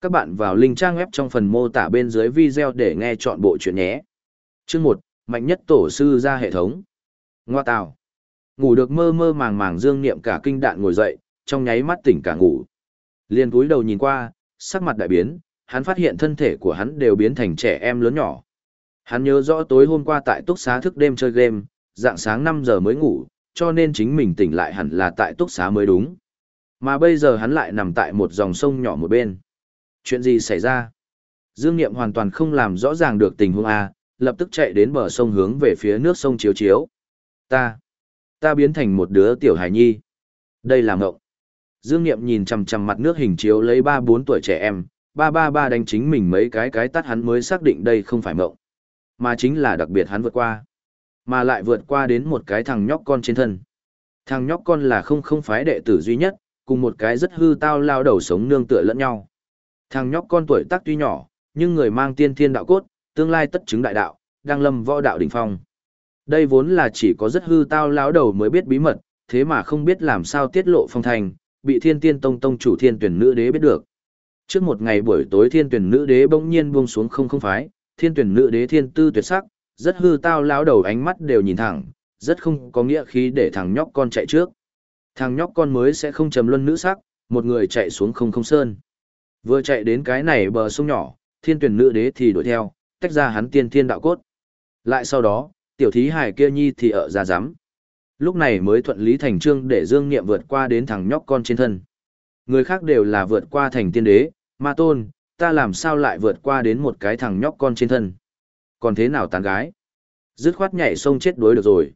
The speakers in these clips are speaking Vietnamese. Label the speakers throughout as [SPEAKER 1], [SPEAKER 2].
[SPEAKER 1] Các bạn vào link trang web trong phần mô tả bên dưới video để nghe chọn bộ chuyện nhé. Chương 1, mạnh nhất tổ sư ra hệ thống. Ngoa tào. Ngủ được mơ mơ màng màng dương niệm cả kinh đạn ngồi dậy, trong nháy mắt tỉnh cả ngủ. Liên túi đầu nhìn qua, sắc mặt đại biến, hắn phát hiện thân thể của hắn đều biến thành trẻ em lớn nhỏ. Hắn nhớ rõ tối hôm qua tại túc xá thức đêm chơi game, dạng sáng 5 giờ mới ngủ, cho nên chính mình tỉnh lại hẳn là tại túc xá mới đúng. Mà bây giờ hắn lại nằm tại một dòng sông nhỏ một bên. Chuyện gì xảy ra? Dương Niệm hoàn toàn không làm rõ ràng được tình huống A, lập tức chạy đến bờ sông hướng về phía nước sông chiếu chiếu. Ta, ta biến thành một đứa tiểu hài nhi. Đây là ngộng. Dương Niệm nhìn chằm chằm mặt nước hình chiếu lấy ba bốn tuổi trẻ em, ba ba ba đánh chính mình mấy cái cái tắt hắn mới xác định đây không phải mộng, mà chính là đặc biệt hắn vượt qua. Mà lại vượt qua đến một cái thằng nhóc con trên thân. Thằng nhóc con là không không phái đệ tử duy nhất, cùng một cái rất hư tao lao đầu sống nương tựa lẫn nhau. Thằng nhóc con tuổi tác tuy nhỏ, nhưng người mang tiên thiên đạo cốt, tương lai tất chứng đại đạo, đang lâm võ đạo đỉnh phong. Đây vốn là chỉ có rất hư tao lão đầu mới biết bí mật, thế mà không biết làm sao tiết lộ phong thành, bị thiên tiên tông tông chủ thiên tuyển nữ đế biết được. Trước một ngày buổi tối thiên tuyển nữ đế bỗng nhiên buông xuống không không phái, thiên tuyển nữ đế thiên tư tuyệt sắc, rất hư tao lão đầu ánh mắt đều nhìn thẳng, rất không có nghĩa khí để thằng nhóc con chạy trước. Thằng nhóc con mới sẽ không trầm luân nữ sắc, một người chạy xuống không không sơn. Vừa chạy đến cái này bờ sông nhỏ, thiên tuyển nữ đế thì đuổi theo, tách ra hắn tiên thiên đạo cốt. Lại sau đó, tiểu thí hải kia nhi thì ở ra giám. Lúc này mới thuận lý thành trương để dương nghiệm vượt qua đến thằng nhóc con trên thân. Người khác đều là vượt qua thành tiên đế, ma tôn, ta làm sao lại vượt qua đến một cái thằng nhóc con trên thân. Còn thế nào tán gái? Dứt khoát nhảy sông chết đuối được rồi.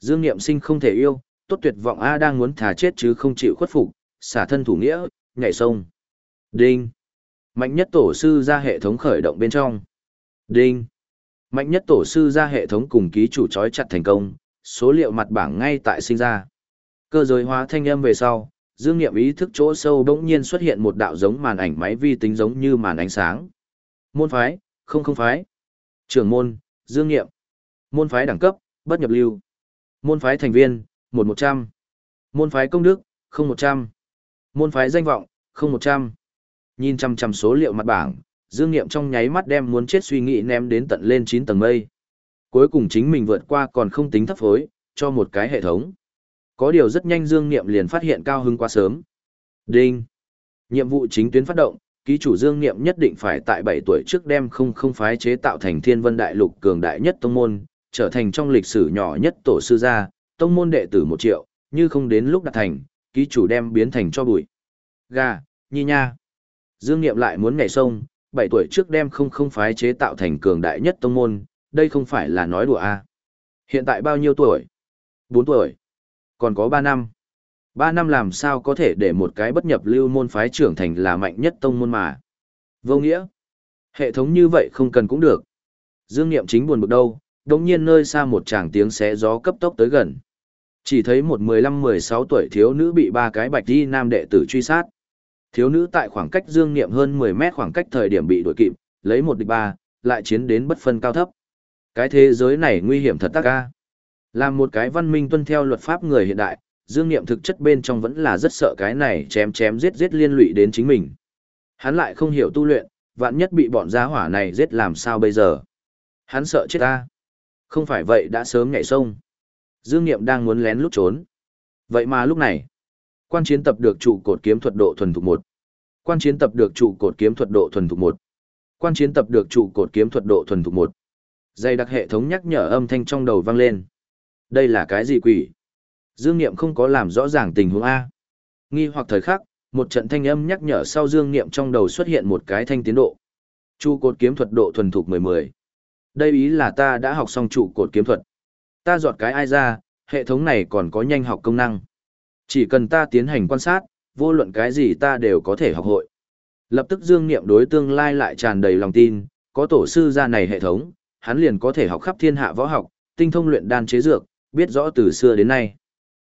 [SPEAKER 1] Dương nghiệm sinh không thể yêu, tốt tuyệt vọng A đang muốn thả chết chứ không chịu khuất phục, xả thân thủ nghĩa, nhảy sông. Đinh. Mạnh nhất tổ sư ra hệ thống khởi động bên trong. Đinh. Mạnh nhất tổ sư ra hệ thống cùng ký chủ chói chặt thành công, số liệu mặt bảng ngay tại sinh ra. Cơ giới hóa thanh âm về sau, dương nghiệm ý thức chỗ sâu bỗng nhiên xuất hiện một đạo giống màn ảnh máy vi tính giống như màn ánh sáng. Môn phái, không không phái. Trưởng môn, dương nghiệm. Môn phái đẳng cấp, bất nhập lưu. Môn phái thành viên, một một trăm Môn phái công đức, không một trăm Môn phái danh vọng, không một trăm Nhìn chăm chăm số liệu mặt bảng, Dương Niệm trong nháy mắt đem muốn chết suy nghĩ ném đến tận lên 9 tầng mây. Cuối cùng chính mình vượt qua còn không tính thấp phối, cho một cái hệ thống. Có điều rất nhanh Dương Niệm liền phát hiện cao hứng quá sớm. Đinh. Nhiệm vụ chính tuyến phát động, ký chủ Dương Niệm nhất định phải tại 7 tuổi trước đem không không phái chế tạo thành Thiên Vân Đại Lục cường đại nhất tông môn, trở thành trong lịch sử nhỏ nhất tổ sư gia, tông môn đệ tử 1 triệu, như không đến lúc đạt thành, ký chủ đem biến thành cho bụi. Gà, nhi nha. Dương Niệm lại muốn nhảy sông, 7 tuổi trước đem không không phái chế tạo thành cường đại nhất tông môn, đây không phải là nói đùa à. Hiện tại bao nhiêu tuổi? 4 tuổi. Còn có 3 năm. 3 năm làm sao có thể để một cái bất nhập lưu môn phái trưởng thành là mạnh nhất tông môn mà. Vô nghĩa. Hệ thống như vậy không cần cũng được. Dương Niệm chính buồn bực đâu, đồng nhiên nơi xa một tràng tiếng xé gió cấp tốc tới gần. Chỉ thấy một 15-16 tuổi thiếu nữ bị ba cái bạch đi nam đệ tử truy sát. Thiếu nữ tại khoảng cách dương niệm hơn 10 mét khoảng cách thời điểm bị đuổi kịp, lấy một địch ba, lại chiến đến bất phân cao thấp. Cái thế giới này nguy hiểm thật tác ca. Làm một cái văn minh tuân theo luật pháp người hiện đại, dương niệm thực chất bên trong vẫn là rất sợ cái này chém chém giết giết liên lụy đến chính mình. Hắn lại không hiểu tu luyện, vạn nhất bị bọn gia hỏa này giết làm sao bây giờ. Hắn sợ chết ta. Không phải vậy đã sớm nhảy sông. Dương Niệm đang muốn lén lút trốn. Vậy mà lúc này, Quan chiến tập được trụ cột kiếm thuật độ thuần thục một. Quan chiến tập được trụ cột kiếm thuật độ thuần thục một. Quan chiến tập được trụ cột kiếm thuật độ thuần thục một. Dây đặc hệ thống nhắc nhở âm thanh trong đầu vang lên. Đây là cái gì quỷ? Dương Niệm không có làm rõ ràng tình huống A. Nghi hoặc thời khắc, một trận thanh âm nhắc nhở sau Dương Niệm trong đầu xuất hiện một cái thanh tiến độ. Trụ cột kiếm thuật độ thuần thục 10-10. Đây ý là ta đã học xong trụ cột kiếm thuật. Ta dọn cái ai ra, hệ thống này còn có nhanh học công năng. Chỉ cần ta tiến hành quan sát, vô luận cái gì ta đều có thể học hội. Lập tức dương niệm đối tương lai lại tràn đầy lòng tin, có tổ sư ra này hệ thống, hắn liền có thể học khắp thiên hạ võ học, tinh thông luyện đan chế dược, biết rõ từ xưa đến nay.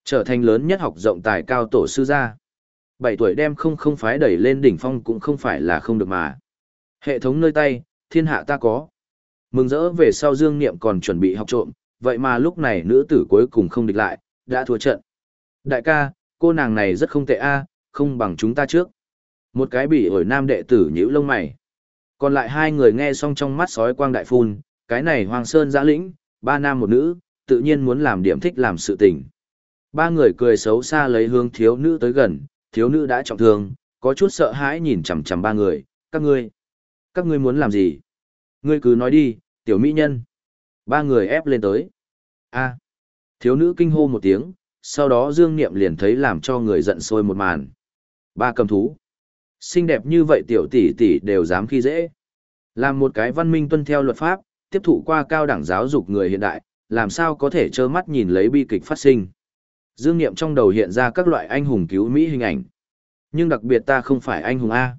[SPEAKER 1] Trở thành lớn nhất học rộng tài cao tổ sư gia. 7 tuổi đem không không phái đẩy lên đỉnh phong cũng không phải là không được mà. Hệ thống nơi tay, thiên hạ ta có. Mừng rỡ về sau dương niệm còn chuẩn bị học trộm, vậy mà lúc này nữ tử cuối cùng không địch lại, đã thua trận. Đại ca, cô nàng này rất không tệ a, không bằng chúng ta trước. Một cái bị ổi nam đệ tử nhíu lông mày. Còn lại hai người nghe xong trong mắt sói quang đại phun, cái này Hoàng Sơn giã lĩnh, ba nam một nữ, tự nhiên muốn làm điểm thích làm sự tình. Ba người cười xấu xa lấy hướng thiếu nữ tới gần, thiếu nữ đã trọng thương, có chút sợ hãi nhìn chằm chằm ba người, các ngươi, các ngươi muốn làm gì? Ngươi cứ nói đi, tiểu mỹ nhân. Ba người ép lên tới. A. Thiếu nữ kinh hô một tiếng, sau đó Dương Niệm liền thấy làm cho người giận sôi một màn. Ba cầm thú. Xinh đẹp như vậy tiểu tỷ tỷ đều dám khi dễ. Làm một cái văn minh tuân theo luật pháp, tiếp thụ qua cao đẳng giáo dục người hiện đại, làm sao có thể trơ mắt nhìn lấy bi kịch phát sinh. Dương Niệm trong đầu hiện ra các loại anh hùng cứu Mỹ hình ảnh. Nhưng đặc biệt ta không phải anh hùng A.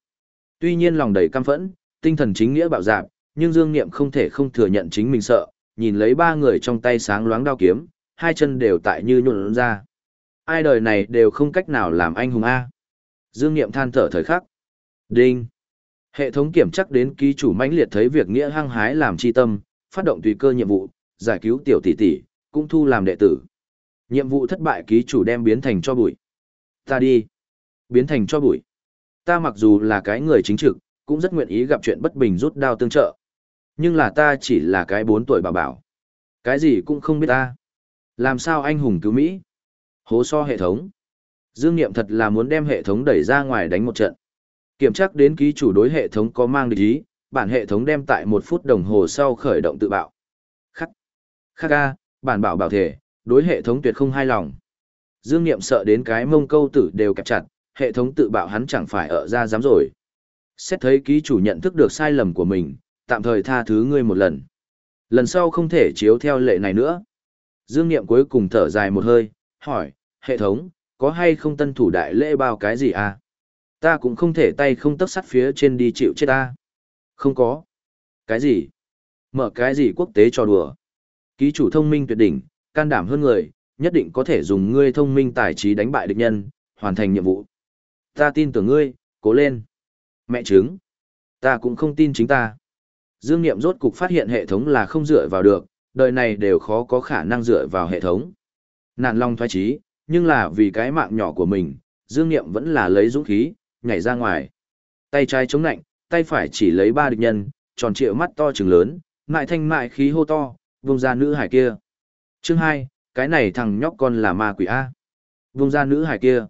[SPEAKER 1] Tuy nhiên lòng đầy căm phẫn, tinh thần chính nghĩa bạo dạp, nhưng Dương Niệm không thể không thừa nhận chính mình sợ, nhìn lấy ba người trong tay sáng loáng đao kiếm, hai chân đều tại như nhuộn ra. Ai đời này đều không cách nào làm anh hùng A. Dương Niệm than thở thời khắc. Đinh. Hệ thống kiểm chắc đến ký chủ mãnh liệt thấy việc nghĩa hăng hái làm chi tâm, phát động tùy cơ nhiệm vụ, giải cứu tiểu tỷ tỷ, cũng thu làm đệ tử. Nhiệm vụ thất bại ký chủ đem biến thành cho bụi. Ta đi. Biến thành cho bụi. Ta mặc dù là cái người chính trực, cũng rất nguyện ý gặp chuyện bất bình rút đao tương trợ. Nhưng là ta chỉ là cái bốn tuổi bà bảo. Cái gì cũng không biết ta. Làm sao anh hùng cứu Mỹ? Hố so hệ thống. Dương Niệm thật là muốn đem hệ thống đẩy ra ngoài đánh một trận. Kiểm tra đến ký chủ đối hệ thống có mang địch ý, bản hệ thống đem tại một phút đồng hồ sau khởi động tự bạo. Khắc. Khắc ga, bản bảo bảo thể, đối hệ thống tuyệt không hài lòng. Dương Niệm sợ đến cái mông câu tử đều kẹp chặt, hệ thống tự bạo hắn chẳng phải ở ra dám rồi. Xét thấy ký chủ nhận thức được sai lầm của mình, tạm thời tha thứ ngươi một lần. Lần sau không thể chiếu theo lệ này nữa. Dương Niệm cuối cùng thở dài một hơi, hỏi, hệ thống, có hay không tân thủ đại lễ bao cái gì à? Ta cũng không thể tay không tấc sắt phía trên đi chịu chết ta. Không có. Cái gì? Mở cái gì quốc tế cho đùa? Ký chủ thông minh tuyệt đỉnh, can đảm hơn người, nhất định có thể dùng ngươi thông minh tài trí đánh bại địch nhân, hoàn thành nhiệm vụ. Ta tin tưởng ngươi, cố lên. Mẹ chứng. Ta cũng không tin chính ta. Dương Niệm rốt cục phát hiện hệ thống là không dựa vào được, đời này đều khó có khả năng dựa vào hệ thống. Nạn long thoái trí, nhưng là vì cái mạng nhỏ của mình, Dương Niệm vẫn là lấy dũng khí, nhảy ra ngoài. Tay trái chống nạnh, tay phải chỉ lấy ba địch nhân, tròn trịa mắt to trừng lớn, mại thanh mại khí hô to, vùng ra nữ hải kia. Chương 2, cái này thằng nhóc con là ma quỷ A. Vùng ra nữ hải kia.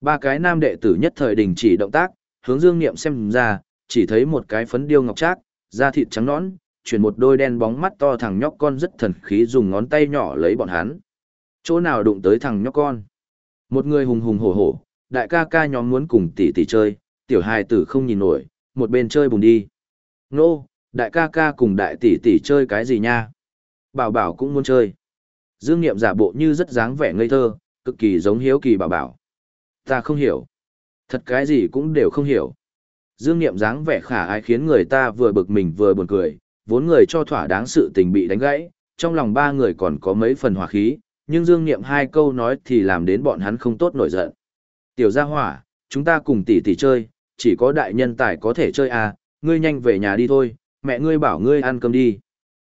[SPEAKER 1] Ba cái nam đệ tử nhất thời đình chỉ động tác, hướng Dương Niệm xem ra, chỉ thấy một cái phấn điêu ngọc trác, da thịt trắng nõn, chuyển một đôi đen bóng mắt to thằng nhóc con rất thần khí dùng ngón tay nhỏ lấy bọn hắn. Chỗ nào đụng tới thằng nhóc con? Một người hùng hùng hổ hổ, đại ca ca nhóm muốn cùng tỷ tỷ chơi, tiểu hài tử không nhìn nổi, một bên chơi bùng đi. Nô, đại ca ca cùng đại tỷ tỷ chơi cái gì nha? Bảo bảo cũng muốn chơi. Dương Niệm giả bộ như rất dáng vẻ ngây thơ, cực kỳ giống hiếu kỳ bảo bảo. Ta không hiểu. Thật cái gì cũng đều không hiểu. Dương Niệm dáng vẻ khả ai khiến người ta vừa bực mình vừa buồn cười, vốn người cho thỏa đáng sự tình bị đánh gãy, trong lòng ba người còn có mấy phần hòa khí, nhưng Dương Niệm hai câu nói thì làm đến bọn hắn không tốt nổi giận. Tiểu gia hỏa, chúng ta cùng tỷ tỷ chơi, chỉ có đại nhân tài có thể chơi à, ngươi nhanh về nhà đi thôi, mẹ ngươi bảo ngươi ăn cơm đi.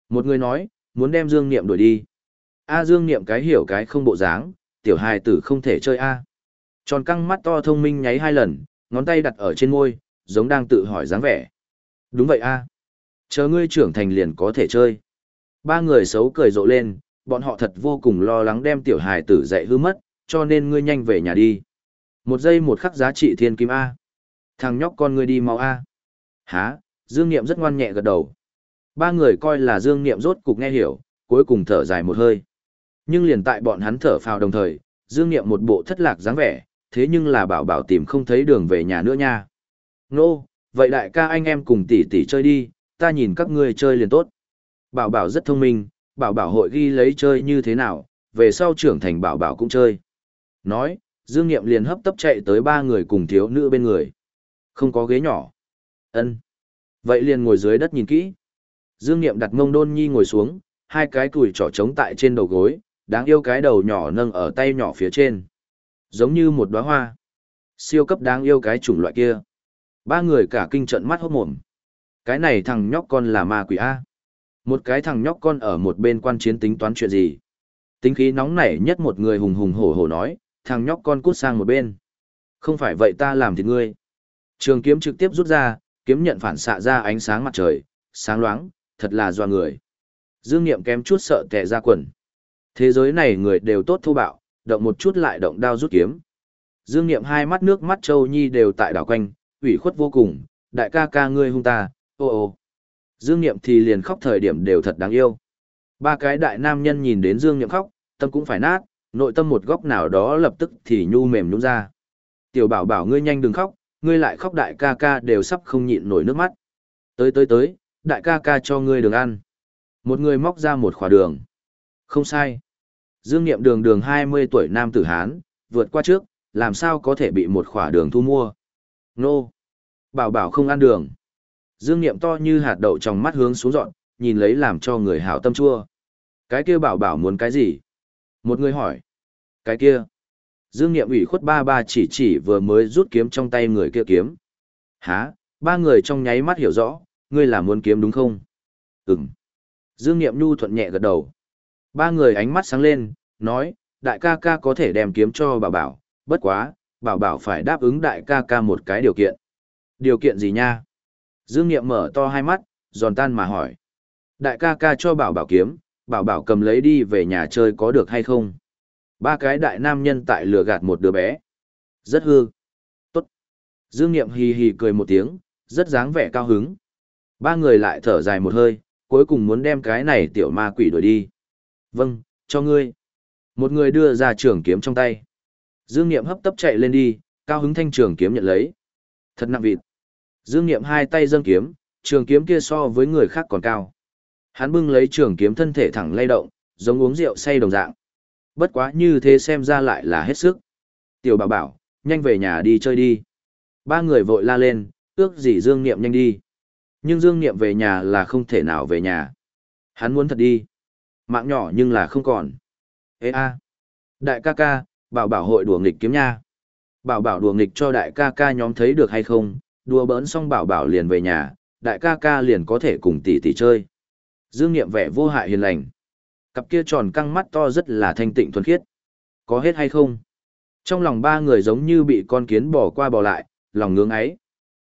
[SPEAKER 1] Một người nói, muốn đem Dương Niệm đuổi đi. A Dương Niệm cái hiểu cái không bộ dáng, tiểu hài tử không thể chơi a. Tròn căng mắt to thông minh nháy hai lần, ngón tay đặt ở trên môi, giống đang tự hỏi dáng vẻ. Đúng vậy a. Chờ ngươi trưởng thành liền có thể chơi. Ba người xấu cười rộ lên, bọn họ thật vô cùng lo lắng đem tiểu hài tử dạy hư mất, cho nên ngươi nhanh về nhà đi. Một giây một khắc giá trị thiên kim A. Thằng nhóc con ngươi đi mau A. Hả, Dương Niệm rất ngoan nhẹ gật đầu. Ba người coi là Dương Niệm rốt cục nghe hiểu, cuối cùng thở dài một hơi. Nhưng liền tại bọn hắn thở phào đồng thời, Dương Niệm một bộ thất lạc dáng vẻ, thế nhưng là bảo bảo tìm không thấy đường về nhà nữa nha. Nô, vậy đại ca anh em cùng tỷ tỷ chơi đi, ta nhìn các ngươi chơi liền tốt. Bảo bảo rất thông minh, bảo bảo hội ghi lấy chơi như thế nào, về sau trưởng thành bảo bảo cũng chơi. Nói, Dương Niệm liền hấp tấp chạy tới ba người cùng thiếu nữ bên người. Không có ghế nhỏ. ân Vậy liền ngồi dưới đất nhìn kỹ. Dương Niệm đặt mông đôn nhi ngồi xuống, hai cái cùi trỏ trống tại trên đầu gối, đáng yêu cái đầu nhỏ nâng ở tay nhỏ phía trên. Giống như một đóa hoa. Siêu cấp đáng yêu cái chủng loại kia. Ba người cả kinh trận mắt hốt mồm. Cái này thằng nhóc con là ma quỷ A. Một cái thằng nhóc con ở một bên quan chiến tính toán chuyện gì. Tính khí nóng nảy nhất một người hùng hùng hổ hổ nói, thằng nhóc con cút sang một bên. Không phải vậy ta làm thì ngươi. Trường kiếm trực tiếp rút ra, kiếm nhận phản xạ ra ánh sáng mặt trời, sáng loáng, thật là doa người. Dương Niệm kém chút sợ tè ra quần. Thế giới này người đều tốt thô bạo, động một chút lại động đao rút kiếm. Dương Niệm hai mắt nước mắt Châu Nhi đều tại đảo quanh, ủy khuất vô cùng, đại ca ca ngươi hung ta, ô ô. Dương Niệm thì liền khóc thời điểm đều thật đáng yêu. Ba cái đại nam nhân nhìn đến Dương Niệm khóc, tâm cũng phải nát, nội tâm một góc nào đó lập tức thì nhu mềm nhũn ra. Tiểu bảo bảo ngươi nhanh đừng khóc, ngươi lại khóc đại ca ca đều sắp không nhịn nổi nước mắt. Tới tới tới, đại ca ca cho ngươi đường ăn. Một người móc ra một khỏa đường. Không sai. Dương Niệm đường đường 20 tuổi nam tử Hán, vượt qua trước, làm sao có thể bị một khỏa đường thu mua. Nô. Bảo bảo không ăn đường. Dương Niệm to như hạt đậu trong mắt hướng xuống dọn, nhìn lấy làm cho người hảo tâm chua. Cái kia bảo bảo muốn cái gì? Một người hỏi. Cái kia. Dương Niệm ủy khuất ba ba chỉ chỉ vừa mới rút kiếm trong tay người kia kiếm. Hả? Ba người trong nháy mắt hiểu rõ, ngươi là muốn kiếm đúng không? Ừm. Dương Niệm nhu thuận nhẹ gật đầu. Ba người ánh mắt sáng lên, nói, đại ca ca có thể đem kiếm cho bảo bảo, bất quá, bảo bảo phải đáp ứng đại ca ca một cái điều kiện. Điều kiện gì nha? Dương Niệm mở to hai mắt, giòn tan mà hỏi. Đại ca ca cho bảo bảo kiếm, bảo bảo cầm lấy đi về nhà chơi có được hay không? Ba cái đại nam nhân tại lừa gạt một đứa bé. Rất hư. Tốt. Dương Niệm hì hì cười một tiếng, rất dáng vẻ cao hứng. Ba người lại thở dài một hơi, cuối cùng muốn đem cái này tiểu ma quỷ đuổi đi. Vâng, cho ngươi. Một người đưa ra trường kiếm trong tay. Dương Niệm hấp tấp chạy lên đi, cao hứng thanh trường kiếm nhận lấy. Thật nặng vịt. Dương Niệm hai tay dâng kiếm, trường kiếm kia so với người khác còn cao. Hắn bưng lấy trường kiếm thân thể thẳng lay động, giống uống rượu say đồng dạng. Bất quá như thế xem ra lại là hết sức. Tiểu bảo bảo, nhanh về nhà đi chơi đi. Ba người vội la lên, ước gì Dương Niệm nhanh đi. Nhưng Dương Niệm về nhà là không thể nào về nhà. Hắn muốn thật đi. Mạng nhỏ nhưng là không còn. Ê a. Đại ca ca, bảo bảo hội đùa nghịch kiếm nha. Bảo bảo đùa nghịch cho đại ca ca nhóm thấy được hay không, đùa bỡn xong bảo bảo liền về nhà, đại ca ca liền có thể cùng tỷ tỷ chơi. Dương Niệm vẻ vô hại hiền lành. Cặp kia tròn căng mắt to rất là thanh tịnh thuần khiết. Có hết hay không? Trong lòng ba người giống như bị con kiến bỏ qua bỏ lại, lòng ngưỡng ấy.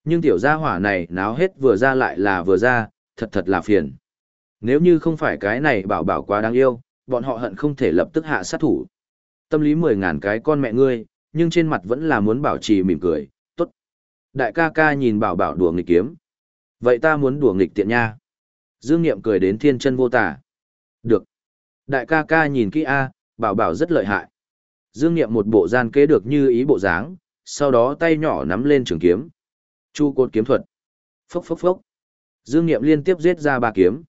[SPEAKER 1] Nhưng tiểu gia hỏa này náo hết vừa ra lại là vừa ra, thật thật là phiền. Nếu như không phải cái này bảo bảo quá đáng yêu, bọn họ hận không thể lập tức hạ sát thủ. Tâm lý mười ngàn cái con mẹ ngươi, nhưng trên mặt vẫn là muốn bảo trì mỉm cười. Đại ca ca nhìn bảo bảo đùa nghịch kiếm. Vậy ta muốn đùa nghịch tiện nha. Dương Niệm cười đến thiên chân vô tả. Được. Đại ca ca nhìn kỹ A, bảo bảo rất lợi hại. Dương Niệm một bộ gian kế được như ý bộ dáng, sau đó tay nhỏ nắm lên trường kiếm. Chu cột kiếm thuật. Phốc phốc phốc. Dương Niệm liên tiếp giết ra ba kiếm.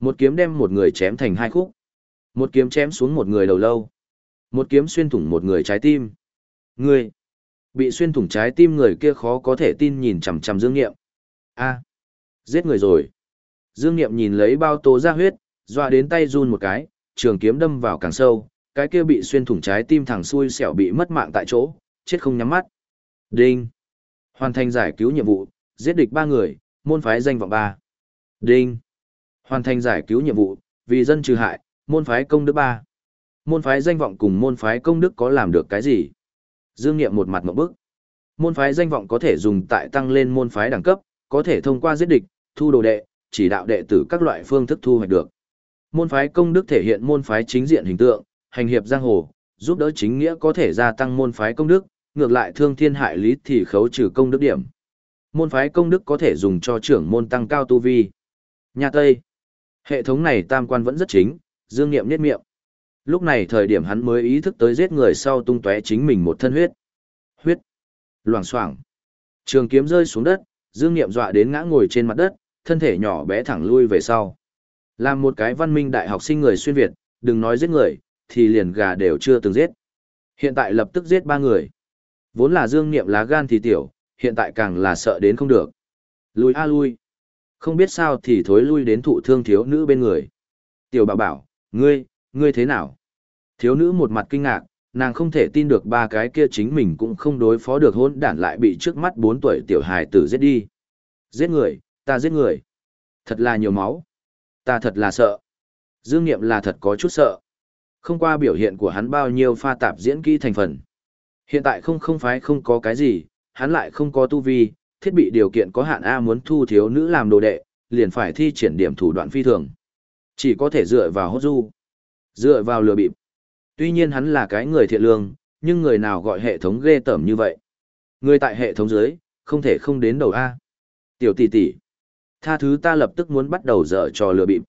[SPEAKER 1] Một kiếm đem một người chém thành hai khúc. Một kiếm chém xuống một người đầu lâu. Một kiếm xuyên thủng một người trái tim. Người. Bị xuyên thủng trái tim người kia khó có thể tin nhìn chằm chằm Dương Niệm. A. Giết người rồi. Dương Niệm nhìn lấy bao tố ra huyết, dọa đến tay run một cái, trường kiếm đâm vào càng sâu, cái kia bị xuyên thủng trái tim thẳng xuôi xẻo bị mất mạng tại chỗ, chết không nhắm mắt. Đinh. Hoàn thành giải cứu nhiệm vụ, giết địch ba người, môn phái danh vọng ba. Đinh. Hoàn thành giải cứu nhiệm vụ, vì dân trừ hại, môn phái công đức ba. Môn phái danh vọng cùng môn phái công đức có làm được cái gì? Dương Niệm một mặt một bức. Môn phái danh vọng có thể dùng tại tăng lên môn phái đẳng cấp, có thể thông qua giết địch, thu đồ đệ, chỉ đạo đệ tử các loại phương thức thu hoạch được. Môn phái công đức thể hiện môn phái chính diện hình tượng, hành hiệp giang hồ, giúp đỡ chính nghĩa có thể gia tăng môn phái công đức, ngược lại thương thiên hại lý thì khấu trừ công đức điểm. Môn phái công đức có thể dùng cho trưởng môn tăng cao tu vi. Nhà Tây. Hệ thống này tam quan vẫn rất chính, dương nghiệm nết miệng. Lúc này thời điểm hắn mới ý thức tới giết người sau tung tóe chính mình một thân huyết. Huyết. Loảng xoảng. Trường kiếm rơi xuống đất, dương nghiệm dọa đến ngã ngồi trên mặt đất, thân thể nhỏ bé thẳng lui về sau. Làm một cái văn minh đại học sinh người xuyên Việt, đừng nói giết người, thì liền gà đều chưa từng giết. Hiện tại lập tức giết ba người. Vốn là dương niệm lá gan thì tiểu, hiện tại càng là sợ đến không được. Lui a lui. Không biết sao thì thối lui đến thụ thương thiếu nữ bên người. Tiểu bảo bảo, ngươi, ngươi thế nào? Thiếu nữ một mặt kinh ngạc, nàng không thể tin được ba cái kia chính mình cũng không đối phó được hôn đản lại bị trước mắt bốn tuổi tiểu hài tử giết đi. Giết người, ta giết người. Thật là nhiều máu. Ta thật là sợ. Dương Niệm là thật có chút sợ. Không qua biểu hiện của hắn bao nhiêu pha tạp diễn kỹ thành phần. Hiện tại không không phái không có cái gì, hắn lại không có tu vi, thiết bị điều kiện có hạn A muốn thu thiếu nữ làm đồ đệ, liền phải thi triển điểm thủ đoạn phi thường. Chỉ có thể dựa vào hốt du, dựa vào lừa bịp. Tuy nhiên hắn là cái người thiện lương, nhưng người nào gọi hệ thống ghê tởm như vậy. Người tại hệ thống dưới, không thể không đến đầu A. Tiểu tỷ tỷ, tha thứ ta lập tức muốn bắt đầu dở trò lừa bịp.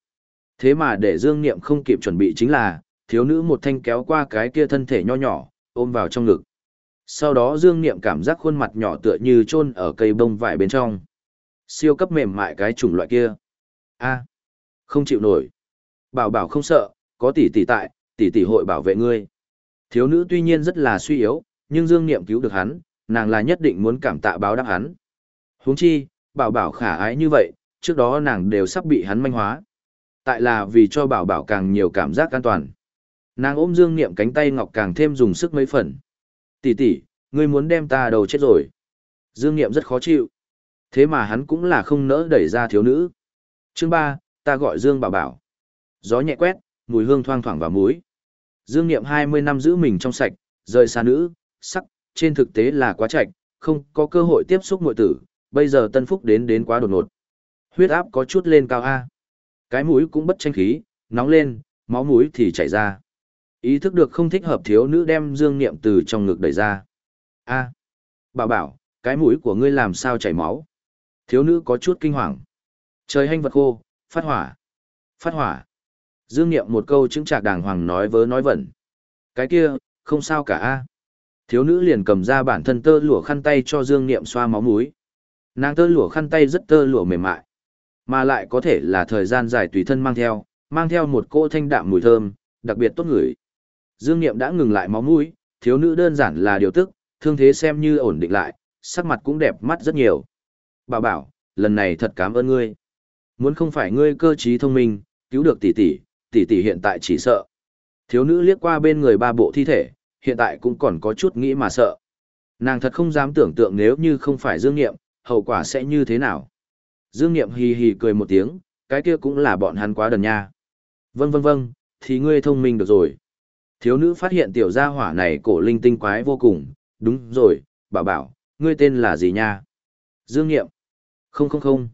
[SPEAKER 1] Thế mà để Dương Niệm không kịp chuẩn bị chính là, thiếu nữ một thanh kéo qua cái kia thân thể nho nhỏ, ôm vào trong ngực. Sau đó Dương Niệm cảm giác khuôn mặt nhỏ tựa như chôn ở cây bông vải bên trong. Siêu cấp mềm mại cái chủng loại kia. A, không chịu nổi. Bảo bảo không sợ, có tỷ tỷ tại, tỷ tỷ hội bảo vệ ngươi. Thiếu nữ tuy nhiên rất là suy yếu, nhưng Dương Niệm cứu được hắn, nàng là nhất định muốn cảm tạ báo đáp hắn. Huống chi, bảo bảo khả ái như vậy, trước đó nàng đều sắp bị hắn manh hóa. Tại là vì cho bảo bảo càng nhiều cảm giác an toàn. Nàng ôm Dương Niệm cánh tay ngọc càng thêm dùng sức mấy phần. Tỷ tỷ, ngươi muốn đem ta đầu chết rồi. Dương Niệm rất khó chịu. Thế mà hắn cũng là không nỡ đẩy ra thiếu nữ. Chương ba, ta gọi Dương bảo bảo. Gió nhẹ quét, mùi hương thoang thoảng vào mũi. Dương Niệm mươi năm giữ mình trong sạch, rời xa nữ, sắc, trên thực tế là quá chạch, không có cơ hội tiếp xúc muội tử, bây giờ tân phúc đến đến quá đột ngột. Huyết áp có chút lên cao A. Cái mũi cũng bất tranh khí, nóng lên, máu mũi thì chảy ra. Ý thức được không thích hợp thiếu nữ đem dương niệm từ trong ngực đẩy ra. A. Bảo bảo, cái mũi của ngươi làm sao chảy máu? Thiếu nữ có chút kinh hoàng. Trời hanh vật khô, phát hỏa. Phát hỏa. Dương niệm một câu chứng trạc đàng hoàng nói vớ nói vẩn. Cái kia, không sao cả a. Thiếu nữ liền cầm ra bản thân tơ lụa khăn tay cho Dương niệm xoa máu mũi. Nàng tơ lụa khăn tay rất tơ lụa mềm mại, mà lại có thể là thời gian dài tùy thân mang theo, mang theo một cỗ thanh đạm mùi thơm, đặc biệt tốt ngửi. Dương Niệm đã ngừng lại máu mũi, thiếu nữ đơn giản là điều tức, thương thế xem như ổn định lại, sắc mặt cũng đẹp mắt rất nhiều. Bà bảo, lần này thật cảm ơn ngươi. Muốn không phải ngươi cơ trí thông minh, cứu được tỷ tỷ, tỷ tỷ hiện tại chỉ sợ. Thiếu nữ liếc qua bên người ba bộ thi thể, hiện tại cũng còn có chút nghĩ mà sợ. Nàng thật không dám tưởng tượng nếu như không phải Dương Niệm, hậu quả sẽ như thế nào. Dương Niệm hì hì cười một tiếng, cái kia cũng là bọn hắn quá đần nha. Vâng vâng vâng, thì ngươi thông minh được rồi. Thiếu nữ phát hiện tiểu gia hỏa này cổ linh tinh quái vô cùng, đúng rồi, bảo bảo, ngươi tên là gì nha? Dương Niệm. Không không không.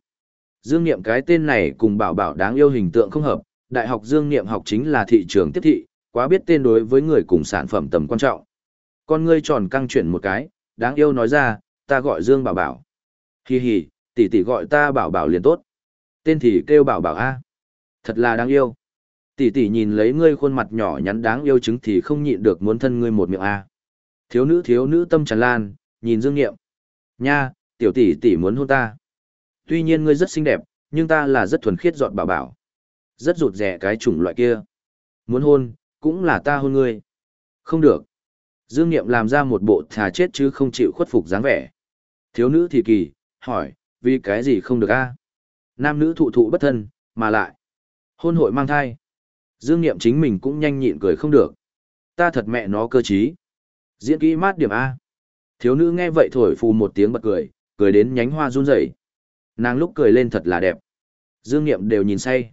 [SPEAKER 1] Dương Niệm cái tên này cùng bảo bảo đáng yêu hình tượng không hợp, đại học Dương Niệm học chính là thị trường tiếp thị, quá biết tên đối với người cùng sản phẩm tầm quan trọng. Con ngươi tròn căng chuyển một cái, đáng yêu nói ra, ta gọi Dương bảo bảo. Hi hi, tỷ tỷ gọi ta bảo bảo liền tốt. Tên thì kêu bảo bảo A. Thật là đáng yêu. Tỷ tỷ nhìn lấy ngươi khuôn mặt nhỏ nhắn đáng yêu chứng thì không nhịn được muốn thân ngươi một miệng A. Thiếu nữ thiếu nữ tâm tràn lan, nhìn dương nghiệm. Nha, tiểu tỷ tỷ muốn hôn ta. Tuy nhiên ngươi rất xinh đẹp, nhưng ta là rất thuần khiết dọn bảo bảo. Rất rụt rẻ cái chủng loại kia. Muốn hôn, cũng là ta hôn ngươi. Không được. Dương Niệm làm ra một bộ thà chết chứ không chịu khuất phục dáng vẻ. Thiếu nữ thì kỳ, hỏi, vì cái gì không được a? Nam nữ thụ thụ bất thân, mà lại. Hôn hội mang thai. Dương Niệm chính mình cũng nhanh nhịn cười không được. Ta thật mẹ nó cơ trí. Diễn kỹ mát điểm A. Thiếu nữ nghe vậy thổi phù một tiếng bật cười, cười đến nhánh hoa run rẩy. Nàng lúc cười lên thật là đẹp. Dương Niệm đều nhìn say.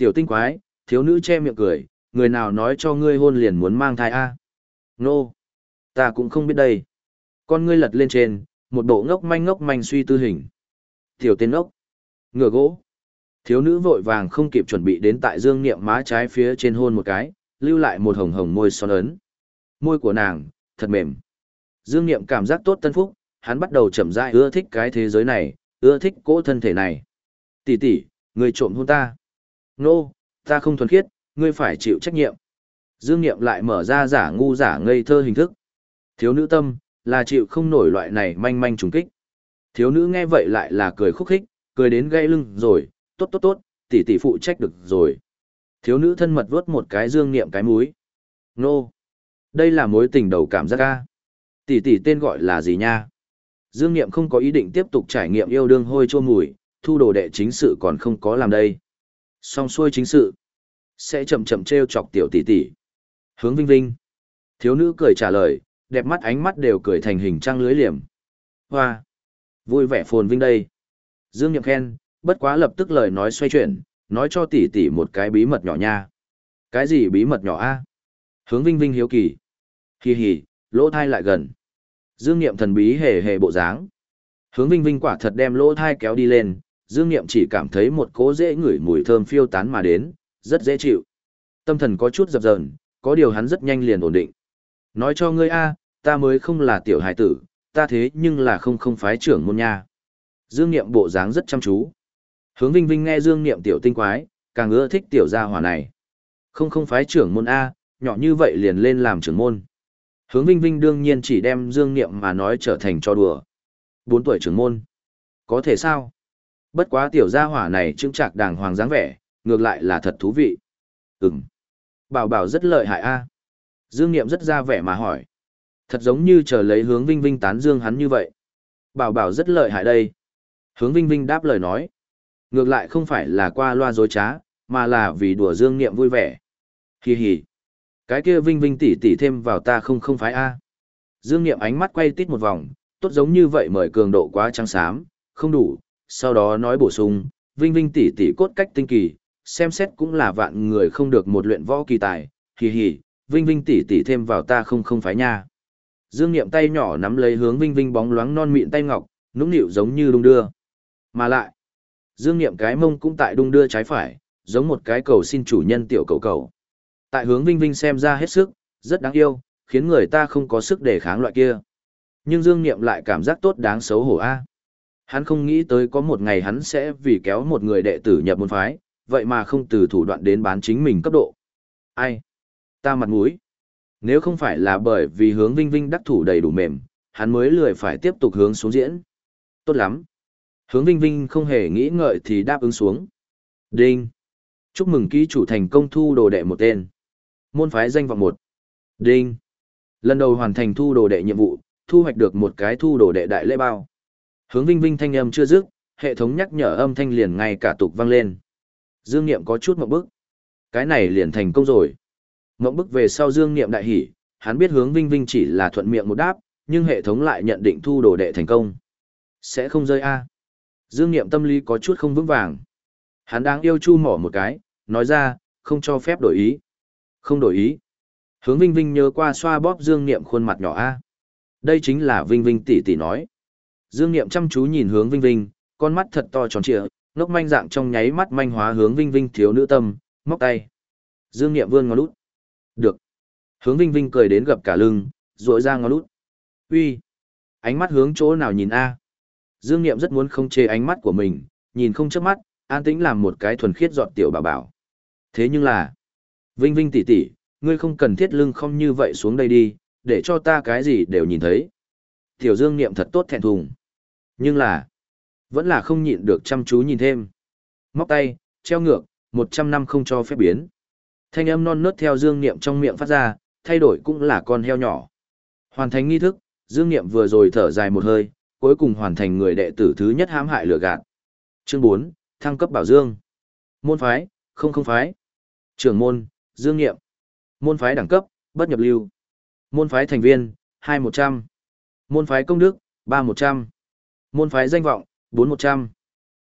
[SPEAKER 1] Tiểu tinh quái, thiếu nữ che miệng cười, người nào nói cho ngươi hôn liền muốn mang thai A. Nô. Ta cũng không biết đây. Con ngươi lật lên trên, một bộ ngốc manh ngốc manh suy tư hình. Tiểu tên ngốc, Ngựa gỗ. Thiếu nữ vội vàng không kịp chuẩn bị đến tại dương niệm má trái phía trên hôn một cái, lưu lại một hồng hồng môi son ấn. Môi của nàng, thật mềm. Dương niệm cảm giác tốt tân phúc, hắn bắt đầu chậm rãi ưa thích cái thế giới này, ưa thích cỗ thân thể này. Tỷ tỷ, người trộm hôn ta. Nô, no, ta không thuần khiết, ngươi phải chịu trách nhiệm. Dương Niệm lại mở ra giả ngu giả ngây thơ hình thức. Thiếu nữ tâm, là chịu không nổi loại này manh manh trùng kích. Thiếu nữ nghe vậy lại là cười khúc khích, cười đến gãy lưng rồi, tốt tốt tốt, tỷ tỷ phụ trách được rồi. Thiếu nữ thân mật vuốt một cái dương niệm cái múi. Nô! Đây là mối tình đầu cảm giác ca. Tỷ tỷ tên gọi là gì nha? Dương niệm không có ý định tiếp tục trải nghiệm yêu đương hôi chua mùi, thu đồ đệ chính sự còn không có làm đây. Xong xuôi chính sự. Sẽ chậm chậm treo chọc tiểu tỷ tỷ. Hướng vinh vinh. Thiếu nữ cười trả lời, đẹp mắt ánh mắt đều cười thành hình trăng lưới liềm. Hoa! Vui vẻ phồn vinh đây. Dương Nhậm khen, bất quá lập tức lời nói xoay chuyển, nói cho tỷ tỷ một cái bí mật nhỏ nha. Cái gì bí mật nhỏ a? Hướng Vinh Vinh hiếu kỳ. Hì hì, lỗ thai lại gần. Dương Niệm thần bí hề hề bộ dáng. Hướng Vinh Vinh quả thật đem lỗ thai kéo đi lên, Dương Niệm chỉ cảm thấy một cỗ dễ ngửi mùi thơm phiêu tán mà đến, rất dễ chịu. Tâm thần có chút dập dờn, có điều hắn rất nhanh liền ổn định. Nói cho ngươi a, ta mới không là tiểu hải tử, ta thế nhưng là không không phái trưởng môn nha. Dương Niệm bộ dáng rất chăm chú. Hướng Vinh Vinh nghe Dương Niệm tiểu tinh quái, càng ưa thích tiểu gia hỏa này. Không không phái trưởng môn A, nhỏ như vậy liền lên làm trưởng môn. Hướng Vinh Vinh đương nhiên chỉ đem Dương Niệm mà nói trở thành cho đùa. Bốn tuổi trưởng môn. Có thể sao? Bất quá tiểu gia hỏa này trưng trạc đàng hoàng dáng vẻ, ngược lại là thật thú vị. Ừm. Bảo bảo rất lợi hại a. Dương Niệm rất ra vẻ mà hỏi. Thật giống như chờ lấy hướng Vinh Vinh tán dương hắn như vậy. Bảo bảo rất lợi hại đây. Hướng Vinh Vinh đáp lời nói. Ngược lại không phải là qua loa dối trá, mà là vì đùa Dương Niệm vui vẻ. Hi hi. Cái kia Vinh Vinh tỉ tỉ thêm vào ta không không phải a. Dương Niệm ánh mắt quay tít một vòng, tốt giống như vậy mời cường độ quá trắng xám, không đủ, sau đó nói bổ sung, Vinh Vinh tỷ tỷ cốt cách tinh kỳ, xem xét cũng là vạn người không được một luyện võ kỳ tài, hì hì, Vinh Vinh tỷ tỷ thêm vào ta không không phải nha. Dương Niệm tay nhỏ nắm lấy hướng Vinh Vinh bóng loáng non mịn tay ngọc, nũng nịu giống như đung đưa. Mà lại, Dương Niệm cái mông cũng tại đung đưa trái phải, giống một cái cầu xin chủ nhân tiểu cầu cầu. Tại hướng Vinh Vinh xem ra hết sức, rất đáng yêu, khiến người ta không có sức để kháng loại kia. Nhưng Dương Niệm lại cảm giác tốt đáng xấu hổ a. Hắn không nghĩ tới có một ngày hắn sẽ vì kéo một người đệ tử nhập môn phái, vậy mà không từ thủ đoạn đến bán chính mình cấp độ. Ai? Ta mặt mũi. Nếu không phải là bởi vì hướng Vinh Vinh đắc thủ đầy đủ mềm, hắn mới lười phải tiếp tục hướng xuống diễn. Tốt lắm. Hướng Vinh Vinh không hề nghĩ ngợi thì đáp ứng xuống. Đinh. Chúc mừng ký chủ thành công thu đồ đệ một tên. Môn phái danh vọng một. Đinh. Lần đầu hoàn thành thu đồ đệ nhiệm vụ, thu hoạch được một cái thu đồ đệ đại lễ bao. Hướng Vinh Vinh thanh âm chưa dứt, hệ thống nhắc nhở âm thanh liền ngay cả tục vang lên. Dương Niệm có chút mộng bức. Cái này liền thành công rồi. Mộng bức về sau Dương Niệm đại hỉ, hắn biết hướng Vinh Vinh chỉ là thuận miệng một đáp, nhưng hệ thống lại nhận định thu đồ đệ thành công. Sẽ không rơi a. Dương Niệm tâm lý có chút không vững vàng. Hắn đang yêu chu mỏ một cái, nói ra, không cho phép đổi ý. Không đổi ý. Hướng Vinh Vinh nhớ qua xoa bóp Dương Niệm khuôn mặt nhỏ a. Đây chính là Vinh Vinh tỷ tỷ nói. Dương Niệm chăm chú nhìn hướng Vinh Vinh, con mắt thật to tròn trịa, ngốc manh dạng trong nháy mắt manh hóa hướng Vinh Vinh thiếu nữ tâm, móc tay. Dương Niệm vươn ngón lút. Được. Hướng Vinh Vinh cười đến gập cả lưng, duỗi ra ngón lút. Uy. Ánh mắt hướng chỗ nào nhìn a? Dương Niệm rất muốn không chê ánh mắt của mình, nhìn không chớp mắt, an tĩnh làm một cái thuần khiết giọt tiểu bảo bảo. Thế nhưng là, Vinh Vinh tỷ tỷ, ngươi không cần thiết lưng không như vậy xuống đây đi, để cho ta cái gì đều nhìn thấy. Tiểu Dương Niệm thật tốt thẹn thùng. Nhưng là, vẫn là không nhịn được chăm chú nhìn thêm. Móc tay, treo ngược, một trăm năm không cho phép biến. Thanh âm non nớt theo Dương Niệm trong miệng phát ra, thay đổi cũng là con heo nhỏ. Hoàn thành nghi thức, Dương Niệm vừa rồi thở dài một hơi, cuối cùng hoàn thành người đệ tử thứ nhất hãm hại lừa gạt. Chương bốn thăng cấp bảo Dương. Môn phái, không không phái. Trưởng môn, Dương Niệm. Môn phái đẳng cấp, bất nhập lưu. Môn phái thành viên, 2100. Môn phái công đức, 3100. Môn phái danh vọng, 4100.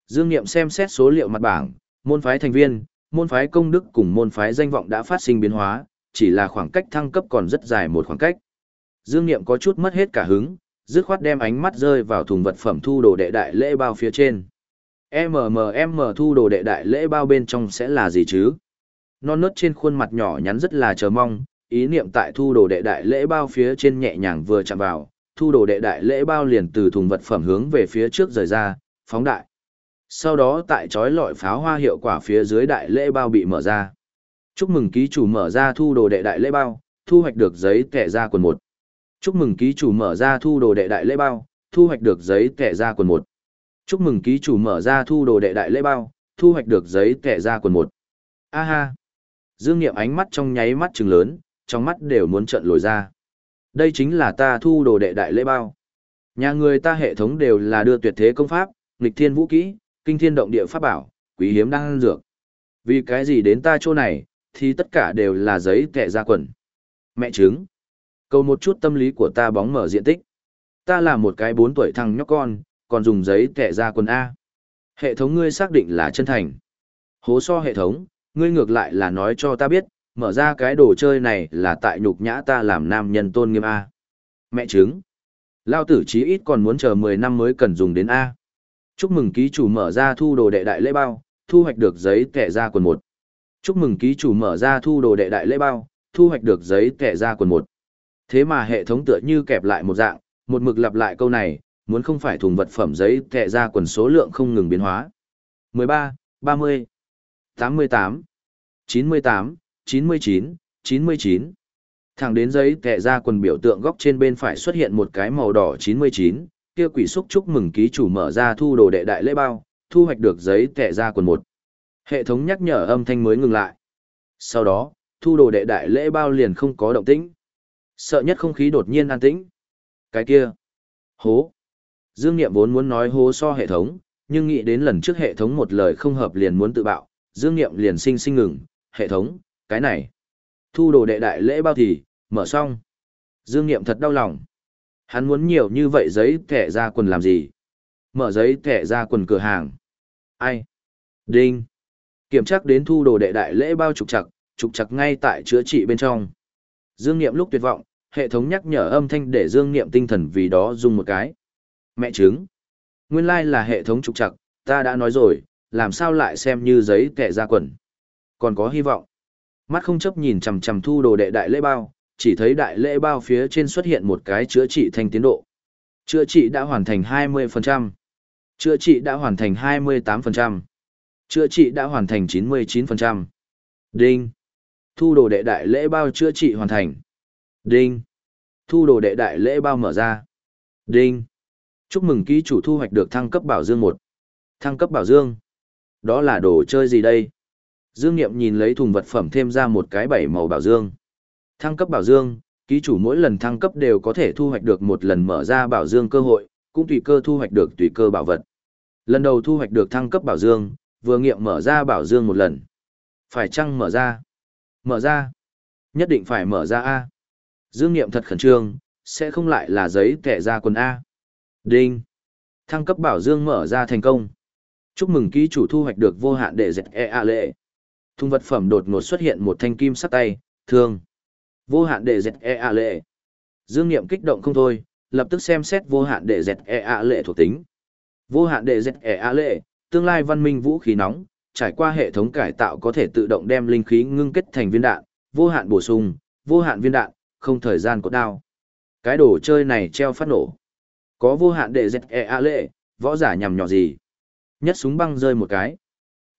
[SPEAKER 1] Dương Niệm xem xét số liệu mặt bảng, môn phái thành viên, môn phái công đức cùng môn phái danh vọng đã phát sinh biến hóa, chỉ là khoảng cách thăng cấp còn rất dài một khoảng cách. Dương Niệm có chút mất hết cả hứng, dứt khoát đem ánh mắt rơi vào thùng vật phẩm thu đồ đệ đại lễ bao phía trên. MMM thu đồ đệ đại lễ bao bên trong sẽ là gì chứ? Non nớt trên khuôn mặt nhỏ nhắn rất là chờ mong, ý niệm tại thu đồ đệ đại lễ bao phía trên nhẹ nhàng vừa chạm vào, thu đồ đệ đại lễ bao liền từ thùng vật phẩm hướng về phía trước rời ra, phóng đại. Sau đó tại chói lọi pháo hoa hiệu quả phía dưới đại lễ bao bị mở ra. Chúc mừng ký chủ mở ra thu đồ đệ đại lễ bao, thu hoạch được giấy kẻ ra quần một. Chúc mừng ký chủ mở ra thu đồ đệ đại lễ bao, thu hoạch được giấy kẻ ra quần một. Chúc mừng ký chủ mở ra thu đồ đệ đại lễ bao, thu hoạch được giấy kẻ ra quần một. A ha. Dương Niệm ánh mắt trong nháy mắt trừng lớn, trong mắt đều muốn trợn lồi ra. Đây chính là ta thu đồ đệ đại lễ bao. Nhà người ta hệ thống đều là đưa tuyệt thế công pháp, nghịch thiên vũ kỹ, kinh thiên động địa pháp bảo, quý hiếm đang dược. Vì cái gì đến ta chỗ này, thì tất cả đều là giấy kẻ ra quần. Mẹ trứng. Cầu một chút tâm lý của ta bóng mở diện tích. Ta là một cái bốn tuổi thằng nhóc con, còn dùng giấy kẻ ra quần A. Hệ thống ngươi xác định là chân thành. Hố so hệ thống, ngươi ngược lại là nói cho ta biết, mở ra cái đồ chơi này là tại nhục nhã ta làm nam nhân tôn nghiêm A. Mẹ trứng. Lao tử chí ít còn muốn chờ 10 năm mới cần dùng đến A. Chúc mừng ký chủ mở ra thu đồ đệ đại lễ bao, thu hoạch được giấy kẻ ra quần một Chúc mừng ký chủ mở ra thu đồ đệ đại lễ bao, thu hoạch được giấy kẻ ra quần một Thế mà hệ thống tựa như kẹp lại một dạng, một mực lặp lại câu này, muốn không phải thùng vật phẩm giấy kẻ ra quần số lượng không ngừng biến hóa. 13, 30, 88, 98, 99, 99. Thẳng đến giấy kẻ ra quần biểu tượng góc trên bên phải xuất hiện một cái màu đỏ 99, kia quỷ xúc chúc mừng ký chủ mở ra thu đồ đệ đại lễ bao, thu hoạch được giấy kẻ ra quần một. Hệ thống nhắc nhở âm thanh mới ngừng lại. Sau đó, thu đồ đệ đại lễ bao liền không có động tĩnh. Sợ nhất không khí đột nhiên an tĩnh. Cái kia. Hố. Dương Niệm vốn muốn nói hố so hệ thống, nhưng nghĩ đến lần trước hệ thống một lời không hợp liền muốn tự bạo, Dương Niệm liền sinh sinh ngừng, hệ thống, cái này. Thu đồ đệ đại lễ bao thì, mở xong. Dương Niệm thật đau lòng. Hắn muốn nhiều như vậy giấy thẻ ra quần làm gì? Mở giấy thẻ ra quần cửa hàng. Ai? Đinh. Kiểm tra đến thu đồ đệ đại lễ bao trục chặt, trục chặt ngay tại chữa trị bên trong. Dương Niệm lúc tuyệt vọng, hệ thống nhắc nhở âm thanh để Dương Niệm tinh thần vì đó dùng một cái. Mẹ trứng. Nguyên lai là hệ thống trục chặt, ta đã nói rồi, làm sao lại xem như giấy kẻ ra quần. Còn có hy vọng. Mắt không chấp nhìn chằm chằm thu đồ đệ đại lễ bao, chỉ thấy đại lễ bao phía trên xuất hiện một cái chữa trị thành tiến độ. Chữa trị đã hoàn thành 20%. Chữa trị đã hoàn thành 28%. Chữa trị đã hoàn thành 99%. Đinh. Thu đồ đệ đại lễ bao chữa trị hoàn thành. Đinh. Thu đồ đệ đại lễ bao mở ra. Đinh. Chúc mừng ký chủ thu hoạch được thăng cấp bảo dương một Thăng cấp bảo dương. Đó là đồ chơi gì đây? Dương Niệm nhìn lấy thùng vật phẩm thêm ra một cái bảy màu bảo dương. Thăng cấp bảo dương, ký chủ mỗi lần thăng cấp đều có thể thu hoạch được một lần mở ra bảo dương cơ hội, cũng tùy cơ thu hoạch được tùy cơ bảo vật. Lần đầu thu hoạch được thăng cấp bảo dương, vừa nghiệm mở ra bảo dương một lần. Phải chăng mở ra? Mở ra. Nhất định phải mở ra A. Dương Niệm thật khẩn trương, sẽ không lại là giấy kẻ ra quần A. Đinh. Thăng cấp bảo dương mở ra thành công. Chúc mừng ký chủ thu hoạch được vô hạn để dệt e a lệ. Thùng vật phẩm đột ngột xuất hiện một thanh kim sắt tay, thương. Vô hạn để dẹt e a lệ. Dương niệm kích động không thôi, lập tức xem xét vô hạn để dẹt e a lệ thuộc tính. Vô hạn để dẹt e a lệ, tương lai văn minh vũ khí nóng, trải qua hệ thống cải tạo có thể tự động đem linh khí ngưng kết thành viên đạn, vô hạn bổ sung, vô hạn viên đạn, không thời gian cốt đao. Cái đồ chơi này treo phát nổ. Có vô hạn để dẹt e a lệ, võ giả nhằm nhỏ gì. Nhất súng băng rơi một cái.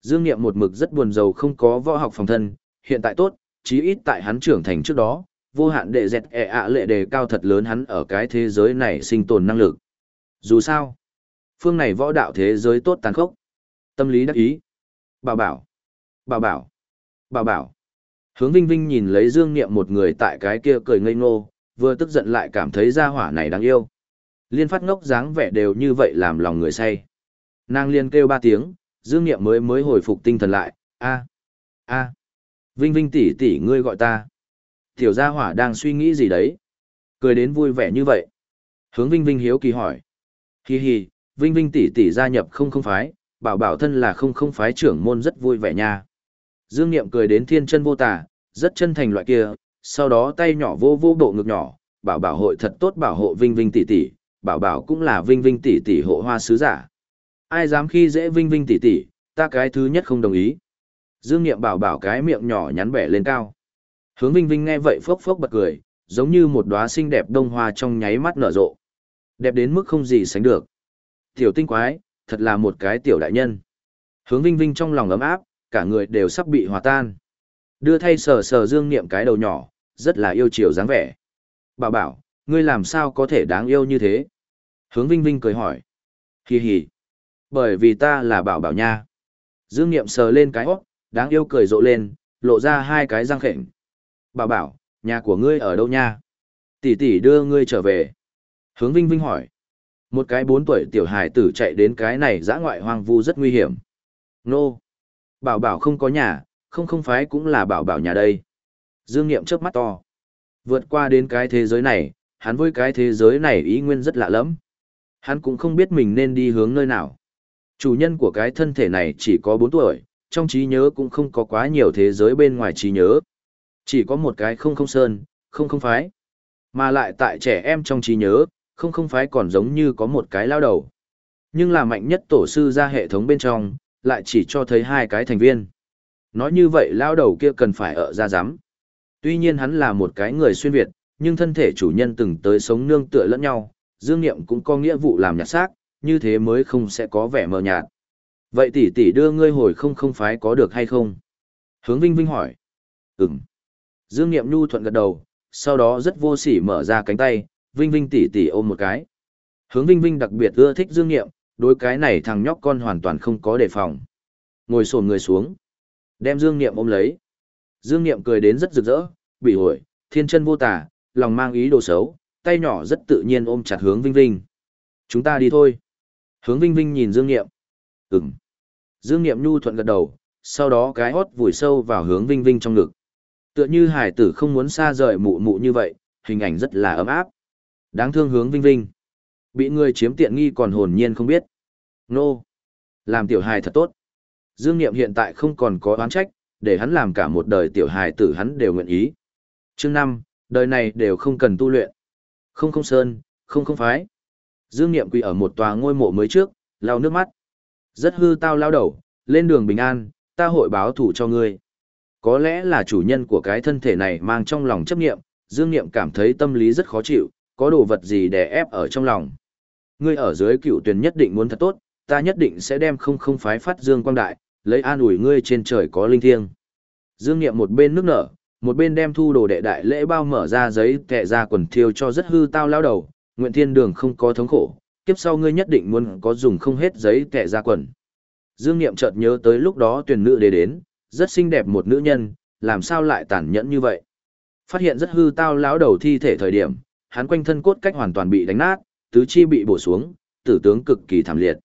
[SPEAKER 1] Dương Niệm một mực rất buồn rầu không có võ học phòng thân, hiện tại tốt, chí ít tại hắn trưởng thành trước đó, vô hạn đệ dẹt ẹ ạ lệ đề cao thật lớn hắn ở cái thế giới này sinh tồn năng lực. Dù sao, phương này võ đạo thế giới tốt tàn khốc. Tâm lý đắc ý. Bảo bảo. Bảo bảo. Bảo bảo. Hướng Vinh Vinh nhìn lấy Dương Niệm một người tại cái kia cười ngây ngô, vừa tức giận lại cảm thấy gia hỏa này đáng yêu. Liên phát ngốc dáng vẻ đều như vậy làm lòng người say. Nàng liên kêu ba tiếng, Dương Niệm mới mới hồi phục tinh thần lại, a a Vinh Vinh tỷ tỷ ngươi gọi ta. Tiểu gia hỏa đang suy nghĩ gì đấy? Cười đến vui vẻ như vậy. Hướng Vinh Vinh hiếu kỳ hỏi. Hi hi, Vinh Vinh tỷ tỷ gia nhập không không phái, bảo bảo thân là không không phái trưởng môn rất vui vẻ nha. Dương Niệm cười đến thiên chân vô tả, rất chân thành loại kia, sau đó tay nhỏ vô vô bộ ngực nhỏ, bảo bảo hội thật tốt bảo hộ Vinh Vinh tỷ tỷ, bảo bảo cũng là Vinh Vinh tỷ tỷ hộ hoa sứ giả. Ai dám khi dễ Vinh Vinh tỷ tỷ, ta cái thứ nhất không đồng ý. Dương Niệm bảo bảo cái miệng nhỏ nhắn bẻ lên cao. Hướng Vinh Vinh nghe vậy phốc phốc bật cười, giống như một đóa xinh đẹp đông hoa trong nháy mắt nở rộ. Đẹp đến mức không gì sánh được. Tiểu tinh quái, thật là một cái tiểu đại nhân. Hướng Vinh Vinh trong lòng ấm áp, cả người đều sắp bị hòa tan. Đưa thay sờ sờ Dương Niệm cái đầu nhỏ, rất là yêu chiều dáng vẻ. Bảo bảo, ngươi làm sao có thể đáng yêu như thế? Hướng Vinh Vinh cười hỏi. Hì hì. Bởi vì ta là bảo bảo nha. Dương Niệm sờ lên cái hót, đáng yêu cười rộ lên, lộ ra hai cái răng khệnh. Bảo bảo, nhà của ngươi ở đâu nha? Tỷ tỷ đưa ngươi trở về. Hướng Vinh Vinh hỏi. Một cái bốn tuổi tiểu hài tử chạy đến cái này dã ngoại hoang vu rất nguy hiểm. Nô. Bảo bảo không có nhà, không không phải cũng là bảo bảo nhà đây. Dương Niệm chớp mắt to. Vượt qua đến cái thế giới này, hắn với cái thế giới này ý nguyên rất lạ lẫm Hắn cũng không biết mình nên đi hướng nơi nào. Chủ nhân của cái thân thể này chỉ có 4 tuổi, trong trí nhớ cũng không có quá nhiều thế giới bên ngoài trí nhớ. Chỉ có một cái không không sơn, không không phái. Mà lại tại trẻ em trong trí nhớ, không không phái còn giống như có một cái lao đầu. Nhưng là mạnh nhất tổ sư ra hệ thống bên trong, lại chỉ cho thấy hai cái thành viên. Nói như vậy lao đầu kia cần phải ở ra giám. Tuy nhiên hắn là một cái người xuyên Việt, nhưng thân thể chủ nhân từng tới sống nương tựa lẫn nhau, Dương Niệm cũng có nghĩa vụ làm nhặt xác, như thế mới không sẽ có vẻ mờ nhạt. Vậy tỷ tỷ đưa ngươi hồi không không phái có được hay không? Hướng Vinh Vinh hỏi. Ừm. Dương Niệm nhu thuận gật đầu, sau đó rất vô sỉ mở ra cánh tay, Vinh Vinh tỷ tỷ ôm một cái. Hướng Vinh Vinh đặc biệt ưa thích Dương Niệm, đối cái này thằng nhóc con hoàn toàn không có đề phòng. Ngồi xổm người xuống, đem Dương Niệm ôm lấy. Dương Niệm cười đến rất rực rỡ, bị hội, thiên chân vô tả, lòng mang ý đồ xấu, tay nhỏ rất tự nhiên ôm chặt hướng Vinh Vinh. Chúng ta đi thôi. Hướng Vinh Vinh nhìn Dương Niệm. Ừm. Dương Niệm nhu thuận gật đầu, sau đó cái hót vùi sâu vào hướng Vinh Vinh trong ngực. Tựa như hải tử không muốn xa rời mụ mụ như vậy, hình ảnh rất là ấm áp. Đáng thương hướng Vinh Vinh. Bị người chiếm tiện nghi còn hồn nhiên không biết. Nô. Làm tiểu hài thật tốt. Dương Niệm hiện tại không còn có oán trách, để hắn làm cả một đời tiểu hài tử hắn đều nguyện ý. Chương năm, đời này đều không cần tu luyện. Không không sơn, không không phái. Dương Niệm quỳ ở một tòa ngôi mộ mới trước, lau nước mắt. Rất hư tao lao đầu, lên đường bình an, ta hội báo thủ cho ngươi. Có lẽ là chủ nhân của cái thân thể này mang trong lòng chấp niệm, Dương Niệm cảm thấy tâm lý rất khó chịu, có đồ vật gì đè ép ở trong lòng. Ngươi ở dưới cựu tuyển nhất định muốn thật tốt, ta nhất định sẽ đem không không phái phát Dương Quang Đại, lấy an ủi ngươi trên trời có linh thiêng. Dương Niệm một bên nước nở, một bên đem thu đồ đệ đại lễ bao mở ra giấy kẹ ra quần thiêu cho rất hư tao lao đầu, nguyện thiên đường không có thống khổ, kiếp sau ngươi nhất định muốn có dùng không hết giấy kẻ ra quần. Dương Niệm chợt nhớ tới lúc đó tuyển nữ đế đến, rất xinh đẹp một nữ nhân, làm sao lại tàn nhẫn như vậy. Phát hiện rất hư tao lão đầu thi thể thời điểm, hắn quanh thân cốt cách hoàn toàn bị đánh nát, tứ chi bị bổ xuống, tử tướng cực kỳ thảm liệt.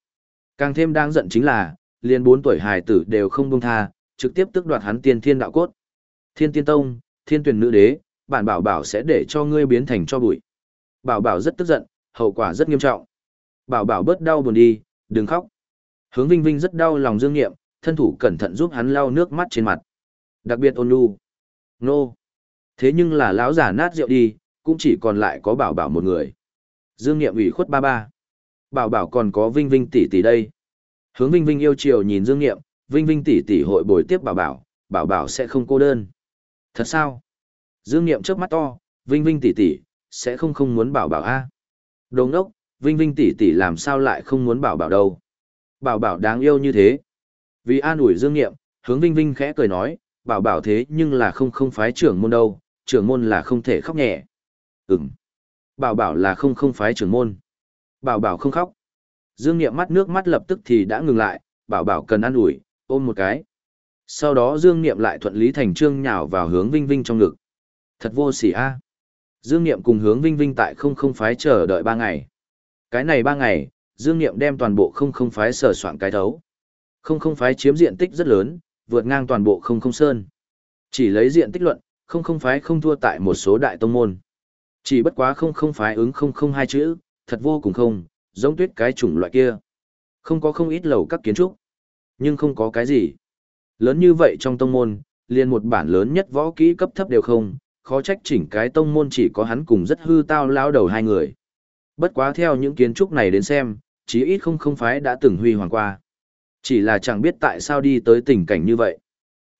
[SPEAKER 1] Càng thêm đáng giận chính là, liền bốn tuổi hài tử đều không buông tha, trực tiếp tước đoạt hắn tiên thiên đạo cốt. Thiên tiên tông, thiên tuyển nữ đế, bản bảo bảo sẽ để cho ngươi biến thành cho bụi. Bảo bảo rất tức giận, hậu quả rất nghiêm trọng. Bảo bảo bớt đau buồn đi, đừng khóc. Hướng Vinh Vinh rất đau lòng dương nghiệm, thân thủ cẩn thận giúp hắn lau nước mắt trên mặt. Đặc biệt ôn nhu. Nô. Thế nhưng là lão giả nát rượu đi, cũng chỉ còn lại có bảo bảo một người. Dương Nghiệm ủy khuất ba ba. Bảo bảo còn có Vinh Vinh tỷ tỷ đây. Hướng Vinh Vinh yêu chiều nhìn Dương Nghiệm, Vinh Vinh tỷ tỷ hội bồi tiếp bảo bảo, bảo bảo sẽ không cô đơn. Thật sao? Dương Nghiệm trước mắt to, Vinh Vinh tỷ tỷ sẽ không không muốn bảo bảo a. À? Đồ ngốc, Vinh Vinh tỷ tỷ làm sao lại không muốn bảo bảo đâu? Bảo bảo đáng yêu như thế. Vì an ủi Dương Nghiệm, hướng Vinh Vinh khẽ cười nói, bảo bảo thế nhưng là không không phái trưởng môn đâu, trưởng môn là không thể khóc nhẹ. Ừm. Bảo bảo là không không phái trưởng môn. Bảo bảo không khóc. Dương Niệm mắt nước mắt lập tức thì đã ngừng lại, bảo bảo cần an ủi, ôm một cái. Sau đó Dương Niệm lại thuận lý thành trương nhào vào hướng Vinh Vinh trong ngực. Thật vô sỉ a. Dương Niệm cùng hướng Vinh Vinh tại không không phái chờ đợi ba ngày. Cái này ba ngày, Dương Niệm đem toàn bộ không không phái sở soạn cái thấu. Không không phái chiếm diện tích rất lớn, vượt ngang toàn bộ không không sơn. Chỉ lấy diện tích luận, không không phái không thua tại một số đại tông môn. Chỉ bất quá không không phái ứng không không hai chữ, thật vô cùng không, giống tuyết cái chủng loại kia. Không có không ít lầu các kiến trúc, nhưng không có cái gì. Lớn như vậy trong tông môn, liền một bản lớn nhất võ kỹ cấp thấp đều không, khó trách chỉnh cái tông môn chỉ có hắn cùng rất hư tao lao đầu hai người. Bất quá theo những kiến trúc này đến xem, chí ít không không phái đã từng huy hoàng qua. Chỉ là chẳng biết tại sao đi tới tình cảnh như vậy.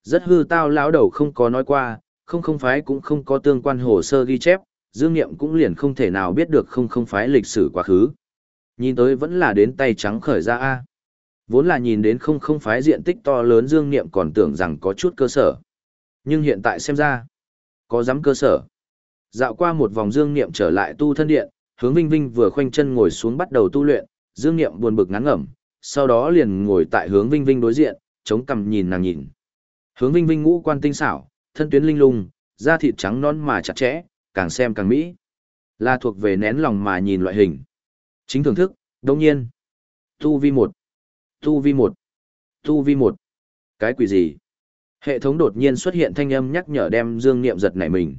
[SPEAKER 1] Rất hư tao lão đầu không có nói qua, không không phái cũng không có tương quan hồ sơ ghi chép, Dương Niệm cũng liền không thể nào biết được không không phái lịch sử quá khứ. Nhìn tới vẫn là đến tay trắng khởi ra A. Vốn là nhìn đến không không phái diện tích to lớn Dương Niệm còn tưởng rằng có chút cơ sở. Nhưng hiện tại xem ra, có dám cơ sở. Dạo qua một vòng Dương Niệm trở lại tu thân điện, hướng Vinh Vinh vừa khoanh chân ngồi xuống bắt đầu tu luyện, Dương Niệm buồn bực ngắn ngẩm, sau đó liền ngồi tại hướng Vinh Vinh đối diện, chống cằm nhìn nàng nhìn. Hướng Vinh Vinh ngũ quan tinh xảo, thân tuyến linh lung, da thịt trắng non mà chặt chẽ, càng xem càng mỹ. Là thuộc về nén lòng mà nhìn loại hình. Chính thưởng thức, đồng nhiên. Tu vi một, Tu vi một, Tu vi một. Cái quỷ gì? Hệ thống đột nhiên xuất hiện thanh âm nhắc nhở đem Dương Niệm giật nảy mình.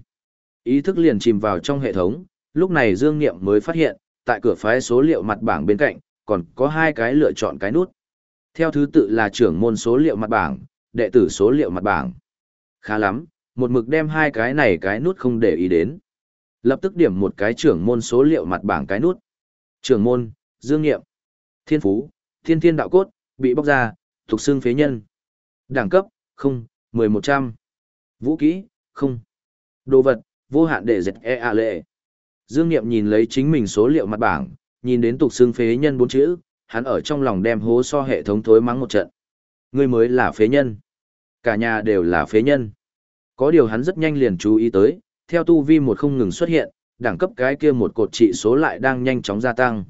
[SPEAKER 1] Ý thức liền chìm vào trong hệ thống, lúc này Dương Niệm mới phát hiện, tại cửa phái số liệu mặt bảng bên cạnh, còn có hai cái lựa chọn cái nút. Theo thứ tự là trưởng môn số liệu mặt bảng, đệ tử số liệu mặt bảng. Khá lắm, một mực đem hai cái này cái nút không để ý đến. Lập tức điểm một cái trưởng môn số liệu mặt bảng cái nút. Trưởng môn, Dương Niệm Thiên Phú, Thiên Thiên Đạo Cốt, bị bóc ra, thuộc xương phế nhân. Đẳng cấp, không, mười một trăm Vũ kỹ, không. Đồ vật, vô hạn để dệt e a lệ. Dương Nghiệm nhìn lấy chính mình số liệu mặt bảng, nhìn đến tục xương phế nhân bốn chữ, hắn ở trong lòng đem hố so hệ thống thối mắng một trận. Ngươi mới là phế nhân. Cả nhà đều là phế nhân. Có điều hắn rất nhanh liền chú ý tới, theo tu vi một không ngừng xuất hiện, đẳng cấp cái kia một cột trị số lại đang nhanh chóng gia tăng.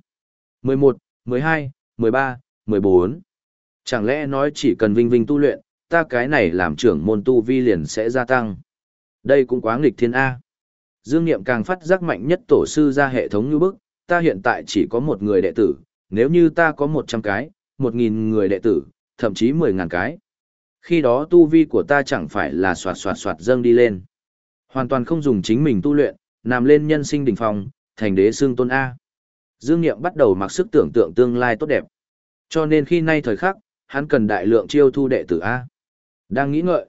[SPEAKER 1] 11, 12, 13, 14. Chẳng lẽ nói chỉ cần vinh vinh tu luyện, ta cái này làm trưởng môn tu vi liền sẽ gia tăng. Đây cũng quá nghịch thiên A. Dương Niệm càng phát giác mạnh nhất tổ sư ra hệ thống như bức, ta hiện tại chỉ có một người đệ tử, nếu như ta có 100 cái, 1.000 người đệ tử, thậm chí 10.000 cái. Khi đó tu vi của ta chẳng phải là soạt soạt soạt dâng đi lên. Hoàn toàn không dùng chính mình tu luyện, nằm lên nhân sinh đỉnh phong, thành đế xương tôn A. Dương Niệm bắt đầu mặc sức tưởng tượng tương lai tốt đẹp. Cho nên khi nay thời khắc, hắn cần đại lượng chiêu thu đệ tử A. Đang nghĩ ngợi.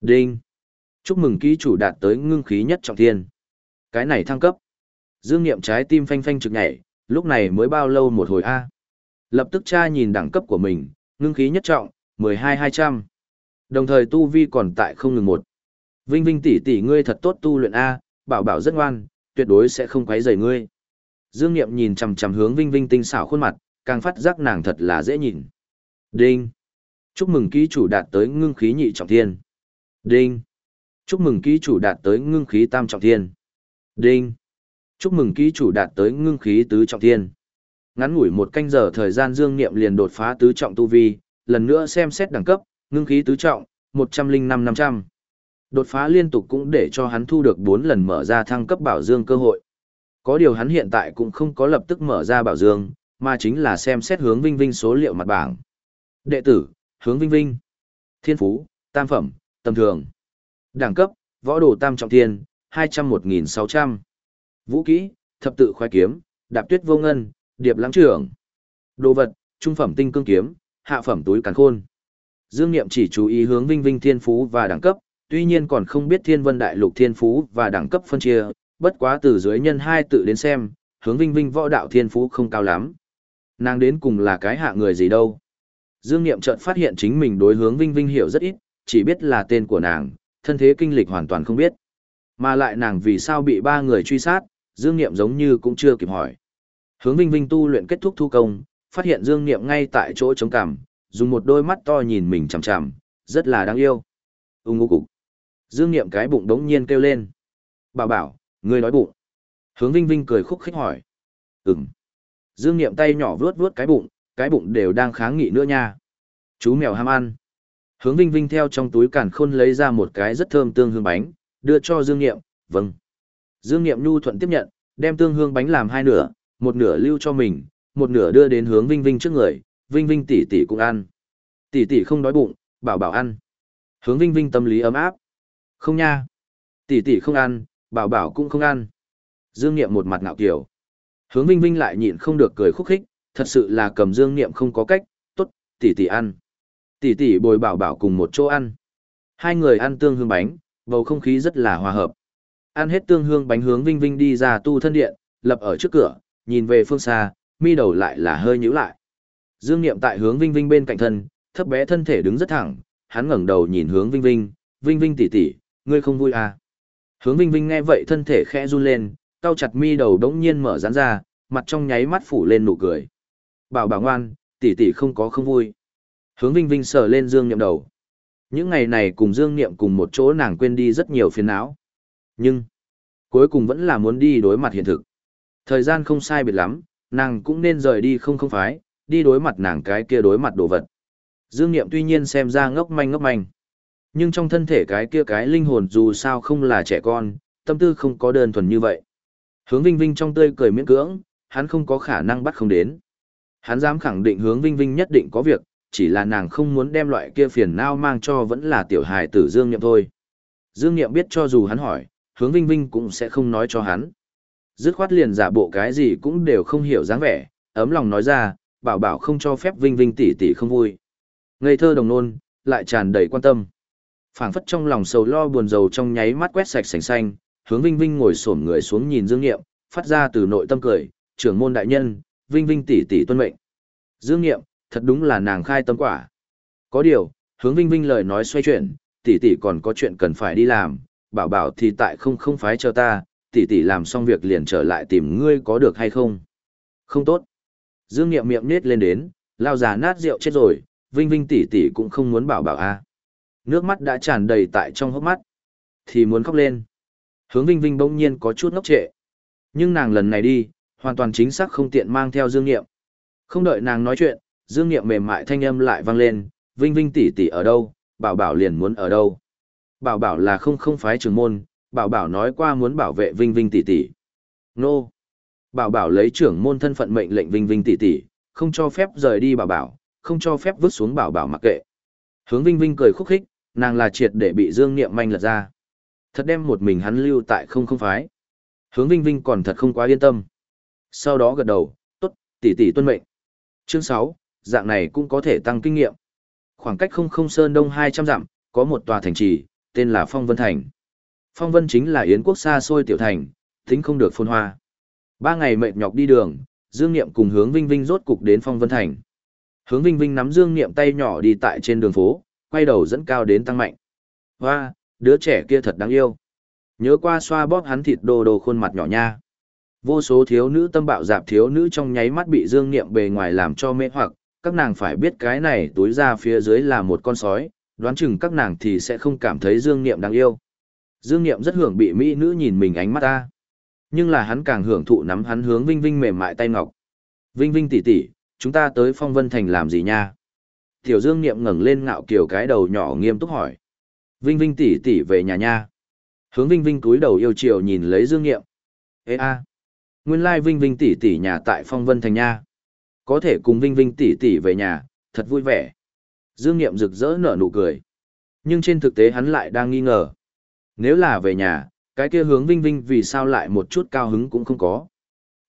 [SPEAKER 1] Đinh. Chúc mừng ký chủ đạt tới ngưng khí nhất trọng thiên. Cái này thăng cấp. Dương Niệm trái tim phanh phanh trực nhảy, lúc này mới bao lâu một hồi A. Lập tức cha nhìn đẳng cấp của mình, ngưng khí nhất trọng, 12-200. Đồng thời tu vi còn tại không ngừng một. Vinh Vinh tỷ tỷ ngươi thật tốt tu luyện A, bảo bảo rất ngoan, tuyệt đối sẽ không quấy rầy ngươi. Dương Niệm nhìn chằm chằm hướng Vinh Vinh tinh xảo khuôn mặt, càng phát giác nàng thật là dễ nhìn. Đinh. Chúc mừng ký chủ đạt tới ngưng khí nhị trọng thiên. Đinh. Chúc mừng ký chủ đạt tới ngưng khí tam trọng thiên. Đinh. Chúc mừng ký chủ đạt tới ngưng khí tứ trọng thiên. Ngắn ngủi một canh giờ thời gian Dương Niệm liền đột phá tứ trọng tu vi, lần nữa xem xét đẳng cấp, ngưng khí tứ trọng, 105-500. Đột phá liên tục cũng để cho hắn thu được bốn lần mở ra thăng cấp bảo dương cơ hội. Có điều hắn hiện tại cũng không có lập tức mở ra bảo dương, mà chính là xem xét hướng Vinh Vinh số liệu mặt bảng. Đệ tử, hướng Vinh Vinh. Thiên phú, tam phẩm, tầm thường. Đẳng cấp, võ đồ tam trọng thiên, 201.600. Vũ kỹ, thập tự khoái kiếm, đạp tuyết vô ngân, điệp lãng trưởng. Đồ vật, trung phẩm tinh cương kiếm, hạ phẩm túi càn khôn. Dương Niệm chỉ chú ý hướng Vinh Vinh thiên phú và đẳng cấp, tuy nhiên còn không biết Thiên Vân Đại Lục thiên phú và đẳng cấp phân chia, bất quá từ dưới nhân hai tự đến xem, hướng Vinh Vinh võ đạo thiên phú không cao lắm. Nàng đến cùng là cái hạ người gì đâu. Dương Niệm chợt phát hiện chính mình đối hướng Vinh Vinh hiểu rất ít, chỉ biết là tên của nàng, thân thế kinh lịch hoàn toàn không biết. Mà lại nàng vì sao bị ba người truy sát, Dương Niệm giống như cũng chưa kịp hỏi. Hướng Vinh Vinh tu luyện kết thúc thu công, phát hiện Dương Niệm ngay tại chỗ chống cằm, dùng một đôi mắt to nhìn mình chằm chằm, rất là đáng yêu. Ung ngô cục. Dương Niệm cái bụng đống nhiên kêu lên. Bảo bảo, ngươi nói bụng. Hướng Vinh Vinh cười khúc khích hỏi. Ừm. Dương Niệm tay nhỏ vuốt vuốt cái bụng, cái bụng đều đang kháng nghị nữa nha. Chú mèo ham ăn. Hướng Vinh Vinh theo trong túi càn khôn lấy ra một cái rất thơm tương hương bánh, đưa cho Dương Niệm, vâng. Dương Niệm nhu thuận tiếp nhận, đem tương hương bánh làm hai nửa, một nửa lưu cho mình, một nửa đưa đến hướng Vinh Vinh trước người, Vinh Vinh tỷ tỷ cũng ăn. Tỷ tỷ không đói bụng, bảo bảo ăn. Hướng Vinh Vinh tâm lý ấm áp. Không nha. Tỷ tỷ không ăn, bảo bảo cũng không ăn. Dương Niệm một mặt ngạo kiểu. Hướng Vinh Vinh lại nhịn không được cười khúc khích, thật sự là cầm Dương Niệm không có cách, tốt, tỷ tỷ ăn. Tỷ tỷ bồi bảo bảo cùng một chỗ ăn. Hai người ăn tương hương bánh, bầu không khí rất là hòa hợp. Ăn hết tương hương bánh hướng Vinh Vinh đi ra tu thân điện, lập ở trước cửa, nhìn về phương xa, mi đầu lại là hơi nhíu lại. Dương Niệm tại hướng Vinh Vinh bên cạnh thân, thấp bé thân thể đứng rất thẳng, hắn ngẩng đầu nhìn hướng Vinh Vinh, Vinh Vinh tỷ tỷ, ngươi không vui à? Hướng Vinh Vinh nghe vậy thân thể khẽ run lên, cau chặt mi đầu đống nhiên mở giãn ra, mặt trong nháy mắt phủ lên nụ cười. Bảo bảo ngoan, tỷ tỷ không có không vui. Hướng Vinh Vinh sờ lên Dương Niệm đầu. Những ngày này cùng Dương Niệm cùng một chỗ nàng quên đi rất nhiều phiền não. Nhưng, cuối cùng vẫn là muốn đi đối mặt hiện thực. Thời gian không sai biệt lắm, nàng cũng nên rời đi không không phái, đi đối mặt nàng cái kia đối mặt đồ vật. Dương Niệm tuy nhiên xem ra ngốc manh ngốc manh, nhưng trong thân thể cái kia cái linh hồn dù sao không là trẻ con, tâm tư không có đơn thuần như vậy. Hướng Vinh Vinh trong tươi cười miễn cưỡng, hắn không có khả năng bắt không đến. Hắn dám khẳng định hướng Vinh Vinh nhất định có việc, chỉ là nàng không muốn đem loại kia phiền não mang cho vẫn là tiểu hài tử Dương Niệm thôi. Dương Niệm biết cho dù hắn hỏi, hướng Vinh Vinh cũng sẽ không nói cho hắn. Dứt khoát liền giả bộ cái gì cũng đều không hiểu dáng vẻ, ấm lòng nói ra, bảo bảo không cho phép Vinh Vinh tỷ tỷ không vui. Ngây thơ đồng nôn, lại tràn đầy quan tâm. phảng phất trong lòng sầu lo buồn rầu trong nháy mắt quét sạch sành xanh, hướng Vinh Vinh ngồi xổm người xuống nhìn Dương Nghiệm, phát ra từ nội tâm cười, trưởng môn đại nhân, Vinh Vinh tỷ tỷ tuân mệnh. Dương Nghiệm, thật đúng là nàng khai tâm quả. Có điều, hướng Vinh Vinh lời nói xoay chuyển, tỷ tỷ còn có chuyện cần phải đi làm, bảo bảo thì tại không không phái cho ta, tỷ tỷ làm xong việc liền trở lại tìm ngươi có được hay không? Không tốt. Dương Nghiệm miệng nết lên đến, lao già nát rượu chết rồi, Vinh Vinh tỷ tỷ cũng không muốn bảo bảo a. Nước mắt đã tràn đầy tại trong hốc mắt, thì muốn khóc lên. Hướng Vinh Vinh bỗng nhiên có chút ngốc trệ. Nhưng nàng lần này đi, hoàn toàn chính xác không tiện mang theo Dương Nghiệm. Không đợi nàng nói chuyện, Dương Nghiệm mềm mại thanh âm lại vang lên, Vinh Vinh tỷ tỷ ở đâu, bảo bảo liền muốn ở đâu. Bảo bảo là không không phái trưởng môn, bảo bảo nói qua muốn bảo vệ Vinh Vinh tỷ tỷ. Nô. Bảo bảo lấy trưởng môn thân phận mệnh lệnh Vinh Vinh tỷ tỷ, không cho phép rời đi bảo bảo, không cho phép vứt xuống bảo bảo mặc kệ. Hướng Vinh Vinh cười khúc khích, nàng là triệt để bị Dương Niệm manh lật ra. Thật đem một mình hắn lưu tại không không phái. Hướng Vinh Vinh còn thật không quá yên tâm. Sau đó gật đầu, tốt, tỷ tỷ tuân mệnh. Chương 6, dạng này cũng có thể tăng kinh nghiệm. Khoảng cách không không sơn đông 200 dặm, có một tòa thành trì, tên là Phong Vân Thành. Phong Vân chính là Yến quốc xa xôi tiểu thành, tính không được phồn hoa. Ba ngày mệt nhọc đi đường, Dương Niệm cùng hướng Vinh Vinh rốt cục đến Phong Vân Thành. Hướng Vinh Vinh nắm Dương Niệm tay nhỏ đi tại trên đường phố, quay đầu dẫn cao đến tăng mạnh. Hoa, đứa trẻ kia thật đáng yêu. Nhớ qua xoa bóp hắn thịt đồ đồ khuôn mặt nhỏ nha. Vô số thiếu nữ tâm bạo dạp thiếu nữ trong nháy mắt bị Dương Niệm bề ngoài làm cho mê hoặc, các nàng phải biết cái này túi ra phía dưới là một con sói, đoán chừng các nàng thì sẽ không cảm thấy Dương Niệm đáng yêu. Dương Niệm rất hưởng bị mỹ nữ nhìn mình ánh mắt ta. Nhưng là hắn càng hưởng thụ nắm hắn hướng Vinh Vinh mềm mại tay ngọc. Vinh Vinh tỷ tỷ, chúng ta tới Phong Vân Thành làm gì nha? Tiểu Dương Niệm ngẩng lên ngạo kiểu cái đầu nhỏ nghiêm túc hỏi. Vinh Vinh tỷ tỷ về nhà nha. Hướng Vinh Vinh cúi đầu yêu chiều nhìn lấy Dương Niệm. Ê a, nguyên lai Vinh Vinh tỷ tỷ nhà tại Phong Vân Thành nha. Có thể cùng Vinh Vinh tỷ tỷ về nhà, thật vui vẻ. Dương Niệm rực rỡ nở nụ cười. Nhưng trên thực tế hắn lại đang nghi ngờ. Nếu là về nhà, cái kia hướng Vinh Vinh vì sao lại một chút cao hứng cũng không có.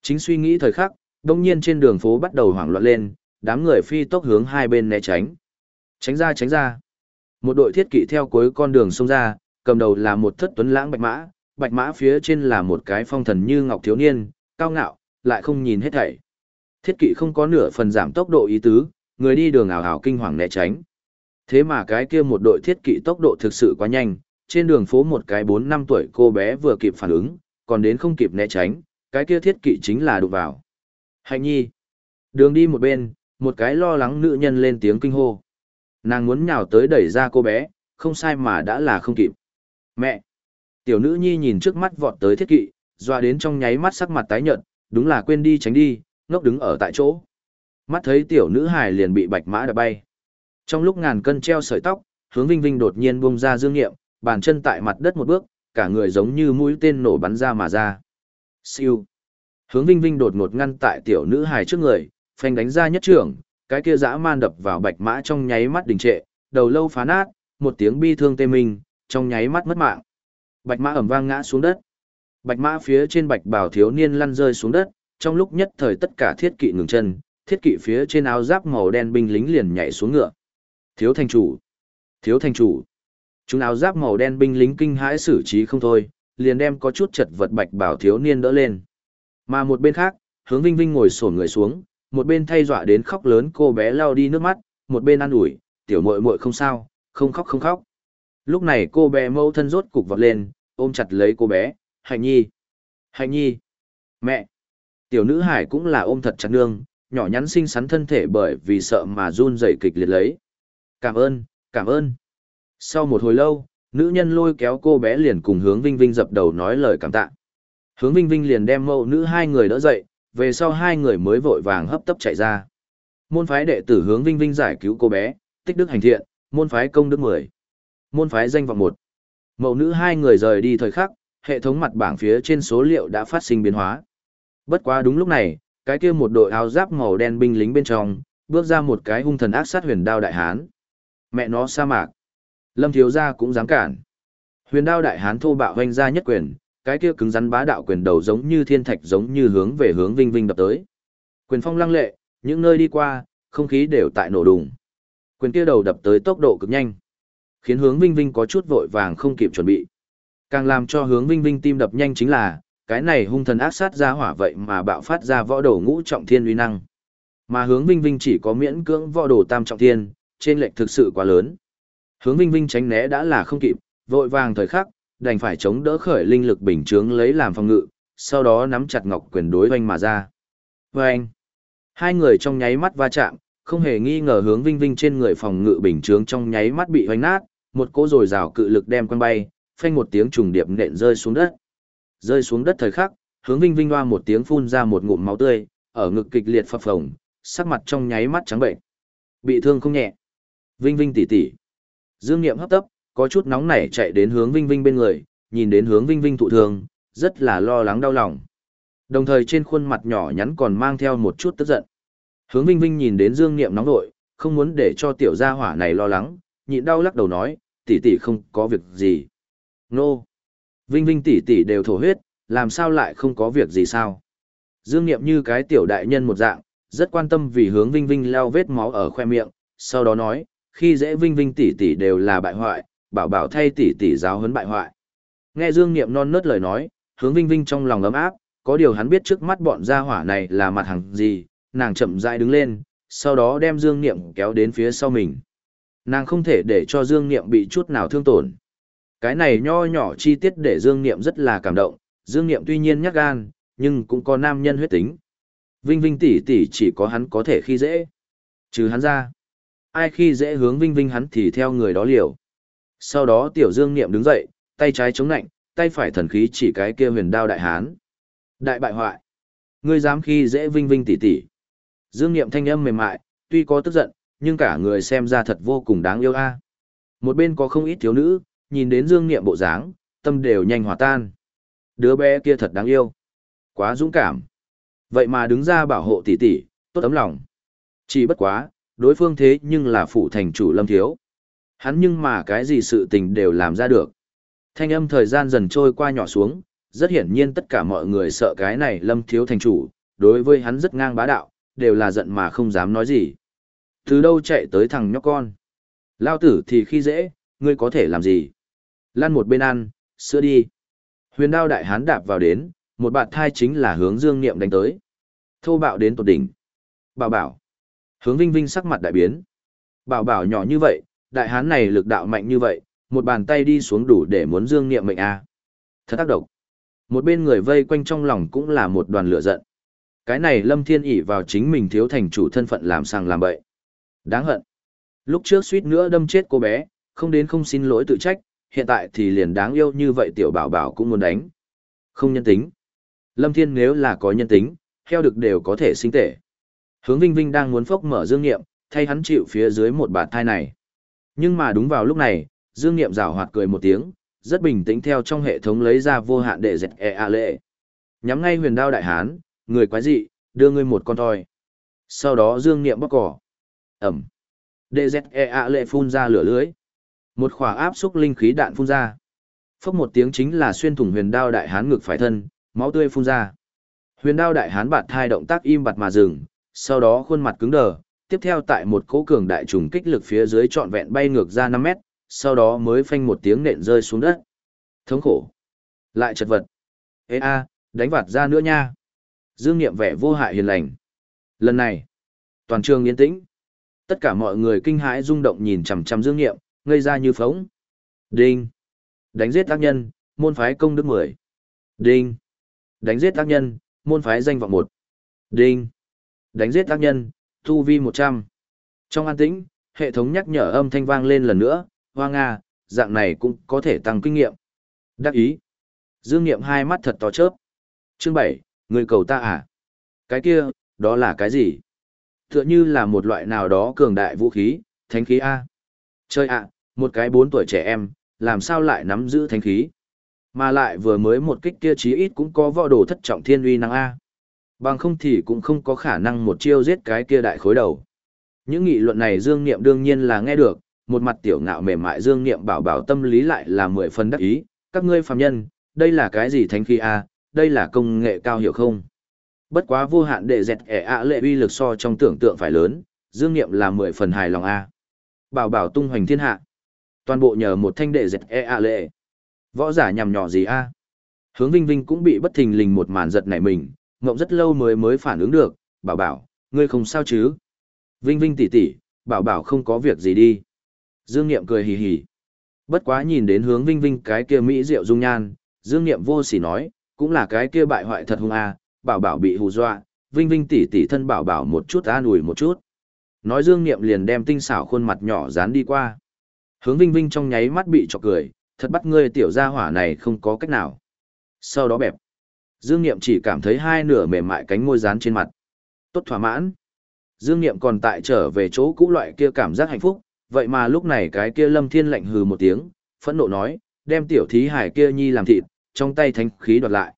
[SPEAKER 1] Chính suy nghĩ thời khắc, đông nhiên trên đường phố bắt đầu hoảng loạn lên, đám người phi tốc hướng hai bên né tránh. Tránh ra tránh ra. Một đội thiết kỵ theo cuối con đường xông ra, cầm đầu là một thất tuấn lãng bạch mã, bạch mã phía trên là một cái phong thần như ngọc thiếu niên, cao ngạo, lại không nhìn hết thảy. Thiết kỵ không có nửa phần giảm tốc độ ý tứ, người đi đường ảo ảo kinh hoàng né tránh. Thế mà cái kia một đội thiết kỵ tốc độ thực sự quá nhanh, trên đường phố một cái 4 năm tuổi cô bé vừa kịp phản ứng, còn đến không kịp né tránh, cái kia thiết kỵ chính là đụng vào. Hạnh nhi. Đường đi một bên, một cái lo lắng nữ nhân lên tiếng kinh hô. Nàng muốn nhào tới đẩy ra cô bé, không sai mà đã là không kịp. Mẹ! Tiểu nữ nhi nhìn trước mắt vọt tới thiết kỵ, doa đến trong nháy mắt sắc mặt tái nhợt, đúng là quên đi tránh đi, ngốc đứng ở tại chỗ. Mắt thấy tiểu nữ hài liền bị bạch mã đập bay. Trong lúc ngàn cân treo sợi tóc, hướng vinh vinh đột nhiên bung ra dương nghiệm, bàn chân tại mặt đất một bước, cả người giống như mũi tên nổ bắn ra mà ra. Siêu. Hướng Vinh Vinh đột ngột ngăn tại tiểu nữ hài trước người, phanh đánh ra nhất trưởng, cái kia dã man đập vào bạch mã trong nháy mắt đình trệ, đầu lâu phá nát, một tiếng bi thương tê mình, trong nháy mắt mất mạng. Bạch mã ầm vang ngã xuống đất. Bạch mã phía trên bạch bào thiếu niên lăn rơi xuống đất, trong lúc nhất thời tất cả thiết kỵ ngừng chân, thiết kỵ phía trên áo giáp màu đen binh lính liền nhảy xuống ngựa. Thiếu thành chủ, thiếu thành chủ. Chúng áo giáp màu đen binh lính kinh hãi xử trí không thôi, liền đem có chút chật vật bạch bảo thiếu niên đỡ lên. Mà một bên khác, hướng Vinh Vinh ngồi xổm người xuống, một bên thay dọa đến khóc lớn cô bé lao đi nước mắt, một bên an ủi, tiểu muội muội không sao, không khóc không khóc. Lúc này cô bé mâu thân rốt cục vọt lên, ôm chặt lấy cô bé, hạnh nhi, hạnh nhi, mẹ. Tiểu nữ hải cũng là ôm thật chặt nương, nhỏ nhắn xinh xắn thân thể bởi vì sợ mà run rẩy kịch liệt lấy. Cảm ơn, cảm ơn. Sau một hồi lâu, nữ nhân lôi kéo cô bé liền cùng hướng Vinh Vinh dập đầu nói lời cảm tạ. Hướng Vinh Vinh liền đem mẫu nữ hai người đỡ dậy, về sau hai người mới vội vàng hấp tấp chạy ra. Môn phái đệ tử hướng Vinh Vinh giải cứu cô bé, tích đức hành thiện, môn phái công đức 10. Môn phái danh vọng một, Mẫu nữ hai người rời đi thời khắc, hệ thống mặt bảng phía trên số liệu đã phát sinh biến hóa. Bất quá đúng lúc này, cái kia một đội áo giáp màu đen binh lính bên trong, bước ra một cái hung thần ác sát huyền đao đại hán. Mẹ nó sa mạc. Lâm thiếu gia cũng dám cản. Huyền đao đại hán thô bạo hoành ra nhất quyền, cái kia cứng rắn bá đạo quyền đầu giống như thiên thạch giống như hướng về hướng Vinh Vinh đập tới. Quyền phong lăng lệ, những nơi đi qua, không khí đều tại nổ đùng. Quyền kia đầu đập tới tốc độ cực nhanh, khiến hướng Vinh Vinh có chút vội vàng không kịp chuẩn bị. Càng làm cho hướng Vinh Vinh tim đập nhanh chính là, cái này hung thần ác sát ra hỏa vậy mà bạo phát ra võ đồ ngũ trọng thiên uy năng. Mà hướng Vinh Vinh chỉ có miễn cưỡng võ đồ tam trọng thiên, trên lệch thực sự quá lớn. Hướng Vinh Vinh tránh né đã là không kịp, vội vàng thời khắc, đành phải chống đỡ khởi linh lực bình chướng lấy làm phòng ngự, sau đó nắm chặt ngọc quyền đối oanh mà ra. Oanh! Hai người trong nháy mắt va chạm, không hề nghi ngờ hướng Vinh Vinh trên người phòng ngự bình chướng trong nháy mắt bị hoành nát, một cỗ rồi rào cự lực đem quăng bay, phanh một tiếng trùng điệp nện rơi xuống đất. Rơi xuống đất thời khắc, hướng Vinh Vinh hoa một tiếng phun ra một ngụm máu tươi, ở ngực kịch liệt phập phồng, sắc mặt trong nháy mắt trắng bệnh. Bị thương không nhẹ. Vinh Vinh tỉ tỉ. Dương Nghiệm hấp tấp, có chút nóng nảy chạy đến hướng Vinh Vinh bên người, nhìn đến hướng Vinh Vinh thụ thương, rất là lo lắng đau lòng. Đồng thời trên khuôn mặt nhỏ nhắn còn mang theo một chút tức giận. Hướng Vinh Vinh nhìn đến Dương Niệm nóng nội, không muốn để cho tiểu gia hỏa này lo lắng, nhịn đau lắc đầu nói, tỷ tỷ không có việc gì. Nô! Vinh Vinh tỷ tỷ đều thổ huyết, làm sao lại không có việc gì sao? Dương Niệm như cái tiểu đại nhân một dạng, rất quan tâm vì hướng Vinh Vinh leo vết máu ở khoe miệng, sau đó nói, khi dễ Vinh Vinh tỷ tỷ đều là bại hoại, bảo bảo thay tỷ tỷ giáo huấn bại hoại. Nghe Dương Niệm non nớt lời nói, hướng Vinh Vinh trong lòng ấm áp, có điều hắn biết trước mắt bọn gia hỏa này là mặt hàng gì, nàng chậm rãi đứng lên, sau đó đem Dương Niệm kéo đến phía sau mình. Nàng không thể để cho Dương Niệm bị chút nào thương tổn. Cái này nho nhỏ chi tiết để Dương Niệm rất là cảm động, Dương Niệm tuy nhiên nhắc gan, nhưng cũng có nam nhân huyết tính. Vinh Vinh tỷ tỷ chỉ có hắn có thể khi dễ. Trừ hắn ra. Ai khi dễ hướng Vinh Vinh hắn thì theo người đó liều. Sau đó tiểu Dương Niệm đứng dậy, tay trái chống nạnh, tay phải thần khí chỉ cái kia huyền đao đại hán. Đại bại hoại. Ngươi dám khi dễ Vinh Vinh tỷ tỷ. Dương Niệm thanh âm mềm mại, tuy có tức giận, nhưng cả người xem ra thật vô cùng đáng yêu a. Một bên có không ít thiếu nữ, nhìn đến Dương Niệm bộ dáng, tâm đều nhanh hòa tan. Đứa bé kia thật đáng yêu. Quá dũng cảm. Vậy mà đứng ra bảo hộ tỷ tỷ, tốt ấm lòng. Chỉ bất quá, đối phương thế nhưng là phụ thành chủ lâm thiếu. Hắn nhưng mà cái gì sự tình đều làm ra được. Thanh âm thời gian dần trôi qua nhỏ xuống, rất hiển nhiên tất cả mọi người sợ cái này lâm thiếu thành chủ, đối với hắn rất ngang bá đạo, đều là giận mà không dám nói gì. Từ đâu chạy tới thằng nhóc con? Lao tử thì khi dễ, ngươi có thể làm gì? Lăn một bên ăn, sữa đi. Huyền đao đại hán đạp vào đến, một bạn thai chính là hướng dương niệm đánh tới. Thô bạo đến tột đỉnh. Bảo bảo. Hướng vinh vinh sắc mặt đại biến. Bảo bảo nhỏ như vậy, đại hán này lực đạo mạnh như vậy, một bàn tay đi xuống đủ để muốn dương niệm mệnh a. Thật tác động. Một bên người vây quanh trong lòng cũng là một đoàn lửa giận. Cái này Lâm Thiên ỷ vào chính mình thiếu thành chủ thân phận làm sàng làm bậy. Đáng hận. Lúc trước suýt nữa đâm chết cô bé, không đến không xin lỗi tự trách, hiện tại thì liền đáng yêu như vậy tiểu bảo bảo cũng muốn đánh. Không nhân tính. Lâm Thiên nếu là có nhân tính, heo được đều có thể sinh tể. Hướng Vinh Vinh đang muốn phốc mở dương nghiệm, thay hắn chịu phía dưới một bạt thai này. Nhưng mà đúng vào lúc này, dương nghiệm rào hoạt cười một tiếng, rất bình tĩnh theo trong hệ thống lấy ra vô hạn để dẹt e a lệ. Nhắm ngay huyền đao đại hán, người quái dị, đưa ngươi một con thoi. Sau đó dương niệm bóc cỏ. Ẩm. DZEA lệ phun ra lửa lưới. Một khỏa áp xúc linh khí đạn phun ra. Phốc một tiếng chính là xuyên thủng huyền đao đại hán ngực phải thân, máu tươi phun ra. Huyền đao đại hán bạt thai động tác im bặt mà dừng, sau đó khuôn mặt cứng đờ, tiếp theo tại một cỗ cường đại trùng kích lực phía dưới trọn vẹn bay ngược ra năm mét, sau đó mới phanh một tiếng nện rơi xuống đất. Thống khổ. Lại chật vật. Ê a, đánh vặt ra nữa nha. Dương Niệm vẻ vô hại hiền lành. Lần này, toàn trường yên tĩnh. Tất cả mọi người kinh hãi rung động nhìn chằm chằm Dương Niệm, ngây ra như phóng. Đinh. Đánh giết tác nhân, môn phái công đức 10. Đinh. Đánh giết tác nhân, môn phái danh vọng 1. Đinh. Đánh giết tác nhân, thu vi 100. Trong an tĩnh, hệ thống nhắc nhở âm thanh vang lên lần nữa, hoa nga, dạng này cũng có thể tăng kinh nghiệm. Đắc ý. Dương Niệm hai mắt thật to chớp. Chương 7, Người cầu ta à? Cái kia, đó là cái gì? Tựa như là một loại nào đó cường đại vũ khí, thánh khí A. Chơi ạ, một cái bốn tuổi trẻ em, làm sao lại nắm giữ thánh khí? Mà lại vừa mới một kích kia chí ít cũng có võ đồ thất trọng thiên uy năng A. Bằng không thì cũng không có khả năng một chiêu giết cái kia đại khối đầu. Những nghị luận này Dương Niệm đương nhiên là nghe được, một mặt tiểu ngạo mềm mại Dương Niệm bảo bảo tâm lý lại là mười phần đắc ý, các ngươi phàm nhân, đây là cái gì thánh khí A, đây là công nghệ cao hiểu không? Bất quá vô hạn đệ dẹt ẻ ạ lệ uy lực so trong tưởng tượng phải lớn, dương nghiệm là mười phần hài lòng A. Bảo bảo tung hoành thiên hạ. Toàn bộ nhờ một thanh đệ dẹt e a lệ. Võ giả nhằm nhỏ gì a? Hướng Vinh Vinh cũng bị bất thình lình một màn giật nảy mình, ngộng rất lâu mới mới phản ứng được, bảo bảo, ngươi không sao chứ? Vinh Vinh tỷ tỷ, bảo bảo không có việc gì đi. Dương Niệm cười hì hì. Bất quá nhìn đến hướng Vinh Vinh cái kia mỹ diệu dung nhan, Dương Niệm vô sỉ nói, cũng là cái kia bại hoại thật hung a, bảo bảo bị hù dọa, Vinh Vinh tỷ tỷ thân bảo bảo một chút an ủi một chút. Nói Dương Niệm liền đem tinh xảo khuôn mặt nhỏ dán đi qua. Hướng Vinh Vinh trong nháy mắt bị chọc cười, thật bắt ngươi tiểu gia hỏa này không có cách nào. Sau đó bẹp. Dương Niệm chỉ cảm thấy hai nửa mềm mại cánh môi dán trên mặt. Tốt thỏa mãn. Dương Niệm còn tại trở về chỗ cũ loại kia cảm giác hạnh phúc, vậy mà lúc này cái kia Lâm Thiên lạnh hừ một tiếng, phẫn nộ nói, đem tiểu thí hải kia nhi làm thịt, trong tay thánh khí đoạt lại.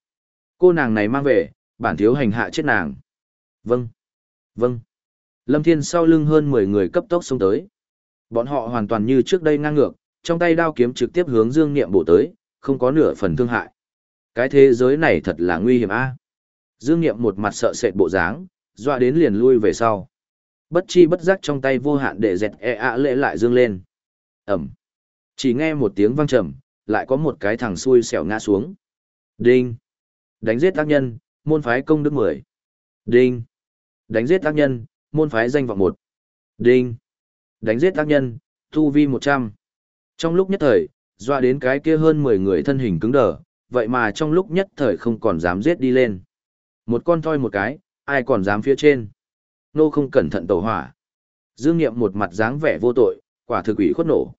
[SPEAKER 1] Cô nàng này mang về, bản thiếu hành hạ chết nàng. Vâng. Vâng. Lâm Thiên sau lưng hơn 10 người cấp tốc xông tới. Bọn họ hoàn toàn như trước đây ngang ngược, trong tay đao kiếm trực tiếp hướng Dương Niệm bổ tới, không có nửa phần thương hại. Cái thế giới này thật là nguy hiểm a. Dương Niệm một mặt sợ sệt bộ dáng, dọa đến liền lui về sau. Bất chi bất giác trong tay vô hạn để dẹt e ạ lệ lại dương lên. Ẩm. Chỉ nghe một tiếng vang trầm, lại có một cái thằng xui xẻo ngã xuống. Đinh. Đánh giết tác nhân, môn phái công đức 10. Đinh. Đánh giết tác nhân, môn phái danh vọng một, Đinh. Đánh giết tác nhân, thu vi 100. Trong lúc nhất thời, doa đến cái kia hơn 10 người thân hình cứng đờ, vậy mà trong lúc nhất thời không còn dám giết đi lên. Một con thoi một cái, ai còn dám phía trên. Nô không cẩn thận tẩu hỏa. Dương Niệm một mặt dáng vẻ vô tội, quả thực ủy khuất nổ.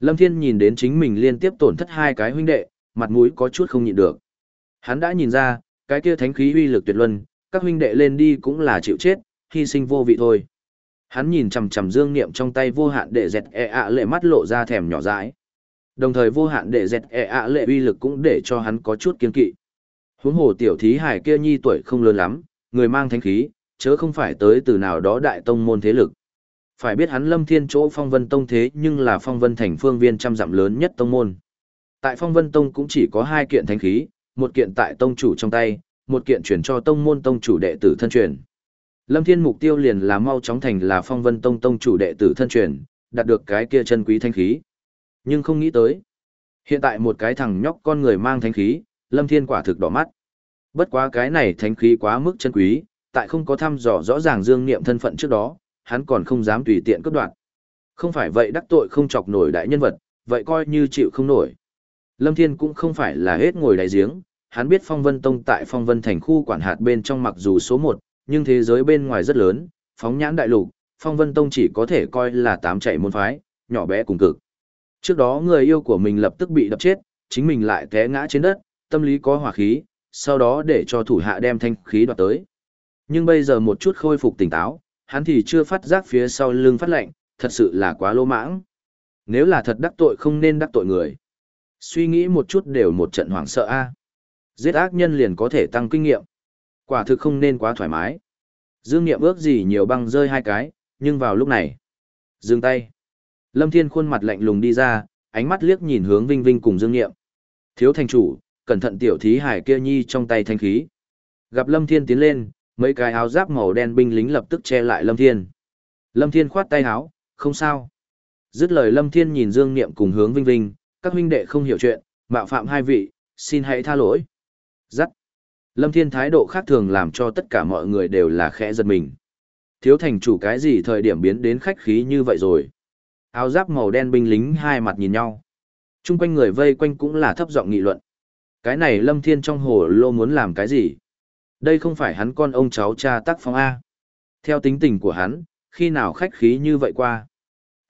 [SPEAKER 1] Lâm Thiên nhìn đến chính mình liên tiếp tổn thất hai cái huynh đệ, mặt mũi có chút không nhịn được. Hắn đã nhìn ra, cái kia thánh khí uy lực tuyệt luân, các huynh đệ lên đi cũng là chịu chết, hy sinh vô vị thôi. Hắn nhìn chằm chằm Dương Niệm trong tay vô hạn để dẹt e ạ lệ mắt lộ ra thèm nhỏ dãi. Đồng thời vô hạn để dẹt e ạ lệ uy lực cũng để cho hắn có chút kiên kỵ. Huống hồ tiểu thí hải kia nhi tuổi không lớn lắm, người mang thánh khí, chớ không phải tới từ nào đó đại tông môn thế lực. Phải biết hắn lâm thiên chỗ phong vân tông thế nhưng là phong vân thành phương viên trăm dặm lớn nhất tông môn. Tại phong vân tông cũng chỉ có hai kiện thánh khí, một kiện tại tông chủ trong tay, một kiện chuyển cho tông môn tông chủ đệ tử thân truyền. Lâm Thiên mục tiêu liền là mau chóng thành là phong vân tông tông chủ đệ tử thân truyền, đạt được cái kia chân quý thanh khí. Nhưng không nghĩ tới. Hiện tại một cái thằng nhóc con người mang thanh khí, Lâm Thiên quả thực đỏ mắt. Bất quá cái này thanh khí quá mức chân quý, tại không có thăm dò rõ ràng dương niệm thân phận trước đó, hắn còn không dám tùy tiện cướp đoạt. Không phải vậy đắc tội không chọc nổi đại nhân vật, vậy coi như chịu không nổi. Lâm Thiên cũng không phải là hết ngồi đại giếng, hắn biết Phong Vân Tông tại Phong Vân thành khu quản hạt bên trong mặc dù số 1, nhưng thế giới bên ngoài rất lớn, phóng nhãn đại lục, Phong Vân Tông chỉ có thể coi là tám chạy môn phái, nhỏ bé cùng cực. Trước đó người yêu của mình lập tức bị đập chết, chính mình lại té ngã trên đất, tâm lý có hỏa khí, sau đó để cho thủ hạ đem thanh khí đoạt tới. Nhưng bây giờ một chút khôi phục tỉnh táo, hắn thì chưa phát giác phía sau lưng phát lệnh, thật sự là quá lô mãng. Nếu là thật đắc tội không nên đắc tội người. Suy nghĩ một chút đều một trận hoảng sợ a. Giết ác nhân liền có thể tăng kinh nghiệm. Quả thực không nên quá thoải mái. Dương Niệm ước gì nhiều băng rơi hai cái, nhưng vào lúc này. Dừng tay. Lâm Thiên khuôn mặt lạnh lùng đi ra, ánh mắt liếc nhìn hướng Vinh Vinh cùng Dương Niệm. Thiếu thành chủ, cẩn thận tiểu thí hải kia nhi trong tay thanh khí. Gặp Lâm Thiên tiến lên, mấy cái áo giáp màu đen binh lính lập tức che lại Lâm Thiên. Lâm Thiên khoát tay áo, không sao. Dứt lời Lâm Thiên nhìn Dương Niệm cùng hướng Vinh Vinh, các huynh đệ không hiểu chuyện, mạo phạm hai vị, xin hãy tha lỗi. Dắt. Lâm Thiên thái độ khác thường làm cho tất cả mọi người đều là khẽ giật mình. Thiếu thành chủ cái gì thời điểm biến đến khách khí như vậy rồi. Áo giáp màu đen binh lính hai mặt nhìn nhau. Trung quanh người vây quanh cũng là thấp giọng nghị luận. Cái này Lâm Thiên trong hồ lô muốn làm cái gì? Đây không phải hắn con ông cháu cha tác phong A. Theo tính tình của hắn, khi nào khách khí như vậy qua.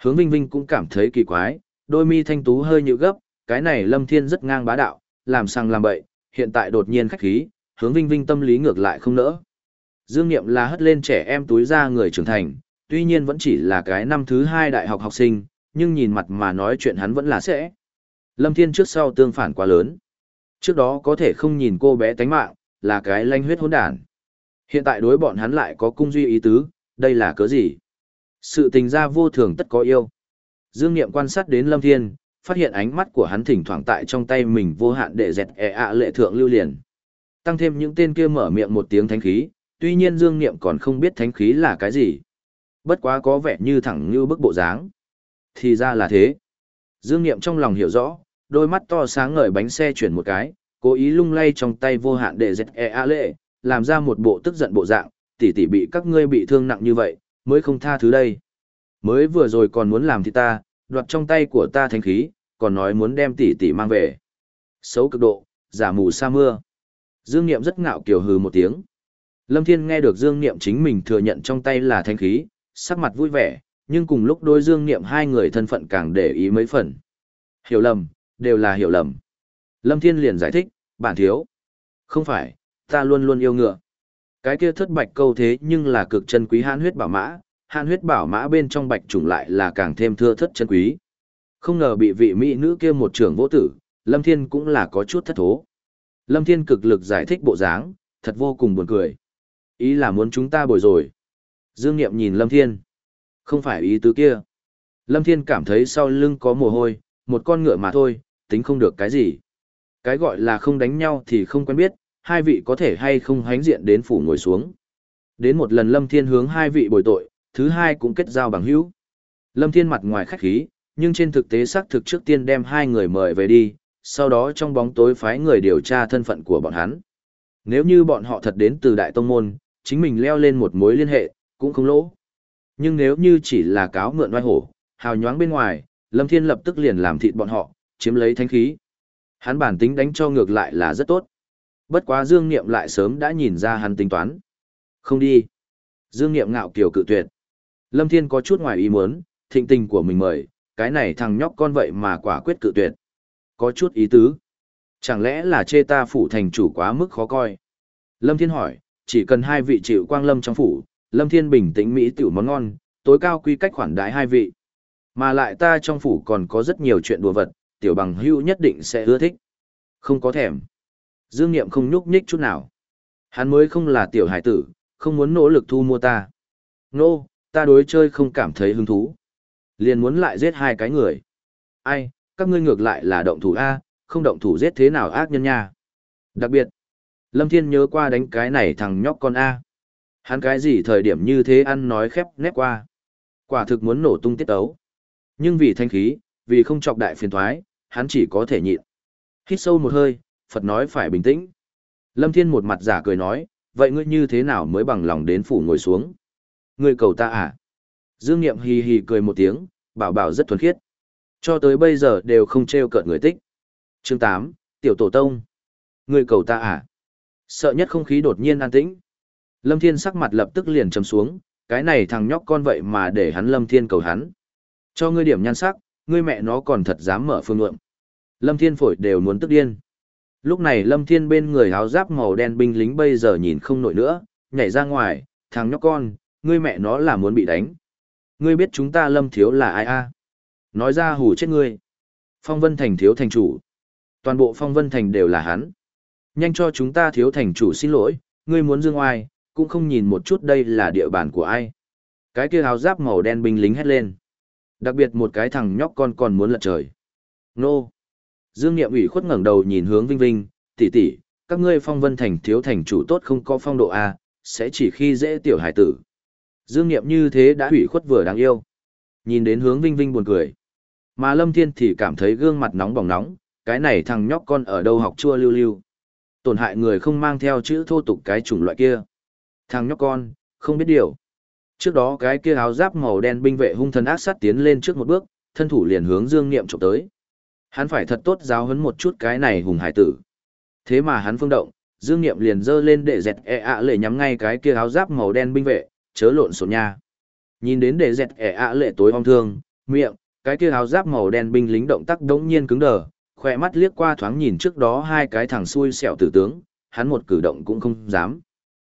[SPEAKER 1] Hướng Vinh Vinh cũng cảm thấy kỳ quái, đôi mi thanh tú hơi nhự gấp, cái này Lâm Thiên rất ngang bá đạo, làm sang làm bậy, hiện tại đột nhiên khách khí, hướng Vinh Vinh tâm lý ngược lại không nỡ. Dương Niệm là hất lên trẻ em túi ra người trưởng thành, tuy nhiên vẫn chỉ là cái năm thứ hai đại học học sinh, nhưng nhìn mặt mà nói chuyện hắn vẫn là sẽ. Lâm Thiên trước sau tương phản quá lớn. Trước đó có thể không nhìn cô bé tánh mạng, là cái lanh huyết hỗn đản. Hiện tại đối bọn hắn lại có cung duy ý tứ, đây là cớ gì? Sự tình ra vô thường tất có yêu. Dương Niệm quan sát đến Lâm Thiên, phát hiện ánh mắt của hắn thỉnh thoảng tại trong tay mình vô hạn để dẹt ẹ e ạ lệ thượng lưu liền. Tăng thêm những tên kia mở miệng một tiếng thánh khí, tuy nhiên Dương Niệm còn không biết thánh khí là cái gì. Bất quá có vẻ như thẳng như bức bộ dáng. Thì ra là thế. Dương Niệm trong lòng hiểu rõ, đôi mắt to sáng ngời bánh xe chuyển một cái, cố ý lung lay trong tay vô hạn để dẹt e a lệ, làm ra một bộ tức giận bộ dạng, tỷ tỷ bị các ngươi bị thương nặng như vậy, mới không tha thứ đây. Mới vừa rồi còn muốn làm thì ta, đoạt trong tay của ta thánh khí, còn nói muốn đem tỷ tỷ mang về. Xấu cực độ, giả mù sa mưa. Dương Niệm rất ngạo kiều hừ một tiếng. Lâm Thiên nghe được Dương Niệm chính mình thừa nhận trong tay là thanh khí, sắc mặt vui vẻ, nhưng cùng lúc đôi Dương Niệm hai người thân phận càng để ý mấy phần. Hiểu lầm, đều là hiểu lầm. Lâm Thiên liền giải thích, bản thiếu. Không phải, ta luôn luôn yêu ngựa. Cái kia thất bạch câu thế nhưng là cực chân quý hãn huyết bảo mã, hãn huyết bảo mã bên trong bạch trùng lại là càng thêm thưa thất chân quý. Không ngờ bị vị mỹ nữ kia một trưởng vô tử, Lâm Thiên cũng là có chút thất thố. Lâm Thiên cực lực giải thích bộ dáng, thật vô cùng buồn cười. Ý là muốn chúng ta bồi rồi. Dương Niệm nhìn Lâm Thiên. Không phải ý tứ kia. Lâm Thiên cảm thấy sau lưng có mồ hôi, một con ngựa mà thôi, tính không được cái gì. Cái gọi là không đánh nhau thì không quen biết, hai vị có thể hay không hánh diện đến phủ ngồi xuống. Đến một lần Lâm Thiên hướng hai vị bồi tội, thứ hai cũng kết giao bằng hữu. Lâm Thiên mặt ngoài khách khí, nhưng trên thực tế xác thực trước tiên đem hai người mời về đi, sau đó trong bóng tối phái người điều tra thân phận của bọn hắn. Nếu như bọn họ thật đến từ Đại Tông Môn, chính mình leo lên một mối liên hệ, cũng không lỗ. Nhưng nếu như chỉ là cáo mượn oai hổ, hào nhoáng bên ngoài, Lâm Thiên lập tức liền làm thịt bọn họ, chiếm lấy thánh khí. Hắn bản tính đánh cho ngược lại là rất tốt. Bất quá Dương Niệm lại sớm đã nhìn ra hắn tính toán. Không đi. Dương Niệm ngạo kiều cự tuyệt. Lâm Thiên có chút ngoài ý muốn, thịnh tình của mình mời, cái này thằng nhóc con vậy mà quả quyết cự tuyệt. Có chút ý tứ. Chẳng lẽ là chê ta phủ thành chủ quá mức khó coi? Lâm Thiên hỏi, chỉ cần hai vị chịu quang lâm trong phủ, Lâm Thiên bình tĩnh mỹ tiểu món ngon, tối cao quy cách khoản đãi hai vị. Mà lại ta trong phủ còn có rất nhiều chuyện đùa vật, tiểu bằng hưu nhất định sẽ ưa thích. Không có thèm. Dương Niệm không nhúc nhích chút nào. Hắn mới không là tiểu hải tử, không muốn nỗ lực thu mua ta. Nô, no, ta đối chơi không cảm thấy hứng thú. Liền muốn lại giết hai cái người. Ai, các ngươi ngược lại là động thủ A, không động thủ giết thế nào ác nhân nha. Đặc biệt, Lâm Thiên nhớ qua đánh cái này thằng nhóc con A. Hắn cái gì thời điểm như thế ăn nói khép nép qua. Quả thực muốn nổ tung tiết ấu. Nhưng vì thanh khí, vì không chọc đại phiền thoái, hắn chỉ có thể nhịn. Hít sâu một hơi, Phật nói phải bình tĩnh. Lâm Thiên một mặt giả cười nói, vậy ngươi như thế nào mới bằng lòng đến phủ ngồi xuống? Ngươi cầu ta à? Dương Niệm hì hì cười một tiếng, bảo bảo rất thuần khiết. Cho tới bây giờ đều không trêu cợt người tích. Chương 8, Tiểu Tổ Tông. Ngươi cầu ta à? Sợ nhất không khí đột nhiên an tĩnh. Lâm Thiên sắc mặt lập tức liền trầm xuống, cái này thằng nhóc con vậy mà để hắn Lâm Thiên cầu hắn. Cho ngươi điểm nhan sắc, ngươi mẹ nó còn thật dám mở phương lượng. Lâm Thiên phổi đều muốn tức điên. Lúc này Lâm Thiên bên người áo giáp màu đen binh lính bây giờ nhìn không nổi nữa, nhảy ra ngoài, thằng nhóc con, ngươi mẹ nó là muốn bị đánh. Ngươi biết chúng ta Lâm Thiếu là ai a? Nói ra hù chết ngươi. Phong Vân Thành thiếu thành chủ. Toàn bộ Phong Vân Thành đều là hắn. Nhanh cho chúng ta thiếu thành chủ xin lỗi, ngươi muốn dương oai, cũng không nhìn một chút đây là địa bàn của ai. Cái kia áo giáp màu đen binh lính hét lên. Đặc biệt một cái thằng nhóc con còn muốn lật trời. Nô! Dương Niệm ủy khuất ngẩng đầu nhìn hướng Vinh Vinh, tỷ tỷ, các ngươi phong vân thành thiếu thành chủ tốt không có phong độ A, sẽ chỉ khi dễ tiểu hải tử. Dương Niệm như thế đã ủy khuất vừa đáng yêu. Nhìn đến hướng Vinh Vinh buồn cười. Mà Lâm Thiên thì cảm thấy gương mặt nóng bỏng nóng, cái này thằng nhóc con ở đâu học chua lưu lưu. Tổn hại người không mang theo chữ thô tục cái chủng loại kia. Thằng nhóc con, không biết điều. Trước đó cái kia áo giáp màu đen binh vệ hung thần ác sát tiến lên trước một bước, thân thủ liền hướng Dương Niệm chụp tới. Hắn phải thật tốt giáo huấn một chút cái này hùng hải tử. Thế mà hắn phương động, Dương Niệm liền giơ lên để dẹt e ạ lệ nhắm ngay cái kia áo giáp màu đen binh vệ, chớ lộn xộn nha. Nhìn đến để dẹt e ạ lệ tối om thương, miệng, cái kia áo giáp màu đen binh lính động tác đống nhiên cứng đờ, khỏe mắt liếc qua thoáng nhìn trước đó hai cái thằng xui xẻo tử tướng, hắn một cử động cũng không dám.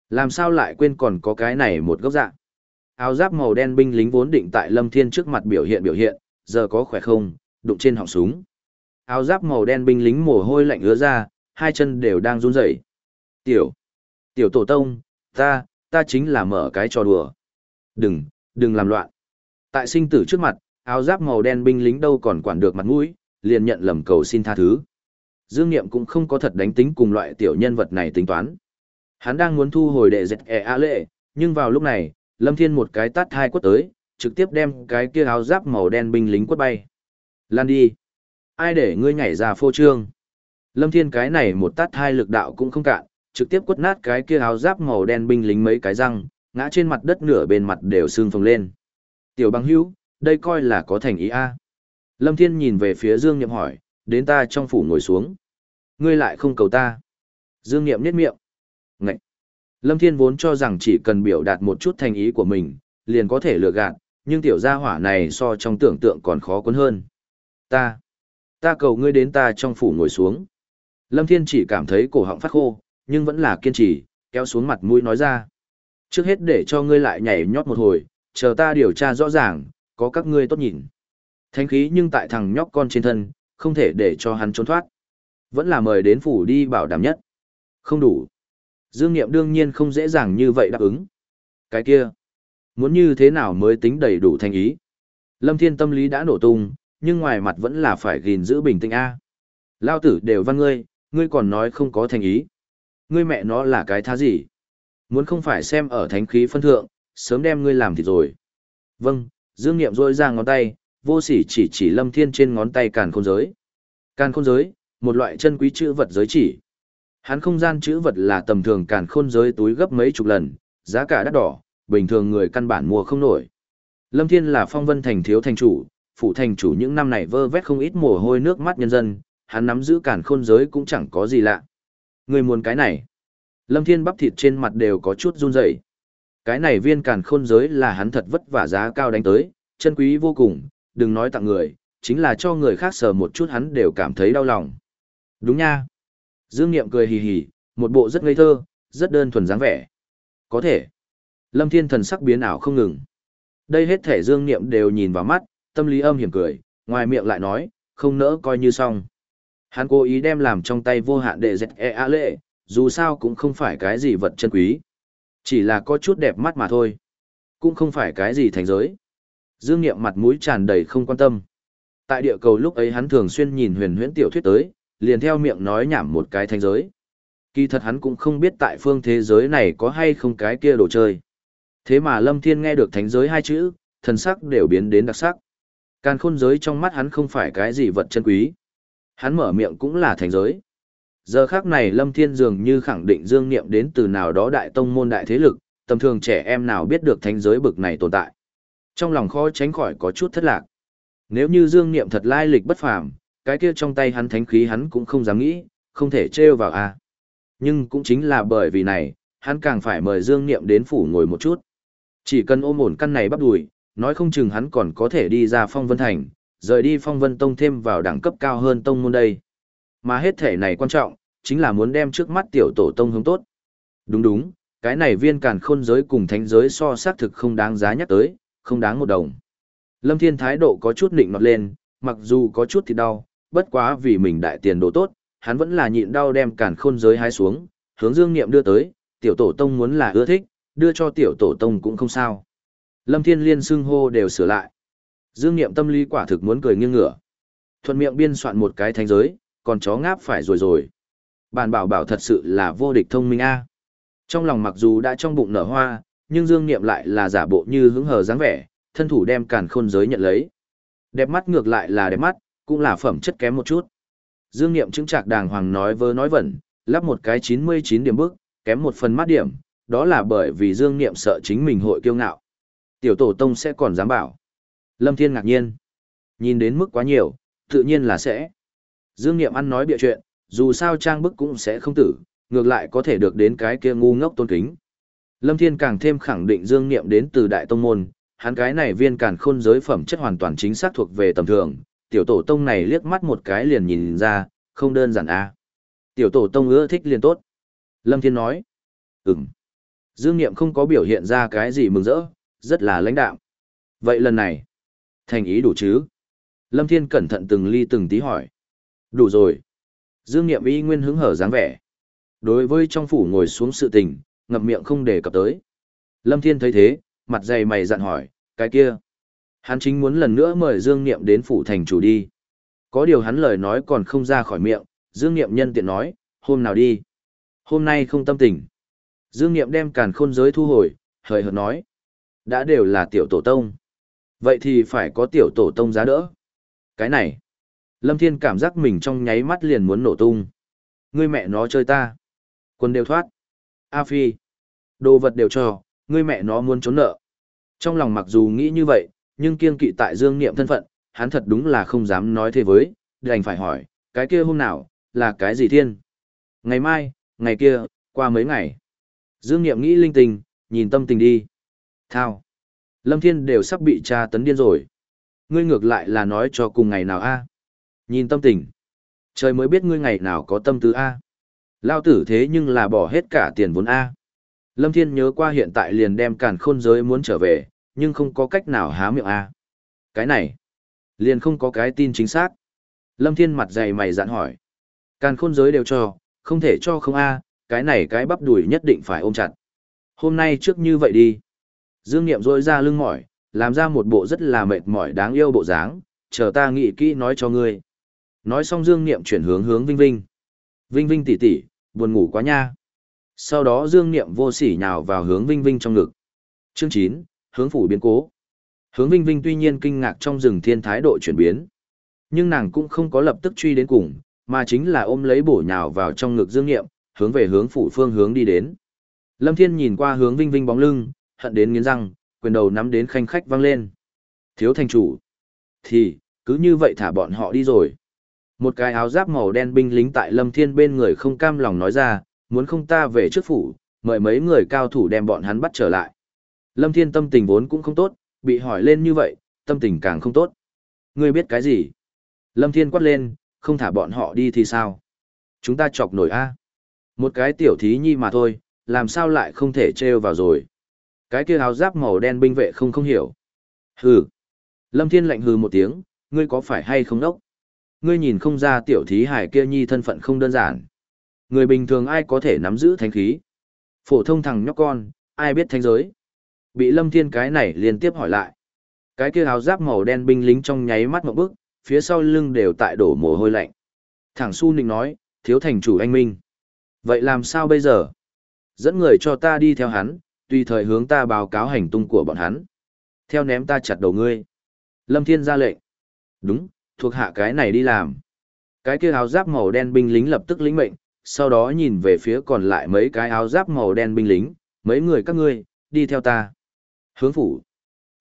[SPEAKER 1] Làm sao lại quên còn có cái này một gốc dạng. Áo giáp màu đen binh lính vốn định tại Lâm Thiên trước mặt biểu hiện biểu hiện, giờ có khỏe không, đụng trên họng súng. Áo giáp màu đen binh lính mồ hôi lạnh ứa ra, hai chân đều đang run rẩy. Tiểu, tiểu tổ tông, ta, ta chính là mở cái trò đùa. Đừng, đừng làm loạn. Tại sinh tử trước mặt, áo giáp màu đen binh lính đâu còn quản được mặt mũi, liền nhận lầm cầu xin tha thứ. Dương Niệm cũng không có thật đánh tính cùng loại tiểu nhân vật này tính toán. Hắn đang muốn thu hồi đệ dẹt e a lệ, nhưng vào lúc này, Lâm Thiên một cái tát hai quất tới, trực tiếp đem cái kia áo giáp màu đen binh lính quất bay. Lan đi. ai để ngươi nhảy ra phô trương. Lâm Thiên cái này một tát hai lực đạo cũng không cạn, trực tiếp quất nát cái kia áo giáp màu đen binh lính mấy cái răng, ngã trên mặt đất nửa bên mặt đều sưng phồng lên. Tiểu băng hữu, đây coi là có thành ý a. Lâm Thiên nhìn về phía Dương Niệm hỏi, đến ta trong phủ ngồi xuống. Ngươi lại không cầu ta. Dương Niệm nhếch miệng. Ngậy. Lâm Thiên vốn cho rằng chỉ cần biểu đạt một chút thành ý của mình, liền có thể lừa gạt, nhưng tiểu gia hỏa này so trong tưởng tượng còn khó cuốn hơn. Ta, ta cầu ngươi đến ta trong phủ ngồi xuống. Lâm Thiên chỉ cảm thấy cổ họng phát khô, nhưng vẫn là kiên trì, kéo xuống mặt mũi nói ra. Trước hết để cho ngươi lại nhảy nhót một hồi, chờ ta điều tra rõ ràng, có các ngươi tốt nhìn. Thánh khí nhưng tại thằng nhóc con trên thân, không thể để cho hắn trốn thoát. Vẫn là mời đến phủ đi bảo đảm nhất. Không đủ. Dương Niệm đương nhiên không dễ dàng như vậy đáp ứng. Cái kia, muốn như thế nào mới tính đầy đủ thành ý. Lâm Thiên tâm lý đã nổ tung, nhưng ngoài mặt vẫn là phải gìn giữ bình tĩnh A. Lao tử đều văn ngươi, ngươi còn nói không có thành ý. Ngươi mẹ nó là cái thá gì? Muốn không phải xem ở thánh khí phân thượng, sớm đem ngươi làm thì rồi. Vâng, Dương Niệm rôi ra ngón tay, vô sỉ chỉ chỉ Lâm Thiên trên ngón tay càn khôn giới. Càn khôn giới, một loại chân quý chữ vật giới chỉ. Hắn không gian chữ vật là tầm thường càn khôn giới túi gấp mấy chục lần, giá cả đắt đỏ, bình thường người căn bản mua không nổi. Lâm Thiên là phong vân thành thiếu thành chủ, phụ thành chủ những năm này vơ vét không ít mồ hôi nước mắt nhân dân, hắn nắm giữ càn khôn giới cũng chẳng có gì lạ. Người muốn cái này. Lâm Thiên bắp thịt trên mặt đều có chút run rẩy. Cái này viên càn khôn giới là hắn thật vất vả giá cao đánh tới, chân quý vô cùng, đừng nói tặng người, chính là cho người khác sờ một chút hắn đều cảm thấy đau lòng. Đúng nha. Dương Niệm cười hì hì, một bộ rất ngây thơ, rất đơn thuần dáng vẻ. Có thể. Lâm Thiên thần sắc biến ảo không ngừng. Đây hết thể Dương Niệm đều nhìn vào mắt, tâm lý âm hiểm cười, ngoài miệng lại nói, không nỡ coi như xong. Hắn cố ý đem làm trong tay vô hạn để dẹt e a lệ, dù sao cũng không phải cái gì vật chân quý. Chỉ là có chút đẹp mắt mà thôi. Cũng không phải cái gì thành giới. Dương Niệm mặt mũi tràn đầy không quan tâm. Tại địa cầu lúc ấy hắn thường xuyên nhìn huyền huyễn tiểu thuyết tới, liền theo miệng nói nhảm một cái thành giới. Kỳ thật hắn cũng không biết tại phương thế giới này có hay không cái kia đồ chơi. Thế mà Lâm Thiên nghe được thánh giới hai chữ, thần sắc đều biến đến đặc sắc. Càn khôn giới trong mắt hắn không phải cái gì vật chân quý. Hắn mở miệng cũng là thánh giới. Giờ khác này Lâm Thiên dường như khẳng định dương niệm đến từ nào đó đại tông môn đại thế lực, tầm thường trẻ em nào biết được thánh giới bực này tồn tại. Trong lòng khó tránh khỏi có chút thất lạc. Nếu như dương niệm thật lai lịch bất phàm, cái kia trong tay hắn thánh khí hắn cũng không dám nghĩ, không thể trêu vào a. À. Nhưng cũng chính là bởi vì này, hắn càng phải mời Dương Niệm đến phủ ngồi một chút. Chỉ cần ôm ổn căn này bắt đùi, nói không chừng hắn còn có thể đi ra phong vân thành, rời đi phong vân tông thêm vào đẳng cấp cao hơn tông môn đây. Mà hết thể này quan trọng, chính là muốn đem trước mắt tiểu tổ tông hướng tốt. Đúng đúng, cái này viên càn khôn giới cùng thánh giới so xác thực không đáng giá nhắc tới, không đáng một đồng. Lâm Thiên thái độ có chút nịnh nọt lên, mặc dù có chút thì đau, bất quá vì mình đại tiền đồ tốt, hắn vẫn là nhịn đau đem càn khôn giới hái xuống, hướng Dương Niệm đưa tới, tiểu tổ tông muốn là ưa thích, đưa cho tiểu tổ tông cũng không sao. Lâm Thiên Liên xưng hô đều sửa lại. Dương Niệm tâm lý quả thực muốn cười nghiêng ngửa. Thuận miệng biên soạn một cái thánh giới, còn chó ngáp phải rồi rồi. Bàn bảo bảo thật sự là vô địch thông minh a. Trong lòng mặc dù đã trong bụng nở hoa, nhưng Dương Niệm lại là giả bộ như hứng hờ dáng vẻ, thân thủ đem càn khôn giới nhận lấy. Đẹp mắt ngược lại là đẹp mắt, cũng là phẩm chất kém một chút. Dương Niệm chứng trạc đàng hoàng nói vơ nói vẩn, lắp một cái 99 điểm bước, kém một phần mát điểm, đó là bởi vì Dương Niệm sợ chính mình hội kiêu ngạo. Tiểu tổ tông sẽ còn dám bảo. Lâm Thiên ngạc nhiên. Nhìn đến mức quá nhiều, tự nhiên là sẽ. Dương Niệm ăn nói bịa chuyện, dù sao trang bức cũng sẽ không tử, ngược lại có thể được đến cái kia ngu ngốc tôn kính. Lâm Thiên càng thêm khẳng định Dương Niệm đến từ Đại Tông Môn, hắn cái này viên càn khôn giới phẩm chất hoàn toàn chính xác thuộc về tầm thường, tiểu tổ tông này liếc mắt một cái liền nhìn ra, không đơn giản à. Tiểu tổ tông ưa thích liền tốt. Lâm Thiên nói. Ừm. Dương Niệm không có biểu hiện ra cái gì mừng rỡ, rất là lãnh đạm. Vậy lần này, thành ý đủ chứ? Lâm Thiên cẩn thận từng ly từng tí hỏi. Đủ rồi. Dương Niệm y nguyên hứng hở dáng vẻ. Đối với trong phủ ngồi xuống sự tình, ngậm miệng không đề cập tới. Lâm Thiên thấy thế, mặt dày mày dặn hỏi, cái kia. Hắn chính muốn lần nữa mời Dương Niệm đến phủ thành chủ đi. Có điều hắn lời nói còn không ra khỏi miệng, Dương Niệm nhân tiện nói, hôm nào đi. Hôm nay không tâm tình. Dương Niệm đem càn khôn giới thu hồi, hời hợt nói. Đã đều là tiểu tổ tông. Vậy thì phải có tiểu tổ tông giá đỡ. Cái này. Lâm Thiên cảm giác mình trong nháy mắt liền muốn nổ tung. Ngươi mẹ nó chơi ta. Quân đều thoát. A Phi. Đồ vật đều cho, ngươi mẹ nó muốn trốn nợ. Trong lòng mặc dù nghĩ như vậy, nhưng kiên kỵ tại Dương Niệm thân phận, hắn thật đúng là không dám nói thế với, đành phải hỏi, cái kia hôm nào, là cái gì thiên? Ngày mai, ngày kia, qua mấy ngày. Dương Niệm nghĩ linh tinh, nhìn tâm tình đi. Thao. Lâm Thiên đều sắp bị tra tấn điên rồi. Ngươi ngược lại là nói cho cùng ngày nào a? Nhìn tâm tình. Trời mới biết ngươi ngày nào có tâm tư a. Lao tử thế nhưng là bỏ hết cả tiền vốn a. Lâm Thiên nhớ qua hiện tại liền đem càn khôn giới muốn trở về, nhưng không có cách nào há miệng a. Cái này, liền không có cái tin chính xác. Lâm Thiên mặt dày mày dặn hỏi. Càn khôn giới đều cho, không thể cho không a, cái này cái bắp đùi nhất định phải ôm chặt. Hôm nay trước như vậy đi. Dương Niệm rôi ra lưng mỏi, làm ra một bộ rất là mệt mỏi đáng yêu bộ dáng, chờ ta nghĩ kỹ nói cho ngươi. Nói xong Dương Niệm chuyển hướng hướng Vinh Vinh. Vinh Vinh tỷ tỷ, buồn ngủ quá nha. Sau đó Dương Niệm vô sỉ nhào vào hướng Vinh Vinh trong ngực. Chương 9, hướng phủ biến cố. Hướng Vinh Vinh tuy nhiên kinh ngạc trong rừng thiên thái độ chuyển biến. Nhưng nàng cũng không có lập tức truy đến cùng, mà chính là ôm lấy bổ nhào vào trong ngực Dương Niệm, hướng về hướng phủ phương hướng đi đến. Lâm Thiên nhìn qua hướng Vinh Vinh bóng lưng, hận đến nghiến răng, quyền đầu nắm đến khanh khách vang lên. Thiếu thành chủ. Thì, cứ như vậy thả bọn họ đi rồi. Một cái áo giáp màu đen binh lính tại Lâm Thiên bên người không cam lòng nói ra, muốn không ta về trước phủ, mời mấy người cao thủ đem bọn hắn bắt trở lại. Lâm Thiên tâm tình vốn cũng không tốt, bị hỏi lên như vậy, tâm tình càng không tốt. Ngươi biết cái gì? Lâm Thiên quát lên, không thả bọn họ đi thì sao? Chúng ta chọc nổi a. Một cái tiểu thí nhi mà thôi, làm sao lại không thể trêu vào rồi? Cái kia áo giáp màu đen binh vệ không không hiểu. Hừ. Lâm Thiên lạnh hừ một tiếng, ngươi có phải hay không đốc? Ngươi nhìn không ra tiểu thí hải kia nhi thân phận không đơn giản. Người bình thường ai có thể nắm giữ thánh khí? Phổ thông thằng nhóc con, ai biết thánh giới? Bị Lâm Thiên cái này liên tiếp hỏi lại. Cái kia áo giáp màu đen binh lính trong nháy mắt một bước, phía sau lưng đều tại đổ mồ hôi lạnh. Thẳng su nịnh nói, thiếu thành chủ anh Minh. Vậy làm sao bây giờ? Dẫn người cho ta đi theo hắn, tùy thời hướng ta báo cáo hành tung của bọn hắn. Theo ném ta chặt đầu ngươi. Lâm Thiên ra lệnh. Đúng, thuộc hạ cái này đi làm. Cái kia áo giáp màu đen binh lính lập tức lĩnh mệnh, sau đó nhìn về phía còn lại mấy cái áo giáp màu đen binh lính, mấy người các ngươi, đi theo ta. Hướng phủ.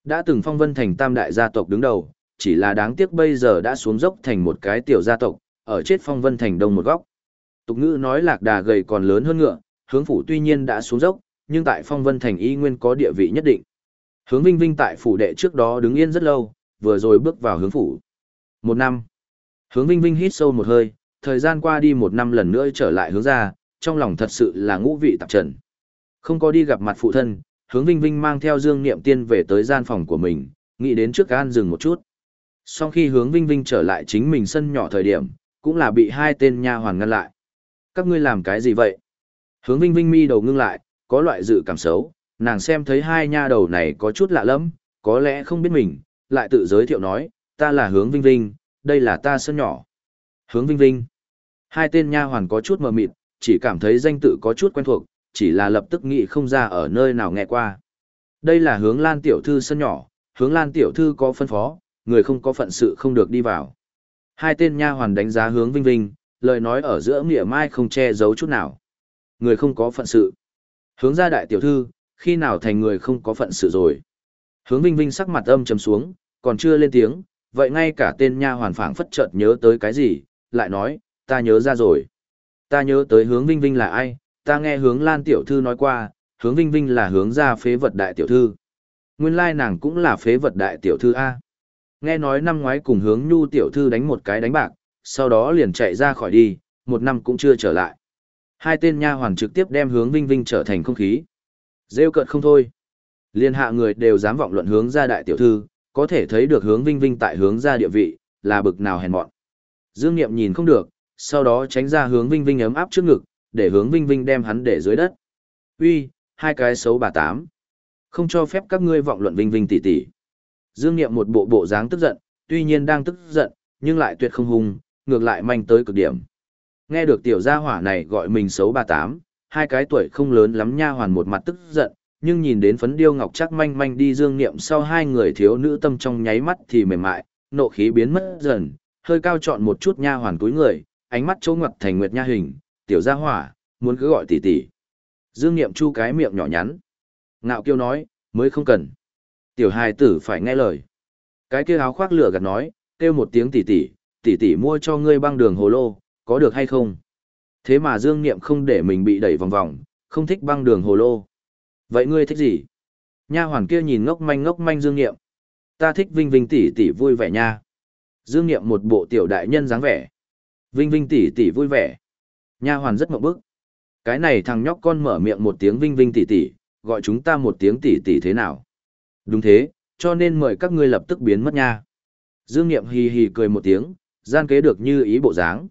[SPEAKER 1] Đã từng phong vân thành tam đại gia tộc đứng đầu, chỉ là đáng tiếc bây giờ đã xuống dốc thành một cái tiểu gia tộc, ở chết phong vân thành đông một góc. Tục ngữ nói lạc đà gầy còn lớn hơn ngựa, hướng phủ tuy nhiên đã xuống dốc, nhưng tại phong vân thành y nguyên có địa vị nhất định. Hướng Vinh Vinh tại phủ đệ trước đó đứng yên rất lâu, vừa rồi bước vào hướng phủ. Một năm. Hướng Vinh Vinh hít sâu một hơi, thời gian qua đi một năm lần nữa trở lại hướng ra, trong lòng thật sự là ngũ vị tạp trần. Không có đi gặp mặt phụ thân, hướng Vinh Vinh mang theo Dương Niệm Tiên về tới gian phòng của mình, nghĩ đến trước gan dừng một chút. Sau khi hướng Vinh Vinh trở lại chính mình sân nhỏ thời điểm, cũng là bị hai tên nha hoàn ngăn lại. Các ngươi làm cái gì vậy? Hướng Vinh Vinh mi đầu ngưng lại, có loại dự cảm xấu, nàng xem thấy hai nha đầu này có chút lạ lẫm, có lẽ không biết mình, lại tự giới thiệu nói, ta là hướng Vinh Vinh, đây là ta sân nhỏ. Hướng Vinh Vinh. Hai tên nha hoàn có chút mờ mịt, chỉ cảm thấy danh tự có chút quen thuộc, chỉ là lập tức nghĩ không ra ở nơi nào nghe qua. Đây là hướng Lan tiểu thư sân nhỏ, hướng Lan tiểu thư có phân phó, người không có phận sự không được đi vào. Hai tên nha hoàn đánh giá hướng Vinh Vinh, lời nói ở giữa nghĩa mai không che giấu chút nào. Người không có phận sự. Hướng ra đại tiểu thư, khi nào thành người không có phận sự rồi. Hướng Vinh Vinh sắc mặt âm trầm xuống, còn chưa lên tiếng, vậy ngay cả tên nha hoàn phảng phất chợt nhớ tới cái gì, lại nói, ta nhớ ra rồi. Ta nhớ tới hướng Vinh Vinh là ai, ta nghe hướng Lan tiểu thư nói qua, hướng Vinh Vinh là hướng ra phế vật đại tiểu thư. Nguyên lai nàng cũng là phế vật đại tiểu thư A. Nghe nói năm ngoái cùng hướng nhu tiểu thư đánh một cái đánh bạc, sau đó liền chạy ra khỏi đi, một năm cũng chưa trở lại. Hai tên nha hoàn trực tiếp đem hướng Vinh Vinh trở thành không khí. Rêu cợt không thôi. Liên hạ người đều dám vọng luận hướng ra đại tiểu thư, có thể thấy được hướng Vinh Vinh tại hướng ra địa vị, là bực nào hèn mọn. Dương Niệm nhìn không được, sau đó tránh ra hướng Vinh Vinh ấm áp trước ngực, để hướng Vinh Vinh đem hắn để dưới đất. Uy, hai cái xấu bà tám. Không cho phép các ngươi vọng luận Vinh Vinh tỷ tỷ. Dương Niệm một bộ bộ dáng tức giận, tuy nhiên đang tức giận, nhưng lại tuyệt không hung, ngược lại manh tới cực điểm. Nghe được tiểu gia hỏa này gọi mình xấu bà tám, hai cái tuổi không lớn lắm nha hoàn một mặt tức giận, nhưng nhìn đến phấn điêu ngọc chắc manh manh đi dương niệm sau hai người thiếu nữ tâm trong nháy mắt thì mềm mại, nộ khí biến mất dần, hơi cao chọn một chút nha hoàn túi người, ánh mắt chỗ ngoặt thành nguyệt nha hình, tiểu gia hỏa, muốn cứ gọi tỷ tỷ. Dương Niệm chu cái miệng nhỏ nhắn. Ngạo kiêu nói, mới không cần. Tiểu hài tử phải nghe lời. Cái kia áo khoác lửa gạt nói, kêu một tiếng tỷ tỷ, tỷ tỷ mua cho ngươi băng đường hồ lô, có được hay không? Thế mà Dương Niệm không để mình bị đẩy vòng vòng, không thích băng đường hồ lô. Vậy ngươi thích gì? Nha hoàn kia nhìn ngốc manh ngốc manh Dương Niệm. Ta thích Vinh Vinh tỷ tỷ vui vẻ nha. Dương Niệm một bộ tiểu đại nhân dáng vẻ. Vinh Vinh tỷ tỷ vui vẻ. Nha hoàn rất mậu bức. Cái này thằng nhóc con mở miệng một tiếng Vinh Vinh tỷ tỷ, gọi chúng ta một tiếng tỷ tỷ thế nào? Đúng thế, cho nên mời các ngươi lập tức biến mất nha. Dương Niệm hì hì cười một tiếng, gian kế được như ý bộ dáng.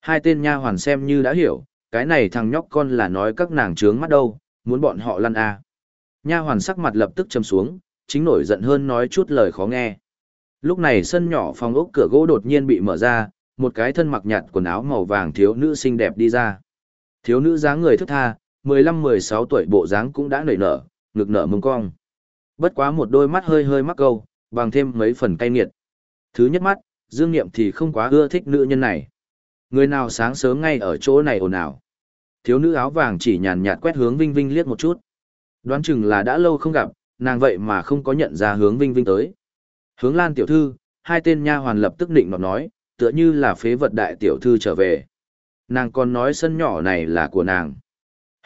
[SPEAKER 1] Hai tên nha hoàn xem như đã hiểu, cái này thằng nhóc con là nói các nàng trướng mắt đâu, muốn bọn họ lăn à. Nha hoàn sắc mặt lập tức châm xuống, chính nổi giận hơn nói chút lời khó nghe. Lúc này sân nhỏ phòng ốc cửa gỗ đột nhiên bị mở ra, một cái thân mặc nhạt quần áo màu vàng thiếu nữ xinh đẹp đi ra. Thiếu nữ dáng người thức tha, 15-16 tuổi bộ dáng cũng đã nảy nở, ngực nở mông cong. Bất quá một đôi mắt hơi hơi mắc câu, bằng thêm mấy phần cay nghiệt. Thứ nhất mắt, Dương Niệm thì không quá ưa thích nữ nhân này. Người nào sáng sớm ngay ở chỗ này ồn ào. Thiếu nữ áo vàng chỉ nhàn nhạt quét hướng Vinh Vinh liếc một chút. Đoán chừng là đã lâu không gặp, nàng vậy mà không có nhận ra hướng Vinh Vinh tới. Hướng Lan tiểu thư, hai tên nha hoàn lập tức định nọt nói, tựa như là phế vật đại tiểu thư trở về. Nàng còn nói sân nhỏ này là của nàng.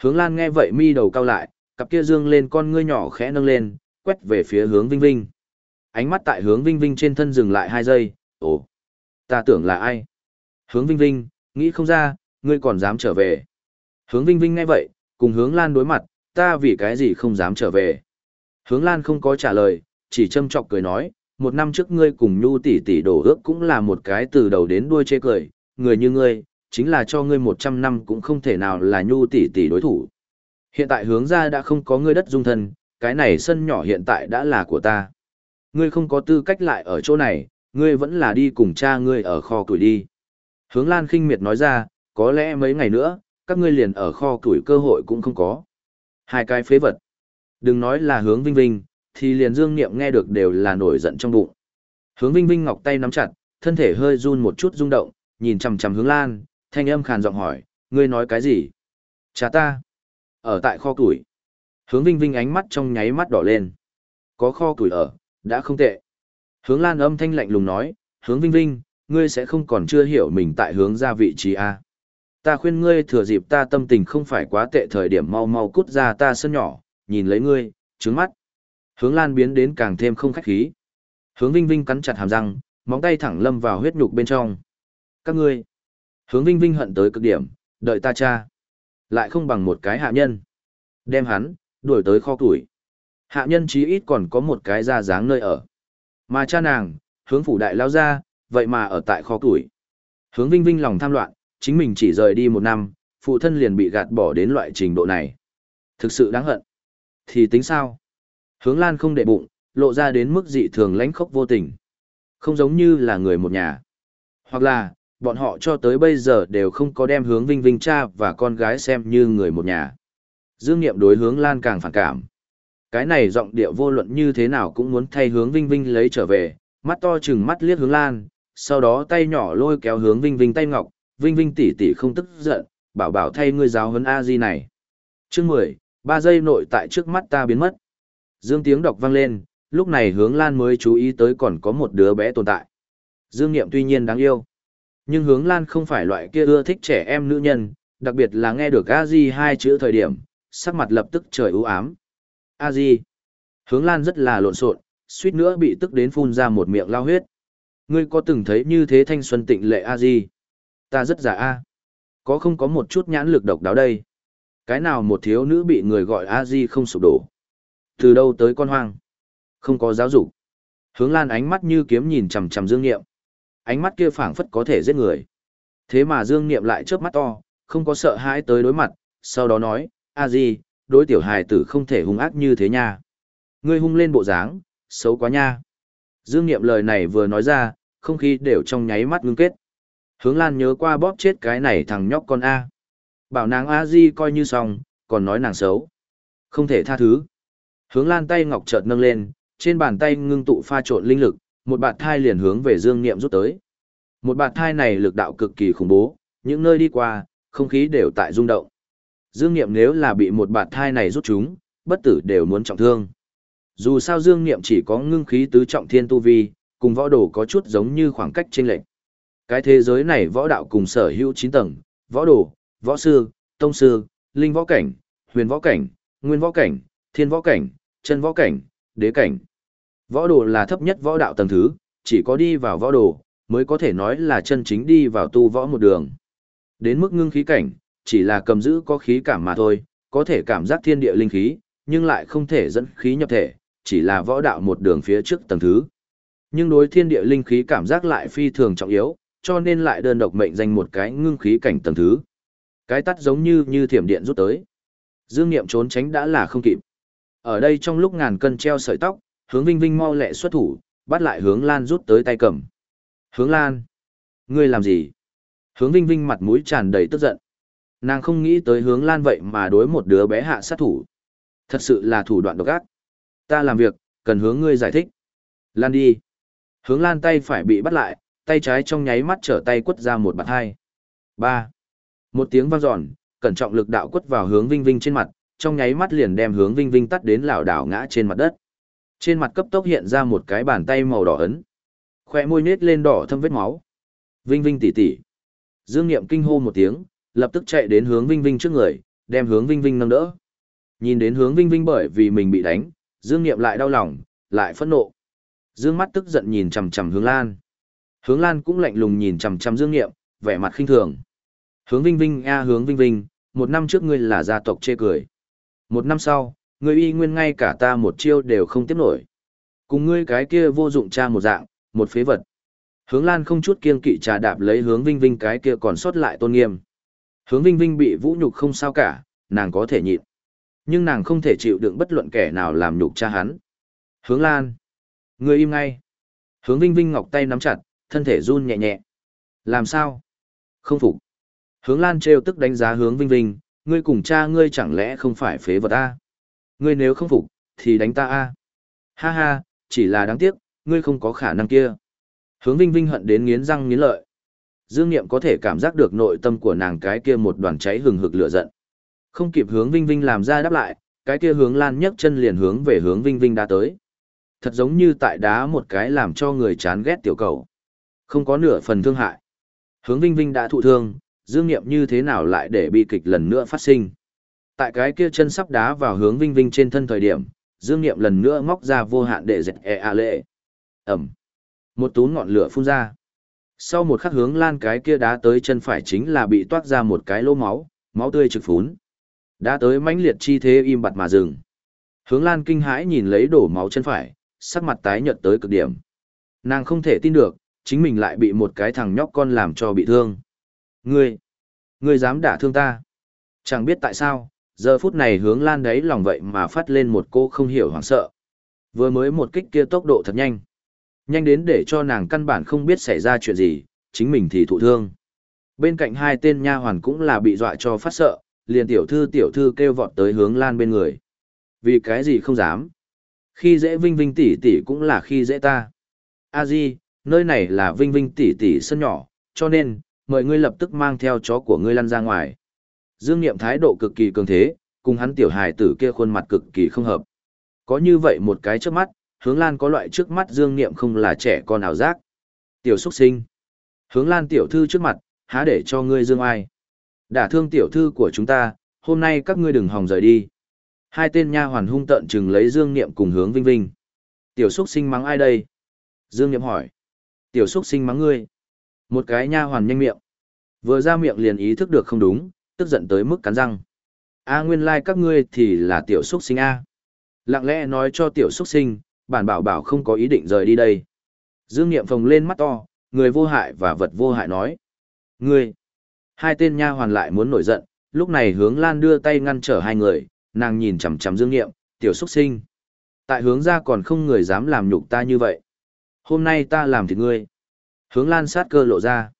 [SPEAKER 1] Hướng Lan nghe vậy mi đầu cao lại, cặp kia dương lên con ngươi nhỏ khẽ nâng lên, quét về phía hướng Vinh Vinh. Ánh mắt tại hướng Vinh Vinh trên thân dừng lại hai giây, ồ, ta tưởng là ai? Hướng Vinh Vinh, nghĩ không ra, ngươi còn dám trở về. Hướng Vinh Vinh nghe vậy, cùng hướng Lan đối mặt, ta vì cái gì không dám trở về. Hướng Lan không có trả lời, chỉ châm chọc cười nói, một năm trước ngươi cùng Nhu tỷ tỷ đổ ước cũng là một cái từ đầu đến đuôi chê cười, người như ngươi, chính là cho ngươi một trăm năm cũng không thể nào là Nhu tỷ tỷ đối thủ. Hiện tại hướng ra đã không có ngươi đất dung thân, cái này sân nhỏ hiện tại đã là của ta. Ngươi không có tư cách lại ở chỗ này, ngươi vẫn là đi cùng cha ngươi ở kho tuổi đi. Hướng Lan khinh miệt nói ra, có lẽ mấy ngày nữa, các ngươi liền ở kho tuổi cơ hội cũng không có. Hai cái phế vật. Đừng nói là hướng Vinh Vinh, thì liền Dương Niệm nghe được đều là nổi giận trong bụng. Hướng Vinh Vinh ngọc tay nắm chặt, thân thể hơi run một chút rung động, nhìn chằm chằm Hướng Lan, thanh âm khàn giọng hỏi, ngươi nói cái gì? Cha ta. Ở tại kho tuổi Hướng Vinh Vinh ánh mắt trong nháy mắt đỏ lên. Có kho tuổi ở, đã không tệ. Hướng Lan âm thanh lạnh lùng nói, Hướng Vinh Vinh, ngươi sẽ không còn chưa hiểu mình tại hướng ra vị trí A. Ta khuyên ngươi thừa dịp ta tâm tình không phải quá tệ thời điểm mau mau cút ra ta sân nhỏ, nhìn lấy ngươi, trứng mắt. Hướng Lan biến đến càng thêm không khách khí. Hướng Vinh Vinh cắn chặt hàm răng, móng tay thẳng lâm vào huyết nhục bên trong. Các ngươi. Hướng Vinh Vinh hận tới cực điểm, đợi ta cha. Lại không bằng một cái hạ nhân. Đem hắn, đuổi tới kho tuổi. Hạ nhân chí ít còn có một cái ra dáng nơi ở. Mà cha nàng, hướng phủ đại lao ra, vậy mà ở tại kho tuổi. Hướng Vinh Vinh lòng tham loạn, chính mình chỉ rời đi một năm, phụ thân liền bị gạt bỏ đến loại trình độ này. Thực sự đáng hận. Thì tính sao? Hướng Lan không để bụng, lộ ra đến mức dị thường lãnh khốc vô tình. Không giống như là người một nhà. Hoặc là, bọn họ cho tới bây giờ đều không có đem hướng Vinh Vinh cha và con gái xem như người một nhà. Dương Niệm đối hướng Lan càng phản cảm. Cái này giọng điệu vô luận như thế nào cũng muốn thay hướng Vinh Vinh lấy trở về, mắt to chừng mắt liếc hướng Lan, sau đó tay nhỏ lôi kéo hướng Vinh Vinh tay ngọc, Vinh Vinh tỷ tỷ không tức giận, bảo bảo thay ngươi giáo huấn A Di này. Chương 10, 3 giây nội tại trước mắt ta biến mất. Dương tiếng đọc vang lên, lúc này hướng Lan mới chú ý tới còn có một đứa bé tồn tại. Dương Niệm tuy nhiên đáng yêu, nhưng hướng Lan không phải loại kia ưa thích trẻ em nữ nhân, đặc biệt là nghe được A Di hai chữ thời điểm, sắc mặt lập tức trời ưu ám. A Di. Hướng Lan rất là lộn xộn, suýt nữa bị tức đến phun ra một miệng lao huyết. Ngươi có từng thấy như thế thanh xuân tịnh lệ A Di? Ta rất giả A. Có không có một chút nhãn lực độc đáo đây? Cái nào một thiếu nữ bị người gọi A Di không sụp đổ? Từ đâu tới con hoang? Không có giáo dục. Hướng Lan ánh mắt như kiếm nhìn chằm chằm Dương Niệm. Ánh mắt kia phảng phất có thể giết người. Thế mà Dương Niệm lại chớp mắt to, không có sợ hãi tới đối mặt, sau đó nói, A Di, đối tiểu hài tử không thể hung ác như thế nha. Ngươi hung lên bộ dáng, xấu quá nha. Dương Niệm lời này vừa nói ra, không khí đều trong nháy mắt ngưng kết. Hướng Lan nhớ qua bóp chết cái này thằng nhóc con A. Bảo nàng A Di coi như xong, còn nói nàng xấu. Không thể tha thứ. Hướng Lan tay ngọc chợt nâng lên, trên bàn tay ngưng tụ pha trộn linh lực, một bạt thai liền hướng về Dương Niệm rút tới. Một bạt thai này lực đạo cực kỳ khủng bố, những nơi đi qua, không khí đều tại rung động. Dương Niệm nếu là bị một bạt thai này rút chúng, bất tử đều muốn trọng thương. Dù sao Dương Niệm chỉ có ngưng khí tứ trọng thiên tu vi, cùng võ đồ có chút giống như khoảng cách chênh lệch. Cái thế giới này võ đạo cùng sở hữu 9 tầng, võ đồ, võ sư, tông sư, linh võ cảnh, huyền võ cảnh, nguyên võ cảnh, thiên võ cảnh, chân võ cảnh, đế cảnh. Võ đồ là thấp nhất võ đạo tầng thứ, chỉ có đi vào võ đồ, mới có thể nói là chân chính đi vào tu võ một đường. Đến mức ngưng khí cảnh, chỉ là cầm giữ có khí cảm mà thôi, có thể cảm giác thiên địa linh khí, nhưng lại không thể dẫn khí nhập thể, chỉ là võ đạo một đường phía trước tầng thứ. Nhưng đối thiên địa linh khí cảm giác lại phi thường trọng yếu, cho nên lại đơn độc mệnh danh một cái ngưng khí cảnh tầng thứ. Cái tắt giống như như thiểm điện rút tới. Dương Niệm trốn tránh đã là không kịp. Ở đây trong lúc ngàn cân treo sợi tóc, hướng Vinh Vinh mau lẹ xuất thủ, bắt lại hướng Lan rút tới tay cầm. Hướng Lan, ngươi làm gì? Hướng Vinh Vinh mặt mũi tràn đầy tức giận. Nàng không nghĩ tới hướng Lan vậy mà đối một đứa bé hạ sát thủ. Thật sự là thủ đoạn độc ác. Ta làm việc, cần hướng ngươi giải thích. Lan đi. Hướng Lan tay phải bị bắt lại, tay trái trong nháy mắt trở tay quất ra một bạt hai. Ba. Một tiếng vang dọn, cẩn trọng lực đạo quất vào hướng Vinh Vinh trên mặt, trong nháy mắt liền đem hướng Vinh Vinh tắt đến lảo đảo ngã trên mặt đất. Trên mặt cấp tốc hiện ra một cái bàn tay màu đỏ ấn. Khóe môi nết lên đỏ thâm vết máu. Vinh Vinh tỉ tỉ. Dương Niệm kinh hô một tiếng, lập tức chạy đến hướng Vinh Vinh trước người, đem hướng Vinh Vinh nâng đỡ. Nhìn đến hướng Vinh Vinh bởi vì mình bị đánh, Dương Niệm lại đau lòng, lại phẫn nộ. Dương mắt tức giận nhìn chằm chằm Hướng Lan. Hướng Lan cũng lạnh lùng nhìn chằm chằm Dương Niệm, vẻ mặt khinh thường. Hướng Vinh Vinh a hướng Vinh Vinh, một năm trước ngươi là gia tộc chê cười. Một năm sau, ngươi y nguyên ngay cả ta một chiêu đều không tiếp nổi. Cùng ngươi cái kia vô dụng cha một dạng, một phế vật. Hướng Lan không chút kiên kỵ trà đạp lấy hướng Vinh Vinh cái kia còn sót lại tôn nghiêm. Hướng Vinh Vinh bị vũ nhục không sao cả, nàng có thể nhịn. Nhưng nàng không thể chịu đựng bất luận kẻ nào làm nhục cha hắn. Hướng Lan. Ngươi im ngay. Hướng Vinh Vinh ngọc tay nắm chặt, thân thể run nhẹ nhẹ. Làm sao? Không phục. Hướng Lan trêu tức đánh giá hướng Vinh Vinh, ngươi cùng cha ngươi chẳng lẽ không phải phế vật a? Ngươi nếu không phục, thì đánh ta a. Ha ha, chỉ là đáng tiếc, ngươi không có khả năng kia. Hướng Vinh Vinh hận đến nghiến răng nghiến lợi. Dương Niệm có thể cảm giác được nội tâm của nàng cái kia một đoàn cháy hừng hực lửa giận. Không kịp hướng Vinh Vinh làm ra đáp lại, cái kia hướng Lan nhấc chân liền hướng về hướng Vinh Vinh đã tới. Thật giống như tại đá một cái làm cho người chán ghét tiểu cầu. Không có nửa phần thương hại. Hướng Vinh Vinh đã thụ thương, Dương Niệm như thế nào lại để bi kịch lần nữa phát sinh. Tại cái kia chân sắp đá vào hướng Vinh Vinh trên thân thời điểm, Dương Niệm lần nữa móc ra vô hạn để dệt e a lệ. Ẩm. Một tú ngọn lửa phun ra. Sau một khắc hướng lan cái kia đá tới chân phải chính là bị toát ra một cái lỗ máu, máu tươi trực phún. Đá tới mãnh liệt chi thế im bặt mà dừng. Hướng lan kinh hãi nhìn lấy đổ máu chân phải, sắc mặt tái nhợt tới cực điểm. Nàng không thể tin được, chính mình lại bị một cái thằng nhóc con làm cho bị thương. Ngươi, ngươi dám đả thương ta. Chẳng biết tại sao, giờ phút này hướng lan đấy lòng vậy mà phát lên một cô không hiểu hoảng sợ. Vừa mới một kích kia tốc độ thật nhanh. Nhanh đến để cho nàng căn bản không biết xảy ra chuyện gì, chính mình thì thụ thương. Bên cạnh hai tên nha hoàn cũng là bị dọa cho phát sợ, liền tiểu thư tiểu thư kêu vọt tới hướng lan bên người. Vì cái gì không dám. Khi dễ vinh vinh tỷ tỷ cũng là khi dễ ta. A di, nơi này là vinh vinh tỷ tỷ sân nhỏ, cho nên, mời ngươi lập tức mang theo chó của ngươi lăn ra ngoài. Dương Niệm thái độ cực kỳ cường thế, cùng hắn tiểu hài tử kia khuôn mặt cực kỳ không hợp. Có như vậy một cái trước mắt, hướng lan có loại trước mắt Dương Niệm không là trẻ con ảo giác. Tiểu xuất sinh. Hướng lan tiểu thư trước mặt, há để cho ngươi dương ai. Đả thương tiểu thư của chúng ta, hôm nay các ngươi đừng hòng rời đi. Hai tên nha hoàn hung tận chừng lấy Dương Niệm cùng hướng Vinh Vinh. Tiểu xuất sinh mắng ai đây? Dương Niệm hỏi. Tiểu xúc sinh mắng ngươi. Một cái nha hoàn nhanh miệng. Vừa ra miệng liền ý thức được không đúng, tức giận tới mức cắn răng. A nguyên lai like các ngươi thì là tiểu xúc sinh A. Lặng lẽ nói cho tiểu xúc sinh, bản bảo bảo không có ý định rời đi đây. Dương Niệm phồng lên mắt to, người vô hại và vật vô hại nói. Ngươi! Hai tên nha hoàn lại muốn nổi giận, lúc này hướng Lan đưa tay ngăn trở hai người, nàng nhìn chằm chằm Dương Niệm, tiểu xúc sinh. Tại hướng ra còn không người dám làm nhục ta như vậy. Hôm nay ta làm thịt ngươi. Hướng Lan sát cơ lộ ra.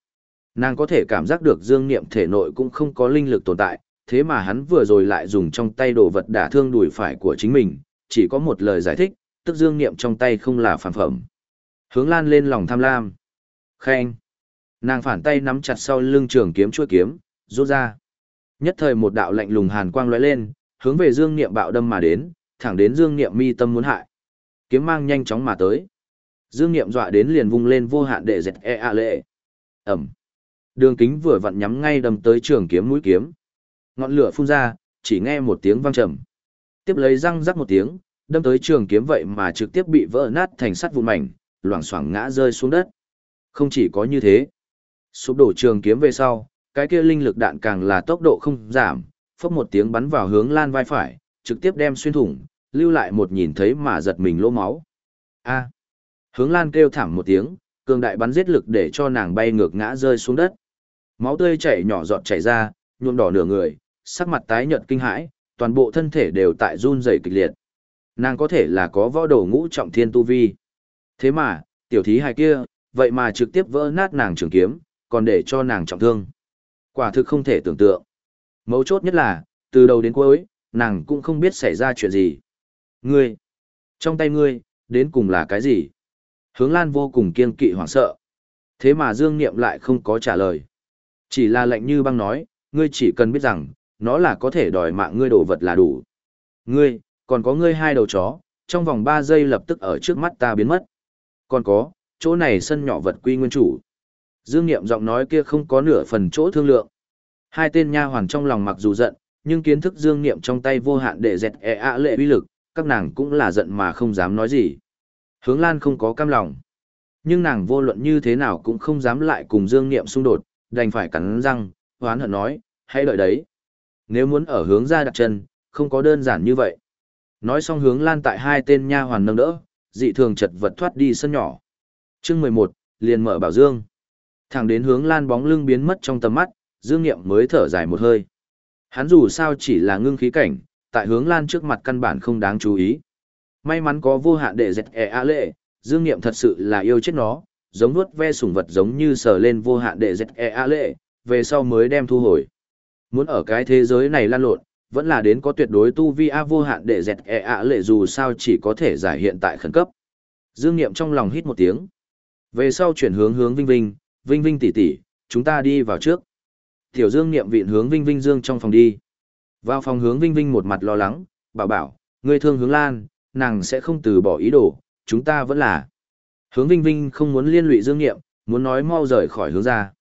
[SPEAKER 1] Nàng có thể cảm giác được Dương Niệm thể nội cũng không có linh lực tồn tại, thế mà hắn vừa rồi lại dùng trong tay đồ vật đả thương đùi phải của chính mình, chỉ có một lời giải thích, tức Dương Niệm trong tay không là phản phẩm. Hướng Lan lên lòng tham lam. Khen. Nàng phản tay nắm chặt sau lưng trường kiếm chuôi kiếm, rút ra. Nhất thời một đạo lạnh lùng hàn quang lóe lên, hướng về Dương Niệm bạo đâm mà đến, thẳng đến Dương Niệm mi tâm muốn hại. Kiếm mang nhanh chóng mà tới. Dương Niệm dọa đến liền vung lên vô hạn để dẹt e a lệ. Ẩm. Đường kính vừa vặn nhắm ngay đâm tới trường kiếm mũi kiếm. Ngọn lửa phun ra, chỉ nghe một tiếng vang trầm. Tiếp lấy răng rắc một tiếng, đâm tới trường kiếm vậy mà trực tiếp bị vỡ nát thành sắt vụn mảnh, loảng xoảng ngã rơi xuống đất. Không chỉ có như thế, sụp đổ trường kiếm về sau, cái kia linh lực đạn càng là tốc độ không giảm, phốc một tiếng bắn vào hướng lan vai phải, trực tiếp đem xuyên thủng, lưu lại một nhìn thấy mà giật mình lỗ máu. A. Hướng lan kêu thảm một tiếng, cường đại bắn giết lực để cho nàng bay ngược ngã rơi xuống đất. Máu tươi chảy nhỏ giọt chảy ra, nhuộm đỏ nửa người, sắc mặt tái nhợt kinh hãi, toàn bộ thân thể đều tại run rẩy kịch liệt. Nàng có thể là có võ đồ ngũ trọng thiên tu vi. Thế mà, tiểu thí hài kia, vậy mà trực tiếp vỡ nát nàng trường kiếm, còn để cho nàng trọng thương. Quả thực không thể tưởng tượng. Mấu chốt nhất là, từ đầu đến cuối, nàng cũng không biết xảy ra chuyện gì. Ngươi, trong tay ngươi, đến cùng là cái gì? Hướng Lan vô cùng kiên kỵ hoảng sợ. Thế mà Dương Niệm lại không có trả lời. Chỉ là lệnh như băng nói, ngươi chỉ cần biết rằng, nó là có thể đòi mạng ngươi đồ vật là đủ. Ngươi, còn có ngươi hai đầu chó, trong vòng 3 giây lập tức ở trước mắt ta biến mất. Còn có, chỗ này sân nhỏ vật quy nguyên chủ. Dương Niệm giọng nói kia không có nửa phần chỗ thương lượng. Hai tên nha hoàn trong lòng mặc dù giận, nhưng kiến thức Dương Niệm trong tay vô hạn để dẹt e ạ lệ uy lực, các nàng cũng là giận mà không dám nói gì. Hướng Lan không có cam lòng. Nhưng nàng vô luận như thế nào cũng không dám lại cùng Dương Niệm xung đột, đành phải cắn răng, hoán hận nói, hãy đợi đấy. Nếu muốn ở hướng ra đặt chân, không có đơn giản như vậy. Nói xong hướng Lan tại hai tên nha hoàn nâng đỡ, dị thường chật vật thoát đi sân nhỏ. chương mười một liền mở bảo Dương. Thẳng đến hướng Lan bóng lưng biến mất trong tầm mắt, Dương Niệm mới thở dài một hơi. Hắn dù sao chỉ là ngưng khí cảnh, tại hướng Lan trước mặt căn bản không đáng chú ý. May mắn có vô hạn để dẹt ẻ a lệ, Dương Niệm thật sự là yêu chết nó, giống nuốt ve sủng vật giống như sờ lên vô hạn để dẹt ẻ a lệ, về sau mới đem thu hồi. Muốn ở cái thế giới này lan lộn, vẫn là đến có tuyệt đối tu vi a vô hạn để dẹt ẻ a lệ dù sao chỉ có thể giải hiện tại khẩn cấp. Dương Niệm trong lòng hít một tiếng. Về sau chuyển hướng hướng Vinh Vinh, Vinh Vinh tỷ tỷ, chúng ta đi vào trước. Tiểu Dương niệm viện hướng Vinh Vinh Dương trong phòng đi. Vào phòng hướng Vinh Vinh một mặt lo lắng, bảo bảo, ngươi thương hướng Lan, nàng sẽ không từ bỏ ý đồ, chúng ta vẫn là. Hướng Vinh Vinh không muốn liên lụy Dương Niệm, muốn nói mau rời khỏi hướng ra.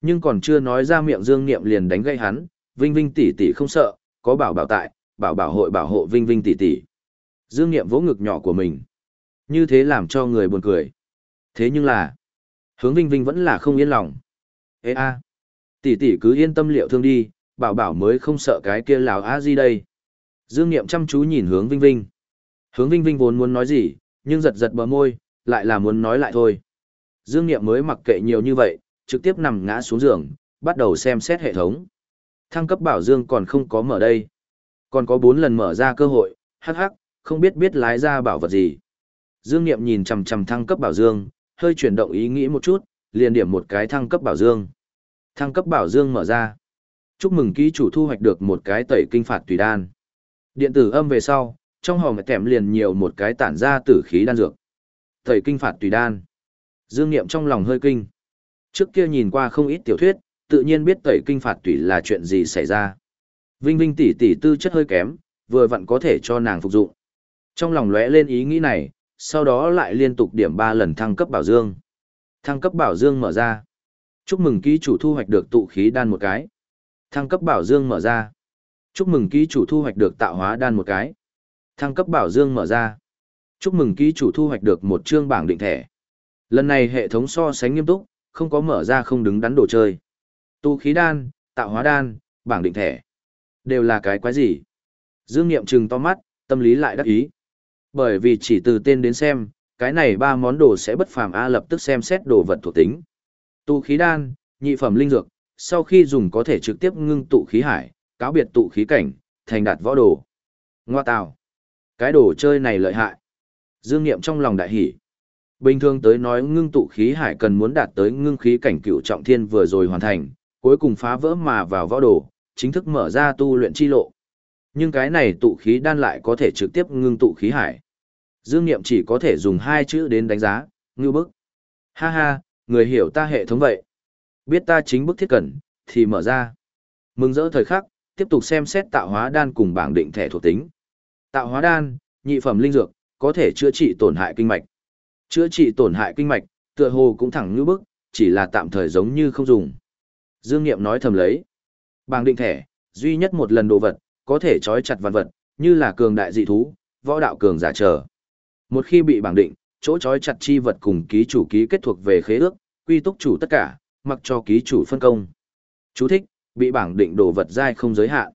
[SPEAKER 1] Nhưng còn chưa nói ra miệng Dương Niệm liền đánh gây hắn, Vinh Vinh tỷ tỷ không sợ, có bảo bảo tại, bảo bảo hội bảo hộ Vinh Vinh tỷ tỷ. Dương Niệm vỗ ngực nhỏ của mình. Như thế làm cho người buồn cười. Thế nhưng là, hướng Vinh Vinh vẫn là không yên lòng. Ê a, Tỷ tỷ cứ yên tâm liệu thương đi, bảo bảo mới không sợ cái kia lào á gì đây. Dương Niệm chăm chú nhìn hướng Vinh Vinh. Hướng Vinh Vinh vốn muốn nói gì, nhưng giật giật bờ môi, lại là muốn nói lại thôi. Dương Niệm mới mặc kệ nhiều như vậy, trực tiếp nằm ngã xuống giường, bắt đầu xem xét hệ thống. Thăng cấp bảo Dương còn không có mở đây. Còn có 4 lần mở ra cơ hội, hắc hắc, không biết biết lái ra bảo vật gì. Dương Niệm nhìn chằm chằm thăng cấp bảo Dương, hơi chuyển động ý nghĩ một chút, liền điểm một cái thăng cấp bảo Dương. Thăng cấp bảo dương mở ra. Chúc mừng ký chủ thu hoạch được một cái tẩy kinh phạt tùy đan. Điện tử âm về sau, trong hòm tẻm liền nhiều một cái tản ra tử khí đan dược. Tẩy kinh phạt tùy đan. Dương Niệm trong lòng hơi kinh. Trước kia nhìn qua không ít tiểu thuyết, tự nhiên biết tẩy kinh phạt tùy là chuyện gì xảy ra. Vinh Vinh tỷ tỷ tư chất hơi kém, vừa vặn có thể cho nàng phục dụng. Trong lòng lóe lên ý nghĩ này, sau đó lại liên tục điểm 3 lần thăng cấp bảo dương. Thăng cấp bảo dương mở ra. Chúc mừng ký chủ thu hoạch được tụ khí đan một cái. Thăng cấp bảo dương mở ra. Chúc mừng ký chủ thu hoạch được tạo hóa đan một cái. Thăng cấp bảo dương mở ra. Chúc mừng ký chủ thu hoạch được một chương bảng định thẻ. Lần này hệ thống so sánh nghiêm túc, không có mở ra không đứng đắn đồ chơi. Tu khí đan, tạo hóa đan, bảng định thẻ. Đều là cái quái gì? Dương Niệm trừng to mắt, tâm lý lại đắc ý. Bởi vì chỉ từ tên đến xem, cái này ba món đồ sẽ bất phàm A lập tức xem xét đồ vật thuộc tính. Tu khí đan, nhị phẩm linh dược, sau khi dùng có thể trực tiếp ngưng tụ khí hải, cáo biệt tụ khí cảnh, thành đạt võ đồ. Ngoa tào. Cái đồ chơi này lợi hại. Dương Niệm trong lòng đại hỉ. Bình thường tới nói ngưng tụ khí hải cần muốn đạt tới ngưng khí cảnh cựu trọng thiên vừa rồi hoàn thành, cuối cùng phá vỡ mà vào võ đồ, chính thức mở ra tu luyện chi lộ. Nhưng cái này tụ khí đan lại có thể trực tiếp ngưng tụ khí hải. Dương Niệm chỉ có thể dùng hai chữ đến đánh giá, ngưu bức. Ha ha, người hiểu ta hệ thống vậy. Biết ta chính bức thiết cần, thì mở ra. Mừng rỡ thời khắc, tiếp tục xem xét tạo hóa đan cùng bảng định thẻ thuộc tính. Tạo hóa đan, nhị phẩm linh dược, có thể chữa trị tổn hại kinh mạch. Chữa trị tổn hại kinh mạch, tựa hồ cũng thẳng như bức, chỉ là tạm thời giống như không dùng. Dương Nghiệm nói thầm lấy. Bảng định thẻ, duy nhất một lần đồ vật, có thể trói chặt vật vật, như là cường đại dị thú, võ đạo cường giả trở. Một khi bị bảng định, chỗ trói chặt chi vật cùng ký chủ ký kết thuộc về khế ước, quy túc chủ tất cả, mặc cho ký chủ phân công. Chú thích, bị bảng định đồ vật dai không giới hạn.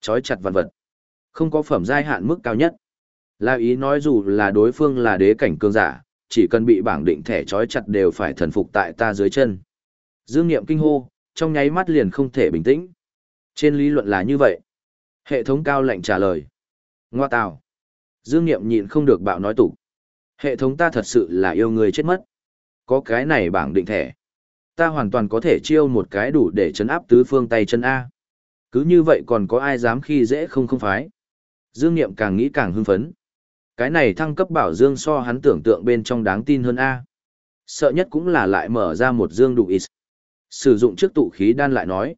[SPEAKER 1] Trói chặt vật vật. Không có phẩm giai hạn mức cao nhất. Là ý nói dù là đối phương là đế cảnh cường giả, chỉ cần bị bảng định thẻ trói chặt đều phải thần phục tại ta dưới chân. Dương Niệm kinh hô, trong nháy mắt liền không thể bình tĩnh. Trên lý luận là như vậy. Hệ thống cao lệnh trả lời. Ngoa tào. Dương Niệm nhịn không được bạo nói tục. Hệ thống ta thật sự là yêu người chết mất. Có cái này bảng định thẻ. Ta hoàn toàn có thể chiêu một cái đủ để chấn áp tứ phương tay chân A. Cứ như vậy còn có ai dám khi dễ không không phái. Dương Niệm càng nghĩ càng hưng phấn. Cái này thăng cấp bảo Dương so hắn tưởng tượng bên trong đáng tin hơn A. Sợ nhất cũng là lại mở ra một Dương đủ ít. Sử dụng trước tụ khí đan lại nói.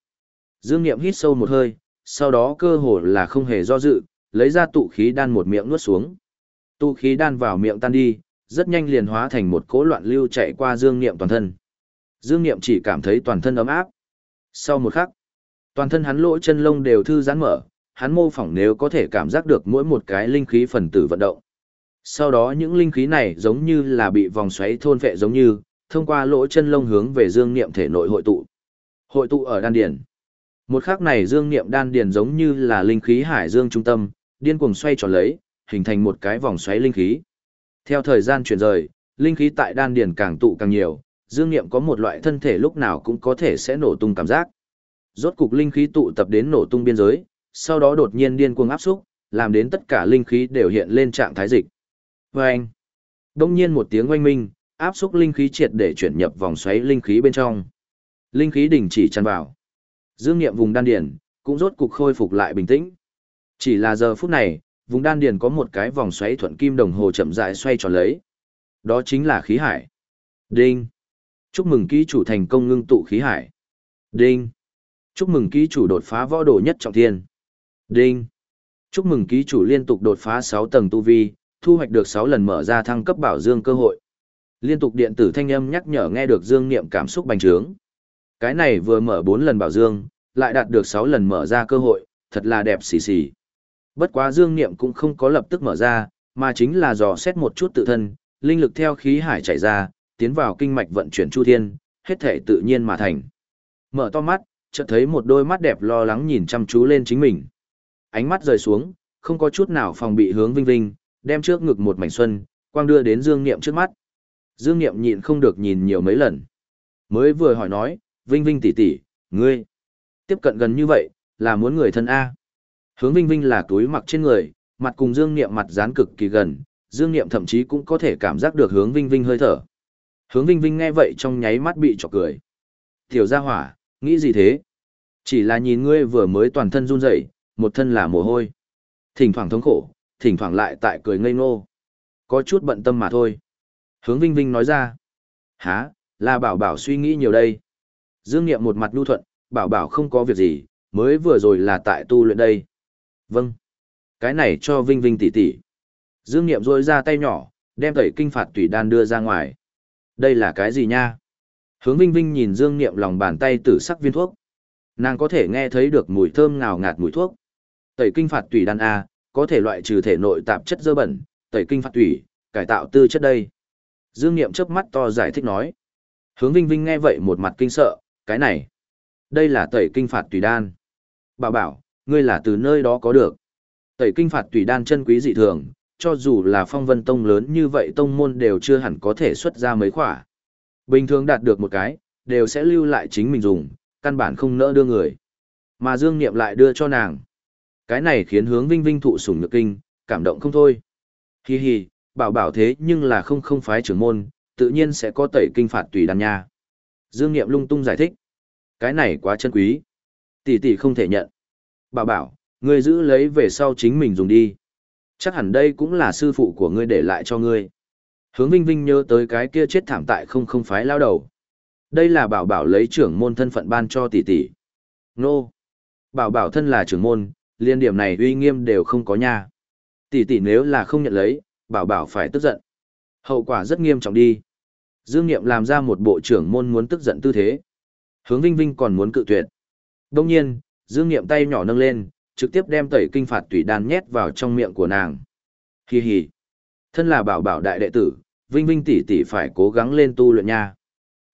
[SPEAKER 1] Dương Niệm hít sâu một hơi, sau đó cơ hồ là không hề do dự, lấy ra tụ khí đan một miệng nuốt xuống. Tụ khí đan vào miệng tan đi, rất nhanh liền hóa thành một cỗ loạn lưu chạy qua Dương Niệm toàn thân. Dương Niệm chỉ cảm thấy toàn thân ấm áp. Sau một khắc, toàn thân hắn lỗ chân lông đều thư giãn mở, hắn mô phỏng nếu có thể cảm giác được mỗi một cái linh khí phần tử vận động. Sau đó những linh khí này giống như là bị vòng xoáy thôn vệ giống như, thông qua lỗ chân lông hướng về dương niệm thể nội hội tụ. Hội tụ ở đan điền. Một khắc này dương niệm đan điền giống như là linh khí hải dương trung tâm, điên cuồng xoay tròn lấy, hình thành một cái vòng xoáy linh khí. Theo thời gian chuyển rời, linh khí tại đan điền càng tụ càng nhiều, dương niệm có một loại thân thể lúc nào cũng có thể sẽ nổ tung cảm giác. Rốt cục linh khí tụ tập đến nổ tung biên giới, sau đó đột nhiên điên cuồng áp xúc, làm đến tất cả linh khí đều hiện lên trạng thái dịch. Vâng! Đông nhiên một tiếng oanh minh, áp xúc linh khí triệt để chuyển nhập vòng xoáy linh khí bên trong. Linh khí đình chỉ tràn vào. Dương nghiệm vùng đan điền cũng rốt cục khôi phục lại bình tĩnh. Chỉ là giờ phút này, vùng đan điền có một cái vòng xoáy thuận kim đồng hồ chậm rãi xoay tròn lấy. Đó chính là khí hải. Đinh. Chúc mừng ký chủ thành công ngưng tụ khí hải. Đinh. Chúc mừng ký chủ đột phá võ đồ nhất trọng thiên. Đinh. Chúc mừng ký chủ liên tục đột phá 6 tầng tu vi, thu hoạch được 6 lần mở ra thăng cấp bảo dương cơ hội. Liên tục điện tử thanh âm nhắc nhở nghe được Dương Niệm cảm xúc bành trướng. Cái này vừa mở 4 lần bảo dương, lại đạt được 6 lần mở ra cơ hội, thật là đẹp xì xì. Bất quá Dương Niệm cũng không có lập tức mở ra, mà chính là dò xét một chút tự thân, linh lực theo khí hải chảy ra, tiến vào kinh mạch vận chuyển chu thiên, hết thể tự nhiên mà thành. Mở to mắt, chợt thấy một đôi mắt đẹp lo lắng nhìn chăm chú lên chính mình. Ánh mắt rời xuống, không có chút nào phòng bị hướng Vinh Vinh, đem trước ngực một mảnh xuân, quang đưa đến Dương Niệm trước mắt. Dương Niệm nhịn không được nhìn nhiều mấy lần. Mới vừa hỏi nói, Vinh Vinh tỷ tỷ, ngươi, tiếp cận gần như vậy, là muốn người thân A. Hướng Vinh Vinh là túi mặc trên người, mặt cùng Dương Niệm mặt dán cực kỳ gần, Dương Niệm thậm chí cũng có thể cảm giác được hướng Vinh Vinh hơi thở. Hướng Vinh Vinh nghe vậy trong nháy mắt bị chọc cười. Tiểu gia hỏa, nghĩ gì thế? Chỉ là nhìn ngươi vừa mới toàn thân run rẩy, một thân là mồ hôi. Thỉnh thoảng thống khổ, thỉnh thoảng lại tại cười ngây ngô. Có chút bận tâm mà thôi. Hướng Vinh Vinh nói ra. Hả, là bảo bảo suy nghĩ nhiều đây. Dương Niệm một mặt nhu thuận, bảo bảo không có việc gì, mới vừa rồi là tại tu luyện đây. Vâng. Cái này cho Vinh Vinh tỷ tỷ. Dương Niệm rôi ra tay nhỏ, đem tẩy kinh phạt tùy đan đưa ra ngoài. Đây là cái gì nha? Hướng Vinh Vinh nhìn Dương Niệm lòng bàn tay tử sắc viên thuốc. Nàng có thể nghe thấy được mùi thơm ngào ngạt mùi thuốc. Tẩy kinh phạt tùy đan A, có thể loại trừ thể nội tạp chất dơ bẩn, tẩy kinh phạt tùy, cải tạo tư chất đây. Dương Niệm chớp mắt to giải thích nói. Hướng Vinh Vinh nghe vậy một mặt kinh sợ, cái này, đây là tẩy kinh phạt tùy đan. Bảo bảo, ngươi là từ nơi đó có được. Tẩy kinh phạt tùy đan chân quý dị thường, cho dù là phong vân tông lớn như vậy tông môn đều chưa hẳn có thể xuất ra mấy khỏa. Bình thường đạt được một cái, đều sẽ lưu lại chính mình dùng, căn bản không nỡ đưa người. Mà Dương Niệm lại đưa cho nàng. Cái này khiến hướng Vinh Vinh thụ sủng nhược kinh, cảm động không thôi. Hi hi, bảo bảo thế nhưng là không không phái trưởng môn, tự nhiên sẽ có tẩy kinh phạt tùy đàn nha. Dương Niệm lung tung giải thích. Cái này quá chân quý. Tỷ tỷ không thể nhận. Bảo bảo, ngươi giữ lấy về sau chính mình dùng đi. Chắc hẳn đây cũng là sư phụ của ngươi để lại cho ngươi. Hướng Vinh Vinh nhớ tới cái kia chết thảm tại không không phái lao đầu. Đây là bảo bảo lấy trưởng môn thân phận ban cho tỷ tỷ. Nô. Bảo bảo thân là trưởng môn, liên điểm này uy nghiêm đều không có nha. Tỷ tỷ nếu là không nhận lấy, bảo bảo phải tức giận. Hậu quả rất nghiêm trọng đi. Dương Niệm làm ra một bộ trưởng môn muốn tức giận tư thế. Hướng Vinh Vinh còn muốn cự tuyệt. Đông nhiên, Dương Niệm tay nhỏ nâng lên, trực tiếp đem tẩy kinh phạt tùy đan nhét vào trong miệng của nàng. Hi hi. Thân là bảo bảo đại đệ tử, Vinh Vinh tỷ tỷ phải cố gắng lên tu luyện nha.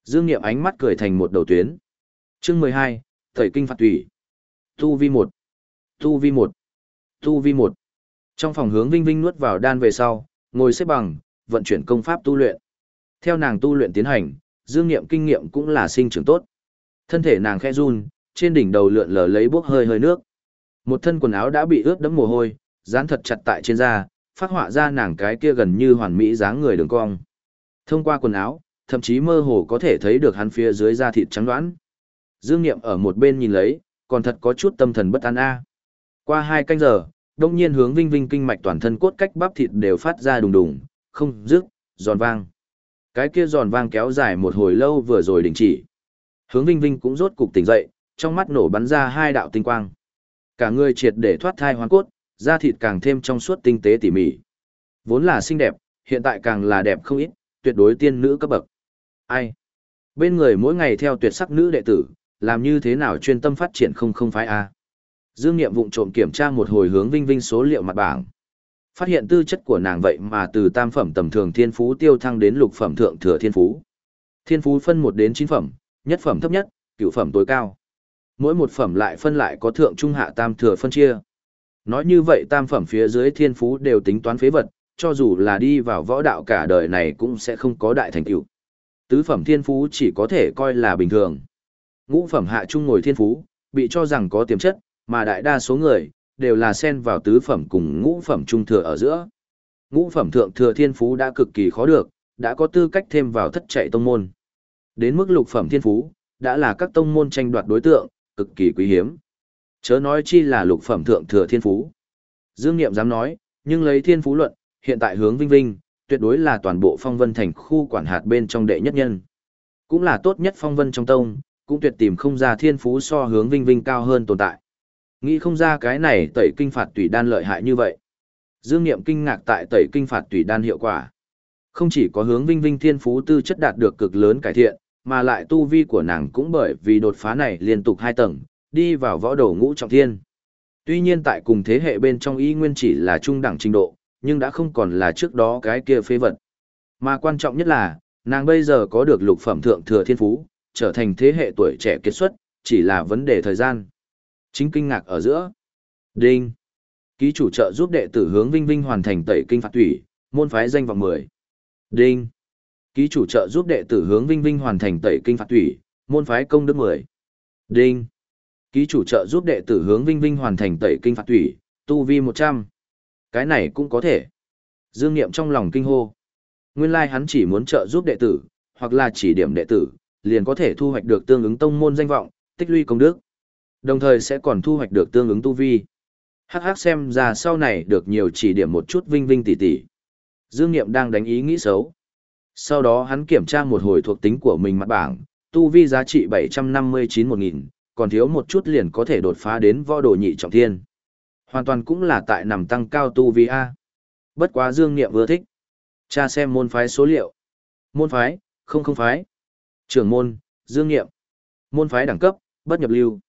[SPEAKER 1] Dương Niệm ánh mắt cười thành một đầu tuyến. Chương mười hai, tẩy kinh phạt tùy. Tu vi một, Tu vi một, Tu vi một. Trong phòng hướng Vinh Vinh nuốt vào đan về sau, ngồi xếp bằng, vận chuyển công pháp tu luyện. Theo nàng tu luyện tiến hành, dương nghiệm kinh nghiệm cũng là sinh trưởng tốt. Thân thể nàng khẽ run, trên đỉnh đầu lượn lờ lấy bốc hơi hơi nước. Một thân quần áo đã bị ướt đẫm mồ hôi, dán thật chặt tại trên da, phát họa ra nàng cái kia gần như hoàn mỹ dáng người đường cong. Thông qua quần áo, thậm chí mơ hồ có thể thấy được hắn phía dưới da thịt trắng đoán. Dương Nghiệm ở một bên nhìn lấy, còn thật có chút tâm thần bất an a. Qua hai canh giờ, đông nhiên hướng vinh vinh kinh mạch toàn thân cốt cách bắp thịt đều phát ra đùng đùng, không dứt, giòn vang. Cái kia giòn vang kéo dài một hồi lâu vừa rồi đình chỉ. Hướng vinh vinh cũng rốt cục tỉnh dậy, trong mắt nổ bắn ra hai đạo tinh quang. Cả người triệt để thoát thai hoàn cốt, da thịt càng thêm trong suốt tinh tế tỉ mỉ. Vốn là xinh đẹp, hiện tại càng là đẹp không ít, tuyệt đối tiên nữ cấp bậc. Ai? Bên người mỗi ngày theo tuyệt sắc nữ đệ tử, làm như thế nào chuyên tâm phát triển không không phái a? Dương Niệm vụng trộm kiểm tra một hồi hướng Vinh Vinh số liệu mặt bảng. Phát hiện tư chất của nàng vậy mà từ tam phẩm tầm thường thiên phú tiêu thăng đến lục phẩm thượng thừa thiên phú. Thiên phú phân một đến chín phẩm, nhất phẩm thấp nhất, cửu phẩm tối cao. Mỗi một phẩm lại phân lại có thượng trung hạ tam thừa phân chia. Nói như vậy tam phẩm phía dưới thiên phú đều tính toán phế vật, cho dù là đi vào võ đạo cả đời này cũng sẽ không có đại thành tựu. Tứ phẩm thiên phú chỉ có thể coi là bình thường. Ngũ phẩm hạ trung ngồi thiên phú, bị cho rằng có tiềm chất, mà đại đa số người đều là xen vào tứ phẩm cùng ngũ phẩm trung thừa ở giữa. Ngũ phẩm thượng thừa thiên phú đã cực kỳ khó được, đã có tư cách thêm vào thất chạy tông môn. Đến mức lục phẩm thiên phú, đã là các tông môn tranh đoạt đối tượng, cực kỳ quý hiếm. Chớ nói chi là lục phẩm thượng thừa thiên phú. Dương Niệm dám nói, nhưng lấy thiên phú luận, hiện tại hướng vinh vinh, tuyệt đối là toàn bộ phong vân thành khu quản hạt bên trong đệ nhất nhân. Cũng là tốt nhất phong vân trong tông, cũng tuyệt tìm không ra thiên phú so hướng vinh vinh cao hơn tồn tại. Nghĩ không ra cái này tẩy kinh phạt tùy đan lợi hại như vậy. Dương Niệm kinh ngạc tại tẩy kinh phạt tùy đan hiệu quả. Không chỉ có hướng vinh vinh thiên phú tư chất đạt được cực lớn cải thiện, mà lại tu vi của nàng cũng bởi vì đột phá này liên tục hai tầng, đi vào võ đồ ngũ trọng thiên. Tuy nhiên tại cùng thế hệ bên trong y nguyên chỉ là trung đẳng trình độ, nhưng đã không còn là trước đó cái kia phế vật. Mà quan trọng nhất là, nàng bây giờ có được lục phẩm thượng thừa thiên phú, trở thành thế hệ tuổi trẻ kết xuất, chỉ là vấn đề thời gian. Chính kinh ngạc ở giữa. Đinh. Ký chủ trợ giúp đệ tử hướng Vinh Vinh hoàn thành tẩy kinh phạt thủy, môn phái danh vọng 10. Đinh. Ký chủ trợ giúp đệ tử hướng Vinh Vinh hoàn thành tẩy kinh phạt thủy, môn phái công đức 10. Đinh. Ký chủ trợ giúp đệ tử hướng Vinh Vinh hoàn thành tẩy kinh phạt thủy, tu vi 100. Cái này cũng có thể. Dương Niệm trong lòng kinh hô. Nguyên lai hắn chỉ muốn trợ giúp đệ tử, hoặc là chỉ điểm đệ tử, liền có thể thu hoạch được tương ứng tông môn danh vọng, tích lũy công đức. Đồng thời sẽ còn thu hoạch được tương ứng tu vi. Hắc hắc xem ra sau này được nhiều chỉ điểm một chút vinh vinh tỉ tỉ. Dương Niệm đang đánh ý nghĩ xấu. Sau đó hắn kiểm tra một hồi thuộc tính của mình mặt bảng, tu vi giá trị 759-1000, còn thiếu một chút liền có thể đột phá đến võ đồ nhị trọng thiên. Hoàn toàn cũng là tại nằm tăng cao tu vi A. Bất quá Dương Niệm vừa thích. Cha xem môn phái số liệu. Môn phái, không không phái. Trưởng môn, Dương Niệm. Môn phái đẳng cấp, bất nhập lưu.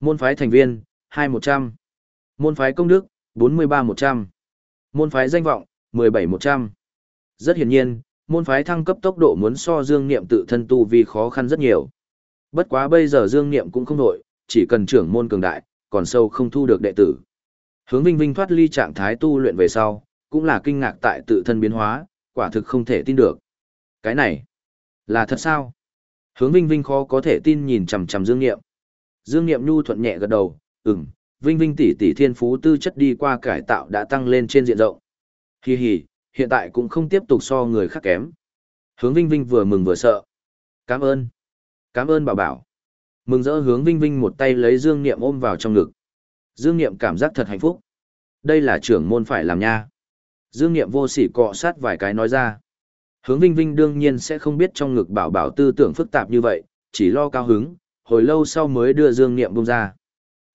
[SPEAKER 1] Môn phái thành viên, 2100. Môn phái công đức, 43100. Môn phái danh vọng, 17100. Rất hiển nhiên, môn phái thăng cấp tốc độ muốn so Dương Niệm tự thân tu vì khó khăn rất nhiều. Bất quá bây giờ Dương Niệm cũng không nổi, chỉ cần trưởng môn cường đại, còn sâu không thu được đệ tử. Hướng Vinh Vinh thoát ly trạng thái tu luyện về sau, cũng là kinh ngạc tại tự thân biến hóa, quả thực không thể tin được. Cái này, là thật sao? Hướng Vinh Vinh khó có thể tin nhìn chằm chằm Dương Niệm. Dương Niệm Nhu thuận nhẹ gật đầu, ừm, Vinh Vinh tỷ tỷ thiên phú tư chất đi qua cải tạo đã tăng lên trên diện rộng. Hi hi, hiện tại cũng không tiếp tục so người khác kém. Hướng Vinh Vinh vừa mừng vừa sợ. Cảm ơn. Cảm ơn bảo bảo. Mừng rỡ hướng Vinh Vinh một tay lấy Dương Niệm ôm vào trong ngực. Dương Niệm cảm giác thật hạnh phúc. Đây là trưởng môn phải làm nha. Dương Niệm vô sỉ cọ sát vài cái nói ra. Hướng Vinh Vinh đương nhiên sẽ không biết trong ngực bảo bảo tư tưởng phức tạp như vậy, chỉ lo cao hứng, hồi lâu sau mới đưa Dương Niệm bông ra.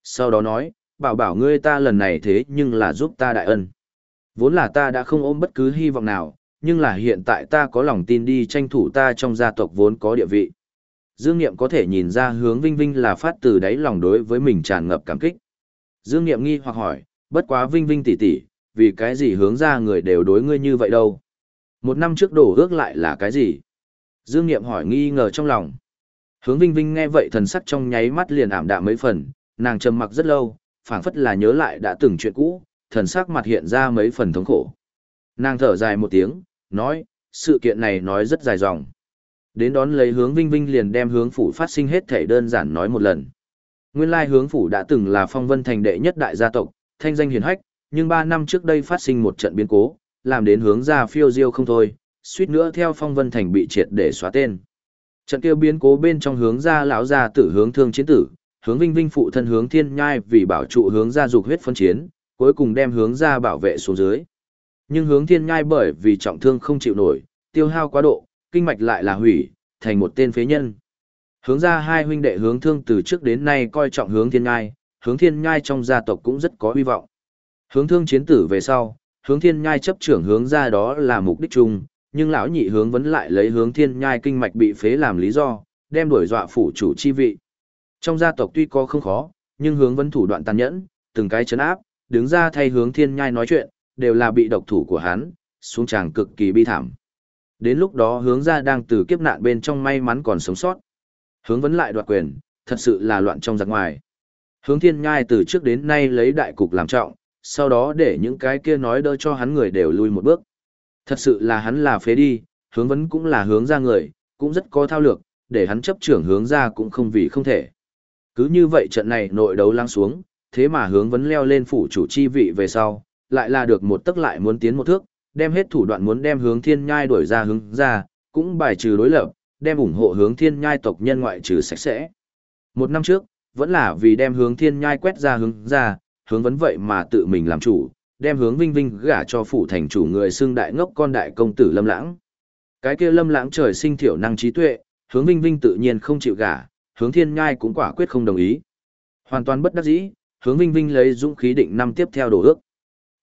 [SPEAKER 1] Sau đó nói, bảo bảo ngươi ta lần này thế nhưng là giúp ta đại ân. Vốn là ta đã không ôm bất cứ hy vọng nào, nhưng là hiện tại ta có lòng tin đi tranh thủ ta trong gia tộc vốn có địa vị. Dương Niệm có thể nhìn ra hướng Vinh Vinh là phát từ đáy lòng đối với mình tràn ngập cảm kích. Dương Niệm nghi hoặc hỏi, bất quá Vinh Vinh tỷ tỷ, vì cái gì hướng ra người đều đối ngươi như vậy đâu? Một năm trước đổ ước lại là cái gì? Dương Niệm hỏi nghi ngờ trong lòng. Hướng Vinh Vinh nghe vậy thần sắc trong nháy mắt liền ảm đạm mấy phần, nàng trầm mặc rất lâu, phảng phất là nhớ lại đã từng chuyện cũ, thần sắc mặt hiện ra mấy phần thống khổ. Nàng thở dài một tiếng, nói, sự kiện này nói rất dài dòng. Đến đón lấy hướng Vinh Vinh liền đem hướng phủ phát sinh hết thể đơn giản nói một lần. Nguyên lai hướng phủ đã từng là phong vân thành đệ nhất đại gia tộc, thanh danh hiển hách, nhưng ba năm trước đây phát sinh một trận biến cố, làm đến hướng ra phiêu diêu không thôi, suýt nữa theo phong vân thành bị triệt để xóa tên. Trận kia biến cố bên trong hướng ra lão gia tử hướng thương chiến tử, hướng vinh vinh phụ thân hướng thiên nhai vì bảo trụ hướng gia dục huyết phân chiến, cuối cùng đem hướng ra bảo vệ xuống dưới. Nhưng hướng thiên nhai bởi vì trọng thương không chịu nổi, tiêu hao quá độ, kinh mạch lại là hủy, thành một tên phế nhân. Hướng ra hai huynh đệ hướng thương từ trước đến nay coi trọng hướng thiên nhai, hướng thiên nhai trong gia tộc cũng rất có hy vọng. Hướng thương chiến tử về sau, hướng thiên nhai chấp trưởng hướng ra đó là mục đích chung, nhưng lão nhị hướng vẫn lại lấy hướng thiên nhai kinh mạch bị phế làm lý do, đem đuổi dọa phủ chủ chi vị. Trong gia tộc tuy có không khó, nhưng hướng vẫn thủ đoạn tàn nhẫn, từng cái chấn áp, đứng ra thay hướng thiên nhai nói chuyện, đều là bị độc thủ của hắn, xuống tràng cực kỳ bi thảm. Đến lúc đó hướng ra đang từ kiếp nạn bên trong may mắn còn sống sót. Hướng vẫn lại đoạt quyền, thật sự là loạn trong giặc ngoài. Hướng thiên nhai từ trước đến nay lấy đại cục làm trọng, sau đó để những cái kia nói đỡ cho hắn người đều lui một bước. Thật sự là hắn là phế đi, hướng vấn cũng là hướng ra người, cũng rất có thao lược, để hắn chấp trưởng hướng ra cũng không vì không thể. Cứ như vậy trận này nội đấu lăng xuống, thế mà hướng vấn leo lên phủ chủ chi vị về sau, lại là được một tức lại muốn tiến một thước, đem hết thủ đoạn muốn đem hướng thiên nhai đuổi ra hướng ra, cũng bài trừ đối lập, đem ủng hộ hướng thiên nhai tộc nhân ngoại trừ sạch sẽ. Một năm trước, vẫn là vì đem hướng thiên nhai quét ra hướng ra, hướng vấn vậy mà tự mình làm chủ, đem hướng vinh vinh gả cho phủ thành chủ người xưng đại ngốc con đại công tử lâm lãng. Cái kia lâm lãng trời sinh thiểu năng trí tuệ, hướng vinh vinh tự nhiên không chịu gả, hướng thiên nhai cũng quả quyết không đồng ý. Hoàn toàn bất đắc dĩ, hướng vinh vinh lấy dũng khí định năm tiếp theo đổ ước.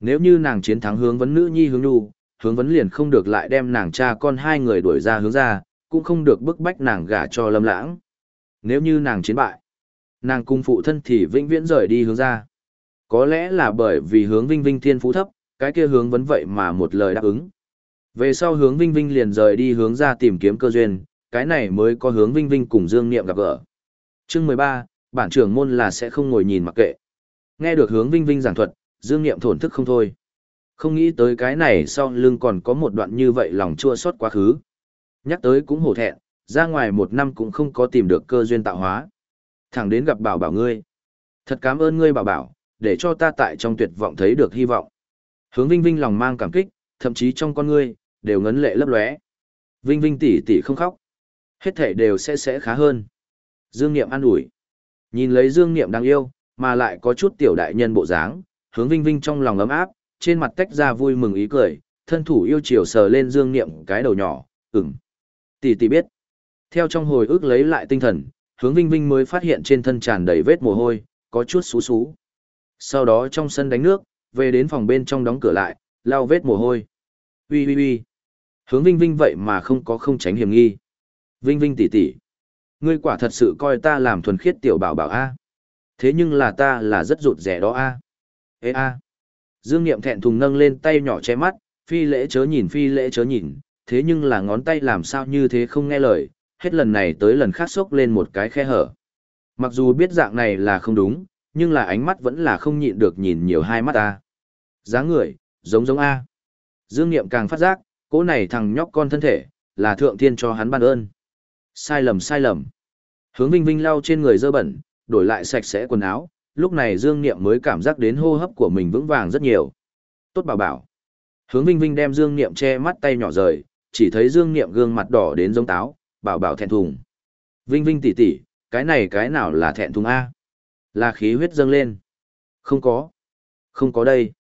[SPEAKER 1] Nếu như nàng chiến thắng hướng vấn nữ nhi hướng nhu, hướng vấn liền không được lại đem nàng cha con hai người đuổi ra hướng ra, cũng không được bức bách nàng gả cho lâm lãng. Nếu như nàng chiến bại, nàng cung phụ thân thì vĩnh viễn rời đi hướng ra. Có lẽ là bởi vì hướng vinh vinh thiên phú thấp, cái kia hướng vấn vậy mà một lời đáp ứng. Về sau hướng vinh vinh liền rời đi hướng ra tìm kiếm cơ duyên, cái này mới có hướng vinh vinh cùng Dương Niệm gặp gỡ. Chương mười ba bản trưởng môn là sẽ không ngồi nhìn mặc kệ. Nghe được hướng vinh vinh giảng thuật, Dương Niệm thổn thức không thôi. Không nghĩ tới cái này sau lưng còn có một đoạn như vậy lòng chua xót quá khứ. Nhắc tới cũng hổ thẹn, ra ngoài một năm cũng không có tìm được cơ duyên tạo hóa. Thẳng đến gặp bảo bảo ngươi. Thật cảm ơn ngươi bảo bảo, để cho ta tại trong tuyệt vọng thấy được hy vọng. Hướng Vinh Vinh lòng mang cảm kích, thậm chí trong con ngươi, đều ngấn lệ lấp lóe. Vinh Vinh tỷ tỷ không khóc. Hết thể đều sẽ sẽ khá hơn. Dương Niệm an ủi. Nhìn lấy Dương Niệm đang yêu, mà lại có chút tiểu đại nhân bộ dáng, hướng Vinh Vinh trong lòng ấm áp, trên mặt tách ra vui mừng ý cười, thân thủ yêu chiều sờ lên Dương Niệm cái đầu nhỏ, ừm. Tỷ tỷ biết. Theo trong hồi ức lấy lại tinh thần, hướng Vinh Vinh mới phát hiện trên thân tràn đầy vết mồ hôi, có chút xú xú sau đó trong sân đánh nước, về đến phòng bên trong đóng cửa lại, lau vết mồ hôi. Ui ui ui. Hướng Vinh Vinh vậy mà không có không tránh hiểm nghi. Vinh Vinh tỷ tỷ, ngươi quả thật sự coi ta làm thuần khiết tiểu bảo bảo a. Thế nhưng là ta là rất rụt rẻ đó a. Ê a. Dương Niệm thẹn thùng nâng lên tay nhỏ che mắt, phi lễ chớ nhìn phi lễ chớ nhìn, thế nhưng là ngón tay làm sao như thế không nghe lời, hết lần này tới lần khác sốc lên một cái khe hở. Mặc dù biết dạng này là không đúng, nhưng là ánh mắt vẫn là không nhịn được nhìn nhiều hai mắt ta. dáng người, giống giống A. Dương Niệm càng phát giác, cỗ này thằng nhóc con thân thể, là thượng thiên cho hắn ban ơn. Sai lầm sai lầm. Hướng Vinh Vinh lau trên người dơ bẩn, đổi lại sạch sẽ quần áo, lúc này Dương Niệm mới cảm giác đến hô hấp của mình vững vàng rất nhiều. Tốt bảo bảo. Hướng Vinh Vinh đem Dương Niệm che mắt tay nhỏ rời, chỉ thấy Dương Niệm gương mặt đỏ đến giống táo, bảo bảo thẹn thùng. Vinh Vinh tỷ tỷ, cái này cái nào là thẹn thùng A? Là khí huyết dâng lên. Không có. Không có đây.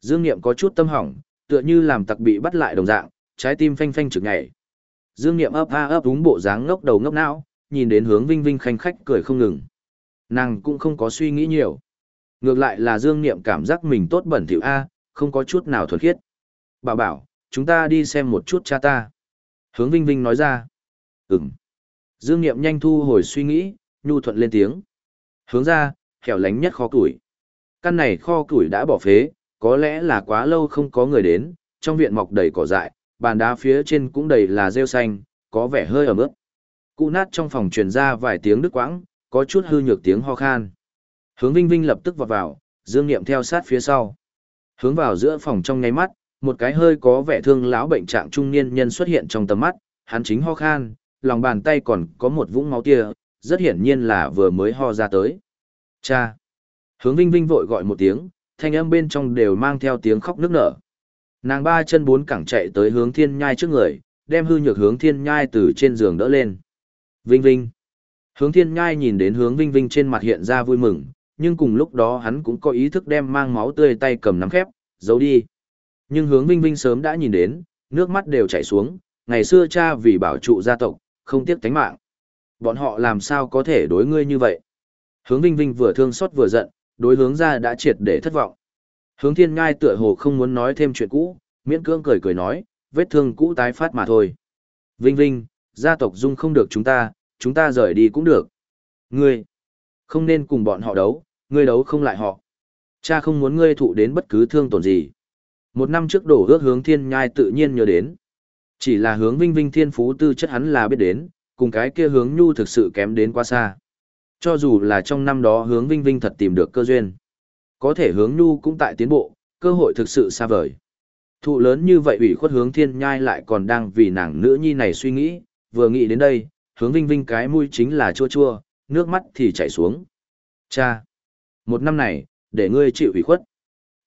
[SPEAKER 1] Dương Niệm có chút tâm hỏng, tựa như làm tặc bị bắt lại đồng dạng, trái tim phanh phanh trực nhảy. Dương Niệm ấp a ấp đúng bộ dáng ngốc đầu ngốc não, nhìn đến hướng Vinh Vinh khanh khách cười không ngừng. Nàng cũng không có suy nghĩ nhiều. Ngược lại là Dương Niệm cảm giác mình tốt bẩn thỉu a, không có chút nào thuần khiết. Bảo bảo, chúng ta đi xem một chút cha ta. Hướng Vinh Vinh nói ra. Ừm. Dương Niệm nhanh thu hồi suy nghĩ, nhu thuận lên tiếng. Hướng ra, hẻo lánh nhất kho củi. Căn này kho củi đã bỏ phế, có lẽ là quá lâu không có người đến, trong viện mọc đầy cỏ dại, bàn đá phía trên cũng đầy là rêu xanh, có vẻ hơi ẩm ướt. Cụ nát trong phòng truyền ra vài tiếng đứt quãng, có chút hư nhược tiếng ho khan. Hướng Vinh Vinh lập tức vọt vào, Dương Niệm theo sát phía sau. Hướng vào giữa phòng trong nháy mắt, một cái hơi có vẻ thương lão bệnh trạng trung niên nhân xuất hiện trong tầm mắt, hắn chính ho khan, lòng bàn tay còn có một vũng máu tia, rất hiển nhiên là vừa mới ho ra tới. Cha! Hướng Vinh Vinh vội gọi một tiếng, thanh âm bên trong đều mang theo tiếng khóc nức nở. Nàng ba chân bốn cẳng chạy tới hướng thiên nhai trước người, đem hư nhược hướng thiên nhai từ trên giường đỡ lên. Vinh Vinh! Hướng thiên nhai nhìn đến hướng Vinh Vinh trên mặt hiện ra vui mừng, nhưng cùng lúc đó hắn cũng có ý thức đem mang máu tươi tay cầm nắm khép, giấu đi. Nhưng hướng Vinh Vinh sớm đã nhìn đến, nước mắt đều chảy xuống, ngày xưa cha vì bảo trụ gia tộc, không tiếc tánh mạng. Bọn họ làm sao có thể đối ngươi như vậy? Hướng Vinh Vinh vừa thương xót vừa giận, đối hướng ra đã triệt để thất vọng. Hướng Thiên Ngai tựa hồ không muốn nói thêm chuyện cũ, miễn cưỡng cười cười nói, vết thương cũ tái phát mà thôi. Vinh Vinh, gia tộc dung không được chúng ta, chúng ta rời đi cũng được. Ngươi, không nên cùng bọn họ đấu, ngươi đấu không lại họ. Cha không muốn ngươi thụ đến bất cứ thương tổn gì. Một năm trước đổ ước hướng thiên nhai tự nhiên nhớ đến. Chỉ là hướng vinh vinh thiên phú tư chất hắn là biết đến, cùng cái kia hướng nhu thực sự kém đến quá xa. Cho dù là trong năm đó hướng vinh vinh thật tìm được cơ duyên. Có thể hướng nhu cũng tại tiến bộ, cơ hội thực sự xa vời. Thụ lớn như vậy ủy khuất hướng thiên nhai lại còn đang vì nàng nữ nhi này suy nghĩ, vừa nghĩ đến đây, hướng vinh vinh cái mũi chính là chua chua, nước mắt thì chảy xuống. Cha! Một năm này, để ngươi chịu ủy khuất.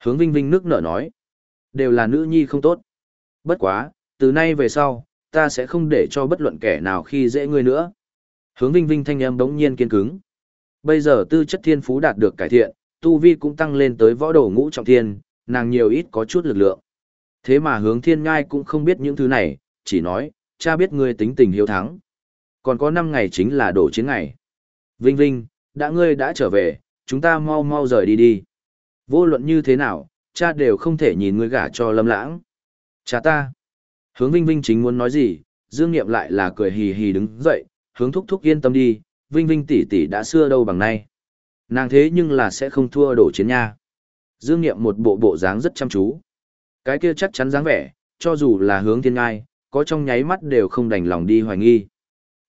[SPEAKER 1] Hướng vinh vinh nước nở nói. Đều là nữ nhi không tốt. Bất quá, từ nay về sau, ta sẽ không để cho bất luận kẻ nào khi dễ ngươi nữa. Hướng Vinh Vinh thanh âm đống nhiên kiên cứng. Bây giờ tư chất thiên phú đạt được cải thiện, tu vi cũng tăng lên tới võ đồ ngũ trọng thiên, nàng nhiều ít có chút lực lượng. Thế mà hướng thiên ngai cũng không biết những thứ này, chỉ nói, cha biết ngươi tính tình hiếu thắng. Còn có 5 ngày chính là đổ chiến ngày. Vinh Vinh, đã ngươi đã trở về, chúng ta mau mau rời đi đi. Vô luận như thế nào, cha đều không thể nhìn ngươi gả cho lâm lãng. Cha ta. Hướng Vinh Vinh chính muốn nói gì, Dương Niệm lại là cười hì hì đứng dậy, hướng thúc thúc yên tâm đi, Vinh Vinh tỷ tỷ đã xưa đâu bằng nay. Nàng thế nhưng là sẽ không thua đổ chiến nha. Dương Niệm một bộ bộ dáng rất chăm chú. Cái kia chắc chắn dáng vẻ, cho dù là hướng thiên ngai, có trong nháy mắt đều không đành lòng đi hoài nghi.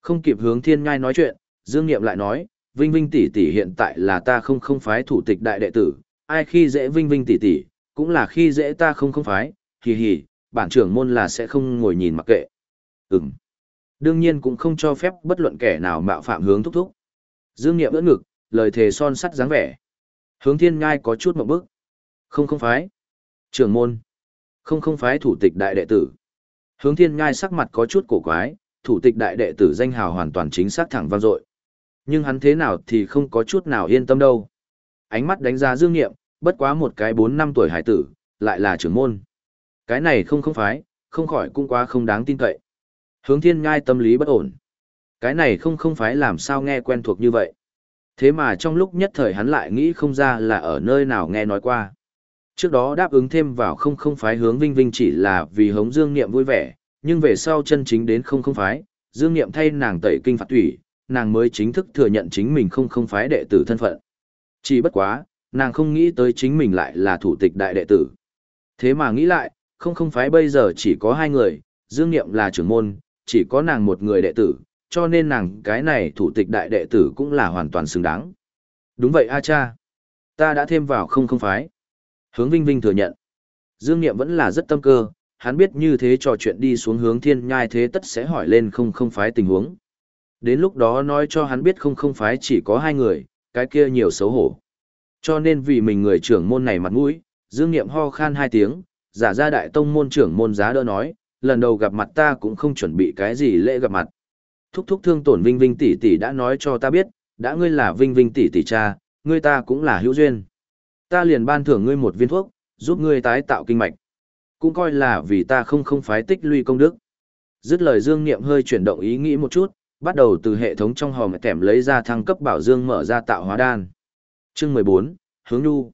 [SPEAKER 1] Không kịp hướng thiên ngai nói chuyện, Dương Niệm lại nói, Vinh Vinh tỷ tỷ hiện tại là ta không không phái thủ tịch đại đệ tử, ai khi dễ Vinh Vinh tỷ tỷ, cũng là khi dễ ta không không phái, hì hì, bản trưởng môn là sẽ không ngồi nhìn mặc kệ. Ừm. Đương nhiên cũng không cho phép bất luận kẻ nào mạo phạm hướng thúc thúc. Dương Niệm ưỡn ngực, lời thề son sắt dáng vẻ. Hướng thiên ngai có chút một bước. Không không phái. Trưởng môn. Không không phái thủ tịch đại đệ tử. Hướng thiên ngai sắc mặt có chút cổ quái, thủ tịch đại đệ tử danh hào hoàn toàn chính xác thẳng vang dội. Nhưng hắn thế nào thì không có chút nào yên tâm đâu. Ánh mắt đánh giá Dương Niệm, bất quá một cái 4 năm tuổi hải tử, lại là trưởng môn. Cái này không không phái, không khỏi cũng quá không đáng tin cậy. Hướng thiên ngai tâm lý bất ổn. Cái này không không phái làm sao nghe quen thuộc như vậy. Thế mà trong lúc nhất thời hắn lại nghĩ không ra là ở nơi nào nghe nói qua. Trước đó đáp ứng thêm vào không không phái hướng vinh vinh chỉ là vì hống dương niệm vui vẻ, nhưng về sau chân chính đến không không phái, dương niệm thay nàng tẩy kinh phạt thủy, nàng mới chính thức thừa nhận chính mình không không phái đệ tử thân phận. Chỉ bất quá, nàng không nghĩ tới chính mình lại là thủ tịch đại đệ tử. Thế mà nghĩ lại, không không phái bây giờ chỉ có hai người, Dương Niệm là trưởng môn, chỉ có nàng một người đệ tử, cho nên nàng cái này thủ tịch đại đệ tử cũng là hoàn toàn xứng đáng. Đúng vậy a cha. Ta đã thêm vào không không phái. Hướng Vinh Vinh thừa nhận. Dương Niệm vẫn là rất tâm cơ, hắn biết như thế trò chuyện đi xuống hướng thiên nhai thế tất sẽ hỏi lên không không phái tình huống. Đến lúc đó nói cho hắn biết không không phái chỉ có hai người, cái kia nhiều xấu hổ. Cho nên vì mình người trưởng môn này mặt mũi, Dương Niệm ho khan hai tiếng, giả ra đại tông môn trưởng môn giá đỡ nói, lần đầu gặp mặt ta cũng không chuẩn bị cái gì lễ gặp mặt. Thúc thúc thương tổn Vinh Vinh tỷ tỷ đã nói cho ta biết, đã ngươi là Vinh Vinh tỷ tỷ cha, ngươi ta cũng là hữu duyên. Ta liền ban thưởng ngươi một viên thuốc, giúp ngươi tái tạo kinh mạch. Cũng coi là vì ta không không phái tích lũy công đức. Dứt lời Dương Niệm hơi chuyển động ý nghĩ một chút, bắt đầu từ hệ thống trong hòm kèm lấy ra thăng cấp bảo dương mở ra tạo hóa đan. Chương 14, hướng nhu.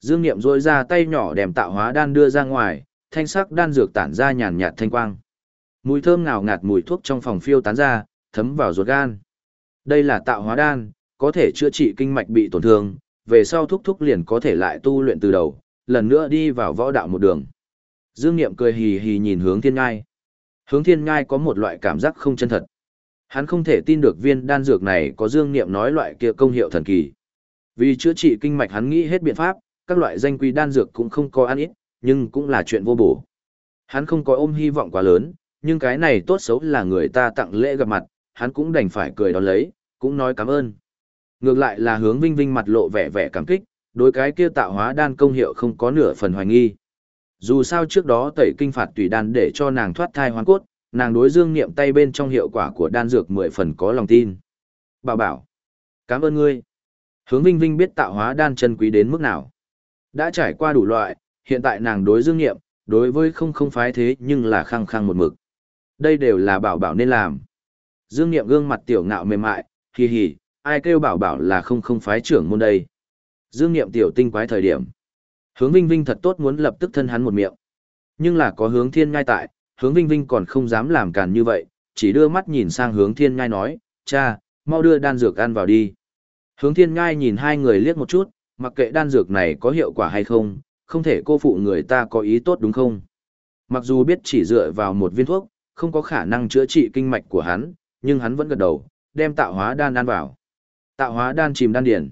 [SPEAKER 1] Dương Niệm rỗi ra tay nhỏ đem tạo hóa đan đưa ra ngoài, thanh sắc đan dược tản ra nhàn nhạt thanh quang. Mùi thơm ngào ngạt mùi thuốc trong phòng phiêu tán ra, thấm vào ruột gan. Đây là tạo hóa đan, có thể chữa trị kinh mạch bị tổn thương, về sau thúc thúc liền có thể lại tu luyện từ đầu, lần nữa đi vào võ đạo một đường. Dương Niệm cười hì hì nhìn hướng thiên ngai. Hướng thiên ngai có một loại cảm giác không chân thật. Hắn không thể tin được viên đan dược này có Dương Niệm nói loại kia công hiệu thần kỳ. Vì chữa trị kinh mạch hắn nghĩ hết biện pháp, các loại danh quý đan dược cũng không có ăn ít, nhưng cũng là chuyện vô bổ. Hắn không có ôm hy vọng quá lớn, nhưng cái này tốt xấu là người ta tặng lễ gặp mặt, hắn cũng đành phải cười đón lấy, cũng nói cảm ơn. Ngược lại là hướng vinh vinh mặt lộ vẻ vẻ cảm kích, đối cái kia tạo hóa đan công hiệu không có nửa phần hoài nghi. Dù sao trước đó tẩy kinh phạt tùy đan để cho nàng thoát thai hoàn cốt, nàng đối dương niệm tay bên trong hiệu quả của đan dược mười phần có lòng tin. Bảo bảo, cảm ơn ngươi. Hướng Vinh Vinh biết tạo hóa đan chân quý đến mức nào. Đã trải qua đủ loại, hiện tại nàng đối dương niệm, đối với không không phái thế nhưng là khăng khăng một mực. Đây đều là bảo bảo nên làm. Dương niệm gương mặt tiểu ngạo mềm mại, hì hì, ai kêu bảo bảo là không không phái trưởng môn đây. Dương niệm tiểu tinh quái thời điểm. Hướng Vinh Vinh thật tốt muốn lập tức thân hắn một miệng. Nhưng là có hướng thiên ngai tại, hướng Vinh Vinh còn không dám làm càn như vậy, chỉ đưa mắt nhìn sang hướng thiên ngai nói, cha, mau đưa đan dược ăn vào đi. Hướng thiên ngai nhìn hai người liếc một chút, mặc kệ đan dược này có hiệu quả hay không, không thể cô phụ người ta có ý tốt đúng không? Mặc dù biết chỉ dựa vào một viên thuốc, không có khả năng chữa trị kinh mạch của hắn, nhưng hắn vẫn gật đầu, đem tạo hóa đan ăn vào. Tạo hóa đan chìm đan điển.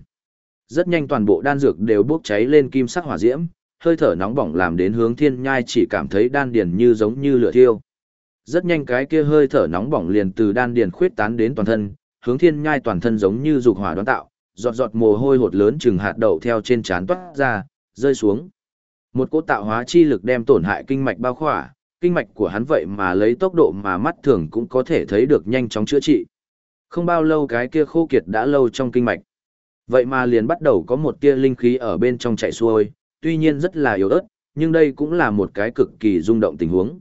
[SPEAKER 1] Rất nhanh toàn bộ đan dược đều bốc cháy lên kim sắc hỏa diễm, hơi thở nóng bỏng làm đến hướng thiên nhai chỉ cảm thấy đan điển như giống như lửa thiêu. Rất nhanh cái kia hơi thở nóng bỏng liền từ đan điển khuyết tán đến toàn thân, hướng thiên nhai toàn thân giống như dục hỏa đoán tạo, giọt giọt mồ hôi hột lớn chừng hạt đậu theo trên trán toát ra, rơi xuống. Một cỗ tạo hóa chi lực đem tổn hại kinh mạch bao khỏa, kinh mạch của hắn vậy mà lấy tốc độ mà mắt thường cũng có thể thấy được nhanh chóng chữa trị. Không bao lâu cái kia khô kiệt đã lâu trong kinh mạch. Vậy mà liền bắt đầu có một tia linh khí ở bên trong chạy xuôi, tuy nhiên rất là yếu ớt, nhưng đây cũng là một cái cực kỳ rung động tình huống.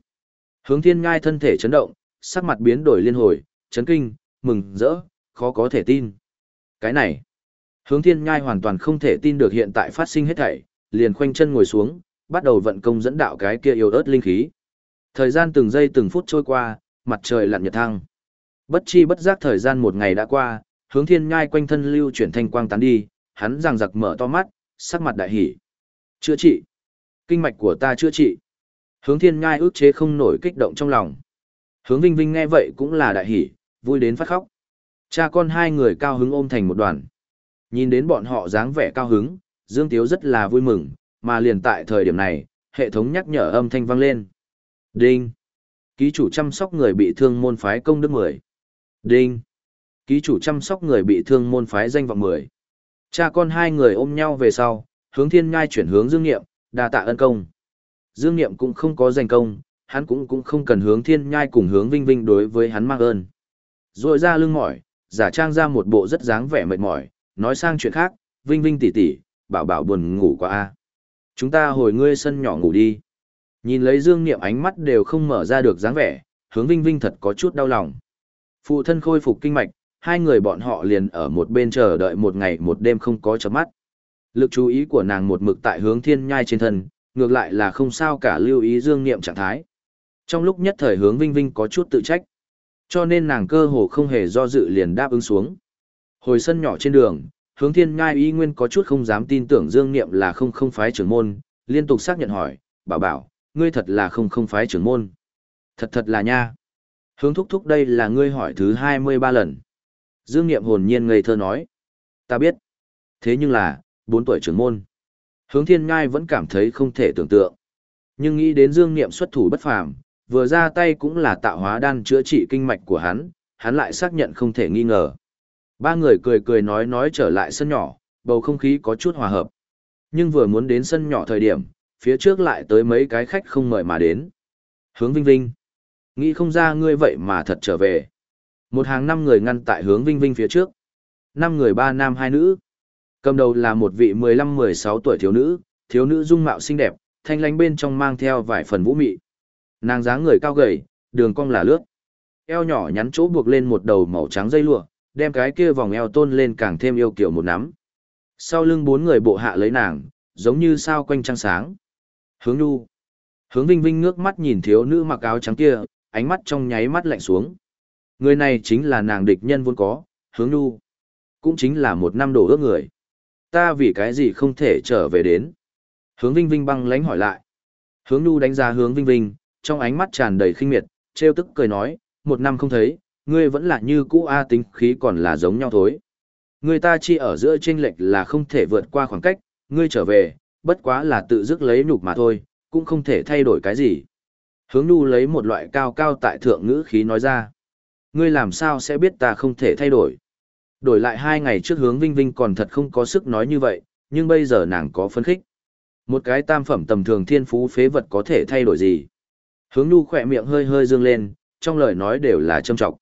[SPEAKER 1] Hướng thiên ngai thân thể chấn động, sắc mặt biến đổi liên hồi, chấn kinh, mừng, rỡ, khó có thể tin. Cái này, hướng thiên Nhai hoàn toàn không thể tin được hiện tại phát sinh hết thảy, liền khoanh chân ngồi xuống, bắt đầu vận công dẫn đạo cái kia yếu ớt linh khí. Thời gian từng giây từng phút trôi qua, mặt trời lặn nhật thăng. Bất chi bất giác thời gian một ngày đã qua, hướng thiên Nhai quanh thân lưu chuyển thanh quang tán đi, hắn ràng giặc mở to mắt, sắc mặt đại hỉ. Chữa trị. Kinh mạch của ta chữa trị. Hướng thiên Nhai ước chế không nổi kích động trong lòng. Hướng vinh vinh nghe vậy cũng là đại hỉ, vui đến phát khóc. Cha con hai người cao hứng ôm thành một đoàn. Nhìn đến bọn họ dáng vẻ cao hứng, Dương Tiếu rất là vui mừng, mà liền tại thời điểm này, hệ thống nhắc nhở âm thanh vang lên. Đinh. Ký chủ chăm sóc người bị thương môn phái công đức 10. Đinh. Ký chủ chăm sóc người bị thương môn phái danh vọng 10. Cha con hai người ôm nhau về sau, hướng thiên ngai chuyển hướng Dương Niệm, đa tạ ân công. Dương Niệm cũng không có danh công, hắn cũng cũng không cần hướng thiên nhai cùng hướng vinh vinh đối với hắn mang ơn. Rồi ra lưng mỏi, giả trang ra một bộ rất dáng vẻ mệt mỏi, nói sang chuyện khác, vinh vinh tỷ tỷ, bảo bảo buồn ngủ quá a. Chúng ta hồi ngươi sân nhỏ ngủ đi. Nhìn lấy Dương Niệm ánh mắt đều không mở ra được dáng vẻ, hướng vinh vinh thật có chút đau lòng. Phụ thân khôi phục kinh mạch, hai người bọn họ liền ở một bên chờ đợi một ngày một đêm không có chớp mắt. Lực chú ý của nàng một mực tại hướng thiên nhai trên thân, ngược lại là không sao cả lưu ý dương niệm trạng thái. Trong lúc nhất thời hướng Vinh Vinh có chút tự trách. Cho nên nàng cơ hồ không hề do dự liền đáp ứng xuống. Hồi sân nhỏ trên đường, hướng thiên nhai y nguyên có chút không dám tin tưởng dương niệm là không không phái trưởng môn, liên tục xác nhận hỏi, bảo bảo, ngươi thật là không không phái trưởng môn. Thật thật là nha. Hướng thúc thúc đây là ngươi hỏi thứ 23 lần. Dương Niệm hồn nhiên ngây thơ nói. Ta biết. Thế nhưng là, bốn tuổi trưởng môn. Hướng thiên ngai vẫn cảm thấy không thể tưởng tượng. Nhưng nghĩ đến Dương Niệm xuất thủ bất phàm, vừa ra tay cũng là tạo hóa đan chữa trị kinh mạch của hắn, hắn lại xác nhận không thể nghi ngờ. Ba người cười cười nói nói trở lại sân nhỏ, bầu không khí có chút hòa hợp. Nhưng vừa muốn đến sân nhỏ thời điểm, phía trước lại tới mấy cái khách không mời mà đến. Hướng Vinh Vinh. Nghĩ không ra ngươi vậy mà thật trở về. Một hàng năm người ngăn tại hướng Vinh Vinh phía trước. Năm người ba nam hai nữ. Cầm đầu là một vị 15-16 tuổi thiếu nữ, thiếu nữ dung mạo xinh đẹp, thanh lánh bên trong mang theo vài phần vũ mị. Nàng dáng người cao gầy, đường cong là lướt. Eo nhỏ nhắn chỗ buộc lên một đầu màu trắng dây lụa, đem cái kia vòng eo tôn lên càng thêm yêu kiểu một nắm. Sau lưng bốn người bộ hạ lấy nàng, giống như sao quanh trăng sáng. Hướng Nhu. Hướng Vinh Vinh ngước mắt nhìn thiếu nữ mặc áo trắng kia, ánh mắt trong nháy mắt lạnh xuống. Người này chính là nàng địch nhân vốn có, hướng Nhu. Cũng chính là một năm đổ ước người. Ta vì cái gì không thể trở về đến. Hướng Vinh Vinh băng lánh hỏi lại. Hướng Nhu đánh giá hướng Vinh Vinh, trong ánh mắt tràn đầy khinh miệt, trêu tức cười nói, một năm không thấy, ngươi vẫn là như cũ A tính khí còn là giống nhau thối. Người ta chi ở giữa chênh lệch là không thể vượt qua khoảng cách, ngươi trở về, bất quá là tự dứt lấy nhục mà thôi, cũng không thể thay đổi cái gì. Hướng nu lấy một loại cao cao tại thượng ngữ khí nói ra. Ngươi làm sao sẽ biết ta không thể thay đổi. Đổi lại hai ngày trước hướng Vinh Vinh còn thật không có sức nói như vậy, nhưng bây giờ nàng có phấn khích. Một cái tam phẩm tầm thường thiên phú phế vật có thể thay đổi gì. Hướng nu khỏe miệng hơi hơi dương lên, trong lời nói đều là châm trọng.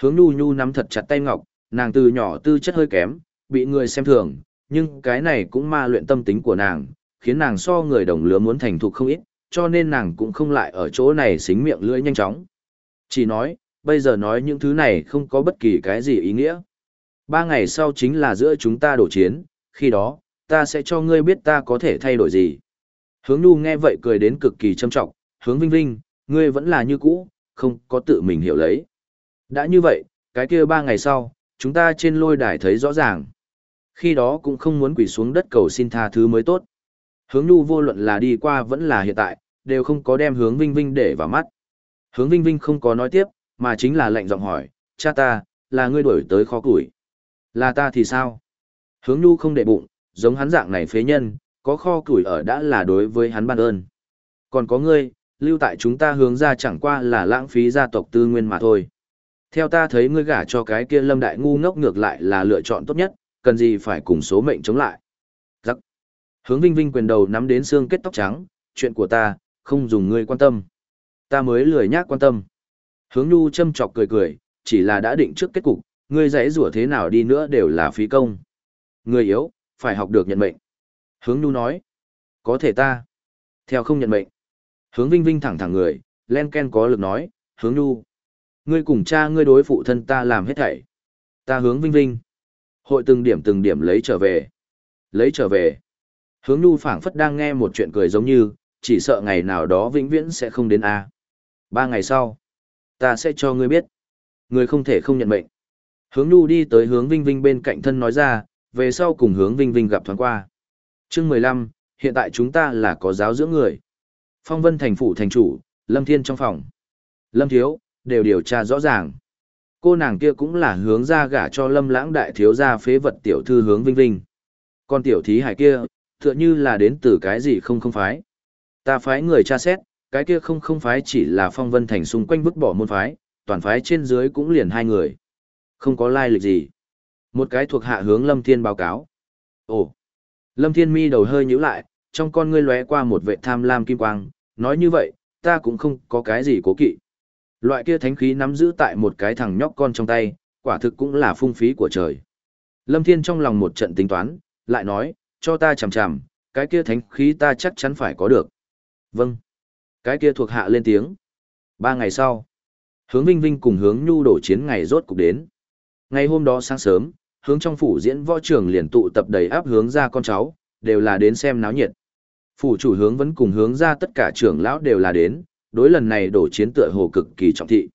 [SPEAKER 1] Hướng nu nhu nắm thật chặt tay ngọc, nàng từ nhỏ tư chất hơi kém, bị người xem thường, nhưng cái này cũng ma luyện tâm tính của nàng, khiến nàng so người đồng lứa muốn thành thục không ít, cho nên nàng cũng không lại ở chỗ này xính miệng lưỡi nhanh chóng. Chỉ nói, bây giờ nói những thứ này không có bất kỳ cái gì ý nghĩa. Ba ngày sau chính là giữa chúng ta đổ chiến, khi đó, ta sẽ cho ngươi biết ta có thể thay đổi gì. Hướng Nu nghe vậy cười đến cực kỳ trâm trọng, hướng Vinh Vinh, ngươi vẫn là như cũ, không có tự mình hiểu lấy. Đã như vậy, cái kia ba ngày sau, chúng ta trên lôi đài thấy rõ ràng. Khi đó cũng không muốn quỳ xuống đất cầu xin tha thứ mới tốt. Hướng Nhu vô luận là đi qua vẫn là hiện tại, đều không có đem hướng Vinh Vinh để vào mắt. Hướng Vinh Vinh không có nói tiếp, mà chính là lệnh giọng hỏi, cha ta, là ngươi đổi tới khó củi. Là ta thì sao? Hướng Nhu không để bụng, giống hắn dạng này phế nhân, có kho củi ở đã là đối với hắn ban ơn. Còn có ngươi, lưu tại chúng ta hướng ra chẳng qua là lãng phí gia tộc tư nguyên mà thôi. Theo ta thấy ngươi gả cho cái kia lâm đại ngu ngốc ngược lại là lựa chọn tốt nhất, cần gì phải cùng số mệnh chống lại. Giắc. Hướng Vinh Vinh quyền đầu nắm đến xương kết tóc trắng, chuyện của ta, không dùng ngươi quan tâm. Ta mới lười nhác quan tâm. Hướng Nhu châm chọc cười cười, chỉ là đã định trước kết cục, ngươi dãy rủa thế nào đi nữa đều là phí công. Ngươi yếu, phải học được nhận mệnh. Hướng Nhu nói. Có thể ta. Theo không nhận mệnh. Hướng Vinh Vinh thẳng thẳng người, len ken có lực nói, hướng Nhu. Ngươi cùng cha ngươi đối phụ thân ta làm hết thảy. Ta hướng Vinh Vinh. Hội từng điểm từng điểm lấy trở về. Lấy trở về. Hướng Nhu phảng phất đang nghe một chuyện cười giống như, chỉ sợ ngày nào đó vĩnh viễn sẽ không đến A. Ba ngày sau, ta sẽ cho ngươi biết. Ngươi không thể không nhận mệnh. Hướng Nhu đi tới hướng Vinh Vinh bên cạnh thân nói ra, về sau cùng hướng Vinh Vinh gặp thoáng qua. Chương mười lăm, hiện tại chúng ta là có giáo dưỡng người. Phong Vân thành phủ thành chủ, Lâm Thiên trong phòng. Lâm Thiếu, đều điều tra rõ ràng. Cô nàng kia cũng là hướng ra gả cho Lâm Lãng đại thiếu gia phế vật tiểu thư hướng Vinh Vinh. Còn tiểu thí hải kia, tựa như là đến từ cái gì không không phái. Ta phái người tra xét, cái kia không không phái chỉ là phong vân thành xung quanh vứt bỏ môn phái, toàn phái trên dưới cũng liền hai người. Không có lai lịch gì. Một cái thuộc hạ hướng Lâm Thiên báo cáo. Ồ. Lâm Thiên mi đầu hơi nhíu lại, trong con ngươi lóe qua một vệ tham lam kim quang, nói như vậy, ta cũng không có cái gì cố kỵ. Loại kia thánh khí nắm giữ tại một cái thằng nhóc con trong tay, quả thực cũng là phung phí của trời. Lâm Thiên trong lòng một trận tính toán, lại nói, cho ta chằm chằm, cái kia thánh khí ta chắc chắn phải có được. Vâng. Cái kia thuộc hạ lên tiếng. Ba ngày sau, hướng Vinh Vinh cùng hướng Nhu đổ chiến ngày rốt cục đến. Ngày hôm đó sáng sớm, hướng trong phủ diễn võ trường liền tụ tập đầy áp hướng ra con cháu, đều là đến xem náo nhiệt. Phủ chủ hướng vẫn cùng hướng ra tất cả trưởng lão đều là đến, đối lần này đổ chiến tựa hồ cực kỳ trọng thị.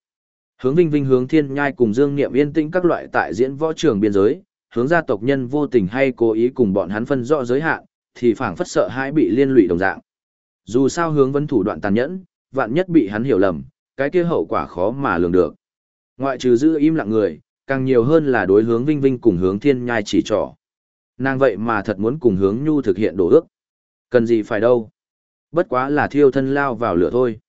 [SPEAKER 1] Hướng Vinh Vinh hướng Thiên Nhai cùng Dương Niệm yên tĩnh các loại tại diễn võ trường biên giới, hướng gia tộc nhân vô tình hay cố ý cùng bọn hắn phân rõ giới hạn, thì phảng phất sợ hãi bị liên lụy đồng dạng. Dù sao hướng vấn thủ đoạn tàn nhẫn, vạn nhất bị hắn hiểu lầm, cái kia hậu quả khó mà lường được. Ngoại trừ giữ im lặng người, càng nhiều hơn là đối hướng Vinh Vinh cùng hướng Thiên Nhai chỉ trỏ. Nàng vậy mà thật muốn cùng hướng Nhu thực hiện đổ ước. Cần gì phải đâu. Bất quá là thiêu thân lao vào lửa thôi.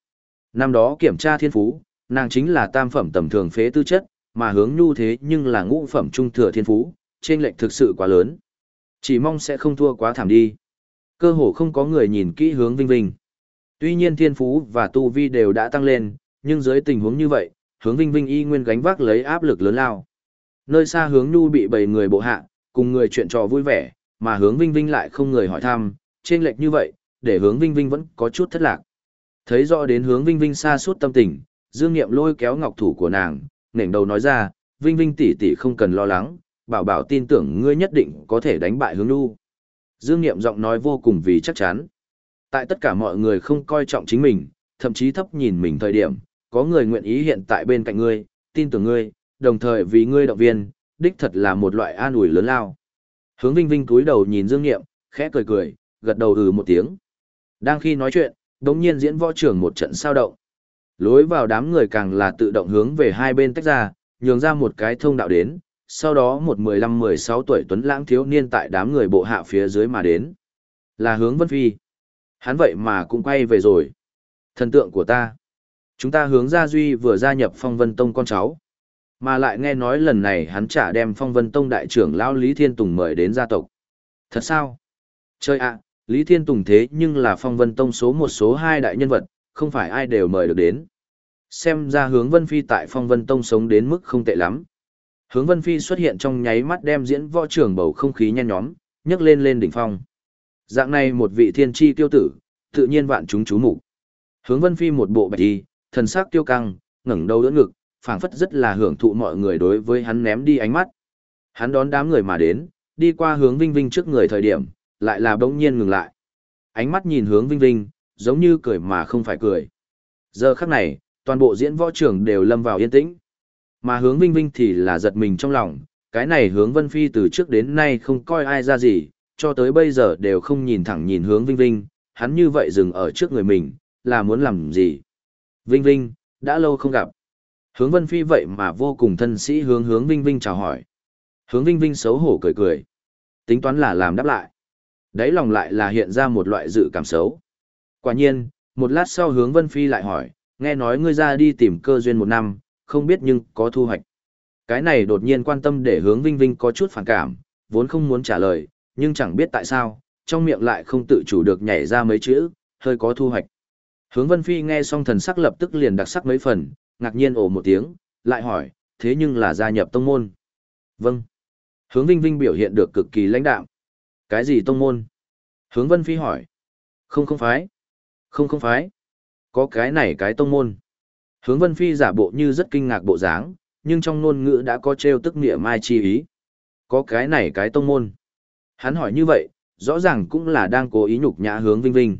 [SPEAKER 1] Năm đó kiểm tra thiên phú, nàng chính là tam phẩm tầm thường phế tư chất, mà hướng Nhu thế nhưng là ngũ phẩm trung thừa thiên phú, trên lệnh thực sự quá lớn. Chỉ mong sẽ không thua quá thảm đi. Cơ hồ không có người nhìn kỹ hướng Vinh Vinh. Tuy nhiên thiên phú và tu vi đều đã tăng lên, nhưng dưới tình huống như vậy, hướng Vinh Vinh y nguyên gánh vác lấy áp lực lớn lao. Nơi xa hướng Nhu bị bầy người bộ hạ, cùng người chuyện trò vui vẻ, mà hướng Vinh Vinh lại không người hỏi thăm, trên lệch như vậy, để hướng Vinh Vinh vẫn có chút thất lạc. Thấy rõ đến hướng Vinh Vinh xa suốt tâm tình, Dương Niệm lôi kéo ngọc thủ của nàng, nểnh đầu nói ra, Vinh Vinh tỷ tỷ không cần lo lắng, bảo bảo tin tưởng ngươi nhất định có thể đánh bại hướng nu. Dương Niệm giọng nói vô cùng vì chắc chắn. Tại tất cả mọi người không coi trọng chính mình, thậm chí thấp nhìn mình thời điểm, có người nguyện ý hiện tại bên cạnh ngươi, tin tưởng ngươi, đồng thời vì ngươi động viên, đích thật là một loại an ủi lớn lao. Hướng Vinh Vinh cúi đầu nhìn Dương Niệm, khẽ cười cười, gật đầu ừ một tiếng. Đang khi nói chuyện, đống nhiên diễn võ trưởng một trận sao động. Lối vào đám người càng là tự động hướng về hai bên tách ra, nhường ra một cái thông đạo đến, sau đó một 15-16 tuổi tuấn lãng thiếu niên tại đám người bộ hạ phía dưới mà đến. Là hướng Vân Phi. Hắn vậy mà cũng quay về rồi. Thần tượng của ta. Chúng ta hướng gia duy vừa gia nhập phong vân tông con cháu. Mà lại nghe nói lần này hắn trả đem phong vân tông đại trưởng lão Lý Thiên Tùng mời đến gia tộc. Thật sao? Chơi ạ, Lý Thiên Tùng thế nhưng là phong vân tông số một số hai đại nhân vật, không phải ai đều mời được đến. Xem ra hướng Vân Phi tại phong vân tông sống đến mức không tệ lắm. Hướng Vân Phi xuất hiện trong nháy mắt đem diễn võ trưởng bầu không khí nhen nhóm, nhấc lên lên đỉnh phong. Dạng này một vị thiên tri tiêu tử, tự nhiên vạn chúng chú mục. Hướng Vân Phi một bộ bạch y, thần sắc tiêu căng, ngẩng đầu đỡ ngực, phảng phất rất là hưởng thụ mọi người đối với hắn ném đi ánh mắt. Hắn đón đám người mà đến, đi qua hướng Vinh Vinh trước người thời điểm, lại là bỗng nhiên ngừng lại. Ánh mắt nhìn hướng Vinh Vinh, giống như cười mà không phải cười. Giờ khắc này, toàn bộ diễn võ trưởng đều lâm vào yên tĩnh. Mà hướng Vinh Vinh thì là giật mình trong lòng, cái này hướng Vân Phi từ trước đến nay không coi ai ra gì, cho tới bây giờ đều không nhìn thẳng nhìn hướng Vinh Vinh, hắn như vậy dừng ở trước người mình, là muốn làm gì? Vinh Vinh, đã lâu không gặp. Hướng Vân Phi vậy mà vô cùng thân sĩ hướng hướng Vinh Vinh chào hỏi. Hướng Vinh Vinh xấu hổ cười cười. Tính toán là làm đáp lại. Đấy lòng lại là hiện ra một loại dự cảm xấu. Quả nhiên, một lát sau hướng Vân Phi lại hỏi, nghe nói ngươi ra đi tìm cơ duyên một năm, không biết nhưng có thu hoạch. Cái này đột nhiên quan tâm để hướng Vinh Vinh có chút phản cảm, vốn không muốn trả lời, nhưng chẳng biết tại sao, trong miệng lại không tự chủ được nhảy ra mấy chữ, hơi có thu hoạch. Hướng Vân Phi nghe xong thần sắc lập tức liền đặc sắc mấy phần, ngạc nhiên ồ một tiếng, lại hỏi, thế nhưng là gia nhập tông môn. Vâng. Hướng Vinh Vinh biểu hiện được cực kỳ lãnh đạm. Cái gì tông môn? Hướng Vân Phi hỏi. Không không phái. Không không phái. Có cái này cái tông môn. Hướng Vân Phi giả bộ như rất kinh ngạc bộ dáng, nhưng trong ngôn ngữ đã có trêu tức nghĩa mai chi ý. Có cái này cái tông môn. Hắn hỏi như vậy, rõ ràng cũng là đang cố ý nhục nhã hướng Vinh Vinh.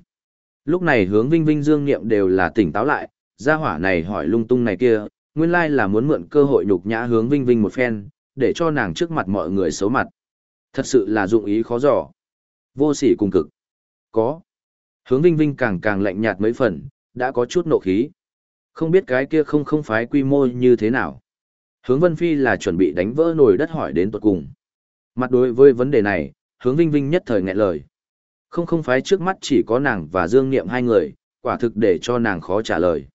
[SPEAKER 1] Lúc này hướng Vinh Vinh dương niệm đều là tỉnh táo lại, gia hỏa này hỏi lung tung này kia, nguyên lai là muốn mượn cơ hội nhục nhã hướng Vinh Vinh một phen, để cho nàng trước mặt mọi người xấu mặt. Thật sự là dụng ý khó dò. Vô sỉ cùng cực. Có. Hướng Vinh Vinh càng càng lạnh nhạt mấy phần, đã có chút nộ khí. Không biết cái kia không không phái quy mô như thế nào. Hướng Vân Phi là chuẩn bị đánh vỡ nồi đất hỏi đến tuột cùng. Mặt đối với vấn đề này, hướng Vinh Vinh nhất thời nghẹn lời. Không không phái trước mắt chỉ có nàng và Dương Niệm hai người, quả thực để cho nàng khó trả lời.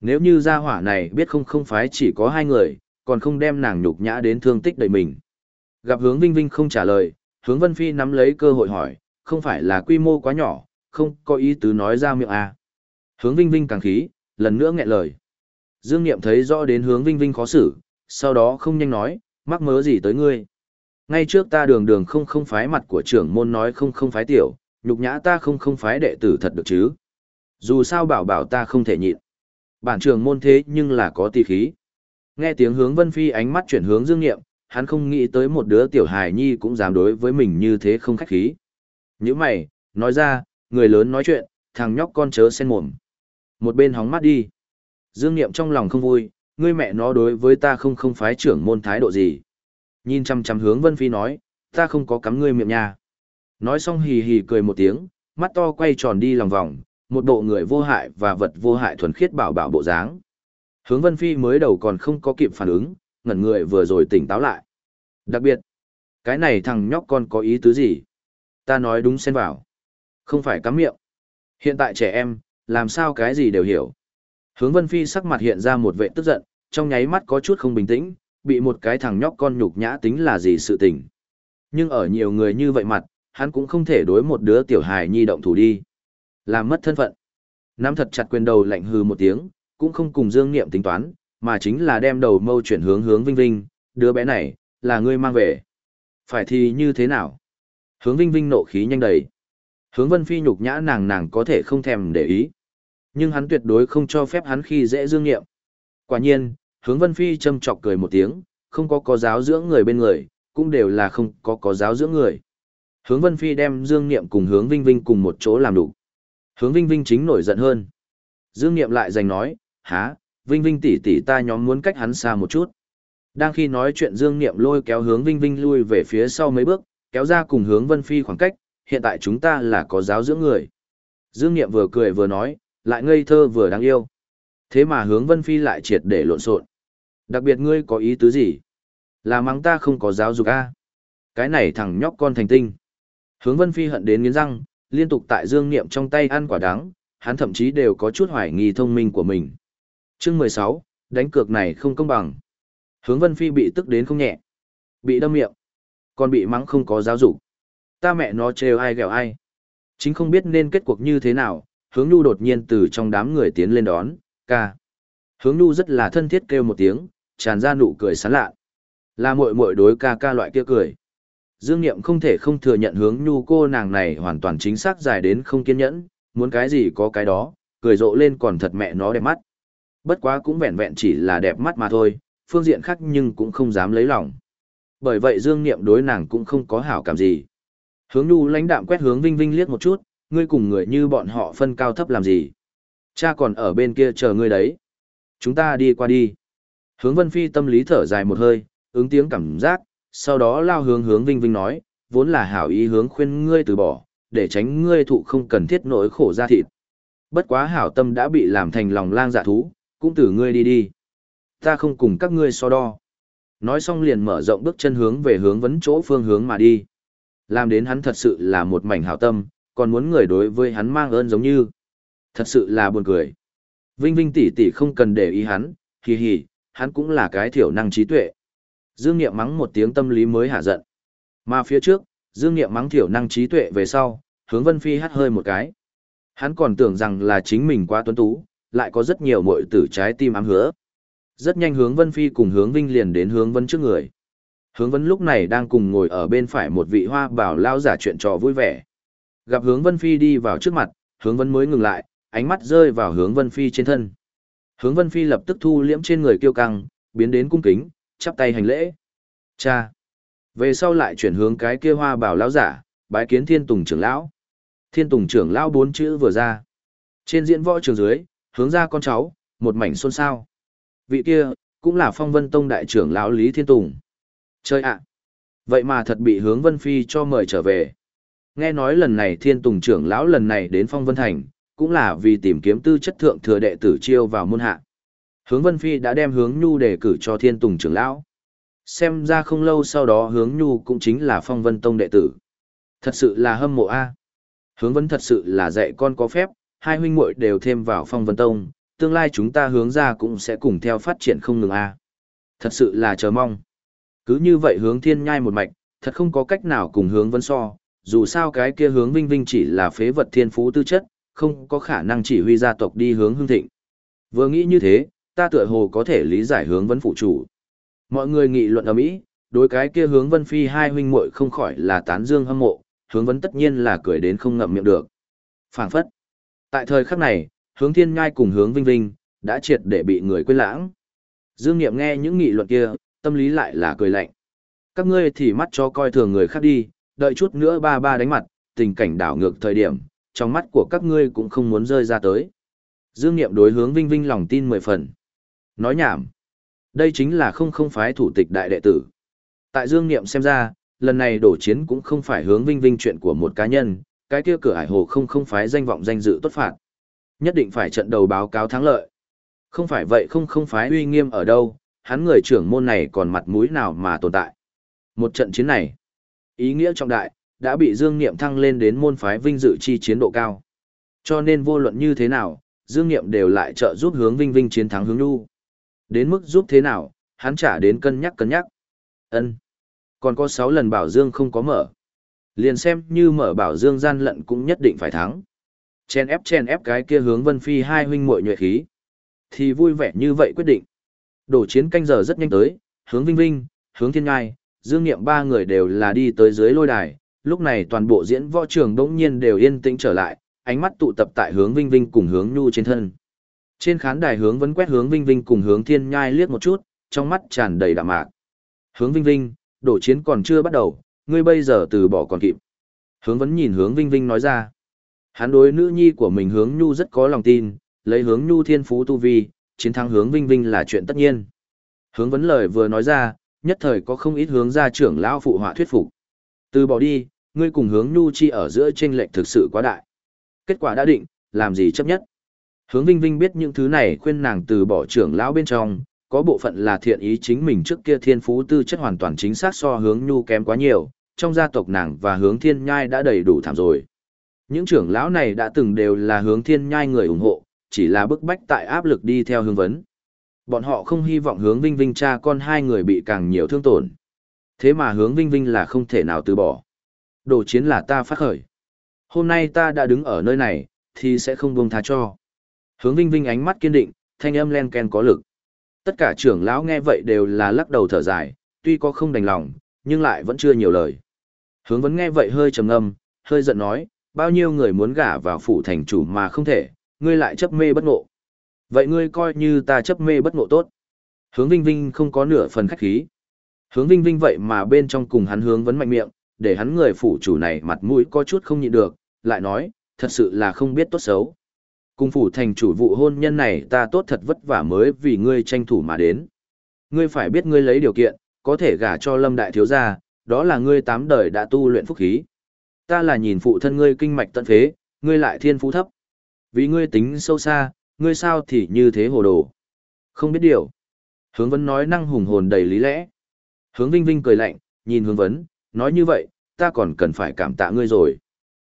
[SPEAKER 1] Nếu như gia hỏa này biết không không phái chỉ có hai người, còn không đem nàng nhục nhã đến thương tích đầy mình. Gặp hướng Vinh Vinh không trả lời, hướng Vân Phi nắm lấy cơ hội hỏi, không phải là quy mô quá nhỏ, không có ý tứ nói ra miệng à. Hướng Vinh Vinh càng khí, lần nữa nghẹn lời. Dương Niệm thấy rõ đến hướng Vinh Vinh khó xử, sau đó không nhanh nói, mắc mớ gì tới ngươi. Ngay trước ta đường đường không không phái mặt của trưởng môn nói không không phái tiểu, nhục nhã ta không không phái đệ tử thật được chứ. Dù sao bảo bảo ta không thể nhịn. Bản trưởng môn thế nhưng là có tỷ khí. Nghe tiếng hướng Vân Phi ánh mắt chuyển hướng Dương Niệm, hắn không nghĩ tới một đứa tiểu hài nhi cũng dám đối với mình như thế không khách khí. Những mày, nói ra, người lớn nói chuyện, thằng nhóc con chớ sen mồm. Một bên hóng mắt đi. Dương Niệm trong lòng không vui, ngươi mẹ nó đối với ta không không phái trưởng môn thái độ gì. Nhìn chăm chăm hướng Vân Phi nói, ta không có cắm ngươi miệng nha. Nói xong hì hì cười một tiếng, mắt to quay tròn đi lòng vòng, một bộ người vô hại và vật vô hại thuần khiết bảo bảo bộ dáng. Hướng Vân Phi mới đầu còn không có kịp phản ứng, ngẩn người vừa rồi tỉnh táo lại. Đặc biệt, cái này thằng nhóc con có ý tứ gì? Ta nói đúng xen vào. Không phải cắm miệng. Hiện tại trẻ em, làm sao cái gì đều hiểu. Hướng Vân Phi sắc mặt hiện ra một vệ tức giận, trong nháy mắt có chút không bình tĩnh, bị một cái thằng nhóc con nhục nhã tính là gì sự tình. Nhưng ở nhiều người như vậy mặt, hắn cũng không thể đối một đứa tiểu hài nhi động thủ đi. Làm mất thân phận. Nắm thật chặt quyền đầu lạnh hừ một tiếng, cũng không cùng Dương Niệm tính toán, mà chính là đem đầu mâu chuyển hướng hướng Vinh Vinh, đứa bé này, là ngươi mang về. Phải thì như thế nào? Hướng Vinh Vinh nộ khí nhanh đầy. Hướng Vân Phi nhục nhã nàng nàng có thể không thèm để ý. Nhưng hắn tuyệt đối không cho phép hắn khi dễ dương nghiệm. Quả nhiên, hướng Vân Phi châm chọc cười một tiếng, không có có giáo dưỡng người bên người, cũng đều là không có có giáo dưỡng người. Hướng Vân Phi đem Dương Niệm cùng Hướng Vinh Vinh cùng một chỗ làm đủ. Hướng Vinh Vinh chính nổi giận hơn. Dương Niệm lại giành nói, há, Vinh Vinh tỷ tỷ ta nhóm muốn cách hắn xa một chút. Đang khi nói chuyện Dương Niệm lôi kéo Hướng Vinh Vinh lui về phía sau mấy bước, kéo ra cùng Hướng Vân Phi khoảng cách, hiện tại chúng ta là có giáo dưỡng người. Dương Niệm vừa cười vừa nói, lại ngây thơ vừa đáng yêu. Thế mà Hướng Vân Phi lại triệt để lộn xộn. Đặc biệt ngươi có ý tứ gì? Là mắng ta không có giáo dục a? Cái này thằng nhóc con thành tinh. Hướng Vân Phi hận đến nghiến răng, liên tục tại Dương Niệm trong tay ăn quả đắng, hắn thậm chí đều có chút hoài nghi thông minh của mình. Chương 16, đánh cược này không công bằng. Hướng Vân Phi bị tức đến không nhẹ. Bị đâm miệng, còn bị mắng không có giáo dục. Ta mẹ nó trêu ai ghẹo ai. Chính không biết nên kết cuộc như thế nào, Hướng Nhu đột nhiên từ trong đám người tiến lên đón, ca. Hướng Nhu rất là thân thiết kêu một tiếng, tràn ra nụ cười sán lạ. Là muội muội đối ca ca loại kia cười. Dương Niệm không thể không thừa nhận hướng nhu cô nàng này hoàn toàn chính xác dài đến không kiên nhẫn, muốn cái gì có cái đó, cười rộ lên còn thật mẹ nó đẹp mắt. Bất quá cũng vẹn vẹn chỉ là đẹp mắt mà thôi, phương diện khác nhưng cũng không dám lấy lòng. Bởi vậy Dương Niệm đối nàng cũng không có hảo cảm gì. Hướng nhu lãnh đạm quét hướng Vinh Vinh liếc một chút, ngươi cùng người như bọn họ phân cao thấp làm gì. Cha còn ở bên kia chờ ngươi đấy. Chúng ta đi qua đi. Hướng Vân Phi tâm lý thở dài một hơi, ứng tiếng cảm giác, sau đó lao hướng hướng Vinh Vinh nói, vốn là hảo ý hướng khuyên ngươi từ bỏ, để tránh ngươi thụ không cần thiết nỗi khổ ra thịt. Bất quá hảo tâm đã bị làm thành lòng lang dạ thú, cũng từ ngươi đi đi. Ta không cùng các ngươi so đo. Nói xong liền mở rộng bước chân hướng về hướng vấn chỗ phương hướng mà đi. Làm đến hắn thật sự là một mảnh hảo tâm, còn muốn người đối với hắn mang ơn giống như. Thật sự là buồn cười. Vinh Vinh tỷ tỷ không cần để ý hắn, hì hì, hắn cũng là cái thiểu năng trí tuệ. Dương Niệm mắng một tiếng tâm lý mới hạ giận. Mà phía trước, Dương Niệm mắng thiểu năng trí tuệ về sau, hướng Vân Phi hắt hơi một cái. Hắn còn tưởng rằng là chính mình quá tuấn tú, lại có rất nhiều mội tử trái tim ám hứa. Rất nhanh hướng Vân Phi cùng hướng Vinh liền đến hướng Vân trước người. Hướng Vân lúc này đang cùng ngồi ở bên phải một vị hoa bảo lao giả chuyện trò vui vẻ. Gặp hướng Vân Phi đi vào trước mặt, hướng Vân mới ngừng lại, ánh mắt rơi vào hướng Vân Phi trên thân. Hướng Vân Phi lập tức thu liễm trên người kiêu căng, biến đến cung kính, chắp tay hành lễ. Cha. Về sau lại chuyển hướng cái kia hoa bảo lão giả, bái kiến thiên tùng trưởng lão. Thiên tùng trưởng lão bốn chữ vừa ra. Trên diễn võ trường dưới, hướng ra con cháu, một mảnh xôn xao. Vị kia, cũng là phong vân tông đại trưởng lão Lý Thiên Tùng. Chơi ạ! Vậy mà thật bị hướng vân phi cho mời trở về. Nghe nói lần này thiên tùng trưởng lão lần này đến phong vân thành, cũng là vì tìm kiếm tư chất thượng thừa đệ tử chiêu vào môn hạ. Hướng Vân Phi đã đem hướng Nhu đề cử cho Thiên Tùng trưởng lão. Xem ra không lâu sau đó hướng Nhu cũng chính là Phong Vân Tông đệ tử. Thật sự là hâm mộ a. Hướng Vân thật sự là dạy con có phép, hai huynh muội đều thêm vào Phong Vân Tông, tương lai chúng ta hướng ra cũng sẽ cùng theo phát triển không ngừng a. Thật sự là chờ mong. Cứ như vậy hướng Thiên Nhai một mạch, thật không có cách nào cùng hướng Vân so, dù sao cái kia hướng Vinh Vinh chỉ là phế vật thiên phú tư chất, không có khả năng chỉ huy gia tộc đi hướng hưng thịnh. Vừa nghĩ như thế, ta tựa hồ có thể lý giải hướng vân phụ chủ. Mọi người nghị luận ở mỹ, đối cái kia hướng vân phi hai huynh muội không khỏi là tán dương hâm mộ, hướng vân tất nhiên là cười đến không ngậm miệng được. phảng phất. Tại thời khắc này, hướng thiên ngai cùng hướng vinh vinh, đã triệt để bị người quên lãng. Dương Niệm nghe những nghị luận kia, tâm lý lại là cười lạnh. Các ngươi thì mắt cho coi thường người khác đi, đợi chút nữa ba ba đánh mặt, tình cảnh đảo ngược thời điểm, trong mắt của các ngươi cũng không muốn rơi ra tới. Dương Niệm đối hướng Vinh Vinh lòng tin mười phần. Nói nhảm. Đây chính là không không phái thủ tịch đại đệ tử. Tại Dương Niệm xem ra, lần này đổ chiến cũng không phải hướng vinh vinh chuyện của một cá nhân, cái kia cửa ải hồ không không phái danh vọng danh dự tốt phạt. Nhất định phải trận đầu báo cáo thắng lợi. Không phải vậy không không phái uy nghiêm ở đâu, hắn người trưởng môn này còn mặt mũi nào mà tồn tại. Một trận chiến này, ý nghĩa trọng đại, đã bị Dương Niệm thăng lên đến môn phái vinh dự chi chiến độ cao. Cho nên vô luận như thế nào, Dương Niệm đều lại trợ giúp hướng Vinh Vinh chiến thắng hướng Nhu. Đến mức giúp thế nào, hắn trả đến cân nhắc cân nhắc. ân Còn có 6 lần bảo dương không có mở. Liền xem như mở bảo dương gian lận cũng nhất định phải thắng. Chen ép chen ép cái kia hướng vân phi hai huynh muội nhuệ khí. Thì vui vẻ như vậy quyết định. Đổ chiến canh giờ rất nhanh tới, hướng vinh vinh, hướng thiên ngai, dương nghiệm ba người đều là đi tới dưới lôi đài, lúc này toàn bộ diễn võ trường đống nhiên đều yên tĩnh trở lại, ánh mắt tụ tập tại hướng Vinh Vinh cùng hướng Nhu trên thân. Trên khán đài hướng vẫn quét hướng Vinh Vinh cùng hướng Thiên Nhai liếc một chút, trong mắt tràn đầy đạm mạc. Hướng Vinh Vinh, đổ chiến còn chưa bắt đầu, ngươi bây giờ từ bỏ còn kịp. Hướng vẫn nhìn hướng Vinh Vinh nói ra. Hắn đối nữ nhi của mình hướng Nhu rất có lòng tin, lấy hướng Nhu thiên phú tu vi, chiến thắng hướng Vinh Vinh là chuyện tất nhiên. Hướng vấn lời vừa nói ra, nhất thời có không ít hướng gia trưởng lão phụ họa thuyết phục. Từ bỏ đi, ngươi cùng hướng Nhu chi ở giữa chênh lệch thực sự quá đại. Kết quả đã định, làm gì chấp nhất. Hướng Vinh Vinh biết những thứ này khuyên nàng từ bỏ trưởng lão bên trong, có bộ phận là thiện ý chính mình trước kia thiên phú tư chất hoàn toàn chính xác so hướng Nhu kém quá nhiều, trong gia tộc nàng và hướng thiên nhai đã đầy đủ thảm rồi. Những trưởng lão này đã từng đều là hướng thiên nhai người ủng hộ, chỉ là bức bách tại áp lực đi theo hướng vấn. Bọn họ không hy vọng hướng Vinh Vinh cha con hai người bị càng nhiều thương tổn. Thế mà hướng Vinh Vinh là không thể nào từ bỏ. Đồ chiến là ta phát khởi. Hôm nay ta đã đứng ở nơi này, thì sẽ không buông tha cho. Hướng Vinh Vinh ánh mắt kiên định, thanh âm len ken có lực. Tất cả trưởng lão nghe vậy đều là lắc đầu thở dài, tuy có không đành lòng, nhưng lại vẫn chưa nhiều lời. Hướng vấn nghe vậy hơi trầm ngâm, hơi giận nói, bao nhiêu người muốn gả vào phủ thành chủ mà không thể, ngươi lại chấp mê bất ngộ. Vậy ngươi coi như ta chấp mê bất ngộ tốt. Hướng Vinh Vinh không có nửa phần khách khí. Hướng Vinh Vinh vậy mà bên trong cùng hắn hướng vấn mạnh miệng, để hắn người phủ chủ này mặt mũi có chút không nhịn được, lại nói, thật sự là không biết tốt xấu. Cung phủ thành chủ vụ hôn nhân này ta tốt thật vất vả mới vì ngươi tranh thủ mà đến. Ngươi phải biết ngươi lấy điều kiện, có thể gả cho lâm đại thiếu gia, đó là ngươi tám đời đã tu luyện phúc khí. Ta là nhìn phụ thân ngươi kinh mạch tận phế, ngươi lại thiên phú thấp. Vì ngươi tính sâu xa, ngươi sao thì như thế hồ đồ. Không biết điều. Hướng vấn nói năng hùng hồn đầy lý lẽ. Hướng vinh vinh cười lạnh, nhìn hướng vấn, nói như vậy, ta còn cần phải cảm tạ ngươi rồi.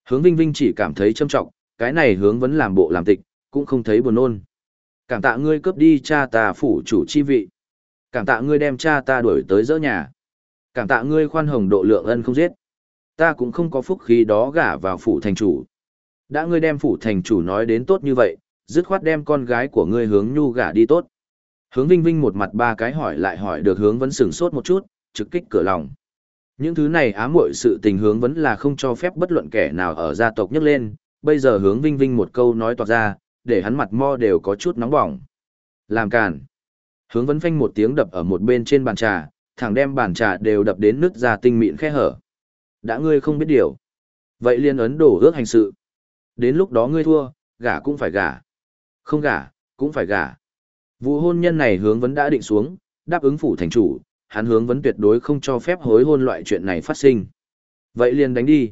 [SPEAKER 1] Hướng vinh vinh chỉ cảm thấy trâm trọng, cái này hướng vấn làm bộ làm tịch, cũng không thấy buồn nôn. Cảm tạ ngươi cướp đi cha ta phủ chủ chi vị. Cảm tạ ngươi đem cha ta đuổi tới dỡ nhà. Cảm tạ ngươi khoan hồng độ lượng ân không giết. Ta cũng không có phúc khí đó gả vào phủ thành chủ. Đã ngươi đem phủ thành chủ nói đến tốt như vậy, dứt khoát đem con gái của ngươi hướng nhu gả đi tốt. Hướng Vinh Vinh một mặt ba cái hỏi lại hỏi được hướng vẫn sửng sốt một chút, trực kích cửa lòng. Những thứ này ám muội sự tình hướng vẫn là không cho phép bất luận kẻ nào ở gia tộc nhấc lên, bây giờ hướng Vinh Vinh một câu nói toạc ra, để hắn mặt mo đều có chút nóng bỏng. Làm càn. Hướng vấn phanh một tiếng đập ở một bên trên bàn trà, thẳng đem bàn trà đều đập đến nứt ra tinh mịn khe hở. Đã ngươi không biết điều. Vậy liên ấn đổ ước hành sự. Đến lúc đó ngươi thua, gả cũng phải gả. Không gả, cũng phải gả. Vụ hôn nhân này hướng vấn đã định xuống, đáp ứng phủ thành chủ, hắn hướng vấn tuyệt đối không cho phép hối hôn loại chuyện này phát sinh. Vậy liền đánh đi.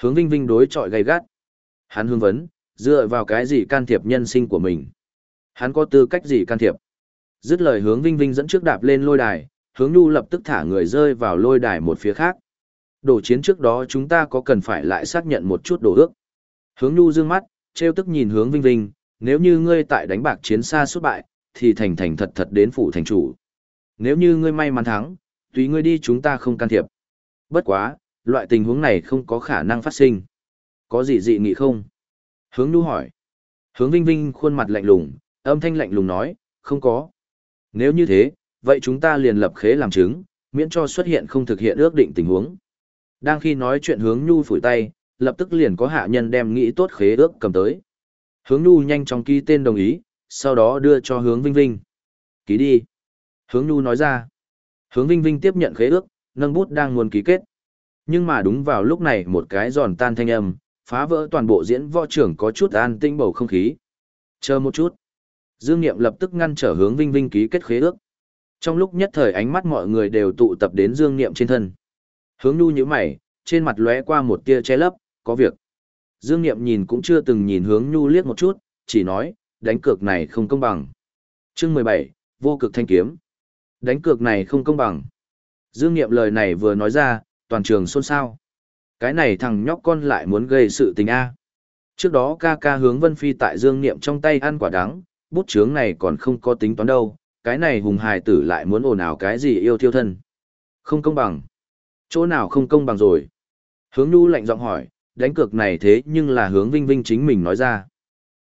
[SPEAKER 1] Hướng vinh vinh đối chọi gay gắt. Hắn hương vấn, dựa vào cái gì can thiệp nhân sinh của mình. Hắn có tư cách gì can thiệp. Dứt lời hướng vinh vinh dẫn trước đạp lên lôi đài, hướng nhu lập tức thả người rơi vào lôi đài một phía khác. Đổ chiến trước đó chúng ta có cần phải lại xác nhận một chút đồ ước. Hướng nhu dương mắt, treo tức nhìn hướng vinh vinh, nếu như ngươi tại đánh bạc chiến xa xuất bại, thì thành thành thật thật đến phủ thành chủ. Nếu như ngươi may mắn thắng, tùy ngươi đi chúng ta không can thiệp. Bất quá, loại tình huống này không có khả năng phát sinh. Có gì dị nghị không? Hướng nhu hỏi. Hướng vinh vinh khuôn mặt lạnh lùng, âm thanh lạnh lùng nói, không có. Nếu như thế, vậy chúng ta liền lập khế làm chứng, miễn cho xuất hiện không thực hiện ước định tình huống. Đang khi nói chuyện hướng nhu phủi tay, lập tức liền có hạ nhân đem nghĩ tốt khế ước cầm tới. Hướng nhu nhanh chóng ký tên đồng ý, sau đó đưa cho hướng vinh vinh. Ký đi. Hướng nhu nói ra. Hướng vinh vinh tiếp nhận khế ước, nâng bút đang muốn ký kết. Nhưng mà đúng vào lúc này một cái giòn tan thanh âm, phá vỡ toàn bộ diễn võ trưởng có chút an tinh bầu không khí. Chờ một chút. Dương Niệm lập tức ngăn trở hướng Vinh Vinh ký kết khế ước. Trong lúc nhất thời ánh mắt mọi người đều tụ tập đến Dương Niệm trên thân. Hướng Nhu nhíu mày, trên mặt lóe qua một tia che lấp, có việc. Dương Niệm nhìn cũng chưa từng nhìn hướng Nhu liếc một chút, chỉ nói, đánh cược này không công bằng. Chương mười bảy, vô cực thanh kiếm. Đánh cược này không công bằng. Dương Niệm lời này vừa nói ra, toàn trường xôn xao. Cái này thằng nhóc con lại muốn gây sự tình A. Trước đó ca ca hướng Vân Phi tại Dương Niệm trong tay ăn quả đắng, bút chướng này còn không có tính toán đâu, cái này hùng hài tử lại muốn ồn ào cái gì yêu thiêu thân. Không công bằng. Chỗ nào không công bằng rồi? Hướng Nhu lạnh giọng hỏi, đánh cược này thế nhưng là hướng Vinh Vinh chính mình nói ra.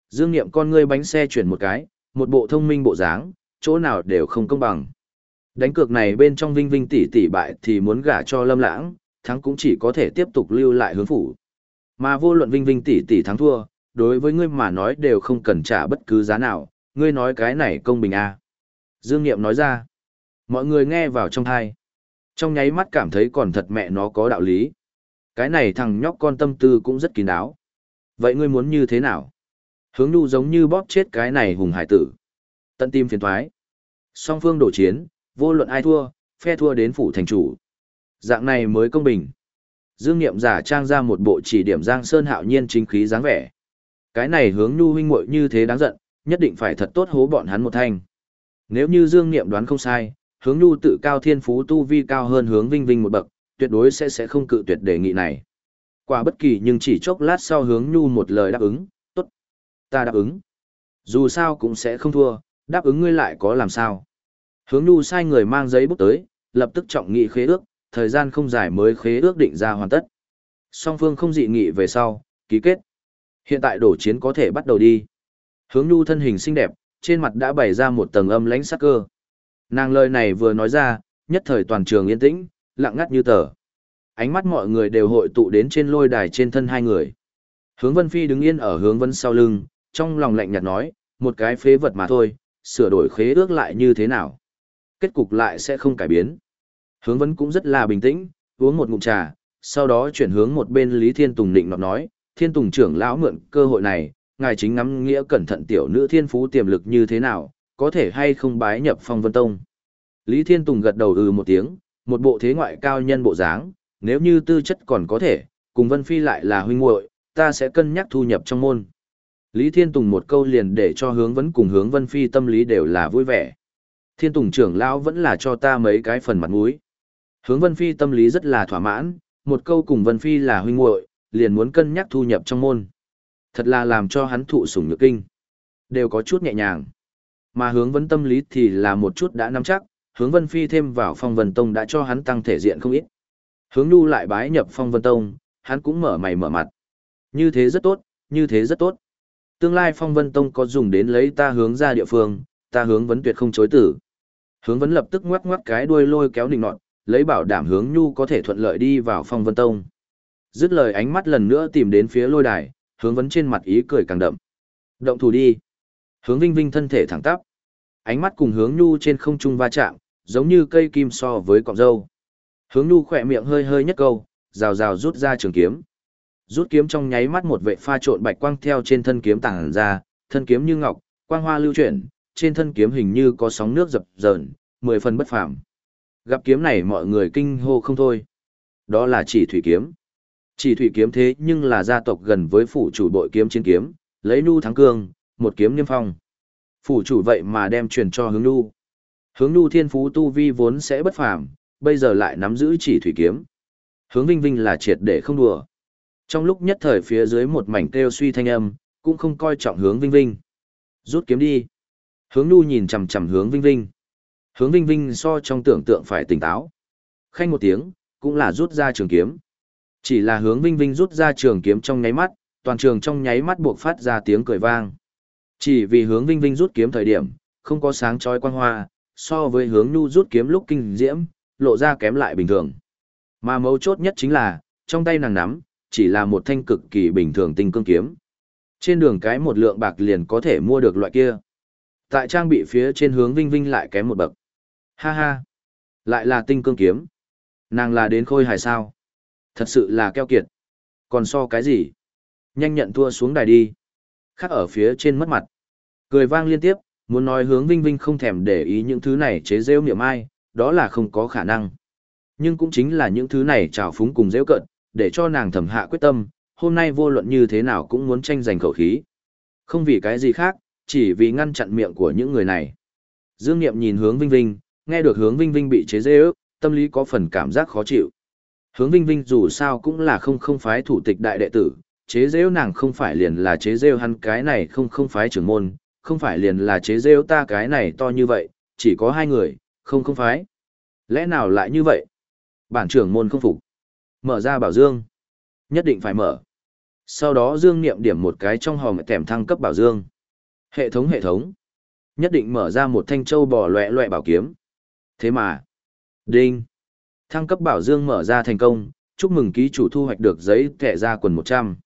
[SPEAKER 1] Dương Niệm con ngươi bánh xe chuyển một cái, một bộ thông minh bộ dáng, chỗ nào đều không công bằng. Đánh cược này bên trong Vinh Vinh tỷ tỷ bại thì muốn gả cho Lâm Lãng, thắng cũng chỉ có thể tiếp tục lưu lại hướng phủ. Mà vô luận Vinh Vinh tỷ tỷ thắng thua, đối với ngươi mà nói đều không cần trả bất cứ giá nào, ngươi nói cái này công bình à. Dương Niệm nói ra. Mọi người nghe vào trong thai. Trong nháy mắt cảm thấy còn thật mẹ nó có đạo lý. Cái này thằng nhóc con tâm tư cũng rất kín đáo. Vậy ngươi muốn như thế nào? Hướng nhu giống như bóp chết cái này hùng hải tử. Tận tim phiền thoái. Song phương đổ chiến, vô luận ai thua, phe thua đến phủ thành chủ. Dạng này mới công bình. Dương Niệm giả trang ra một bộ chỉ điểm Giang Sơn hạo nhiên chính khí dáng vẻ. Cái này hướng nhu huynh muội như thế đáng giận, nhất định phải thật tốt hố bọn hắn một thanh. Nếu như Dương Niệm đoán không sai, hướng nhu tự cao thiên phú tu vi cao hơn hướng vinh vinh một bậc, tuyệt đối sẽ sẽ không cự tuyệt đề nghị này. Quả bất kỳ nhưng chỉ chốc lát sau hướng nhu một lời đáp ứng, tốt, ta đáp ứng. Dù sao cũng sẽ không thua, đáp ứng ngươi lại có làm sao. Hướng nhu sai người mang giấy bút tới, lập tức trọng nghị khế ước, thời gian không dài mới khế ước định ra hoàn tất. Song phương không dị nghị về sau, ký kết. Hiện tại đổ chiến có thể bắt đầu đi. Hướng nhu thân hình xinh đẹp, trên mặt đã bày ra một tầng âm lãnh sắc cơ. Nàng lời này vừa nói ra, nhất thời toàn trường yên tĩnh, lặng ngắt như tờ. Ánh mắt mọi người đều hội tụ đến trên lôi đài trên thân hai người. Hướng Vân Phi đứng yên ở hướng Vân sau lưng, trong lòng lạnh nhạt nói, một cái phế vật mà thôi, sửa đổi khế ước lại như thế nào. Kết cục lại sẽ không cải biến. Hướng vấn cũng rất là bình tĩnh, uống một ngụm trà, sau đó chuyển hướng một bên Lý Thiên Tùng định nọt nói, Thiên Tùng trưởng lão mượn cơ hội này, ngài chính ngắm nghĩa cẩn thận tiểu nữ thiên phú tiềm lực như thế nào, có thể hay không bái nhập phong vân tông. Lý Thiên Tùng gật đầu ừ một tiếng, một bộ thế ngoại cao nhân bộ dáng, nếu như tư chất còn có thể, cùng Vân Phi lại là huynh muội, ta sẽ cân nhắc thu nhập trong môn. Lý Thiên Tùng một câu liền để cho hướng vấn cùng hướng Vân Phi tâm lý đều là vui vẻ. Thiên Tùng trưởng lão vẫn là cho ta mấy cái phần mặt mũi. Hướng Vân Phi tâm lý rất là thỏa mãn, một câu cùng Vân Phi là huynh muội, liền muốn cân nhắc thu nhập trong môn. Thật là làm cho hắn thụ sủng nhược kinh. Đều có chút nhẹ nhàng. Mà hướng vấn tâm lý thì là một chút đã nắm chắc, hướng vân phi thêm vào phong vân tông đã cho hắn tăng thể diện không ít. Hướng Nhu lại bái nhập phong vân tông, hắn cũng mở mày mở mặt. Như thế rất tốt, như thế rất tốt. Tương lai phong vân tông có dùng đến lấy ta hướng ra địa phương, ta hướng vấn tuyệt không chối tử. Hướng vấn lập tức ngoắc ngoắc cái đuôi lôi kéo nịnh nọt, lấy bảo đảm hướng nhu có thể thuận lợi đi vào phong vân tông. Dứt lời ánh mắt lần nữa tìm đến phía lôi đài, hướng vấn trên mặt ý cười càng đậm. Động thủ đi. Hướng Vinh Vinh thân thể thẳng tắp. Ánh mắt cùng hướng nhu trên không trung va chạm, giống như cây kim so với cọng dâu. Hướng nhu khỏe miệng hơi hơi nhất câu, rào rào rút ra trường kiếm. Rút kiếm trong nháy mắt một vệ pha trộn bạch quang theo trên thân kiếm tàng ra, thân kiếm như ngọc, quang hoa lưu chuyển, trên thân kiếm hình như có sóng nước dập dờn, mười phần bất phàm. Gặp kiếm này mọi người kinh hô không thôi. Đó là chỉ thủy kiếm. Chỉ thủy kiếm thế nhưng là gia tộc gần với phủ chủ bội kiếm chiến kiếm, lấy nu thắng cương, một kiếm niêm phong. Phủ chủ vậy mà đem truyền cho hướng nu. Hướng nu thiên phú tu vi vốn sẽ bất phàm, bây giờ lại nắm giữ chỉ thủy kiếm. Hướng vinh vinh là triệt để không đùa. Trong lúc nhất thời phía dưới một mảnh kêu suy thanh âm, cũng không coi trọng hướng vinh vinh. Rút kiếm đi. Hướng nu nhìn chằm chằm hướng vinh vinh. Hướng vinh vinh so trong tưởng tượng phải tỉnh táo. Khanh một tiếng, cũng là rút ra trường kiếm. Chỉ là hướng vinh vinh rút ra trường kiếm trong nháy mắt, toàn trường trong nháy mắt buộc phát ra tiếng cười vang. Chỉ vì hướng vinh vinh rút kiếm thời điểm, không có sáng chói quang hoa, so với hướng nhu rút kiếm lúc kinh diễm, lộ ra kém lại bình thường. Mà mấu chốt nhất chính là, trong tay nàng nắm, chỉ là một thanh cực kỳ bình thường tinh cương kiếm. Trên đường cái một lượng bạc liền có thể mua được loại kia. Tại trang bị phía trên hướng vinh vinh lại kém một bậc. Ha ha, lại là tinh cương kiếm. Nàng là đến khôi hài sao? Thật sự là keo kiệt. Còn so cái gì? Nhanh nhận thua xuống đài đi. Khác ở phía trên mất mặt. Cười vang liên tiếp, muốn nói hướng Vinh Vinh không thèm để ý những thứ này chế rêu miệng ai, đó là không có khả năng. Nhưng cũng chính là những thứ này trào phúng cùng rêu cận, để cho nàng thầm hạ quyết tâm, hôm nay vô luận như thế nào cũng muốn tranh giành khẩu khí. Không vì cái gì khác, chỉ vì ngăn chặn miệng của những người này. Dương Niệm nhìn hướng Vinh Vinh, nghe được hướng Vinh Vinh bị chế dê ước, tâm lý có phần cảm giác khó chịu. Hướng Vinh Vinh dù sao cũng là không không phái thủ tịch đại đệ tử, chế rêu nàng không phải liền là chế rêu hắn cái này không không phái trưởng môn, không phải liền là chế rêu ta cái này to như vậy, chỉ có hai người, không không phái. Lẽ nào lại như vậy? Bản trưởng môn không phục. Mở ra bảo dương. Nhất định phải mở. Sau đó dương niệm điểm một cái trong hòm kèm thăng cấp bảo dương. Hệ thống hệ thống. Nhất định mở ra một thanh châu bò loẹ loẹ bảo kiếm. Thế mà. Đinh. Thăng cấp bảo dương mở ra thành công, chúc mừng ký chủ thu hoạch được giấy thẻ ra quần 100.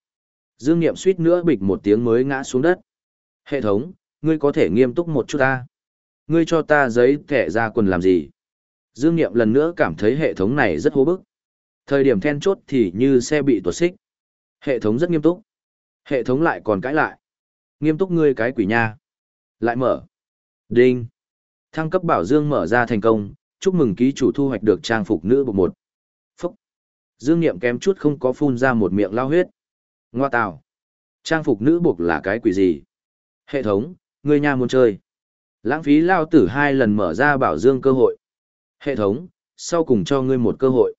[SPEAKER 1] Dương Niệm suýt nữa bịch một tiếng mới ngã xuống đất. Hệ thống, ngươi có thể nghiêm túc một chút ta. Ngươi cho ta giấy thẻ ra quần làm gì? Dương Niệm lần nữa cảm thấy hệ thống này rất hố bức. Thời điểm then chốt thì như xe bị tuột xích. Hệ thống rất nghiêm túc. Hệ thống lại còn cãi lại. Nghiêm túc ngươi cái quỷ nha. Lại mở. Đinh. Thăng cấp bảo Dương mở ra thành công, chúc mừng ký chủ thu hoạch được trang phục nữ bộ một. Phúc. Dương Niệm kém chút không có phun ra một miệng lao huyết. Ngoa tào. Trang phục nữ buộc là cái quỷ gì? Hệ thống, ngươi nha muốn chơi. Lãng phí lao tử hai lần mở ra bảo dương cơ hội. Hệ thống, sau cùng cho ngươi một cơ hội.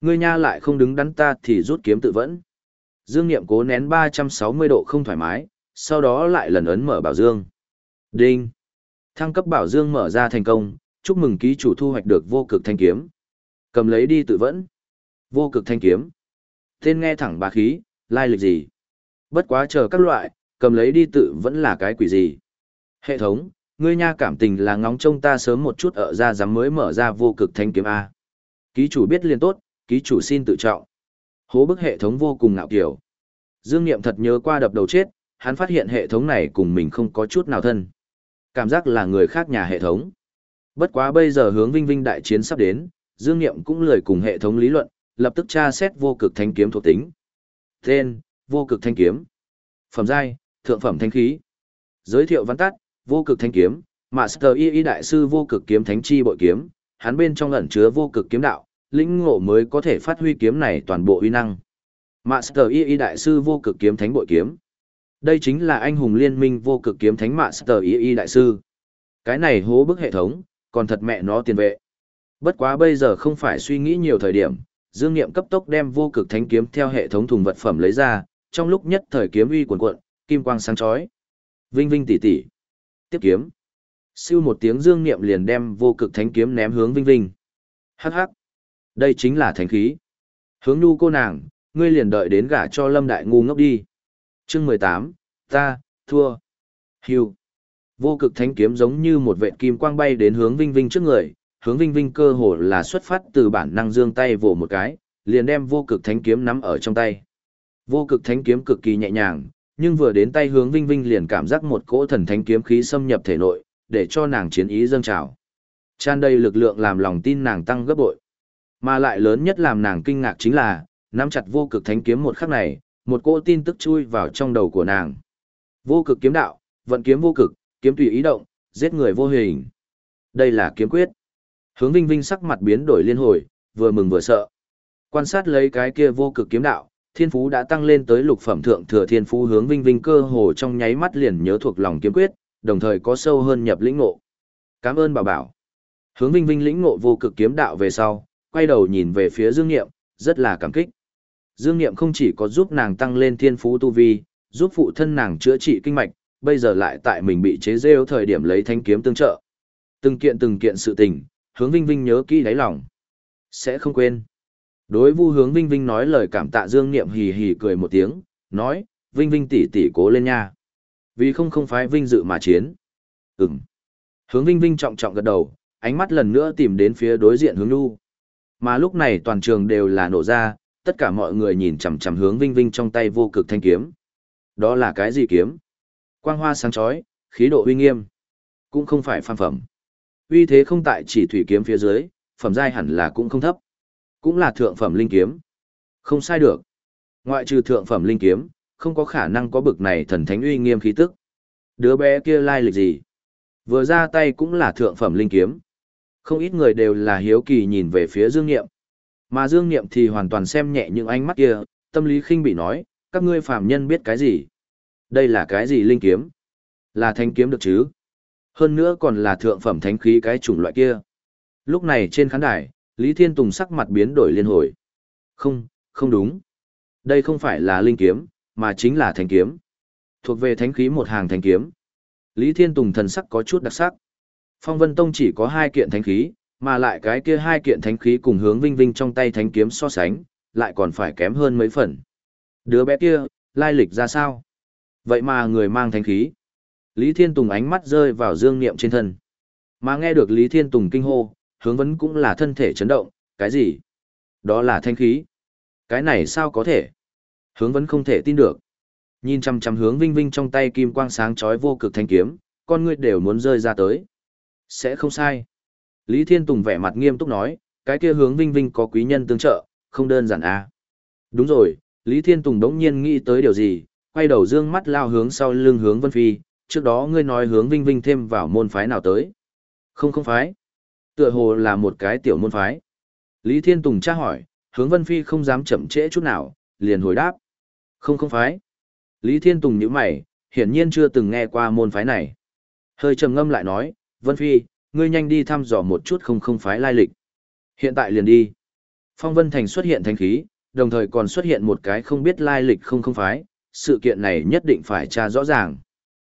[SPEAKER 1] Ngươi nha lại không đứng đắn ta thì rút kiếm tự vẫn. Dương Niệm cố nén 360 độ không thoải mái, sau đó lại lần ấn mở bảo dương. Đinh. Thăng cấp bảo dương mở ra thành công, chúc mừng ký chủ thu hoạch được vô cực thanh kiếm. Cầm lấy đi tự vẫn. Vô cực thanh kiếm. Tên nghe thẳng bà khí, lai lịch gì. Bất quá chờ các loại, cầm lấy đi tự vẫn là cái quỷ gì. Hệ thống, ngươi nha cảm tình là ngóng trông ta sớm một chút ở ra dám mới mở ra vô cực thanh kiếm A. Ký chủ biết liền tốt, ký chủ xin tự trọng. Hố bức hệ thống vô cùng ngạo kiểu. Dương Niệm thật nhớ qua đập đầu chết, hắn phát hiện hệ thống này cùng mình không có chút nào thân. Cảm giác là người khác nhà hệ thống. Bất quá bây giờ hướng Vinh Vinh đại chiến sắp đến, Dương Niệm cũng lười cùng hệ thống lý luận, lập tức tra xét vô cực thanh kiếm thuộc tính. Tên, vô cực thanh kiếm. Phẩm giai, thượng phẩm thanh khí. Giới thiệu văn tắt, vô cực thanh kiếm, Master Y Y đại sư vô cực kiếm thánh chi bội kiếm, hắn bên trong ẩn chứa vô cực kiếm đạo, lĩnh ngộ mới có thể phát huy kiếm này toàn bộ uy năng. Master Y Y đại sư vô cực kiếm thánh bội kiếm. Đây chính là anh hùng liên minh vô cực kiếm thánh Master Y Y đại sư. Cái này hố bức hệ thống, còn thật mẹ nó tiền vệ. Bất quá bây giờ không phải suy nghĩ nhiều thời điểm, Dương Niệm cấp tốc đem vô cực thánh kiếm theo hệ thống thùng vật phẩm lấy ra, trong lúc nhất thời kiếm uy cuồn cuộn, kim quang sáng chói. Vinh vinh tỷ tỷ. Tiếp kiếm. Siêu một tiếng Dương Niệm liền đem vô cực thánh kiếm ném hướng Vinh Vinh. Hắc hắc. Đây chính là thánh khí. Hướng Nhu cô nàng, ngươi liền đợi đến gả cho Lâm Đại ngu ngốc đi. Chương mười tám, ta, thua. Hiu, Vô cực thánh kiếm giống như một vệ kim quang bay đến hướng Vinh Vinh trước người, hướng Vinh Vinh cơ hồ là xuất phát từ bản năng dương tay vồ một cái, liền đem vô cực thánh kiếm nắm ở trong tay. Vô cực thánh kiếm cực kỳ nhẹ nhàng, nhưng vừa đến tay hướng Vinh Vinh liền cảm giác một cỗ thần thánh kiếm khí xâm nhập thể nội, để cho nàng chiến ý dâng trào. Tràn đầy lực lượng làm lòng tin nàng tăng gấp bội. Mà lại lớn nhất làm nàng kinh ngạc chính là, nắm chặt vô cực thánh kiếm một khắc này, một cỗ tin tức chui vào trong đầu của nàng. Vô cực kiếm đạo, vận kiếm vô cực, kiếm tùy ý động, giết người vô hình. Đây là kiếm quyết. Hướng Vinh Vinh sắc mặt biến đổi liên hồi, vừa mừng vừa sợ. Quan sát lấy cái kia vô cực kiếm đạo, thiên phú đã tăng lên tới lục phẩm thượng thừa thiên phú hướng Vinh Vinh cơ hồ trong nháy mắt liền nhớ thuộc lòng kiếm quyết, đồng thời có sâu hơn nhập lĩnh ngộ. Cảm ơn bà bảo. Hướng Vinh Vinh lĩnh ngộ vô cực kiếm đạo về sau, quay đầu nhìn về phía Dương Nghiệm, rất là cảm kích. Dương Nghiệm không chỉ có giúp nàng tăng lên thiên phú tu vi, giúp phụ thân nàng chữa trị kinh mạch, bây giờ lại tại mình bị chế rêu thời điểm lấy thanh kiếm tương trợ. Từng kiện từng kiện sự tình, hướng Vinh Vinh nhớ kỹ đáy lòng. Sẽ không quên. Đối vu hướng Vinh Vinh nói lời cảm tạ Dương Niệm hì hì cười một tiếng, nói, Vinh Vinh tỷ tỷ cố lên nha. Vì không không phái Vinh dự mà chiến. Ừm. Hướng Vinh Vinh trọng trọng gật đầu, ánh mắt lần nữa tìm đến phía đối diện hướng Nu. Mà lúc này toàn trường đều là nổ ra, tất cả mọi người nhìn chằm chằm hướng Vinh Vinh trong tay vô cực thanh kiếm. Đó là cái gì kiếm? Quang hoa sáng chói, khí độ uy nghiêm. Cũng không phải phàm phẩm. Uy thế không tại chỉ thủy kiếm phía dưới, phẩm giai hẳn là cũng không thấp. Cũng là thượng phẩm linh kiếm. Không sai được. Ngoại trừ thượng phẩm linh kiếm, không có khả năng có bực này thần thánh uy nghiêm khí tức. Đứa bé kia lai lịch gì? Vừa ra tay cũng là thượng phẩm linh kiếm. Không ít người đều là hiếu kỳ nhìn về phía Dương Niệm. Mà Dương Niệm thì hoàn toàn xem nhẹ những ánh mắt kia, tâm lý khinh bị nói, các ngươi phàm nhân biết cái gì? Đây là cái gì linh kiếm? Là thanh kiếm được chứ? Hơn nữa còn là thượng phẩm thánh khí cái chủng loại kia. Lúc này trên khán đài, Lý Thiên Tùng sắc mặt biến đổi liên hồi. Không, không đúng. Đây không phải là linh kiếm, mà chính là thánh kiếm. Thuộc về thánh khí một hàng thánh kiếm. Lý Thiên Tùng thần sắc có chút đặc sắc. Phong Vân Tông chỉ có hai kiện thánh khí, mà lại cái kia hai kiện thánh khí cùng hướng vinh vinh trong tay thánh kiếm so sánh, lại còn phải kém hơn mấy phần. Đứa bé kia, lai lịch ra sao? Vậy mà người mang thánh khí. Lý Thiên Tùng ánh mắt rơi vào dương niệm trên thân. Mà nghe được Lý Thiên Tùng kinh hô, hướng vấn cũng là thân thể chấn động, cái gì? Đó là thanh khí. Cái này sao có thể? Hướng Vấn không thể tin được. Nhìn chăm chăm hướng vinh vinh trong tay kim quang sáng chói vô cực thanh kiếm, con ngươi đều muốn rơi ra tới. Sẽ không sai. Lý Thiên Tùng vẻ mặt nghiêm túc nói, cái kia hướng vinh vinh có quý nhân tương trợ, không đơn giản à. Đúng rồi, Lý Thiên Tùng đống nhiên nghĩ tới điều gì, quay đầu dương mắt lao hướng sau lưng hướng Vân Phi, trước đó ngươi nói hướng vinh vinh thêm vào môn phái nào tới. Không không phái. Tựa hồ là một cái tiểu môn phái. Lý Thiên Tùng tra hỏi, hướng Vân Phi không dám chậm trễ chút nào, liền hồi đáp. Không không phái. Lý Thiên Tùng nhíu mày, hiển nhiên chưa từng nghe qua môn phái này. Hơi trầm ngâm lại nói, Vân Phi, ngươi nhanh đi thăm dò một chút không không phái lai lịch. Hiện tại liền đi. Phong Vân Thành xuất hiện thanh khí, đồng thời còn xuất hiện một cái không biết lai lịch không không phái, sự kiện này nhất định phải tra rõ ràng.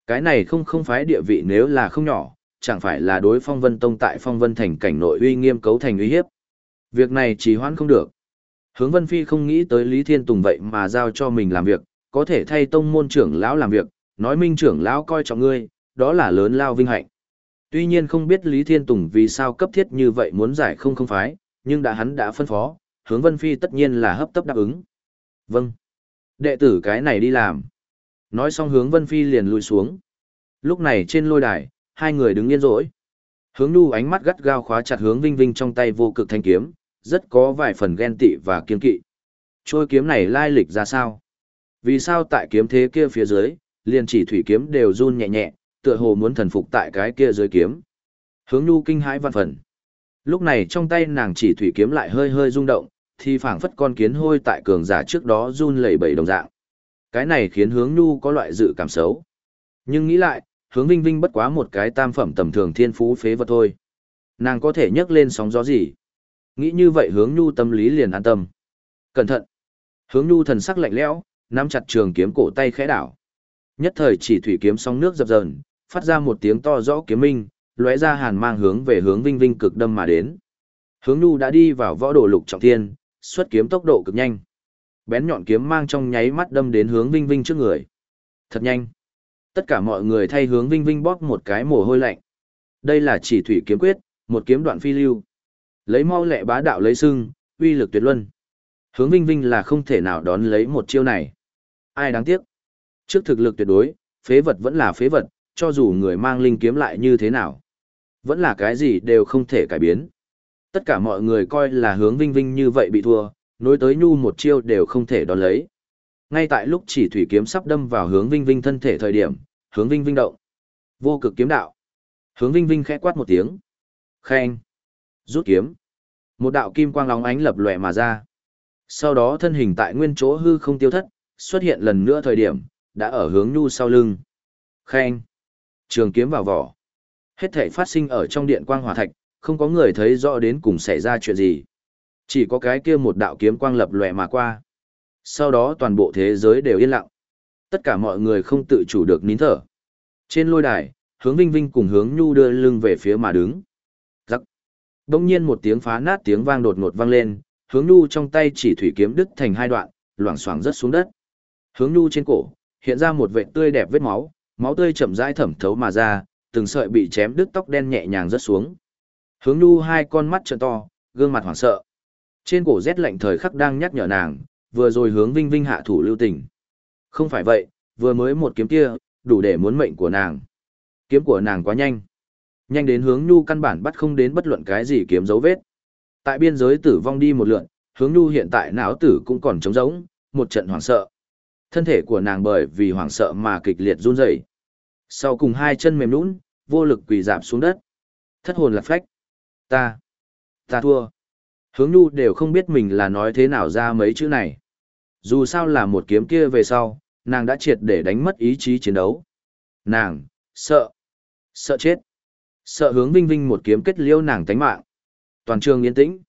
[SPEAKER 1] Cái này không không phái địa vị nếu là không nhỏ, chẳng phải là đối Phong Vân Tông tại Phong Vân Thành cảnh nội uy nghiêm cấu thành uy hiếp. Việc này chỉ hoãn không được. Hướng Vân Phi không nghĩ tới Lý Thiên Tùng vậy mà giao cho mình làm việc, có thể thay tông môn trưởng lão làm việc, nói minh trưởng lão coi trọng ngươi, đó là lớn lao vinh hạnh. Tuy nhiên không biết Lý Thiên Tùng vì sao cấp thiết như vậy muốn giải không không phái, nhưng đã hắn đã phân phó, hướng Vân Phi tất nhiên là hấp tấp đáp ứng. Vâng. Đệ tử cái này đi làm. Nói xong hướng Vân Phi liền lùi xuống. Lúc này trên lôi đài, hai người đứng yên rỗi. Hướng Nu ánh mắt gắt gao khóa chặt hướng Vinh Vinh trong tay vô cực thanh kiếm, rất có vài phần ghen tị và kiên kỵ. Trôi kiếm này lai lịch ra sao? Vì sao tại kiếm thế kia phía dưới, liền chỉ thủy kiếm đều run nhẹ nhẹ, tựa hồ muốn thần phục tại cái kia dưới kiếm. Hướng Nhu kinh hãi văn phần. Lúc này trong tay nàng chỉ thủy kiếm lại hơi hơi rung động, thì phảng phất con kiến hôi tại cường giả trước đó run lẩy bẩy đồng dạng. Cái này khiến hướng Nhu có loại dự cảm xấu. Nhưng nghĩ lại, hướng Vinh Vinh bất quá một cái tam phẩm tầm thường thiên phú phế vật thôi. Nàng có thể nhấc lên sóng gió gì? Nghĩ như vậy hướng nhu tâm lý liền an tâm. Cẩn thận! Hướng nhu thần sắc lạnh lẽo, nắm chặt trường kiếm cổ tay khẽ đảo. Nhất thời chỉ thủy kiếm sóng nước dập dờn, phát ra một tiếng to rõ kiếm minh, lóe ra hàn mang hướng về hướng Vinh Vinh cực đâm mà đến. Hướng nhu đã đi vào võ đồ lục trọng thiên, xuất kiếm tốc độ cực nhanh. Bén nhọn kiếm mang trong nháy mắt đâm đến hướng Vinh Vinh trước người. Thật nhanh. Tất cả mọi người thay hướng Vinh Vinh bóp một cái mồ hôi lạnh. Đây là chỉ thủy kiếm quyết, một kiếm đoạn phi lưu. Lấy mau lẹ bá đạo lấy sưng, uy lực tuyệt luân. Hướng Vinh Vinh là không thể nào đón lấy một chiêu này. Ai đáng tiếc. Trước thực lực tuyệt đối, phế vật vẫn là phế vật, cho dù người mang linh kiếm lại như thế nào. Vẫn là cái gì đều không thể cải biến. Tất cả mọi người coi là hướng Vinh Vinh như vậy bị thua, nối tới nhu một chiêu đều không thể đón lấy. Ngay tại lúc chỉ thủy kiếm sắp đâm vào hướng Vinh Vinh thân thể thời điểm, hướng Vinh Vinh động. Vô cực kiếm đạo. Hướng Vinh Vinh khẽ quát một tiếng. Khen. Rút kiếm. Một đạo kim quang lóng ánh lập lòe mà ra. Sau đó thân hình tại nguyên chỗ hư không tiêu thất, xuất hiện lần nữa thời điểm, đã ở hướng nhu sau lưng. Khen. Trường kiếm vào vỏ. Hết thể phát sinh ở trong điện quang hỏa thạch, không có người thấy rõ đến cùng xảy ra chuyện gì. Chỉ có cái kia một đạo kiếm quang lập lòe mà qua. Sau đó toàn bộ thế giới đều yên lặng. Tất cả mọi người không tự chủ được nín thở. Trên lôi đài, hướng Vinh Vinh cùng hướng Nhu đưa lưng về phía mà đứng. Giắc. Đông nhiên một tiếng phá nát tiếng vang đột ngột vang lên, hướng Nhu trong tay chỉ thủy kiếm đứt thành hai đoạn, loảng xoảng rớt xuống đất. Hướng Nhu trên cổ, hiện ra một vệt tươi đẹp vết máu, máu tươi chậm rãi thẩm thấu mà ra, từng sợi bị chém đứt tóc đen nhẹ nhàng rớt xuống. Hướng Nhu hai con mắt trợn to, gương mặt hoảng sợ. Trên cổ rét lạnh thời khắc đang nhắc nhở nàng, vừa rồi hướng Vinh Vinh hạ thủ lưu tình. Không phải vậy, vừa mới một kiếm kia, đủ để muốn mệnh của nàng. Kiếm của nàng quá nhanh. Nhanh đến hướng nhu căn bản bắt không đến bất luận cái gì kiếm dấu vết. Tại biên giới tử vong đi một lượn, hướng nhu hiện tại não tử cũng còn trống rỗng, một trận hoảng sợ. Thân thể của nàng bởi vì hoảng sợ mà kịch liệt run rẩy. Sau cùng hai chân mềm nhũn, vô lực quỳ dạp xuống đất. Thất hồn lạc phách. Ta, ta thua. Hướng nhu đều không biết mình là nói thế nào ra mấy chữ này. Dù sao là một kiếm kia về sau, nàng đã triệt để đánh mất ý chí chiến đấu. Nàng, sợ, sợ chết, sợ hướng vinh vinh một kiếm kết liêu nàng tánh mạng. Toàn trường yên tĩnh.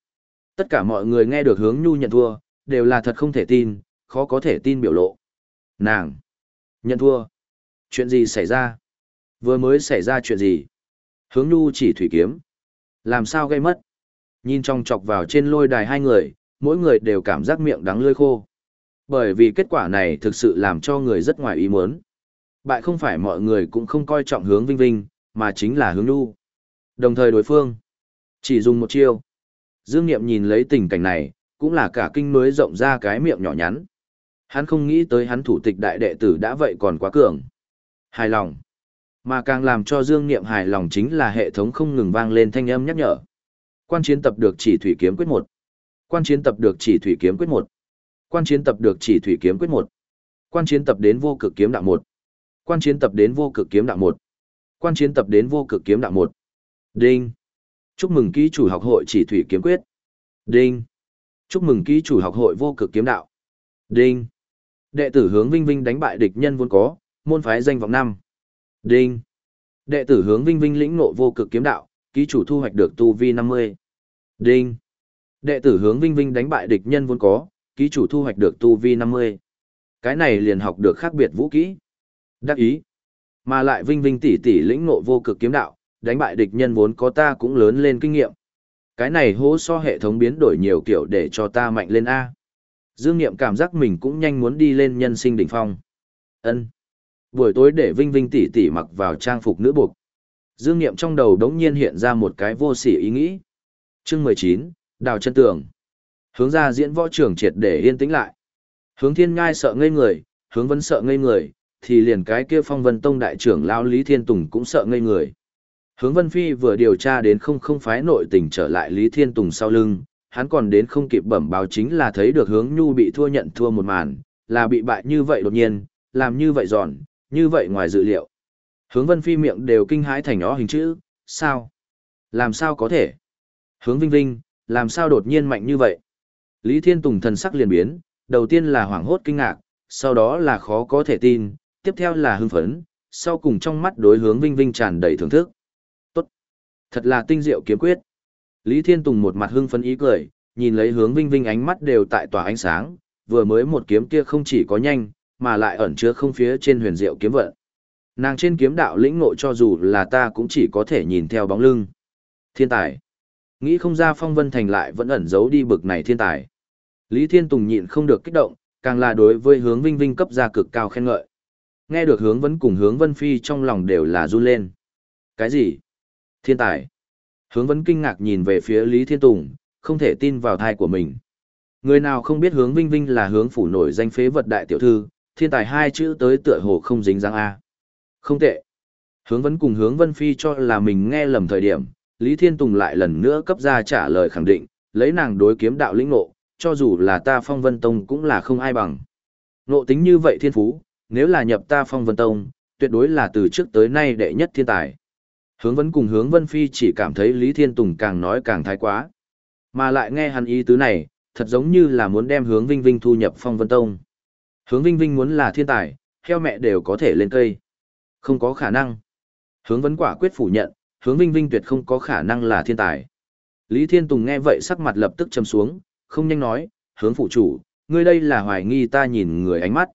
[SPEAKER 1] Tất cả mọi người nghe được hướng nhu nhận thua, đều là thật không thể tin, khó có thể tin biểu lộ. Nàng, nhận thua. Chuyện gì xảy ra? Vừa mới xảy ra chuyện gì? Hướng nhu chỉ thủy kiếm. Làm sao gây mất? Nhìn trong chọc vào trên lôi đài hai người, mỗi người đều cảm giác miệng đắng lơi khô. Bởi vì kết quả này thực sự làm cho người rất ngoài ý muốn. Bại không phải mọi người cũng không coi trọng hướng Vinh Vinh, mà chính là hướng Nu. Đồng thời đối phương, chỉ dùng một chiêu. Dương Niệm nhìn lấy tình cảnh này, cũng là cả kinh mới rộng ra cái miệng nhỏ nhắn. Hắn không nghĩ tới hắn thủ tịch đại đệ tử đã vậy còn quá cường. Hài lòng. Mà càng làm cho Dương Niệm hài lòng chính là hệ thống không ngừng vang lên thanh âm nhắc nhở. Quan chiến tập được chỉ thủy kiếm quyết một. Quan chiến tập được chỉ thủy kiếm quyết một. Quan chiến tập được chỉ thủy kiếm quyết một. Quan chiến tập đến vô cực kiếm đạo một. Quan chiến tập đến vô cực kiếm đạo một. Quan chiến tập đến vô cực kiếm đạo một. Đinh. Chúc mừng ký chủ học hội chỉ thủy kiếm quyết. Đinh. Chúc mừng ký chủ học hội vô cực kiếm đạo. Đinh. Đệ tử hướng Vinh Vinh đánh bại địch nhân vốn có, môn phái danh vọng năm. Đinh. Đệ tử hướng Vinh Vinh lĩnh ngộ vô cực kiếm đạo, ký chủ thu hoạch được tu vi 50. Đinh. Đệ tử hướng Vinh Vinh đánh bại địch nhân vốn có, ký chủ thu hoạch được tu vi 50. Cái này liền học được khác biệt vũ kỹ. Đắc ý. Mà lại Vinh Vinh tỷ tỷ lĩnh ngộ vô cực kiếm đạo, đánh bại địch nhân vốn có ta cũng lớn lên kinh nghiệm. Cái này hố so hệ thống biến đổi nhiều kiểu để cho ta mạnh lên A. Dương Niệm cảm giác mình cũng nhanh muốn đi lên nhân sinh đỉnh phong. Ân. Buổi tối để Vinh Vinh tỷ tỷ mặc vào trang phục nữ buộc. Dương Niệm trong đầu đống nhiên hiện ra một cái vô sỉ ý nghĩ. Chương mười chín Đào chân tường. Hướng ra diễn võ trường triệt để yên tĩnh lại. Hướng thiên ngai sợ ngây người, hướng Vân sợ ngây người, thì liền cái kia phong vân tông đại trưởng lão Lý Thiên Tùng cũng sợ ngây người. Hướng Vân Phi vừa điều tra đến không không phái nội tình trở lại Lý Thiên Tùng sau lưng, hắn còn đến không kịp bẩm báo chính là thấy được hướng nhu bị thua nhận thua một màn, là bị bại như vậy đột nhiên, làm như vậy giòn, như vậy ngoài dự liệu. Hướng Vân Phi miệng đều kinh hãi thành nó hình chữ, sao? Làm sao có thể? Hướng Vinh Vinh, làm sao đột nhiên mạnh như vậy? Lý Thiên Tùng thần sắc liền biến, đầu tiên là hoảng hốt kinh ngạc, sau đó là khó có thể tin, tiếp theo là hưng phấn, sau cùng trong mắt đối hướng Vinh Vinh tràn đầy thưởng thức. Tốt! Thật là tinh diệu kiếm quyết. Lý Thiên Tùng một mặt hưng phấn ý cười, nhìn lấy hướng Vinh Vinh ánh mắt đều tại tỏa ánh sáng, vừa mới một kiếm kia không chỉ có nhanh, mà lại ẩn chứa không phía trên huyền diệu kiếm vận. Nàng trên kiếm đạo lĩnh ngộ cho dù là ta cũng chỉ có thể nhìn theo bóng lưng. Thiên tài. Nghĩ không ra phong vân thành lại vẫn ẩn giấu đi bực này thiên tài. Lý Thiên Tùng nhịn không được kích động, càng là đối với hướng Vinh Vinh cấp ra cực cao khen ngợi. Nghe được hướng vấn cùng hướng Vân Phi trong lòng đều là run lên. Cái gì? Thiên tài. Hướng vấn kinh ngạc nhìn về phía Lý Thiên Tùng, không thể tin vào thai của mình. Người nào không biết hướng Vinh Vinh là hướng phủ nổi danh phế vật đại tiểu thư, thiên tài hai chữ tới tựa hồ không dính dáng A. Không tệ. Hướng vấn cùng hướng Vân Phi cho là mình nghe lầm thời điểm, Lý Thiên Tùng lại lần nữa cấp ra trả lời khẳng định, lấy nàng đối kiếm đạo lĩnh ngộ, cho dù là ta phong vân tông cũng là không ai bằng. Ngộ tính như vậy thiên phú, nếu là nhập ta phong vân tông, tuyệt đối là từ trước tới nay đệ nhất thiên tài. Hướng vấn cùng hướng vân phi chỉ cảm thấy Lý Thiên Tùng càng nói càng thái quá. Mà lại nghe hắn ý tứ này, thật giống như là muốn đem hướng Vinh Vinh thu nhập phong vân tông. Hướng Vinh Vinh muốn là thiên tài, theo mẹ đều có thể lên cây. Không có khả năng. Hướng vấn quả quyết phủ nhận, hướng Vinh Vinh tuyệt không có khả năng là thiên tài. Lý Thiên Tùng nghe vậy sắc mặt lập tức trầm xuống, không nhanh nói, hướng phụ chủ, ngươi đây là hoài nghi ta nhìn người ánh mắt.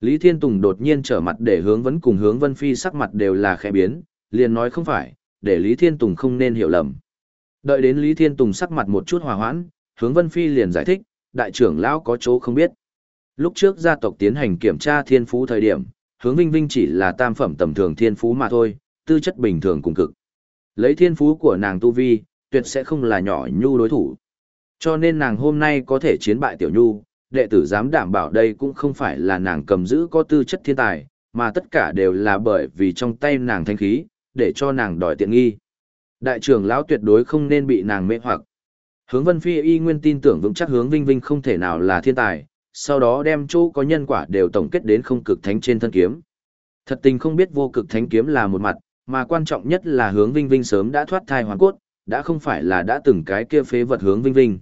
[SPEAKER 1] Lý Thiên Tùng đột nhiên trở mặt để hướng vấn cùng hướng Vân Phi sắc mặt đều là khẽ biến, liền nói không phải, để Lý Thiên Tùng không nên hiểu lầm. Đợi đến Lý Thiên Tùng sắc mặt một chút hòa hoãn, hướng Vân Phi liền giải thích, đại trưởng lão có chỗ không biết. Lúc trước gia tộc tiến hành kiểm tra thiên phú thời điểm, hướng Vinh Vinh chỉ là tam phẩm tầm thường thiên phú mà thôi, tư chất bình thường cùng cực. Lấy thiên phú của nàng tu vi, tuyệt sẽ không là nhỏ nhu đối thủ. Cho nên nàng hôm nay có thể chiến bại tiểu nhu, đệ tử dám đảm bảo đây cũng không phải là nàng cầm giữ có tư chất thiên tài, mà tất cả đều là bởi vì trong tay nàng thanh khí, để cho nàng đòi tiện nghi. Đại trưởng lão tuyệt đối không nên bị nàng mê hoặc. Hướng Vân Phi y nguyên tin tưởng vững chắc hướng Vinh Vinh không thể nào là thiên tài, sau đó đem chỗ có nhân quả đều tổng kết đến không cực thánh trên thân kiếm. Thật tình không biết vô cực thánh kiếm là một mặt, mà quan trọng nhất là hướng Vinh Vinh sớm đã thoát thai hoàn cốt, đã không phải là đã từng cái kia phế vật hướng Vinh Vinh.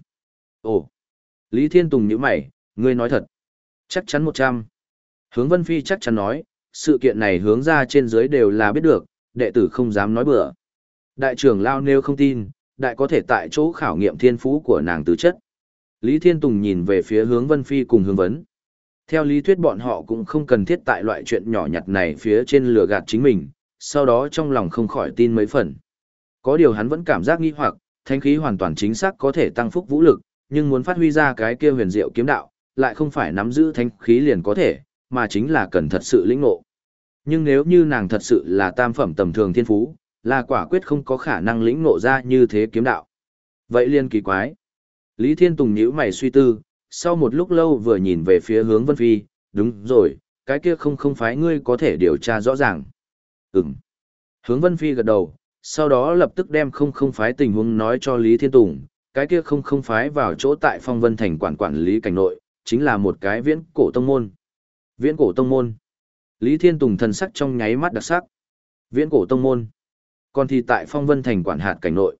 [SPEAKER 1] Ồ, Lý Thiên Tùng nhíu mày, ngươi nói thật. Chắc chắn một trăm. Hướng Vân Phi chắc chắn nói, sự kiện này hướng ra trên dưới đều là biết được, đệ tử không dám nói bừa. Đại trưởng Lao nêu không tin, đại có thể tại chỗ khảo nghiệm thiên phú của nàng tứ chất. Lý Thiên Tùng nhìn về phía hướng Vân Phi cùng hướng vấn. Theo lý thuyết bọn họ cũng không cần thiết tại loại chuyện nhỏ nhặt này phía trên lừa gạt chính mình, sau đó trong lòng không khỏi tin mấy phần. Có điều hắn vẫn cảm giác nghi hoặc, thanh khí hoàn toàn chính xác có thể tăng phúc vũ lực, nhưng muốn phát huy ra cái kia huyền diệu kiếm đạo, lại không phải nắm giữ thanh khí liền có thể, mà chính là cần thật sự lĩnh ngộ. Nhưng nếu như nàng thật sự là tam phẩm tầm thường thiên phú, là quả quyết không có khả năng lĩnh ngộ ra như thế kiếm đạo. Vậy liên kỳ quái. Lý Thiên Tùng nhíu mày suy tư, sau một lúc lâu vừa nhìn về phía hướng Vân Phi, đúng rồi, cái kia không không phái ngươi có thể điều tra rõ ràng. Ừm. Hướng Vân Phi gật đầu, sau đó lập tức đem không không phái tình huống nói cho Lý Thiên Tùng, cái kia không không phái vào chỗ tại phong vân thành quản quản lý cảnh nội, chính là một cái viễn cổ tông môn. Viễn cổ tông môn. Lý Thiên Tùng thần sắc trong nháy mắt đặc sắc. Viễn cổ tông môn. Còn thì tại phong vân thành quản hạt cảnh nội.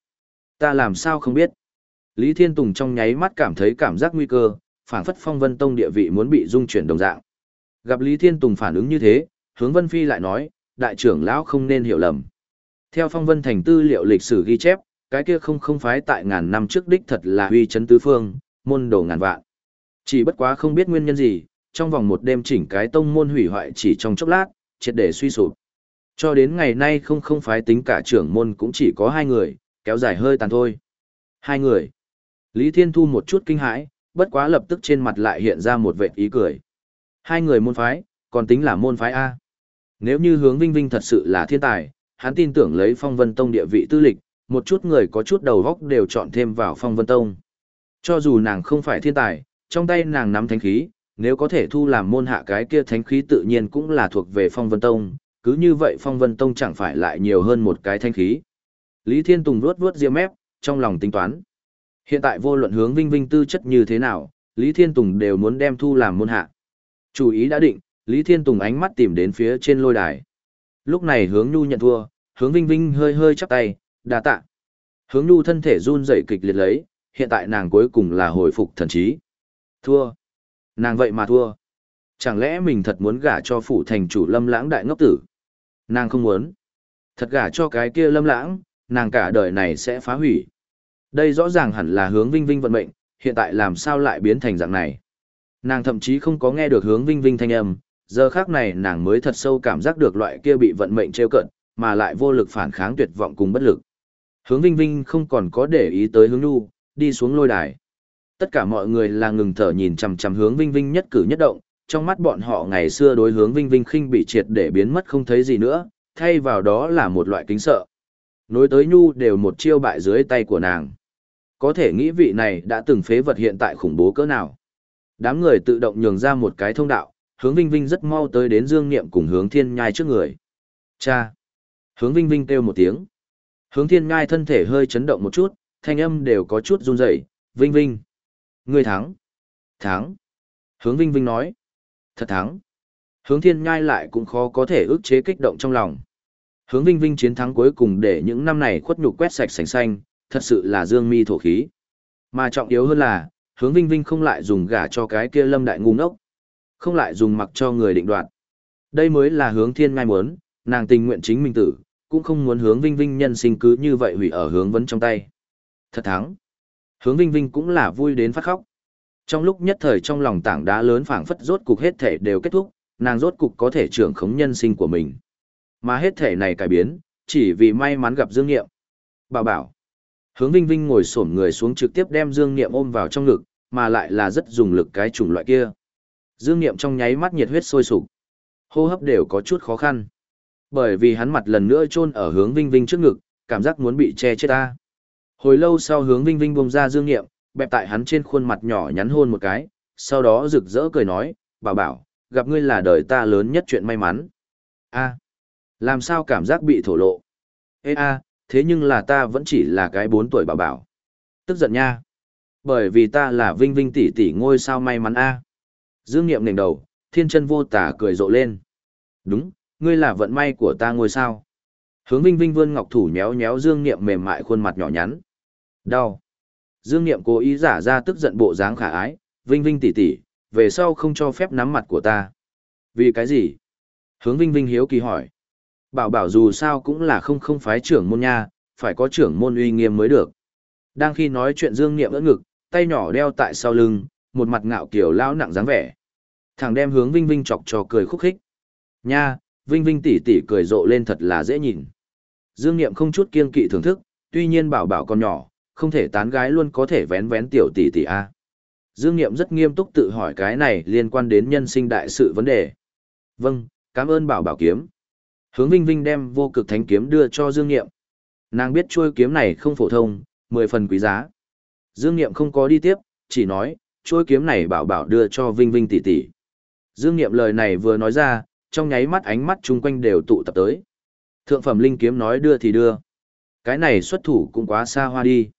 [SPEAKER 1] Ta làm sao không biết. Lý Thiên Tùng trong nháy mắt cảm thấy cảm giác nguy cơ, phản phất phong vân tông địa vị muốn bị dung chuyển đồng dạng. Gặp Lý Thiên Tùng phản ứng như thế, hướng Vân Phi lại nói, đại trưởng lão không nên hiểu lầm. Theo phong vân thành tư liệu lịch sử ghi chép, cái kia không không phái tại ngàn năm trước đích thật là huy chấn tứ phương, môn đồ ngàn vạn. Chỉ bất quá không biết nguyên nhân gì, trong vòng một đêm chỉnh cái tông môn hủy hoại chỉ trong chốc lát, triệt để suy sụp. Cho đến ngày nay không không phái tính cả trưởng môn cũng chỉ có hai người, kéo dài hơi tàn thôi. Hai người. Lý Thiên Thu một chút kinh hãi, bất quá lập tức trên mặt lại hiện ra một vệt ý cười. Hai người môn phái, còn tính là môn phái A. Nếu như hướng Vinh Vinh thật sự là thiên tài, hắn tin tưởng lấy phong vân tông địa vị tư lịch, một chút người có chút đầu góc đều chọn thêm vào phong vân tông. Cho dù nàng không phải thiên tài, trong tay nàng nắm thánh khí, nếu có thể thu làm môn hạ cái kia thánh khí tự nhiên cũng là thuộc về phong vân tông, cứ như vậy phong vân tông chẳng phải lại nhiều hơn một cái thánh khí. Lý Thiên Tùng vuốt vuốt ria mép, trong lòng tính toán. Hiện tại vô luận hướng vinh vinh tư chất như thế nào, Lý Thiên Tùng đều muốn đem thu làm môn hạ. Chủ ý đã định, Lý Thiên Tùng ánh mắt tìm đến phía trên lôi đài. Lúc này hướng nhu nhận thua, hướng vinh vinh hơi hơi chắp tay, đa tạ. Hướng nhu thân thể run rẩy kịch liệt lấy, hiện tại nàng cuối cùng là hồi phục thần trí. Thua. Nàng vậy mà thua. Chẳng lẽ mình thật muốn gả cho phủ thành chủ lâm lãng đại ngốc tử? Nàng không muốn. Thật gả cho cái kia lâm lãng, nàng cả đời này sẽ phá hủy. Đây rõ ràng hẳn là hướng vinh vinh vận mệnh, hiện tại làm sao lại biến thành dạng này. Nàng thậm chí không có nghe được hướng vinh vinh thanh âm, giờ khác này nàng mới thật sâu cảm giác được loại kia bị vận mệnh trêu cận, mà lại vô lực phản kháng tuyệt vọng cùng bất lực. Hướng vinh vinh không còn có để ý tới hướng nu, đi xuống lôi đài. Tất cả mọi người là ngừng thở nhìn chằm chằm hướng vinh vinh nhất cử nhất động, trong mắt bọn họ ngày xưa đối hướng vinh vinh khinh bị triệt để biến mất không thấy gì nữa, thay vào đó là một loại kính sợ. Nối tới nhu đều một chiêu bại dưới tay của nàng. Có thể nghĩ vị này đã từng phế vật hiện tại khủng bố cỡ nào. Đám người tự động nhường ra một cái thông đạo, hướng Vinh Vinh rất mau tới đến Dương Niệm cùng hướng Thiên Nhai trước người. Cha! Hướng Vinh Vinh kêu một tiếng. Hướng Thiên Nhai thân thể hơi chấn động một chút, thanh âm đều có chút run rẩy. Vinh Vinh! Ngươi thắng! Thắng! Hướng Vinh Vinh nói. Thật thắng! Hướng Thiên Nhai lại cũng khó có thể ức chế kích động trong lòng. Hướng Vinh Vinh chiến thắng cuối cùng để những năm này khuất nhục quét sạch sành xanh, thật sự là dương mi thổ khí. Mà trọng yếu hơn là, hướng Vinh Vinh không lại dùng gả cho cái kia lâm đại ngu ngốc, không lại dùng mặc cho người định đoạt. Đây mới là hướng thiên nhai muốn, nàng tình nguyện chính mình tử, cũng không muốn hướng Vinh Vinh nhân sinh cứ như vậy hủy ở hướng vấn trong tay. Thật thắng. Hướng Vinh Vinh cũng là vui đến phát khóc. Trong lúc nhất thời trong lòng tảng đá lớn phảng phất rốt cục hết thể đều kết thúc, nàng rốt cục có thể trưởng khống nhân sinh của mình. Mà hết thể này cải biến, chỉ vì may mắn gặp Dương Nghiệm. Bảo bảo. Hướng Vinh Vinh ngồi xổm người xuống trực tiếp đem Dương Niệm ôm vào trong ngực, mà lại là rất dùng lực cái chủng loại kia. Dương Niệm trong nháy mắt nhiệt huyết sôi sục, hô hấp đều có chút khó khăn. Bởi vì hắn mặt lần nữa chôn ở hướng Vinh Vinh trước ngực, cảm giác muốn bị che chết ta. Hồi lâu sau hướng Vinh Vinh bông ra Dương Niệm, bẹp tại hắn trên khuôn mặt nhỏ nhắn hôn một cái, sau đó rực rỡ cười nói, bảo bảo, gặp ngươi là đời ta lớn nhất chuyện may mắn. a làm sao cảm giác bị thổ lộ? Ê a, thế nhưng là ta vẫn chỉ là cái bốn tuổi bảo bảo. Tức giận nha. Bởi vì ta là vinh vinh tỷ tỷ ngôi sao may mắn a. Dương Niệm nền đầu, thiên chân vô tả cười rộ lên. Đúng, ngươi là vận may của ta ngôi sao. Hướng vinh vinh vươn ngọc thủ nhéo nhéo Dương Niệm mềm mại khuôn mặt nhỏ nhắn. Đau. Dương Niệm cố ý giả ra tức giận bộ dáng khả ái, vinh vinh tỷ tỷ, về sau không cho phép nắm mặt của ta. Vì cái gì? Hướng vinh vinh hiếu kỳ hỏi. Bảo bảo dù sao cũng là không không phái trưởng môn nha, phải có trưởng môn uy nghiêm mới được. Đang khi nói chuyện Dương Niệm ưỡn ngực, tay nhỏ đeo tại sau lưng, một mặt ngạo kiểu lao nặng dáng vẻ. Thằng đem hướng Vinh Vinh chọc cho cười khúc khích. Nha, Vinh Vinh tỷ tỷ cười rộ lên thật là dễ nhìn. Dương Niệm không chút kiên kỵ thưởng thức, tuy nhiên bảo bảo con nhỏ, không thể tán gái luôn có thể vén vén tiểu tỷ tỷ a. Dương Niệm rất nghiêm túc tự hỏi cái này liên quan đến nhân sinh đại sự vấn đề. Vâng, cảm ơn bảo bảo kiếm. Hướng Vinh Vinh đem vô cực thánh kiếm đưa cho Dương Nghiệm. Nàng biết chuôi kiếm này không phổ thông, mười phần quý giá. Dương Niệm không có đi tiếp, chỉ nói, chuôi kiếm này bảo bảo đưa cho Vinh Vinh tỷ tỷ. Dương Niệm lời này vừa nói ra, trong nháy mắt ánh mắt chung quanh đều tụ tập tới. Thượng phẩm linh kiếm nói đưa thì đưa. Cái này xuất thủ cũng quá xa hoa đi.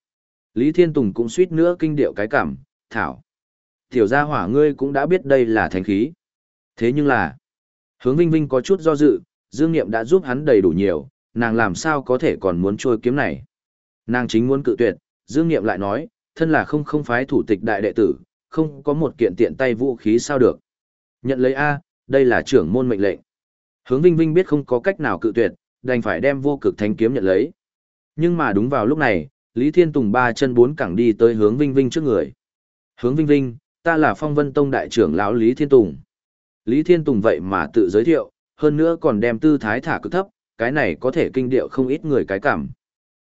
[SPEAKER 1] Lý Thiên Tùng cũng suýt nữa kinh điệu cái cảm, thảo. Tiểu gia hỏa ngươi cũng đã biết đây là thánh khí. Thế nhưng là, hướng Vinh Vinh có chút do dự, Dương Niệm đã giúp hắn đầy đủ nhiều, nàng làm sao có thể còn muốn trôi kiếm này. Nàng chính muốn cự tuyệt, Dương Niệm lại nói, thân là không không phái thủ tịch đại đệ tử, không có một kiện tiện tay vũ khí sao được. Nhận lấy A, đây là trưởng môn mệnh lệnh. Hướng Vinh Vinh biết không có cách nào cự tuyệt, đành phải đem vô cực thánh kiếm nhận lấy. Nhưng mà đúng vào lúc này, Lý Thiên Tùng ba chân bốn cẳng đi tới hướng Vinh Vinh trước người. Hướng Vinh Vinh, ta là Phong Vân Tông đại trưởng lão Lý Thiên Tùng. Lý Thiên Tùng vậy mà tự giới thiệu, hơn nữa còn đem tư thái thả cực thấp, cái này có thể kinh điệu không ít người cái cảm.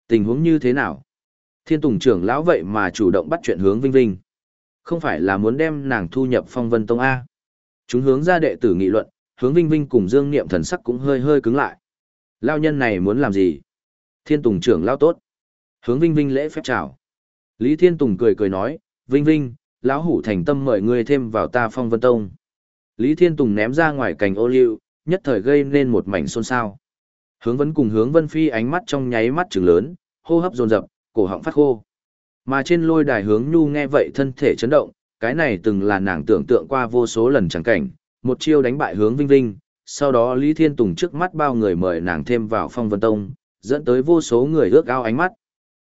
[SPEAKER 1] Tình huống như thế nào? Thiên Tùng trưởng lão vậy mà chủ động bắt chuyện hướng Vinh Vinh. Không phải là muốn đem nàng thu nhập Phong Vân Tông A. Chúng hướng ra đệ tử nghị luận, hướng Vinh Vinh cùng Dương Niệm thần sắc cũng hơi hơi cứng lại. Lao nhân này muốn làm gì? Thiên Tùng trưởng lão tốt. Hướng Vinh Vinh lễ phép chào. Lý Thiên Tùng cười cười nói, Vinh Vinh, lão hủ thành tâm mời ngươi thêm vào ta phong vân tông. Lý Thiên Tùng ném ra ngoài cành ô liu, nhất thời gây nên một mảnh xôn xao. Hướng vấn cùng Hướng Vân Phi ánh mắt trong nháy mắt trừng lớn, hô hấp dồn dập, cổ họng phát khô. Mà trên lôi đài Hướng Nhu nghe vậy thân thể chấn động, cái này từng là nàng tưởng tượng qua vô số lần chẳng cảnh, một chiêu đánh bại Hướng Vinh Vinh, sau đó Lý Thiên Tùng trước mắt bao người mời nàng thêm vào Phong Vân Tông, dẫn tới vô số người ước ao ánh mắt.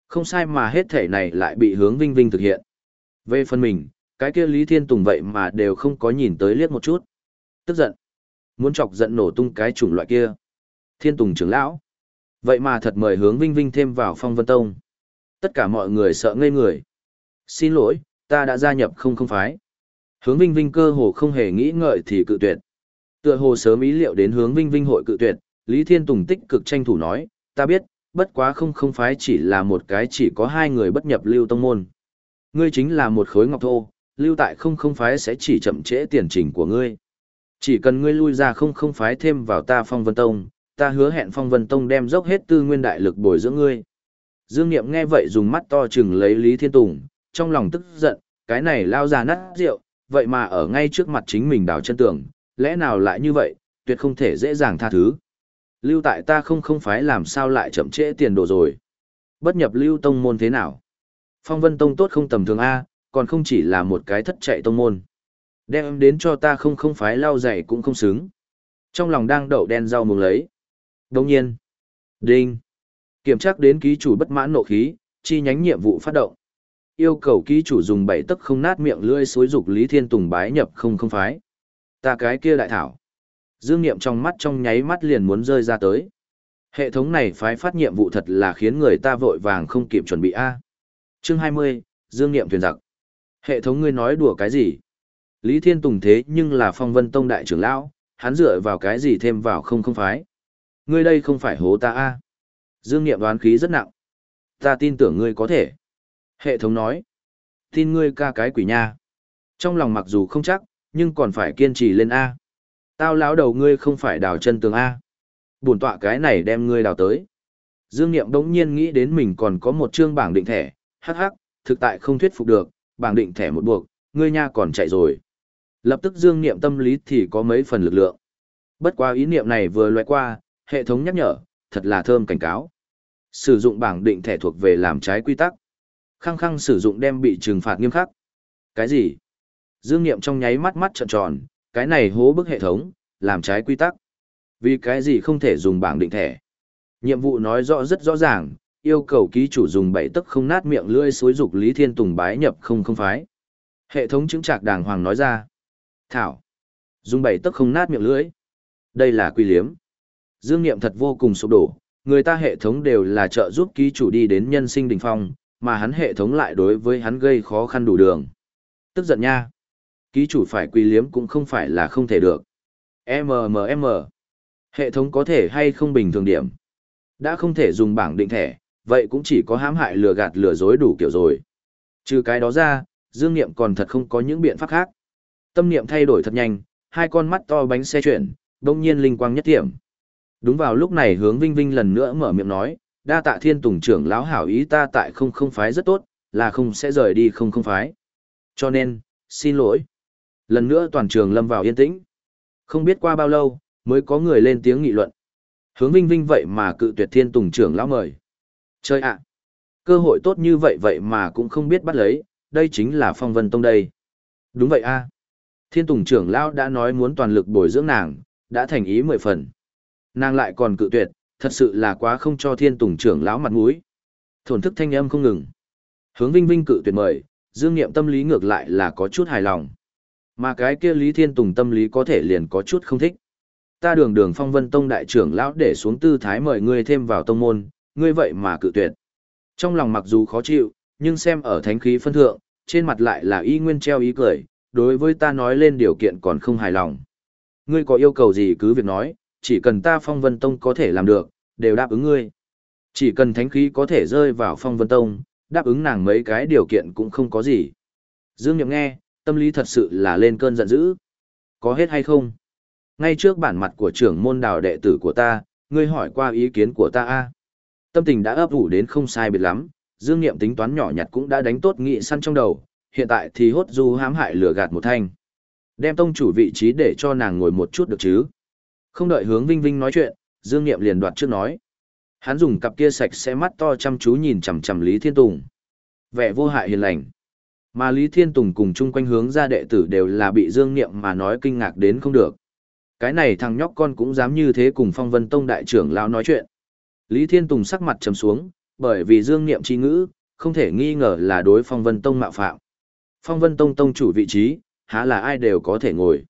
[SPEAKER 1] Không sai mà hết thể này lại bị hướng Vinh Vinh thực hiện. Về phần mình, cái kia Lý Thiên Tùng vậy mà đều không có nhìn tới liếc một chút. Tức giận. Muốn chọc giận nổ tung cái chủng loại kia. Thiên Tùng trưởng lão. Vậy mà thật mời hướng Vinh Vinh thêm vào Phong Vân Tông. Tất cả mọi người sợ ngây người. Xin lỗi, ta đã gia nhập không không phái. Hướng Vinh Vinh cơ hồ không hề nghĩ ngợi thì cự tuyệt. Tựa hồ sớm ý liệu đến hướng Vinh Vinh hội cự tuyệt, Lý Thiên Tùng tích cực tranh thủ nói, ta biết, bất quá không không phái chỉ là một cái chỉ có hai người bất nhập lưu tông môn. Ngươi chính là một khối ngọc thô, lưu tại không không phái sẽ chỉ chậm trễ tiền trình của ngươi. Chỉ cần ngươi lui ra không không phái thêm vào ta phong vân tông, ta hứa hẹn phong vân tông đem dốc hết tư nguyên đại lực bồi dưỡng ngươi. Dương Niệm nghe vậy dùng mắt to chừng lấy Lý Thiên Tùng, trong lòng tức giận, cái này lao ra nát rượu, vậy mà ở ngay trước mặt chính mình đào chân tường, lẽ nào lại như vậy, tuyệt không thể dễ dàng tha thứ. Lưu tại ta không không phái làm sao lại chậm trễ tiền đồ rồi. Bất nhập lưu tông môn thế nào? Phong vân tông tốt không tầm thường A, còn không chỉ là một cái thất chạy tông môn. Đem đến cho ta không không phái lau dày cũng không xứng. Trong lòng đang đậu đen rau mùng lấy. Đồng nhiên. Đinh. Kiểm tra đến ký chủ bất mãn nộ khí, chi nhánh nhiệm vụ phát động. Yêu cầu ký chủ dùng bảy tấc không nát miệng lưỡi xối dục Lý Thiên Tùng bái nhập không không phái. Ta cái kia đại thảo. Dương Niệm trong mắt trong nháy mắt liền muốn rơi ra tới. Hệ thống này phái phát nhiệm vụ thật là khiến người ta vội vàng không kịp chuẩn bị A. Chương 20, Dương Niệm thuyền giặc. Hệ thống ngươi nói đùa cái gì? Lý Thiên Tùng thế nhưng là phong vân tông đại trưởng lão, hắn dựa vào cái gì thêm vào không không phái. Ngươi đây không phải hố ta A. Dương Niệm đoán khí rất nặng. Ta tin tưởng ngươi có thể. Hệ thống nói. Tin ngươi ca cái quỷ nha. Trong lòng mặc dù không chắc, nhưng còn phải kiên trì lên A. Tao lão đầu ngươi không phải đào chân tường A. Bùn tọa cái này đem ngươi đào tới. Dương Niệm đống nhiên nghĩ đến mình còn có một chương bảng định thẻ, hắc hắc, thực tại không thuyết phục được, bảng định thẻ một buộc, ngươi nha còn chạy rồi. Lập tức Dương Niệm tâm lý thì có mấy phần lực lượng. Bất quá ý niệm này vừa loại qua, hệ thống nhắc nhở, thật là thơm cảnh cáo. Sử dụng bảng định thẻ thuộc về làm trái quy tắc. Khăng khăng sử dụng đem bị trừng phạt nghiêm khắc. Cái gì? Dương Niệm trong nháy mắt mắt trợn tròn, cái này hố bức hệ thống, làm trái quy tắc. Vì cái gì không thể dùng bảng định thẻ? Nhiệm vụ nói rõ rất rõ ràng, yêu cầu ký chủ dùng bảy tức không nát miệng lưỡi xối dục Lý Thiên Tùng bái nhập không không phái. Hệ thống chứng trạc đàng hoàng nói ra. Thảo. Dùng bảy tức không nát miệng lưỡi. Đây là quy liếm. Dương Niệm thật vô cùng sụp đổ, người ta hệ thống đều là trợ giúp ký chủ đi đến nhân sinh đỉnh phong, mà hắn hệ thống lại đối với hắn gây khó khăn đủ đường. Tức giận nha ký chủ phải quy liếm cũng không phải là không thể được. MMM. Hệ thống có thể hay không bình thường điểm. Đã không thể dùng bảng định thẻ, vậy cũng chỉ có hãm hại lừa gạt lừa dối đủ kiểu rồi. Trừ cái đó ra, Dương Niệm còn thật không có những biện pháp khác. Tâm niệm thay đổi thật nhanh, hai con mắt to bánh xe chuyển, đông nhiên linh quang nhất điểm. Đúng vào lúc này hướng Vinh Vinh lần nữa mở miệng nói, đa tạ thiên tùng trưởng lão hảo ý ta tại không không phái rất tốt, là không sẽ rời đi không không phái. Cho nên, xin lỗi. Lần nữa toàn trường lâm vào yên tĩnh. Không biết qua bao lâu, mới có người lên tiếng nghị luận. Hướng Vinh Vinh vậy mà cự tuyệt thiên tùng trưởng lão mời. Chơi ạ! cơ hội tốt như vậy vậy mà cũng không biết bắt lấy, đây chính là phong vân tông đây. Đúng vậy a Thiên tùng trưởng lão đã nói muốn toàn lực bồi dưỡng nàng, đã thành ý mười phần. Nàng lại còn cự tuyệt, thật sự là quá không cho thiên tùng trưởng lão mặt mũi. Thổn thức thanh âm không ngừng. Hướng Vinh Vinh cự tuyệt mời, dương nghiệm tâm lý ngược lại là có chút hài lòng. Mà cái kia Lý Thiên Tùng tâm lý có thể liền có chút không thích. Ta đường đường phong vân tông đại trưởng lão để xuống tư thái mời ngươi thêm vào tông môn, ngươi vậy mà cự tuyệt. Trong lòng mặc dù khó chịu, nhưng xem ở thánh khí phân thượng, trên mặt lại là y nguyên treo ý cười, đối với ta nói lên điều kiện còn không hài lòng. Ngươi có yêu cầu gì cứ việc nói, chỉ cần ta phong vân tông có thể làm được, đều đáp ứng ngươi. Chỉ cần thánh khí có thể rơi vào phong vân tông, đáp ứng nàng mấy cái điều kiện cũng không có gì. Dương Nhậm nghe, tâm lý thật sự là lên cơn giận dữ. Có hết hay không? Ngay trước bản mặt của trưởng môn đào đệ tử của ta, ngươi hỏi qua ý kiến của ta a Tâm tình đã ấp ủ đến không sai biệt lắm, Dương Niệm tính toán nhỏ nhặt cũng đã đánh tốt nghị săn trong đầu, hiện tại thì hốt du hãm hại lừa gạt một thanh. Đem tông chủ vị trí để cho nàng ngồi một chút được chứ. Không đợi hướng Vinh Vinh nói chuyện, Dương Niệm liền đoạt trước nói. Hắn dùng cặp kia sạch sẽ mắt to chăm chú nhìn chằm chằm Lý Thiên Tùng. Vẻ vô hại hiền lành. Mà Lý Thiên Tùng cùng chung quanh hướng ra đệ tử đều là bị Dương Niệm mà nói kinh ngạc đến không được. Cái này thằng nhóc con cũng dám như thế cùng Phong Vân Tông đại trưởng lão nói chuyện. Lý Thiên Tùng sắc mặt trầm xuống, bởi vì Dương Niệm chi ngữ, không thể nghi ngờ là đối Phong Vân Tông mạo phạm. Phong Vân Tông tông chủ vị trí, há là ai đều có thể ngồi.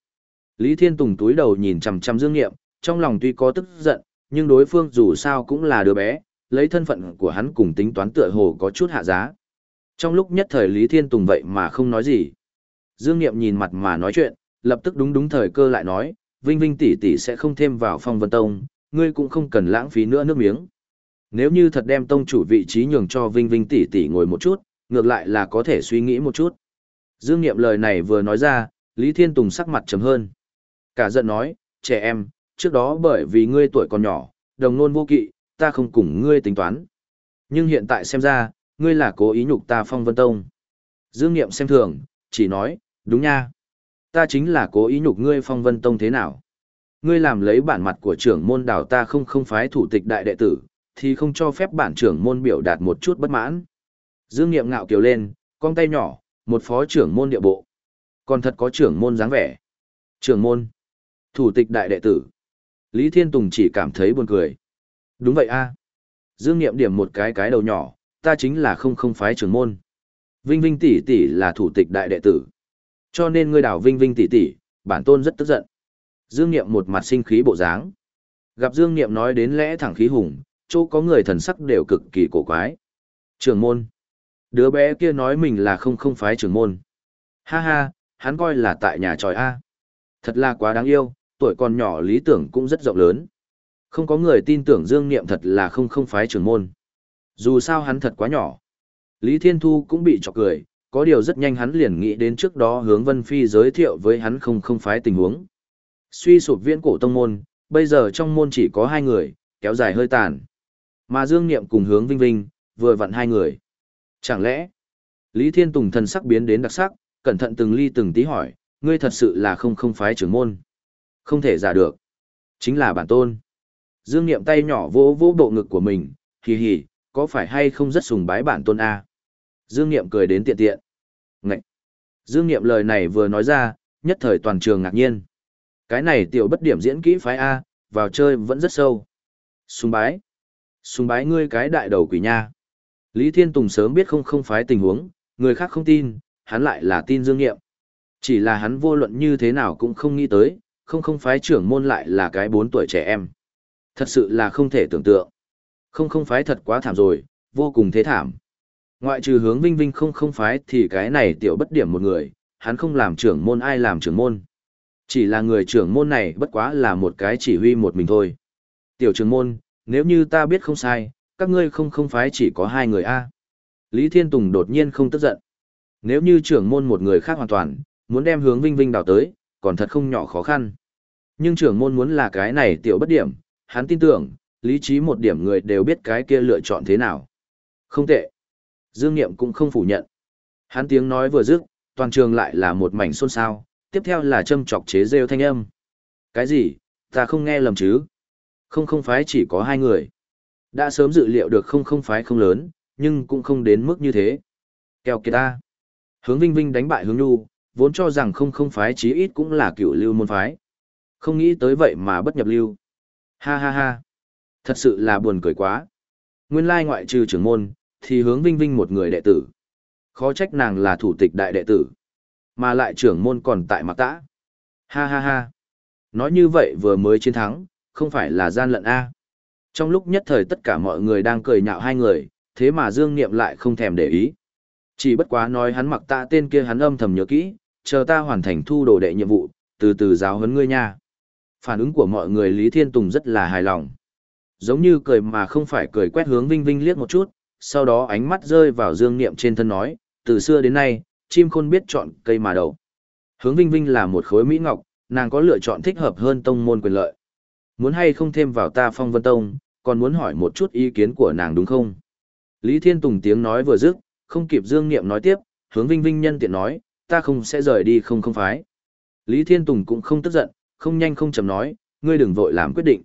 [SPEAKER 1] Lý Thiên Tùng túi đầu nhìn chằm chằm Dương Niệm, trong lòng tuy có tức giận, nhưng đối phương dù sao cũng là đứa bé, lấy thân phận của hắn cùng tính toán tựa hồ có chút hạ giá. Trong lúc nhất thời Lý Thiên Tùng vậy mà không nói gì. Dương Niệm nhìn mặt mà nói chuyện, lập tức đúng đúng thời cơ lại nói, Vinh Vinh tỷ tỷ sẽ không thêm vào phong vân tông, ngươi cũng không cần lãng phí nữa nước miếng. Nếu như thật đem tông chủ vị trí nhường cho Vinh Vinh tỷ tỷ ngồi một chút, ngược lại là có thể suy nghĩ một chút. Dương Niệm lời này vừa nói ra, Lý Thiên Tùng sắc mặt trầm hơn. Cả giận nói, trẻ em, trước đó bởi vì ngươi tuổi còn nhỏ, đồng nôn vô kỵ, ta không cùng ngươi tính toán. Nhưng hiện tại xem ra, ngươi là cố ý nhục ta phong vân tông. Dương Niệm xem thường, chỉ nói, đúng nha. Ta chính là cố ý nhục ngươi phong vân tông thế nào. Ngươi làm lấy bản mặt của trưởng môn đảo ta không không phái thủ tịch đại đệ tử, thì không cho phép bản trưởng môn biểu đạt một chút bất mãn. Dương Niệm ngạo kiều lên, con tay nhỏ, một phó trưởng môn địa bộ. Còn thật có trưởng môn dáng vẻ. Trưởng môn. Thủ tịch đại đệ tử. Lý Thiên Tùng chỉ cảm thấy buồn cười. Đúng vậy a Dương Niệm điểm một cái cái đầu nhỏ, ta chính là không không phái trưởng môn. Vinh Vinh tỷ tỷ là thủ tịch đại đệ tử. Cho nên ngươi đảo Vinh Vinh tỷ tỷ, bản tôn rất tức giận. Dương Niệm một mặt sinh khí bộ dáng. Gặp Dương Niệm nói đến lẽ thẳng khí hùng, chỗ có người thần sắc đều cực kỳ cổ quái. Trưởng môn. Đứa bé kia nói mình là không không phái trưởng môn. Ha ha, hắn coi là tại nhà tròi A. Thật là quá đáng yêu, tuổi còn nhỏ lý tưởng cũng rất rộng lớn. Không có người tin tưởng Dương Niệm thật là không không phái trưởng môn. Dù sao hắn thật quá nhỏ. Lý Thiên Thu cũng bị chọc cười, có điều rất nhanh hắn liền nghĩ đến trước đó hướng Vân Phi giới thiệu với hắn không không phái tình huống. Suy sụp viễn cổ tông môn, bây giờ trong môn chỉ có hai người, kéo dài hơi tàn. Mà Dương Niệm cùng hướng Vinh Vinh, vừa vặn hai người. Chẳng lẽ, Lý Thiên Tùng thần sắc biến đến đặc sắc, cẩn thận từng ly từng tí hỏi, ngươi thật sự là không không phái trưởng môn. Không thể giả được. Chính là bản tôn. Dương Niệm tay nhỏ vỗ vỗ bộ ngực của mình, hì hì, có phải hay không rất sùng bái bản tôn A. Dương Niệm cười đến tiện tiện. Ngậy! Dương Niệm lời này vừa nói ra, nhất thời toàn trường ngạc nhiên. Cái này tiểu bất điểm diễn kỹ phái A, vào chơi vẫn rất sâu. Sùng bái! Sùng bái ngươi cái đại đầu quỷ nha. Lý Thiên Tùng sớm biết không không phái tình huống, người khác không tin, hắn lại là tin Dương Niệm. Chỉ là hắn vô luận như thế nào cũng không nghĩ tới, không không phái trưởng môn lại là cái bốn tuổi trẻ em. Thật sự là không thể tưởng tượng. Không không phái thật quá thảm rồi, vô cùng thế thảm. Ngoại trừ hướng vinh vinh không không phái thì cái này tiểu bất điểm một người, hắn không làm trưởng môn ai làm trưởng môn. Chỉ là người trưởng môn này bất quá là một cái chỉ huy một mình thôi. Tiểu trưởng môn, nếu như ta biết không sai, các ngươi không không phái chỉ có hai người a. Lý Thiên Tùng đột nhiên không tức giận. Nếu như trưởng môn một người khác hoàn toàn, muốn đem hướng vinh vinh đào tới, còn thật không nhỏ khó khăn. Nhưng trưởng môn muốn là cái này tiểu bất điểm, hắn tin tưởng, lý trí một điểm người đều biết cái kia lựa chọn thế nào. Không tệ. Dương Niệm cũng không phủ nhận. Hắn tiếng nói vừa dứt, toàn trường lại là một mảnh xôn xao, tiếp theo là châm chọc chế rêu thanh âm. Cái gì, ta không nghe lầm chứ? Không không phái chỉ có hai người. Đã sớm dự liệu được không không phái không lớn, nhưng cũng không đến mức như thế. Kèo kìa ta. Hướng Vinh Vinh đánh bại hướng Nhu, vốn cho rằng không không phái chí ít cũng là cựu lưu môn phái. Không nghĩ tới vậy mà bất nhập lưu. Ha ha ha. Thật sự là buồn cười quá. Nguyên lai ngoại trừ trưởng môn, thì hướng Vinh Vinh một người đệ tử. Khó trách nàng là thủ tịch đại đệ tử. Mà lại trưởng môn còn tại mặc tã. Ha ha ha. Nói như vậy vừa mới chiến thắng, không phải là gian lận A. Trong lúc nhất thời tất cả mọi người đang cười nhạo hai người, thế mà Dương Niệm lại không thèm để ý. Chỉ bất quá nói hắn mặc tạ tên kia hắn âm thầm nhớ kỹ, chờ ta hoàn thành thu đồ đệ nhiệm vụ, từ từ giáo huấn ngươi nha. Phản ứng của mọi người Lý Thiên Tùng rất là hài lòng. Giống như cười mà không phải cười quét hướng Vinh Vinh liếc một chút, sau đó ánh mắt rơi vào Dương Niệm trên thân nói, từ xưa đến nay, chim khôn biết chọn cây mà đầu. Hướng Vinh Vinh là một khối mỹ ngọc, nàng có lựa chọn thích hợp hơn tông môn quyền lợi. Muốn hay không thêm vào ta phong vân tông, còn muốn hỏi một chút ý kiến của nàng đúng không? Lý Thiên Tùng tiếng nói vừa dứt, không kịp Dương Niệm nói tiếp, hướng Vinh Vinh nhân tiện nói, ta không sẽ rời đi không không phái. Lý Thiên Tùng cũng không tức giận, không nhanh không chậm nói, ngươi đừng vội làm quyết định.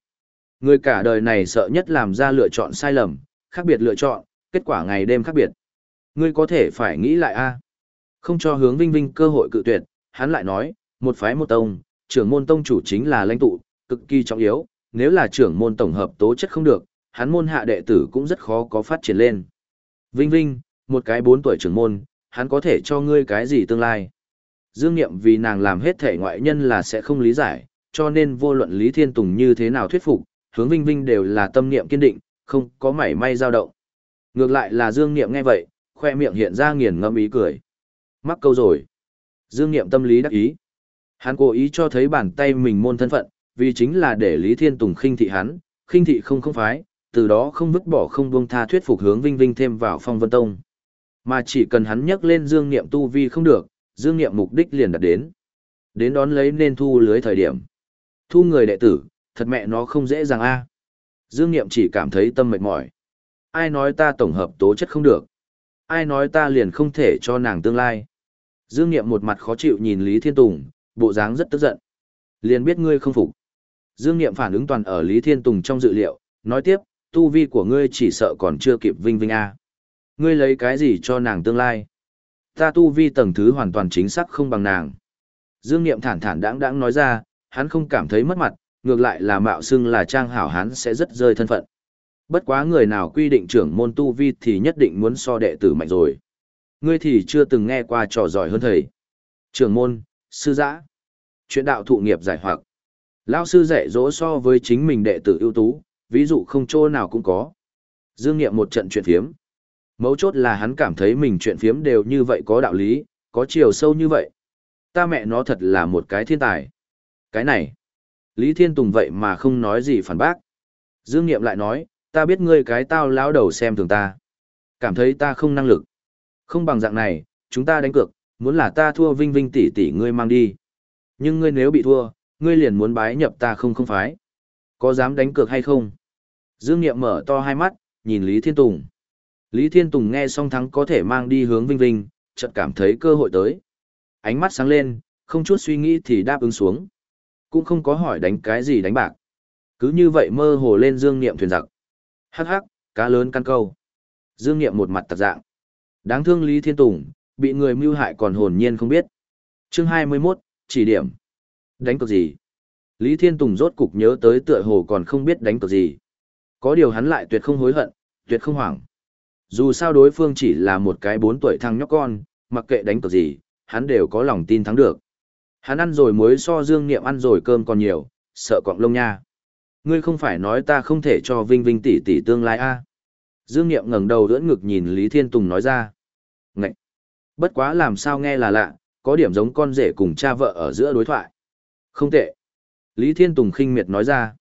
[SPEAKER 1] Người cả đời này sợ nhất làm ra lựa chọn sai lầm, khác biệt lựa chọn, kết quả ngày đêm khác biệt. Ngươi có thể phải nghĩ lại a. Không cho hướng Vinh Vinh cơ hội cự tuyệt, hắn lại nói, một phái một tông, trưởng môn tông chủ chính là lãnh tụ, cực kỳ trọng yếu, nếu là trưởng môn tổng hợp tố chất không được, hắn môn hạ đệ tử cũng rất khó có phát triển lên. Vinh Vinh, một cái bốn tuổi trưởng môn, hắn có thể cho ngươi cái gì tương lai. Dương Niệm vì nàng làm hết thể ngoại nhân là sẽ không lý giải, cho nên vô luận Lý Thiên Tùng như thế nào thuyết phục, hướng Vinh Vinh đều là tâm niệm kiên định, không có mảy may dao động. Ngược lại là Dương Niệm nghe vậy, khoe miệng hiện ra nghiền ngẫm ý cười. Mắc câu rồi. Dương Niệm tâm lý đắc ý. Hắn cố ý cho thấy bàn tay mình môn thân phận, vì chính là để Lý Thiên Tùng khinh thị hắn, khinh thị không không phái, từ đó không vứt bỏ không buông tha thuyết phục hướng Vinh Vinh thêm vào Phong Vân Tông. Mà chỉ cần hắn nhắc lên Dương Niệm tu vi không được, Dương Niệm mục đích liền đạt đến. Đến đón lấy nên thu lưới thời điểm. Thu người đệ tử, thật mẹ nó không dễ dàng a. À. Dương Niệm chỉ cảm thấy tâm mệt mỏi. Ai nói ta tổng hợp tố chất không được? Ai nói ta liền không thể cho nàng tương lai? Dương Niệm một mặt khó chịu nhìn Lý Thiên Tùng, bộ dáng rất tức giận. Liền biết ngươi không phục. Dương Niệm phản ứng toàn ở Lý Thiên Tùng trong dự liệu, nói tiếp, tu vi của ngươi chỉ sợ còn chưa kịp vinh vinh a. À. Ngươi lấy cái gì cho nàng tương lai? Ta tu vi tầng thứ hoàn toàn chính xác không bằng nàng. Dương Niệm thản thản đãng đãng nói ra, hắn không cảm thấy mất mặt, ngược lại là mạo xưng là trang hảo hán sẽ rất rơi thân phận. Bất quá người nào quy định trưởng môn tu vi thì nhất định muốn so đệ tử mạnh rồi. Ngươi thì chưa từng nghe qua trò giỏi hơn thầy. Trưởng môn, sư giã. Chuyện đạo thụ nghiệp giải hoặc. Lao sư dạy dỗ so với chính mình đệ tử ưu tú, ví dụ không chỗ nào cũng có. Dương Niệm một trận chuyện phiếm. Mấu chốt là hắn cảm thấy mình chuyện phiếm đều như vậy có đạo lý, có chiều sâu như vậy. Ta mẹ nó thật là một cái thiên tài. Cái này. Lý Thiên Tùng vậy mà không nói gì phản bác. Dương Niệm lại nói, ta biết ngươi cái tao lão đầu xem thường ta. Cảm thấy ta không năng lực. Không bằng dạng này, chúng ta đánh cược, muốn là ta thua vinh vinh tỷ tỷ ngươi mang đi. Nhưng ngươi nếu bị thua, ngươi liền muốn bái nhập ta không không phái. Có dám đánh cược hay không? Dương Niệm mở to hai mắt, nhìn Lý Thiên Tùng. Lý Thiên Tùng nghe xong thắng có thể mang đi hướng Vinh Vinh, chợt cảm thấy cơ hội tới. Ánh mắt sáng lên, không chút suy nghĩ thì đáp ứng xuống. Cũng không có hỏi đánh cái gì đánh bạc. Cứ như vậy mơ hồ lên Dương Niệm thuyền giặc. Hắc hắc, cá lớn căn câu. Dương Niệm một mặt tạc dạng. Đáng thương Lý Thiên Tùng, bị người mưu hại còn hồn nhiên không biết. Chương 21, chỉ điểm. Đánh cược gì? Lý Thiên Tùng rốt cục nhớ tới tựa hồ còn không biết đánh cược gì. Có điều hắn lại tuyệt không hối hận, tuyệt không hoảng. Dù sao đối phương chỉ là một cái bốn tuổi thằng nhóc con, mặc kệ đánh cược gì, hắn đều có lòng tin thắng được. Hắn ăn rồi muối so dương niệm ăn rồi cơm còn nhiều, sợ cọng lông nha. Ngươi không phải nói ta không thể cho Vinh Vinh tỷ tỷ tương lai a? À? Dương Niệm ngẩng đầu ưỡn ngực nhìn Lý Thiên Tùng nói ra. Ngậy! Bất quá làm sao nghe là lạ, có điểm giống con rể cùng cha vợ ở giữa đối thoại. Không tệ. Lý Thiên Tùng khinh miệt nói ra.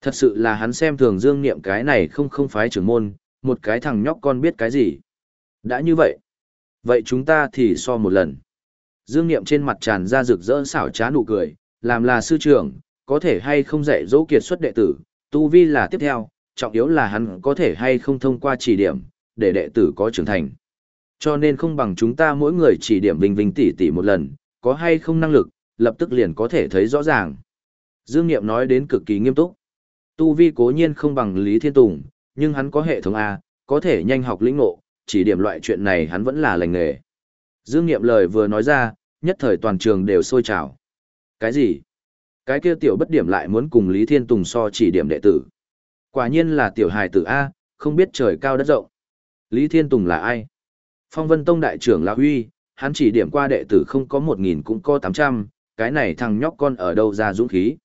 [SPEAKER 1] Thật sự là hắn xem thường Dương Niệm cái này không không phái trưởng môn, một cái thằng nhóc con biết cái gì. Đã như vậy. Vậy chúng ta thì so một lần. Dương Niệm trên mặt tràn ra rực rỡ xảo trá nụ cười, làm là sư trưởng, có thể hay không dạy dỗ kiệt xuất đệ tử, tu vi là tiếp theo, trọng yếu là hắn có thể hay không thông qua chỉ điểm, để đệ tử có trưởng thành. Cho nên không bằng chúng ta mỗi người chỉ điểm Vinh Vinh tỷ tỷ một lần, có hay không năng lực, lập tức liền có thể thấy rõ ràng. Dương Niệm nói đến cực kỳ nghiêm túc. Tu vi cố nhiên không bằng Lý Thiên Tùng, nhưng hắn có hệ thống A, có thể nhanh học lĩnh ngộ, chỉ điểm loại chuyện này hắn vẫn là lành nghề. Dương Niệm lời vừa nói ra, nhất thời toàn trường đều sôi trào. Cái gì? Cái kia tiểu bất điểm lại muốn cùng Lý Thiên Tùng so chỉ điểm đệ tử. Quả nhiên là tiểu hài tử A, không biết trời cao đất rộng. Lý Thiên Tùng là ai? Phong Vân Tông đại trưởng là Huy, hắn chỉ điểm qua đệ tử không có một nghìn cũng có tám trăm, cái này thằng nhóc con ở đâu ra dũng khí.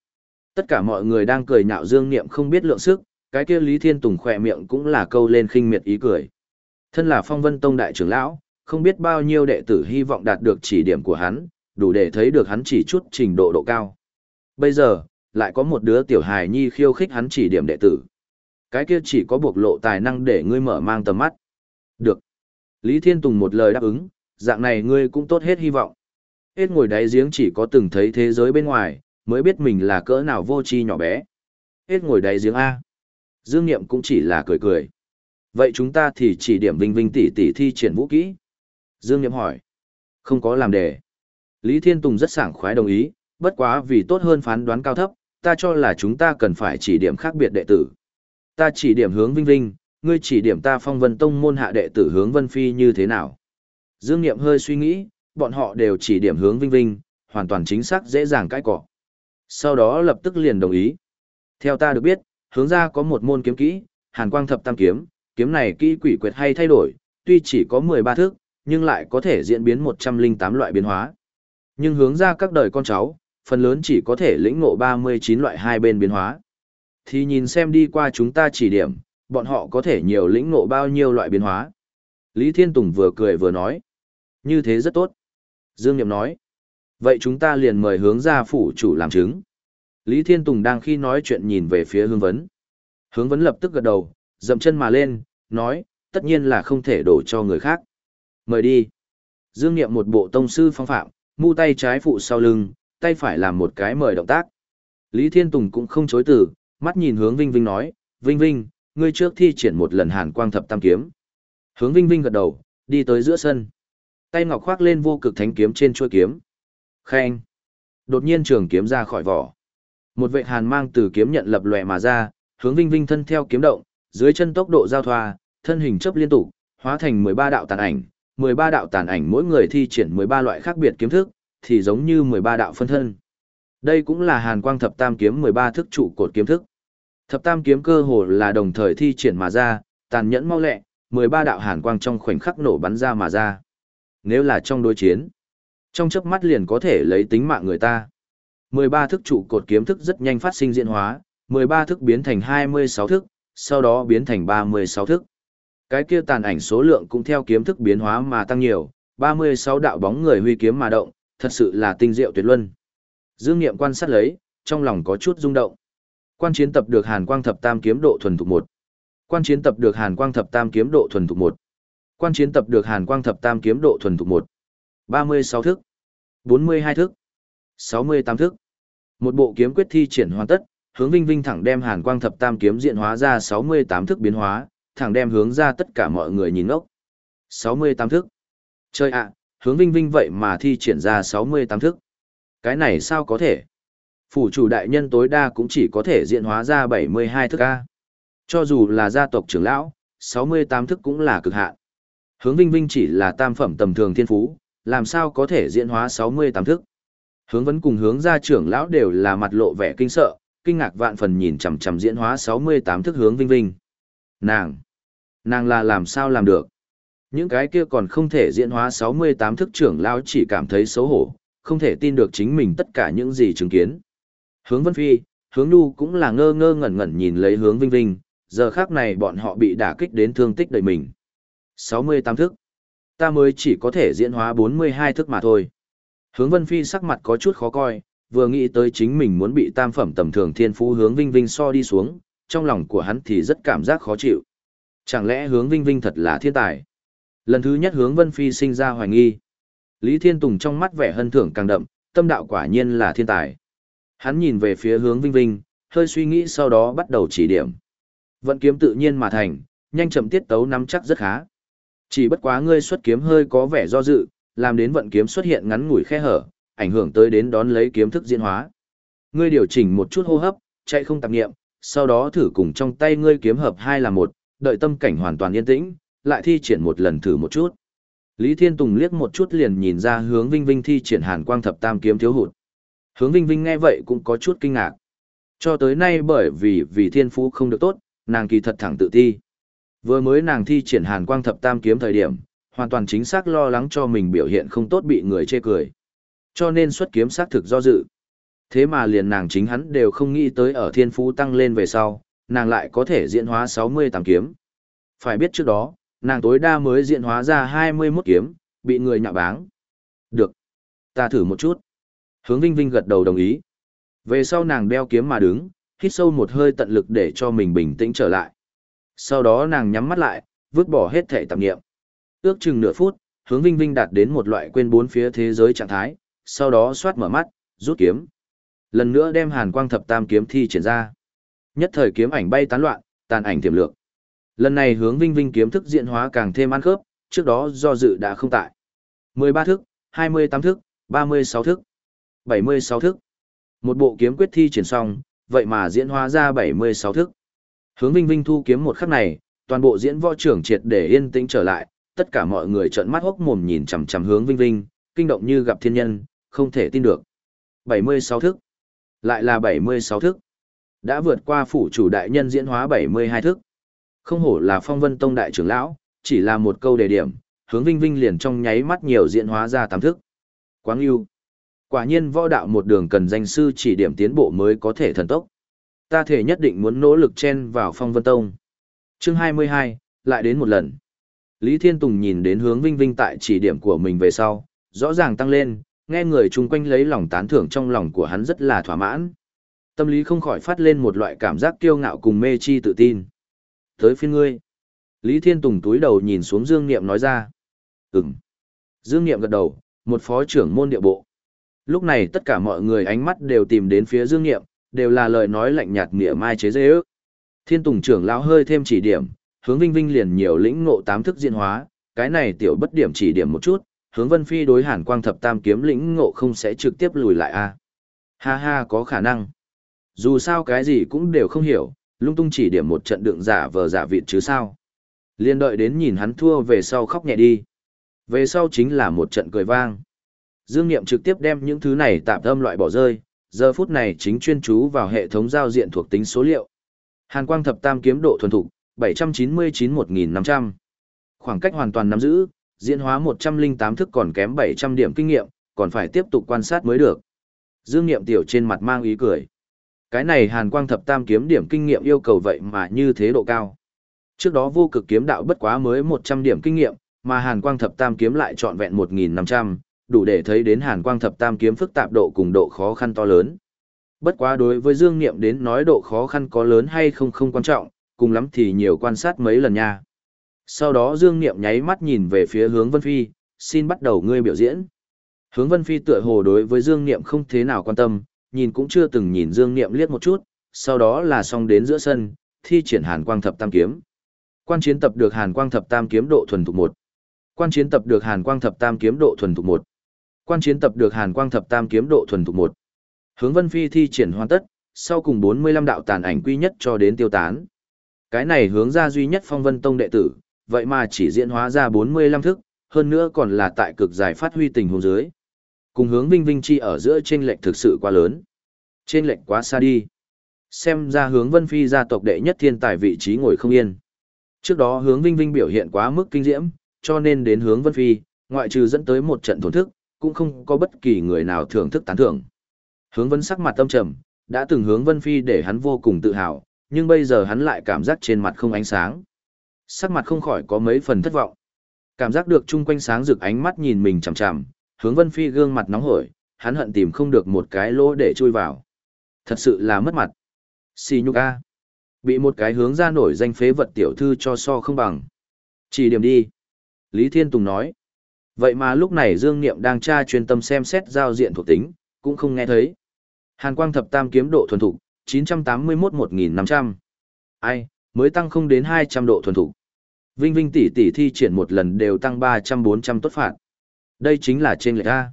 [SPEAKER 1] Tất cả mọi người đang cười nhạo Dương Niệm không biết lượng sức, cái kia Lý Thiên Tùng khỏe miệng cũng là câu lên khinh miệt ý cười. Thân là Phong Vân Tông đại trưởng lão, không biết bao nhiêu đệ tử hy vọng đạt được chỉ điểm của hắn, đủ để thấy được hắn chỉ chút trình độ độ cao. Bây giờ, lại có một đứa tiểu hài nhi khiêu khích hắn chỉ điểm đệ tử. Cái kia chỉ có bộc lộ tài năng để ngươi mở mang tầm mắt. Được. Lý Thiên Tùng một lời đáp ứng, dạng này ngươi cũng tốt hết hy vọng. Hết ngồi đáy giếng chỉ có từng thấy thế giới bên ngoài, mới biết mình là cỡ nào vô tri nhỏ bé. Hết ngồi đáy giếng A. Dương Niệm cũng chỉ là cười cười. Vậy chúng ta thì chỉ điểm Vinh Vinh tỷ tỷ thi triển vũ kỹ. Dương Niệm hỏi. Không có làm đề. Lý Thiên Tùng rất sảng khoái đồng ý, bất quá vì tốt hơn phán đoán cao thấp, ta cho là chúng ta cần phải chỉ điểm khác biệt đệ tử. Ta chỉ điểm hướng Vinh Vinh, ngươi chỉ điểm ta phong vân tông môn hạ đệ tử hướng Vân Phi như thế nào. Dương Niệm hơi suy nghĩ, bọn họ đều chỉ điểm hướng Vinh Vinh, hoàn toàn chính xác dễ dàng cãi cọ. Sau đó lập tức liền đồng ý. Theo ta được biết, hướng ra có một môn kiếm kỹ, Hàn Quang Thập Tam Kiếm, kiếm này kỹ quỷ quyệt hay thay đổi, tuy chỉ có 13 thước, nhưng lại có thể diễn biến 108 loại biến hóa. Nhưng hướng ra các đời con cháu, phần lớn chỉ có thể lĩnh ngộ 39 loại hai bên biến hóa. Thì nhìn xem đi qua chúng ta chỉ điểm, bọn họ có thể nhiều lĩnh ngộ bao nhiêu loại biến hóa. Lý Thiên Tùng vừa cười vừa nói. Như thế rất tốt. Dương Niệm nói. Vậy chúng ta liền mời hướng ra phủ chủ làm chứng. Lý Thiên Tùng đang khi nói chuyện nhìn về phía hướng vấn. Hướng vấn lập tức gật đầu, dậm chân mà lên, nói, tất nhiên là không thể đổ cho người khác. Mời đi. Dương Niệm một bộ tông sư phong phạm, mu tay trái phụ sau lưng, tay phải làm một cái mời động tác. Lý Thiên Tùng cũng không chối từ, mắt nhìn hướng Vinh Vinh nói, Vinh Vinh, ngươi trước thi triển một lần hàn quang thập tam kiếm. Hướng Vinh Vinh gật đầu, đi tới giữa sân. Tay ngọc khoác lên vô cực thánh kiếm trên chuôi kiếm. Khen. Đột nhiên trường kiếm ra khỏi vỏ. Một vệ hàn mang từ kiếm nhận lập lòe mà ra, hướng Vinh Vinh thân theo kiếm động, dưới chân tốc độ giao thoa, thân hình chấp liên tục, hóa thành 13 đạo tàn ảnh, 13 đạo tàn ảnh mỗi người thi triển 13 loại khác biệt kiếm thức, thì giống như 13 đạo phân thân. Đây cũng là Hàn Quang Thập Tam kiếm 13 thức trụ cột kiếm thức. Thập Tam kiếm cơ hồ là đồng thời thi triển mà ra, tàn nhẫn mau lẹ, 13 đạo hàn quang trong khoảnh khắc nổ bắn ra mà ra. Nếu là trong đối chiến, trong chớp mắt liền có thể lấy tính mạng người ta. 13 thức trụ cột kiếm thức rất nhanh phát sinh diễn hóa, 13 thức biến thành 26 thức, sau đó biến thành 36 thức. Cái kia tàn ảnh số lượng cũng theo kiếm thức biến hóa mà tăng nhiều, 36 đạo bóng người huy kiếm mà động, thật sự là tinh diệu tuyệt luân. Dương Nghiệm quan sát lấy, trong lòng có chút rung động. Quan chiến tập được Hàn Quang Thập Tam kiếm độ thuần thục 1. Quan chiến tập được Hàn Quang Thập Tam kiếm độ thuần thục 1. Quan chiến tập được Hàn Quang Thập Tam kiếm độ thuần thục 1. 36 thức, 42 thức, 68 thức. Một bộ kiếm quyết thi triển hoàn tất, hướng Vinh Vinh thẳng đem Hàn Quang Thập Tam kiếm diện hóa ra 68 thức biến hóa, thẳng đem hướng ra tất cả mọi người nhìn ngốc. 68 thức. Chơi ạ, hướng Vinh Vinh vậy mà thi triển ra 68 thức. Cái này sao có thể? Phủ chủ đại nhân tối đa cũng chỉ có thể diện hóa ra 72 thức A. Cho dù là gia tộc trưởng lão, 68 thức cũng là cực hạn. Hướng Vinh Vinh chỉ là tam phẩm tầm thường thiên phú, làm sao có thể diễn hóa 68 thức. Hướng vấn cùng hướng gia trưởng lão đều là mặt lộ vẻ kinh sợ, kinh ngạc vạn phần nhìn chằm chằm diễn hóa 68 thức hướng Vinh Vinh. Nàng, nàng là làm sao làm được? Những cái kia còn không thể diễn hóa 68 thức trưởng lão chỉ cảm thấy xấu hổ, không thể tin được chính mình tất cả những gì chứng kiến. Hướng Vân Phi, hướng Nhu cũng là ngơ ngơ ngẩn ngẩn nhìn lấy hướng Vinh Vinh, giờ khác này bọn họ bị đả kích đến thương tích đầy mình. 68 thức. Ta mới chỉ có thể diễn hóa 42 thức mà thôi. Hướng Vân Phi sắc mặt có chút khó coi, vừa nghĩ tới chính mình muốn bị tam phẩm tầm thường thiên phú hướng Vinh Vinh so đi xuống, trong lòng của hắn thì rất cảm giác khó chịu. Chẳng lẽ hướng Vinh Vinh thật là thiên tài? Lần thứ nhất hướng Vân Phi sinh ra hoài nghi. Lý Thiên Tùng trong mắt vẻ hân thưởng càng đậm, tâm đạo quả nhiên là thiên tài. Hắn nhìn về phía hướng Vinh Vinh, hơi suy nghĩ sau đó bắt đầu chỉ điểm. Vận kiếm tự nhiên mà thành, nhanh chậm tiết tấu nắm chắc rất khá. Chỉ bất quá ngươi xuất kiếm hơi có vẻ do dự, làm đến vận kiếm xuất hiện ngắn ngủi khe hở, ảnh hưởng tới đến đón lấy kiếm thức diễn hóa. Ngươi điều chỉnh một chút hô hấp, chạy không tạp nghiệm, sau đó thử cùng trong tay ngươi kiếm hợp hai là một, đợi tâm cảnh hoàn toàn yên tĩnh, lại thi triển một lần thử một chút. Lý Thiên Tùng liếc một chút liền nhìn ra hướng Vinh Vinh thi triển hàn quang thập tam kiếm thiếu hụt. Hướng Vinh Vinh nghe vậy cũng có chút kinh ngạc. Cho tới nay bởi vì vì thiên phú không được tốt, nàng kỳ thật thẳng tự thi. Vừa mới nàng thi triển hàn quang thập tam kiếm thời điểm, hoàn toàn chính xác lo lắng cho mình biểu hiện không tốt bị người chê cười. Cho nên xuất kiếm xác thực do dự. Thế mà liền nàng chính hắn đều không nghĩ tới ở thiên phú tăng lên về sau, nàng lại có thể diễn hóa 68 kiếm. Phải biết trước đó, nàng tối đa mới diễn hóa ra 21 kiếm, bị người nhạ báng. Được. Ta thử một chút. Hướng Vinh Vinh gật đầu đồng ý. Về sau nàng đeo kiếm mà đứng, hít sâu một hơi tận lực để cho mình bình tĩnh trở lại. Sau đó nàng nhắm mắt lại, vứt bỏ hết thể tạp nghiệm. Ước chừng nửa phút, hướng Vinh Vinh đạt đến một loại quên bốn phía thế giới trạng thái, sau đó xoát mở mắt, rút kiếm. Lần nữa đem hàn quang thập tam kiếm thi triển ra. Nhất thời kiếm ảnh bay tán loạn, tàn ảnh tiềm lượng. Lần này hướng Vinh Vinh kiếm thức diễn hóa càng thêm ăn khớp, trước đó do dự đã không tại. 13 thức, 28 thức, 36 thức, 76 thức. Một bộ kiếm quyết thi triển xong, vậy mà diễn hóa ra 76 thức. Hướng Vinh Vinh thu kiếm một khắc này, toàn bộ diễn võ trưởng triệt để yên tĩnh trở lại, tất cả mọi người trợn mắt hốc mồm nhìn chằm chằm hướng Vinh Vinh, kinh động như gặp thiên nhân, không thể tin được. 76 thức. Lại là 76 thức. Đã vượt qua phủ chủ đại nhân diễn hóa 72 thức. Không hổ là phong vân tông đại trưởng lão, chỉ là một câu đề điểm, hướng Vinh Vinh liền trong nháy mắt nhiều diễn hóa ra tám thức. Quáng yêu. Quả nhiên võ đạo một đường cần danh sư chỉ điểm tiến bộ mới có thể thần tốc. Ta thể nhất định muốn nỗ lực chen vào phong vân tông. Chương 22, lại đến một lần. Lý Thiên Tùng nhìn đến hướng Vinh Vinh tại chỉ điểm của mình về sau, rõ ràng tăng lên, nghe người chung quanh lấy lòng tán thưởng trong lòng của hắn rất là thỏa mãn. Tâm lý không khỏi phát lên một loại cảm giác kiêu ngạo cùng mê chi tự tin. Tới phiên ngươi. Lý Thiên Tùng túi đầu nhìn xuống Dương Niệm nói ra. Ừm. Dương Niệm gật đầu, một phó trưởng môn địa bộ. Lúc này tất cả mọi người ánh mắt đều tìm đến phía Dương Niệm, đều là lời nói lạnh nhạt nghĩa mai chế dễ ước. Thiên Tùng trưởng lão hơi thêm chỉ điểm, hướng Vinh Vinh liền nhiều lĩnh ngộ tám thức diễn hóa, cái này tiểu bất điểm chỉ điểm một chút, hướng Vân Phi đối Hàn Quang thập tam kiếm lĩnh ngộ không sẽ trực tiếp lùi lại a. À? Ha ha có khả năng. Dù sao cái gì cũng đều không hiểu, lung tung chỉ điểm một trận đựng giả vờ giả vịt chứ sao. Liên đợi đến nhìn hắn thua về sau khóc nhẹ đi. Về sau chính là một trận cười vang. Dương Niệm trực tiếp đem những thứ này tạm tâm loại bỏ rơi, giờ phút này chính chuyên chú vào hệ thống giao diện thuộc tính số liệu. Hàn quang thập tam kiếm độ thuần thục, 799-1500. Khoảng cách hoàn toàn nắm giữ, diễn hóa 108 thức còn kém 700 điểm kinh nghiệm, còn phải tiếp tục quan sát mới được. Dương Niệm tiểu trên mặt mang ý cười. Cái này hàn quang thập tam kiếm điểm kinh nghiệm yêu cầu vậy mà như thế độ cao. Trước đó vô cực kiếm đạo bất quá mới 100 điểm kinh nghiệm, mà hàn quang thập tam kiếm lại trọn vẹn 1.500, đủ để thấy đến hàn quang thập tam kiếm phức tạp độ cùng độ khó khăn to lớn. Bất quá đối với Dương Niệm đến nói độ khó khăn có lớn hay không không quan trọng, cùng lắm thì nhiều quan sát mấy lần nha. Sau đó Dương Niệm nháy mắt nhìn về phía hướng Vân Phi, xin bắt đầu ngươi biểu diễn. Hướng Vân Phi tựa hồ đối với Dương Niệm không thế nào quan tâm, nhìn cũng chưa từng nhìn Dương Niệm liếc một chút, sau đó là xong đến giữa sân, thi triển Hàn Quang Thập Tam Kiếm. Quan chiến tập được Hàn Quang Thập Tam Kiếm độ thuần thục 1. Quan chiến tập được Hàn Quang Thập Tam Kiếm độ thuần thục 1. Quan chiến tập được Hàn Quang Thập Tam Kiếm độ thuần thục 1. Hướng Vân Phi thi triển hoàn tất, sau cùng 45 đạo tàn ảnh quy nhất cho đến tiêu tán. Cái này hướng ra duy nhất Phong Vân Tông đệ tử, vậy mà chỉ diễn hóa ra 45 thức, hơn nữa còn là tại cực giải phát huy tình huống dưới. Cùng hướng Vinh Vinh Chi ở giữa trên lệch thực sự quá lớn. Trên lệch quá xa đi. Xem ra hướng Vân Phi gia tộc đệ nhất thiên tài vị trí ngồi không yên. Trước đó hướng Vinh Vinh biểu hiện quá mức kinh diễm, cho nên đến hướng Vân Phi, ngoại trừ dẫn tới một trận thổn thức, cũng không có bất kỳ người nào thưởng thức tán thưởng. Hướng Vân sắc mặt tâm trầm, đã từng hướng Vân Phi để hắn vô cùng tự hào, nhưng bây giờ hắn lại cảm giác trên mặt không ánh sáng. Sắc mặt không khỏi có mấy phần thất vọng. Cảm giác được chung quanh sáng rực ánh mắt nhìn mình chằm chằm, hướng Vân Phi gương mặt nóng hổi, hắn hận tìm không được một cái lỗ để chui vào. Thật sự là mất mặt. Xì nhục a. Bị một cái hướng ra nổi danh phế vật tiểu thư cho so không bằng. Chỉ điểm đi. Lý Thiên Tùng nói. Vậy mà lúc này Dương Niệm đang tra chuyên tâm xem xét giao diện thuộc tính, cũng không nghe thấy. Hàn quang thập tam kiếm độ thuần thục, 981-1500. Ai, mới tăng không đến 200 độ thuần thục. Vinh Vinh tỷ tỷ thi triển một lần đều tăng 300-400 tốt phạt. Đây chính là trên lệch A.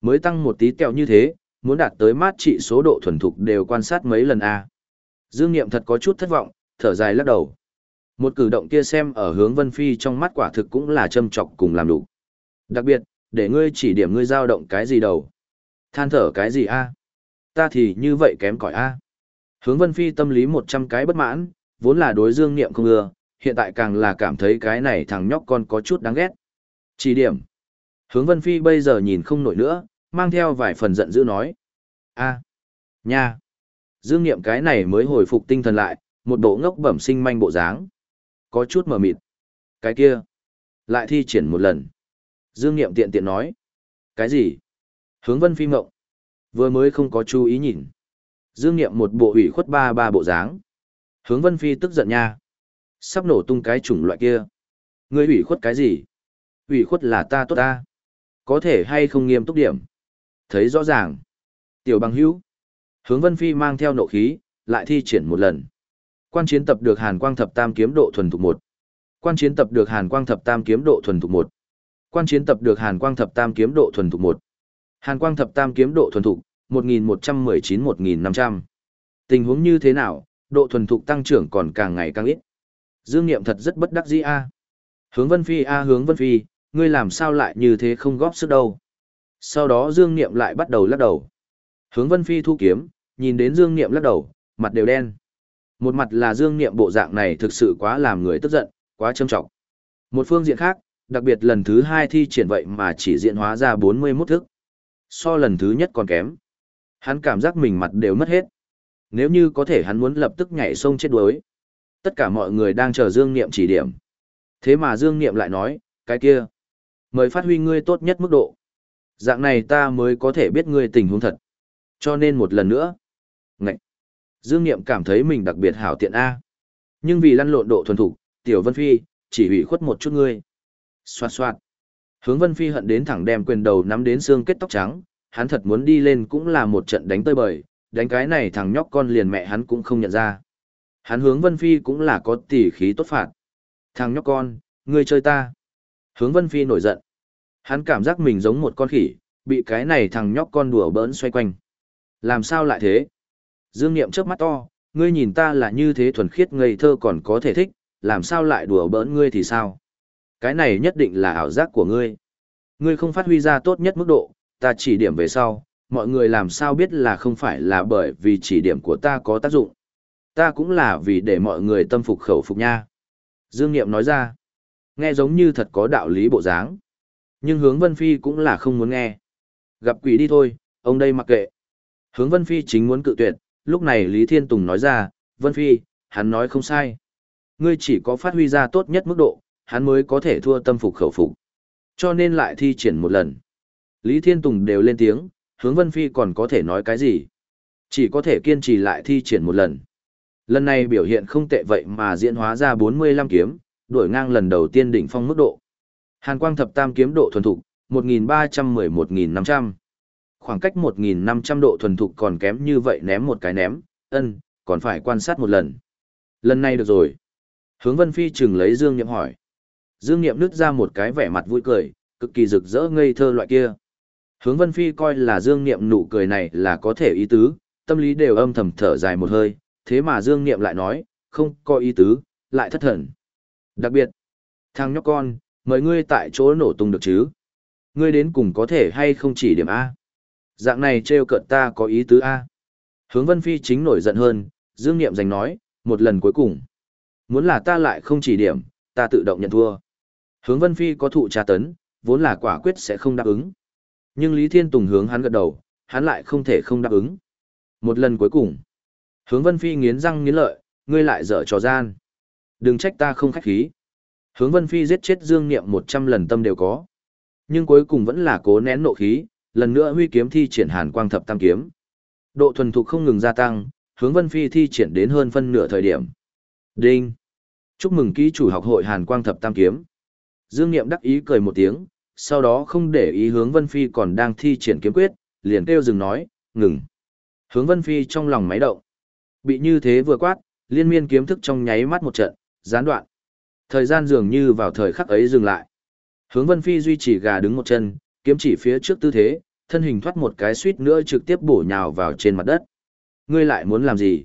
[SPEAKER 1] Mới tăng một tí kẹo như thế, muốn đạt tới mát trị số độ thuần thục đều quan sát mấy lần A. Dương Niệm thật có chút thất vọng, thở dài lắc đầu. Một cử động kia xem ở hướng Vân Phi trong mắt quả thực cũng là châm chọc cùng làm đủ. Đặc biệt, để ngươi chỉ điểm ngươi dao động cái gì đầu. Than thở cái gì a? Ta thì như vậy kém cỏi a. Hướng Vân Phi tâm lý 100 cái bất mãn, vốn là đối Dương Niệm không ưa, hiện tại càng là cảm thấy cái này thằng nhóc con có chút đáng ghét. Chỉ điểm. Hướng Vân Phi bây giờ nhìn không nổi nữa, mang theo vài phần giận dữ nói. a nha. Dương Niệm cái này mới hồi phục tinh thần lại, một bộ ngốc bẩm sinh manh bộ dáng. Có chút mờ mịt. Cái kia. Lại thi triển một lần. Dương Niệm tiện tiện nói. Cái gì? Hướng Vân Phi mộng. Vừa mới không có chú ý nhìn. Dương Niệm một bộ ủy khuất ba ba bộ dáng. Hướng Vân Phi tức giận nha. Sắp nổ tung cái chủng loại kia. Ngươi ủy khuất cái gì? Ủy khuất là ta tốt ta. Có thể hay không nghiêm túc điểm. Thấy rõ ràng. Tiểu bằng hữu. Hướng Vân Phi mang theo nộ khí, lại thi triển một lần. Quan chiến tập được Hàn Quang Thập Tam kiếm độ thuần thục một. Quan chiến tập được Hàn Quang Thập Tam kiếm độ thuần thục một. Quan chiến tập được Hàn Quang Thập Tam kiếm độ thuần thục một. Hàn Quang Thập Tam kiếm độ thuần thục 1119-1500. Tình huống như thế nào, độ thuần thục tăng trưởng còn càng ngày càng ít. Dương Niệm thật rất bất đắc dĩ a. Hướng Vân Phi a hướng Vân Phi, ngươi làm sao lại như thế không góp sức đâu. Sau đó Dương Niệm lại bắt đầu lắc đầu. Hướng Vân Phi thu kiếm, nhìn đến Dương Niệm lắc đầu, mặt đều đen. Một mặt là Dương Niệm bộ dạng này thực sự quá làm người tức giận, quá châm trọng. Một phương diện khác, đặc biệt lần thứ hai thi triển vậy mà chỉ diện hóa ra 41 thức. So lần thứ nhất còn kém. Hắn cảm giác mình mặt đều mất hết. Nếu như có thể hắn muốn lập tức nhảy sông chết đuối. Tất cả mọi người đang chờ Dương Niệm chỉ điểm. Thế mà Dương Niệm lại nói, cái kia. Mời phát huy ngươi tốt nhất mức độ. Dạng này ta mới có thể biết ngươi tình huống thật. Cho nên một lần nữa. Ngậy. Dương Niệm cảm thấy mình đặc biệt hảo tiện A. Nhưng vì lăn lộn độ thuần thục, Tiểu Vân Phi, chỉ hủy khuất một chút ngươi. Xoạt xoạt. Hướng Vân Phi hận đến thẳng đem quyền đầu nắm đến xương kết tóc trắng, hắn thật muốn đi lên cũng là một trận đánh tơi bời, đánh cái này thằng nhóc con liền mẹ hắn cũng không nhận ra. Hắn hướng Vân Phi cũng là có tỉ khí tốt phạt. Thằng nhóc con, ngươi chơi ta. Hướng Vân Phi nổi giận. Hắn cảm giác mình giống một con khỉ, bị cái này thằng nhóc con đùa bỡn xoay quanh. Làm sao lại thế? Dương Niệm chớp mắt to, ngươi nhìn ta là như thế thuần khiết ngây thơ còn có thể thích, làm sao lại đùa bỡn ngươi thì sao? Cái này nhất định là ảo giác của ngươi. Ngươi không phát huy ra tốt nhất mức độ, ta chỉ điểm về sau, mọi người làm sao biết là không phải là bởi vì chỉ điểm của ta có tác dụng. Ta cũng là vì để mọi người tâm phục khẩu phục nha. Dương Niệm nói ra, nghe giống như thật có đạo lý bộ dáng. Nhưng hướng Vân Phi cũng là không muốn nghe. Gặp quỷ đi thôi, ông đây mặc kệ. Hướng Vân Phi chính muốn cự tuyệt, lúc này Lý Thiên Tùng nói ra, Vân Phi, hắn nói không sai. Ngươi chỉ có phát huy ra tốt nhất mức độ, hắn mới có thể thua tâm phục khẩu phục. Cho nên lại thi triển một lần. Lý Thiên Tùng đều lên tiếng, hướng Vân Phi còn có thể nói cái gì. Chỉ có thể kiên trì lại thi triển một lần. Lần này biểu hiện không tệ vậy mà diễn hóa ra 45 kiếm, đổi ngang lần đầu tiên đỉnh phong mức độ. Hàn quang thập tam kiếm độ thuần thục, 1310-1500. Khoảng cách 1500 độ thuần thục còn kém như vậy ném một cái ném, ân, còn phải quan sát một lần. Lần này được rồi. Hướng Vân Phi chừng lấy Dương Niệm hỏi. Dương Niệm nứt ra một cái vẻ mặt vui cười, cực kỳ rực rỡ ngây thơ loại kia. Hướng Vân Phi coi là Dương Niệm nụ cười này là có thể ý tứ, tâm lý đều âm thầm thở dài một hơi, thế mà Dương Niệm lại nói, không có ý tứ, lại thất thần. Đặc biệt, thằng nhóc con, mời ngươi tại chỗ nổ tung được chứ? Ngươi đến cùng có thể hay không chỉ điểm A? Dạng này trêu cợt ta có ý tứ A. Hướng Vân Phi chính nổi giận hơn, Dương Niệm giành nói, một lần cuối cùng. Muốn là ta lại không chỉ điểm, ta tự động nhận thua. Hướng Vân Phi có thụ tra tấn, vốn là quả quyết sẽ không đáp ứng. Nhưng Lý Thiên Tùng hướng hắn gật đầu, hắn lại không thể không đáp ứng. Một lần cuối cùng, hướng Vân Phi nghiến răng nghiến lợi, ngươi lại dở trò gian. Đừng trách ta không khách khí. Hướng Vân Phi giết chết Dương Niệm 100 lần tâm đều có. Nhưng cuối cùng vẫn là cố nén nộ khí, lần nữa huy kiếm thi triển hàn quang thập tam kiếm. Độ thuần thục không ngừng gia tăng, hướng Vân Phi thi triển đến hơn phân nửa thời điểm. Đinh! Chúc mừng ký chủ học hội hàn quang thập tam kiếm. Dương Niệm đắc ý cười một tiếng, sau đó không để ý hướng Vân Phi còn đang thi triển kiếm quyết, liền kêu dừng nói, ngừng. Hướng Vân Phi trong lòng máy động. Bị như thế vừa quát, liên miên kiếm thức trong nháy mắt một trận, gián đoạn. Thời gian dường như vào thời khắc ấy dừng lại. Hướng Vân Phi duy trì gà đứng một chân, kiếm chỉ phía trước tư thế, thân hình thoát một cái suýt nữa trực tiếp bổ nhào vào trên mặt đất. Ngươi lại muốn làm gì?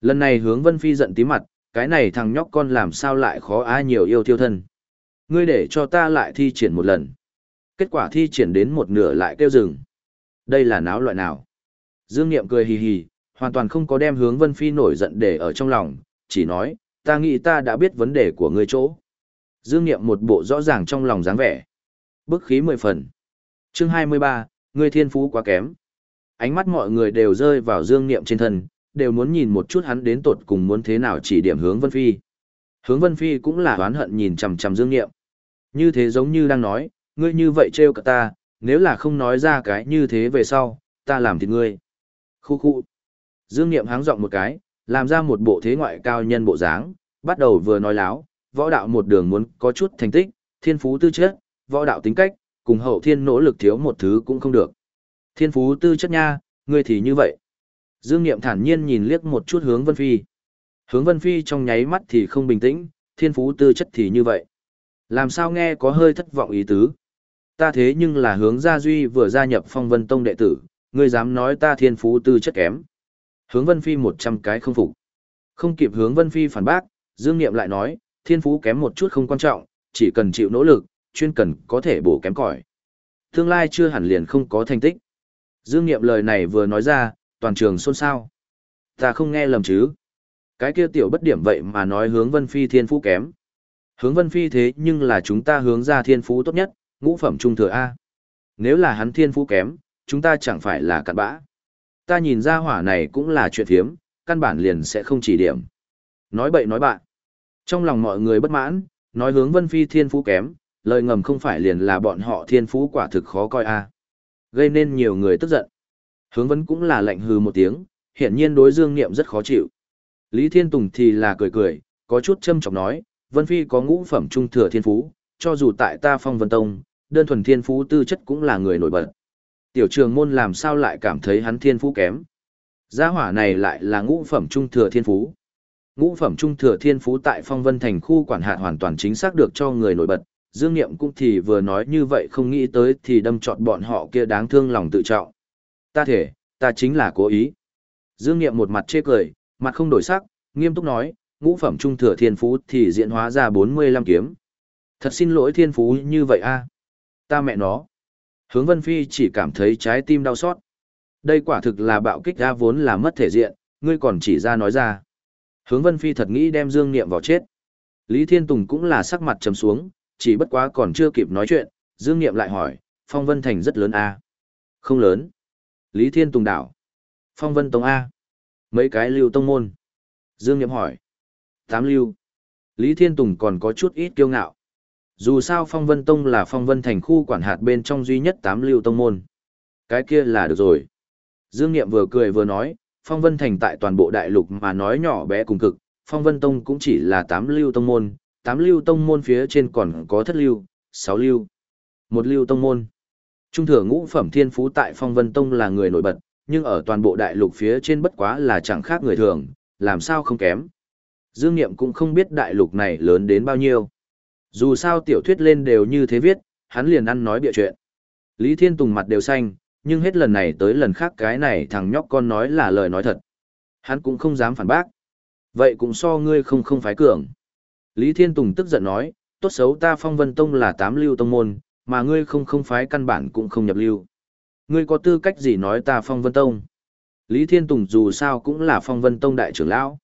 [SPEAKER 1] Lần này hướng Vân Phi giận tí mặt, cái này thằng nhóc con làm sao lại khó ai nhiều yêu tiêu thân. Ngươi để cho ta lại thi triển một lần. Kết quả thi triển đến một nửa lại kêu dừng. Đây là náo loại nào? Dương Niệm cười hì hì, hoàn toàn không có đem hướng Vân Phi nổi giận để ở trong lòng, chỉ nói, ta nghĩ ta đã biết vấn đề của ngươi chỗ. Dương Niệm một bộ rõ ràng trong lòng dáng vẻ. Bức khí mười phần. Chương 23, ngươi thiên phú quá kém. Ánh mắt mọi người đều rơi vào Dương Niệm trên thân, đều muốn nhìn một chút hắn đến tột cùng muốn thế nào chỉ điểm hướng Vân Phi. Hướng Vân Phi cũng là oán hận nhìn chằm chằm Dương Niệm. Như thế giống như đang nói, ngươi như vậy trêu cả ta, nếu là không nói ra cái như thế về sau, ta làm thịt ngươi. Khu khu. Dương Niệm háng giọng một cái, làm ra một bộ thế ngoại cao nhân bộ dáng, bắt đầu vừa nói láo, võ đạo một đường muốn có chút thành tích, thiên phú tư chất, võ đạo tính cách, cùng hậu thiên nỗ lực thiếu một thứ cũng không được. Thiên phú tư chất nha, ngươi thì như vậy. Dương Niệm thản nhiên nhìn liếc một chút hướng Vân Phi. Hướng Vân Phi trong nháy mắt thì không bình tĩnh, thiên phú tư chất thì như vậy. Làm sao nghe có hơi thất vọng ý tứ. Ta thế nhưng là hướng gia duy vừa gia nhập phong vân tông đệ tử, ngươi dám nói ta thiên phú tư chất kém. Hướng Vân Phi một trăm cái không phục. Không kịp hướng Vân Phi phản bác, Dương Niệm lại nói, thiên phú kém một chút không quan trọng, chỉ cần chịu nỗ lực, chuyên cần có thể bổ kém cỏi. Tương lai chưa hẳn liền không có thành tích. Dương Niệm lời này vừa nói ra, toàn trường xôn xao. Ta không nghe lầm chứ. Cái kia tiểu bất điểm vậy mà nói hướng Vân Phi thiên phú kém. Hướng Vân Phi thế nhưng là chúng ta hướng ra thiên phú tốt nhất, ngũ phẩm trung thừa A. Nếu là hắn thiên phú kém, chúng ta chẳng phải là cặn bã. Ta nhìn ra hỏa này cũng là chuyện thiếm, căn bản liền sẽ không chỉ điểm. Nói bậy nói bạn. Trong lòng mọi người bất mãn, nói hướng Vân Phi thiên phú kém, lời ngầm không phải liền là bọn họ thiên phú quả thực khó coi a à. Gây nên nhiều người tức giận. Hướng Vân cũng là lạnh hừ một tiếng, hiển nhiên đối Dương Niệm rất khó chịu. Lý Thiên Tùng thì là cười cười, có chút châm chọc nói, Vân Phi có ngũ phẩm trung thừa thiên phú, cho dù tại ta phong vân tông, đơn thuần thiên phú tư chất cũng là người nổi bật. Tiểu trường môn làm sao lại cảm thấy hắn thiên phú kém. Gia hỏa này lại là ngũ phẩm trung thừa thiên phú. Ngũ phẩm trung thừa thiên phú tại phong vân thành khu quản hạt hoàn toàn chính xác được cho người nổi bật. Dương Niệm cũng thì vừa nói như vậy không nghĩ tới thì đâm trọn bọn họ kia đáng thương lòng tự trọng. Ta thể, ta chính là cố ý. Dương Niệm một mặt chê cười, mặt không đổi sắc, nghiêm túc nói, ngũ phẩm trung thừa thiên phú thì diễn hóa ra 45 kiếm. Thật xin lỗi thiên phú như vậy a Ta mẹ nó. Hướng Vân Phi chỉ cảm thấy trái tim đau xót. Đây quả thực là bạo kích ra vốn là mất thể diện, ngươi còn chỉ ra nói ra. Hướng Vân Phi thật nghĩ đem Dương Niệm vào chết. Lý Thiên Tùng cũng là sắc mặt trầm xuống, chỉ bất quá còn chưa kịp nói chuyện, Dương Niệm lại hỏi, Phong Vân Thành rất lớn a Không lớn. Lý Thiên Tùng đảo. Phong Vân Tông A. Mấy cái lưu tông môn. Dương Niệm hỏi. Tám lưu. Lý Thiên Tùng còn có chút ít kiêu ngạo. Dù sao Phong Vân Tông là Phong Vân thành khu quản hạt bên trong duy nhất tám lưu tông môn. Cái kia là được rồi. Dương Niệm vừa cười vừa nói, Phong Vân thành tại toàn bộ đại lục mà nói nhỏ bé cùng cực, Phong Vân Tông cũng chỉ là tám lưu tông môn, tám lưu tông môn phía trên còn có thất lưu, sáu lưu, một lưu tông môn. Trung thừa ngũ phẩm thiên phú tại Phong Vân Tông là người nổi bật, nhưng ở toàn bộ đại lục phía trên bất quá là chẳng khác người thường, làm sao không kém. Dương Niệm cũng không biết đại lục này lớn đến bao nhiêu. Dù sao tiểu thuyết lên đều như thế viết, hắn liền ăn nói bịa chuyện. Lý Thiên Tùng mặt đều xanh, nhưng hết lần này tới lần khác cái này thằng nhóc con nói là lời nói thật. Hắn cũng không dám phản bác. Vậy cũng so ngươi không không phái cường. Lý Thiên Tùng tức giận nói, tốt xấu ta phong vân tông là tám lưu tông môn, mà ngươi không không phái căn bản cũng không nhập lưu. Ngươi có tư cách gì nói ta phong vân tông? Lý Thiên Tùng dù sao cũng là phong vân tông đại trưởng lão.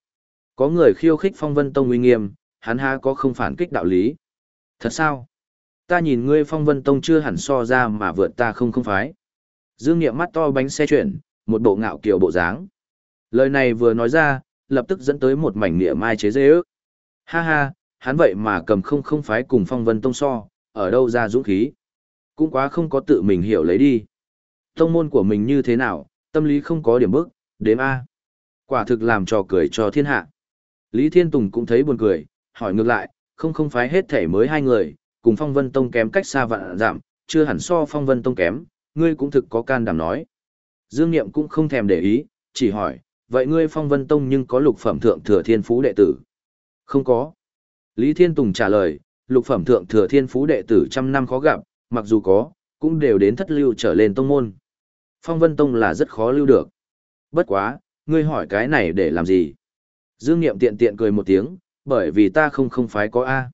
[SPEAKER 1] Có người khiêu khích phong vân tông uy nghiêm, hắn ha có không phản kích đạo lý. Thật sao? Ta nhìn ngươi phong vân tông chưa hẳn so ra mà vượt ta không không phái. Dương Niệm mắt to bánh xe chuyển, một bộ ngạo kiều bộ dáng. Lời này vừa nói ra, lập tức dẫn tới một mảnh niệm mai chế dê ước. Ha ha, hắn vậy mà cầm không không phái cùng phong vân tông so, ở đâu ra dũng khí. Cũng quá không có tự mình hiểu lấy đi. Tông môn của mình như thế nào, tâm lý không có điểm bức, đếm A. Quả thực làm trò cười cho thiên hạ. Lý Thiên Tùng cũng thấy buồn cười, hỏi ngược lại, không không phái hết thể mới hai người, cùng phong vân tông kém cách xa vạn giảm, chưa hẳn so phong vân tông kém, ngươi cũng thực có can đảm nói. Dương Niệm cũng không thèm để ý, chỉ hỏi, vậy ngươi phong vân tông nhưng có lục phẩm thượng thừa thiên phú đệ tử? Không có. Lý Thiên Tùng trả lời, lục phẩm thượng thừa thiên phú đệ tử trăm năm khó gặp, mặc dù có, cũng đều đến thất lưu trở lên tông môn. Phong Vân Tông là rất khó lưu được. Bất quá, ngươi hỏi cái này để làm gì? Dương Niệm tiện tiện cười một tiếng, bởi vì ta không không phái có A.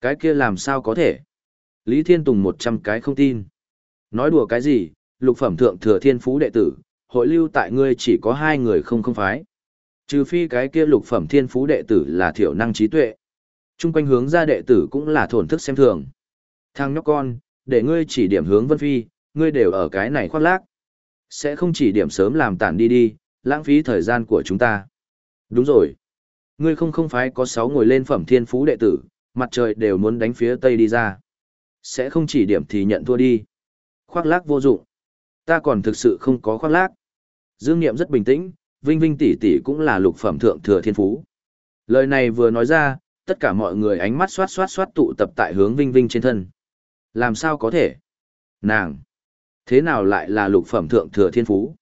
[SPEAKER 1] Cái kia làm sao có thể? Lý Thiên Tùng một trăm cái không tin. Nói đùa cái gì, lục phẩm thượng thừa thiên phú đệ tử, hội lưu tại ngươi chỉ có hai người không không phái. Trừ phi cái kia lục phẩm thiên phú đệ tử là thiểu năng trí tuệ. Trung quanh hướng ra đệ tử cũng là thổn thức xem thường. Thằng nhóc con, để ngươi chỉ điểm hướng vân phi, ngươi đều ở cái này khoác lác. Sẽ không chỉ điểm sớm làm tản đi đi, lãng phí thời gian của chúng ta. Đúng rồi. Ngươi không không phải có sáu ngồi lên phẩm thiên phú đệ tử, mặt trời đều muốn đánh phía tây đi ra. Sẽ không chỉ điểm thì nhận thua đi. Khoác lác vô dụng. Ta còn thực sự không có khoác lác. Dương Niệm rất bình tĩnh, Vinh Vinh tỷ tỷ cũng là lục phẩm thượng thừa thiên phú. Lời này vừa nói ra, tất cả mọi người ánh mắt xoát xoát xoát tụ tập tại hướng Vinh Vinh trên thân. Làm sao có thể? Nàng! Thế nào lại là lục phẩm thượng thừa thiên phú?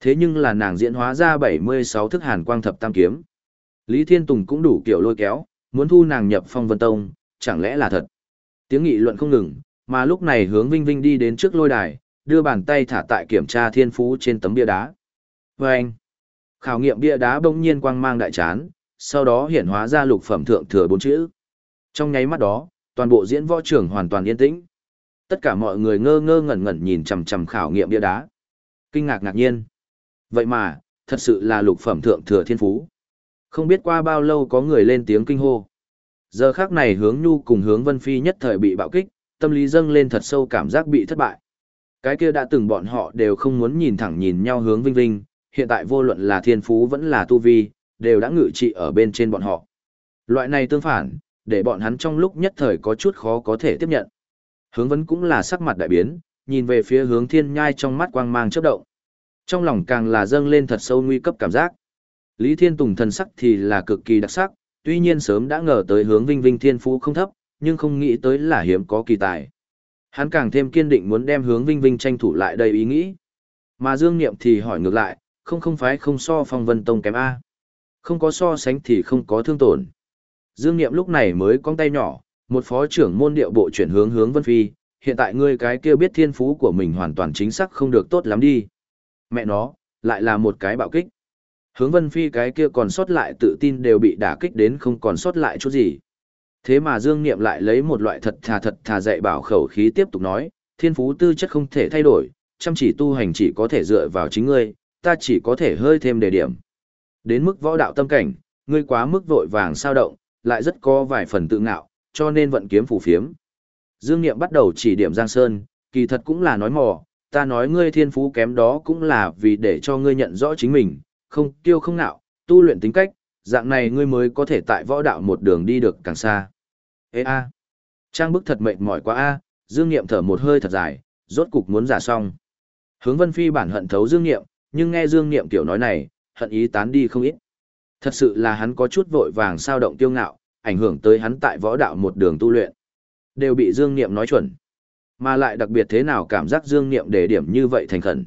[SPEAKER 1] Thế nhưng là nàng diễn hóa ra 76 thức hàn quang thập tam kiếm. Lý Thiên Tùng cũng đủ kiểu lôi kéo, muốn thu nàng nhập phong vân tông, chẳng lẽ là thật? Tiếng nghị luận không ngừng, mà lúc này hướng Vinh Vinh đi đến trước lôi đài, đưa bàn tay thả tại kiểm tra thiên phú trên tấm bia đá. Và anh, khảo nghiệm bia đá bỗng nhiên quang mang đại chán, sau đó hiển hóa ra lục phẩm thượng thừa bốn chữ. Trong nháy mắt đó, toàn bộ diễn võ trường hoàn toàn yên tĩnh. Tất cả mọi người ngơ ngơ ngẩn ngẩn nhìn chằm chằm khảo nghiệm bia đá. Kinh ngạc ngạc nhiên. Vậy mà, thật sự là lục phẩm thượng thừa thiên phú. Không biết qua bao lâu có người lên tiếng kinh hô. Giờ khác này hướng nhu cùng hướng vân phi nhất thời bị bạo kích, tâm lý dâng lên thật sâu cảm giác bị thất bại. Cái kia đã từng bọn họ đều không muốn nhìn thẳng nhìn nhau hướng vinh vinh, hiện tại vô luận là thiên phú vẫn là tu vi, đều đã ngự trị ở bên trên bọn họ. Loại này tương phản, để bọn hắn trong lúc nhất thời có chút khó có thể tiếp nhận. Hướng vấn cũng là sắc mặt đại biến, nhìn về phía hướng thiên nhai trong mắt quang mang chớp động. Trong lòng càng là dâng lên thật sâu nguy cấp cảm giác. Lý Thiên Tùng thần sắc thì là cực kỳ đặc sắc, tuy nhiên sớm đã ngờ tới hướng vinh vinh thiên phú không thấp, nhưng không nghĩ tới là hiếm có kỳ tài. Hắn càng thêm kiên định muốn đem hướng vinh vinh tranh thủ lại đầy ý nghĩ. Mà Dương Niệm thì hỏi ngược lại, không không phải không so phong vân tông kém A. Không có so sánh thì không có thương tổn. Dương Niệm lúc này mới cong tay nhỏ, một phó trưởng môn điệu bộ chuyển hướng hướng Vân Phi, hiện tại ngươi cái kia biết thiên phú của mình hoàn toàn chính xác không được tốt lắm đi. Mẹ nó, lại là một cái bạo kích. Hướng Vân Phi cái kia còn sót lại tự tin đều bị đả kích đến không còn sót lại chút gì. Thế mà Dương Niệm lại lấy một loại thật thà thật thà dạy bảo khẩu khí tiếp tục nói, thiên phú tư chất không thể thay đổi, chăm chỉ tu hành chỉ có thể dựa vào chính ngươi, ta chỉ có thể hơi thêm đề điểm. Đến mức võ đạo tâm cảnh, ngươi quá mức vội vàng sao động, lại rất có vài phần tự ngạo, cho nên vận kiếm phủ phiếm. Dương Niệm bắt đầu chỉ điểm Giang Sơn, kỳ thật cũng là nói mò, ta nói ngươi thiên phú kém đó cũng là vì để cho ngươi nhận rõ chính mình, không kiêu không nạo, tu luyện tính cách, dạng này ngươi mới có thể tại võ đạo một đường đi được càng xa. Ê a, trang bức thật mệt mỏi quá a, Dương Niệm thở một hơi thật dài, rốt cục muốn giả xong. Hướng Vân Phi bản hận thấu Dương Niệm, nhưng nghe Dương Niệm tiểu nói này, hận ý tán đi không ít. Thật sự là hắn có chút vội vàng sao động tiêu ngạo, ảnh hưởng tới hắn tại võ đạo một đường tu luyện. Đều bị Dương Niệm nói chuẩn. Mà lại đặc biệt thế nào cảm giác Dương Niệm đề điểm như vậy thành khẩn.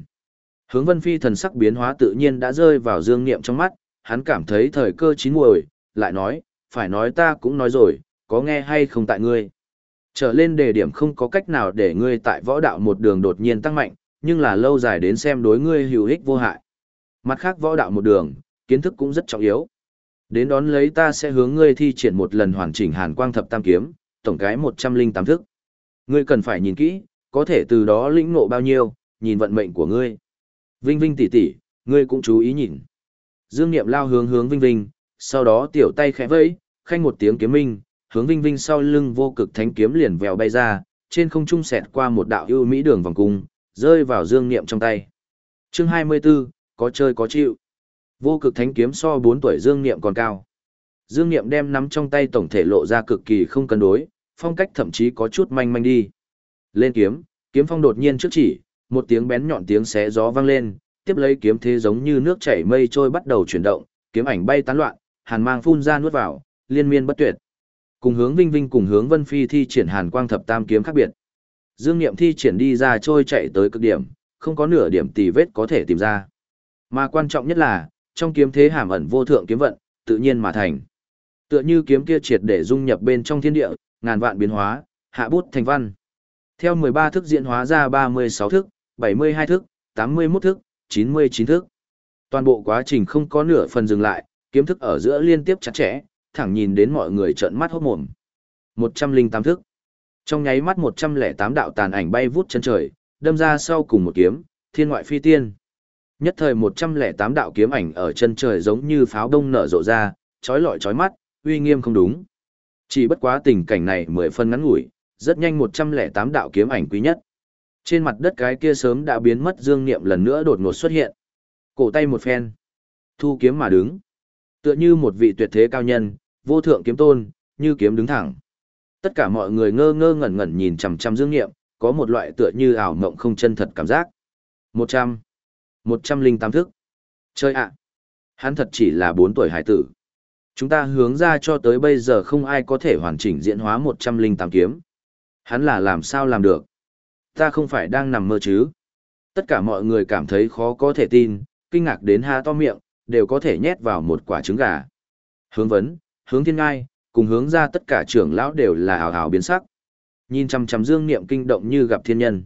[SPEAKER 1] Hướng Vân Phi thần sắc biến hóa tự nhiên đã rơi vào Dương Niệm trong mắt, hắn cảm thấy thời cơ chín muồi, lại nói, phải nói ta cũng nói rồi, có nghe hay không tại ngươi. Trở lên đề điểm không có cách nào để ngươi tại võ đạo một đường đột nhiên tăng mạnh, nhưng là lâu dài đến xem đối ngươi hữu ích vô hại. Mặt khác võ đạo một đường, kiến thức cũng rất trọng yếu. Đến đón lấy ta sẽ hướng ngươi thi triển một lần hoàn chỉnh hàn quang thập tam kiếm, tổng cái 108 thức. Ngươi cần phải nhìn kỹ, có thể từ đó lĩnh ngộ bao nhiêu, nhìn vận mệnh của ngươi. Vinh Vinh tỷ tỷ, ngươi cũng chú ý nhìn. Dương Niệm lao hướng hướng Vinh Vinh, sau đó tiểu tay khẽ vẫy, khanh một tiếng kiếm minh, hướng Vinh Vinh sau lưng vô cực thánh kiếm liền vèo bay ra, trên không trung xẹt qua một đạo ưu mỹ đường vòng cung, rơi vào Dương Niệm trong tay. Chương 24, có chơi có chịu. Vô cực thánh kiếm so 4 tuổi Dương Niệm còn cao. Dương Niệm đem nắm trong tay tổng thể lộ ra cực kỳ không cân đối, phong cách thậm chí có chút manh manh đi. Lên kiếm, kiếm phong đột nhiên trước chỉ, một tiếng bén nhọn tiếng xé gió vang lên, tiếp lấy kiếm thế giống như nước chảy mây trôi bắt đầu chuyển động, kiếm ảnh bay tán loạn, hàn mang phun ra nuốt vào, liên miên bất tuyệt. Cùng hướng Vinh Vinh cùng hướng Vân Phi thi triển hàn quang thập tam kiếm khác biệt. Dương Niệm thi triển đi ra trôi chạy tới cực điểm, không có nửa điểm tì vết có thể tìm ra. Mà quan trọng nhất là, trong kiếm thế hàm ẩn vô thượng kiếm vận, tự nhiên mà thành. Tựa như kiếm kia triệt để dung nhập bên trong thiên địa, ngàn vạn biến hóa, hạ bút thành văn. Theo 13 thức diễn hóa ra 36 thức, 72 thức, 81 thức, 99 thức. Toàn bộ quá trình không có nửa phần dừng lại, kiếm thức ở giữa liên tiếp chặt chẽ, thẳng nhìn đến mọi người trợn mắt hốt mồm. 108 thức. Trong nháy mắt 108 đạo tàn ảnh bay vút chân trời, đâm ra sau cùng một kiếm, thiên ngoại phi tiên. Nhất thời 108 đạo kiếm ảnh ở chân trời giống như pháo đông nở rộ ra, chói lọi chói mắt, uy nghiêm không đúng. Chỉ bất quá tình cảnh này mười phân ngắn ngủi, rất nhanh 108 đạo kiếm ảnh quý nhất. Trên mặt đất cái kia sớm đã biến mất dương niệm lần nữa đột ngột xuất hiện. Cổ tay một phen, thu kiếm mà đứng. Tựa như một vị tuyệt thế cao nhân, vô thượng kiếm tôn, như kiếm đứng thẳng. Tất cả mọi người ngơ ngơ ngẩn ngẩn nhìn chằm chằm dương niệm, có một loại tựa như ảo mộng không chân thật cảm giác. 100, 108 thức. Chơi ạ. Hắn thật chỉ là bốn tuổi hải tử. Chúng ta hướng ra cho tới bây giờ không ai có thể hoàn chỉnh diễn hóa 108 kiếm. Hắn là làm sao làm được? Ta không phải đang nằm mơ chứ? Tất cả mọi người cảm thấy khó có thể tin, kinh ngạc đến há to miệng, đều có thể nhét vào một quả trứng gà. Hướng vấn, hướng thiên ngai, cùng hướng ra tất cả trưởng lão đều là hào hào biến sắc. Nhìn chằm chằm Dương Niệm kinh động như gặp thiên nhân.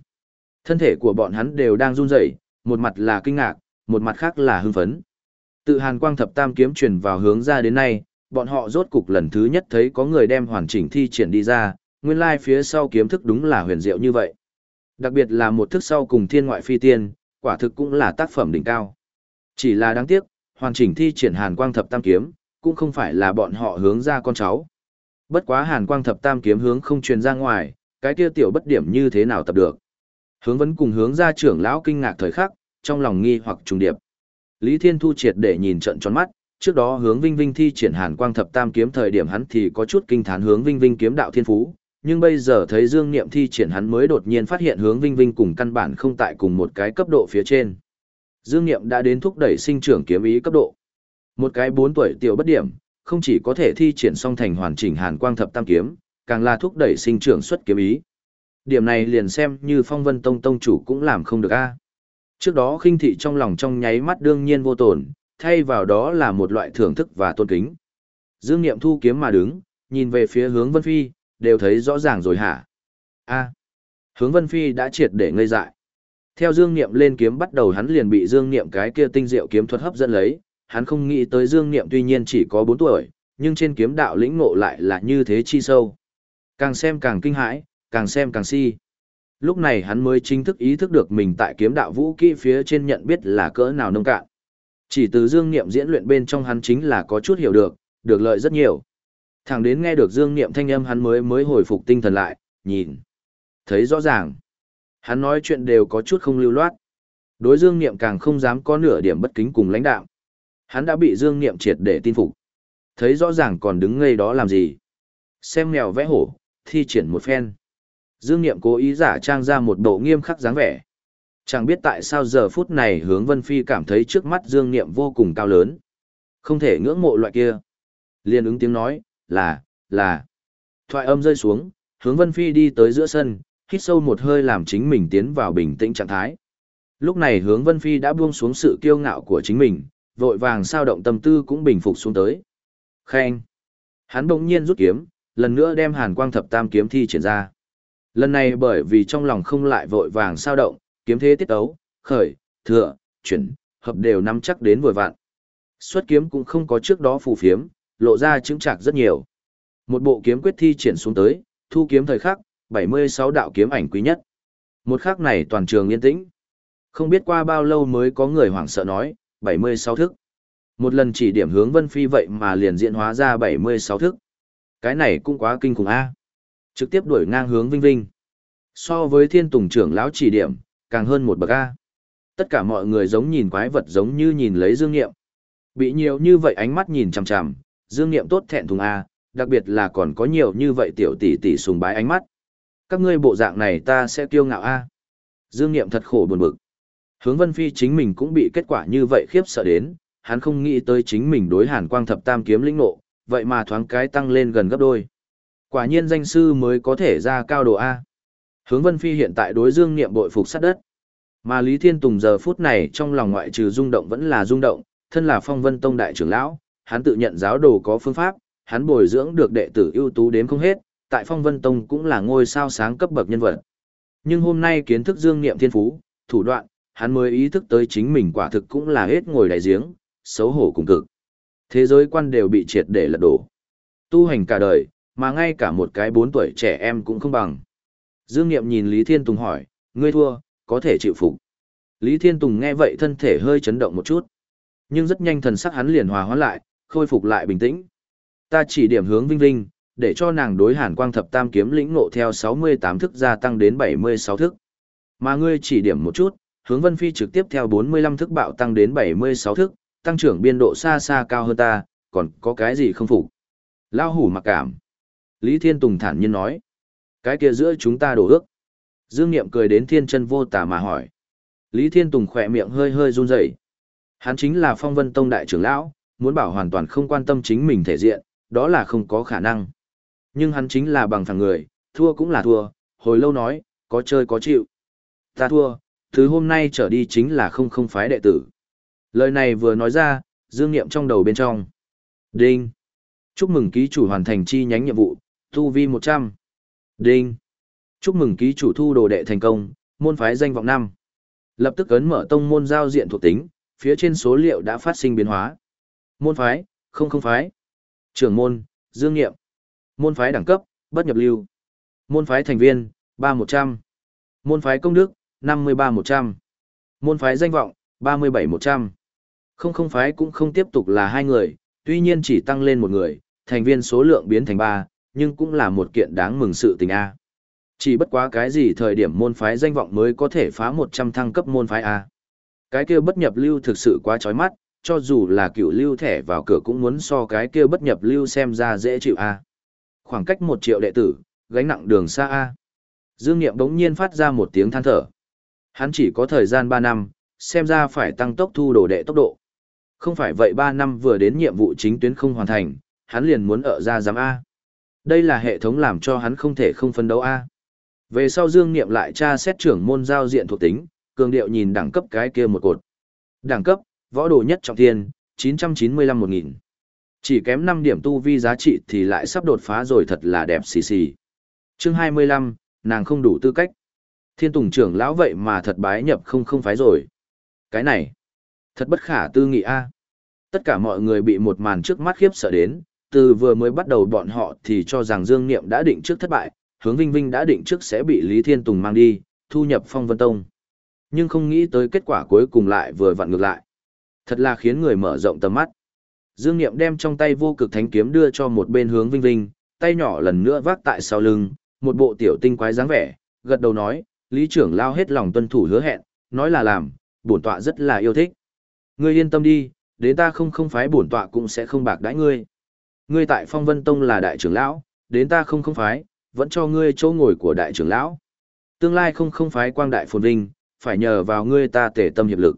[SPEAKER 1] Thân thể của bọn hắn đều đang run rẩy, một mặt là kinh ngạc, một mặt khác là hưng phấn. Tự Hàn Quang Thập Tam kiếm truyền vào hướng ra đến nay, bọn họ rốt cục lần thứ nhất thấy có người đem hoàn chỉnh thi triển đi ra, nguyên lai phía sau kiếm thức đúng là huyền diệu như vậy. Đặc biệt là một thức sau cùng thiên ngoại phi tiên, quả thực cũng là tác phẩm đỉnh cao. Chỉ là đáng tiếc, hoàn chỉnh thi triển Hàn Quang Thập Tam kiếm, cũng không phải là bọn họ hướng ra con cháu. Bất quá Hàn Quang Thập Tam kiếm hướng không truyền ra ngoài, cái kia tiểu bất điểm như thế nào tập được. Hướng vẫn cùng hướng ra trưởng lão kinh ngạc thời khắc, trong lòng nghi hoặc trùng điệp. Lý Thiên Thu triệt để nhìn trận tròn mắt, trước đó hướng Vinh Vinh thi triển Hàn Quang Thập Tam kiếm thời điểm hắn thì có chút kinh thán hướng Vinh Vinh kiếm đạo thiên phú, nhưng bây giờ thấy Dương Niệm thi triển hắn mới đột nhiên phát hiện hướng Vinh Vinh cùng căn bản không tại cùng một cái cấp độ phía trên. Dương Niệm đã đến thúc đẩy sinh trưởng kiếm ý cấp độ. Một cái 4 tuổi tiểu bất điểm, không chỉ có thể thi triển song thành hoàn chỉnh Hàn Quang Thập Tam kiếm, càng là thúc đẩy sinh trưởng xuất kiếm ý. Điểm này liền xem như Phong Vân Tông tông chủ cũng làm không được a. Trước đó khinh thị trong lòng trong nháy mắt đương nhiên vô tổn, thay vào đó là một loại thưởng thức và tôn kính. Dương Niệm thu kiếm mà đứng, nhìn về phía hướng Vân Phi, đều thấy rõ ràng rồi hả? A. hướng Vân Phi đã triệt để ngây dại. Theo Dương Niệm lên kiếm bắt đầu hắn liền bị Dương Niệm cái kia tinh diệu kiếm thuật hấp dẫn lấy, hắn không nghĩ tới Dương Niệm tuy nhiên chỉ có 4 tuổi, nhưng trên kiếm đạo lĩnh ngộ lại là như thế chi sâu. Càng xem càng kinh hãi, càng xem càng si. Lúc này hắn mới chính thức ý thức được mình tại kiếm đạo vũ kỹ phía trên nhận biết là cỡ nào nông cạn. Chỉ từ Dương Niệm diễn luyện bên trong hắn chính là có chút hiểu được, được lợi rất nhiều. Thẳng đến nghe được Dương Niệm thanh âm hắn mới mới hồi phục tinh thần lại, nhìn. Thấy rõ ràng. Hắn nói chuyện đều có chút không lưu loát. Đối Dương Niệm càng không dám có nửa điểm bất kính cùng lãnh đạo. Hắn đã bị Dương Niệm triệt để tin phục. Thấy rõ ràng còn đứng ngây đó làm gì. Xem mèo vẽ hổ, thi triển một phen. Dương Niệm cố ý giả trang ra một bộ nghiêm khắc dáng vẻ. Chẳng biết tại sao giờ phút này hướng Vân Phi cảm thấy trước mắt Dương Niệm vô cùng cao lớn. Không thể ngưỡng mộ loại kia. Liên ứng tiếng nói, là, là. Thoại âm rơi xuống, hướng Vân Phi đi tới giữa sân, hít sâu một hơi làm chính mình tiến vào bình tĩnh trạng thái. Lúc này hướng Vân Phi đã buông xuống sự kiêu ngạo của chính mình, vội vàng sao động tâm tư cũng bình phục xuống tới. Khen. Hắn bỗng nhiên rút kiếm, lần nữa đem hàn quang thập tam kiếm thi triển ra. Lần này bởi vì trong lòng không lại vội vàng sao động, kiếm thế tiết ấu, khởi, thừa, chuyển, hợp đều nắm chắc đến vội vạn. Xuất kiếm cũng không có trước đó phù phiếm, lộ ra chứng trạc rất nhiều. Một bộ kiếm quyết thi triển xuống tới, thu kiếm thời khắc, 76 đạo kiếm ảnh quý nhất. Một khắc này toàn trường yên tĩnh. Không biết qua bao lâu mới có người hoảng sợ nói, 76 thức. Một lần chỉ điểm hướng Vân Phi vậy mà liền diễn hóa ra 76 thức. Cái này cũng quá kinh khủng a. Trực tiếp đuổi ngang hướng Vinh Vinh. So với thiên tùng trưởng lão chỉ điểm, càng hơn một bậc A. Tất cả mọi người giống nhìn quái vật giống như nhìn lấy Dương Niệm. Bị nhiều như vậy ánh mắt nhìn chằm chằm, Dương Niệm tốt thẹn thùng A, đặc biệt là còn có nhiều như vậy tiểu tỷ tỷ sùng bái ánh mắt. Các ngươi bộ dạng này ta sẽ kiêu ngạo A. Dương Niệm thật khổ buồn bực. Hướng Vân Phi chính mình cũng bị kết quả như vậy khiếp sợ đến, hắn không nghĩ tới chính mình đối Hàn Quang Thập Tam kiếm lĩnh nộ, vậy mà thoáng cái tăng lên gần gấp đôi. Quả nhiên danh sư mới có thể ra cao độ A. Hướng Vân Phi hiện tại đối Dương Niệm bội phục sát đất. Mà Lý Thiên Tùng giờ phút này trong lòng ngoại trừ rung động vẫn là rung động, thân là phong vân tông đại trưởng lão, hắn tự nhận giáo đồ có phương pháp, hắn bồi dưỡng được đệ tử ưu tú đến không hết, tại Phong Vân Tông cũng là ngôi sao sáng cấp bậc nhân vật. Nhưng hôm nay kiến thức dương niệm thiên phú, thủ đoạn, hắn mới ý thức tới chính mình quả thực cũng là hết ngồi đại giếng, xấu hổ cùng cực. Thế giới quan đều bị triệt để lật đổ. Tu hành cả đời, mà ngay cả một cái bốn tuổi trẻ em cũng không bằng. Dương Niệm nhìn Lý Thiên Tùng hỏi, ngươi thua, có thể chịu phục. Lý Thiên Tùng nghe vậy thân thể hơi chấn động một chút. Nhưng rất nhanh thần sắc hắn liền hòa hóa lại, khôi phục lại bình tĩnh. Ta chỉ điểm hướng Vinh Vinh, để cho nàng đối hàn quang thập tam kiếm lĩnh ngộ theo 68 thức gia tăng đến 76 thức. Mà ngươi chỉ điểm một chút, hướng Vân Phi trực tiếp theo 45 thức bạo tăng đến 76 thức, tăng trưởng biên độ xa xa cao hơn ta, còn có cái gì không phục. Lao hủ mặc cảm. Lý Thiên Tùng thản nhiên nói. Cái kia giữa chúng ta đổ ước. Dương Niệm cười đến thiên chân vô tà mà hỏi. Lý Thiên Tùng khỏe miệng hơi hơi run rẩy. Hắn chính là phong vân tông đại trưởng lão, muốn bảo hoàn toàn không quan tâm chính mình thể diện, đó là không có khả năng. Nhưng hắn chính là bằng phẳng người, thua cũng là thua, hồi lâu nói, có chơi có chịu. Ta thua, thứ hôm nay trở đi chính là không không phái đệ tử. Lời này vừa nói ra, dương nghiệm trong đầu bên trong. Đinh. Chúc mừng ký chủ hoàn thành chi nhánh nhiệm vụ, thu vi 100. Đinh. Chúc mừng ký chủ thu đồ đệ thành công, môn phái danh vọng 5. Lập tức ấn mở tông môn giao diện thuộc tính, phía trên số liệu đã phát sinh biến hóa. Môn phái, không không phái. Trưởng môn, dương nghiệm. Môn phái đẳng cấp, bất nhập lưu. Môn phái thành viên, 3100. Môn phái công đức, 53100. Môn phái danh vọng, 37100. Không không phái cũng không tiếp tục là hai người, tuy nhiên chỉ tăng lên một người, thành viên số lượng biến thành ba, nhưng cũng là một kiện đáng mừng sự tình A. Chỉ bất quá cái gì thời điểm môn phái danh vọng mới có thể phá 100 thăng cấp môn phái A. Cái kia bất nhập lưu thực sự quá chói mắt, cho dù là cựu lưu thẻ vào cửa cũng muốn so cái kia bất nhập lưu xem ra dễ chịu A. Khoảng cách một triệu đệ tử, gánh nặng đường xa A. Dương Niệm bỗng nhiên phát ra một tiếng than thở. Hắn chỉ có thời gian ba năm, xem ra phải tăng tốc thu đồ đệ tốc độ. Không phải vậy ba năm vừa đến nhiệm vụ chính tuyến không hoàn thành, hắn liền muốn ở ra giám A. Đây là hệ thống làm cho hắn không thể không phân đấu A. Về sau Dương Niệm lại tra xét trưởng môn giao diện thuộc tính, cường điệu nhìn đẳng cấp cái kia một cột. Đẳng cấp, võ đồ nhất trọng thiên, 995-1000. Chỉ kém 5 điểm tu vi giá trị thì lại sắp đột phá rồi thật là đẹp xì xì. Chương 25, nàng không đủ tư cách. Thiên Tùng trưởng lão vậy mà thật bái nhập không không phái rồi. Cái này, thật bất khả tư nghị a. Tất cả mọi người bị một màn trước mắt khiếp sợ đến, từ vừa mới bắt đầu bọn họ thì cho rằng Dương Niệm đã định trước thất bại, hướng Vinh Vinh đã định trước sẽ bị Lý Thiên Tùng mang đi, thu nhập Phong Vân Tông. Nhưng không nghĩ tới kết quả cuối cùng lại vừa vặn ngược lại. Thật là khiến người mở rộng tầm mắt. Dương Niệm đem trong tay vô cực thánh kiếm đưa cho một bên hướng Vinh Vinh, tay nhỏ lần nữa vác tại sau lưng, một bộ tiểu tinh quái dáng vẻ, gật đầu nói, Lý trưởng lao hết lòng tuân thủ hứa hẹn, nói là làm, bổn tọa rất là yêu thích. Ngươi yên tâm đi, đến ta không không phái bổn tọa cũng sẽ không bạc đãi ngươi. Ngươi tại Phong Vân Tông là đại trưởng lão, đến ta không không phái, vẫn cho ngươi chỗ ngồi của đại trưởng lão. Tương lai không không phái quang đại phồn vinh, phải nhờ vào ngươi ta tể tâm hiệp lực.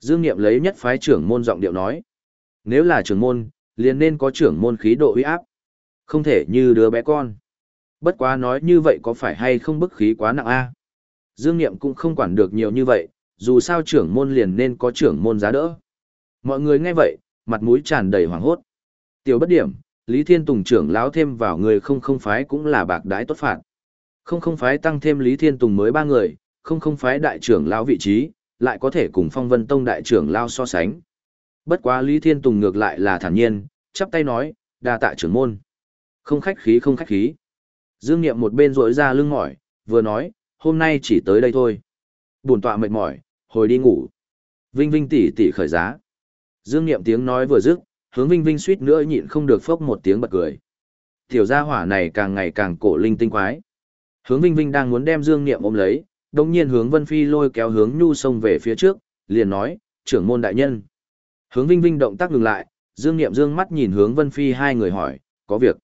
[SPEAKER 1] Dương Niệm lấy nhất phái trưởng môn giọng điệu nói. Nếu là trưởng môn, liền nên có trưởng môn khí độ uy áp. Không thể như đứa bé con. Bất quá nói như vậy có phải hay không bức khí quá nặng a? Dương Niệm cũng không quản được nhiều như vậy, dù sao trưởng môn liền nên có trưởng môn giá đỡ. Mọi người nghe vậy, mặt mũi tràn đầy hoảng hốt. Tiểu bất điểm, Lý Thiên Tùng trưởng lão thêm vào người không không phái cũng là bạc đái tốt phạt. Không không phái tăng thêm Lý Thiên Tùng mới ba người, không không phái đại trưởng lão vị trí, lại có thể cùng Phong Vân Tông đại trưởng lao so sánh. Bất quá Lý Thiên Tùng ngược lại là thản nhiên, chắp tay nói, đa tạ trưởng môn. Không khách khí không khách khí. Dương Niệm một bên rỗi ra lưng mỏi, vừa nói, hôm nay chỉ tới đây thôi. Buồn tọa mệt mỏi, hồi đi ngủ. Vinh Vinh tỷ tỷ khởi giá. Dương Niệm tiếng nói vừa dứt, hướng Vinh Vinh suýt nữa nhịn không được phốc một tiếng bật cười. Tiểu gia hỏa này càng ngày càng cổ linh tinh quái. Hướng Vinh Vinh đang muốn đem Dương Niệm ôm lấy, đồng nhiên hướng Vân Phi lôi kéo hướng Nhu sông về phía trước, liền nói, trưởng môn đại nhân. Hướng Vinh Vinh động tác ngừng lại, Dương Niệm dương mắt nhìn hướng Vân Phi hai người hỏi, có việc.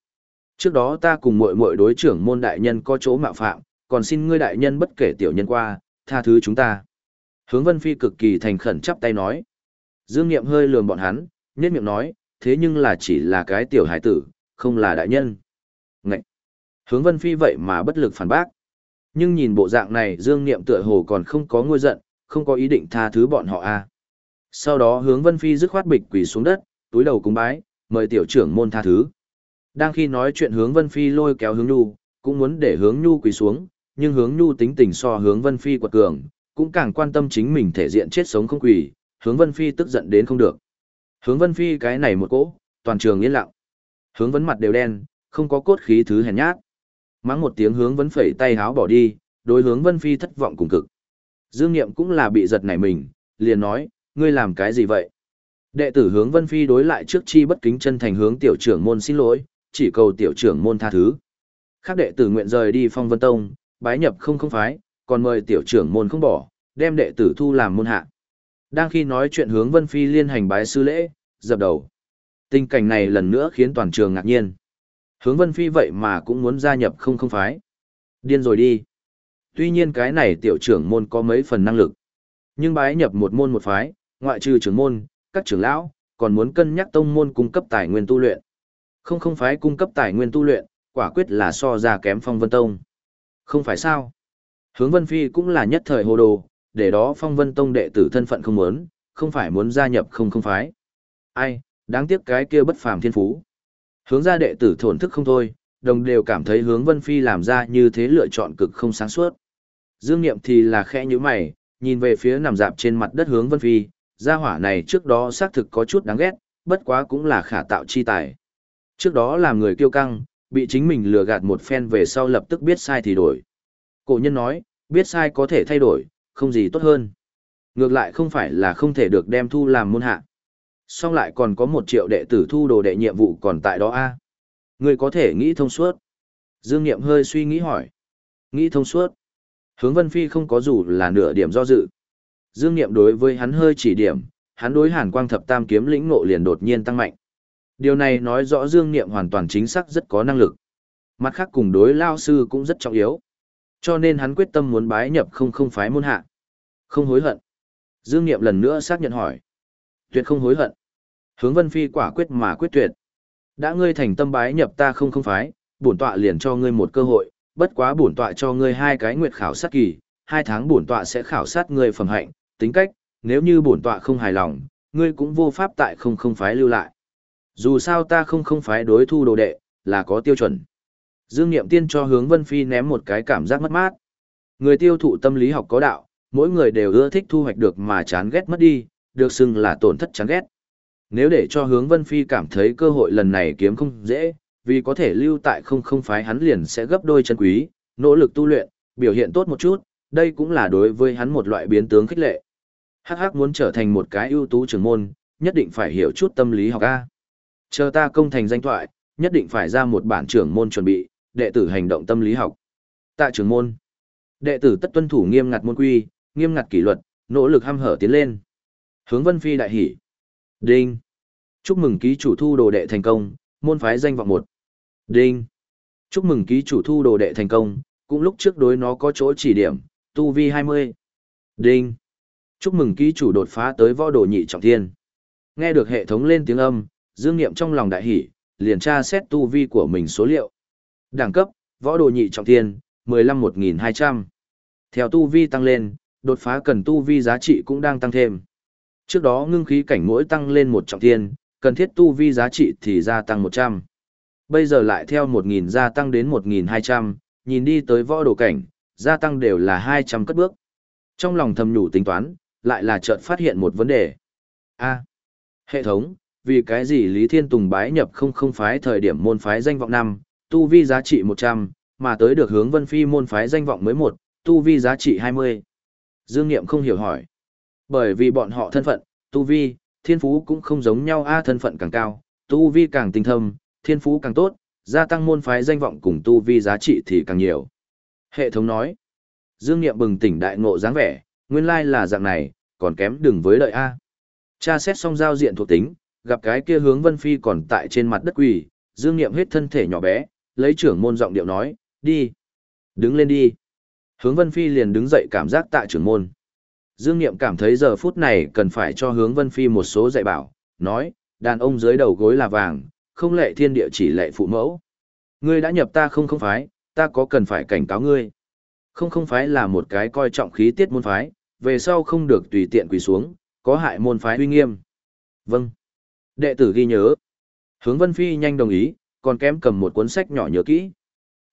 [SPEAKER 1] Trước đó ta cùng muội muội đối trưởng môn đại nhân có chỗ mạo phạm, còn xin ngươi đại nhân bất kể tiểu nhân qua, tha thứ chúng ta. Hướng Vân Phi cực kỳ thành khẩn chắp tay nói. Dương Niệm hơi lườm bọn hắn, nhếch miệng nói, thế nhưng là chỉ là cái tiểu hải tử, không là đại nhân. Ngậy! Hướng Vân Phi vậy mà bất lực phản bác. Nhưng nhìn bộ dạng này Dương Niệm tựa hồ còn không có ngôi giận, không có ý định tha thứ bọn họ a. À. Sau đó hướng Vân Phi dứt khoát bịch quỳ xuống đất, túi đầu cúng bái, mời tiểu trưởng môn tha thứ. Đang khi nói chuyện hướng Vân Phi lôi kéo hướng Nhu, cũng muốn để hướng Nhu quỳ xuống, nhưng hướng Nhu tính tình so hướng Vân Phi quật cường, cũng càng quan tâm chính mình thể diện chết sống không quỳ, hướng Vân Phi tức giận đến không được. Hướng Vân Phi cái này một cỗ, toàn trường yên lặng. Hướng vấn mặt đều đen, không có cốt khí thứ hèn nhát. Mắng một tiếng hướng vấn phẩy tay háo bỏ đi, đối hướng Vân Phi thất vọng cùng cực. Dương Niệm cũng là bị giật nảy mình, liền nói, ngươi làm cái gì vậy? Đệ tử hướng Vân Phi đối lại trước chi bất kính chân thành hướng tiểu trưởng môn xin lỗi, chỉ cầu tiểu trưởng môn tha thứ. Khác đệ tử nguyện rời đi phong vân tông, bái nhập không không phái, còn mời tiểu trưởng môn không bỏ, đem đệ tử thu làm môn hạ. Đang khi nói chuyện hướng Vân Phi liên hành bái sư lễ, dập đầu. Tình cảnh này lần nữa khiến toàn trường ngạc nhiên. Hướng Vân Phi vậy mà cũng muốn gia nhập không không phái. Điên rồi đi. Tuy nhiên cái này tiểu trưởng môn có mấy phần năng lực. Nhưng bái nhập một môn một phái, ngoại trừ trưởng môn, các trưởng lão, còn muốn cân nhắc tông môn cung cấp tài nguyên tu luyện. Không không phái cung cấp tài nguyên tu luyện, quả quyết là so ra kém phong vân tông. Không phải sao? Hướng Vân Phi cũng là nhất thời hồ đồ, để đó phong vân tông đệ tử thân phận không muốn, không phải muốn gia nhập không không phái. Ai, đáng tiếc cái kia bất phàm thiên phú. Hướng ra đệ tử thổn thức không thôi, đồng đều cảm thấy hướng Vân Phi làm ra như thế lựa chọn cực không sáng suốt. Dương Niệm thì là khẽ như mày, nhìn về phía nằm dạp trên mặt đất hướng Vân Phi, gia hỏa này trước đó xác thực có chút đáng ghét, bất quá cũng là khả tạo chi tài. Trước đó làm người kiêu căng, bị chính mình lừa gạt một phen về sau lập tức biết sai thì đổi. Cổ nhân nói, biết sai có thể thay đổi, không gì tốt hơn. Ngược lại không phải là không thể được đem thu làm môn hạ. Song lại còn có một triệu đệ tử thu đồ đệ nhiệm vụ còn tại đó a Người có thể nghĩ thông suốt. Dương Niệm hơi suy nghĩ hỏi. Nghĩ thông suốt. Hướng Vân Phi không có dù là nửa điểm do dự. Dương Niệm đối với hắn hơi chỉ điểm, hắn đối Hàn Quang Thập Tam kiếm lĩnh ngộ liền đột nhiên tăng mạnh. Điều này nói rõ Dương Niệm hoàn toàn chính xác rất có năng lực. Mặt khác cùng đối lao sư cũng rất trọng yếu. Cho nên hắn quyết tâm muốn bái nhập không không phái môn hạ. Không hối hận. Dương Niệm lần nữa xác nhận hỏi. Tuyệt không hối hận. Hướng Vân Phi quả quyết mà quyết tuyệt. Đã ngươi thành tâm bái nhập ta không không phái, bổn tọa liền cho ngươi một cơ hội, bất quá bổn tọa cho ngươi hai cái nguyệt khảo sát kỳ, hai tháng bổn tọa sẽ khảo sát ngươi phẩm hạnh, tính cách, nếu như bổn tọa không hài lòng, ngươi cũng vô pháp tại không không phái lưu lại. Dù sao ta không không phái đối thu đồ đệ, là có tiêu chuẩn. Dương Niệm Tiên cho hướng Vân Phi ném một cái cảm giác mất mát. Người tiêu thụ tâm lý học có đạo, mỗi người đều ưa thích thu hoạch được mà chán ghét mất đi, được xưng là tổn thất chán ghét. Nếu để cho hướng Vân Phi cảm thấy cơ hội lần này kiếm không dễ, vì có thể lưu tại không không phái hắn liền sẽ gấp đôi chân quý, nỗ lực tu luyện, biểu hiện tốt một chút, đây cũng là đối với hắn một loại biến tướng khích lệ. Hắc hắc muốn trở thành một cái ưu tú trưởng môn, nhất định phải hiểu chút tâm lý học A. Chờ ta công thành danh thoại, nhất định phải ra một bản trưởng môn chuẩn bị, đệ tử hành động tâm lý học. Tạ trưởng môn. Đệ tử tất tuân thủ nghiêm ngặt môn quy, nghiêm ngặt kỷ luật, nỗ lực ham hở tiến lên. Hướng Vân Phi đại hỉ. Đinh. Chúc mừng ký chủ thu đồ đệ thành công, môn phái danh vọng một. Đinh. Chúc mừng ký chủ thu đồ đệ thành công, cũng lúc trước đối nó có chỗ chỉ điểm, tu vi 20. Đinh. Chúc mừng ký chủ đột phá tới võ đồ nhị trọng thiên. Nghe được hệ thống lên tiếng âm, Dương Niệm trong lòng đại hỉ, liền tra xét tu vi của mình số liệu. Đẳng cấp, võ đồ nhị trọng thiên, 15-1200. Theo tu vi tăng lên, đột phá cần tu vi giá trị cũng đang tăng thêm. Trước đó ngưng khí cảnh mỗi tăng lên một trọng thiên, cần thiết tu vi giá trị thì gia tăng 100. Bây giờ lại theo 1.000 gia tăng đến 1.200, nhìn đi tới võ đồ cảnh, gia tăng đều là 200 cất bước. Trong lòng thầm nhủ tính toán, lại là chợt phát hiện một vấn đề. A. hệ thống, vì cái gì Lý Thiên Tùng bái nhập không không phái thời điểm môn phái danh vọng 5, tu vi giá trị 100, mà tới được hướng Vân Phi môn phái danh vọng mới 1, tu vi giá trị 20. Dương Niệm không hiểu hỏi. Bởi vì bọn họ thân phận, tu vi, thiên phú cũng không giống nhau a thân phận càng cao, tu vi càng tinh thâm, thiên phú càng tốt, gia tăng môn phái danh vọng cùng tu vi giá trị thì càng nhiều. Hệ thống nói. Dương Niệm bừng tỉnh đại ngộ dáng vẻ, nguyên lai là dạng này, còn kém đừng với đợi A. Cha xét xong giao diện thuộc tính, gặp cái kia hướng Vân Phi còn tại trên mặt đất quỳ, Dương Niệm hết thân thể nhỏ bé, lấy trưởng môn giọng điệu nói, đi. Đứng lên đi. Hướng Vân Phi liền đứng dậy cảm giác tại trưởng môn. Dương Niệm cảm thấy giờ phút này cần phải cho hướng Vân Phi một số dạy bảo, nói, đàn ông dưới đầu gối là vàng, không lệ thiên địa chỉ lệ phụ mẫu. Ngươi đã nhập ta không không phái, ta có cần phải cảnh cáo ngươi. Không không phái là một cái coi trọng khí tiết môn phái, về sau không được tùy tiện quỳ xuống, có hại môn phái uy nghiêm. Vâng. Đệ tử ghi nhớ. Hướng Vân Phi nhanh đồng ý, còn kém cầm một cuốn sách nhỏ nhớ kỹ.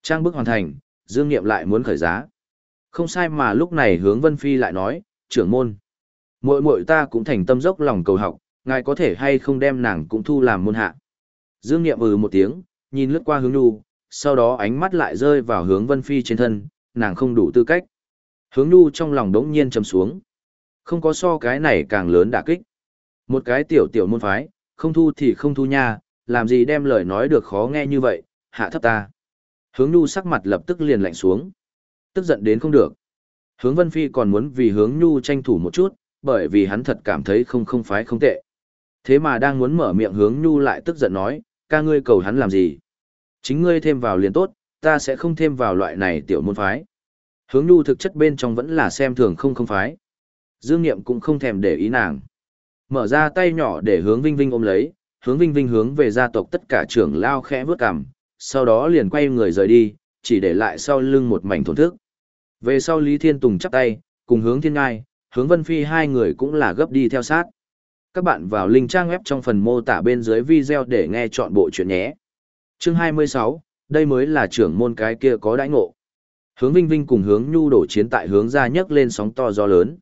[SPEAKER 1] Trang bức hoàn thành, Dương Niệm lại muốn khởi giá. Không sai mà lúc này hướng Vân Phi lại nói, trưởng môn. muội muội ta cũng thành tâm dốc lòng cầu học, ngài có thể hay không đem nàng cũng thu làm môn hạ. Dương Niệm ừ một tiếng, nhìn lướt qua hướng Nhu, sau đó ánh mắt lại rơi vào hướng Vân Phi trên thân, nàng không đủ tư cách. Hướng Nhu trong lòng đống nhiên trầm xuống. Không có so cái này càng lớn đả kích. Một cái tiểu tiểu môn phái, không thu thì không thu nha, làm gì đem lời nói được khó nghe như vậy, hạ thấp ta. Hướng Nhu sắc mặt lập tức liền lạnh xuống. Tức giận đến không được. Hướng Vân Phi còn muốn vì hướng Nhu tranh thủ một chút, bởi vì hắn thật cảm thấy không không phái không tệ. Thế mà đang muốn mở miệng hướng Nhu lại tức giận nói, ca ngươi cầu hắn làm gì? Chính ngươi thêm vào liền tốt, ta sẽ không thêm vào loại này tiểu môn phái. Hướng Nhu thực chất bên trong vẫn là xem thường không không phái. Dương Niệm cũng không thèm để ý nàng. Mở ra tay nhỏ để hướng Vinh Vinh ôm lấy, hướng Vinh Vinh hướng về gia tộc tất cả trưởng lao khẽ vướt cằm, sau đó liền quay người rời đi, chỉ để lại sau lưng một mảnh thổn thức. Về sau Lý Thiên Tùng chắp tay, cùng hướng Thiên Ngai, hướng Vân Phi hai người cũng là gấp đi theo sát. Các bạn vào link trang web trong phần mô tả bên dưới video để nghe chọn bộ chuyện nhé. Chương 26, đây mới là trưởng môn cái kia có đãi ngộ. Hướng Vinh Vinh cùng hướng Nhu đổ chiến tại hướng ra nhấc lên sóng to gió lớn.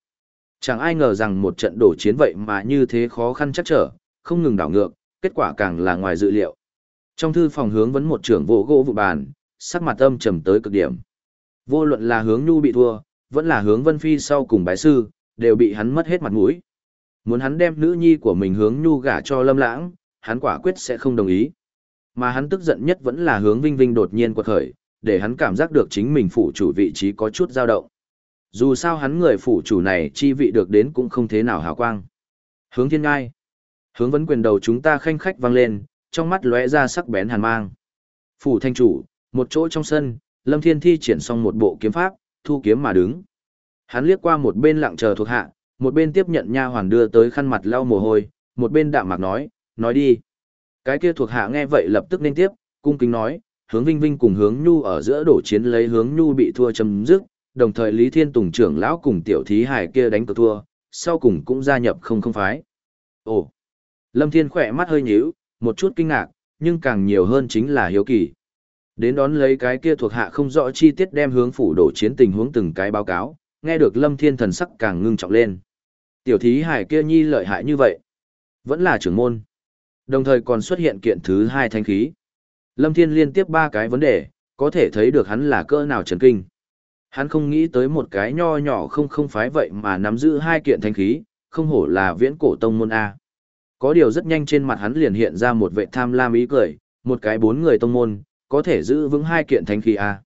[SPEAKER 1] Chẳng ai ngờ rằng một trận đổ chiến vậy mà như thế khó khăn chắc trở, không ngừng đảo ngược, kết quả càng là ngoài dự liệu. Trong thư phòng hướng vẫn một trưởng vỗ gỗ vụ bàn, sắc mặt âm trầm tới cực điểm. Vô luận là hướng Nhu bị thua, vẫn là hướng Vân Phi sau cùng bái sư, đều bị hắn mất hết mặt mũi. Muốn hắn đem nữ nhi của mình hướng Nhu gả cho Lâm Lãng, hắn quả quyết sẽ không đồng ý. Mà hắn tức giận nhất vẫn là hướng Vinh Vinh đột nhiên quật khởi, để hắn cảm giác được chính mình phủ chủ vị trí có chút dao động. Dù sao hắn người phủ chủ này chi vị được đến cũng không thế nào hào quang. Hướng thiên ngai. Hướng vấn quyền đầu chúng ta khanh khách vang lên, trong mắt lóe ra sắc bén hàn mang. Phủ thanh chủ, một chỗ trong sân, Lâm Thiên thi triển xong một bộ kiếm pháp, thu kiếm mà đứng. Hắn liếc qua một bên lặng chờ thuộc hạ, một bên tiếp nhận nha hoàn đưa tới khăn mặt lau mồ hôi, một bên đạm mạc nói, nói đi. Cái kia thuộc hạ nghe vậy lập tức nên tiếp, cung kính nói, hướng Vinh Vinh cùng hướng Nhu ở giữa đổ chiến lấy hướng Nhu bị thua chấm dứt, đồng thời Lý Thiên Tùng trưởng lão cùng tiểu thí hải kia đánh cược thua, sau cùng cũng gia nhập không không phái. Ồ! Lâm Thiên khỏe mắt hơi nhíu, một chút kinh ngạc, nhưng càng nhiều hơn chính là hiếu kỳ. Đến đón lấy cái kia thuộc hạ không rõ chi tiết đem hướng phủ đổ chiến tình huống từng cái báo cáo, nghe được Lâm Thiên thần sắc càng ngưng trọng lên. Tiểu thí hải kia nhi lợi hại như vậy. Vẫn là trưởng môn. Đồng thời còn xuất hiện kiện thứ hai thanh khí. Lâm Thiên liên tiếp ba cái vấn đề, có thể thấy được hắn là cỡ nào trần kinh. Hắn không nghĩ tới một cái nho nhỏ không không phái vậy mà nắm giữ hai kiện thanh khí, không hổ là viễn cổ tông môn A. Có điều rất nhanh trên mặt hắn liền hiện ra một vệ tham lam ý cười, một cái bốn người tông môn, có thể giữ vững hai kiện thanh khí A.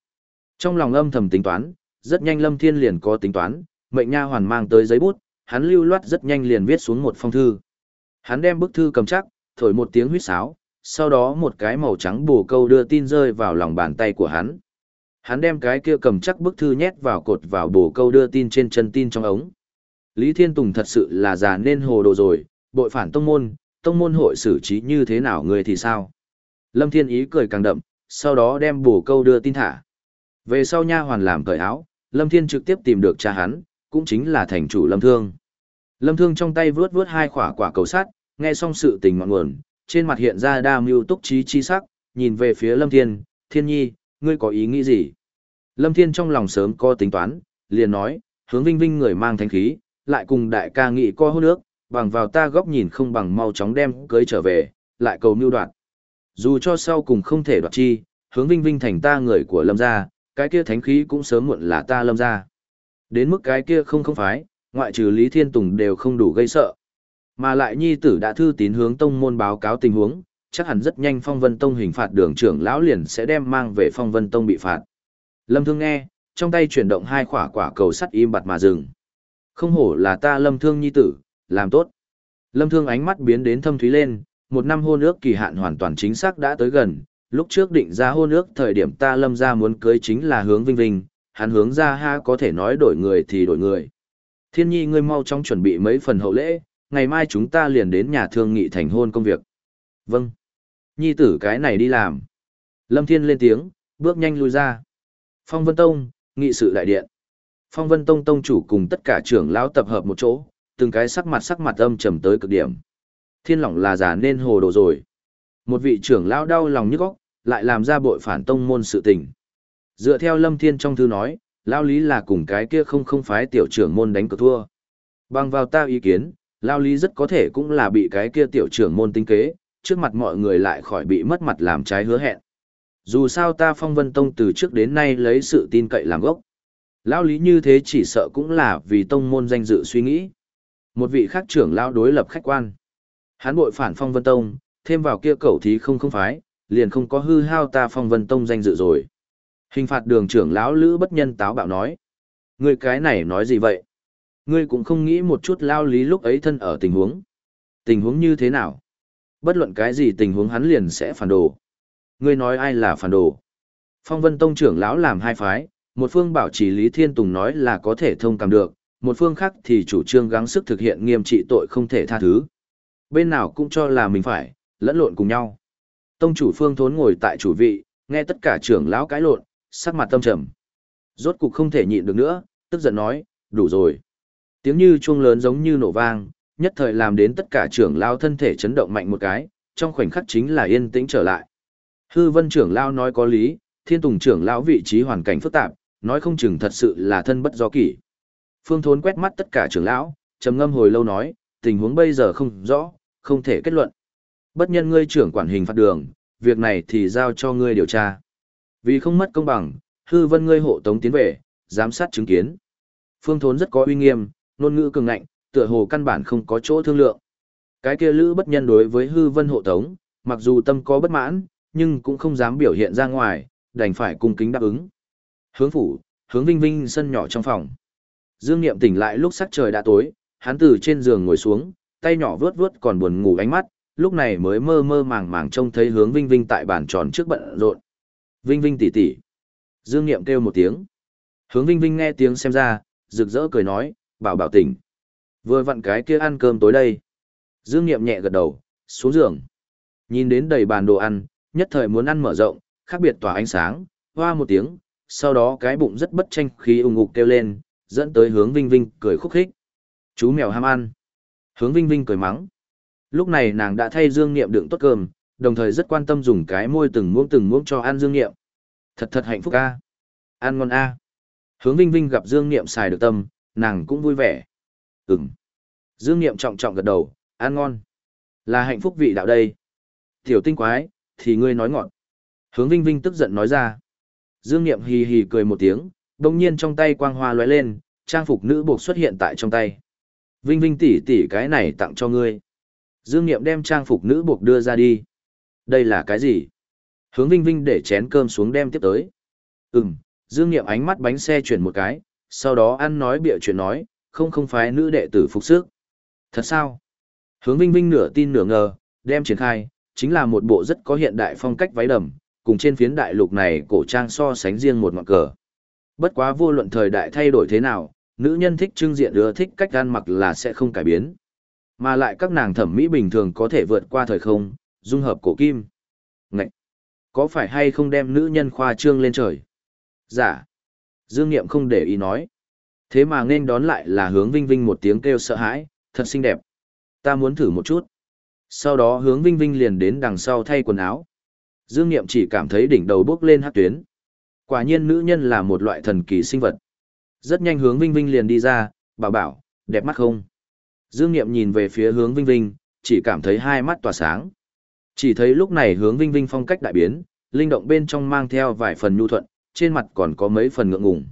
[SPEAKER 1] Trong lòng âm thầm tính toán, rất nhanh Lâm Thiên liền có tính toán, mệnh nha hoàn mang tới giấy bút, hắn lưu loát rất nhanh liền viết xuống một phong thư. Hắn đem bức thư cầm chắc, thổi một tiếng huýt sáo, sau đó một cái màu trắng bù câu đưa tin rơi vào lòng bàn tay của hắn. Hắn đem cái kia cầm chắc bức thư nhét vào cột vào bù câu đưa tin trên chân tin trong ống. Lý Thiên Tùng thật sự là già nên hồ đồ rồi, bội phản tông môn, tông môn hội xử trí như thế nào người thì sao? Lâm Thiên Ý cười càng đậm, sau đó đem bổ câu đưa tin thả. Về sau nha hoàn làm cởi áo, Lâm Thiên trực tiếp tìm được cha hắn, cũng chính là thành chủ Lâm Thương. Lâm Thương trong tay vướt vướt hai quả quả cầu sắt, nghe xong sự tình ngọn nguồn, trên mặt hiện ra đa mưu túc trí chi sắc, nhìn về phía Lâm Thiên, Thiên Nhi, ngươi có ý nghĩ gì? Lâm Thiên trong lòng sớm có tính toán, liền nói, hướng vinh vinh người mang thánh khí, lại cùng đại ca nghị co hôn nước, bằng vào ta góc nhìn không bằng mau chóng đem cưới trở về, lại cầu mưu đoạt. Dù cho sau cùng không thể đoạt chi, hướng vinh vinh thành ta người của Lâm gia, cái kia thánh khí cũng sớm muộn là ta Lâm gia. Đến mức cái kia không không phái, ngoại trừ Lý Thiên Tùng đều không đủ gây sợ. Mà lại nhi tử đã thư tín hướng tông môn báo cáo tình huống, chắc hẳn rất nhanh phong vân tông hình phạt đường trưởng lão liền sẽ đem mang về phong vân tông bị phạt. Lâm thương nghe, trong tay chuyển động hai quả quả cầu sắt im bặt mà dừng. Không hổ là ta lâm thương nhi tử, làm tốt. Lâm thương ánh mắt biến đến thâm thúy lên, một năm hôn ước kỳ hạn hoàn toàn chính xác đã tới gần. Lúc trước định ra hôn ước thời điểm ta lâm ra muốn cưới chính là hướng vinh vinh, hắn hướng ra ha có thể nói đổi người thì đổi người. Thiên nhi ngươi mau chóng chuẩn bị mấy phần hậu lễ, ngày mai chúng ta liền đến nhà thương nghị thành hôn công việc. Vâng. Nhi tử cái này đi làm. Lâm Thiên lên tiếng, bước nhanh lui ra. Phong Vân Tông, nghị sự đại điện. Phong Vân Tông tông chủ cùng tất cả trưởng lão tập hợp một chỗ, từng cái sắc mặt sắc mặt âm trầm tới cực điểm. Thiên lỏng là già nên hồ đồ rồi. Một vị trưởng lão đau lòng nhức óc, lại làm ra bội phản tông môn sự tình. Dựa theo Lâm Thiên trong thư nói, Lao Lý là cùng cái kia không không phái tiểu trưởng môn đánh cược thua. Bằng vào ta ý kiến, Lao Lý rất có thể cũng là bị cái kia tiểu trưởng môn tinh kế, trước mặt mọi người lại khỏi bị mất mặt làm trái hứa hẹn. Dù sao ta phong vân tông từ trước đến nay lấy sự tin cậy làm gốc. Lao Lý như thế chỉ sợ cũng là vì tông môn danh dự suy nghĩ. Một vị khác trưởng lao đối lập khách quan. Hắn bội phản phong vân tông, thêm vào kia cầu thí không không phái, liền không có hư hao ta phong vân tông danh dự rồi. Hình phạt đường trưởng lão Lữ bất nhân táo bạo nói. Ngươi cái này nói gì vậy? Ngươi cũng không nghĩ một chút lao lý lúc ấy thân ở tình huống. Tình huống như thế nào? Bất luận cái gì tình huống hắn liền sẽ phản đồ. Ngươi nói ai là phản đồ? Phong vân tông trưởng lão làm hai phái, một phương bảo trì Lý Thiên Tùng nói là có thể thông cảm được, một phương khác thì chủ trương gắng sức thực hiện nghiêm trị tội không thể tha thứ. Bên nào cũng cho là mình phải, lẫn lộn cùng nhau. Tông chủ phương thốn ngồi tại chủ vị, nghe tất cả trưởng lão cãi lộn, sắc mặt tâm trầm. Rốt cục không thể nhịn được nữa, tức giận nói, đủ rồi. Tiếng như chuông lớn giống như nổ vang, nhất thời làm đến tất cả trưởng lão thân thể chấn động mạnh một cái, trong khoảnh khắc chính là yên tĩnh trở lại. Hư vân trưởng lão nói có lý, thiên tùng trưởng lão vị trí hoàn cảnh phức tạp, nói không chừng thật sự là thân bất do kỷ. Phương Thốn quét mắt tất cả trưởng lão, trầm ngâm hồi lâu nói, tình huống bây giờ không rõ, không thể kết luận. Bất nhân ngươi trưởng quản hình phạt đường, việc này thì giao cho ngươi điều tra. Vì không mất công bằng, hư vân ngươi hộ tống tiến về, giám sát chứng kiến. Phương Thốn rất có uy nghiêm, ngôn ngữ cường ngạnh, tựa hồ căn bản không có chỗ thương lượng. Cái kia lữ bất nhân đối với hư vân hộ tống, mặc dù tâm có bất mãn, nhưng cũng không dám biểu hiện ra ngoài, đành phải cung kính đáp ứng. Hướng phủ, hướng vinh vinh sân nhỏ trong phòng. Dương Niệm tỉnh lại lúc sắc trời đã tối, hắn từ trên giường ngồi xuống, tay nhỏ vướt vướt còn buồn ngủ ánh mắt, lúc này mới mơ mơ màng màng trông thấy hướng Vinh Vinh tại bàn tròn trước bận rộn. Vinh Vinh tỷ tỷ. Dương Niệm kêu một tiếng. Hướng Vinh Vinh nghe tiếng xem ra, rực rỡ cười nói, bảo bảo tỉnh. Vừa vặn cái kia ăn cơm tối đây. Dương Niệm nhẹ gật đầu, xuống giường. Nhìn đến đầy bàn đồ ăn, nhất thời muốn ăn mở rộng, khác biệt tỏa ánh sáng, hoa một tiếng, sau đó cái bụng rất bất tranh khí ung ngục kêu lên, dẫn tới hướng Vinh Vinh cười khúc khích. Chú mèo ham ăn. Hướng Vinh Vinh cười mắng. Lúc này nàng đã thay Dương Niệm đựng tốt cơm, đồng thời rất quan tâm dùng cái môi từng muỗng từng muỗng cho ăn Dương Niệm. Thật thật hạnh phúc a. Ăn ngon a. Hướng Vinh Vinh gặp Dương Niệm xài được tâm, nàng cũng vui vẻ. Ừm. Dương Niệm trọng trọng gật đầu, ăn ngon. Là hạnh phúc vị đạo đây. Tiểu tinh quái, thì ngươi nói ngọn. Hướng Vinh Vinh tức giận nói ra. Dương Niệm hì hì cười một tiếng, đồng nhiên trong tay quang hoa lóe lên, trang phục nữ buộc xuất hiện tại trong tay. Vinh Vinh tỷ tỷ cái này tặng cho ngươi. Dương Niệm đem trang phục nữ buộc đưa ra đi. Đây là cái gì? Hướng Vinh Vinh để chén cơm xuống đem tiếp tới. Ừm, Dương Niệm ánh mắt bánh xe chuyển một cái, sau đó ăn nói bịa chuyện nói, không không phải nữ đệ tử phục sức. Thật sao? Hướng Vinh Vinh nửa tin nửa ngờ, đem triển khai, chính là một bộ rất có hiện đại phong cách váy đầm, cùng trên phiến đại lục này cổ trang so sánh riêng một ngọn cờ. Bất quá vô luận thời đại thay đổi thế nào, nữ nhân thích trưng diện ưa thích cách ăn mặc là sẽ không cải biến. Mà lại các nàng thẩm mỹ bình thường có thể vượt qua thời không, dung hợp cổ kim. Ngậy! Có phải hay không đem nữ nhân khoa trương lên trời? Dạ. Dương Niệm không để ý nói. Thế mà nên đón lại là hướng Vinh Vinh một tiếng kêu sợ hãi, thật xinh đẹp. Ta muốn thử một chút. Sau đó hướng Vinh Vinh liền đến đằng sau thay quần áo. Dương Niệm chỉ cảm thấy đỉnh đầu bước lên hát tuyến. Quả nhiên nữ nhân là một loại thần kỳ sinh vật. Rất nhanh hướng Vinh Vinh liền đi ra, bảo bảo, đẹp mắt không? Dương Niệm nhìn về phía hướng Vinh Vinh, chỉ cảm thấy hai mắt tỏa sáng. Chỉ thấy lúc này hướng Vinh Vinh phong cách đại biến, linh động bên trong mang theo vài phần nhu thuận, trên mặt còn có mấy phần ngượng ngùng.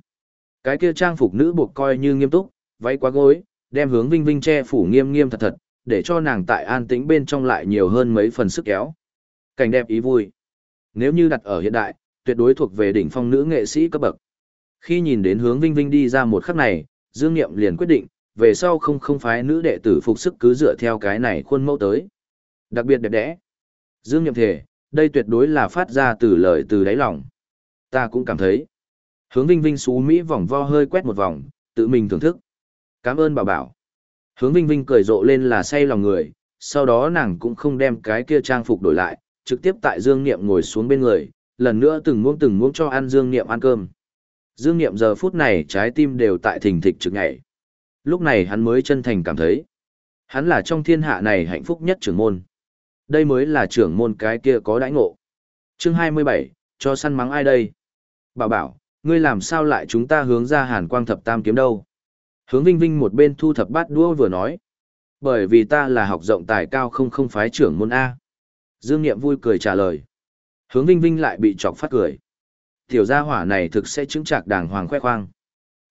[SPEAKER 1] Cái kia trang phục nữ buộc coi như nghiêm túc, váy quá gối, đem hướng Vinh Vinh che phủ nghiêm nghiêm thật thật, để cho nàng tại an tĩnh bên trong lại nhiều hơn mấy phần sức kéo. Cảnh đẹp ý vui. Nếu như đặt ở hiện đại, tuyệt đối thuộc về đỉnh phong nữ nghệ sĩ cấp bậc. Khi nhìn đến hướng Vinh Vinh đi ra một khắc này, Dương Niệm liền quyết định, về sau không không phái nữ đệ tử phục sức cứ dựa theo cái này khuôn mẫu tới. Đặc biệt đẹp đẽ. Dương Niệm thể, đây tuyệt đối là phát ra từ lời từ đáy lòng. Ta cũng cảm thấy. Hướng Vinh Vinh xú Mỹ vòng vo hơi quét một vòng, tự mình thưởng thức. Cảm ơn bảo bảo. Hướng Vinh Vinh cười rộ lên là say lòng người, sau đó nàng cũng không đem cái kia trang phục đổi lại, trực tiếp tại Dương Niệm ngồi xuống bên người, lần nữa từng muỗng từng muỗng cho ăn Dương Niệm ăn cơm. Dương Niệm giờ phút này trái tim đều tại thình thịch trực nhảy. Lúc này hắn mới chân thành cảm thấy, hắn là trong thiên hạ này hạnh phúc nhất trưởng môn. Đây mới là trưởng môn cái kia có đãi ngộ. Chương 27, cho săn mắng ai đây? Bảo bảo, ngươi làm sao lại chúng ta hướng ra hàn quang thập tam kiếm đâu? Hướng Vinh Vinh một bên thu thập bát đũa vừa nói. Bởi vì ta là học rộng tài cao không không phái trưởng môn A. Dương Niệm vui cười trả lời. Hướng Vinh Vinh lại bị chọc phát cười. Tiểu gia hỏa này thực sẽ chứng trạc đàng hoàng khoe khoang.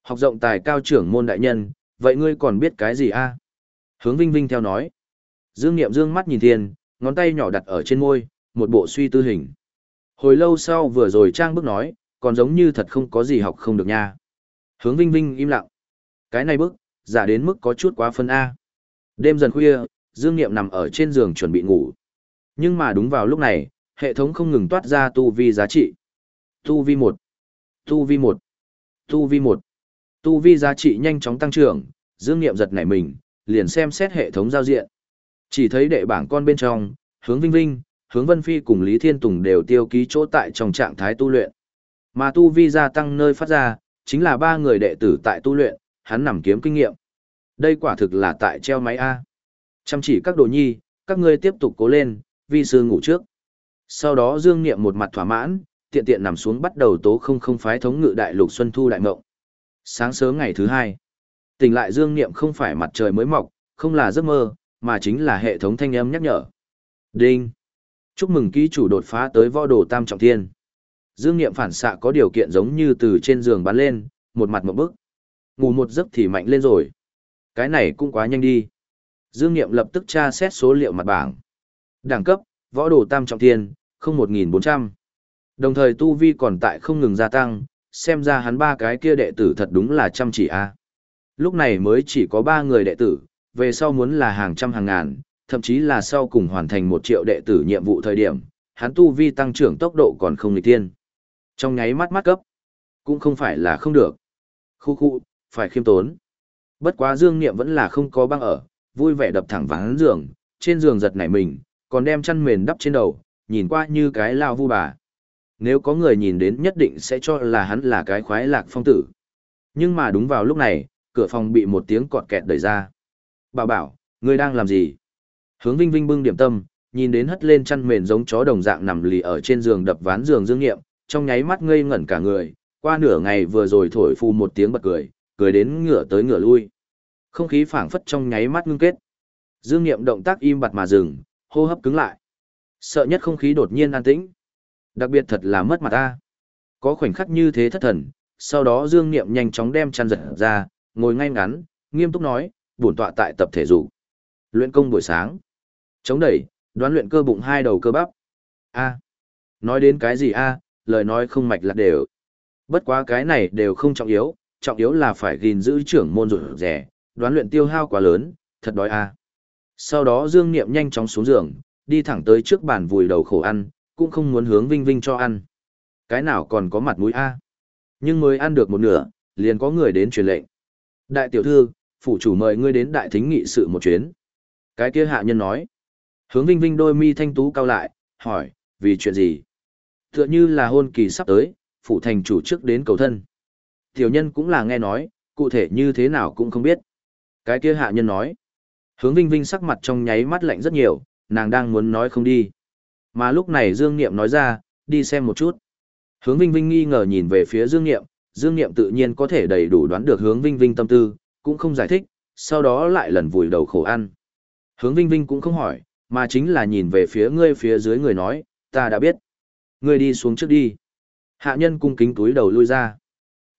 [SPEAKER 1] Học rộng tài cao trưởng môn đại nhân, vậy ngươi còn biết cái gì a? Hướng Vinh Vinh theo nói. Dương Niệm dương mắt nhìn thiên, ngón tay nhỏ đặt ở trên môi, một bộ suy tư hình. Hồi lâu sau vừa rồi trang bước nói, còn giống như thật không có gì học không được nha. Hướng Vinh Vinh im lặng. Cái này bước, giả đến mức có chút quá phân A. Đêm dần khuya, Dương Niệm nằm ở trên giường chuẩn bị ngủ. Nhưng mà đúng vào lúc này, hệ thống không ngừng toát ra tu vi giá trị. Tu vi 1, Tu vi 1, Tu vi 1. Tu vi giá trị nhanh chóng tăng trưởng, Dương Niệm giật nảy mình, liền xem xét hệ thống giao diện. Chỉ thấy đệ bảng con bên trong, hướng Vinh Vinh, hướng Vân Phi cùng Lý Thiên Tùng đều tiêu ký chỗ tại trong trạng thái tu luyện. Mà tu vi gia tăng nơi phát ra, chính là ba người đệ tử tại tu luyện, hắn nằm kiếm kinh nghiệm. Đây quả thực là tại treo máy A. Chăm chỉ các đồ nhi, các ngươi tiếp tục cố lên, vi sư ngủ trước. Sau đó Dương Niệm một mặt thỏa mãn, tiện tiện nằm xuống bắt đầu tố không không phái thống ngự đại lục xuân thu đại ngộng. Sáng sớm ngày thứ hai, tỉnh lại Dương Niệm không phải mặt trời mới mọc, không là giấc mơ, mà chính là hệ thống thanh âm nhắc nhở. Đinh! Chúc mừng ký chủ đột phá tới võ đồ tam trọng thiên. Dương Niệm phản xạ có điều kiện giống như từ trên giường bắn lên, một mặt một bức. Ngủ một giấc thì mạnh lên rồi. Cái này cũng quá nhanh đi. Dương Niệm lập tức tra xét số liệu mặt bảng. Đẳng cấp, võ đồ tam trọng thiên, không một nghìn bốn trăm. Đồng thời tu vi còn tại không ngừng gia tăng, xem ra hắn ba cái kia đệ tử thật đúng là chăm chỉ a. Lúc này mới chỉ có ba người đệ tử, về sau muốn là hàng trăm hàng ngàn, thậm chí là sau cùng hoàn thành một triệu đệ tử nhiệm vụ thời điểm, hắn tu vi tăng trưởng tốc độ còn không nghịch tiên. Trong nháy mắt mắt cấp, cũng không phải là không được. Khu khu, phải khiêm tốn. Bất quá Dương Niệm vẫn là không có băng ở, vui vẻ đập thẳng ván giường, trên giường giật nảy mình, còn đem chăn mền đắp trên đầu, nhìn qua như cái lao vu bà. Nếu có người nhìn đến nhất định sẽ cho là hắn là cái khoái lạc phong tử. Nhưng mà đúng vào lúc này, cửa phòng bị một tiếng cọt kẹt đẩy ra. Bảo bảo, ngươi đang làm gì? Hướng Vinh Vinh bưng điểm tâm, nhìn đến hất lên chăn mền giống chó đồng dạng nằm lì ở trên giường đập ván giường dương nghiệm, trong nháy mắt ngây ngẩn cả người, qua nửa ngày vừa rồi thổi phù một tiếng bật cười, cười đến ngửa tới ngửa lui. Không khí phảng phất trong nháy mắt ngưng kết. Dương nghiệm động tác im bặt mà dừng, hô hấp cứng lại. Sợ nhất không khí đột nhiên an tĩnh. Đặc biệt thật là mất mặt ta. Có khoảnh khắc như thế thất thần, sau đó Dương Niệm nhanh chóng đem chăn giật ra, ngồi ngay ngắn, nghiêm túc nói, bổn tọa tại tập thể dục. Luyện công buổi sáng. Chống đẩy, đoán luyện cơ bụng hai đầu cơ bắp. A. Nói đến cái gì a, lời nói không mạch lạc đều. Bất quá cái này đều không trọng yếu, trọng yếu là phải gìn giữ trưởng môn rủi rẻ, đoán luyện tiêu hao quá lớn, thật đói a. Sau đó Dương Niệm nhanh chóng xuống giường, đi thẳng tới trước bàn vùi đầu khổ ăn, cũng không muốn hướng Vinh Vinh cho ăn. Cái nào còn có mặt mũi a? Nhưng mới ăn được một nửa, liền có người đến truyền lệnh. Đại tiểu thư, phủ chủ mời ngươi đến đại thính nghị sự một chuyến. Cái kia hạ nhân nói. Hướng Vinh Vinh đôi mi thanh tú cao lại, hỏi, vì chuyện gì? Tựa như là hôn kỳ sắp tới, phủ thành chủ trước đến cầu thân. Tiểu nhân cũng là nghe nói, cụ thể như thế nào cũng không biết. Cái kia hạ nhân nói. Hướng Vinh Vinh sắc mặt trong nháy mắt lạnh rất nhiều, nàng đang muốn nói không đi. Mà lúc này Dương Niệm nói ra, đi xem một chút. Hướng Vinh Vinh nghi ngờ nhìn về phía Dương Niệm, Dương Niệm tự nhiên có thể đầy đủ đoán được hướng Vinh Vinh tâm tư, cũng không giải thích, sau đó lại lần vùi đầu khổ ăn. Hướng Vinh Vinh cũng không hỏi, mà chính là nhìn về phía ngươi phía dưới người nói, ta đã biết. Ngươi đi xuống trước đi. Hạ nhân cung kính túi đầu lui ra.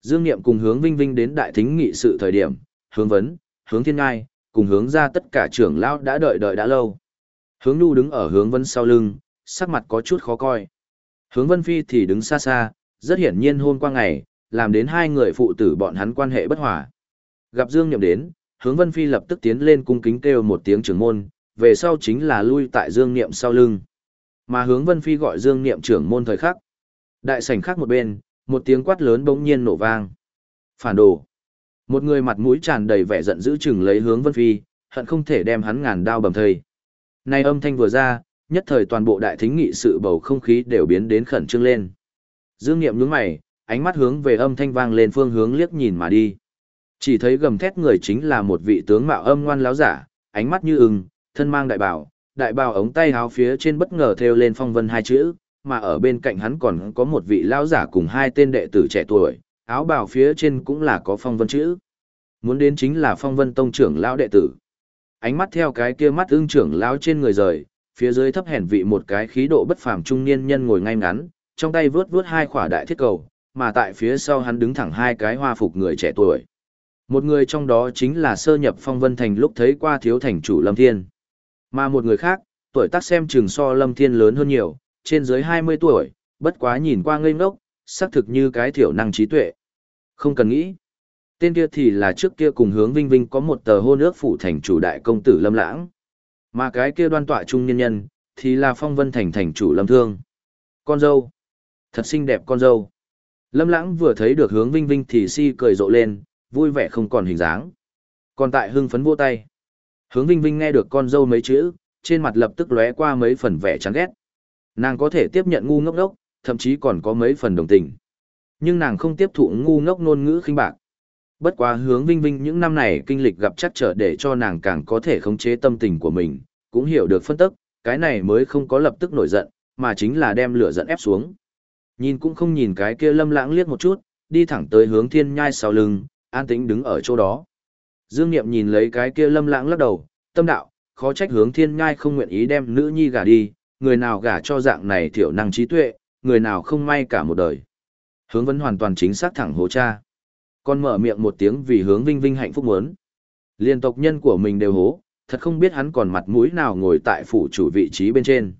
[SPEAKER 1] Dương Niệm cùng hướng Vinh Vinh đến đại thính nghị sự thời điểm, hướng vấn, hướng thiên ngai, cùng hướng ra tất cả trưởng lão đã đợi đợi đã lâu. Hướng Nu đứng ở hướng vấn sau lưng, sắc mặt có chút khó coi. Hướng Vân Phi thì đứng xa xa, rất hiển nhiên hôm qua ngày, làm đến hai người phụ tử bọn hắn quan hệ bất hòa. Gặp Dương Niệm đến, Hướng Vân Phi lập tức tiến lên cung kính kêu một tiếng trưởng môn, về sau chính là lui tại Dương Niệm sau lưng. Mà Hướng Vân Phi gọi Dương Niệm trưởng môn thời khắc. Đại sảnh khác một bên, một tiếng quát lớn bỗng nhiên nổ vang. Phản đồ. Một người mặt mũi tràn đầy vẻ giận dữ chừng lấy Hướng Vân Phi, hận không thể đem hắn ngàn đao bầm thây. Nay âm thanh vừa ra, nhất thời toàn bộ đại thính nghị sự bầu không khí đều biến đến khẩn trương lên. Dương Niệm nhướng mày, ánh mắt hướng về âm thanh vang lên phương hướng liếc nhìn mà đi. Chỉ thấy gầm thét người chính là một vị tướng mạo âm ngoan láo giả, ánh mắt như ưng, thân mang đại bào, đại bào ống tay áo phía trên bất ngờ thêu lên phong vân hai chữ, mà ở bên cạnh hắn còn có một vị lão giả cùng hai tên đệ tử trẻ tuổi, áo bào phía trên cũng là có phong vân chữ. Muốn đến chính là phong vân tông trưởng lão đệ tử. Ánh mắt theo cái kia mắt ưng trưởng lão trên người rời, phía dưới thấp hèn vị một cái khí độ bất phàm trung niên nhân ngồi ngay ngắn, trong tay vướt vướt hai khỏa đại thiết cầu, mà tại phía sau hắn đứng thẳng hai cái hoa phục người trẻ tuổi. Một người trong đó chính là sơ nhập phong vân thành lúc thấy qua thiếu thành chủ Lâm Thiên. Mà một người khác, tuổi tác xem chừng so Lâm Thiên lớn hơn nhiều, trên dưới 20 tuổi, bất quá nhìn qua ngây ngốc, xác thực như cái thiểu năng trí tuệ. Không cần nghĩ. Tên kia thì là trước kia cùng hướng Vinh Vinh có một tờ hôn ước phủ thành chủ đại công tử Lâm Lãng. Mà cái kia đoan tọa trung nhân nhân, thì là phong vân thành thành chủ Lâm Thương. Con dâu. Thật xinh đẹp con dâu. Lâm Lãng vừa thấy được hướng Vinh Vinh thì si cười rộ lên, vui vẻ không còn hình dáng. Còn tại hưng phấn vô tay. Hướng Vinh Vinh nghe được con dâu mấy chữ, trên mặt lập tức lóe qua mấy phần vẻ chán ghét. Nàng có thể tiếp nhận ngu ngốc ngốc, thậm chí còn có mấy phần đồng tình. Nhưng nàng không tiếp thụ ngu ngốc ngôn ngữ khinh bạc. Bất quá hướng Vinh Vinh những năm này kinh lịch gặp chắc trở để cho nàng càng có thể khống chế tâm tình của mình, cũng hiểu được phân tức, cái này mới không có lập tức nổi giận, mà chính là đem lửa giận ép xuống. Nhìn cũng không nhìn cái kia lâm lãng liếc một chút, đi thẳng tới hướng thiên nhai sau lưng, an tĩnh đứng ở chỗ đó. Dương Niệm nhìn lấy cái kia lâm lãng lắc đầu, tâm đạo, khó trách hướng thiên nhai không nguyện ý đem nữ nhi gả đi, người nào gả cho dạng này thiểu năng trí tuệ, người nào không may cả một đời. Hướng vẫn hoàn toàn chính xác thẳng hố cha. Con mở miệng một tiếng vì hướng vinh vinh hạnh phúc muốn. Liên tộc nhân của mình đều hố, thật không biết hắn còn mặt mũi nào ngồi tại phủ chủ vị trí bên trên.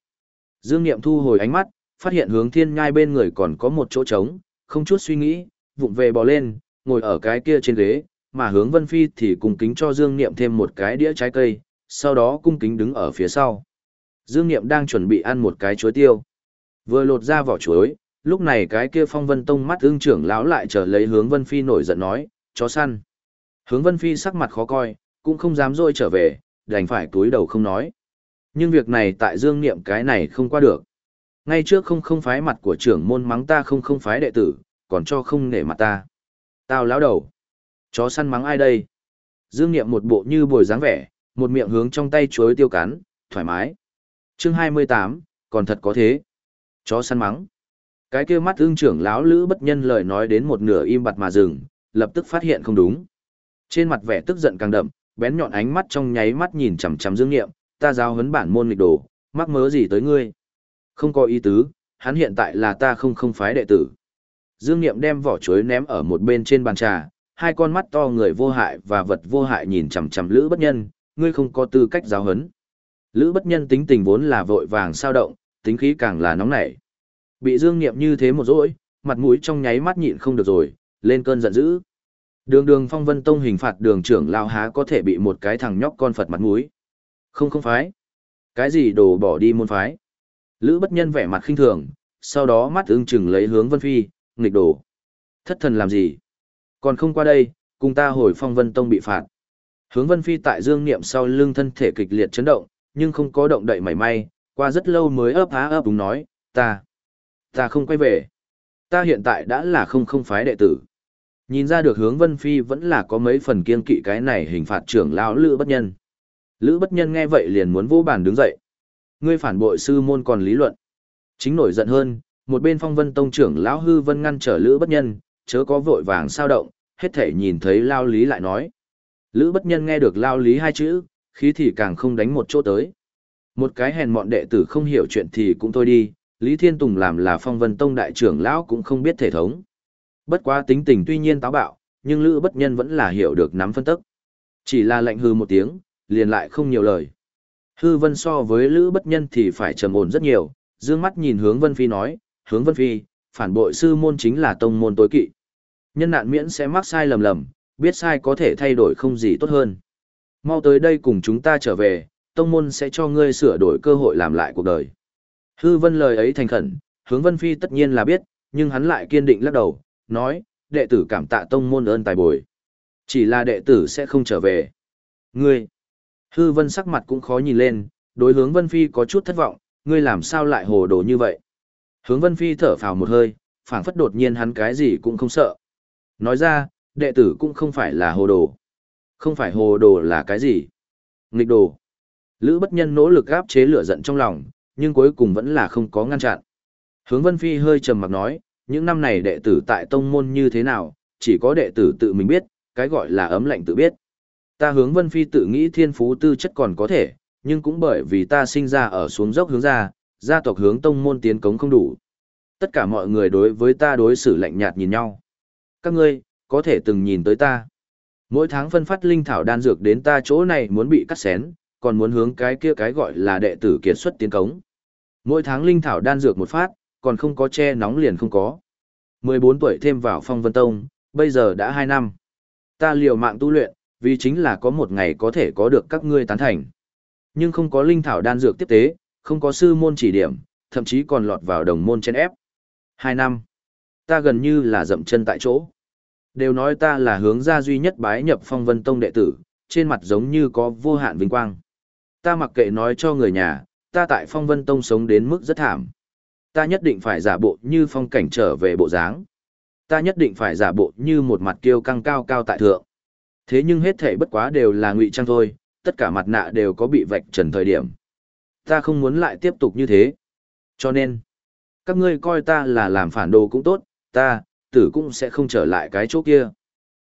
[SPEAKER 1] Dương Niệm thu hồi ánh mắt, phát hiện hướng thiên ngai bên người còn có một chỗ trống, không chút suy nghĩ, vụng về bò lên, ngồi ở cái kia trên ghế, mà hướng Vân Phi thì cung kính cho Dương Niệm thêm một cái đĩa trái cây, sau đó cung kính đứng ở phía sau. Dương Niệm đang chuẩn bị ăn một cái chuối tiêu. Vừa lột ra vỏ chuối, lúc này cái kia phong vân tông mắt ương trưởng lão lại trở lấy hướng Vân Phi nổi giận nói, chó săn. Hướng Vân Phi sắc mặt khó coi, cũng không dám dôi trở về, đành phải túi đầu không nói. Nhưng việc này tại Dương Niệm cái này không qua được. Ngay trước không không phái mặt của trưởng môn mắng ta không không phái đệ tử, còn cho không nể mặt ta. Tao lão đầu. Chó săn mắng ai đây? Dương Niệm một bộ như bồi dáng vẻ, một miệng hướng trong tay chuối tiêu cắn, thoải mái. Chương 28, còn thật có thế. Chó săn mắng. Cái kia mắt ương trưởng lão lữ bất nhân lời nói đến một nửa im bặt mà dừng, lập tức phát hiện không đúng. Trên mặt vẻ tức giận càng đậm, bén nhọn ánh mắt trong nháy mắt nhìn chằm chằm Dương Nghiệm, ta giao huấn bản môn nghịch đồ, mắc mớ gì tới ngươi? Không có ý tứ, hắn hiện tại là ta không không phái đệ tử. Dương Nghiệm đem vỏ chuối ném ở một bên trên bàn trà, hai con mắt to người vô hại và vật vô hại nhìn chằm chằm Lữ Bất Nhân, ngươi không có tư cách giáo huấn. Lữ Bất Nhân tính tình vốn là vội vàng sao động, tính khí càng là nóng nảy. Bị Dương Nghiệm như thế một dỗi, mặt mũi trong nháy mắt nhịn không được rồi, lên cơn giận dữ. Đường đường phong vân tông hình phạt đường trưởng lao há có thể bị một cái thằng nhóc con Phật mặt mũi. Không không phái. Cái gì đồ bỏ đi môn phái. Lữ bất nhân vẻ mặt khinh thường, sau đó mắt ưng chừng lấy hướng vân phi, nghịch đồ. Thất thần làm gì? Còn không qua đây, cùng ta hồi phong vân tông bị phạt. Hướng vân phi tại dương niệm sau lưng thân thể kịch liệt chấn động, nhưng không có động đậy mảy may, qua rất lâu mới ấp há ấp đúng nói, ta, ta không quay về. Ta hiện tại đã là không không phái đệ tử. Nhìn ra được hướng Vân Phi vẫn là có mấy phần kiên kỵ cái này hình phạt trưởng lão Lữ Bất Nhân. Lữ Bất Nhân nghe vậy liền muốn vô bàn đứng dậy. Ngươi phản bội sư môn còn lý luận. Chính nổi giận hơn, một bên phong vân tông trưởng lão hư vân ngăn trở Lữ Bất Nhân, chớ có vội vàng sao động, hết thể nhìn thấy Lao Lý lại nói. Lữ Bất Nhân nghe được Lao Lý hai chữ, khí thì càng không đánh một chỗ tới. Một cái hèn mọn đệ tử không hiểu chuyện thì cũng thôi đi, Lý Thiên Tùng làm là phong vân tông đại trưởng lão cũng không biết thể thống. Bất quá tính tình tuy nhiên táo bạo, nhưng Lữ Bất Nhân vẫn là hiểu được nắm phân tức. Chỉ là lệnh hư một tiếng, liền lại không nhiều lời. Hư Vân so với Lữ Bất Nhân thì phải trầm ổn rất nhiều, dương mắt nhìn hướng Vân Phi nói, hướng Vân Phi, phản bội sư môn chính là tông môn tối kỵ. Nhân nạn miễn sẽ mắc sai lầm lầm, biết sai có thể thay đổi không gì tốt hơn. Mau tới đây cùng chúng ta trở về, tông môn sẽ cho ngươi sửa đổi cơ hội làm lại cuộc đời. Hư Vân lời ấy thành khẩn, hướng Vân Phi tất nhiên là biết, nhưng hắn lại kiên định lắc đầu, nói, đệ tử cảm tạ tông môn ơn tài bồi. Chỉ là đệ tử sẽ không trở về. Ngươi, hư vân sắc mặt cũng khó nhìn lên, đối hướng Vân Phi có chút thất vọng, ngươi làm sao lại hồ đồ như vậy. Hướng Vân Phi thở phào một hơi, phảng phất đột nhiên hắn cái gì cũng không sợ. Nói ra, đệ tử cũng không phải là hồ đồ. Không phải hồ đồ là cái gì? Nghịch đồ. Lữ bất nhân nỗ lực gáp chế lửa giận trong lòng, nhưng cuối cùng vẫn là không có ngăn chặn. Hướng Vân Phi hơi trầm mặc nói, những năm này đệ tử tại tông môn như thế nào, chỉ có đệ tử tự mình biết, cái gọi là ấm lạnh tự biết. Ta hướng Vân Phi tự nghĩ thiên phú tư chất còn có thể, nhưng cũng bởi vì ta sinh ra ở xuống dốc hướng ra, gia tộc hướng tông môn tiến cống không đủ. Tất cả mọi người đối với ta đối xử lạnh nhạt nhìn nhau. Các ngươi, có thể từng nhìn tới ta. Mỗi tháng phân phát linh thảo đan dược đến ta chỗ này muốn bị cắt xén, còn muốn hướng cái kia cái gọi là đệ tử kiệt xuất tiến cống. Mỗi tháng linh thảo đan dược một phát, còn không có che nóng liền không có. 14 tuổi thêm vào phong vân tông, bây giờ đã 2 năm. Ta liều mạng tu luyện, vì chính là có một ngày có thể có được các ngươi tán thành. Nhưng không có linh thảo đan dược tiếp tế, không có sư môn chỉ điểm, thậm chí còn lọt vào đồng môn chen ép. 2 năm. Ta gần như là dậm chân tại chỗ. Đều nói ta là hướng gia duy nhất bái nhập phong vân tông đệ tử, trên mặt giống như có vô hạn vinh quang. Ta mặc kệ nói cho người nhà, ta tại phong vân tông sống đến mức rất thảm. Ta nhất định phải giả bộ như phong cảnh trở về bộ dáng. Ta nhất định phải giả bộ như một mặt kiêu căng cao cao tại thượng. Thế nhưng hết thể bất quá đều là ngụy trang thôi, tất cả mặt nạ đều có bị vạch trần thời điểm. Ta không muốn lại tiếp tục như thế. Cho nên, các ngươi coi ta là làm phản đồ cũng tốt, ta, tử cũng sẽ không trở lại cái chỗ kia.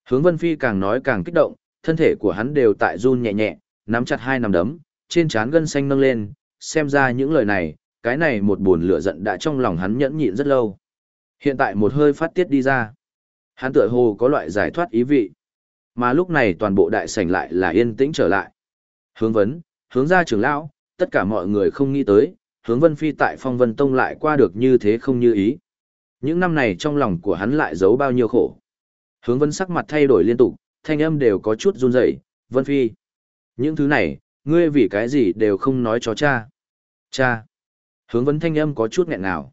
[SPEAKER 1] Hướng Vân Phi càng nói càng kích động, thân thể của hắn đều tại run nhẹ nhẹ, nắm chặt hai nắm đấm, trên trán gân xanh nâng lên, xem ra những lời này, cái này một buồn lửa giận đã trong lòng hắn nhẫn nhịn rất lâu. Hiện tại một hơi phát tiết đi ra. Hắn tựa hồ có loại giải thoát ý vị. Mà lúc này toàn bộ đại sảnh lại là yên tĩnh trở lại. Hướng vấn, hướng ra trưởng lão, tất cả mọi người không nghĩ tới, hướng vân phi tại phong vân tông lại qua được như thế không như ý. Những năm này trong lòng của hắn lại giấu bao nhiêu khổ. Hướng vân sắc mặt thay đổi liên tục, thanh âm đều có chút run rẩy. vân phi. Những thứ này, ngươi vì cái gì đều không nói cho cha. Cha. Hướng vấn thanh âm có chút nghẹn nào.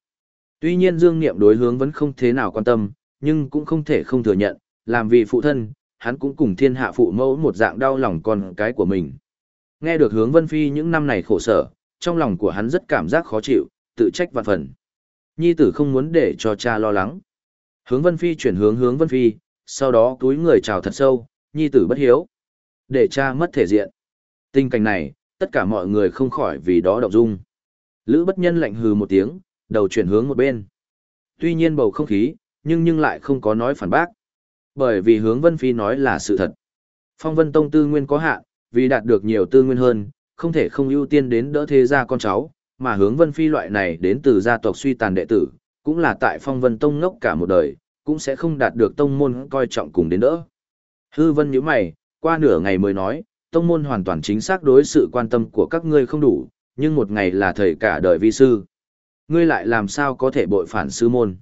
[SPEAKER 1] Tuy nhiên Dương Niệm đối hướng vẫn không thế nào quan tâm, nhưng cũng không thể không thừa nhận, làm vì phụ thân, hắn cũng cùng thiên hạ phụ mẫu một dạng đau lòng con cái của mình. Nghe được hướng Vân Phi những năm này khổ sở, trong lòng của hắn rất cảm giác khó chịu, tự trách vạn phần. Nhi tử không muốn để cho cha lo lắng. Hướng Vân Phi chuyển hướng hướng Vân Phi, sau đó túi người chào thật sâu, Nhi tử bất hiếu. Để cha mất thể diện. Tình cảnh này, tất cả mọi người không khỏi vì đó động dung. Lữ bất nhân lạnh hừ một tiếng, đầu chuyển hướng một bên. Tuy nhiên bầu không khí, nhưng nhưng lại không có nói phản bác. Bởi vì hướng Vân Phi nói là sự thật. Phong Vân Tông tư nguyên có hạn, vì đạt được nhiều tư nguyên hơn, không thể không ưu tiên đến đỡ thế gia con cháu, mà hướng Vân Phi loại này đến từ gia tộc suy tàn đệ tử, cũng là tại Phong Vân Tông ngốc cả một đời, cũng sẽ không đạt được tông môn coi trọng cùng đến đỡ. Hư Vân nhíu mày, qua nửa ngày mới nói, tông môn hoàn toàn chính xác đối sự quan tâm của các ngươi không đủ, nhưng một ngày là thầy cả đời vi sư. Ngươi lại làm sao có thể bội phản sư môn?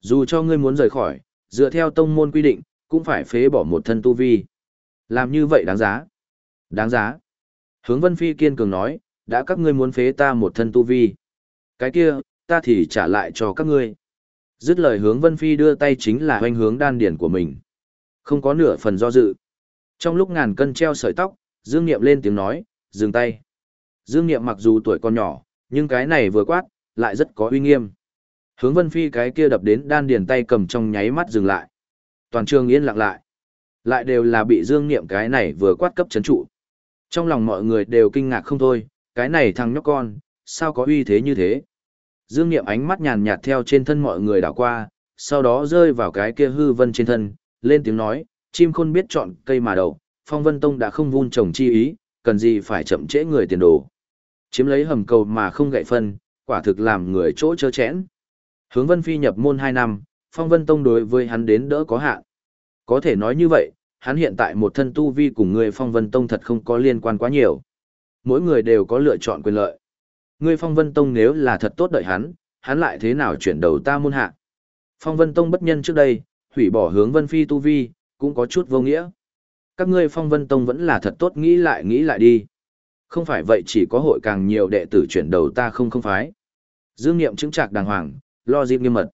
[SPEAKER 1] Dù cho ngươi muốn rời khỏi, dựa theo tông môn quy định, cũng phải phế bỏ một thân tu vi. Làm như vậy đáng giá. Đáng giá. Hướng Vân Phi kiên cường nói, đã các ngươi muốn phế ta một thân tu vi. Cái kia, ta thì trả lại cho các ngươi. Dứt lời hướng Vân Phi đưa tay chính là hoanh hướng đan điển của mình. Không có nửa phần do dự. Trong lúc ngàn cân treo sợi tóc, Dương Niệm lên tiếng nói, dừng tay. Dương Niệm mặc dù tuổi còn nhỏ, nhưng cái này vừa quát, lại rất có uy nghiêm. Hướng Vân Phi cái kia đập đến đan điền tay cầm trong nháy mắt dừng lại. Toàn trường yên lặng lại. Lại đều là bị Dương Niệm cái này vừa quát cấp chấn trụ. Trong lòng mọi người đều kinh ngạc không thôi, cái này thằng nhóc con, sao có uy thế như thế? Dương Niệm ánh mắt nhàn nhạt theo trên thân mọi người đảo qua, sau đó rơi vào cái kia hư vân trên thân, lên tiếng nói, chim khôn biết chọn cây mà đậu, phong vân tông đã không vun trồng chi ý, cần gì phải chậm trễ người tiền đồ. Chiếm lấy hầm cầu mà không gậy phân, quả thực làm người chỗ chớ chẽn. Hướng Vân Phi nhập môn 2 năm, Phong Vân Tông đối với hắn đến đỡ có hạn. Có thể nói như vậy, hắn hiện tại một thân tu vi cùng người Phong Vân Tông thật không có liên quan quá nhiều. Mỗi người đều có lựa chọn quyền lợi. Người Phong Vân Tông nếu là thật tốt đợi hắn, hắn lại thế nào chuyển đầu ta môn hạ. Phong Vân Tông bất nhân trước đây, hủy bỏ hướng Vân Phi tu vi, cũng có chút vô nghĩa. Các ngươi Phong Vân Tông vẫn là thật tốt nghĩ lại nghĩ lại đi. Không phải vậy chỉ có hội càng nhiều đệ tử chuyển đầu ta không không phái. Dương Niệm chứng trạc đàng hoàng, lo dịp nghiêm mật.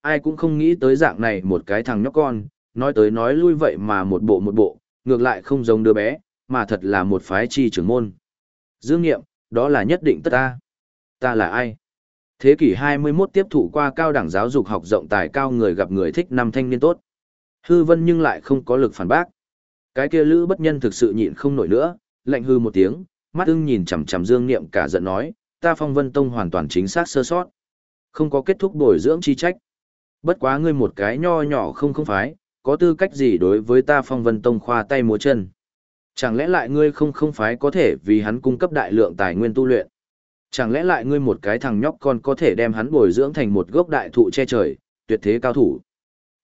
[SPEAKER 1] Ai cũng không nghĩ tới dạng này một cái thằng nhóc con, nói tới nói lui vậy mà một bộ một bộ, ngược lại không giống đứa bé, mà thật là một phái chi trưởng môn. Dương Niệm, đó là nhất định tất ta. Ta là ai? Thế kỷ 21 tiếp thụ qua cao đẳng giáo dục học rộng tài cao người gặp người thích năm thanh niên tốt. Hư vân nhưng lại không có lực phản bác. Cái kia lữ bất nhân thực sự nhịn không nổi nữa, lạnh hư một tiếng, mắt ưng nhìn chằm chằm Dương Niệm cả giận nói, ta phong vân tông hoàn toàn chính xác sơ sót. Không có kết thúc bồi dưỡng chi trách. Bất quá ngươi một cái nho nhỏ không không phái, có tư cách gì đối với ta phong vân tông khoa tay múa chân. Chẳng lẽ lại ngươi không không phái có thể vì hắn cung cấp đại lượng tài nguyên tu luyện? Chẳng lẽ lại ngươi một cái thằng nhóc con có thể đem hắn bồi dưỡng thành một gốc đại thụ che trời, tuyệt thế cao thủ?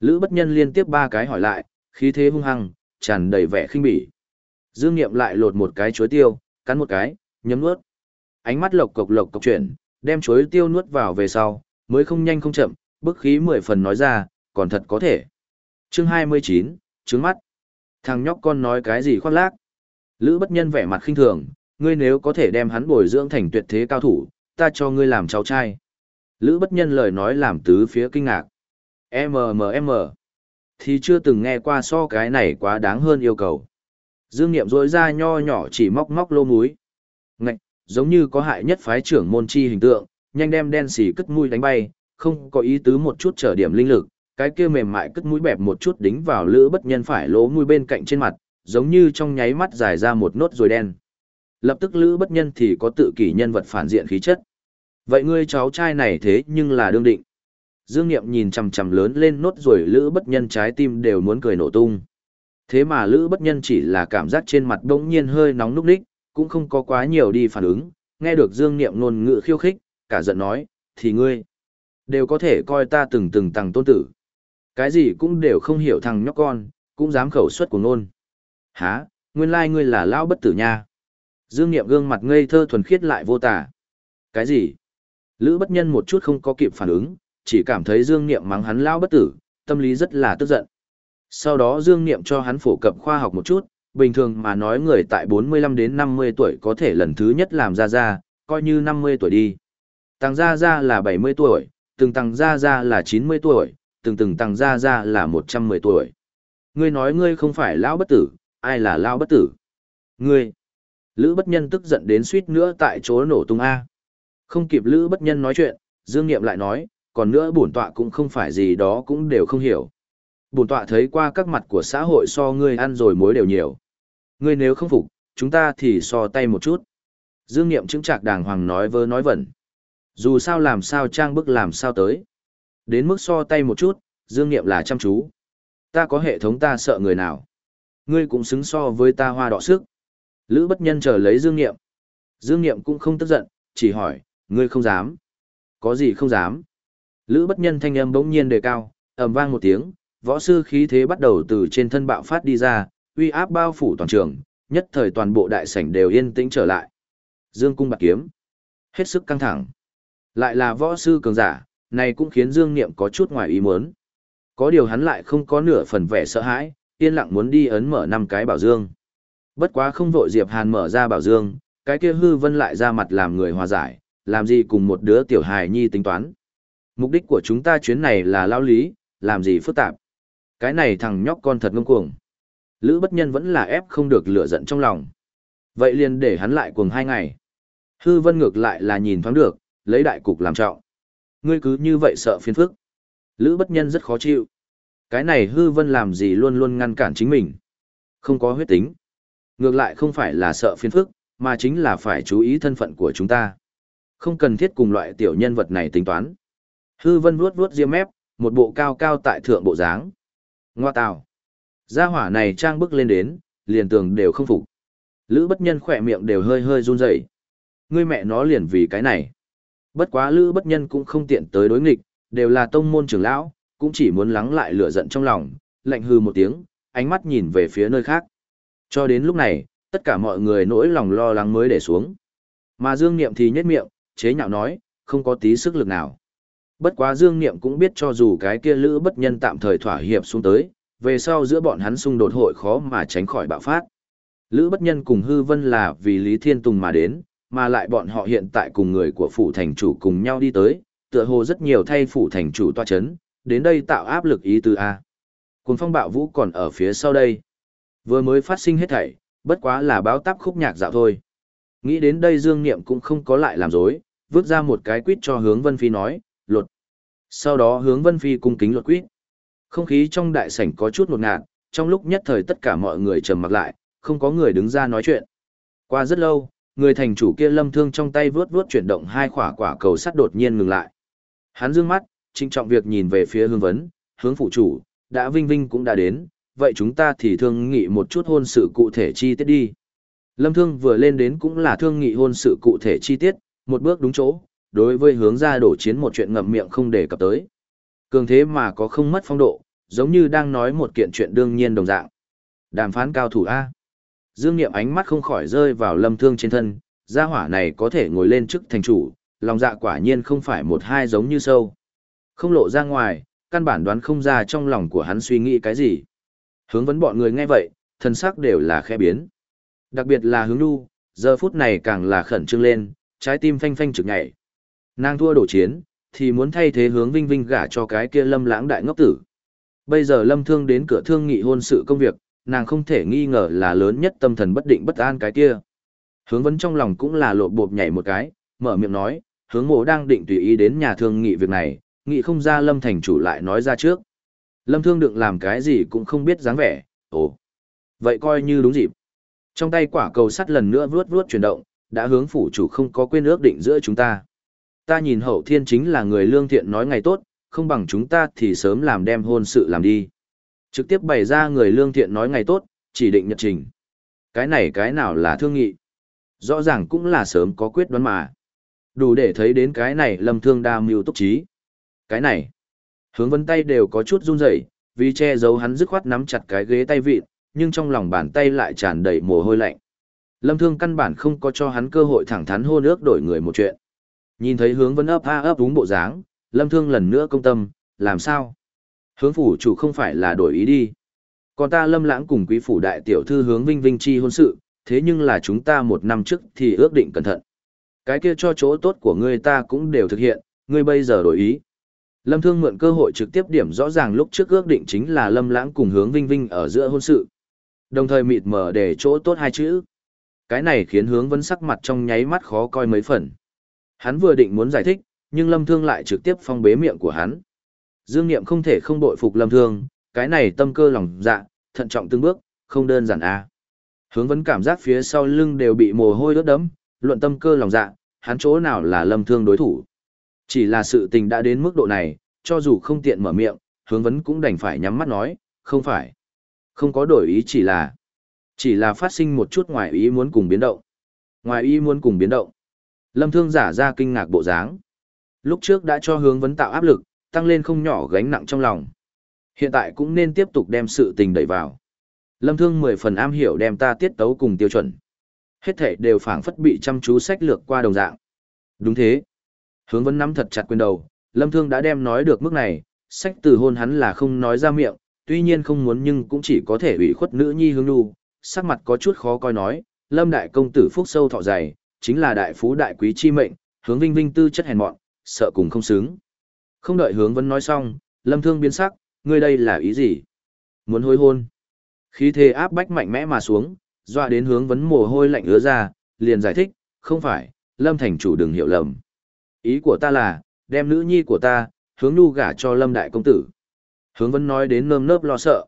[SPEAKER 1] Lữ bất nhân liên tiếp ba cái hỏi lại, khí thế hung hăng, tràn đầy vẻ khinh bỉ. Dương Niệm lại lột một cái chuối tiêu, cắn một cái, nhấm nuốt. Ánh mắt lộc cộc lộc cộc chuyển, đem chuối tiêu nuốt vào về sau, mới không nhanh không chậm, bức khí mười phần nói ra, còn thật có thể. Chương 29, trứng mắt. Thằng nhóc con nói cái gì khoác lác. Lữ bất nhân vẻ mặt khinh thường, ngươi nếu có thể đem hắn bồi dưỡng thành tuyệt thế cao thủ, ta cho ngươi làm cháu trai. Lữ bất nhân lời nói làm tứ phía kinh ngạc. MMM. Thì chưa từng nghe qua so cái này quá đáng hơn yêu cầu. Dương Niệm rối ra nho nhỏ chỉ móc móc lô múi. Ngạch, giống như có hại nhất phái trưởng môn chi hình tượng, nhanh đem đen xì cất mũi đánh bay, không có ý tứ một chút trở điểm linh lực, cái kia mềm mại cất mũi bẹp một chút đính vào lữ bất nhân phải lỗ mũi bên cạnh trên mặt, giống như trong nháy mắt dài ra một nốt rồi đen. Lập tức lữ bất nhân thì có tự kỷ nhân vật phản diện khí chất. Vậy ngươi cháu trai này thế nhưng là đương định. Dương Niệm nhìn chằm chằm lớn lên nốt rồi lữ bất nhân trái tim đều muốn cười nổ tung. Thế mà lữ bất nhân chỉ là cảm giác trên mặt bỗng nhiên hơi nóng núc đích, cũng không có quá nhiều đi phản ứng, nghe được Dương Niệm ngôn ngữ khiêu khích, cả giận nói, thì ngươi, đều có thể coi ta từng từng tầng tôn tử. Cái gì cũng đều không hiểu thằng nhóc con, cũng dám khẩu suất của ngôn. Hả, nguyên lai ngươi là lão bất tử nha. Dương Niệm gương mặt ngây thơ thuần khiết lại vô tả. Cái gì? Lữ bất nhân một chút không có kịp phản ứng, chỉ cảm thấy Dương Niệm mắng hắn lão bất tử, tâm lý rất là tức giận. Sau đó Dương Niệm cho hắn phổ cập khoa học một chút, bình thường mà nói người tại 45 đến 50 tuổi có thể lần thứ nhất làm ra ra, coi như 50 tuổi đi. Tăng ra ra là 70 tuổi, từng tăng ra ra là 90 tuổi, từng từng tăng ra ra là 110 tuổi. Ngươi nói ngươi không phải lão bất tử, ai là lão bất tử? Ngươi! Lữ bất nhân tức giận đến suýt nữa tại chỗ nổ tung A. Không kịp Lữ bất nhân nói chuyện, Dương Niệm lại nói, còn nữa bổn tọa cũng không phải gì đó cũng đều không hiểu. Bổn tọa thấy qua các mặt của xã hội so ngươi ăn rồi mối đều nhiều. Ngươi nếu không phục, chúng ta thì so tay một chút. Dương Niệm chứng trạc đàng hoàng nói vơ nói vẩn. Dù sao làm sao trang bức làm sao tới. Đến mức so tay một chút, Dương Niệm là chăm chú. Ta có hệ thống ta sợ người nào. Ngươi cũng xứng so với ta hoa đỏ sức. Lữ bất nhân chờ lấy Dương Niệm. Dương Niệm cũng không tức giận, chỉ hỏi, ngươi không dám. Có gì không dám. Lữ bất nhân thanh âm bỗng nhiên đề cao, ầm vang một tiếng, võ sư khí thế bắt đầu từ trên thân bạo phát đi ra, uy áp bao phủ toàn trường, nhất thời toàn bộ đại sảnh đều yên tĩnh trở lại. Dương cung bạc kiếm, hết sức căng thẳng. Lại là võ sư cường giả, này cũng khiến Dương Niệm có chút ngoài ý muốn. Có điều hắn lại không có nửa phần vẻ sợ hãi, yên lặng muốn đi ấn mở năm cái bảo dương. Bất quá không vội Diệp Hàn mở ra bảo dương, cái kia hư vân lại ra mặt làm người hòa giải, làm gì cùng một đứa tiểu hài nhi tính toán. Mục đích của chúng ta chuyến này là lao lý, làm gì phức tạp. Cái này thằng nhóc con thật ngông cuồng. Lữ bất nhân vẫn là ép không được lửa giận trong lòng. Vậy liền để hắn lại cuồng hai ngày. Hư vân ngược lại là nhìn thoáng được, lấy đại cục làm trọng. Ngươi cứ như vậy sợ phiền phức. Lữ bất nhân rất khó chịu. Cái này hư vân làm gì luôn luôn ngăn cản chính mình. Không có huyết tính. Ngược lại không phải là sợ phiền phức, mà chính là phải chú ý thân phận của chúng ta. Không cần thiết cùng loại tiểu nhân vật này tính toán. Hư vân vuốt vuốt riêng mép, một bộ cao cao tại thượng bộ dáng. Ngoa tào. Gia hỏa này trang bức lên đến, liền tường đều không phục. Lữ bất nhân khỏe miệng đều hơi hơi run rẩy. Ngươi mẹ nó liền vì cái này. Bất quá Lữ bất nhân cũng không tiện tới đối nghịch, đều là tông môn trưởng lão, cũng chỉ muốn lắng lại lửa giận trong lòng, lạnh hư một tiếng, ánh mắt nhìn về phía nơi khác. Cho đến lúc này, tất cả mọi người nỗi lòng lo lắng mới để xuống. Mà Dương Niệm thì nhếch miệng, chế nhạo nói, không có tí sức lực nào. Bất quá Dương Niệm cũng biết cho dù cái kia lữ bất nhân tạm thời thỏa hiệp xuống tới, về sau giữa bọn hắn xung đột hội khó mà tránh khỏi bạo phát. Lữ bất nhân cùng hư vân là vì Lý Thiên Tùng mà đến, mà lại bọn họ hiện tại cùng người của phủ thành chủ cùng nhau đi tới, tựa hồ rất nhiều thay phủ thành chủ toa chấn, đến đây tạo áp lực ý từ A. Cùng phong bạo vũ còn ở phía sau đây. Vừa mới phát sinh hết thảy, bất quá là báo táp khúc nhạc dạo thôi. Nghĩ đến đây Dương Niệm cũng không có lại làm dối, vứt ra một cái quýt cho hướng Vân Phi nói. Sau đó hướng Vân Phi cung kính lột quýt. Không khí trong đại sảnh có chút ngột ngạt, trong lúc nhất thời tất cả mọi người trầm mặc lại, không có người đứng ra nói chuyện. Qua rất lâu, người thành chủ kia lâm thương trong tay vướt vướt chuyển động hai quả quả cầu sắt đột nhiên ngừng lại. Hắn dương mắt, trinh trọng việc nhìn về phía hương vấn, hướng phụ chủ, đã Vinh Vinh cũng đã đến, vậy chúng ta thì thương nghị một chút hôn sự cụ thể chi tiết đi. Lâm Thương vừa lên đến cũng là thương nghị hôn sự cụ thể chi tiết, một bước đúng chỗ, đối với hướng ra đổ chiến một chuyện ngậm miệng không để cập tới. Cường thế mà có không mất phong độ, giống như đang nói một kiện chuyện đương nhiên đồng dạng. Đàm phán cao thủ A. Dương Niệm ánh mắt không khỏi rơi vào lâm thương trên thân, gia hỏa này có thể ngồi lên chức thành chủ, lòng dạ quả nhiên không phải một hai giống như sâu. Không lộ ra ngoài, căn bản đoán không ra trong lòng của hắn suy nghĩ cái gì. Hướng vấn bọn người nghe vậy, thân sắc đều là khẽ biến. Đặc biệt là hướng đu, giờ phút này càng là khẩn trương lên, trái tim phanh phanh trực nhảy. Nàng thua đổ chiến, thì muốn thay thế hướng vinh vinh gả cho cái kia lâm lãng đại ngốc tử. Bây giờ lâm thương đến cửa thương nghị hôn sự công việc, nàng không thể nghi ngờ là lớn nhất tâm thần bất định bất an cái kia. Hướng vấn trong lòng cũng là lộ bộp nhảy một cái, mở miệng nói, hướng mộ đang định tùy ý đến nhà thương nghị việc này, nghị không ra lâm thành chủ lại nói ra trước. Lâm thương đựng làm cái gì cũng không biết dáng vẻ, ồ. Vậy coi như đúng dịp. Trong tay quả cầu sắt lần nữa vuốt vuốt chuyển động, đã hướng phủ chủ không có quên ước định giữa chúng ta. Ta nhìn hậu thiên chính là người lương thiện nói ngày tốt, không bằng chúng ta thì sớm làm đem hôn sự làm đi. Trực tiếp bày ra người lương thiện nói ngày tốt, chỉ định nhật trình. Cái này cái nào là thương nghị. Rõ ràng cũng là sớm có quyết đoán mà. Đủ để thấy đến cái này lâm thương đa mưu túc trí. Cái này, hướng vấn tay đều có chút run rẩy, vì che giấu hắn dứt khoát nắm chặt cái ghế tay vịn, nhưng trong lòng bàn tay lại tràn đầy mồ hôi lạnh. Lâm Thương căn bản không có cho hắn cơ hội thẳng thắn hô nước đổi người một chuyện. Nhìn thấy hướng Vân ấp a ấp đúng bộ dáng, Lâm Thương lần nữa công tâm, làm sao? Hướng phủ chủ không phải là đổi ý đi. Còn ta Lâm Lãng cùng quý phủ đại tiểu thư hướng Vinh Vinh chi hôn sự, thế nhưng là chúng ta một năm trước thì ước định cẩn thận. Cái kia cho chỗ tốt của ngươi ta cũng đều thực hiện, ngươi bây giờ đổi ý. Lâm Thương mượn cơ hội trực tiếp điểm rõ ràng lúc trước ước định chính là Lâm Lãng cùng hướng Vinh Vinh ở giữa hôn sự. Đồng thời mịt mờ để chỗ tốt hai chữ. Cái này khiến hướng vấn sắc mặt trong nháy mắt khó coi mấy phần. Hắn vừa định muốn giải thích, nhưng Lâm Thương lại trực tiếp phong bế miệng của hắn. Dương Niệm không thể không bội phục Lâm Thương, cái này tâm cơ lòng dạ, thận trọng từng bước, không đơn giản a. À. Hướng vấn cảm giác phía sau lưng đều bị mồ hôi ướt đẫm, luận tâm cơ lòng dạ, hắn chỗ nào là Lâm Thương đối thủ. Chỉ là sự tình đã đến mức độ này, cho dù không tiện mở miệng, hướng vấn cũng đành phải nhắm mắt nói, không phải. Không có đổi ý chỉ là, chỉ là phát sinh một chút ngoài ý muốn cùng biến động. Ngoài ý muốn cùng biến động. Lâm Thương giả ra kinh ngạc bộ dáng. Lúc trước đã cho hướng vấn tạo áp lực, tăng lên không nhỏ gánh nặng trong lòng. Hiện tại cũng nên tiếp tục đem sự tình đẩy vào. Lâm Thương mười phần am hiểu đem ta tiết tấu cùng tiêu chuẩn. Hết thể đều phảng phất bị chăm chú sách lược qua đồng dạng. Đúng thế. Hướng vấn nắm thật chặt quyền đầu, Lâm Thương đã đem nói được mức này, sách từ hôn hắn là không nói ra miệng, tuy nhiên không muốn nhưng cũng chỉ có thể ủy khuất nữ nhi hướng đu, sắc mặt có chút khó coi nói, Lâm đại công tử phúc sâu thọ dày, chính là đại phú đại quý chi mệnh, hướng vinh vinh tư chất hèn mọn, sợ cùng không xứng. Không đợi hướng vẫn nói xong, Lâm Thương biến sắc, ngươi đây là ý gì? Muốn hối hôn. Khí thế áp bách mạnh mẽ mà xuống, dọa đến hướng vấn mồ hôi lạnh ứa ra, liền giải thích, không phải, Lâm thành chủ đừng hiểu lầm. Ý của ta là, đem nữ nhi của ta, hướng nu gả cho Lâm đại công tử. Hướng vấn nói đến nơm nớp lo sợ.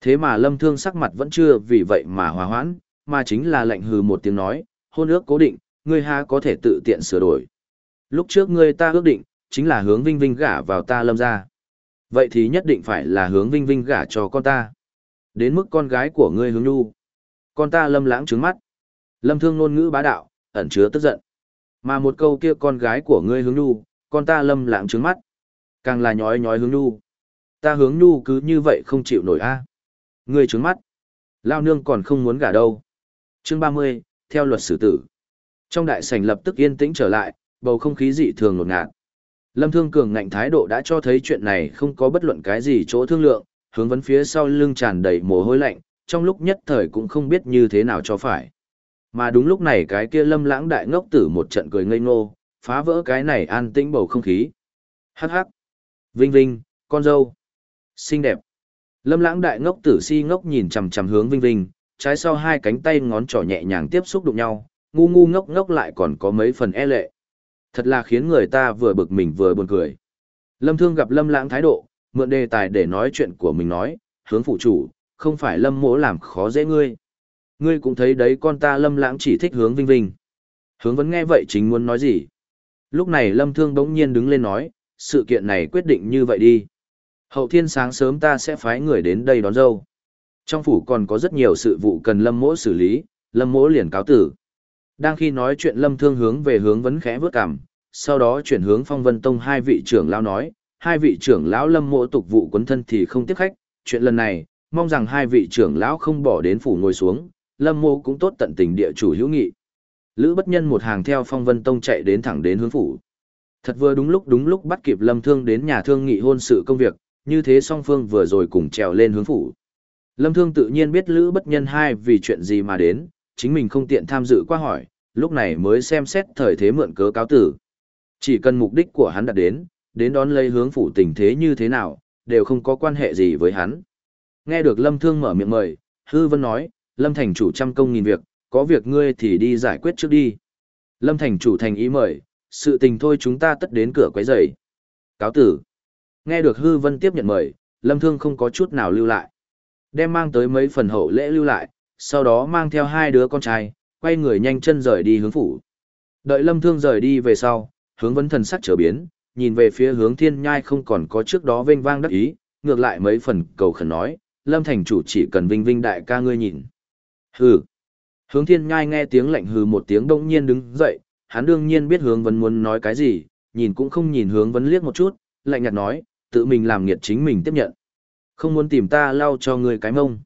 [SPEAKER 1] Thế mà Lâm Thương sắc mặt vẫn chưa vì vậy mà hòa hoãn, mà chính là lạnh hừ một tiếng nói, hôn ước cố định, ngươi ha có thể tự tiện sửa đổi. Lúc trước ngươi ta ước định, chính là hướng Vinh Vinh gả vào ta Lâm ra. Vậy thì nhất định phải là hướng Vinh Vinh gả cho con ta. Đến mức con gái của ngươi hướng nhu. Con ta Lâm lãng trứng mắt. Lâm Thương ngôn ngữ bá đạo, ẩn chứa tức giận. Mà một câu kia con gái của ngươi hướng nhu, con ta Lâm lãng trứng mắt. Càng là nhói nhói hướng nhu. ta hướng nhu cứ như vậy không chịu nổi a ngươi trướng mắt lao nương còn không muốn gả đâu chương ba mươi theo luật xử tử trong đại sảnh lập tức yên tĩnh trở lại bầu không khí dị thường ngột ngạt. Lâm thương cường ngạnh thái độ đã cho thấy chuyện này không có bất luận cái gì chỗ thương lượng hướng vấn phía sau lưng tràn đầy mồ hôi lạnh trong lúc nhất thời cũng không biết như thế nào cho phải. Mà đúng lúc này cái kia lâm lãng đại ngốc tử một trận cười ngây ngô phá vỡ cái này an tĩnh bầu không khí. Hắc hắc. Vinh vinh con dâu. Xinh đẹp. Lâm lãng đại ngốc tử si ngốc nhìn chằm chằm hướng Vinh Vinh, trái sau hai cánh tay ngón trỏ nhẹ nhàng tiếp xúc đụng nhau, ngu ngu ngốc ngốc lại còn có mấy phần e lệ. Thật là khiến người ta vừa bực mình vừa buồn cười. Lâm Thương gặp Lâm Lãng thái độ, mượn đề tài để nói chuyện của mình nói, hướng phụ chủ, không phải Lâm mỗ làm khó dễ ngươi. Ngươi cũng thấy đấy con ta Lâm Lãng chỉ thích hướng Vinh Vinh. Hướng vẫn nghe vậy chính muốn nói gì. Lúc này Lâm Thương bỗng nhiên đứng lên nói, sự kiện này quyết định như vậy đi. Hậu thiên sáng sớm ta sẽ phái người đến đây đón dâu. Trong phủ còn có rất nhiều sự vụ cần lâm mỗ xử lý, lâm mỗ liền cáo tử. Đang khi nói chuyện lâm thương hướng về hướng vấn khẽ vớt cằm, sau đó chuyển hướng phong vân tông hai vị trưởng lão nói, hai vị trưởng lão lâm Mộ tục vụ quấn thân thì không tiếp khách, chuyện lần này, mong rằng hai vị trưởng lão không bỏ đến phủ ngồi xuống, lâm Mộ cũng tốt tận tình địa chủ hữu nghị. Lữ bất nhân một hàng theo phong vân tông chạy đến thẳng đến hướng phủ. Thật vừa đúng lúc đúng lúc bắt kịp lâm thương đến nhà thương nghị hôn sự công việc, như thế song phương vừa rồi cùng trèo lên hướng phủ. Lâm thương tự nhiên biết lữ bất nhân hai vì chuyện gì mà đến, chính mình không tiện tham dự qua hỏi, lúc này mới xem xét thời thế mượn cớ cáo tử. Chỉ cần mục đích của hắn đạt đến, đến đón lấy hướng phủ tình thế như thế nào, đều không có quan hệ gì với hắn. Nghe được Lâm Thương mở miệng mời, Hư Vân nói, Lâm Thành chủ trăm công nghìn việc, có việc ngươi thì đi giải quyết trước đi. Lâm Thành chủ thành ý mời, sự tình thôi chúng ta tất đến cửa quấy rầy. Cáo tử. Nghe được Hư Vân tiếp nhận mời, Lâm Thương không có chút nào lưu lại. Đem mang tới mấy phần hậu lễ lưu lại, sau đó mang theo hai đứa con trai, quay người nhanh chân rời đi hướng phủ. Đợi Lâm Thương rời đi về sau, hướng vấn thần sắc trở biến, nhìn về phía hướng thiên nhai không còn có trước đó vinh vang đắc ý, ngược lại mấy phần cầu khẩn nói, Lâm thành chủ chỉ cần vinh vinh đại ca ngươi nhìn. Hừ. Hướng thiên nhai nghe tiếng lạnh hừ một tiếng đông nhiên đứng dậy, hắn đương nhiên biết hướng vấn muốn nói cái gì, nhìn cũng không nhìn hướng vấn liếc một chút, lạnh nhạt nói, tự mình làm nghiệt chính mình tiếp nhận. Không muốn tìm ta lau cho ngươi cái mông.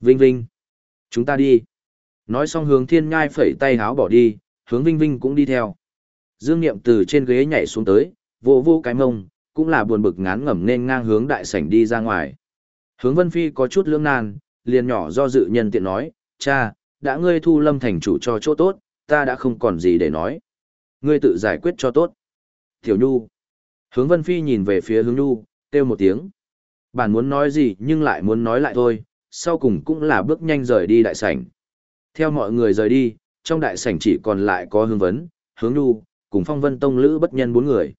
[SPEAKER 1] Vinh vinh. Chúng ta đi. Nói xong hướng thiên nhai phẩy tay háo bỏ đi, hướng vinh vinh cũng đi theo. Dương Niệm từ trên ghế nhảy xuống tới, vô vô cái mông, cũng là buồn bực ngán ngẩm nên ngang hướng đại sảnh đi ra ngoài. Hướng Vân Phi có chút lưỡng nan, liền nhỏ do dự nhân tiện nói, cha, đã ngươi thu lâm thành chủ cho chỗ tốt, ta đã không còn gì để nói. Ngươi tự giải quyết cho tốt. Tiểu Nhu. Hướng Vân Phi nhìn về phía hướng Nhu, kêu một tiếng. Bản muốn nói gì nhưng lại muốn nói lại thôi, sau cùng cũng là bước nhanh rời đi đại sảnh. Theo mọi người rời đi, trong đại sảnh chỉ còn lại có hướng vấn, hướng Nhu, cùng phong vân tông lữ bất nhân bốn người.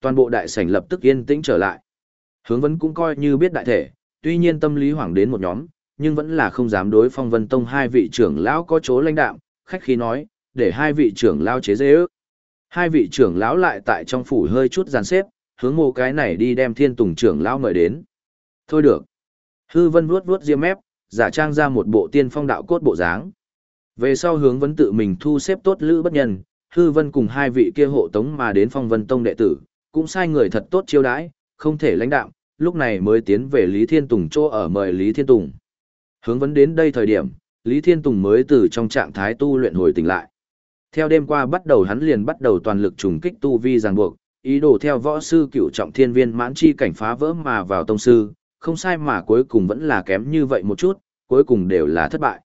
[SPEAKER 1] Toàn bộ đại sảnh lập tức yên tĩnh trở lại. Hướng vấn cũng coi như biết đại thể, tuy nhiên tâm lý hoảng đến một nhóm, nhưng vẫn là không dám đối phong vân tông hai vị trưởng lão có chỗ lãnh đạm, khách khí nói, để hai vị trưởng lão chế dễ ước. Hai vị trưởng lão lại tại trong phủ hơi chút dàn xếp, hướng mô cái này đi đem thiên tùng trưởng lão mời đến. Thôi được. Hư vân vuốt vuốt diêm mép, giả trang ra một bộ tiên phong đạo cốt bộ dáng. Về sau hướng vấn tự mình thu xếp tốt lữ bất nhân, hư vân cùng hai vị kia hộ tống mà đến phong vân tông đệ tử, cũng sai người thật tốt chiêu đãi, không thể lãnh đạo, lúc này mới tiến về Lý Thiên Tùng chỗ ở mời Lý Thiên Tùng. Hướng vấn đến đây thời điểm, Lý Thiên Tùng mới từ trong trạng thái tu luyện hồi tỉnh lại. Theo đêm qua bắt đầu hắn liền bắt đầu toàn lực trùng kích tu vi ràng buộc, ý đồ theo võ sư cựu trọng thiên viên mãn chi cảnh phá vỡ mà vào tông sư, không sai mà cuối cùng vẫn là kém như vậy một chút, cuối cùng đều là thất bại.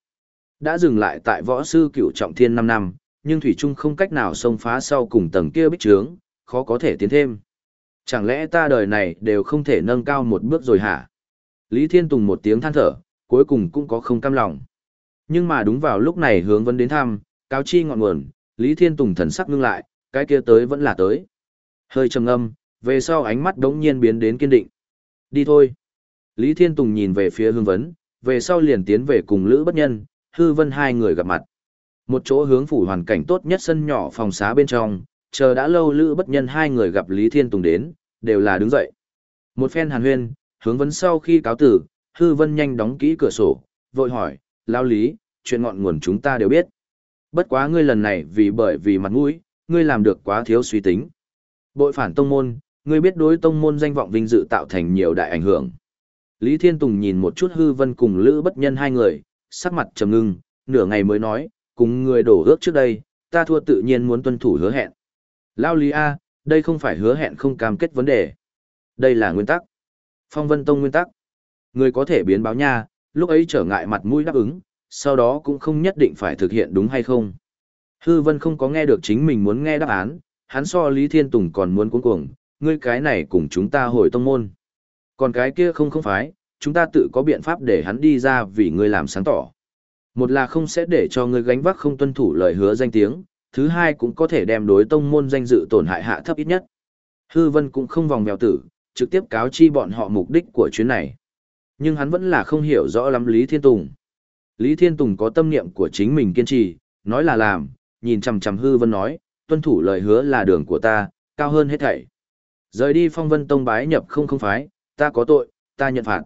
[SPEAKER 1] Đã dừng lại tại võ sư cựu trọng thiên 5 năm, nhưng Thủy Trung không cách nào xông phá sau cùng tầng kia bích trướng, khó có thể tiến thêm. Chẳng lẽ ta đời này đều không thể nâng cao một bước rồi hả? Lý Thiên Tùng một tiếng than thở, cuối cùng cũng có không cam lòng. Nhưng mà đúng vào lúc này hướng vấn đến thăm, cáo chi ngọn nguồn, Lý Thiên Tùng thần sắc ngưng lại, cái kia tới vẫn là tới. Hơi trầm âm về sau ánh mắt đống nhiên biến đến kiên định. Đi thôi. Lý Thiên Tùng nhìn về phía hương vấn, về sau liền tiến về cùng Lữ Bất Nhân, Hư Vân hai người gặp mặt. Một chỗ hướng phủ hoàn cảnh tốt nhất sân nhỏ phòng xá bên trong, chờ đã lâu Lữ Bất Nhân hai người gặp Lý Thiên Tùng đến, đều là đứng dậy. Một phen hàn huyên, hướng vấn sau khi cáo tử, Hư Vân nhanh đóng kỹ cửa sổ, vội hỏi, lao lý, chuyện ngọn nguồn chúng ta đều biết. Bất quá ngươi lần này vì bởi vì mặt mũi, ngươi làm được quá thiếu suy tính. Bội phản tông môn, ngươi biết đối tông môn danh vọng vinh dự tạo thành nhiều đại ảnh hưởng. Lý Thiên Tùng nhìn một chút hư vân cùng Lữ bất nhân hai người, sắc mặt trầm ngưng, nửa ngày mới nói, cùng người đổ ước trước đây, ta thua tự nhiên muốn tuân thủ hứa hẹn. Lao Lý A, đây không phải hứa hẹn không cam kết vấn đề. Đây là nguyên tắc. Phong Vân Tông nguyên tắc. Người có thể biến báo nha, lúc ấy trở ngại mặt mũi đáp ứng, sau đó cũng không nhất định phải thực hiện đúng hay không. Hư Vân không có nghe được chính mình muốn nghe đáp án, hắn so Lý Thiên Tùng còn muốn cuống cuồng, ngươi cái này cùng chúng ta hồi tông môn. Còn cái kia không không phái, chúng ta tự có biện pháp để hắn đi ra vì ngươi làm sáng tỏ. Một là không sẽ để cho ngươi gánh vác không tuân thủ lời hứa danh tiếng, thứ hai cũng có thể đem đối tông môn danh dự tổn hại hạ thấp ít nhất. Hư Vân cũng không vòng mèo tử, trực tiếp cáo chi bọn họ mục đích của chuyến này. Nhưng hắn vẫn là không hiểu rõ lắm Lý Thiên Tùng. Lý Thiên Tùng có tâm niệm của chính mình kiên trì, nói là làm, nhìn chằm chằm Hư Vân nói, tuân thủ lời hứa là đường của ta, cao hơn hết thảy. Rời đi phong vân tông bái nhập không không phái, ta có tội, ta nhận phạt.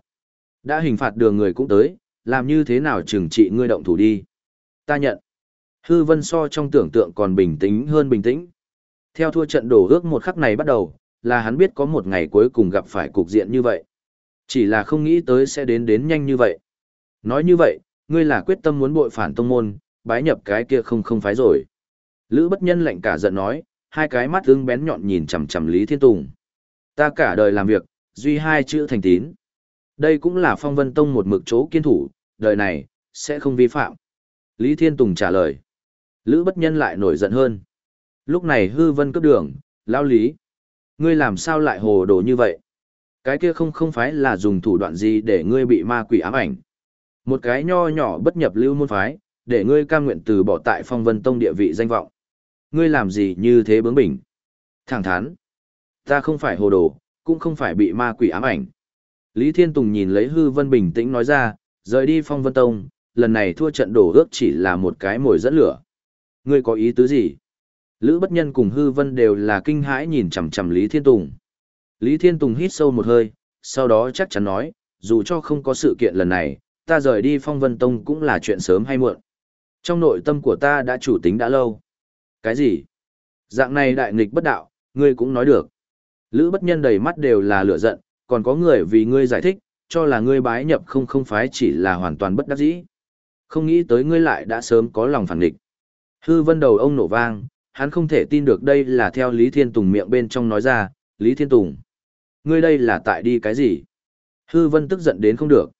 [SPEAKER 1] Đã hình phạt đường người cũng tới, làm như thế nào trừng trị ngươi động thủ đi. Ta nhận. Hư vân so trong tưởng tượng còn bình tĩnh hơn bình tĩnh. Theo thua trận đổ ước một khắc này bắt đầu, là hắn biết có một ngày cuối cùng gặp phải cục diện như vậy. Chỉ là không nghĩ tới sẽ đến đến nhanh như vậy. Nói như vậy, ngươi là quyết tâm muốn bội phản tông môn, bái nhập cái kia không không phái rồi. Lữ bất nhân lạnh cả giận nói, hai cái mắt ưng bén nhọn nhìn chằm chằm Lý Thiên Tùng. Ta cả đời làm việc, duy hai chữ thành tín. Đây cũng là phong vân tông một mực chỗ kiên thủ, đời này, sẽ không vi phạm. Lý Thiên Tùng trả lời. Lữ bất nhân lại nổi giận hơn. Lúc này hư vân cấp đường, lao lý. Ngươi làm sao lại hồ đồ như vậy? Cái kia không không phải là dùng thủ đoạn gì để ngươi bị ma quỷ ám ảnh. Một cái nho nhỏ bất nhập lưu môn phái, để ngươi cam nguyện từ bỏ tại phong vân tông địa vị danh vọng. Ngươi làm gì như thế bướng bỉnh? Thẳng thắn. Ta không phải hồ đồ, cũng không phải bị ma quỷ ám ảnh. Lý Thiên Tùng nhìn lấy hư vân bình tĩnh nói ra, rời đi phong vân tông, lần này thua trận đổ ước chỉ là một cái mồi dẫn lửa. Ngươi có ý tứ gì? Lữ bất nhân cùng hư vân đều là kinh hãi nhìn chằm chằm Lý Thiên Tùng. Lý Thiên Tùng hít sâu một hơi, sau đó chắc chắn nói, dù cho không có sự kiện lần này, ta rời đi phong vân tông cũng là chuyện sớm hay muộn. Trong nội tâm của ta đã chủ tính đã lâu. Cái gì? Dạng này đại nghịch bất đạo, ngươi cũng nói được. Lữ bất nhân đầy mắt đều là lửa giận, còn có người vì ngươi giải thích, cho là ngươi bái nhập không không phái chỉ là hoàn toàn bất đắc dĩ. Không nghĩ tới ngươi lại đã sớm có lòng phản địch. Hư vân đầu ông nổ vang, hắn không thể tin được đây là theo Lý Thiên Tùng miệng bên trong nói ra, Lý Thiên Tùng. Ngươi đây là tại đi cái gì? Hư vân tức giận đến không được.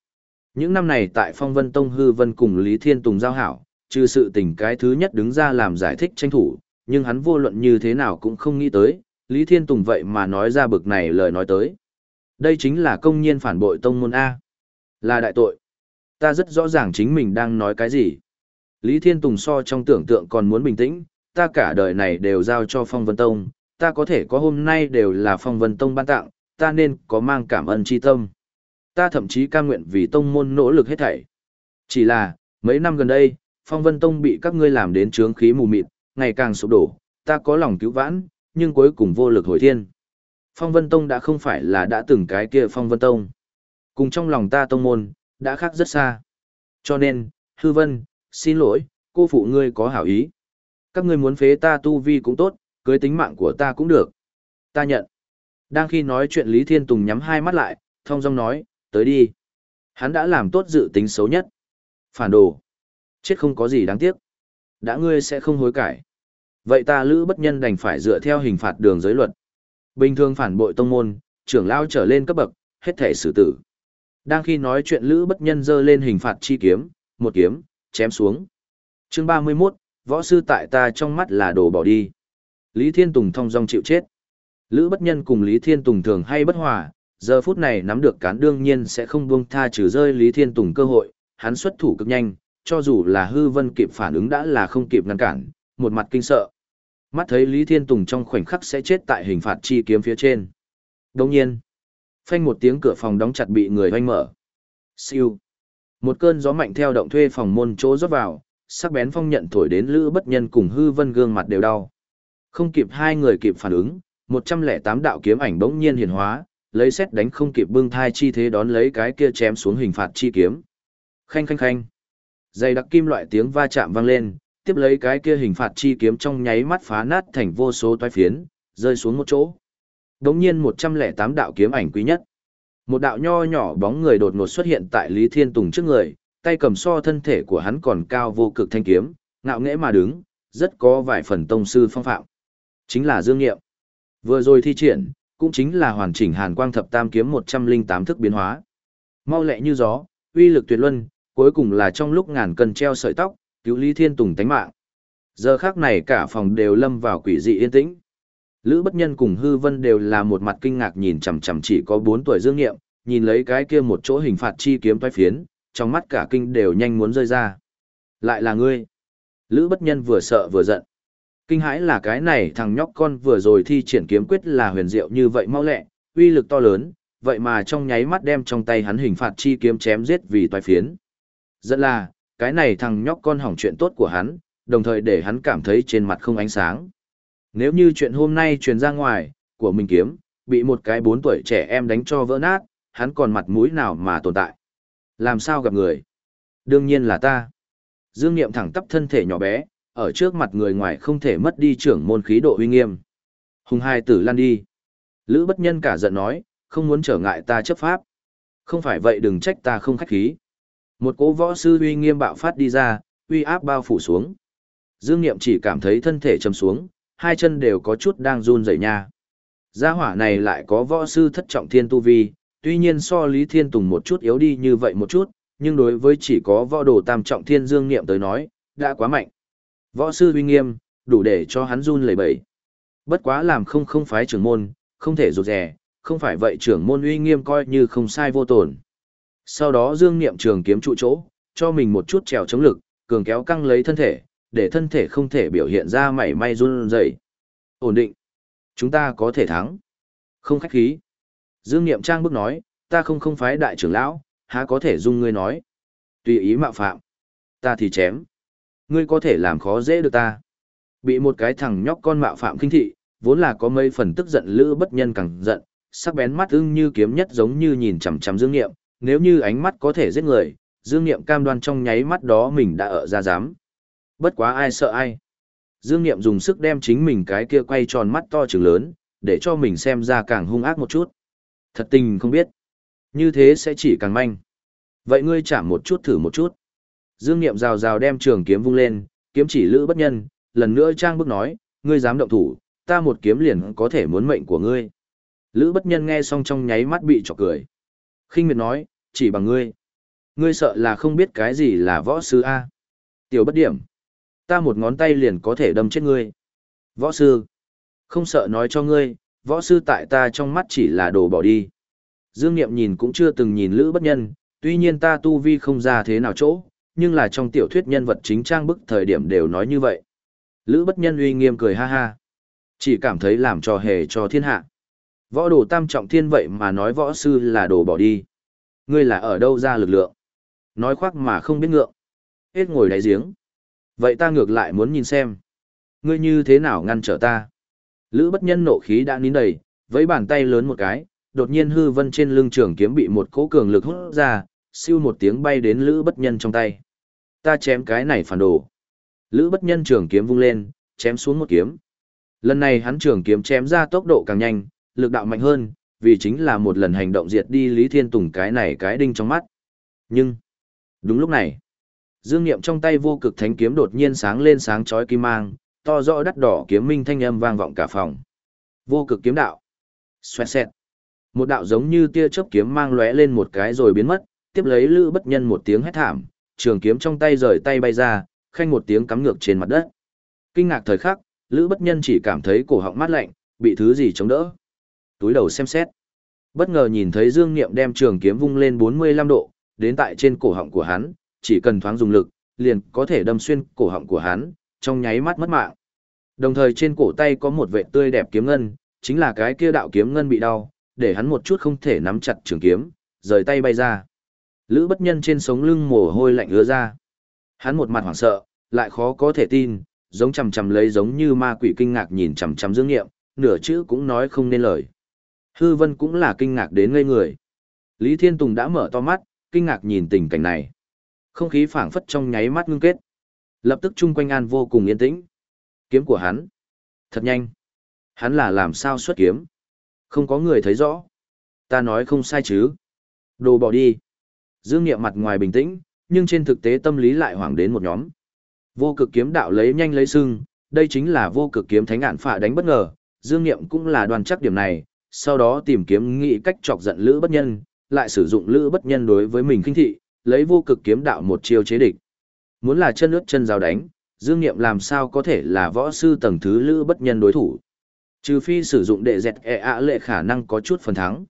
[SPEAKER 1] Những năm này tại phong vân tông Hư vân cùng Lý Thiên Tùng giao hảo, trừ sự tình cái thứ nhất đứng ra làm giải thích tranh thủ, nhưng hắn vô luận như thế nào cũng không nghĩ tới, Lý Thiên Tùng vậy mà nói ra bực này lời nói tới. Đây chính là công nhiên phản bội tông môn A. Là đại tội. Ta rất rõ ràng chính mình đang nói cái gì. Lý Thiên Tùng so trong tưởng tượng còn muốn bình tĩnh, ta cả đời này đều giao cho Phong Vân Tông, ta có thể có hôm nay đều là Phong Vân Tông ban tặng, ta nên có mang cảm ơn chi tâm. Ta thậm chí cam nguyện vì tông môn nỗ lực hết thảy. Chỉ là, mấy năm gần đây, Phong Vân Tông bị các ngươi làm đến trướng khí mù mịt, ngày càng sụp đổ, ta có lòng cứu vãn, nhưng cuối cùng vô lực hồi thiên. Phong Vân Tông đã không phải là đã từng cái kia Phong Vân Tông. Cùng trong lòng ta tông môn, đã khác rất xa. Cho nên, Hư Vân, xin lỗi, cô phụ ngươi có hảo ý. Các ngươi muốn phế ta tu vi cũng tốt, cưới tính mạng của ta cũng được. Ta nhận. Đang khi nói chuyện Lý Thiên Tùng nhắm hai mắt lại, thông dong nói, tới đi. Hắn đã làm tốt dự tính xấu nhất. Phản đồ. Chết không có gì đáng tiếc. Đã ngươi sẽ không hối cải. Vậy ta lữ bất nhân đành phải dựa theo hình phạt đường giới luật. Bình thường phản bội tông môn, trưởng lao trở lên cấp bậc, hết thể xử tử. Đang khi nói chuyện lữ bất nhân giơ lên hình phạt chi kiếm, một kiếm, chém xuống. chương 31, võ sư tại ta trong mắt là đồ bỏ đi. Lý Thiên Tùng thong dong chịu chết. Lữ bất nhân cùng Lý Thiên Tùng thường hay bất hòa, giờ phút này nắm được cán đương nhiên sẽ không buông tha trừ rơi Lý Thiên Tùng cơ hội, hắn xuất thủ cực nhanh, cho dù là hư vân kịp phản ứng đã là không kịp ngăn cản, một mặt kinh sợ. Mắt thấy Lý Thiên Tùng trong khoảnh khắc sẽ chết tại hình phạt chi kiếm phía trên. Đồng nhiên, phanh một tiếng cửa phòng đóng chặt bị người hoanh mở. Siêu. Một cơn gió mạnh theo động thuê phòng môn chỗ rót vào, sắc bén phong nhận thổi đến lữ bất nhân cùng hư vân gương mặt đều đau. Không kịp hai người kịp phản ứng, 108 đạo kiếm ảnh bỗng nhiên hiển hóa, lấy xét đánh không kịp bưng thai chi thế đón lấy cái kia chém xuống hình phạt chi kiếm. Khanh khanh khanh. Dày đặc kim loại tiếng va chạm vang lên, tiếp lấy cái kia hình phạt chi kiếm trong nháy mắt phá nát thành vô số toái phiến, rơi xuống một chỗ. Đống nhiên 108 đạo kiếm ảnh quý nhất. Một đạo nho nhỏ bóng người đột ngột xuất hiện tại Lý Thiên Tùng trước người, tay cầm so thân thể của hắn còn cao vô cực thanh kiếm, ngạo nghễ mà đứng, rất có vài phần tông sư phong phạm. Chính là Dương Nghiệm. Vừa rồi thi triển, cũng chính là hoàn chỉnh Hàn Quang Thập Tam kiếm 108 thức biến hóa. Mau lẹ như gió, uy lực tuyệt luân, cuối cùng là trong lúc ngàn cân treo sợi tóc, cứu Lý Thiên Tùng tánh mạng. Giờ khác này cả phòng đều lâm vào quỷ dị yên tĩnh. Lữ Bất Nhân cùng Hư Vân đều là một mặt kinh ngạc nhìn chằm chằm chỉ có 4 tuổi Dương Nghiệm, nhìn lấy cái kia một chỗ hình phạt chi kiếm toái phiến, trong mắt cả kinh đều nhanh muốn rơi ra. Lại là ngươi. Lữ Bất Nhân vừa sợ vừa giận. Kinh hãi là cái này thằng nhóc con vừa rồi thi triển kiếm quyết là huyền diệu như vậy mau lẹ, uy lực to lớn, vậy mà trong nháy mắt đem trong tay hắn hình phạt chi kiếm chém giết vì toái phiến. Dẫn là, cái này thằng nhóc con hỏng chuyện tốt của hắn, đồng thời để hắn cảm thấy trên mặt không ánh sáng. Nếu như chuyện hôm nay truyền ra ngoài, của mình kiếm, bị một cái bốn tuổi trẻ em đánh cho vỡ nát, hắn còn mặt mũi nào mà tồn tại. Làm sao gặp người? Đương nhiên là ta. Dương Niệm thẳng tắp thân thể nhỏ bé, ở trước mặt người ngoài không thể mất đi trưởng môn khí độ uy nghiêm. Hùng hai tử lăn đi. Lữ bất nhân cả giận nói, không muốn trở ngại ta chấp pháp. Không phải vậy đừng trách ta không khách khí. Một cố võ sư uy nghiêm bạo phát đi ra, uy áp bao phủ xuống. Dương Niệm chỉ cảm thấy thân thể chầm xuống, hai chân đều có chút đang run rẩy nha. Gia hỏa này lại có võ sư thất trọng thiên tu vi, tuy nhiên so Lý Thiên Tùng một chút yếu đi như vậy một chút, nhưng đối với chỉ có võ đồ tam trọng thiên Dương Niệm tới nói, đã quá mạnh. Võ sư uy nghiêm, đủ để cho hắn run lẩy bẩy. Bất quá làm không không phái trưởng môn, không thể rụt rè, không phải vậy trưởng môn uy nghiêm coi như không sai vô tổn. Sau đó Dương Niệm trường kiếm trụ chỗ, cho mình một chút trèo chống lực, cường kéo căng lấy thân thể, để thân thể không thể biểu hiện ra mảy may run rẩy. Ổn định. Chúng ta có thể thắng. Không khách khí. Dương Niệm Trang bước nói, ta không không phái đại trưởng lão, há có thể dung ngươi nói. Tùy ý mạo phạm. Ta thì chém. Ngươi có thể làm khó dễ được ta. Bị một cái thằng nhóc con mạo phạm kinh thị, vốn là có mấy phần tức giận lữ bất nhân càng giận, sắc bén mắt ưng như kiếm nhất giống như nhìn chằm chằm Dương Niệm, nếu như ánh mắt có thể giết người, Dương Niệm cam đoan trong nháy mắt đó mình đã ở ra dám. Bất quá ai sợ ai. Dương Niệm dùng sức đem chính mình cái kia quay tròn mắt to trừng lớn, để cho mình xem ra càng hung ác một chút. Thật tình không biết. Như thế sẽ chỉ càng manh. Vậy ngươi chạm một chút thử một chút. Dương Niệm rào rào đem trường kiếm vung lên, kiếm chỉ lữ bất nhân, lần nữa trang bức nói, ngươi dám động thủ, ta một kiếm liền có thể muốn mệnh của ngươi. Lữ bất nhân nghe xong trong nháy mắt bị chọc cười. khinh miệt nói, chỉ bằng ngươi. Ngươi sợ là không biết cái gì là võ sư A. Tiểu bất điểm. Ta một ngón tay liền có thể đâm chết ngươi. Võ sư. Không sợ nói cho ngươi, võ sư tại ta trong mắt chỉ là đồ bỏ đi. Dương Niệm nhìn cũng chưa từng nhìn Lữ bất nhân, tuy nhiên ta tu vi không ra thế nào chỗ, nhưng là trong tiểu thuyết nhân vật chính trang bức thời điểm đều nói như vậy. Lữ bất nhân uy nghiêm cười ha ha. Chỉ cảm thấy làm trò hề cho thiên hạ. Võ đồ tam trọng thiên vậy mà nói võ sư là đồ bỏ đi. Ngươi là ở đâu ra lực lượng? Nói khoác mà không biết ngượng. Hết ngồi đáy giếng. Vậy ta ngược lại muốn nhìn xem. Ngươi như thế nào ngăn trở ta? Lữ bất nhân nộ khí đã nín đầy, với bàn tay lớn một cái, đột nhiên hư vân trên lưng trường kiếm bị một cỗ cường lực hút ra, siêu một tiếng bay đến lữ bất nhân trong tay. Ta chém cái này phản đồ. Lữ bất nhân trường kiếm vung lên, chém xuống một kiếm. Lần này hắn trường kiếm chém ra tốc độ càng nhanh, lực đạo mạnh hơn, vì chính là một lần hành động diệt đi Lý Thiên Tùng cái này cái đinh trong mắt. Nhưng, đúng lúc này, dương niệm trong tay vô cực thánh kiếm đột nhiên sáng lên sáng chói kim mang, to rõ đắt đỏ kiếm minh thanh âm vang vọng cả phòng. Vô cực kiếm đạo. Xoẹt xẹt. Một đạo giống như tia chớp kiếm mang lóe lên một cái rồi biến mất, tiếp lấy Lữ Bất Nhân một tiếng hét thảm, trường kiếm trong tay rời tay bay ra, khanh một tiếng cắm ngược trên mặt đất. Kinh ngạc thời khắc, Lữ Bất Nhân chỉ cảm thấy cổ họng mát lạnh, bị thứ gì chống đỡ. Túi đầu xem xét. Bất ngờ nhìn thấy Dương Niệm đem trường kiếm vung lên 45 độ, đến tại trên cổ họng của hắn, chỉ cần thoáng dùng lực, liền có thể đâm xuyên cổ họng của hắn, trong nháy mắt mất mạng. Đồng thời trên cổ tay có một vệ tươi đẹp kiếm ngân, chính là cái kia đạo kiếm ngân bị đau, để hắn một chút không thể nắm chặt trường kiếm, rời tay bay ra. Lữ bất nhân trên sống lưng mồ hôi lạnh ứa ra. Hắn một mặt hoảng sợ, lại khó có thể tin, giống chằm chằm lấy giống như ma quỷ kinh ngạc nhìn chằm chằm dương nghiệm, nửa chữ cũng nói không nên lời. Hư vân cũng là kinh ngạc đến ngây người. Lý Thiên Tùng đã mở to mắt, kinh ngạc nhìn tình cảnh này. Không khí phảng phất trong nháy mắt ngưng kết. Lập tức chung quanh an vô cùng yên tĩnh. Kiếm của hắn. Thật nhanh. Hắn là làm sao xuất kiếm. Không có người thấy rõ. Ta nói không sai chứ. Đồ bỏ đi. Dương Niệm mặt ngoài bình tĩnh, nhưng trên thực tế tâm lý lại hoảng đến một nhóm. Vô cực kiếm đạo lấy nhanh lấy sưng, đây chính là vô cực kiếm thánh ản phạ đánh bất ngờ, Dương Niệm cũng là đoàn chắc điểm này, sau đó tìm kiếm nghĩ cách chọc giận Lữ Bất Nhân, lại sử dụng Lữ Bất Nhân đối với mình kinh thị, lấy vô cực kiếm đạo một chiêu chế địch. Muốn là chân ướt chân giáo đánh, Dương Niệm làm sao có thể là võ sư tầng thứ Lữ Bất Nhân đối thủ. Trừ phi sử dụng đệ dẹt e ạ lệ khả năng có chút phần thắng.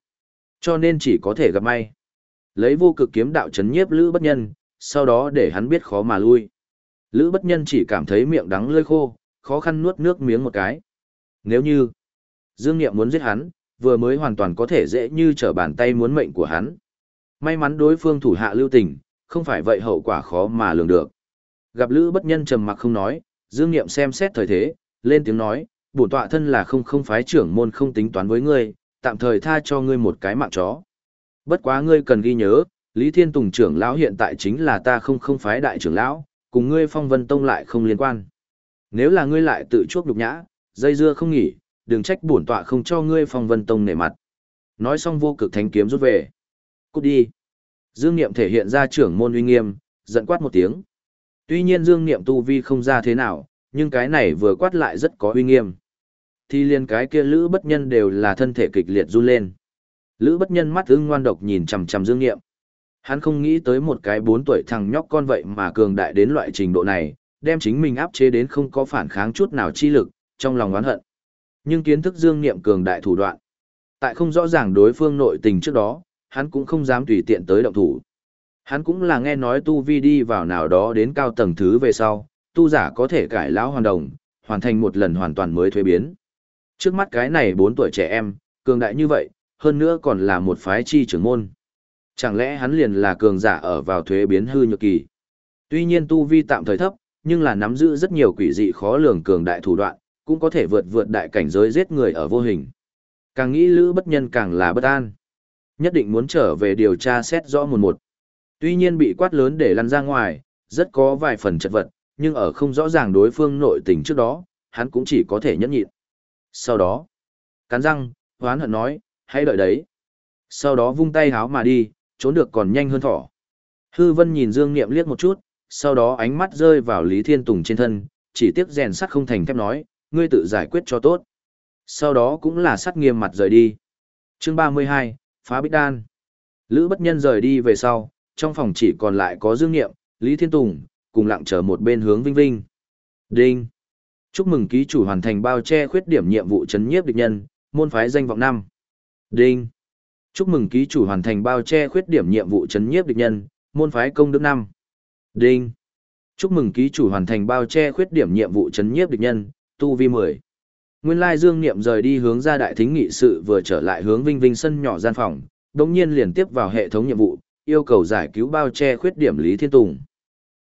[SPEAKER 1] Cho nên chỉ có thể gặp may. Lấy vô cực kiếm đạo chấn nhiếp Lữ Bất Nhân, sau đó để hắn biết khó mà lui. Lữ Bất Nhân chỉ cảm thấy miệng đắng lơi khô, khó khăn nuốt nước miếng một cái. Nếu như Dương Niệm muốn giết hắn, vừa mới hoàn toàn có thể dễ như trở bàn tay muốn mệnh của hắn. May mắn đối phương thủ hạ lưu tình, không phải vậy hậu quả khó mà lường được. Gặp Lữ Bất Nhân trầm mặc không nói, Dương Niệm xem xét thời thế, lên tiếng nói, bổn tọa thân là không không phái trưởng môn không tính toán với ngươi, tạm thời tha cho ngươi một cái mạng chó. Bất quá ngươi cần ghi nhớ, Lý Thiên Tùng trưởng lão hiện tại chính là ta không không phái đại trưởng lão, cùng ngươi phong vân tông lại không liên quan. Nếu là ngươi lại tự chuốc đục nhã, dây dưa không nghỉ, đừng trách bổn tọa không cho ngươi phong vân tông nể mặt. Nói xong vô cực thánh kiếm rút về. Cút đi. Dương Niệm thể hiện ra trưởng môn uy nghiêm, giận quát một tiếng. Tuy nhiên Dương Niệm tu vi không ra thế nào, nhưng cái này vừa quát lại rất có uy nghiêm. Thì liền cái kia Lữ Bất Nhân đều là thân thể kịch liệt run lên. Lữ Bất Nhân mắt ưng ngoan độc nhìn chằm chằm Dương Niệm. Hắn không nghĩ tới một cái bốn tuổi thằng nhóc con vậy mà cường đại đến loại trình độ này, đem chính mình áp chế đến không có phản kháng chút nào chi lực, trong lòng oán hận. Nhưng kiến thức Dương Niệm cường đại thủ đoạn. Tại không rõ ràng đối phương nội tình trước đó, hắn cũng không dám tùy tiện tới động thủ. Hắn cũng là nghe nói tu vi đi vào nào đó đến cao tầng thứ về sau, tu giả có thể cải lão hoàn đồng, hoàn thành một lần hoàn toàn mới thuế biến. Trước mắt cái này 4 tuổi trẻ em, cường đại như vậy, hơn nữa còn là một phái chi trưởng môn. Chẳng lẽ hắn liền là cường giả ở vào thuế biến hư nhược kỳ. Tuy nhiên tu vi tạm thời thấp, nhưng là nắm giữ rất nhiều quỷ dị khó lường cường đại thủ đoạn, cũng có thể vượt vượt đại cảnh giới giết người ở vô hình. Càng nghĩ Lữ bất nhân càng là bất an. Nhất định muốn trở về điều tra xét rõ một một. Tuy nhiên bị quát lớn để lăn ra ngoài, rất có vài phần chật vật, nhưng ở không rõ ràng đối phương nội tình trước đó, hắn cũng chỉ có thể nhẫn nhịn. Sau đó, cắn răng, hoán hận nói, hãy đợi đấy. Sau đó vung tay háo mà đi, trốn được còn nhanh hơn thỏ. Hư Vân nhìn Dương Niệm liếc một chút, sau đó ánh mắt rơi vào Lý Thiên Tùng trên thân, chỉ tiếc rèn sắt không thành thép nói, ngươi tự giải quyết cho tốt. Sau đó cũng là sát nghiêm mặt rời đi. Chương 32, Phá Bích Đan. Lữ Bất Nhân rời đi về sau, trong phòng chỉ còn lại có Dương Niệm, Lý Thiên Tùng, cùng lặng chờ một bên hướng Vinh Vinh. Đinh. Chúc mừng ký chủ hoàn thành bao che khuyết điểm nhiệm vụ chấn nhiếp địch nhân, môn phái danh vọng năm. Đinh. Chúc mừng ký chủ hoàn thành bao che khuyết điểm nhiệm vụ chấn nhiếp địch nhân, môn phái công đức năm. Đinh. Chúc mừng ký chủ hoàn thành bao che khuyết điểm nhiệm vụ chấn nhiếp địch nhân, tu vi 10. Nguyên lai Dương Niệm rời đi hướng ra đại thính nghị sự vừa trở lại hướng Vinh Vinh sân nhỏ gian phòng, đồng nhiên liền tiếp vào hệ thống nhiệm vụ, yêu cầu giải cứu bao che khuyết điểm Lý Thiên Tùng.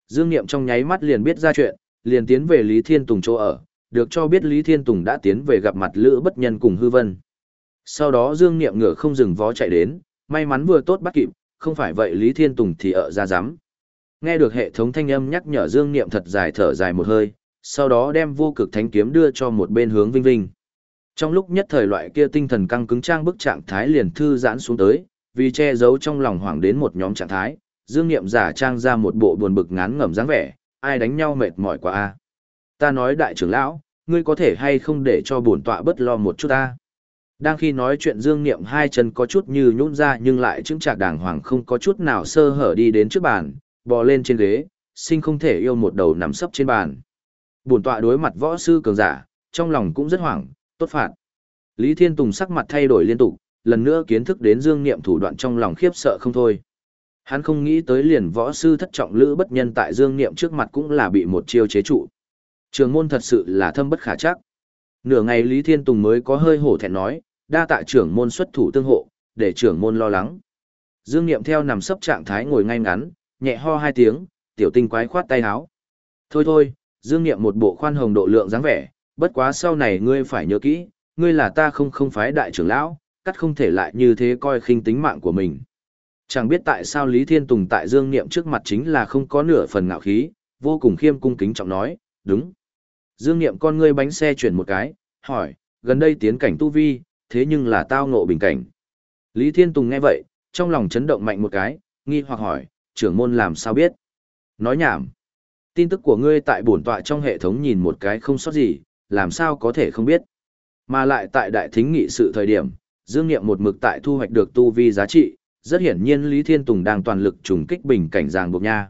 [SPEAKER 1] Dương Niệm trong nháy mắt liền biết ra chuyện, liền tiến về Lý Thiên Tùng chỗ ở, được cho biết Lý Thiên Tùng đã tiến về gặp mặt Lữ Bất Nhân cùng Hư Vân. Sau đó Dương Niệm ngựa không dừng vó chạy đến, may mắn vừa tốt bắt kịp, không phải vậy Lý Thiên Tùng thì ở ra dám. Nghe được hệ thống thanh âm nhắc nhở Dương Niệm thật dài thở dài một hơi, sau đó đem vô cực thánh kiếm đưa cho một bên hướng Vinh Vinh. Trong lúc nhất thời loại kia tinh thần căng cứng trang bức trạng thái liền thư giãn xuống tới, vì che giấu trong lòng hoảng đến một nhóm trạng thái, Dương Niệm giả trang ra một bộ buồn bực ngán ngẩm dáng vẻ, ai đánh nhau mệt mỏi quá a. Ta nói đại trưởng lão, ngươi có thể hay không để cho bổn tọa bất lo một chút ta. Đang khi nói chuyện Dương Niệm hai chân có chút như nhũn ra nhưng lại chứng trạc đàng hoàng không có chút nào sơ hở đi đến trước bàn, bò lên trên ghế, sinh không thể yêu một đầu nằm sấp trên bàn. Bổn tọa đối mặt võ sư cường giả, trong lòng cũng rất hoảng, tốt phạt. Lý Thiên Tùng sắc mặt thay đổi liên tục, lần nữa kiến thức đến Dương Niệm thủ đoạn trong lòng khiếp sợ không thôi. Hắn không nghĩ tới liền võ sư thất trọng lữ bất nhân tại Dương Niệm trước mặt cũng là bị một chiêu chế trụ. Trường môn thật sự là thâm bất khả chắc. Nửa ngày Lý Thiên Tùng mới có hơi hổ thẹn nói, đa tạ trưởng môn xuất thủ tương hộ, để trưởng môn lo lắng. Dương Niệm theo nằm sấp trạng thái ngồi ngay ngắn, nhẹ ho hai tiếng, tiểu tinh quái khoát tay áo. Thôi thôi, Dương Niệm một bộ khoan hồng độ lượng dáng vẻ, bất quá sau này ngươi phải nhớ kỹ, ngươi là ta không không phái đại trưởng lão, cắt không thể lại như thế coi khinh tính mạng của mình. Chẳng biết tại sao Lý Thiên Tùng tại Dương Niệm trước mặt chính là không có nửa phần ngạo khí, vô cùng khiêm cung kính trọng nói, đúng. Dương Niệm con ngươi bánh xe chuyển một cái, hỏi, gần đây tiến cảnh tu vi, thế nhưng là tao ngộ bình cảnh. Lý Thiên Tùng nghe vậy, trong lòng chấn động mạnh một cái, nghi hoặc hỏi, trưởng môn làm sao biết? Nói nhảm. Tin tức của ngươi tại bổn tọa trong hệ thống nhìn một cái không sót gì, làm sao có thể không biết? Mà lại tại đại thính nghị sự thời điểm, Dương Niệm một mực tại thu hoạch được tu vi giá trị, rất hiển nhiên Lý Thiên Tùng đang toàn lực trùng kích bình cảnh giang buộc nha.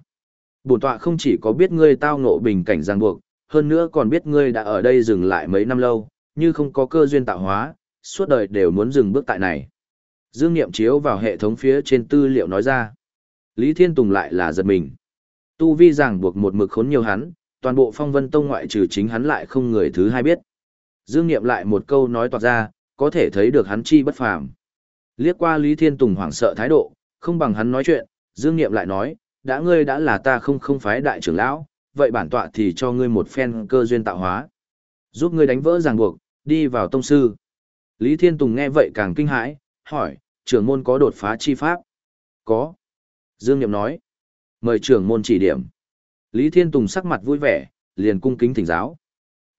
[SPEAKER 1] Bổn tọa không chỉ có biết ngươi tao ngộ bình cảnh giang buộc, hơn nữa còn biết ngươi đã ở đây dừng lại mấy năm lâu, như không có cơ duyên tạo hóa, suốt đời đều muốn dừng bước tại này. Dương Niệm chiếu vào hệ thống phía trên tư liệu nói ra. Lý Thiên Tùng lại là giật mình. Tu vi giảng buộc một mực khốn nhiều hắn, toàn bộ phong vân tông ngoại trừ chính hắn lại không người thứ hai biết. Dương Niệm lại một câu nói toạc ra, có thể thấy được hắn chi bất phàm. Liếc qua Lý Thiên Tùng hoảng sợ thái độ, không bằng hắn nói chuyện, Dương Niệm lại nói, đã ngươi đã là ta không không phái đại trưởng lão, vậy bản tọa thì cho ngươi một phen cơ duyên tạo hóa. Giúp ngươi đánh vỡ ràng buộc, đi vào tông sư. Lý Thiên Tùng nghe vậy càng kinh hãi, hỏi, trưởng môn có đột phá chi pháp? Có. Dương Niệm nói. Mời trưởng môn chỉ điểm. Lý Thiên Tùng sắc mặt vui vẻ, liền cung kính thỉnh giáo.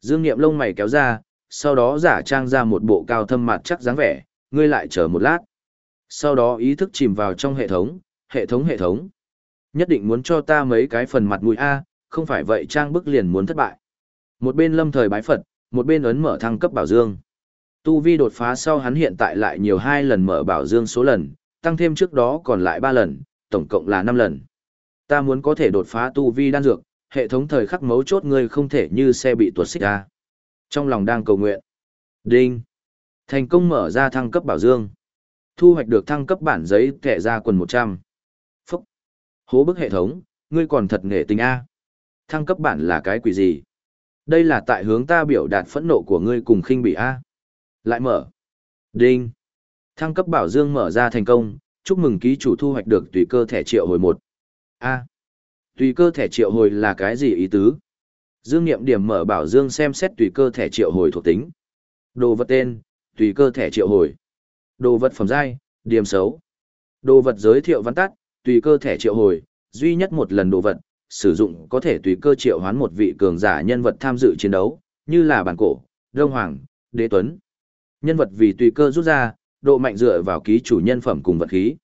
[SPEAKER 1] Dương Niệm lông mày kéo ra, sau đó giả trang ra một bộ cao thâm mặt chắc dáng vẻ, ngươi lại chờ một lát. Sau đó ý thức chìm vào trong hệ thống, hệ thống hệ thống. Nhất định muốn cho ta mấy cái phần mặt mũi A, không phải vậy trang bức liền muốn thất bại. Một bên lâm thời bái Phật, một bên ấn mở thăng cấp bảo dương. Tu vi đột phá sau hắn hiện tại lại nhiều hai lần mở bảo dương số lần, tăng thêm trước đó còn lại ba lần, tổng cộng là năm lần. Ta muốn có thể đột phá tu vi đan dược, hệ thống thời khắc mấu chốt ngươi không thể như xe bị tuột xích ra. Trong lòng đang cầu nguyện. Đinh. Thành công mở ra thăng cấp bảo dương. Thu hoạch được thăng cấp bản giấy kẻ ra quần 100. Phúc. Hố bức hệ thống, ngươi còn thật nghệ tình A. Thăng cấp bản là cái quỷ gì? Đây là tại hướng ta biểu đạt phẫn nộ của ngươi cùng khinh bị A. Lại mở. Đinh. Thăng cấp bảo dương mở ra thành công, chúc mừng ký chủ thu hoạch được tùy cơ thẻ triệu hồi một. A. Tùy cơ thẻ triệu hồi là cái gì ý tứ? Dương Niệm điểm mở bảo dương xem xét tùy cơ thẻ triệu hồi thuộc tính. Đồ vật tên, tùy cơ thẻ triệu hồi. Đồ vật phẩm giai, điểm xấu. Đồ vật giới thiệu văn tắt, tùy cơ thẻ triệu hồi, duy nhất một lần đồ vật, sử dụng có thể tùy cơ triệu hoán một vị cường giả nhân vật tham dự chiến đấu, như là bản cổ, đông hoàng, đế tuấn. Nhân vật vì tùy cơ rút ra, độ mạnh dựa vào ký chủ nhân phẩm cùng vật khí.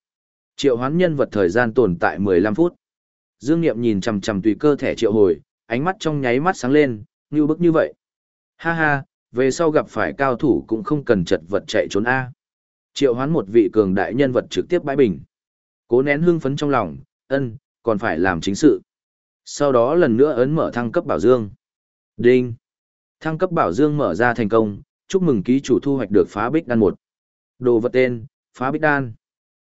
[SPEAKER 1] Triệu hoán nhân vật thời gian tồn tại 15 phút. Dương Niệm nhìn chằm chằm tùy cơ thể triệu hồi, ánh mắt trong nháy mắt sáng lên, như bức như vậy. Ha ha, về sau gặp phải cao thủ cũng không cần chật vật chạy trốn A. Triệu hoán một vị cường đại nhân vật trực tiếp bãi bình. Cố nén hưng phấn trong lòng, ân, còn phải làm chính sự. Sau đó lần nữa ấn mở thăng cấp bảo dương. Đinh. Thăng cấp bảo dương mở ra thành công, chúc mừng ký chủ thu hoạch được phá bích đan một. Đồ vật tên, phá bích đan.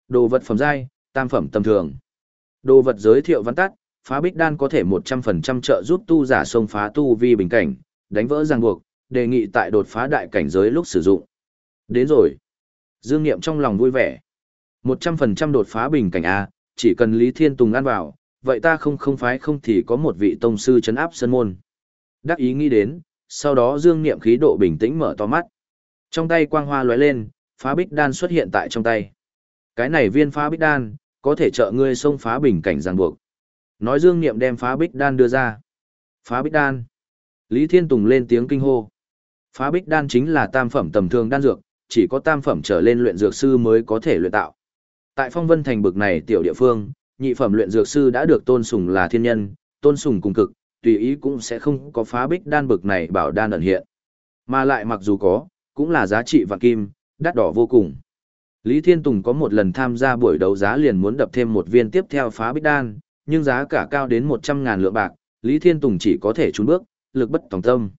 [SPEAKER 1] Đồ vật phẩm giai, tam phẩm tầm thường. Đồ vật giới thiệu văn tắt, phá bích đan có thể 100% trợ giúp tu giả xông phá tu vi bình cảnh, đánh vỡ ràng buộc, đề nghị tại đột phá đại cảnh giới lúc sử dụng. Đến rồi. Dương Niệm trong lòng vui vẻ. 100% đột phá bình cảnh A, chỉ cần Lý Thiên Tùng ăn vào, vậy ta không không phái không thì có một vị tông sư chấn áp sân môn. Đắc ý nghĩ đến, sau đó Dương Niệm khí độ bình tĩnh mở to mắt. Trong tay quang hoa lóe lên, phá bích đan xuất hiện tại trong tay. Cái này viên phá bích đan, có thể trợ ngươi xông phá bình cảnh ràng buộc. Nói Dương Niệm đem phá bích đan đưa ra. Phá bích đan. Lý Thiên Tùng lên tiếng kinh hô. Phá bích đan chính là tam phẩm tầm thường đan dược, chỉ có tam phẩm trở lên luyện dược sư mới có thể luyện tạo. Tại phong vân thành bực này tiểu địa phương, nhị phẩm luyện dược sư đã được tôn sùng là thiên nhân, tôn sùng cùng cực, tùy ý cũng sẽ không có phá bích đan bực này bảo đan ẩn hiện. Mà lại mặc dù có, cũng là giá trị vạn kim, đắt đỏ vô cùng. Lý Thiên Tùng có một lần tham gia buổi đấu giá liền muốn đập thêm một viên tiếp theo phá bích đan, nhưng giá cả cao đến 100.000 lượng bạc, Lý Thiên Tùng chỉ có thể trốn bước, lực bất tòng tâm.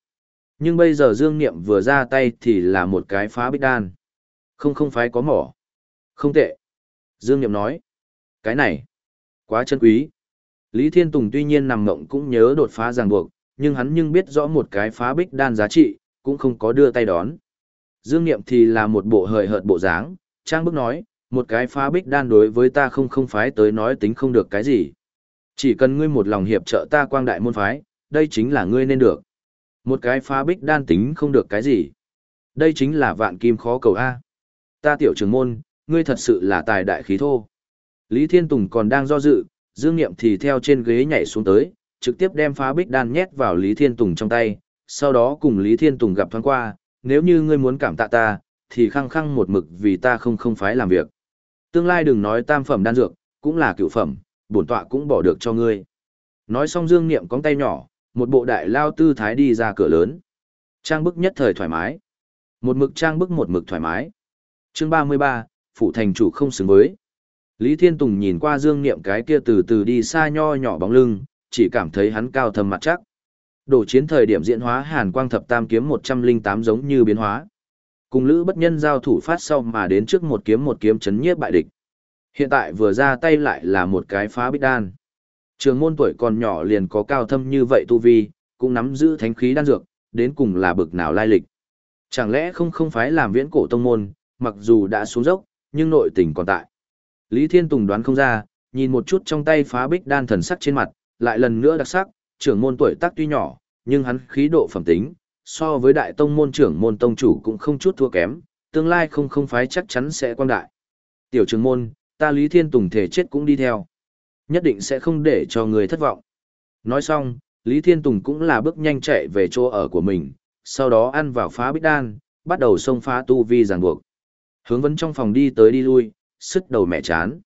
[SPEAKER 1] Nhưng bây giờ Dương Niệm vừa ra tay thì là một cái phá bích đan. Không không phải có mỏ. Không tệ. Dương Niệm nói. Cái này. Quá chân quý. Lý Thiên Tùng tuy nhiên nằm mộng cũng nhớ đột phá ràng buộc, nhưng hắn nhưng biết rõ một cái phá bích đan giá trị, cũng không có đưa tay đón. Dương Niệm thì là một bộ hời hợt bộ dáng, trang bức nói, một cái phá bích đan đối với ta không không phái tới nói tính không được cái gì. Chỉ cần ngươi một lòng hiệp trợ ta quang đại môn phái, đây chính là ngươi nên được. Một cái phá bích đan tính không được cái gì. Đây chính là vạn kim khó cầu A. Ta tiểu trưởng môn, ngươi thật sự là tài đại khí thô. Lý Thiên Tùng còn đang do dự, Dương Niệm thì theo trên ghế nhảy xuống tới, trực tiếp đem phá bích đan nhét vào Lý Thiên Tùng trong tay, sau đó cùng Lý Thiên Tùng gặp thoáng qua, nếu như ngươi muốn cảm tạ ta, thì khăng khăng một mực vì ta không không phái làm việc. Tương lai đừng nói tam phẩm đan dược, cũng là cựu phẩm, bổn tọa cũng bỏ được cho ngươi. Nói xong Dương Niệm cong tay nhỏ, một bộ đại lao tư thái đi ra cửa lớn. Trang bức nhất thời thoải mái. Một mực trang bức một mực thoải mái. Chương 33, Phủ Thành Chủ không xứng với. Lý Thiên Tùng nhìn qua Dương Niệm cái kia từ từ đi xa nho nhỏ bóng lưng, chỉ cảm thấy hắn cao thâm mặt chắc. Đổ chiến thời điểm diễn hóa Hàn Quang Thập Tam kiếm 108 giống như biến hóa. Cùng Lữ Bất Nhân giao thủ phát sau mà đến trước một kiếm một kiếm chấn nhiếp bại địch. Hiện tại vừa ra tay lại là một cái phá bích đan. Trường môn tuổi còn nhỏ liền có cao thâm như vậy tu vi, cũng nắm giữ thánh khí đan dược, đến cùng là bực nào lai lịch. Chẳng lẽ không không phải làm viễn cổ tông môn, mặc dù đã xuống dốc, nhưng nội tình còn tại. Lý Thiên Tùng đoán không ra, nhìn một chút trong tay phá bích đan thần sắc trên mặt, lại lần nữa đặc sắc, trưởng môn tuổi tác tuy nhỏ, nhưng hắn khí độ phẩm tính, so với đại tông môn trưởng môn tông chủ cũng không chút thua kém, tương lai không không phái chắc chắn sẽ quang đại. Tiểu trưởng môn, ta Lý Thiên Tùng thể chết cũng đi theo. Nhất định sẽ không để cho người thất vọng. Nói xong, Lý Thiên Tùng cũng là bước nhanh chạy về chỗ ở của mình, sau đó ăn vào phá bích đan, bắt đầu xông phá tu vi ràng buộc. Hướng vấn trong phòng đi tới đi lui, sức đầu mẹ chán.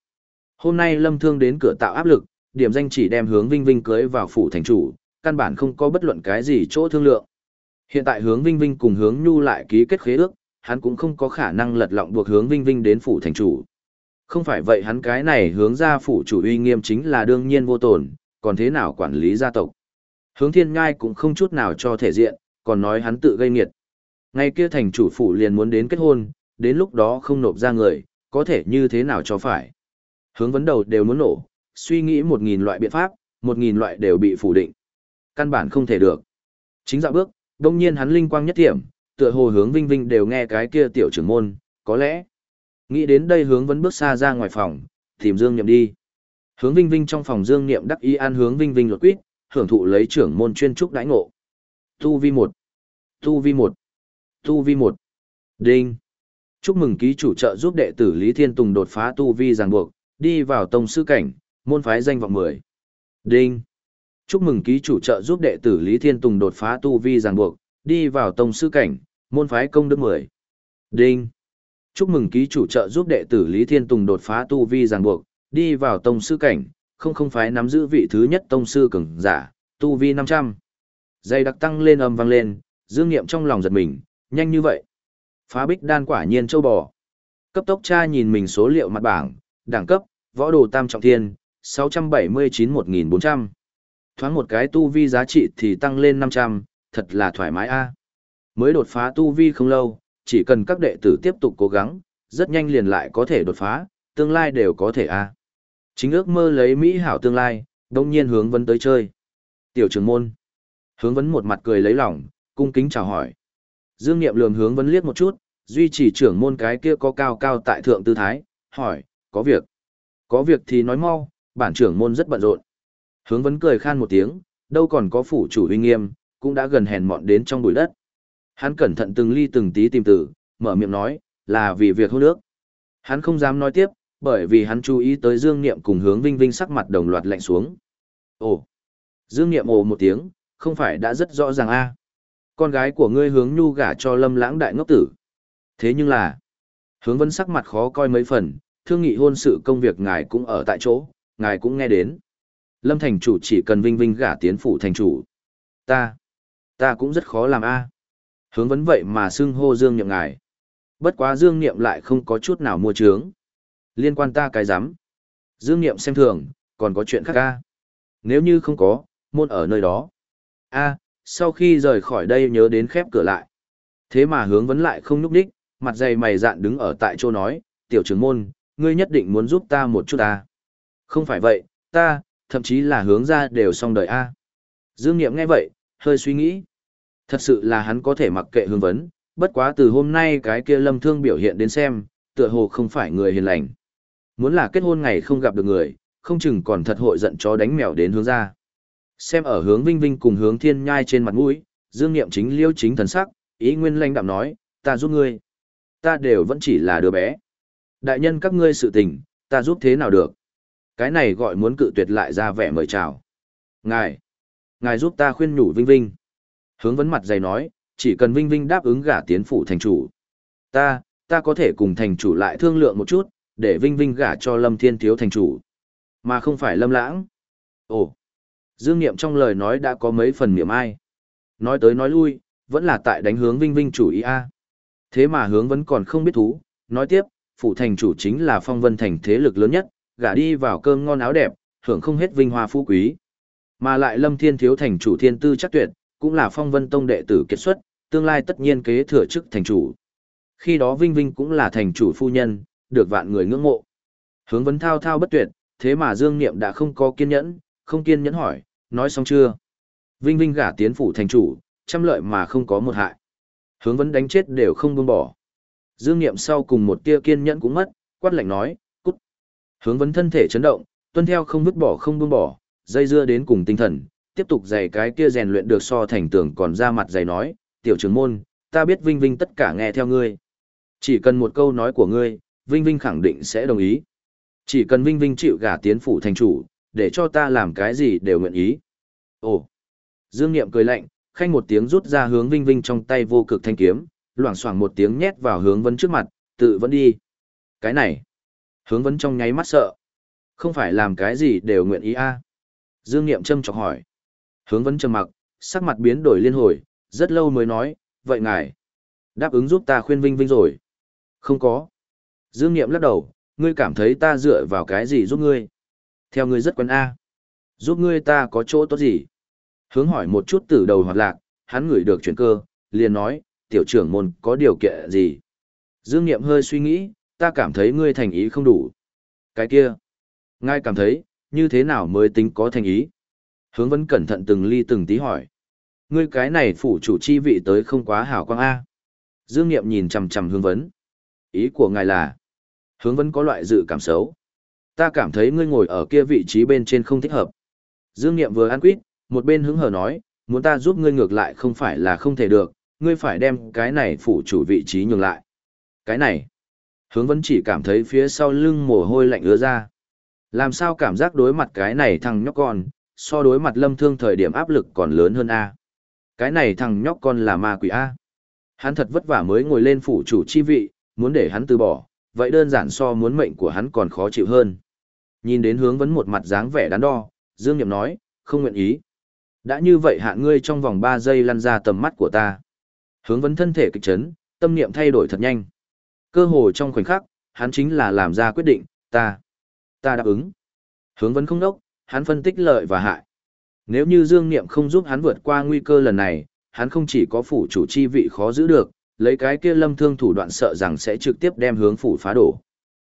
[SPEAKER 1] Hôm nay Lâm Thương đến cửa tạo áp lực, điểm danh chỉ đem hướng Vinh Vinh cưới vào phủ thành chủ, căn bản không có bất luận cái gì chỗ thương lượng. Hiện tại hướng Vinh Vinh cùng hướng Nhu lại ký kết khế ước, hắn cũng không có khả năng lật lọng buộc hướng Vinh Vinh đến phủ thành chủ. Không phải vậy hắn cái này hướng ra phủ chủ uy nghiêm chính là đương nhiên vô tổn, còn thế nào quản lý gia tộc. Hướng thiên ngai cũng không chút nào cho thể diện, còn nói hắn tự gây nghiệt. Ngay kia thành chủ phủ liền muốn đến kết hôn, đến lúc đó không nộp ra người, có thể như thế nào cho phải. Hướng vấn đầu đều muốn nổ, suy nghĩ một nghìn loại biện pháp, một nghìn loại đều bị phủ định. Căn bản không thể được. Chính dạo bước, đông nhiên hắn linh quang nhất thiểm, tựa hồ hướng vinh vinh đều nghe cái kia tiểu trưởng môn, có lẽ. Nghĩ đến đây hướng vẫn bước xa ra ngoài phòng, tìm Dương Niệm đi. Hướng Vinh Vinh trong phòng Dương Niệm đắc ý an hướng Vinh Vinh lột quýt, hưởng thụ lấy trưởng môn chuyên trúc đãi ngộ. Tu vi một, Tu vi một, Tu vi một, Đinh. Chúc mừng ký chủ trợ giúp đệ tử Lý Thiên Tùng đột phá tu vi ràng buộc, đi vào tông sư cảnh, môn phái danh vọng mười, Đinh. Chúc mừng ký chủ trợ giúp đệ tử Lý Thiên Tùng đột phá tu vi ràng buộc, đi vào tông sư cảnh, môn phái công đức mười, Đinh. Chúc mừng ký chủ trợ giúp đệ tử Lý Thiên Tùng đột phá tu vi ràng buộc, đi vào tông sư cảnh, không không phái nắm giữ vị thứ nhất tông sư cường giả, tu vi 500. Dây đặc tăng lên âm vang lên, dương nghiệm trong lòng giật mình, nhanh như vậy. Phá bích đan quả nhiên châu bò. Cấp tốc tra nhìn mình số liệu mặt bảng, đẳng cấp, võ đồ tam trọng thiên, 679-1400. Thoáng một cái tu vi giá trị thì tăng lên 500, thật là thoải mái a. Mới đột phá tu vi không lâu, chỉ cần các đệ tử tiếp tục cố gắng, rất nhanh liền lại có thể đột phá, tương lai đều có thể a. Chính ước mơ lấy Mỹ hảo tương lai, đông nhiên hướng vấn tới chơi. Tiểu trưởng môn. Hướng vấn một mặt cười lấy lòng, cung kính chào hỏi. Dương Niệm lườm hướng vấn liếc một chút, duy trì trưởng môn cái kia có cao cao tại thượng tư thái, hỏi, có việc. Có việc thì nói mau, bản trưởng môn rất bận rộn. Hướng vấn cười khan một tiếng, đâu còn có phủ chủ uy nghiêm, cũng đã gần hèn mọn đến trong bụi đất. Hắn cẩn thận từng ly từng tí tìm từ, mở miệng nói, là vì việc hôn nước. Hắn không dám nói tiếp, bởi vì hắn chú ý tới Dương Niệm cùng hướng Vinh Vinh sắc mặt đồng loạt lạnh xuống. Ồ! Dương Niệm ồ một tiếng, không phải đã rất rõ ràng a Con gái của ngươi hướng nhu gả cho lâm lãng đại ngốc tử. Thế nhưng là, hướng vân sắc mặt khó coi mấy phần, thương nghị hôn sự công việc ngài cũng ở tại chỗ, ngài cũng nghe đến. Lâm thành chủ chỉ cần Vinh Vinh gả tiến phủ thành chủ. Ta, ta cũng rất khó làm a à. Hướng vấn vậy mà xưng hô Dương Niệm ngài. Bất quá Dương Niệm lại không có chút nào mua trướng. Liên quan ta cái rắm Dương Niệm xem thường, còn có chuyện khác a. Nếu như không có, môn ở nơi đó. a sau khi rời khỏi đây nhớ đến khép cửa lại. Thế mà hướng vấn lại không nhúc đích, mặt dày mày dạn đứng ở tại chỗ nói, tiểu trưởng môn, ngươi nhất định muốn giúp ta một chút ta. Không phải vậy, ta, thậm chí là hướng ra đều xong đời A. Dương Niệm nghe vậy, hơi suy nghĩ. Thật sự là hắn có thể mặc kệ hương vấn, bất quá từ hôm nay cái kia lâm thương biểu hiện đến xem, tựa hồ không phải người hiền lành. Muốn là kết hôn ngày không gặp được người, không chừng còn thật hội giận chó đánh mèo đến hướng ra. Xem ở hướng Vinh Vinh cùng hướng Thiên Nhai trên mặt mũi, Dương Niệm chính liêu chính thần sắc, ý nguyên lanh đạm nói, ta giúp ngươi. Ta đều vẫn chỉ là đứa bé. Đại nhân các ngươi sự tình, ta giúp thế nào được? Cái này gọi muốn cự tuyệt lại ra vẻ mời chào. Ngài, ngài giúp ta khuyên nhủ Vinh Vinh. Hướng vấn mặt dày nói, chỉ cần Vinh Vinh đáp ứng gả tiến phủ thành chủ. Ta, ta có thể cùng thành chủ lại thương lượng một chút, để Vinh Vinh gả cho Lâm Thiên Thiếu thành chủ. Mà không phải Lâm Lãng. Ồ, Dương Niệm trong lời nói đã có mấy phần niệm ai. Nói tới nói lui, vẫn là tại đánh hướng Vinh Vinh chủ ý A. Thế mà hướng vẫn còn không biết thú, nói tiếp, phủ thành chủ chính là phong vân thành thế lực lớn nhất, gả đi vào cơm ngon áo đẹp, hưởng không hết vinh hoa phú quý. Mà lại Lâm Thiên Thiếu thành chủ thiên tư chắc tuyệt, cũng là phong vân tông đệ tử kết xuất, tương lai tất nhiên kế thừa chức thành chủ. Khi đó Vinh Vinh cũng là thành chủ phu nhân, được vạn người ngưỡng mộ. Hướng vấn thao thao bất tuyệt, thế mà Dương Niệm đã không có kiên nhẫn, không kiên nhẫn hỏi, nói xong chưa? Vinh Vinh gả tiến phủ thành chủ, trăm lợi mà không có một hại. Hướng vấn đánh chết đều không buông bỏ. Dương Niệm sau cùng một tia kiên nhẫn cũng mất, quát lạnh nói. Hướng vấn thân thể chấn động, tuân theo không vứt bỏ không buông bỏ, dây dưa đến cùng tinh thần, tiếp tục dày cái kia rèn luyện được so thành tưởng còn ra mặt dày nói, tiểu trưởng môn, ta biết Vinh Vinh tất cả nghe theo ngươi. Chỉ cần một câu nói của ngươi, Vinh Vinh khẳng định sẽ đồng ý. Chỉ cần Vinh Vinh chịu gả tiến phủ thành chủ, để cho ta làm cái gì đều nguyện ý. Ồ! Dương Niệm cười lạnh, khanh một tiếng rút ra hướng Vinh Vinh trong tay vô cực thanh kiếm, loảng xoảng một tiếng nhét vào hướng vấn trước mặt, tự vẫn đi. Cái này! Hướng vấn trong nháy mắt sợ. Không phải làm cái gì đều nguyện ý a Dương Niệm châm chọc hỏi. Hướng vấn trầm mặc, sắc mặt biến đổi liên hồi, rất lâu mới nói, vậy ngài, đáp ứng giúp ta khuyên Vinh Vinh rồi. Không có. Dương Niệm lắc đầu, ngươi cảm thấy ta dựa vào cái gì giúp ngươi? Theo ngươi rất quen A. Giúp ngươi ta có chỗ tốt gì? Hướng hỏi một chút từ đầu hoạt lạc, hắn ngửi được chuyển cơ, liền nói, tiểu trưởng môn có điều kiện gì? Dương Niệm hơi suy nghĩ, ta cảm thấy ngươi thành ý không đủ. Cái kia, ngài cảm thấy, như thế nào mới tính có thành ý? Hướng vẫn cẩn thận từng ly từng tí hỏi. Ngươi cái này phủ chủ chi vị tới không quá hảo quang A. Dương Niệm nhìn chằm chằm hướng vấn. Ý của ngài là, hướng vấn có loại dự cảm xấu. Ta cảm thấy ngươi ngồi ở kia vị trí bên trên không thích hợp. Dương Niệm vừa ăn quýt, một bên hứng hờ nói, muốn ta giúp ngươi ngược lại không phải là không thể được, ngươi phải đem cái này phủ chủ vị trí nhường lại. Cái này, hướng vẫn chỉ cảm thấy phía sau lưng mồ hôi lạnh ứa ra. Làm sao cảm giác đối mặt cái này thằng nhóc con, so đối mặt lâm thương thời điểm áp lực còn lớn hơn A. Cái này thằng nhóc con là ma quỷ A. Hắn thật vất vả mới ngồi lên phủ chủ chi vị, muốn để hắn từ bỏ, vậy đơn giản so muốn mệnh của hắn còn khó chịu hơn. Nhìn đến hướng vấn một mặt dáng vẻ đắn đo, Dương Nhậm nói, không nguyện ý. Đã như vậy hạ ngươi trong vòng 3 giây lăn ra tầm mắt của ta. Hướng vấn thân thể kịch chấn, tâm niệm thay đổi thật nhanh. Cơ hồ trong khoảnh khắc, hắn chính là làm ra quyết định, ta, ta đáp ứng. Hướng vấn không đốc, hắn phân tích lợi và hại. Nếu như Dương Niệm không giúp hắn vượt qua nguy cơ lần này, hắn không chỉ có phủ chủ chi vị khó giữ được, lấy cái kia lâm thương thủ đoạn sợ rằng sẽ trực tiếp đem hướng phủ phá đổ.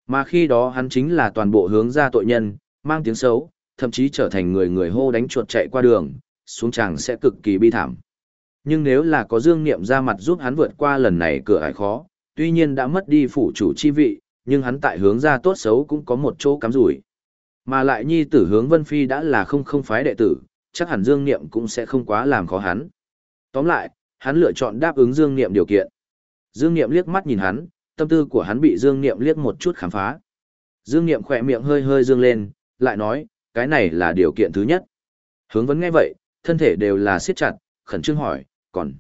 [SPEAKER 1] Mà khi đó hắn chính là toàn bộ hướng ra tội nhân, mang tiếng xấu, thậm chí trở thành người người hô đánh chuột chạy qua đường, xuống chàng sẽ cực kỳ bi thảm. Nhưng nếu là có Dương Niệm ra mặt giúp hắn vượt qua lần này cửa ải khó, tuy nhiên đã mất đi phủ chủ chi vị, nhưng hắn tại hướng ra tốt xấu cũng có một chỗ cắm rủi. Mà lại nhi tử hướng Vân Phi đã là không không phái đệ tử, chắc hẳn Dương Niệm cũng sẽ không quá làm khó hắn. Tóm lại, hắn lựa chọn đáp ứng Dương Niệm điều kiện. Dương Niệm liếc mắt nhìn hắn, tâm tư của hắn bị Dương Niệm liếc một chút khám phá. Dương Niệm khỏe miệng hơi hơi dương lên, lại nói, cái này là điều kiện thứ nhất. Hướng vấn nghe vậy, thân thể đều là siết chặt, khẩn trương hỏi, còn,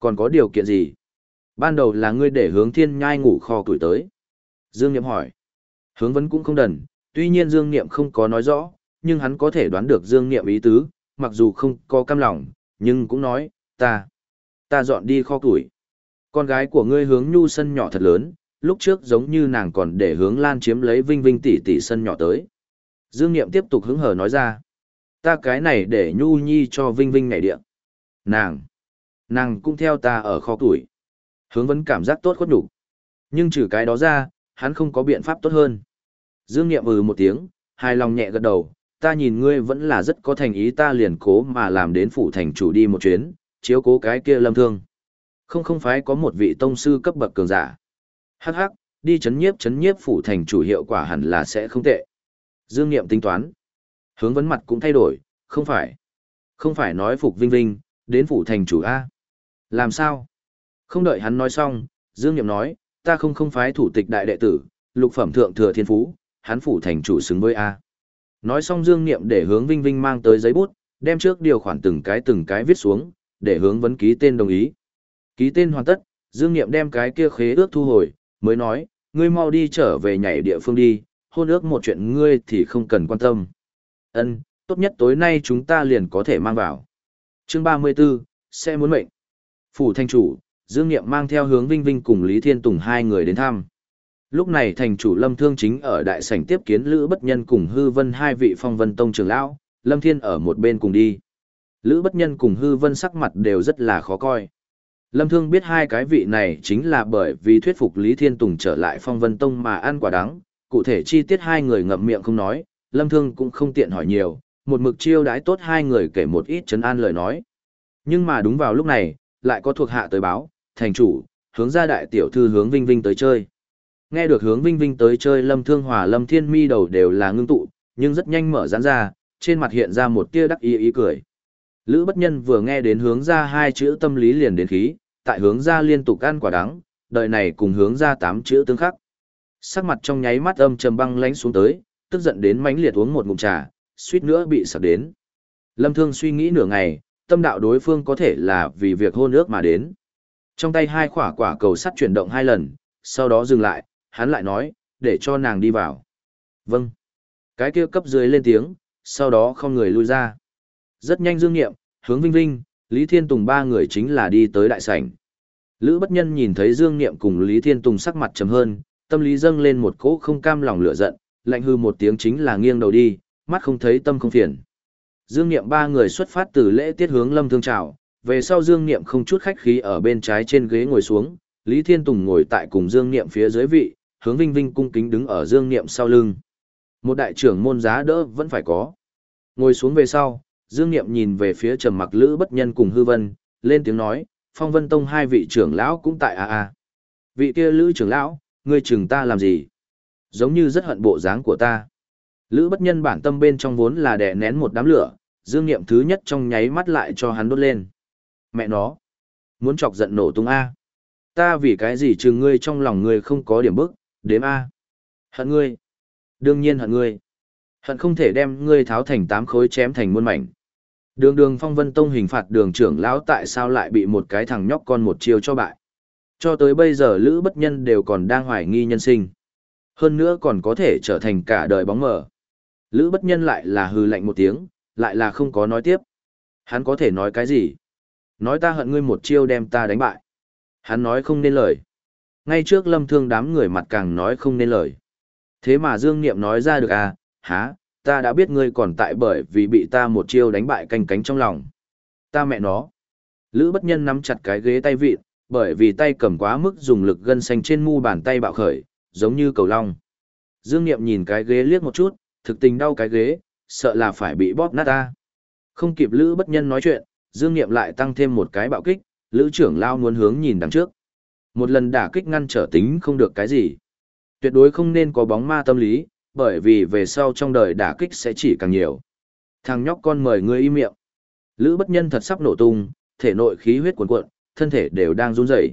[SPEAKER 1] còn có điều kiện gì? Ban đầu là ngươi để hướng thiên nhai ngủ kho tuổi tới. Dương Niệm hỏi. Hướng vấn cũng không đần, tuy nhiên Dương Niệm không có nói rõ, nhưng hắn có thể đoán được Dương Niệm ý tứ, mặc dù không có cam lòng, nhưng cũng nói, ta, ta dọn đi kho tuổi. Con gái của ngươi hướng nhu sân nhỏ thật lớn, lúc trước giống như nàng còn để hướng lan chiếm lấy vinh vinh tỷ tỷ sân nhỏ tới. Dương Niệm tiếp tục hứng hờ nói ra. Ta cái này để nhu nhi cho vinh vinh ngày điện. Nàng, nàng cũng theo ta ở kho tuổi. Hướng vấn cảm giác tốt khuất đủ. Nhưng trừ cái đó ra, hắn không có biện pháp tốt hơn. Dương Niệm ừ một tiếng, hài lòng nhẹ gật đầu, ta nhìn ngươi vẫn là rất có thành ý ta liền cố mà làm đến phủ thành chủ đi một chuyến, chiếu cố cái kia lâm thương. Không không phải có một vị tông sư cấp bậc cường giả. Hắc hắc, đi chấn nhiếp chấn nhiếp phủ thành chủ hiệu quả hẳn là sẽ không tệ. Dương Niệm tính toán. Hướng vấn mặt cũng thay đổi, không phải. Không phải nói phục vinh vinh, đến phủ thành chủ A. Làm sao? Không đợi hắn nói xong, Dương Niệm nói, ta không không phái thủ tịch đại đệ tử, lục phẩm thượng thừa thiên phú, hắn phủ thành chủ xứng với A. Nói xong Dương Niệm để hướng Vinh Vinh mang tới giấy bút, đem trước điều khoản từng cái từng cái viết xuống, để hướng vấn ký tên đồng ý. Ký tên hoàn tất, Dương Niệm đem cái kia khế ước thu hồi, mới nói, ngươi mau đi trở về nhảy địa phương đi, hôn ước một chuyện ngươi thì không cần quan tâm. Ân, tốt nhất tối nay chúng ta liền có thể mang vào. Chương 34, xe muốn mệnh. Phủ thanh chủ, Dương Niệm mang theo hướng Vinh Vinh cùng Lý Thiên Tùng hai người đến thăm. Lúc này thành chủ Lâm Thương chính ở đại sảnh tiếp kiến Lữ Bất Nhân cùng Hư Vân hai vị phong vân tông trưởng lão, Lâm Thiên ở một bên cùng đi. Lữ Bất Nhân cùng Hư Vân sắc mặt đều rất là khó coi. Lâm Thương biết hai cái vị này chính là bởi vì thuyết phục Lý Thiên Tùng trở lại phong vân tông mà ăn quả đắng, cụ thể chi tiết hai người ngậm miệng không nói, Lâm Thương cũng không tiện hỏi nhiều, một mực chiêu đãi tốt hai người kể một ít chấn an lời nói. Nhưng mà đúng vào lúc này, lại có thuộc hạ tới báo, thành chủ, hướng ra đại tiểu thư hướng Vinh Vinh tới chơi. Nghe được hướng Vinh Vinh tới chơi Lâm Thương Hòa Lâm Thiên Mi đầu đều là ngưng tụ, nhưng rất nhanh mở giãn ra, trên mặt hiện ra một tia đắc ý ý cười. Lữ bất nhân vừa nghe đến hướng ra hai chữ tâm lý liền đến khí, tại hướng ra liên tục ăn quả đắng, đời này cùng hướng ra tám chữ tương khắc. Sắc mặt trong nháy mắt âm trầm băng lánh xuống tới, tức giận đến mãnh liệt uống một ngụm trà, suýt nữa bị sặc đến. Lâm Thương suy nghĩ nửa ngày, tâm đạo đối phương có thể là vì việc hôn ước mà đến. Trong tay hai quả quả cầu sắt chuyển động hai lần, sau đó dừng lại, hắn lại nói, để cho nàng đi vào. Vâng. Cái kia cấp dưới lên tiếng, sau đó không người lui ra. Rất nhanh dương nghiệm, hướng Vinh Vinh, Lý Thiên Tùng ba người chính là đi tới đại sảnh. Lữ bất nhân nhìn thấy Dương Niệm cùng Lý Thiên Tùng sắc mặt trầm hơn, tâm lý dâng lên một cỗ không cam lòng lửa giận, lạnh hư một tiếng chính là nghiêng đầu đi, mắt không thấy tâm không phiền. Dương Niệm ba người xuất phát từ lễ tiết hướng Lâm Thương chào, về sau Dương Niệm không chút khách khí ở bên trái trên ghế ngồi xuống, Lý Thiên Tùng ngồi tại cùng Dương Niệm phía dưới vị, hướng Vinh Vinh cung kính đứng ở Dương Niệm sau lưng. Một đại trưởng môn giá đỡ vẫn phải có. Ngồi xuống về sau, Dương Niệm nhìn về phía trầm mặc Lữ Bất Nhân cùng Hư Vân, lên tiếng nói, Phong Vân Tông hai vị trưởng lão cũng tại a a. Vị kia Lữ trưởng lão, ngươi chừng ta làm gì? Giống như rất hận bộ dáng của ta. Lữ Bất Nhân bản tâm bên trong vốn là đè nén một đám lửa, Dương Niệm thứ nhất trong nháy mắt lại cho hắn đốt lên. Mẹ nó, muốn chọc giận nổ tung a. Ta vì cái gì chừng ngươi trong lòng ngươi không có điểm bức, đếm a. Hận ngươi. Đương nhiên hận ngươi. Hận không thể đem ngươi tháo thành tám khối chém thành muôn mảnh. Đường đường phong vân tông hình phạt đường trưởng lão tại sao lại bị một cái thằng nhóc con một chiều cho bại. Cho tới bây giờ Lữ Bất Nhân đều còn đang hoài nghi nhân sinh. Hơn nữa còn có thể trở thành cả đời bóng mờ. Lữ Bất Nhân lại là hư lạnh một tiếng, lại là không có nói tiếp. Hắn có thể nói cái gì? Nói ta hận ngươi một chiêu đem ta đánh bại. Hắn nói không nên lời. Ngay trước lâm thương đám người mặt càng nói không nên lời. Thế mà Dương Niệm nói ra được à, há, ta đã biết ngươi còn tại bởi vì bị ta một chiêu đánh bại canh cánh trong lòng. Ta mẹ nó. Lữ bất nhân nắm chặt cái ghế tay vịt, bởi vì tay cầm quá mức dùng lực gân xanh trên mu bàn tay bạo khởi, giống như cầu long. Dương Niệm nhìn cái ghế liếc một chút, thực tình đau cái ghế, sợ là phải bị bóp nát ta. Không kịp Lữ bất nhân nói chuyện, Dương Niệm lại tăng thêm một cái bạo kích, Lữ trưởng lao muốn hướng nhìn đằng trước. Một lần đả kích ngăn trở tính không được cái gì. Tuyệt đối không nên có bóng ma tâm lý, bởi vì về sau trong đời đả kích sẽ chỉ càng nhiều. Thằng nhóc con mời ngươi im miệng. Lữ bất nhân thật sắp nổ tung, thể nội khí huyết cuồn cuộn, thân thể đều đang run rẩy.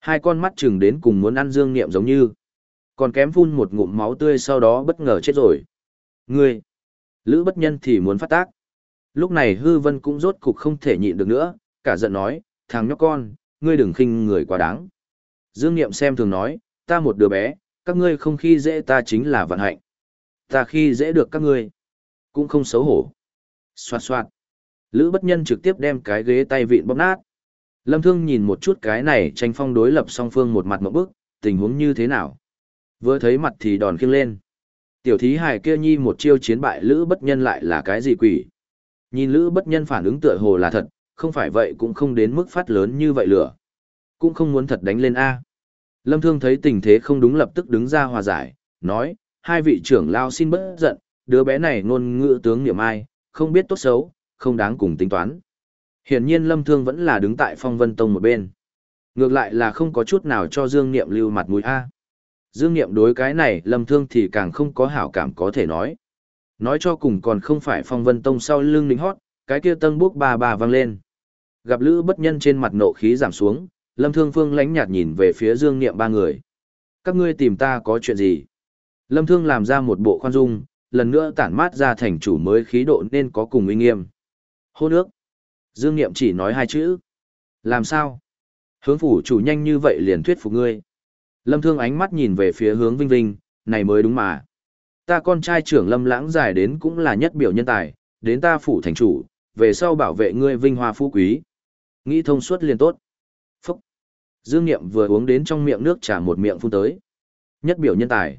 [SPEAKER 1] Hai con mắt chừng đến cùng muốn ăn dương niệm giống như. Còn kém phun một ngụm máu tươi sau đó bất ngờ chết rồi. Ngươi! Lữ bất nhân thì muốn phát tác. Lúc này hư vân cũng rốt cục không thể nhịn được nữa, cả giận nói, thằng nhóc con, ngươi đừng khinh người quá đáng. Dương Niệm xem thường nói, ta một đứa bé, các ngươi không khi dễ ta chính là vận hạnh. Ta khi dễ được các ngươi, cũng không xấu hổ. Xoạt xoạt. Lữ bất nhân trực tiếp đem cái ghế tay vịn bóp nát. Lâm Thương nhìn một chút cái này tranh phong đối lập song phương một mặt một bức, tình huống như thế nào. Vừa thấy mặt thì đòn khiêng lên. Tiểu thí hài kia nhi một chiêu chiến bại Lữ bất nhân lại là cái gì quỷ. Nhìn Lữ bất nhân phản ứng tựa hồ là thật, không phải vậy cũng không đến mức phát lớn như vậy lửa. Cũng không muốn thật đánh lên A. Lâm Thương thấy tình thế không đúng lập tức đứng ra hòa giải, nói, hai vị trưởng lao xin bớt giận, đứa bé này ngôn ngữ tướng niệm ai, không biết tốt xấu, không đáng cùng tính toán. Hiển nhiên Lâm Thương vẫn là đứng tại phong vân tông một bên. Ngược lại là không có chút nào cho Dương Niệm lưu mặt mũi A. Dương Niệm đối cái này Lâm Thương thì càng không có hảo cảm có thể nói. Nói cho cùng còn không phải phong vân tông sau lưng lính hót, cái kia tân bước bà bà vang lên. Gặp Lữ bất nhân trên mặt nộ khí giảm xuống, Lâm Thương Phương lánh nhạt nhìn về phía Dương Niệm ba người. Các ngươi tìm ta có chuyện gì? Lâm Thương làm ra một bộ khoan dung, lần nữa tản mát ra thành chủ mới khí độ nên có cùng uy nghiêm. Hô nước. Dương Niệm chỉ nói hai chữ. Làm sao? Hướng phủ chủ nhanh như vậy liền thuyết phục ngươi. Lâm Thương ánh mắt nhìn về phía hướng Vinh Vinh, này mới đúng mà. Ta con trai trưởng Lâm Lãng dài đến cũng là nhất biểu nhân tài, đến ta phủ thành chủ, về sau bảo vệ ngươi vinh hoa phú quý. Nghĩ thông suốt liền tốt. Phúc. Dương Niệm vừa uống đến trong miệng nước trà một miệng phun tới. Nhất biểu nhân tài.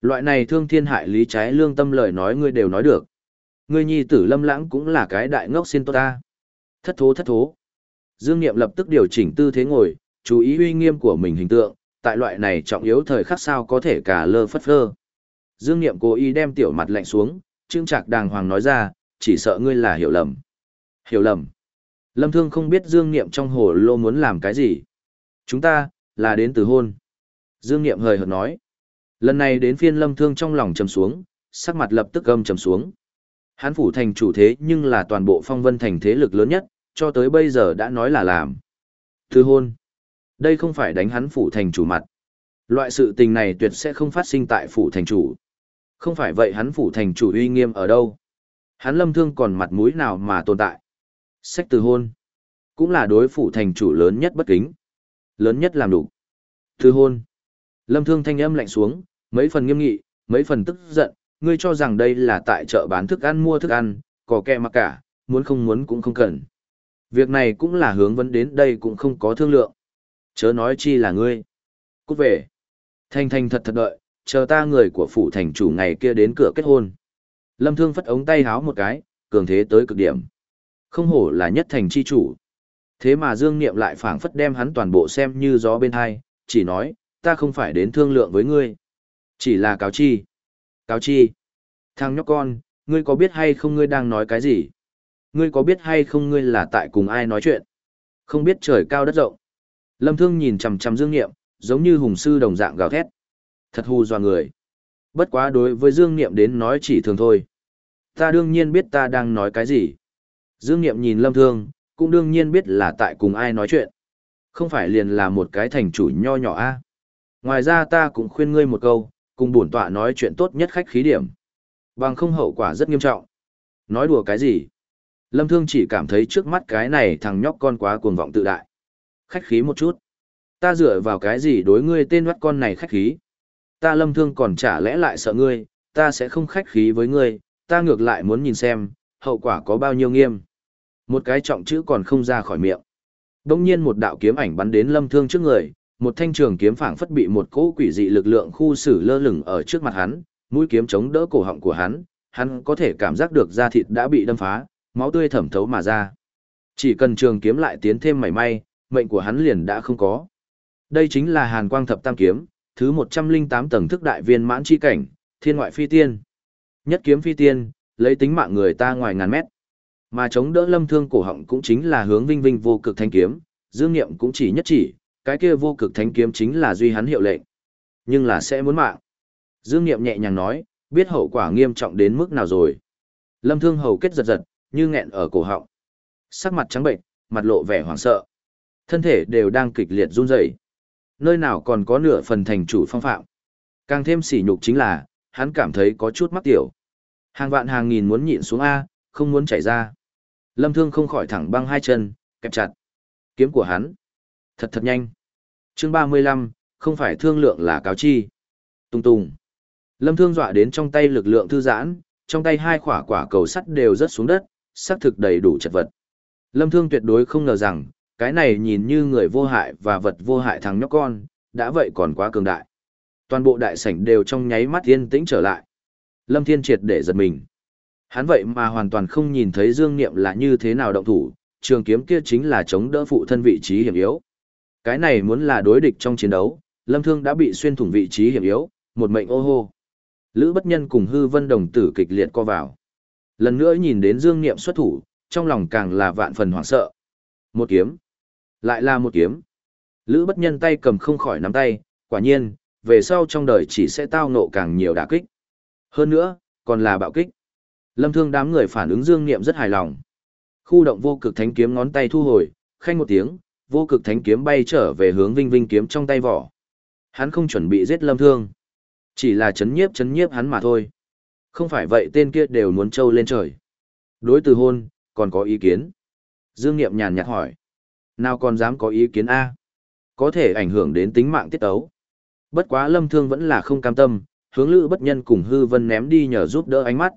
[SPEAKER 1] Loại này thương thiên hại lý trái lương tâm lời nói ngươi đều nói được. Ngươi nhi tử lâm lãng cũng là cái đại ngốc xin tốt ta. Thất thố thất thố. Dương Niệm lập tức điều chỉnh tư thế ngồi, chú ý uy nghiêm của mình hình tượng, tại loại này trọng yếu thời khắc sao có thể cả lơ phất phơ. Dương Niệm cố ý đem tiểu mặt lạnh xuống, Trương trạc đàng hoàng nói ra, chỉ sợ ngươi là hiểu lầm. Hiểu lầm. Lâm Thương không biết Dương Niệm trong hồ lô muốn làm cái gì. Chúng ta, là đến từ hôn. Dương Niệm hời hợt nói. Lần này đến phiên Lâm Thương trong lòng trầm xuống, sắc mặt lập tức gầm trầm xuống. Hán phủ thành chủ thế nhưng là toàn bộ phong vân thành thế lực lớn nhất, cho tới bây giờ đã nói là làm. Từ hôn. Đây không phải đánh hắn phủ thành chủ mặt. Loại sự tình này tuyệt sẽ không phát sinh tại phủ thành chủ. Không phải vậy hắn phủ thành chủ uy nghiêm ở đâu. Hắn lâm thương còn mặt mũi nào mà tồn tại. Sách từ hôn. Cũng là đối phủ thành chủ lớn nhất bất kính. Lớn nhất làm đủ. Từ hôn. Lâm thương thanh âm lạnh xuống, mấy phần nghiêm nghị, mấy phần tức giận. Ngươi cho rằng đây là tại chợ bán thức ăn mua thức ăn, có kẹ mặc cả, muốn không muốn cũng không cần. Việc này cũng là hướng vấn đến đây cũng không có thương lượng. Chớ nói chi là ngươi. Cút về. Thanh thanh thật thật đợi, chờ ta người của phủ thành chủ ngày kia đến cửa kết hôn. Lâm Thương phất ống tay háo một cái, cường thế tới cực điểm. Không hổ là nhất thành chi chủ. Thế mà Dương Niệm lại phảng phất đem hắn toàn bộ xem như gió bên hai, chỉ nói, ta không phải đến thương lượng với ngươi. Chỉ là cáo chi. Cáo chi. Thằng nhóc con, ngươi có biết hay không ngươi đang nói cái gì? Ngươi có biết hay không ngươi là tại cùng ai nói chuyện? Không biết trời cao đất rộng. Lâm Thương nhìn chằm chằm Dương Niệm, giống như hùng sư đồng dạng gào thét. Thật hù dọa người. Bất quá đối với Dương Niệm đến nói chỉ thường thôi. Ta đương nhiên biết ta đang nói cái gì. Dương Niệm nhìn Lâm Thương, cũng đương nhiên biết là tại cùng ai nói chuyện. Không phải liền là một cái thành chủ nho nhỏ a. Ngoài ra ta cũng khuyên ngươi một câu, cùng bổn tọa nói chuyện tốt nhất khách khí điểm. Bằng không hậu quả rất nghiêm trọng. Nói đùa cái gì? Lâm Thương chỉ cảm thấy trước mắt cái này thằng nhóc con quá cuồng vọng tự đại. Khách khí một chút. Ta dựa vào cái gì đối ngươi tên mắt con này khách khí? Ta lâm thương còn chả lẽ lại sợ ngươi, ta sẽ không khách khí với ngươi, ta ngược lại muốn nhìn xem, hậu quả có bao nhiêu nghiêm. Một cái trọng chữ còn không ra khỏi miệng. Đông nhiên một đạo kiếm ảnh bắn đến lâm thương trước người, một thanh trường kiếm phảng phất bị một cỗ quỷ dị lực lượng khu xử lơ lửng ở trước mặt hắn, mũi kiếm chống đỡ cổ họng của hắn, hắn có thể cảm giác được da thịt đã bị đâm phá, máu tươi thẩm thấu mà ra. Chỉ cần trường kiếm lại tiến thêm mảy may, mệnh của hắn liền đã không có. Đây chính là Hàn Quang Thập Tam Kiếm, thứ 108 tầng thức đại viên mãn chi cảnh, thiên ngoại phi tiên. Nhất kiếm phi tiên, lấy tính mạng người ta ngoài ngàn mét. Mà chống đỡ lâm thương cổ họng cũng chính là hướng vinh vinh vô cực thanh kiếm, dương nghiệm cũng chỉ nhất chỉ, cái kia vô cực thanh kiếm chính là duy hắn hiệu lệnh. Nhưng là sẽ muốn mạng. Dương nghiệm nhẹ nhàng nói, biết hậu quả nghiêm trọng đến mức nào rồi. Lâm thương hầu kết giật giật, như nghẹn ở cổ họng. Sắc mặt trắng bệnh, mặt lộ vẻ hoảng sợ. Thân thể đều đang kịch liệt run rẩy. Nơi nào còn có nửa phần thành chủ phong phạm. Càng thêm sỉ nhục chính là, hắn cảm thấy có chút mắc tiểu. Hàng vạn hàng nghìn muốn nhịn xuống A, không muốn chảy ra. Lâm Thương không khỏi thẳng băng hai chân, kẹp chặt. Kiếm của hắn. Thật thật nhanh. chương 35, không phải thương lượng là cáo chi. Tung tung. Lâm Thương dọa đến trong tay lực lượng thư giãn, trong tay hai quả quả cầu sắt đều rớt xuống đất, xác thực đầy đủ chật vật. Lâm Thương tuyệt đối không ngờ rằng, cái này nhìn như người vô hại và vật vô hại thằng nhóc con, đã vậy còn quá cường đại. Toàn bộ đại sảnh đều trong nháy mắt yên tĩnh trở lại. Lâm Thiên triệt để giật mình. Hắn vậy mà hoàn toàn không nhìn thấy Dương Niệm là như thế nào động thủ, trường kiếm kia chính là chống đỡ phụ thân vị trí hiểm yếu. Cái này muốn là đối địch trong chiến đấu, Lâm Thương đã bị xuyên thủng vị trí hiểm yếu, một mệnh ô hô. Lữ Bất Nhân cùng Hư Vân đồng tử kịch liệt co vào. Lần nữa nhìn đến Dương Niệm xuất thủ, trong lòng càng là vạn phần hoảng sợ. Một kiếm. Lại là một kiếm. Lữ bất nhân tay cầm không khỏi nắm tay, quả nhiên, về sau trong đời chỉ sẽ tao nộ càng nhiều đả kích. Hơn nữa, còn là bạo kích. Lâm thương đám người phản ứng dương niệm rất hài lòng. Khu động vô cực thánh kiếm ngón tay thu hồi, khanh một tiếng, vô cực thánh kiếm bay trở về hướng vinh vinh kiếm trong tay vỏ. Hắn không chuẩn bị giết lâm thương. Chỉ là chấn nhiếp chấn nhiếp hắn mà thôi. Không phải vậy tên kia đều muốn trâu lên trời. Đối từ hôn, còn có ý kiến. Dương Niệm nhàn nhạt hỏi. Nào còn dám có ý kiến A. Có thể ảnh hưởng đến tính mạng tiết tấu. Bất quá lâm thương vẫn là không cam tâm, hướng lữ bất nhân cùng hư vân ném đi nhờ giúp đỡ ánh mắt.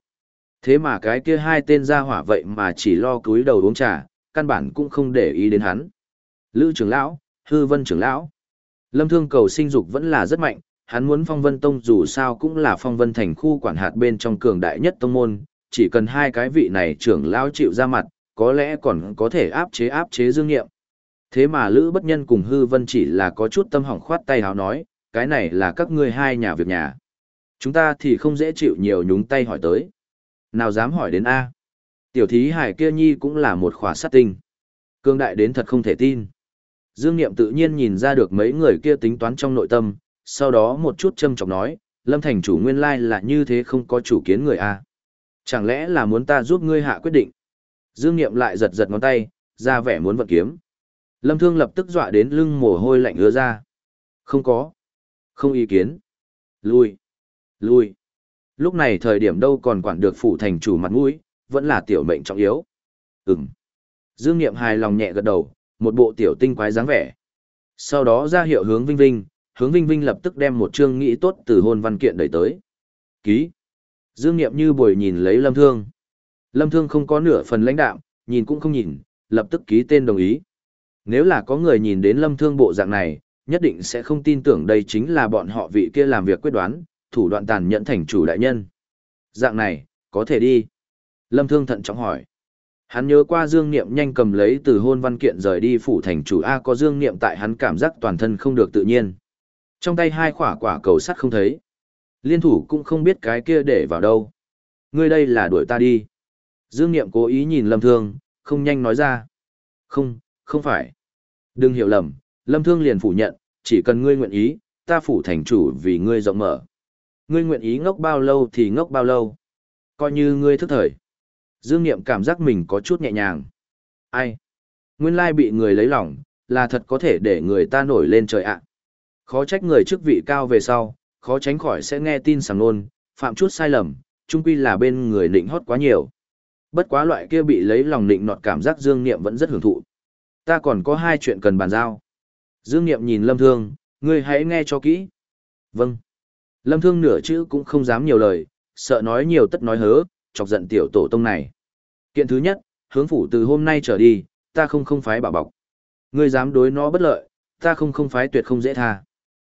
[SPEAKER 1] Thế mà cái kia hai tên ra hỏa vậy mà chỉ lo cúi đầu uống trà, căn bản cũng không để ý đến hắn. Lữ trưởng lão, hư vân trưởng lão. Lâm thương cầu sinh dục vẫn là rất mạnh, hắn muốn phong vân tông dù sao cũng là phong vân thành khu quản hạt bên trong cường đại nhất tông môn, chỉ cần hai cái vị này trưởng lão chịu ra mặt, có lẽ còn có thể áp chế áp chế dương nghiệm. Thế mà Lữ Bất Nhân cùng Hư Vân chỉ là có chút tâm hỏng khoát tay háo nói, cái này là các ngươi hai nhà việc nhà. Chúng ta thì không dễ chịu nhiều nhúng tay hỏi tới. Nào dám hỏi đến A. Tiểu thí hải kia nhi cũng là một khỏa sát tinh. Cương đại đến thật không thể tin. Dương Niệm tự nhiên nhìn ra được mấy người kia tính toán trong nội tâm, sau đó một chút châm chọc nói, Lâm Thành chủ nguyên lai là như thế không có chủ kiến người A. Chẳng lẽ là muốn ta giúp ngươi hạ quyết định? Dương Niệm lại giật giật ngón tay, ra vẻ muốn vận kiếm. Lâm Thương lập tức dọa đến lưng mồ hôi lạnh ứa ra. Không có. Không ý kiến. Lui. Lui. Lúc này thời điểm đâu còn quản được phủ thành chủ mặt mũi, vẫn là tiểu mệnh trọng yếu. Ừm. Dương Niệm hài lòng nhẹ gật đầu, một bộ tiểu tinh quái dáng vẻ. Sau đó ra hiệu hướng Vinh Vinh, hướng Vinh Vinh lập tức đem một chương nghĩ tốt từ hôn văn kiện đẩy tới. Ký. Dương Niệm như bồi nhìn lấy Lâm Thương. Lâm Thương không có nửa phần lãnh đạo, nhìn cũng không nhìn, lập tức ký tên đồng ý. Nếu là có người nhìn đến Lâm Thương bộ dạng này, nhất định sẽ không tin tưởng đây chính là bọn họ vị kia làm việc quyết đoán, thủ đoạn tàn nhẫn thành chủ đại nhân. Dạng này, có thể đi. Lâm Thương thận trọng hỏi. Hắn nhớ qua Dương Niệm nhanh cầm lấy từ hôn văn kiện rời đi phủ thành chủ A có Dương Niệm tại hắn cảm giác toàn thân không được tự nhiên. Trong tay hai quả quả cầu sắt không thấy. Liên thủ cũng không biết cái kia để vào đâu. Ngươi đây là đuổi ta đi. Dương Niệm cố ý nhìn Lâm Thương, không nhanh nói ra. Không, không phải. Đừng hiểu lầm, Lâm Thương liền phủ nhận, chỉ cần ngươi nguyện ý, ta phủ thành chủ vì ngươi rộng mở. Ngươi nguyện ý ngốc bao lâu thì ngốc bao lâu. Coi như ngươi thức thời. Dương Niệm cảm giác mình có chút nhẹ nhàng. Ai? Nguyên lai bị người lấy lòng, là thật có thể để người ta nổi lên trời ạ. Khó trách người chức vị cao về sau, khó tránh khỏi sẽ nghe tin sàng nôn, phạm chút sai lầm, chung quy là bên người nịnh hót quá nhiều. Bất quá loại kia bị lấy lòng nịnh nọt cảm giác Dương Niệm vẫn rất hưởng thụ. Ta còn có hai chuyện cần bàn giao. Dương Niệm nhìn Lâm Thương, ngươi hãy nghe cho kỹ. Vâng. Lâm Thương nửa chữ cũng không dám nhiều lời, sợ nói nhiều tất nói hớ, chọc giận tiểu tổ tông này. Kiện thứ nhất, hướng phủ từ hôm nay trở đi, ta không không phái bảo bọc. Ngươi dám đối nó bất lợi, ta không không phái tuyệt không dễ tha.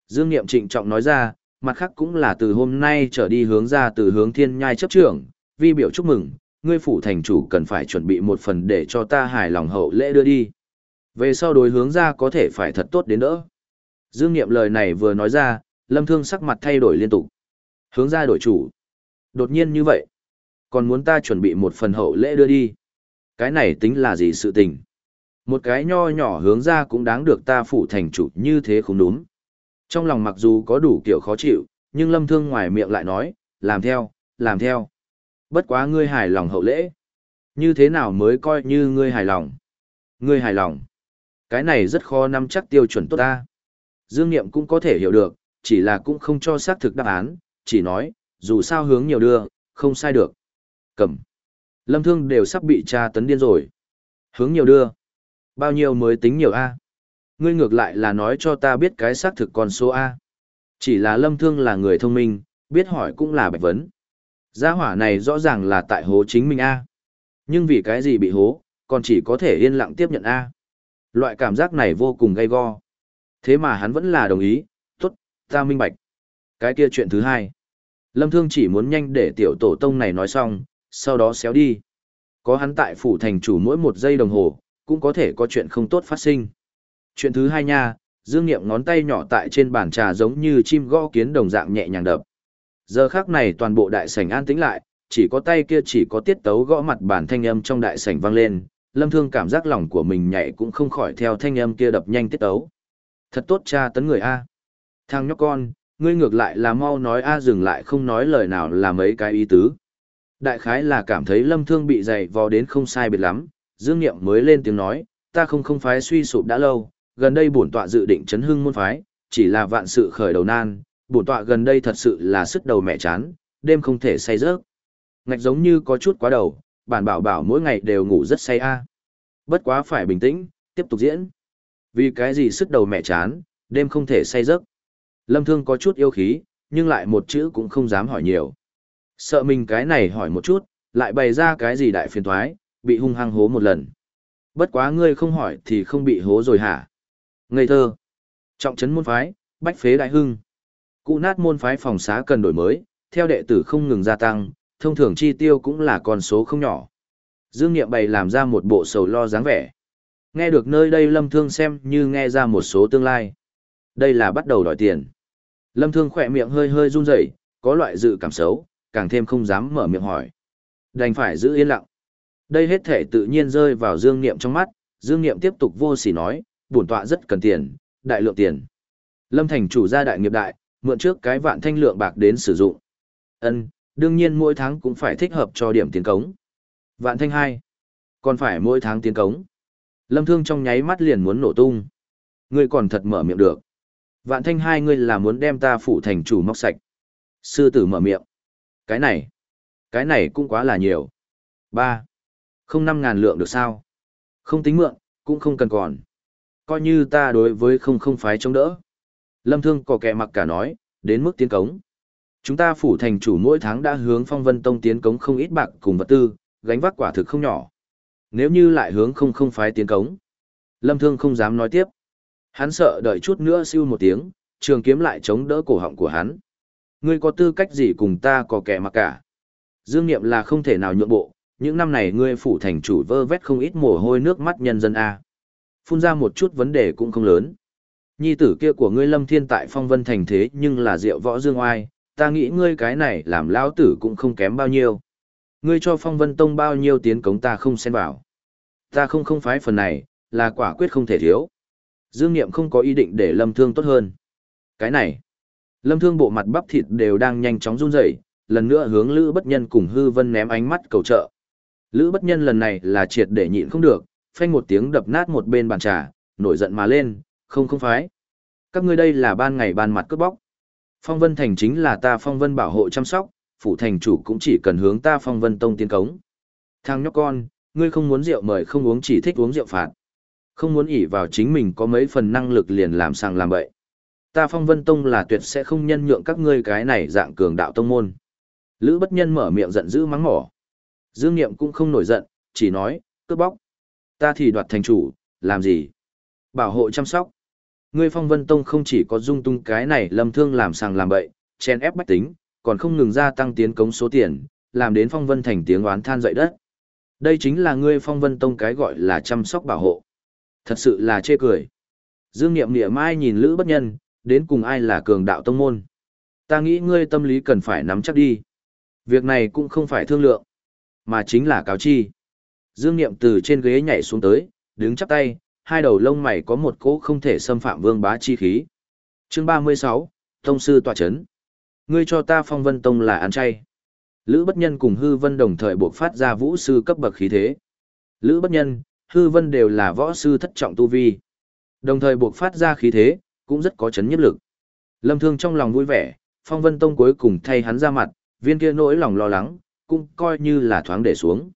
[SPEAKER 1] Dương Niệm trịnh trọng nói ra, mặt khác cũng là từ hôm nay trở đi hướng ra từ hướng thiên nhai chấp trưởng, vi biểu chúc mừng, ngươi phủ thành chủ cần phải chuẩn bị một phần để cho ta hài lòng hậu lễ đưa đi. Về sau đối hướng ra có thể phải thật tốt đến đỡ. Dương Niệm lời này vừa nói ra, Lâm Thương sắc mặt thay đổi liên tục. Hướng ra đổi chủ. Đột nhiên như vậy. Còn muốn ta chuẩn bị một phần hậu lễ đưa đi. Cái này tính là gì sự tình. Một cái nho nhỏ hướng ra cũng đáng được ta phủ thành chủ như thế không đúng. Trong lòng mặc dù có đủ kiểu khó chịu, nhưng Lâm Thương ngoài miệng lại nói, làm theo, làm theo. Bất quá ngươi hài lòng hậu lễ. Như thế nào mới coi như ngươi hài lòng? Ngươi hài lòng. Cái này rất khó nắm chắc tiêu chuẩn tốt ta. Dương Niệm cũng có thể hiểu được, chỉ là cũng không cho xác thực đáp án, chỉ nói, dù sao hướng nhiều đưa, không sai được. Cầm. Lâm Thương đều sắp bị tra tấn điên rồi. Hướng nhiều đưa. Bao nhiêu mới tính nhiều A? Ngươi ngược lại là nói cho ta biết cái xác thực con số A. Chỉ là Lâm Thương là người thông minh, biết hỏi cũng là bạch vấn. Gia hỏa này rõ ràng là tại hố chính mình A. Nhưng vì cái gì bị hố, còn chỉ có thể yên lặng tiếp nhận A. Loại cảm giác này vô cùng gay go. Thế mà hắn vẫn là đồng ý, tốt, ta minh bạch. Cái kia chuyện thứ hai. Lâm Thương chỉ muốn nhanh để tiểu tổ tông này nói xong, sau đó xéo đi. Có hắn tại phủ thành chủ mỗi một giây đồng hồ, cũng có thể có chuyện không tốt phát sinh. Chuyện thứ hai nha, Dương Niệm ngón tay nhỏ tại trên bàn trà giống như chim gõ kiến đồng dạng nhẹ nhàng đập. Giờ khắc này toàn bộ đại sảnh an tĩnh lại, chỉ có tay kia chỉ có tiết tấu gõ mặt bàn thanh âm trong đại sảnh vang lên, Lâm Thương cảm giác lòng của mình nhảy cũng không khỏi theo thanh âm kia đập nhanh tiết tấu. Thật tốt cha tấn người a. Thằng nhóc con, ngươi ngược lại là mau nói a dừng lại không nói lời nào là mấy cái ý tứ. Đại khái là cảm thấy Lâm Thương bị dày vò đến không sai biệt lắm, Dương nghiệm mới lên tiếng nói, ta không không phái suy sụp đã lâu, gần đây bổn tọa dự định chấn hưng môn phái, chỉ là vạn sự khởi đầu nan, bổn tọa gần đây thật sự là sức đầu mẹ chán, đêm không thể say giấc. Ngạch giống như có chút quá đầu, bản bảo bảo mỗi ngày đều ngủ rất say a. À. Bất quá phải bình tĩnh, tiếp tục diễn. Vì cái gì sức đầu mẹ chán, đêm không thể say giấc. Lâm Thương có chút yêu khí, nhưng lại một chữ cũng không dám hỏi nhiều. Sợ mình cái này hỏi một chút, lại bày ra cái gì đại phiền toái, bị hung hăng hố một lần. Bất quá ngươi không hỏi thì không bị hố rồi hả? Ngây thơ. Trọng trấn môn phái, bách phế đại hưng. Cụ nát môn phái phòng xá cần đổi mới, theo đệ tử không ngừng gia tăng, thông thường chi tiêu cũng là con số không nhỏ. Dương Niệm bày làm ra một bộ sầu lo dáng vẻ. Nghe được nơi đây Lâm Thương xem như nghe ra một số tương lai. Đây là bắt đầu đòi tiền. Lâm Thương khỏe miệng hơi hơi run rẩy, có loại dự cảm xấu, càng thêm không dám mở miệng hỏi. Đành phải giữ yên lặng. Đây hết thể tự nhiên rơi vào Dương Niệm trong mắt, Dương Niệm tiếp tục vô sỉ nói, bổn tọa rất cần tiền, đại lượng tiền. Lâm Thành chủ gia đại nghiệp đại, mượn trước cái vạn thanh lượng bạc đến sử dụng. Ân, đương nhiên mỗi tháng cũng phải thích hợp cho điểm tiền cống. Vạn thanh hai, còn phải mỗi tháng tiền cống. Lâm Thương trong nháy mắt liền muốn nổ tung. Ngươi còn thật mở miệng được. Vạn thanh hai ngươi là muốn đem ta phụ thành chủ móc sạch. Sư tử mở miệng. Cái này, cái này cũng quá là nhiều. ba Không năm ngàn lượng được sao? Không tính mượn, cũng không cần còn. Coi như ta đối với không không phái chống đỡ. Lâm Thương có kẻ mặc cả nói, đến mức tiến cống. Chúng ta phủ thành chủ mỗi tháng đã hướng phong vân tông tiến cống không ít bạc cùng vật tư, gánh vác quả thực không nhỏ. Nếu như lại hướng không không phái tiến cống. Lâm Thương không dám nói tiếp. Hắn sợ đợi chút nữa siêu một tiếng, trường kiếm lại chống đỡ cổ họng của hắn. Ngươi có tư cách gì cùng ta có kẻ mặc cả. Dương Niệm là không thể nào nhượng bộ, những năm này ngươi phủ thành chủ vơ vét không ít mồ hôi nước mắt nhân dân A. Phun ra một chút vấn đề cũng không lớn. Nhi tử kia của ngươi lâm thiên tại phong vân thành thế nhưng là rượu võ dương oai, ta nghĩ ngươi cái này làm lão tử cũng không kém bao nhiêu. Ngươi cho phong vân tông bao nhiêu tiến cống ta không xen vào. Ta không không phái phần này, là quả quyết không thể thiếu. Dương Niệm không có ý định để lâm thương tốt hơn. Cái này, lâm thương bộ mặt bắp thịt đều đang nhanh chóng run rẩy, lần nữa hướng Lữ Bất Nhân cùng Hư Vân ném ánh mắt cầu trợ. Lữ Bất Nhân lần này là triệt để nhịn không được, phanh một tiếng đập nát một bên bàn trà, nổi giận mà lên, không không phái. Các ngươi đây là ban ngày ban mặt cướp bóc. Phong Vân Thành chính là ta Phong Vân bảo hộ chăm sóc, phủ thành chủ cũng chỉ cần hướng ta Phong Vân Tông tiến cống. Thằng nhóc con, ngươi không muốn rượu mời không uống chỉ thích uống rượu phạt. Không muốn ỷ vào chính mình có mấy phần năng lực liền làm sàng làm bậy. Ta Phong Vân Tông là tuyệt sẽ không nhân nhượng các ngươi cái này dạng cường đạo tông môn. Lữ bất nhân mở miệng giận dữ mắng mỏ. Dương Niệm cũng không nổi giận, chỉ nói, cướp bóc. Ta thì đoạt thành chủ, làm gì? Bảo hộ chăm sóc. Ngươi phong vân tông không chỉ có dung tung cái này lâm thương làm sàng làm bậy, chen ép bách tính, còn không ngừng gia tăng tiến cống số tiền, làm đến phong vân thành tiếng oán than dậy đất. Đây chính là ngươi phong vân tông cái gọi là chăm sóc bảo hộ. Thật sự là chê cười. Dương Niệm Niệm mai nhìn Lữ bất nhân, đến cùng ai là cường đạo tông môn. Ta nghĩ ngươi tâm lý cần phải nắm chắc đi. Việc này cũng không phải thương lượng, mà chính là cáo chi. Dương Niệm từ trên ghế nhảy xuống tới, đứng chắp tay, hai đầu lông mày có một cỗ không thể xâm phạm vương bá chi khí. Chương 36, Tông sư tọa chấn. Ngươi cho ta phong vân tông là ăn chay. Lữ bất nhân cùng hư vân đồng thời buộc phát ra vũ sư cấp bậc khí thế. Lữ bất nhân, hư vân đều là võ sư thất trọng tu vi. Đồng thời buộc phát ra khí thế, cũng rất có chấn nhất lực. Lâm Thương trong lòng vui vẻ, Phong Vân Tông cuối cùng thay hắn ra mặt, viên kia nỗi lòng lo lắng, cũng coi như là thoáng để xuống.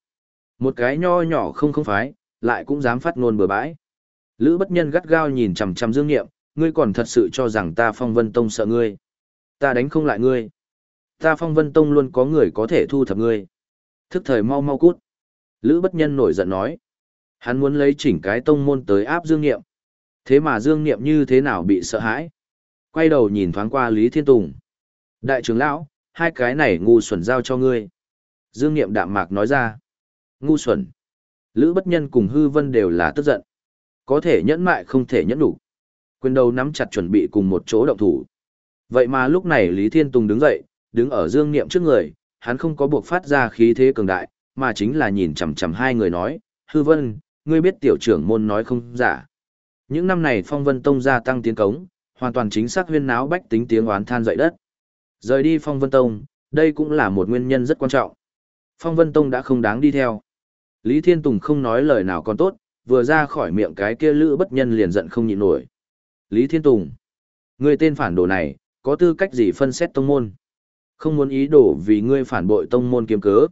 [SPEAKER 1] Một cái nho nhỏ không không phái, lại cũng dám phát ngôn bừa bãi. Lữ bất nhân gắt gao nhìn chằm chằm Dương Niệm, ngươi còn thật sự cho rằng ta Phong Vân Tông sợ ngươi. Ta đánh không lại ngươi. Ta Phong Vân Tông luôn có người có thể thu thập ngươi. Thức thời mau mau cút. Lữ bất nhân nổi giận nói. Hắn muốn lấy chỉnh cái tông môn tới áp Dương Niệm, Thế mà Dương Niệm như thế nào bị sợ hãi? Quay đầu nhìn thoáng qua Lý Thiên Tùng. Đại trưởng lão, hai cái này ngu xuẩn giao cho ngươi. Dương Niệm đạm mạc nói ra. Ngu xuẩn. Lữ bất nhân cùng hư vân đều là tức giận. Có thể nhẫn mại không thể nhẫn đủ. Quyền đầu nắm chặt chuẩn bị cùng một chỗ động thủ. Vậy mà lúc này Lý Thiên Tùng đứng dậy, đứng ở Dương Niệm trước người, hắn không có buộc phát ra khí thế cường đại, mà chính là nhìn chằm chằm hai người nói, hư vân, ngươi biết tiểu trưởng môn nói không giả. Những năm này phong vân tông gia tăng tiến cống, hoàn toàn chính xác huyên náo bách tính tiếng oán than dậy đất. Rời đi phong vân tông, đây cũng là một nguyên nhân rất quan trọng. Phong vân tông đã không đáng đi theo. Lý Thiên Tùng không nói lời nào còn tốt, vừa ra khỏi miệng cái kia lữ bất nhân liền giận không nhịn nổi. Lý Thiên Tùng, người tên phản đồ này, có tư cách gì phân xét tông môn? Không muốn ý đồ vì ngươi phản bội tông môn kiếm cớ.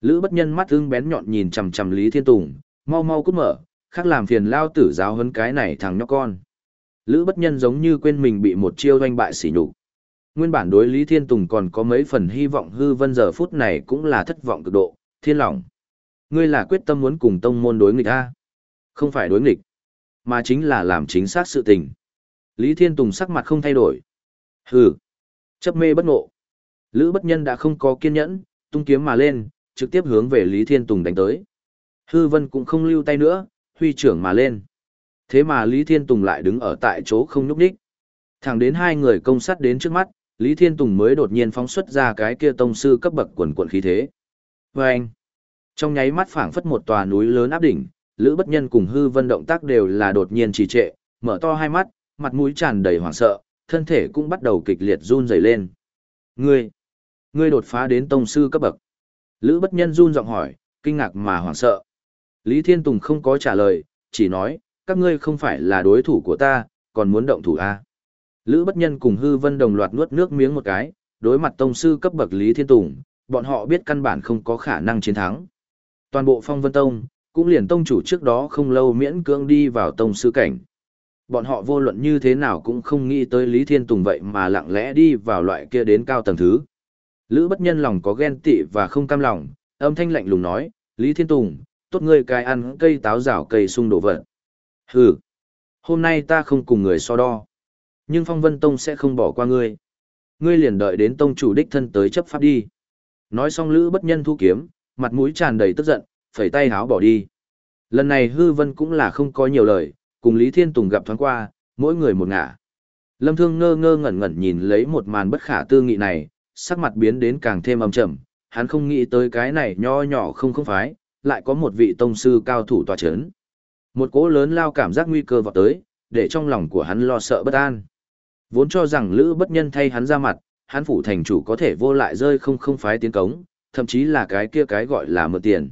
[SPEAKER 1] Lữ bất nhân mắt ưng bén nhọn nhìn chằm chằm Lý Thiên Tùng, mau mau cút mở, khác làm phiền lao tử giáo hấn cái này thằng nhóc con. Lữ bất nhân giống như quên mình bị một chiêu doanh bại sỉ nhục. Nguyên bản đối Lý Thiên Tùng còn có mấy phần hy vọng hư vân giờ phút này cũng là thất vọng cực độ, thiên lòng. Ngươi là quyết tâm muốn cùng tông môn đối nghịch A. Không phải đối nghịch, mà chính là làm chính xác sự tình. Lý Thiên Tùng sắc mặt không thay đổi. Hừ, chấp mê bất ngộ. Lữ bất nhân đã không có kiên nhẫn, tung kiếm mà lên, trực tiếp hướng về Lý Thiên Tùng đánh tới. Hư vân cũng không lưu tay nữa, huy trưởng mà lên. Thế mà Lý Thiên Tùng lại đứng ở tại chỗ không nhúc đích. Thẳng đến hai người công sát đến trước mắt, Lý Thiên Tùng mới đột nhiên phóng xuất ra cái kia tông sư cấp bậc quần quần khí thế. Và anh, trong nháy mắt phảng phất một tòa núi lớn áp đỉnh, Lữ Bất Nhân cùng Hư Vân động tác đều là đột nhiên trì trệ, mở to hai mắt, mặt mũi tràn đầy hoảng sợ, thân thể cũng bắt đầu kịch liệt run rẩy lên. Ngươi, ngươi đột phá đến tông sư cấp bậc. Lữ Bất Nhân run giọng hỏi, kinh ngạc mà hoảng sợ. Lý Thiên Tùng không có trả lời, chỉ nói, các ngươi không phải là đối thủ của ta, còn muốn động thủ à. Lữ Bất Nhân cùng Hư Vân đồng loạt nuốt nước miếng một cái, đối mặt tông sư cấp bậc Lý Thiên Tùng, bọn họ biết căn bản không có khả năng chiến thắng. Toàn bộ Phong Vân Tông, cũng liền tông chủ trước đó không lâu miễn cưỡng đi vào tông sư cảnh. Bọn họ vô luận như thế nào cũng không nghĩ tới Lý Thiên Tùng vậy mà lặng lẽ đi vào loại kia đến cao tầng thứ. Lữ bất nhân lòng có ghen tị và không cam lòng, âm thanh lạnh lùng nói, Lý Thiên Tùng, tốt ngươi cài ăn cây táo rào cây sung đổ vật. Hừ, hôm nay ta không cùng người so đo. Nhưng Phong Vân Tông sẽ không bỏ qua ngươi. Ngươi liền đợi đến tông chủ đích thân tới chấp pháp đi. Nói xong Lữ bất nhân thu kiếm, mặt mũi tràn đầy tức giận, phẩy tay háo bỏ đi. Lần này hư vân cũng là không có nhiều lời, cùng Lý Thiên Tùng gặp thoáng qua, mỗi người một ngả. Lâm Thương ngơ ngơ ngẩn ngẩn nhìn lấy một màn bất khả tư nghị này, sắc mặt biến đến càng thêm âm trầm, hắn không nghĩ tới cái này nho nhỏ không không phái, lại có một vị tông sư cao thủ tòa chấn. Một cỗ lớn lao cảm giác nguy cơ vào tới, để trong lòng của hắn lo sợ bất an. Vốn cho rằng Lữ bất nhân thay hắn ra mặt, hắn phủ thành chủ có thể vô lại rơi không không phái tiến cống, thậm chí là cái kia cái gọi là mượn tiền.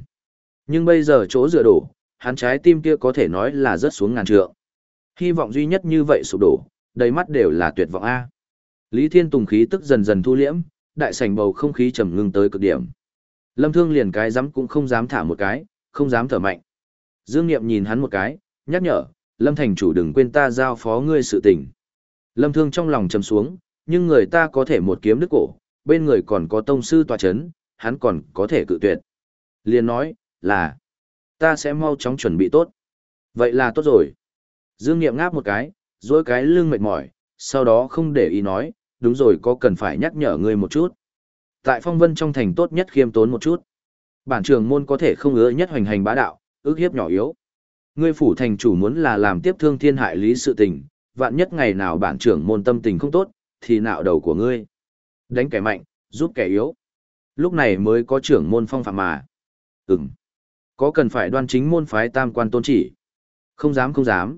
[SPEAKER 1] Nhưng bây giờ chỗ dựa đổ, hắn trái tim kia có thể nói là rớt xuống ngàn trượng. Hy vọng duy nhất như vậy sụp đổ, đầy mắt đều là tuyệt vọng A. Lý Thiên Tùng khí tức dần dần thu liễm, đại sảnh bầu không khí trầm ngưng tới cực điểm. Lâm Thương liền cái dám cũng không dám thả một cái, không dám thở mạnh. Dương Niệm nhìn hắn một cái, nhắc nhở, Lâm Thành chủ đừng quên ta giao phó ngươi sự tình. Lâm Thương trong lòng trầm xuống, nhưng người ta có thể một kiếm đứt cổ, bên người còn có tông sư tòa chấn, hắn còn có thể cự tuyệt. Liền nói, là, ta sẽ mau chóng chuẩn bị tốt. Vậy là tốt rồi. Dương Niệm ngáp một cái, duỗi cái lưng mệt mỏi, sau đó không để ý nói, đúng rồi có cần phải nhắc nhở ngươi một chút. Tại phong vân trong thành tốt nhất khiêm tốn một chút. Bản trường môn có thể không ứa nhất hoành hành bá đạo, ước hiếp nhỏ yếu. Ngươi phủ thành chủ muốn là làm tiếp thương thiên hại lý sự tình, vạn nhất ngày nào bản trưởng môn tâm tình không tốt, thì nạo đầu của ngươi. Đánh kẻ mạnh, giúp kẻ yếu. Lúc này mới có trưởng môn phong phạm mà. Ừm. Có cần phải đoan chính môn phái tam quan tôn chỉ? Không dám không dám.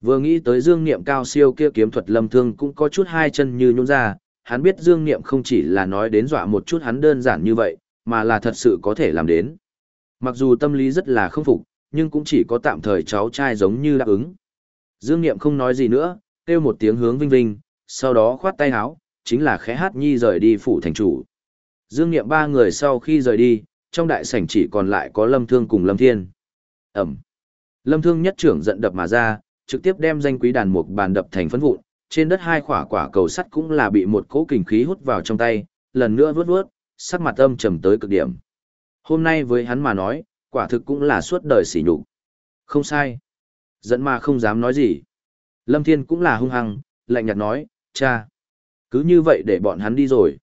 [SPEAKER 1] Vừa nghĩ tới dương niệm cao siêu kia kiếm thuật lâm thương cũng có chút hai chân như nhún ra, hắn biết dương niệm không chỉ là nói đến dọa một chút hắn đơn giản như vậy, mà là thật sự có thể làm đến. Mặc dù tâm lý rất là không phục, nhưng cũng chỉ có tạm thời cháu trai giống như đáp ứng. Dương Niệm không nói gì nữa, kêu một tiếng hướng Vinh Vinh, sau đó khoát tay áo, chính là khẽ hát nhi rời đi phủ thành chủ. Dương Niệm ba người sau khi rời đi, trong đại sảnh chỉ còn lại có Lâm Thương cùng Lâm Thiên. Ẩm. Lâm Thương nhất trưởng giận đập mà ra, trực tiếp đem danh quý đàn mục bàn đập thành phấn vụn, trên đất hai quả quả cầu sắt cũng là bị một cỗ kình khí hút vào trong tay, lần nữa vướt vướt, sắc mặt âm trầm tới cực điểm. Hôm nay với hắn mà nói, quả thực cũng là suốt đời sỉ nhục. Không sai. Giận mà không dám nói gì. Lâm Thiên cũng là hung hăng, lạnh nhạt nói, cha. Cứ như vậy để bọn hắn đi rồi.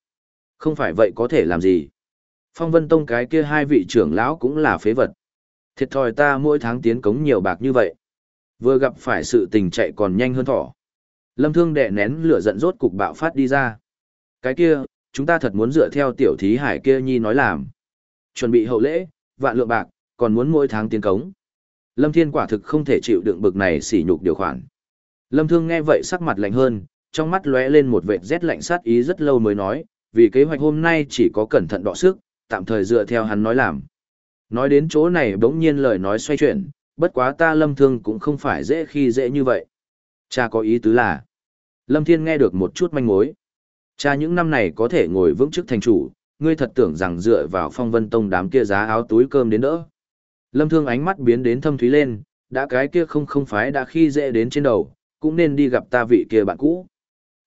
[SPEAKER 1] Không phải vậy có thể làm gì. Phong Vân Tông cái kia hai vị trưởng lão cũng là phế vật. Thiệt thòi ta mỗi tháng tiến cống nhiều bạc như vậy. Vừa gặp phải sự tình chạy còn nhanh hơn thỏ. Lâm Thương đè nén lửa giận rốt cục bạo phát đi ra. Cái kia, chúng ta thật muốn dựa theo tiểu thí hải kia nhi nói làm. Chuẩn bị hậu lễ, vạn lượng bạc, còn muốn mỗi tháng tiến cống. Lâm Thiên quả thực không thể chịu đựng bực này sỉ nhục điều khoản. Lâm Thương nghe vậy sắc mặt lạnh hơn, trong mắt lóe lên một vệt rét lạnh sát ý rất lâu mới nói, vì kế hoạch hôm nay chỉ có cẩn thận đọ sức, tạm thời dựa theo hắn nói làm. Nói đến chỗ này bỗng nhiên lời nói xoay chuyển, bất quá ta Lâm Thương cũng không phải dễ khi dễ như vậy. Cha có ý tứ là, Lâm Thiên nghe được một chút manh mối. Cha những năm này có thể ngồi vững chức thành chủ, ngươi thật tưởng rằng dựa vào phong vân tông đám kia giá áo túi cơm đến đỡ. Lâm Thương ánh mắt biến đến thâm thúy lên, đã cái kia không không phái đã khi dễ đến trên đầu, cũng nên đi gặp ta vị kia bạn cũ.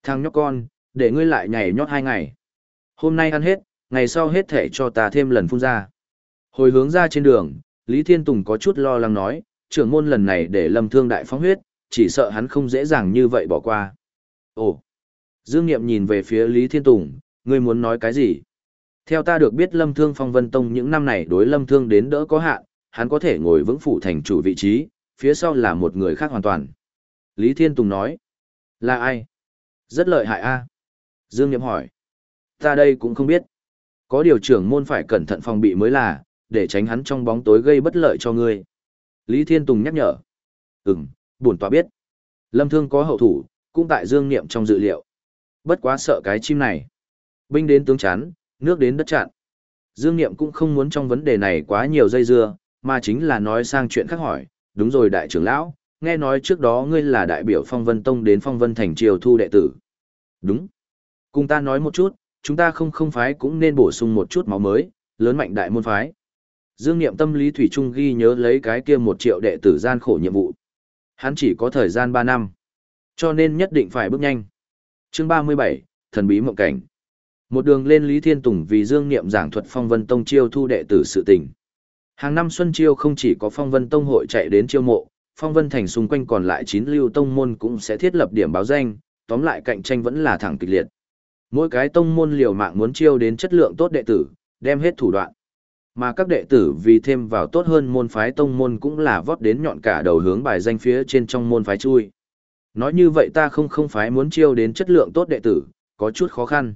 [SPEAKER 1] Thằng nhóc con, để ngươi lại nhảy nhót hai ngày. Hôm nay ăn hết, ngày sau hết thể cho ta thêm lần phun ra. Hồi hướng ra trên đường, Lý Thiên Tùng có chút lo lắng nói, trưởng môn lần này để lâm thương đại phóng huyết, chỉ sợ hắn không dễ dàng như vậy bỏ qua. Ồ! Dương Niệm nhìn về phía Lý Thiên Tùng, ngươi muốn nói cái gì? Theo ta được biết lâm thương phong vân tông những năm này đối lâm thương đến đỡ có hạn, hắn có thể ngồi vững phủ thành chủ vị trí, phía sau là một người khác hoàn toàn. Lý Thiên Tùng nói, là ai? Rất lợi hại a Dương Niệm hỏi, ta đây cũng không biết. Có điều trưởng môn phải cẩn thận phòng bị mới là, để tránh hắn trong bóng tối gây bất lợi cho ngươi. Lý Thiên Tùng nhắc nhở. Ừm, bổn tọa biết. Lâm Thương có hậu thủ, cũng tại dương niệm trong dự liệu. Bất quá sợ cái chim này. Binh đến tướng chán, nước đến đất chặn. Dương Niệm cũng không muốn trong vấn đề này quá nhiều dây dưa, mà chính là nói sang chuyện khác hỏi, đúng rồi đại trưởng lão, nghe nói trước đó ngươi là đại biểu phong vân tông đến phong vân thành triều thu đệ tử. Đúng. Cùng ta nói một chút, chúng ta không không phái cũng nên bổ sung một chút máu mới, lớn mạnh đại môn phái. Dương Niệm tâm lý thủy trung ghi nhớ lấy cái kia một triệu đệ tử gian khổ nhiệm vụ. Hắn chỉ có thời gian 3 năm, cho nên nhất định phải bước nhanh. Chương 37, thần bí mộng cảnh. Một đường lên Lý Thiên Tùng vì Dương Niệm giảng thuật Phong Vân Tông chiêu thu đệ tử sự tình. Hàng năm Xuân Chiêu không chỉ có Phong Vân Tông hội chạy đến chiêu mộ, Phong Vân Thành xung quanh còn lại 9 lưu tông môn cũng sẽ thiết lập điểm báo danh, tóm lại cạnh tranh vẫn là thẳng kịch liệt. Mỗi cái tông môn liều mạng muốn chiêu đến chất lượng tốt đệ tử, đem hết thủ đoạn. Mà các đệ tử vì thêm vào tốt hơn môn phái tông môn cũng là vót đến nhọn cả đầu hướng bài danh phía trên trong môn phái chui. Nói như vậy ta không không phái muốn chiêu đến chất lượng tốt đệ tử, có chút khó khăn.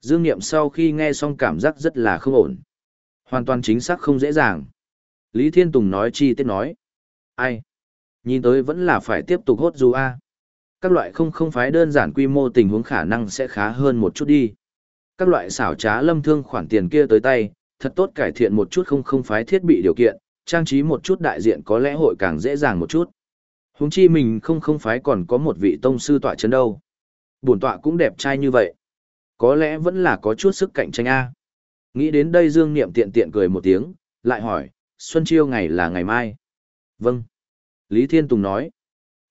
[SPEAKER 1] Dương Niệm sau khi nghe xong cảm giác rất là không ổn. Hoàn toàn chính xác không dễ dàng. Lý Thiên Tùng nói chi tiết nói. Ai? Nhìn tới vẫn là phải tiếp tục hốt dù A. Các loại không không phái đơn giản quy mô tình huống khả năng sẽ khá hơn một chút đi. Các loại xảo trá lâm thương khoản tiền kia tới tay, thật tốt cải thiện một chút không không phái thiết bị điều kiện, trang trí một chút đại diện có lẽ hội càng dễ dàng một chút. Huống chi mình không không phái còn có một vị tông sư tọa chấn đâu. Bổn tọa cũng đẹp trai như vậy. Có lẽ vẫn là có chút sức cạnh tranh A. Nghĩ đến đây Dương Niệm tiện tiện cười một tiếng, lại hỏi, Xuân Chiêu ngày là ngày mai. Vâng. Lý Thiên Tùng nói.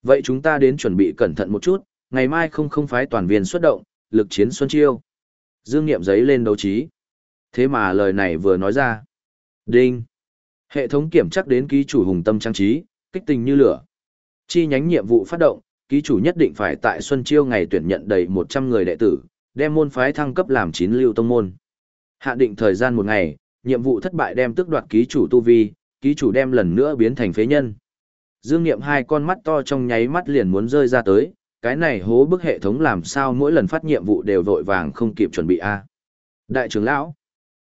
[SPEAKER 1] Vậy chúng ta đến chuẩn bị cẩn thận một chút, ngày mai không không phái toàn viên xuất động, lực chiến Xuân Chiêu. Dương Niệm giấy lên đấu trí. Thế mà lời này vừa nói ra. Đinh. Hệ thống kiểm chắc đến ký chủ hùng tâm trang trí, kích tình như lửa. Chi nhánh nhiệm vụ phát động, ký chủ nhất định phải tại Xuân Chiêu ngày tuyển nhận đầy 100 người đệ tử, đem môn phái thăng cấp làm 9 lưu tông môn. Hạn định thời gian một ngày, nhiệm vụ thất bại đem tước đoạt ký chủ tu vi, ký chủ đem lần nữa biến thành phế nhân. Dương Niệm hai con mắt to trong nháy mắt liền muốn rơi ra tới, cái này hố bức hệ thống làm sao mỗi lần phát nhiệm vụ đều vội vàng không kịp chuẩn bị a. Đại trưởng lão,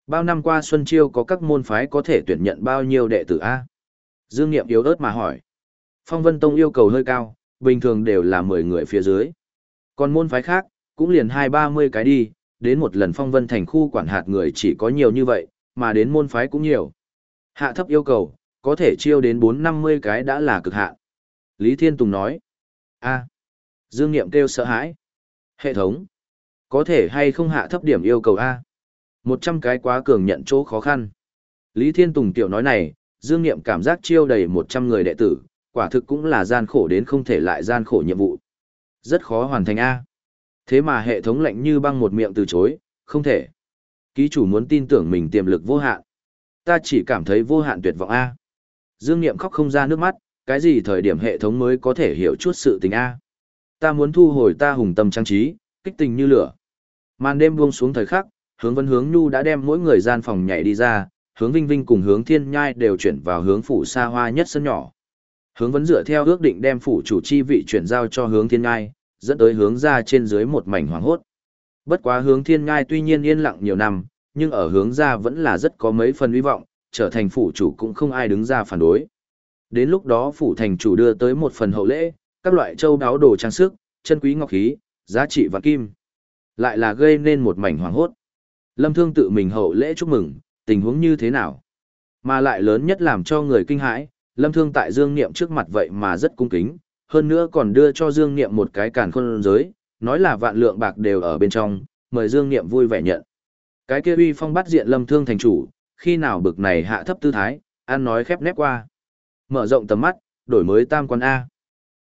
[SPEAKER 1] bao năm qua Xuân Chiêu có các môn phái có thể tuyển nhận bao nhiêu đệ tử a? Dương Niệm yếu ớt mà hỏi. Phong Vân Tông yêu cầu hơi cao, bình thường đều là 10 người phía dưới. Còn môn phái khác, cũng liền hai ba mươi cái đi, đến một lần Phong Vân thành khu quản hạt người chỉ có nhiều như vậy, mà đến môn phái cũng nhiều. Hạ thấp yêu cầu, có thể chiêu đến 450 cái đã là cực hạn. Lý Thiên Tùng nói. a Dương Niệm kêu sợ hãi. Hệ thống. Có thể hay không hạ thấp điểm yêu cầu A. 100 cái quá cường nhận chỗ khó khăn. Lý Thiên Tùng tiểu nói này, Dương Niệm cảm giác chiêu đầy 100 người đệ tử, quả thực cũng là gian khổ đến không thể lại gian khổ nhiệm vụ. Rất khó hoàn thành A. Thế mà hệ thống lạnh như băng một miệng từ chối, không thể. Ký chủ muốn tin tưởng mình tiềm lực vô hạn. Ta chỉ cảm thấy vô hạn tuyệt vọng A. Dương Niệm khóc không ra nước mắt, cái gì thời điểm hệ thống mới có thể hiểu chút sự tình A. Ta muốn thu hồi ta hùng tâm trang trí, kích tình như lửa. Màn đêm buông xuống thời khắc, hướng vân hướng nhu đã đem mỗi người gian phòng nhảy đi ra, hướng vinh vinh cùng hướng thiên nhai đều chuyển vào hướng phủ xa hoa nhất sân nhỏ. Hướng vấn dựa theo ước định đem phủ chủ chi vị chuyển giao cho hướng thiên nhai, dẫn tới hướng ra trên dưới một mảnh hoàng hốt. Bất quá hướng thiên nhai tuy nhiên yên lặng nhiều năm, nhưng ở hướng ra vẫn là rất có mấy phần hy vọng, trở thành phủ chủ cũng không ai đứng ra phản đối. Đến lúc đó phủ thành chủ đưa tới một phần hậu lễ, các loại châu đáo đồ trang sức, chân quý ngọc khí, giá trị vạn kim. Lại là gây nên một mảnh hoàng hốt. Lâm Thương tự mình hậu lễ chúc mừng, tình huống như thế nào? Mà lại lớn nhất làm cho người kinh hãi, Lâm Thương tại Dương Niệm trước mặt vậy mà rất cung kính, hơn nữa còn đưa cho Dương Niệm một cái càn khôn giới, nói là vạn lượng bạc đều ở bên trong, mời Dương Niệm vui vẻ nhận. Cái kia uy phong bắt diện Lâm Thương thành chủ, khi nào bực này hạ thấp tư thái, ăn nói khép nép qua. Mở rộng tầm mắt, đổi mới tam quan A.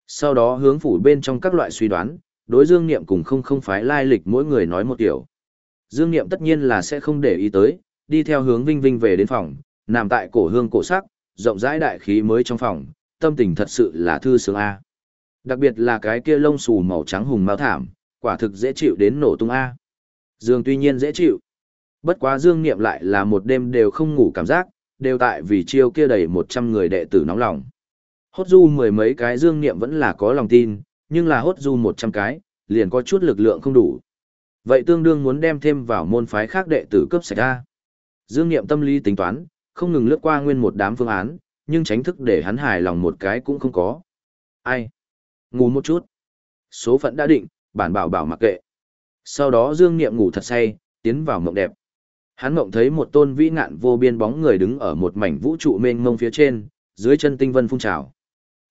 [SPEAKER 1] Sau đó hướng phủ bên trong các loại suy đoán, đối Dương Niệm cùng không không phái lai lịch mỗi người nói một kiểu. Dương Niệm tất nhiên là sẽ không để ý tới, đi theo hướng Vinh Vinh về đến phòng, nằm tại cổ hương cổ sắc, rộng rãi đại khí mới trong phòng, tâm tình thật sự là thư sướng A. Đặc biệt là cái kia lông xù màu trắng hùng mao thảm, quả thực dễ chịu đến nổ tung A. Dương tuy nhiên dễ chịu. Bất quá Dương Niệm lại là một đêm đều không ngủ cảm giác, đều tại vì chiêu kia đầy 100 người đệ tử nóng lòng. Hốt du mười mấy cái Dương Niệm vẫn là có lòng tin, nhưng là hốt du 100 cái, liền có chút lực lượng không đủ. Vậy tương đương muốn đem thêm vào môn phái khác đệ tử cấp sạch ra. Dương Niệm tâm lý tính toán, không ngừng lướt qua nguyên một đám phương án, nhưng tránh thức để hắn hài lòng một cái cũng không có. Ai? Ngủ một chút. Số phận đã định, bản bảo bảo mặc kệ. Sau đó Dương Niệm ngủ thật say, tiến vào mộng đẹp. Hắn mộng thấy một tôn vĩ ngạn vô biên bóng người đứng ở một mảnh vũ trụ mênh mông phía trên, dưới chân tinh vân phun trào.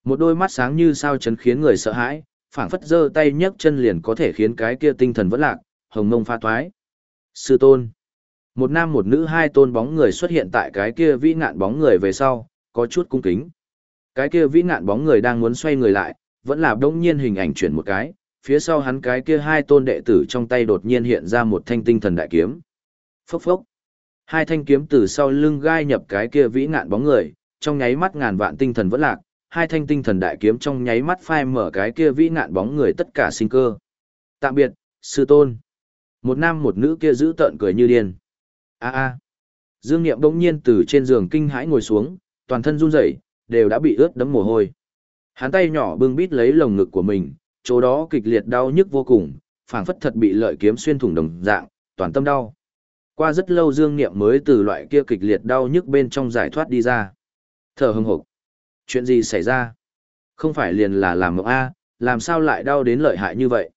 [SPEAKER 1] Một đôi mắt sáng như sao chấn khiến người sợ hãi, phảng phất giơ tay nhấc chân liền có thể khiến cái kia tinh thần vẫn lạc, hồng mông pha toái. Sư tôn. Một nam một nữ hai tôn bóng người xuất hiện tại cái kia vĩ ngạn bóng người về sau, có chút cung kính. Cái kia vĩ ngạn bóng người đang muốn xoay người lại, vẫn là đông nhiên hình ảnh chuyển một cái, phía sau hắn cái kia hai tôn đệ tử trong tay đột nhiên hiện ra một thanh tinh thần đại kiếm. Phốc phốc. Hai thanh kiếm từ sau lưng gai nhập cái kia vĩ ngạn bóng người, trong nháy mắt ngàn vạn tinh thần vẫn lạc, hai thanh tinh thần đại kiếm trong nháy mắt phai mở cái kia vĩ ngạn bóng người tất cả sinh cơ. Tạm biệt, sư tôn. Một nam một nữ kia giữ tợn cười như điên. A a. Dương Niệm bỗng nhiên từ trên giường kinh hãi ngồi xuống, toàn thân run rẩy, đều đã bị ướt đẫm mồ hôi. Hắn tay nhỏ bưng bít lấy lồng ngực của mình, chỗ đó kịch liệt đau nhức vô cùng, phảng phất thật bị lợi kiếm xuyên thủng đồng dạng, toàn tâm đau. Qua rất lâu Dương Niệm mới từ loại kia kịch liệt đau nhức bên trong giải thoát đi ra. Thở hừng hực. Chuyện gì xảy ra? Không phải liền là làm mộng A, làm sao lại đau đến lợi hại như vậy?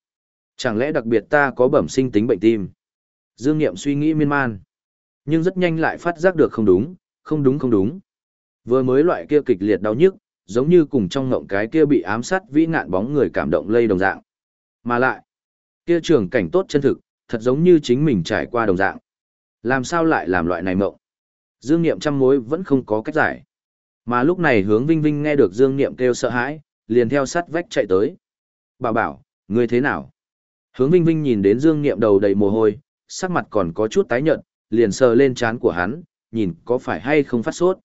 [SPEAKER 1] Chẳng lẽ đặc biệt ta có bẩm sinh tính bệnh tim? Dương Niệm suy nghĩ miên man. Nhưng rất nhanh lại phát giác được không đúng, không đúng không đúng. Vừa mới loại kia kịch liệt đau nhức, giống như cùng trong ngộng cái kia bị ám sát vĩ ngạn bóng người cảm động lây đồng dạng. Mà lại, kia trường cảnh tốt chân thực, thật giống như chính mình trải qua đồng dạng. Làm sao lại làm loại này mộng? Dương Niệm trăm mối vẫn không có cách giải. Mà lúc này hướng Vinh Vinh nghe được Dương Niệm kêu sợ hãi, liền theo sắt vách chạy tới. bà bảo, ngươi thế nào? Hướng Vinh Vinh nhìn đến Dương Niệm đầu đầy mồ hôi, sắc mặt còn có chút tái nhợt, liền sờ lên trán của hắn, nhìn có phải hay không phát sốt.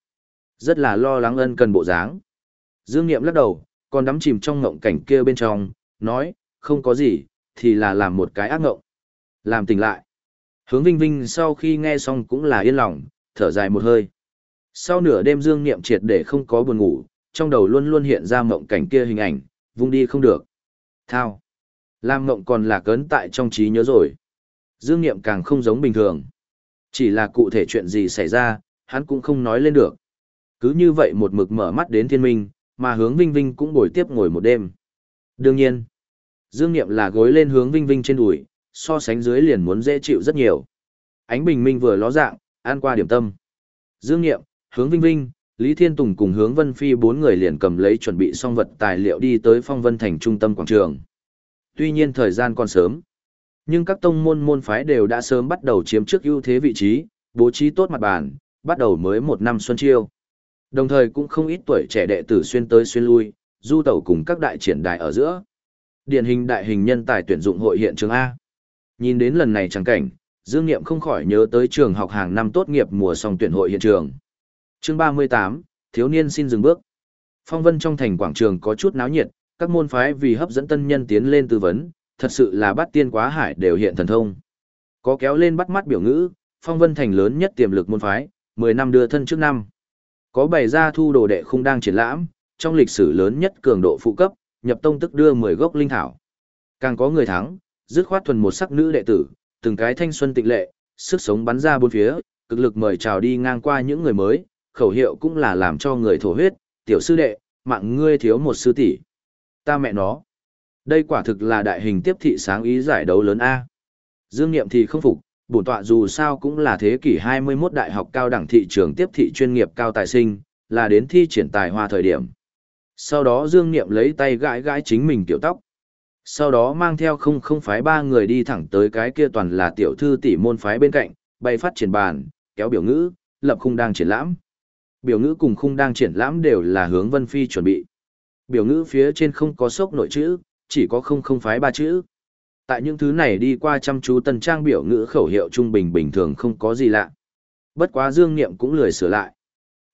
[SPEAKER 1] Rất là lo lắng ân cần bộ dáng. Dương Niệm lắc đầu, còn đắm chìm trong ngộng cảnh kia bên trong, nói, không có gì, thì là làm một cái ác ngộng. Làm tỉnh lại. Hướng Vinh Vinh sau khi nghe xong cũng là yên lòng, thở dài một hơi. Sau nửa đêm Dương Niệm triệt để không có buồn ngủ, trong đầu luôn luôn hiện ra mộng cảnh kia hình ảnh, vung đi không được. Thao. Làm mộng còn là cấn tại trong trí nhớ rồi. Dương Niệm càng không giống bình thường. Chỉ là cụ thể chuyện gì xảy ra, hắn cũng không nói lên được. Cứ như vậy một mực mở mắt đến thiên minh, mà hướng Vinh Vinh cũng ngồi tiếp ngồi một đêm. Đương nhiên, Dương Niệm là gối lên hướng Vinh Vinh trên đùi, so sánh dưới liền muốn dễ chịu rất nhiều. Ánh bình minh vừa ló dạng, an qua điểm tâm. Dương Niệm, hướng Vinh Vinh, Lý Thiên Tùng cùng hướng Vân Phi bốn người liền cầm lấy chuẩn bị xong vật tài liệu đi tới Phong Vân Thành trung tâm quảng trường. Tuy nhiên thời gian còn sớm, nhưng các tông môn môn phái đều đã sớm bắt đầu chiếm trước ưu thế vị trí, bố trí tốt mặt bàn, bắt đầu mới một năm xuân chiêu. Đồng thời cũng không ít tuổi trẻ đệ tử xuyên tới xuyên lui, du tẩu cùng các đại triển đài ở giữa. Điển hình đại hình nhân tài tuyển dụng hội hiện trường A. Nhìn đến lần này chẳng cảnh, Dương Niệm không khỏi nhớ tới trường học hàng năm tốt nghiệp mùa song tuyển hội hiện trường. Chương 38, thiếu niên xin dừng bước. Phong vân trong thành quảng trường có chút náo nhiệt, các môn phái vì hấp dẫn tân nhân tiến lên tư vấn, thật sự là bắt tiên quá hải đều hiện thần thông. Có kéo lên bắt mắt biểu ngữ, phong vân thành lớn nhất tiềm lực môn phái, 10 năm đưa thân trước năm. Có bày ra thu đồ đệ không đang triển lãm, trong lịch sử lớn nhất cường độ phụ cấp, nhập tông tức đưa 10 gốc linh thảo. Càng có người thắng, dứt khoát thuần một sắc nữ đệ tử, từng cái thanh xuân tịnh lệ, sức sống bắn ra bốn phía, cực lực mời chào đi ngang qua những người mới, khẩu hiệu cũng là làm cho người thổ huyết, tiểu sư đệ, mạng ngươi thiếu một sư tỷ. Ta mẹ nó. Đây quả thực là đại hình tiếp thị sáng ý giải đấu lớn A. Dương Niệm thì không phục, bổn tọa dù sao cũng là thế kỷ 21 đại học cao đẳng thị trường tiếp thị chuyên nghiệp cao tài sinh, là đến thi triển tài hoa thời điểm. Sau đó Dương Niệm lấy tay gãi gãi chính mình tiểu tóc. Sau đó mang theo không không phái ba người đi thẳng tới cái kia toàn là tiểu thư tỷ môn phái bên cạnh, bay phát triển bàn, kéo biểu ngữ, lập khung đang triển lãm. Biểu ngữ cùng khung đang triển lãm đều là hướng Vân Phi chuẩn bị. Biểu ngữ phía trên không có sốc nội chữ, chỉ có không không phái ba chữ. Tại những thứ này đi qua chăm chú tần trang biểu ngữ khẩu hiệu trung bình bình thường không có gì lạ. Bất quá dương niệm cũng lười sửa lại.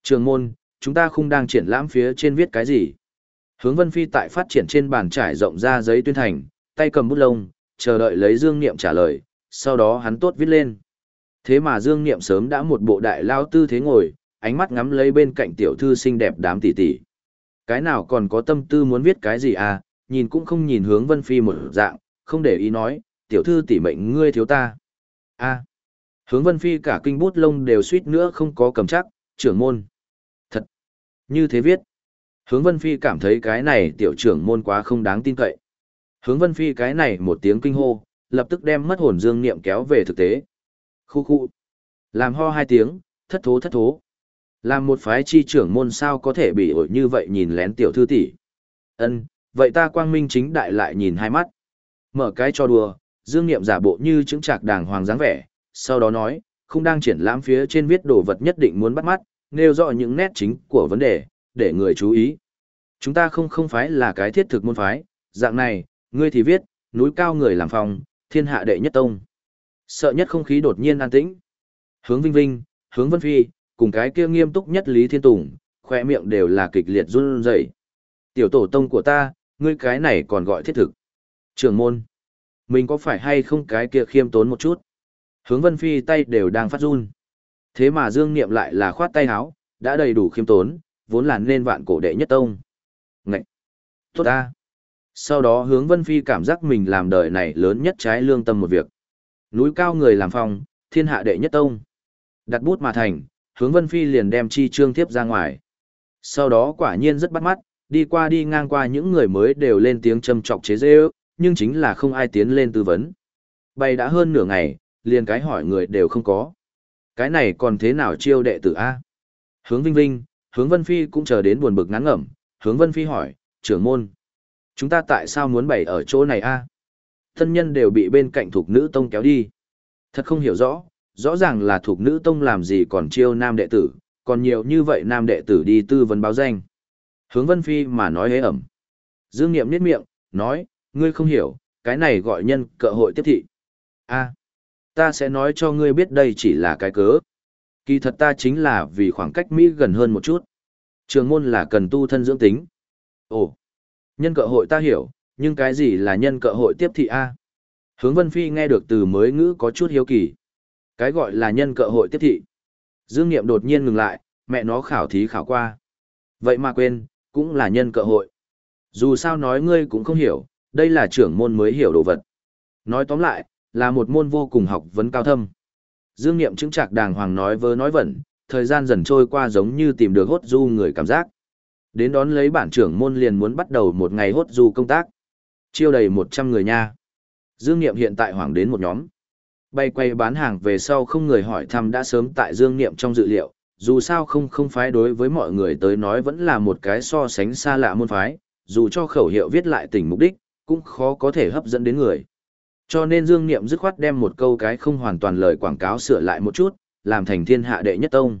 [SPEAKER 1] Trường môn, chúng ta không đang triển lãm phía trên viết cái gì. Hướng Vân Phi tại phát triển trên bàn trải rộng ra giấy tuyên thành, tay cầm bút lông, chờ đợi lấy Dương Niệm trả lời, sau đó hắn tốt viết lên. Thế mà Dương Niệm sớm đã một bộ đại lao tư thế ngồi, ánh mắt ngắm lấy bên cạnh tiểu thư xinh đẹp đám tỷ tỷ. Cái nào còn có tâm tư muốn viết cái gì à, nhìn cũng không nhìn hướng Vân Phi một dạng, không để ý nói, tiểu thư tỷ mệnh ngươi thiếu ta. a hướng Vân Phi cả kinh bút lông đều suýt nữa không có cầm chắc, trưởng môn. Thật, như thế viết. Hướng Vân Phi cảm thấy cái này tiểu trưởng môn quá không đáng tin cậy. Hướng Vân Phi cái này một tiếng kinh hô, lập tức đem mất hồn dương niệm kéo về thực tế. Khu khu. Làm ho hai tiếng, thất thố thất thố. Làm một phái chi trưởng môn sao có thể bị ổi như vậy nhìn lén tiểu thư tỷ. Ân, vậy ta quang minh chính đại lại nhìn hai mắt. Mở cái cho đùa, Dương Niệm giả bộ như chứng trạc đàng hoàng dáng vẻ, sau đó nói, không đang triển lãm phía trên viết đồ vật nhất định muốn bắt mắt, nêu rõ những nét chính của vấn đề, để người chú ý. Chúng ta không không phải là cái thiết thực môn phái, dạng này, ngươi thì viết, núi cao người làm phòng, thiên hạ đệ nhất tông. Sợ nhất không khí đột nhiên an tĩnh. Hướng Vinh Vinh, hướng Vân Phi, cùng cái kia nghiêm túc nhất Lý Thiên Tùng, khoe miệng đều là kịch liệt run rẩy. Tiểu tổ tông của ta, ngươi cái này còn gọi thiết thực. trưởng môn, mình có phải hay không cái kia khiêm tốn một chút? Hướng Vân Phi tay đều đang phát run. Thế mà Dương Niệm lại là khoát tay áo, đã đầy đủ khiêm tốn, vốn là nên vạn cổ đệ nhất tông. Ngậy! Tốt ta! Sau đó hướng Vân Phi cảm giác mình làm đời này lớn nhất trái lương tâm một việc. Núi cao người làm phòng, thiên hạ đệ nhất tông. Đặt bút mà thành, hướng Vân Phi liền đem chi trương tiếp ra ngoài. Sau đó quả nhiên rất bắt mắt, đi qua đi ngang qua những người mới đều lên tiếng châm chọc chế dễ ước, nhưng chính là không ai tiến lên tư vấn. Bay đã hơn nửa ngày, liền cái hỏi người đều không có. Cái này còn thế nào chiêu đệ tử A? Hướng Vinh Vinh, hướng Vân Phi cũng chờ đến buồn bực ngắn ngẩm, hướng Vân Phi hỏi, trưởng môn. Chúng ta tại sao muốn bày ở chỗ này A? Thân nhân đều bị bên cạnh thuộc nữ tông kéo đi. Thật không hiểu rõ, rõ ràng là thuộc nữ tông làm gì còn chiêu nam đệ tử, còn nhiều như vậy nam đệ tử đi tư vấn báo danh. Hướng Vân Phi mà nói hế ẩm. Dương Niệm niết miệng, nói, ngươi không hiểu, cái này gọi nhân cơ hội tiếp thị. A, ta sẽ nói cho ngươi biết đây chỉ là cái cớ. Kỳ thật ta chính là vì khoảng cách Mỹ gần hơn một chút. Trường môn là cần tu thân dưỡng tính. Ồ, nhân cơ hội ta hiểu, nhưng cái gì là nhân cơ hội tiếp thị A? Hướng Vân Phi nghe được từ mới ngữ có chút hiếu kỳ. Cái gọi là nhân cơ hội tiếp thị. Dương Niệm đột nhiên ngừng lại, mẹ nó khảo thí khảo qua. Vậy mà quên, cũng là nhân cơ hội. Dù sao nói ngươi cũng không hiểu, đây là trưởng môn mới hiểu đồ vật. Nói tóm lại, là một môn vô cùng học vấn cao thâm. Dương Niệm chứng trạc đàng hoàng nói vớ nói vẩn, thời gian dần trôi qua giống như tìm được hốt du người cảm giác. Đến đón lấy bản trưởng môn liền muốn bắt đầu một ngày hốt du công tác. Chiêu đầy 100 người nha. Dương Niệm hiện tại hoàng đến một nhóm. Bay quay bán hàng về sau không người hỏi thăm đã sớm tại Dương Niệm trong dự liệu, dù sao không không phái đối với mọi người tới nói vẫn là một cái so sánh xa lạ môn phái, dù cho khẩu hiệu viết lại tình mục đích, cũng khó có thể hấp dẫn đến người. Cho nên Dương Niệm dứt khoát đem một câu cái không hoàn toàn lời quảng cáo sửa lại một chút, làm thành thiên hạ đệ nhất tông.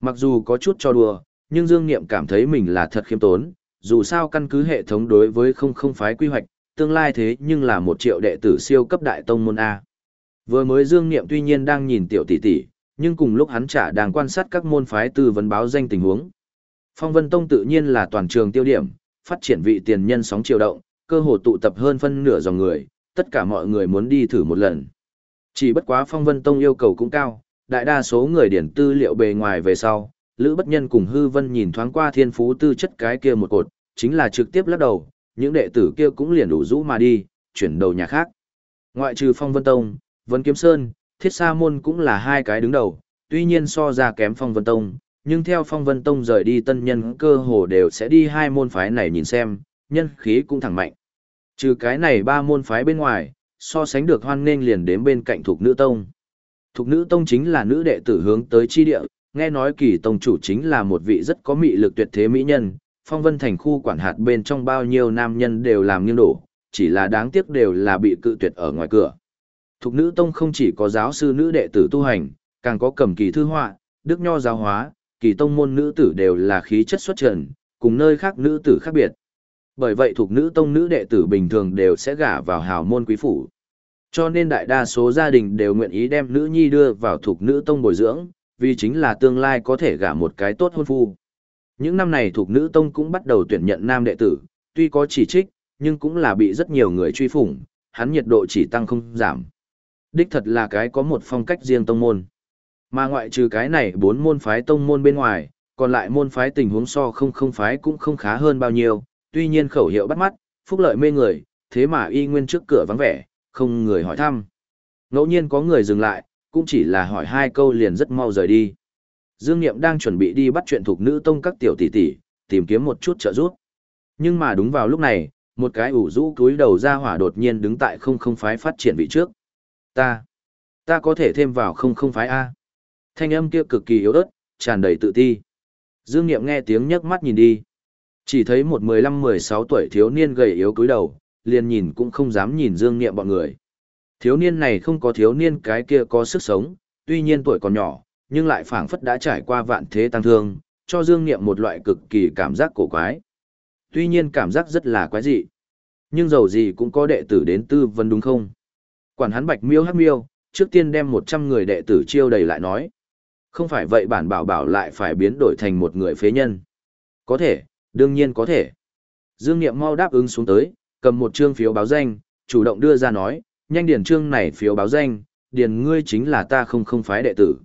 [SPEAKER 1] Mặc dù có chút cho đùa, nhưng Dương Niệm cảm thấy mình là thật khiêm tốn, dù sao căn cứ hệ thống đối với không không phái quy hoạch, tương lai thế nhưng là một triệu đệ tử siêu cấp đại tông môn A. Vừa mới Dương Niệm tuy nhiên đang nhìn tiểu tỷ tỷ, nhưng cùng lúc hắn trả đang quan sát các môn phái tư vấn báo danh tình huống. Phong Vân Tông tự nhiên là toàn trường tiêu điểm, phát triển vị tiền nhân sóng chiều động, cơ hồ tụ tập hơn phân nửa dòng người, tất cả mọi người muốn đi thử một lần. Chỉ bất quá Phong Vân Tông yêu cầu cũng cao, đại đa số người điển tư liệu bề ngoài về sau, Lữ Bất Nhân cùng Hư Vân nhìn thoáng qua thiên phú tư chất cái kia một cột, chính là trực tiếp lắc đầu, những đệ tử kia cũng liền đủ rũ mà đi, chuyển đầu nhà khác. Ngoại trừ Phong Vân Tông, Vân Kiếm Sơn, Thiết Sa Môn cũng là hai cái đứng đầu, tuy nhiên so ra kém Phong Vân Tông, nhưng theo Phong Vân Tông rời đi tân nhân cơ hồ đều sẽ đi hai môn phái này nhìn xem, nhân khí cũng thẳng mạnh. Trừ cái này ba môn phái bên ngoài, so sánh được hoan nghênh liền đến bên cạnh thuộc nữ tông. Thuộc nữ tông chính là nữ đệ tử hướng tới chi địa, nghe nói kỳ tông chủ chính là một vị rất có mị lực tuyệt thế mỹ nhân, phong vân thành khu quản hạt bên trong bao nhiêu nam nhân đều làm nghiêng đổ, chỉ là đáng tiếc đều là bị cự tuyệt ở ngoài cửa. Thục nữ tông không chỉ có giáo sư nữ đệ tử tu hành, càng có cầm kỳ thư họa, đức nho giáo hóa, kỳ tông môn nữ tử đều là khí chất xuất trần, cùng nơi khác nữ tử khác biệt. Bởi vậy thuộc nữ tông nữ đệ tử bình thường đều sẽ gả vào hào môn quý phủ. Cho nên đại đa số gia đình đều nguyện ý đem nữ nhi đưa vào thuộc nữ tông bồi dưỡng, vì chính là tương lai có thể gả một cái tốt hôn phu. Những năm này thuộc nữ tông cũng bắt đầu tuyển nhận nam đệ tử, tuy có chỉ trích, nhưng cũng là bị rất nhiều người truy phủng, hắn nhiệt độ chỉ tăng không giảm. Đích thật là cái có một phong cách riêng tông môn. Mà ngoại trừ cái này bốn môn phái tông môn bên ngoài, còn lại môn phái tình huống so không không phái cũng không khá hơn bao nhiêu, tuy nhiên khẩu hiệu bắt mắt, phúc lợi mê người, thế mà y nguyên trước cửa vắng vẻ, không người hỏi thăm. Ngẫu nhiên có người dừng lại, cũng chỉ là hỏi hai câu liền rất mau rời đi. Dương Niệm đang chuẩn bị đi bắt chuyện thuộc nữ tông các tiểu tỷ tỷ, tìm kiếm một chút trợ giúp. Nhưng mà đúng vào lúc này, một cái ủ rũ túi đầu ra hỏa đột nhiên đứng tại không không phái phát triển vị trước. Ta, ta có thể thêm vào không không phái A. Thanh âm kia cực kỳ yếu ớt, tràn đầy tự ti. Dương Niệm nghe tiếng nhấc mắt nhìn đi. Chỉ thấy một 15-16 tuổi thiếu niên gầy yếu cúi đầu, liền nhìn cũng không dám nhìn Dương Niệm bọn người. Thiếu niên này không có thiếu niên cái kia có sức sống, tuy nhiên tuổi còn nhỏ, nhưng lại phảng phất đã trải qua vạn thế tăng thương, cho Dương Niệm một loại cực kỳ cảm giác cổ quái. Tuy nhiên cảm giác rất là quái dị. Nhưng dầu gì cũng có đệ tử đến tư vấn đúng không? Quản hắn bạch miêu hắc miêu, trước tiên đem 100 người đệ tử chiêu đầy lại nói. Không phải vậy bản bảo bảo lại phải biến đổi thành một người phế nhân. Có thể, đương nhiên có thể. Dương Niệm mau đáp ứng xuống tới, cầm một trương phiếu báo danh, chủ động đưa ra nói, nhanh điền trương này phiếu báo danh, điền ngươi chính là ta không không phái đệ tử.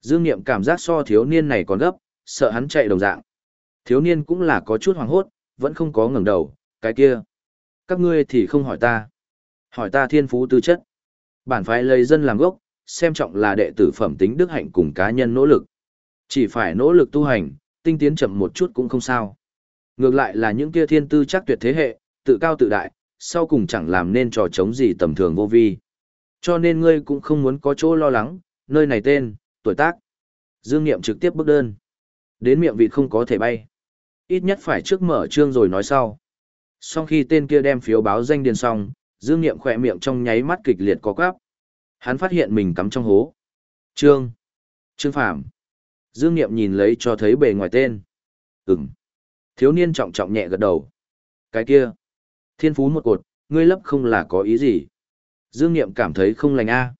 [SPEAKER 1] Dương Niệm cảm giác so thiếu niên này còn gấp, sợ hắn chạy đồng dạng. Thiếu niên cũng là có chút hoảng hốt, vẫn không có ngẩng đầu, cái kia. Các ngươi thì không hỏi ta. Hỏi ta thiên phú tư chất. Bản phái lấy dân làm gốc, xem trọng là đệ tử phẩm tính đức hạnh cùng cá nhân nỗ lực. Chỉ phải nỗ lực tu hành, tinh tiến chậm một chút cũng không sao. Ngược lại là những kia thiên tư chắc tuyệt thế hệ, tự cao tự đại, sau cùng chẳng làm nên trò chống gì tầm thường vô vi. Cho nên ngươi cũng không muốn có chỗ lo lắng, nơi này tên, tuổi tác. Dương Niệm trực tiếp bước đơn. Đến miệng vịt không có thể bay. Ít nhất phải trước mở chương rồi nói sau. Sau khi tên kia đem phiếu báo danh điền xong, Dương Niệm khỏe miệng trong nháy mắt kịch liệt có quáp. Hắn phát hiện mình cắm trong hố. Trương. Trương Phạm. Dương Niệm nhìn lấy cho thấy bề ngoài tên. Ừm. Thiếu niên trọng trọng nhẹ gật đầu. Cái kia. Thiên phú một cột, ngươi lấp không là có ý gì. Dương Niệm cảm thấy không lành a. À.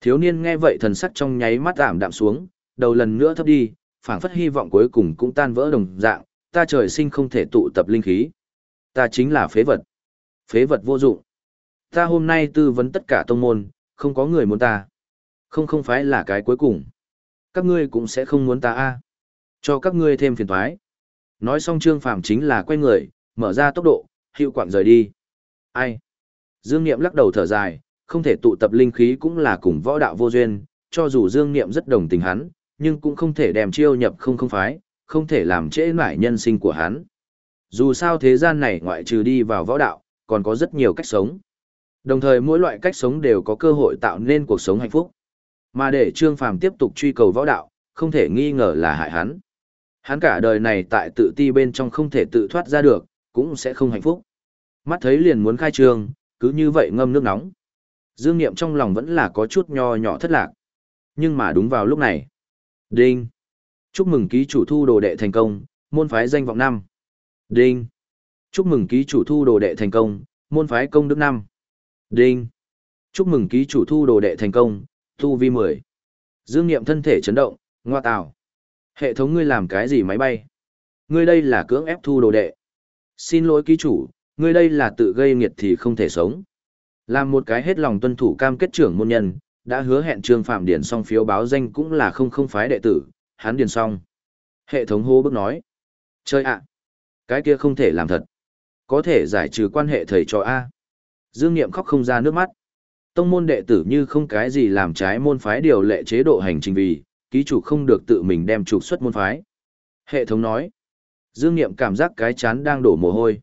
[SPEAKER 1] Thiếu niên nghe vậy thần sắc trong nháy mắt ảm đạm xuống, đầu lần nữa thấp đi, phảng phất hy vọng cuối cùng cũng tan vỡ đồng dạng, ta trời sinh không thể tụ tập linh khí. Ta chính là phế vật. Phế vật vô dụng. Ta hôm nay tư vấn tất cả tông môn, không có người muốn ta. Không không phải là cái cuối cùng. Các ngươi cũng sẽ không muốn ta a. Cho các ngươi thêm phiền toái. Nói xong Trương Phàm chính là quay người, mở ra tốc độ, hiệu quạng rời đi. Ai? Dương Niệm lắc đầu thở dài, không thể tụ tập linh khí cũng là cùng võ đạo vô duyên, cho dù Dương Niệm rất đồng tình hắn, nhưng cũng không thể đem chiêu nhập không không phái, không thể làm trễ nải nhân sinh của hắn. Dù sao thế gian này ngoại trừ đi vào võ đạo, còn có rất nhiều cách sống. Đồng thời mỗi loại cách sống đều có cơ hội tạo nên cuộc sống hạnh phúc. Mà để Trương Phàm tiếp tục truy cầu võ đạo, không thể nghi ngờ là hại hắn. Hắn cả đời này tại tự ti bên trong không thể tự thoát ra được, cũng sẽ không hạnh phúc. Mắt thấy liền muốn khai trương, cứ như vậy ngâm nước nóng. Dương Niệm trong lòng vẫn là có chút nho nhỏ thất lạc. Nhưng mà đúng vào lúc này. Đinh. Chúc mừng ký chủ thu đồ đệ thành công, môn phái danh vọng năm. Đinh. Chúc mừng ký chủ thu đồ đệ thành công, môn phái công đức năm. Đinh. Chúc mừng ký chủ thu đồ đệ thành công, thu vi 10. Dương Niệm thân thể chấn động, ngoa tào. Hệ thống ngươi làm cái gì máy bay? Ngươi đây là cưỡng ép thu đồ đệ. Xin lỗi ký chủ, ngươi đây là tự gây nghiệt thì không thể sống. Làm một cái hết lòng tuân thủ cam kết trưởng môn nhân, đã hứa hẹn Trương Phạm điền xong phiếu báo danh cũng là không không phái đệ tử, hắn điền xong. Hệ thống hô bước nói. Chơi ạ! cái kia không thể làm thật. Có thể giải trừ quan hệ thầy trò A. Dương Niệm khóc không ra nước mắt. Tông môn đệ tử như không cái gì làm trái môn phái điều lệ chế độ hành trình vì, ký chủ không được tự mình đem trục xuất môn phái. Hệ thống nói. Dương Niệm cảm giác cái chán đang đổ mồ hôi.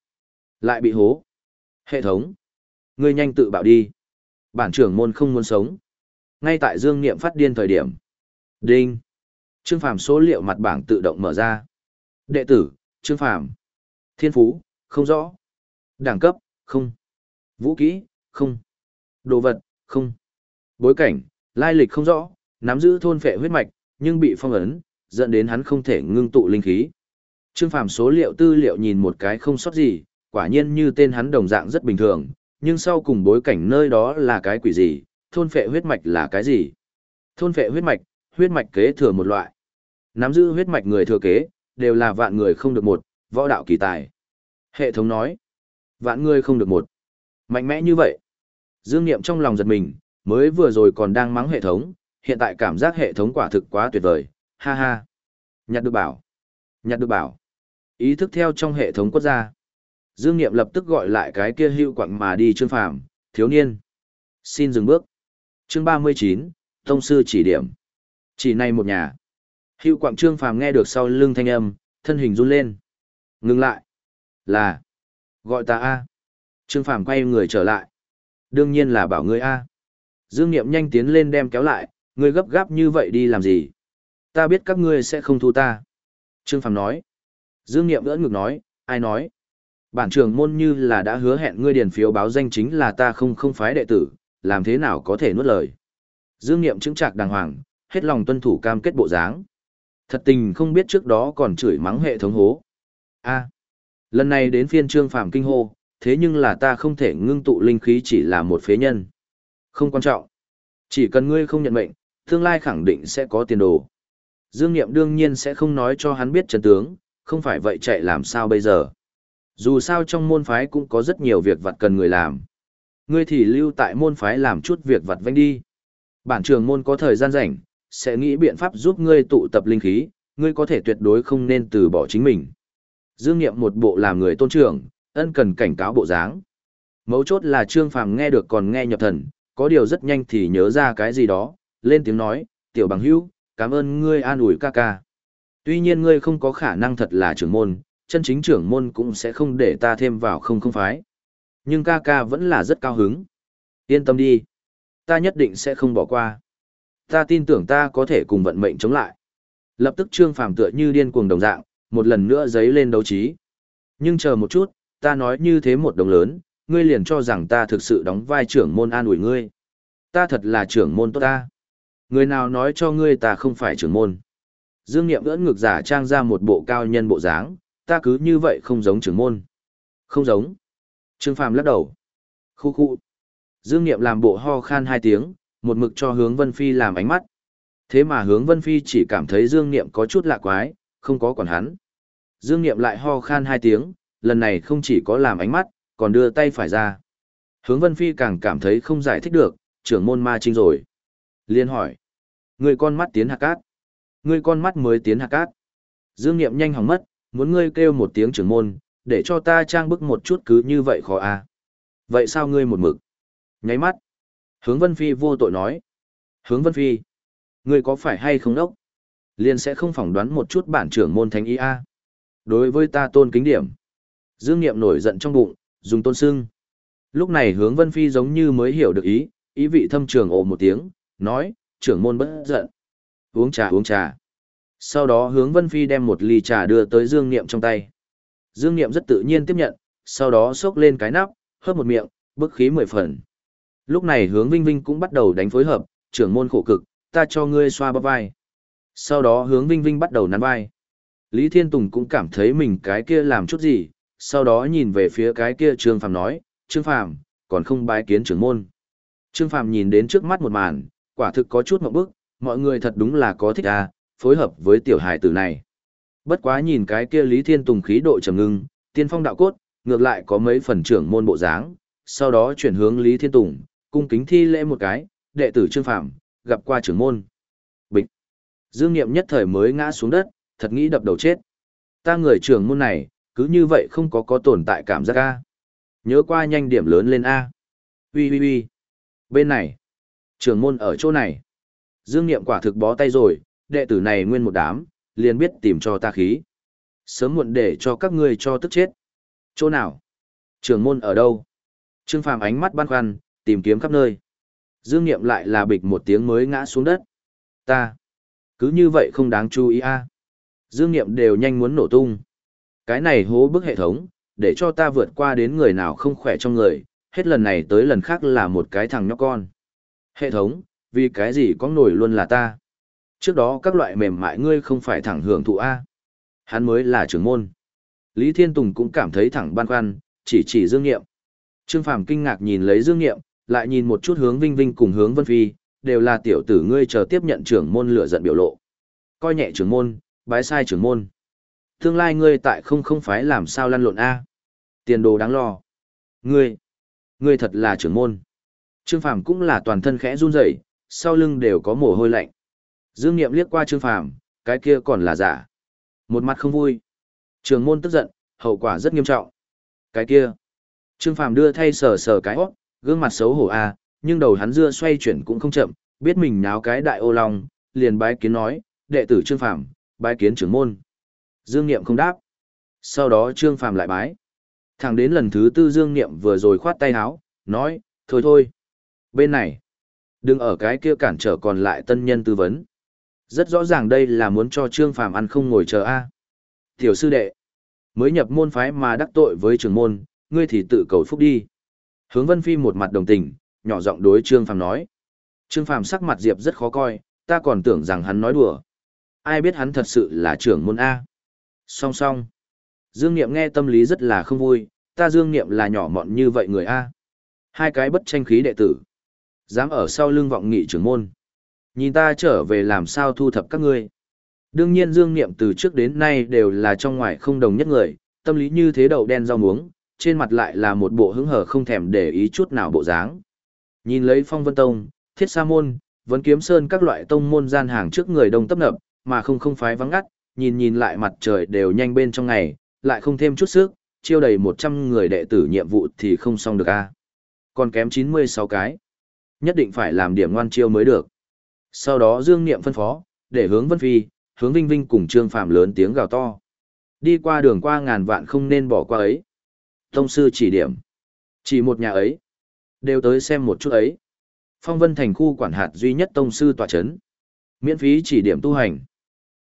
[SPEAKER 1] Lại bị hố. Hệ thống. Ngươi nhanh tự bảo đi. Bản trưởng môn không muốn sống. Ngay tại Dương Niệm phát điên thời điểm. Đinh. Trương Phàm số liệu mặt bảng tự động mở ra. Đệ tử, Trương Phàm Thiên phú, không rõ. Đẳng cấp, không. Vũ kỹ, không. Đồ vật, không. Bối cảnh, lai lịch không rõ, nắm giữ thôn phệ huyết mạch, nhưng bị phong ấn, dẫn đến hắn không thể ngưng tụ linh khí. Trương Phàm số liệu tư liệu nhìn một cái không sót gì, quả nhiên như tên hắn đồng dạng rất bình thường, nhưng sau cùng bối cảnh nơi đó là cái quỷ gì, thôn phệ huyết mạch là cái gì? Thôn phệ huyết mạch, huyết mạch kế thừa một loại. Nắm giữ huyết mạch người thừa kế, đều là vạn người không được một, võ đạo kỳ tài. Hệ thống nói, vạn người không được một. Mạnh mẽ như vậy. Dương Niệm trong lòng giật mình, mới vừa rồi còn đang mắng hệ thống, hiện tại cảm giác hệ thống quả thực quá tuyệt vời, ha ha. Nhặt được bảo. Nhặt được bảo. Ý thức theo trong hệ thống quốc gia Dương Niệm lập tức gọi lại cái kia hưu quặng mà đi trương phàm, thiếu niên. Xin dừng bước. Chương 39, Tông Sư chỉ điểm. Chỉ này một nhà. Hưu quặng trương phàm nghe được sau lưng thanh âm, thân hình run lên. Ngừng lại. Là. Gọi ta A. Trương phàm quay người trở lại. Đương nhiên là bảo ngươi A. Dương Niệm nhanh tiến lên đem kéo lại, ngươi gấp gáp như vậy đi làm gì? Ta biết các ngươi sẽ không thu ta. Trương phàm nói. Dương Niệm ưỡn ngực nói, Ai nói? Bản trưởng môn như là đã hứa hẹn ngươi điền phiếu báo danh chính là ta không không phái đệ tử, làm thế nào có thể nuốt lời. Dương Niệm chứng trạc đàng hoàng, hết lòng tuân thủ cam kết bộ dáng. Thật tình không biết trước đó còn chửi mắng hệ thống hố. a lần này đến phiên trương phàm kinh hô, thế nhưng là ta không thể ngưng tụ linh khí chỉ là một phế nhân. Không quan trọng. Chỉ cần ngươi không nhận mệnh, tương lai khẳng định sẽ có tiền đồ. Dương Niệm đương nhiên sẽ không nói cho hắn biết chân tướng, không phải vậy chạy làm sao bây giờ. Dù sao trong môn phái cũng có rất nhiều việc vặt cần người làm. Ngươi thì lưu tại môn phái làm chút việc vặt vanh đi. Bản trường môn có thời gian rảnh, sẽ nghĩ biện pháp giúp ngươi tụ tập linh khí, ngươi có thể tuyệt đối không nên từ bỏ chính mình. Dương Niệm một bộ làm người tôn trưởng, ân cần cảnh cáo bộ dáng. Mấu chốt là Trương Phàm nghe được còn nghe nhập thần, có điều rất nhanh thì nhớ ra cái gì đó, lên tiếng nói, tiểu bằng hữu, cảm ơn ngươi an ủi ca ca. Tuy nhiên ngươi không có khả năng thật là trưởng môn, chân chính trưởng môn cũng sẽ không để ta thêm vào không không phái. Nhưng ca ca vẫn là rất cao hứng. Yên tâm đi. Ta nhất định sẽ không bỏ qua. Ta tin tưởng ta có thể cùng vận mệnh chống lại. Lập tức Trương Phàm tựa như điên cuồng đồng dạng, một lần nữa giấy lên đấu trí. Nhưng chờ một chút, ta nói như thế một đồng lớn, ngươi liền cho rằng ta thực sự đóng vai trưởng môn an ủi ngươi. Ta thật là trưởng môn tốt ta. Người nào nói cho ngươi ta không phải trưởng môn. Dương Niệm ưỡn ngược giả trang ra một bộ cao nhân bộ dáng, ta cứ như vậy không giống trưởng môn. Không giống. Trương Phàm lắc đầu. Khu khu. Dương Niệm làm bộ ho khan hai tiếng, một mực cho hướng Vân Phi làm ánh mắt. Thế mà hướng Vân Phi chỉ cảm thấy Dương Niệm có chút lạ quái, không có còn hắn. Dương Niệm lại ho khan hai tiếng, lần này không chỉ có làm ánh mắt, còn đưa tay phải ra. Hướng Vân Phi càng cảm thấy không giải thích được, trưởng môn ma trinh rồi. Liên hỏi. Người con mắt tiến hạt cát. người con mắt mới tiến hạt cát. Dương Niệm nhanh hỏng mất, muốn ngươi kêu một tiếng trưởng môn, để cho ta trang bức một chút cứ như vậy khó à. Vậy sao ngươi một mực? Nháy mắt. Hướng Vân Phi vô tội nói. Hướng Vân Phi. Ngươi có phải hay không đốc? Liên sẽ không phỏng đoán một chút bản trưởng môn thánh ý a. À? Đối với ta tôn kính điểm. Dương Niệm nổi giận trong bụng, dùng tôn sưng. Lúc này hướng Vân Phi giống như mới hiểu được ý, ý vị thâm trường ồ một tiếng, nói, trưởng môn bất giận. Uống trà uống trà. Sau đó hướng Vân Phi đem một ly trà đưa tới Dương Niệm trong tay. Dương Niệm rất tự nhiên tiếp nhận, sau đó xốc lên cái nắp, hớp một miệng, bức khí mười phần. Lúc này hướng Vinh Vinh cũng bắt đầu đánh phối hợp, trưởng môn khổ cực, ta cho ngươi xoa bắp vai. Sau đó hướng Vinh Vinh bắt đầu nắn vai. Lý Thiên Tùng cũng cảm thấy mình cái kia làm chút gì, sau đó nhìn về phía cái kia Trương Phàm nói, Trương Phàm, còn không bái kiến trưởng môn. Trương Phàm nhìn đến trước mắt một màn, quả thực có chút mộng bức, mọi người thật đúng là có thích à, phối hợp với tiểu hài tử này. Bất quá nhìn cái kia Lý Thiên Tùng khí độ trầm ngưng, tiên phong đạo cốt, ngược lại có mấy phần trưởng môn bộ dáng, sau đó chuyển hướng Lý Thiên Tùng, cung kính thi lễ một cái, đệ tử Trương Phạm, gặp qua trưởng môn. Bịch. Dương Niệm nhất thời mới ngã xuống đất, thật nghĩ đập đầu chết. Ta người trưởng môn này, cứ như vậy không có có tồn tại cảm giác A. Nhớ qua nhanh điểm lớn lên A. Ui ui ui. Bên này. Trường môn ở chỗ này. Dương Niệm quả thực bó tay rồi, đệ tử này nguyên một đám, liền biết tìm cho ta khí. Sớm muộn để cho các ngươi cho tức chết. Chỗ nào? Trường môn ở đâu? Trương Phàm ánh mắt băn khoăn, tìm kiếm khắp nơi. Dương Niệm lại là bịch một tiếng mới ngã xuống đất. Ta. Cứ như vậy không đáng chú ý a. Dương Niệm đều nhanh muốn nổ tung. Cái này hố bức hệ thống, để cho ta vượt qua đến người nào không khỏe trong người, hết lần này tới lần khác là một cái thằng nhóc con. Hệ thống, vì cái gì có nổi luôn là ta. Trước đó các loại mềm mại ngươi không phải thẳng hưởng thụ A. Hắn mới là trưởng môn. Lý Thiên Tùng cũng cảm thấy thẳng băn khoăn, chỉ chỉ Dương Nghiệm. Trương Phàm kinh ngạc nhìn lấy Dương Nghiệm, lại nhìn một chút hướng Vinh Vinh cùng hướng Vân Phi, đều là tiểu tử ngươi chờ tiếp nhận trưởng môn lửa giận biểu lộ. Coi nhẹ trưởng môn, bái sai trưởng môn. Tương lai ngươi tại không không phải làm sao lăn lộn A. Tiền đồ đáng lo. Ngươi, ngươi thật là trưởng môn. Trương Phàm cũng là toàn thân khẽ run rẩy, sau lưng đều có mồ hôi lạnh. Dương Niệm liếc qua Trương Phàm, cái kia còn là giả. Một mặt không vui. Trường môn tức giận, hậu quả rất nghiêm trọng. Cái kia. Trương Phàm đưa thay sờ sờ cái hót, gương mặt xấu hổ a, à, nhưng đầu hắn dưa xoay chuyển cũng không chậm, biết mình náo cái đại ô long, liền bái kiến nói, đệ tử Trương Phàm, bái kiến trưởng môn. Dương Niệm không đáp. Sau đó Trương Phàm lại bái. Thẳng đến lần thứ tư Dương Niệm vừa rồi khoát tay áo, nói, thôi thôi. Bên này, đừng ở cái kia cản trở còn lại tân nhân tư vấn. Rất rõ ràng đây là muốn cho Trương Phàm ăn không ngồi chờ a. Tiểu sư đệ, Mới nhập môn phái mà đắc tội với trưởng môn, ngươi thì tự cầu phúc đi. Hướng Vân Phi một mặt đồng tình, nhỏ giọng đối Trương Phàm nói. Trương Phàm sắc mặt Diệp rất khó coi, ta còn tưởng rằng hắn nói đùa. Ai biết hắn thật sự là trưởng môn A. Song song. Dương Niệm nghe tâm lý rất là không vui, ta Dương Niệm là nhỏ mọn như vậy người A. Hai cái bất tranh khí đệ tử. Dám ở sau lưng vọng nghị trưởng môn. Nhìn ta trở về làm sao thu thập các ngươi. Đương nhiên Dương Niệm từ trước đến nay đều là trong ngoài không đồng nhất người, tâm lý như thế đầu đen rau muống, trên mặt lại là một bộ hứng hở không thèm để ý chút nào bộ dáng. Nhìn lấy phong vân tông, thiết sa môn, vấn kiếm sơn các loại tông môn gian hàng trước người đông tấp nập, mà không không phái vắng ngắt, nhìn nhìn lại mặt trời đều nhanh bên trong ngày, lại không thêm chút sức, chiêu đầy 100 người đệ tử nhiệm vụ thì không xong được a. Còn kém 96 cái. Nhất định phải làm điểm ngoan chiêu mới được. Sau đó Dương Niệm phân phó, để hướng Vân Phi, hướng Vinh Vinh cùng Trương Phạm lớn tiếng gào to. Đi qua đường qua ngàn vạn không nên bỏ qua ấy. Tông sư chỉ điểm. Chỉ một nhà ấy. Đều tới xem một chút ấy. Phong Vân thành khu quản hạt duy nhất tông sư tòa chấn. Miễn phí chỉ điểm tu hành.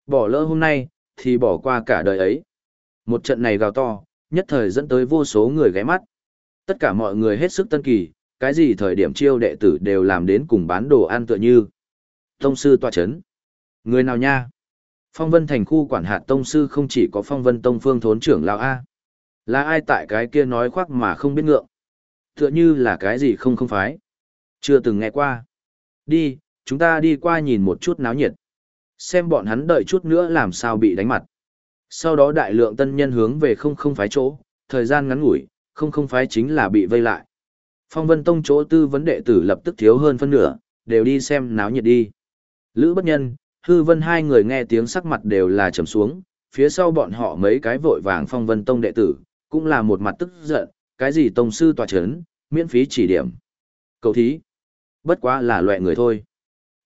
[SPEAKER 1] Bỏ lỡ hôm nay, thì bỏ qua cả đời ấy. Một trận này gào to, nhất thời dẫn tới vô số người ghé mắt. Tất cả mọi người hết sức tân kỳ, cái gì thời điểm chiêu đệ tử đều làm đến cùng bán đồ ăn tựa như. Tông sư tòa chấn. Người nào nha? Phong Vân thành khu quản hạt tông sư không chỉ có Phong Vân tông phương thốn trưởng lão A. Là ai tại cái kia nói khoác mà không biết ngượng? Tựa như là cái gì không không phái. Chưa từng nghe qua. Đi, chúng ta đi qua nhìn một chút náo nhiệt. Xem bọn hắn đợi chút nữa làm sao bị đánh mặt. Sau đó đại lượng tân nhân hướng về không không phái chỗ, thời gian ngắn ngủi, không không phái chính là bị vây lại. Phong Vân Tông chỗ tư vấn đệ tử lập tức thiếu hơn phân nửa, đều đi xem náo nhiệt đi. Lữ Bất Nhân, Hư Vân hai người nghe tiếng sắc mặt đều là trầm xuống, phía sau bọn họ mấy cái vội vàng Phong Vân Tông đệ tử, cũng là một mặt tức giận, cái gì tông sư tòa chấn, miễn phí chỉ điểm. Cầu thí, bất quá là loại người thôi.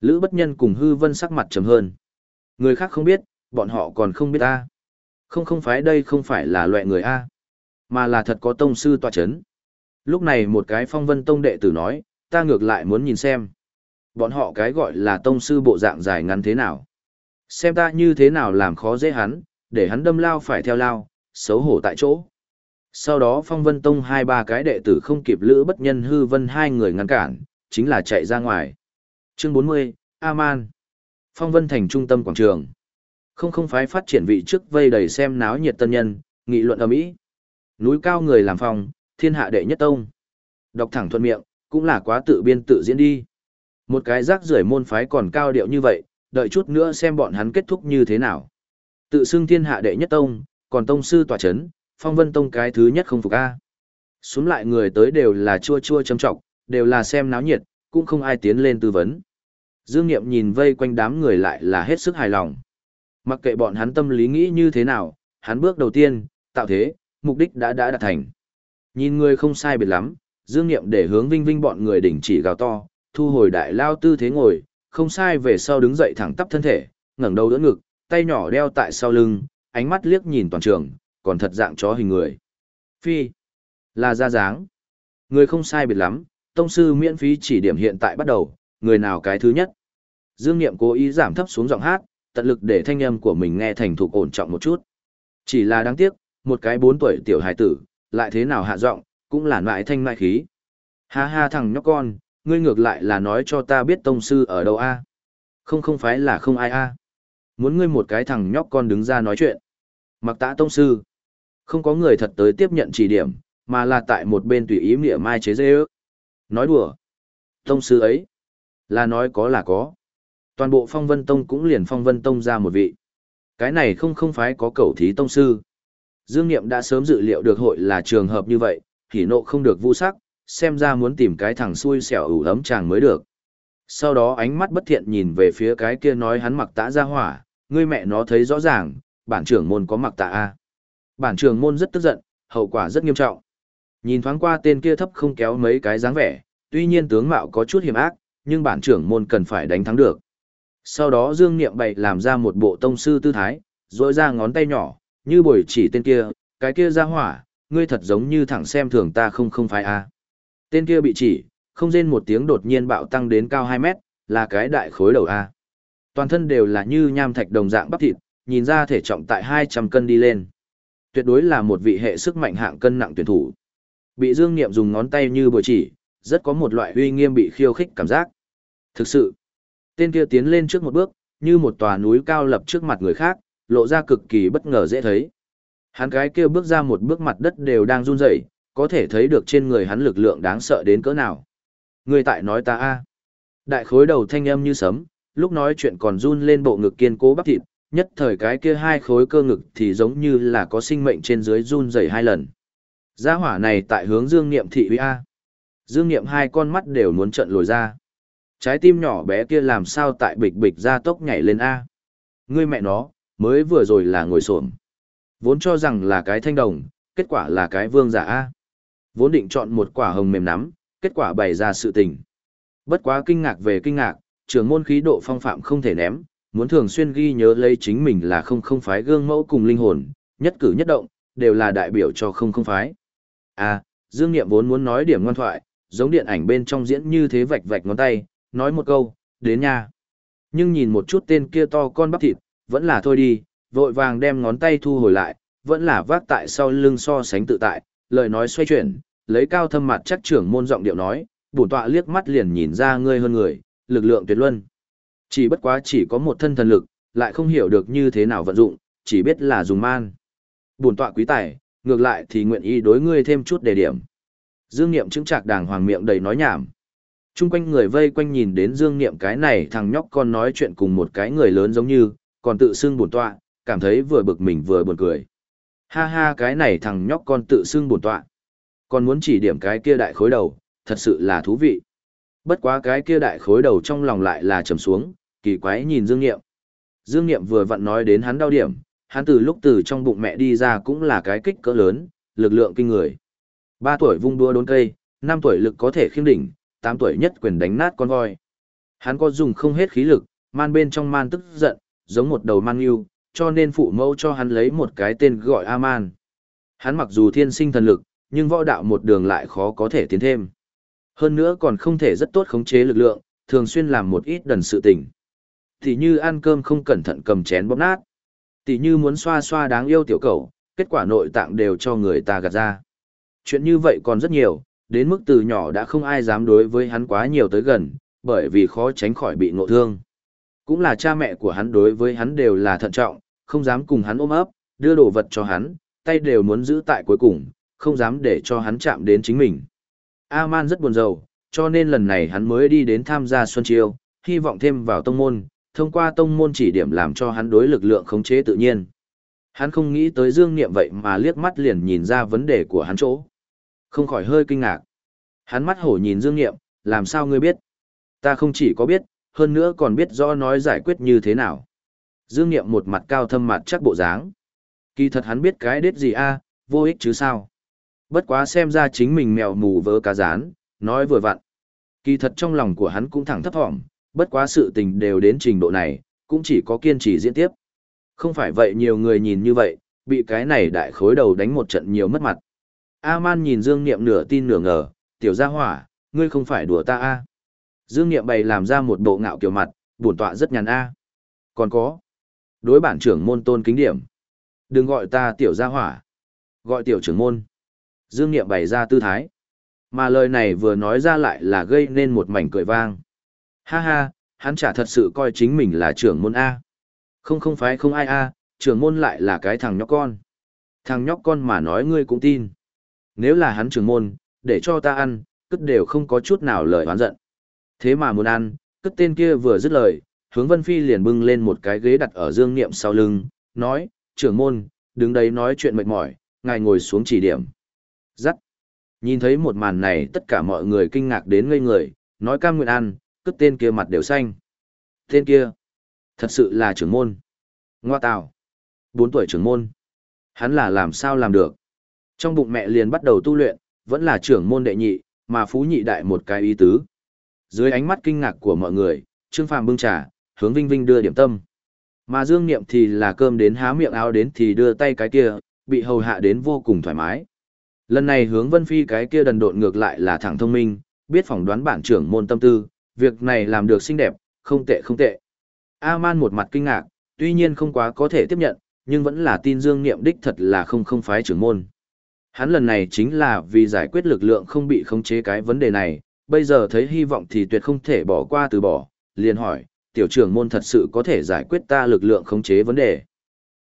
[SPEAKER 1] Lữ Bất Nhân cùng Hư Vân sắc mặt trầm hơn. Người khác không biết, bọn họ còn không biết ta. Không không phải đây không phải là loại người A, mà là thật có tông sư tòa chấn. Lúc này một cái phong vân tông đệ tử nói, ta ngược lại muốn nhìn xem. Bọn họ cái gọi là tông sư bộ dạng dài ngắn thế nào. Xem ta như thế nào làm khó dễ hắn, để hắn đâm lao phải theo lao, xấu hổ tại chỗ. Sau đó phong vân tông hai ba cái đệ tử không kịp lữ bất nhân hư vân hai người ngăn cản, chính là chạy ra ngoài. Chương 40, Aman. Phong vân thành trung tâm quảng trường. Không không phái phát triển vị trước vây đầy xem náo nhiệt tân nhân, nghị luận ở mỹ. Núi cao người làm phòng, thiên hạ đệ nhất tông. Đọc thẳng thuận miệng, cũng là quá tự biên tự diễn đi. Một cái rác rưởi môn phái còn cao điệu như vậy, đợi chút nữa xem bọn hắn kết thúc như thế nào. Tự xưng thiên hạ đệ nhất tông, còn tông sư tòa chấn, phong vân tông cái thứ nhất không phục A. Xuống lại người tới đều là chua chua châm trọng, đều là xem náo nhiệt, cũng không ai tiến lên tư vấn. Dương Niệm nhìn vây quanh đám người lại là hết sức hài lòng. Mặc kệ bọn hắn tâm lý nghĩ như thế nào, hắn bước đầu tiên, tạo thế, mục đích đã đã đạt thành. Nhìn người không sai biệt lắm, Dương Niệm để hướng Vinh Vinh bọn người đỉnh chỉ gào to, thu hồi đại lao tư thế ngồi, không sai về sau đứng dậy thẳng tắp thân thể, ngẩng đầu đỡ ngực, tay nhỏ đeo tại sau lưng, ánh mắt liếc nhìn toàn trường, còn thật dạng chó hình người. Phi, là ra dáng. Người không sai biệt lắm, tông sư miễn phí chỉ điểm hiện tại bắt đầu, người nào cái thứ nhất. Dương Niệm cố ý giảm thấp xuống giọng hát, tận lực để thanh âm của mình nghe thành thục ổn trọng một chút. Chỉ là đáng tiếc, một cái bốn tuổi tiểu hài tử, lại thế nào hạ giọng, cũng là nại thanh nại khí. Ha ha thằng nhóc con, ngươi ngược lại là nói cho ta biết tông sư ở đâu a? Không không phải là không ai a. Muốn ngươi một cái thằng nhóc con đứng ra nói chuyện. Mặc tã tông sư. Không có người thật tới tiếp nhận chỉ điểm, mà là tại một bên tùy ý mỉa mai chế dê ước. Nói đùa. Tông sư ấy. Là nói có là có. Toàn bộ phong vân tông cũng liền phong vân tông ra một vị. Cái này không không phải có cầu thí tông sư. Dương Niệm đã sớm dự liệu được hội là trường hợp như vậy, hỉ nộ không được vu sắc, xem ra muốn tìm cái thằng xui xẻo ủ ấm chàng mới được. Sau đó ánh mắt bất thiện nhìn về phía cái kia nói hắn mặc tã ra hỏa, ngươi mẹ nó thấy rõ ràng, bản trưởng môn có mặc tạ A. Bản trưởng môn rất tức giận, hậu quả rất nghiêm trọng. Nhìn thoáng qua tên kia thấp không kéo mấy cái dáng vẻ, tuy nhiên tướng mạo có chút hiểm ác, nhưng bản trưởng môn cần phải đánh thắng được. Sau đó Dương Niệm bày làm ra một bộ tông sư tư thái, rỗi ra ngón tay nhỏ, như buổi chỉ tên kia, cái kia ra hỏa, ngươi thật giống như thẳng xem thường ta không không phải a. Tên kia bị chỉ, không rên một tiếng đột nhiên bạo tăng đến cao 2 mét, là cái đại khối đầu a. Toàn thân đều là như nham thạch đồng dạng bắp thịt, nhìn ra thể trọng tại 200 cân đi lên. Tuyệt đối là một vị hệ sức mạnh hạng cân nặng tuyển thủ. Bị Dương Niệm dùng ngón tay như buổi chỉ, rất có một loại uy nghiêm bị khiêu khích cảm giác. Thực sự, tên kia tiến lên trước một bước, như một tòa núi cao lập trước mặt người khác, lộ ra cực kỳ bất ngờ dễ thấy. Hắn cái kia bước ra một bước mặt đất đều đang run rẩy, có thể thấy được trên người hắn lực lượng đáng sợ đến cỡ nào. Người tại nói ta a. Đại khối đầu thanh âm như sấm, lúc nói chuyện còn run lên bộ ngực kiên cố bắp thịt, nhất thời cái kia hai khối cơ ngực thì giống như là có sinh mệnh trên dưới run rẩy hai lần. Gia hỏa này tại hướng Dương Niệm thị uy a. Dương Niệm hai con mắt đều muốn trợn lồi ra. Trái tim nhỏ bé kia làm sao tại bịch bịch ra tốc nhảy lên a. Ngươi mẹ nó, mới vừa rồi là ngồi xổm. Vốn cho rằng là cái thanh đồng, kết quả là cái vương giả a. Vốn định chọn một quả hồng mềm nắm, kết quả bày ra sự tình. Bất quá kinh ngạc về kinh ngạc, trưởng môn khí độ phong phạm không thể ném, muốn thường xuyên ghi nhớ lấy chính mình là không không phái gương mẫu cùng linh hồn, nhất cử nhất động, đều là đại biểu cho không không phái. À, Dương Niệm vốn muốn nói điểm ngoan thoại, giống điện ảnh bên trong diễn như thế vạch vạch ngón tay, nói một câu, đến nha. Nhưng nhìn một chút tên kia to con bắp thịt, vẫn là thôi đi, vội vàng đem ngón tay thu hồi lại, vẫn là vác tại sau lưng so sánh tự tại, lời nói xoay chuyển, lấy cao thâm mặt chắc trưởng môn giọng điệu nói, bổn tọa liếc mắt liền nhìn ra ngươi hơn người, lực lượng tuyệt luân. Chỉ bất quá chỉ có một thân thần lực, lại không hiểu được như thế nào vận dụng, chỉ biết là dùng man. Bổn tọa quý tài, ngược lại thì nguyện ý đối ngươi thêm chút đề điểm. Dương Niệm chứng trạc đàng hoàng miệng đầy nói nhảm. Trung quanh người vây quanh nhìn đến Dương Niệm cái này thằng nhóc con nói chuyện cùng một cái người lớn giống như, còn tự xưng bổn tọa, cảm thấy vừa bực mình vừa buồn cười. Ha ha cái này thằng nhóc con tự xưng bổn tọa. Còn muốn chỉ điểm cái kia đại khối đầu, thật sự là thú vị. Bất quá cái kia đại khối đầu trong lòng lại là trầm xuống, kỳ quái nhìn Dương Niệm. Dương Niệm vừa vặn nói đến hắn đau điểm, hắn từ lúc từ trong bụng mẹ đi ra cũng là cái kích cỡ lớn, lực lượng kinh người. Ba tuổi vung đua đốn cây, năm tuổi lực có thể khiêm đỉnh, tám tuổi nhất quyền đánh nát con voi. Hắn có dùng không hết khí lực, man bên trong man tức giận, giống một đầu man yêu, cho nên phụ mẫu cho hắn lấy một cái tên gọi A-man. Hắn mặc dù thiên sinh thần lực, nhưng võ đạo một đường lại khó có thể tiến thêm. Hơn nữa còn không thể rất tốt khống chế lực lượng, thường xuyên làm một ít đần sự tình. Thì như ăn cơm không cẩn thận cầm chén bóp nát. Tỷ như muốn xoa xoa đáng yêu tiểu cầu, kết quả nội tạng đều cho người ta gạt ra. Chuyện như vậy còn rất nhiều, đến mức từ nhỏ đã không ai dám đối với hắn quá nhiều tới gần, bởi vì khó tránh khỏi bị ngộ thương. Cũng là cha mẹ của hắn đối với hắn đều là thận trọng, không dám cùng hắn ôm ấp, đưa đồ vật cho hắn, tay đều muốn giữ tại cuối cùng, không dám để cho hắn chạm đến chính mình. A-man rất buồn rầu, cho nên lần này hắn mới đi đến tham gia Xuân Chiêu, hy vọng thêm vào tông môn, thông qua tông môn chỉ điểm làm cho hắn đối lực lượng khống chế tự nhiên. Hắn không nghĩ tới Dương Niệm vậy mà liếc mắt liền nhìn ra vấn đề của hắn chỗ. Không khỏi hơi kinh ngạc. Hắn mắt hổ nhìn Dương Niệm, làm sao ngươi biết? Ta không chỉ có biết, hơn nữa còn biết rõ nói giải quyết như thế nào. Dương Niệm một mặt cao thâm mặt chắc bộ dáng. Kỳ thật hắn biết cái đết gì a, vô ích chứ sao. Bất quá xem ra chính mình mèo mù vớ cá rán, nói vừa vặn. Kỳ thật trong lòng của hắn cũng thẳng thấp thỏm, bất quá sự tình đều đến trình độ này, cũng chỉ có kiên trì diễn tiếp. Không phải vậy nhiều người nhìn như vậy, bị cái này đại khối đầu đánh một trận nhiều mất mặt. A-man nhìn Dương Niệm nửa tin nửa ngờ, tiểu gia hỏa, ngươi không phải đùa ta a Dương Niệm bày làm ra một bộ ngạo kiểu mặt, buồn tọa rất nhàn a Còn có, đối bản trưởng môn tôn kính điểm. Đừng gọi ta tiểu gia hỏa, gọi tiểu trưởng môn. Dương Niệm bày ra tư thái. Mà lời này vừa nói ra lại là gây nên một mảnh cười vang. Ha ha, hắn chả thật sự coi chính mình là trưởng môn A. Không không phải không ai A, trưởng môn lại là cái thằng nhóc con. Thằng nhóc con mà nói ngươi cũng tin. Nếu là hắn trưởng môn, để cho ta ăn, cất đều không có chút nào lời oán giận. Thế mà muốn ăn, cất tên kia vừa dứt lời, hướng Vân Phi liền bưng lên một cái ghế đặt ở dương niệm sau lưng, nói, trưởng môn, đứng đấy nói chuyện mệt mỏi, ngài ngồi xuống chỉ điểm. Dắt. Nhìn thấy một màn này tất cả mọi người kinh ngạc đến ngây người, nói cam nguyện ăn, cất tên kia mặt đều xanh. Tên kia, thật sự là trưởng môn. Ngoa tào, bốn tuổi trưởng môn. Hắn là làm sao làm được. Trong bụng mẹ liền bắt đầu tu luyện, vẫn là trưởng môn đệ nhị, mà phú nhị đại một cái ý tứ. Dưới ánh mắt kinh ngạc của mọi người, Trương Phàm bưng trà, hướng Vinh Vinh đưa điểm tâm. Mà Dương Niệm thì là cơm đến há miệng áo đến thì đưa tay cái kia, bị hầu hạ đến vô cùng thoải mái. Lần này hướng Vân Phi cái kia đần độn ngược lại là thẳng thông minh, biết phỏng đoán bản trưởng môn tâm tư, việc này làm được xinh đẹp, không tệ không tệ. A-man một mặt kinh ngạc, tuy nhiên không quá có thể tiếp nhận, nhưng vẫn là tin Dương Niệm đích thật là không không phái trưởng môn. Hắn lần này chính là vì giải quyết lực lượng không bị khống chế cái vấn đề này, bây giờ thấy hy vọng thì tuyệt không thể bỏ qua từ bỏ, liền hỏi, tiểu trưởng môn thật sự có thể giải quyết ta lực lượng khống chế vấn đề.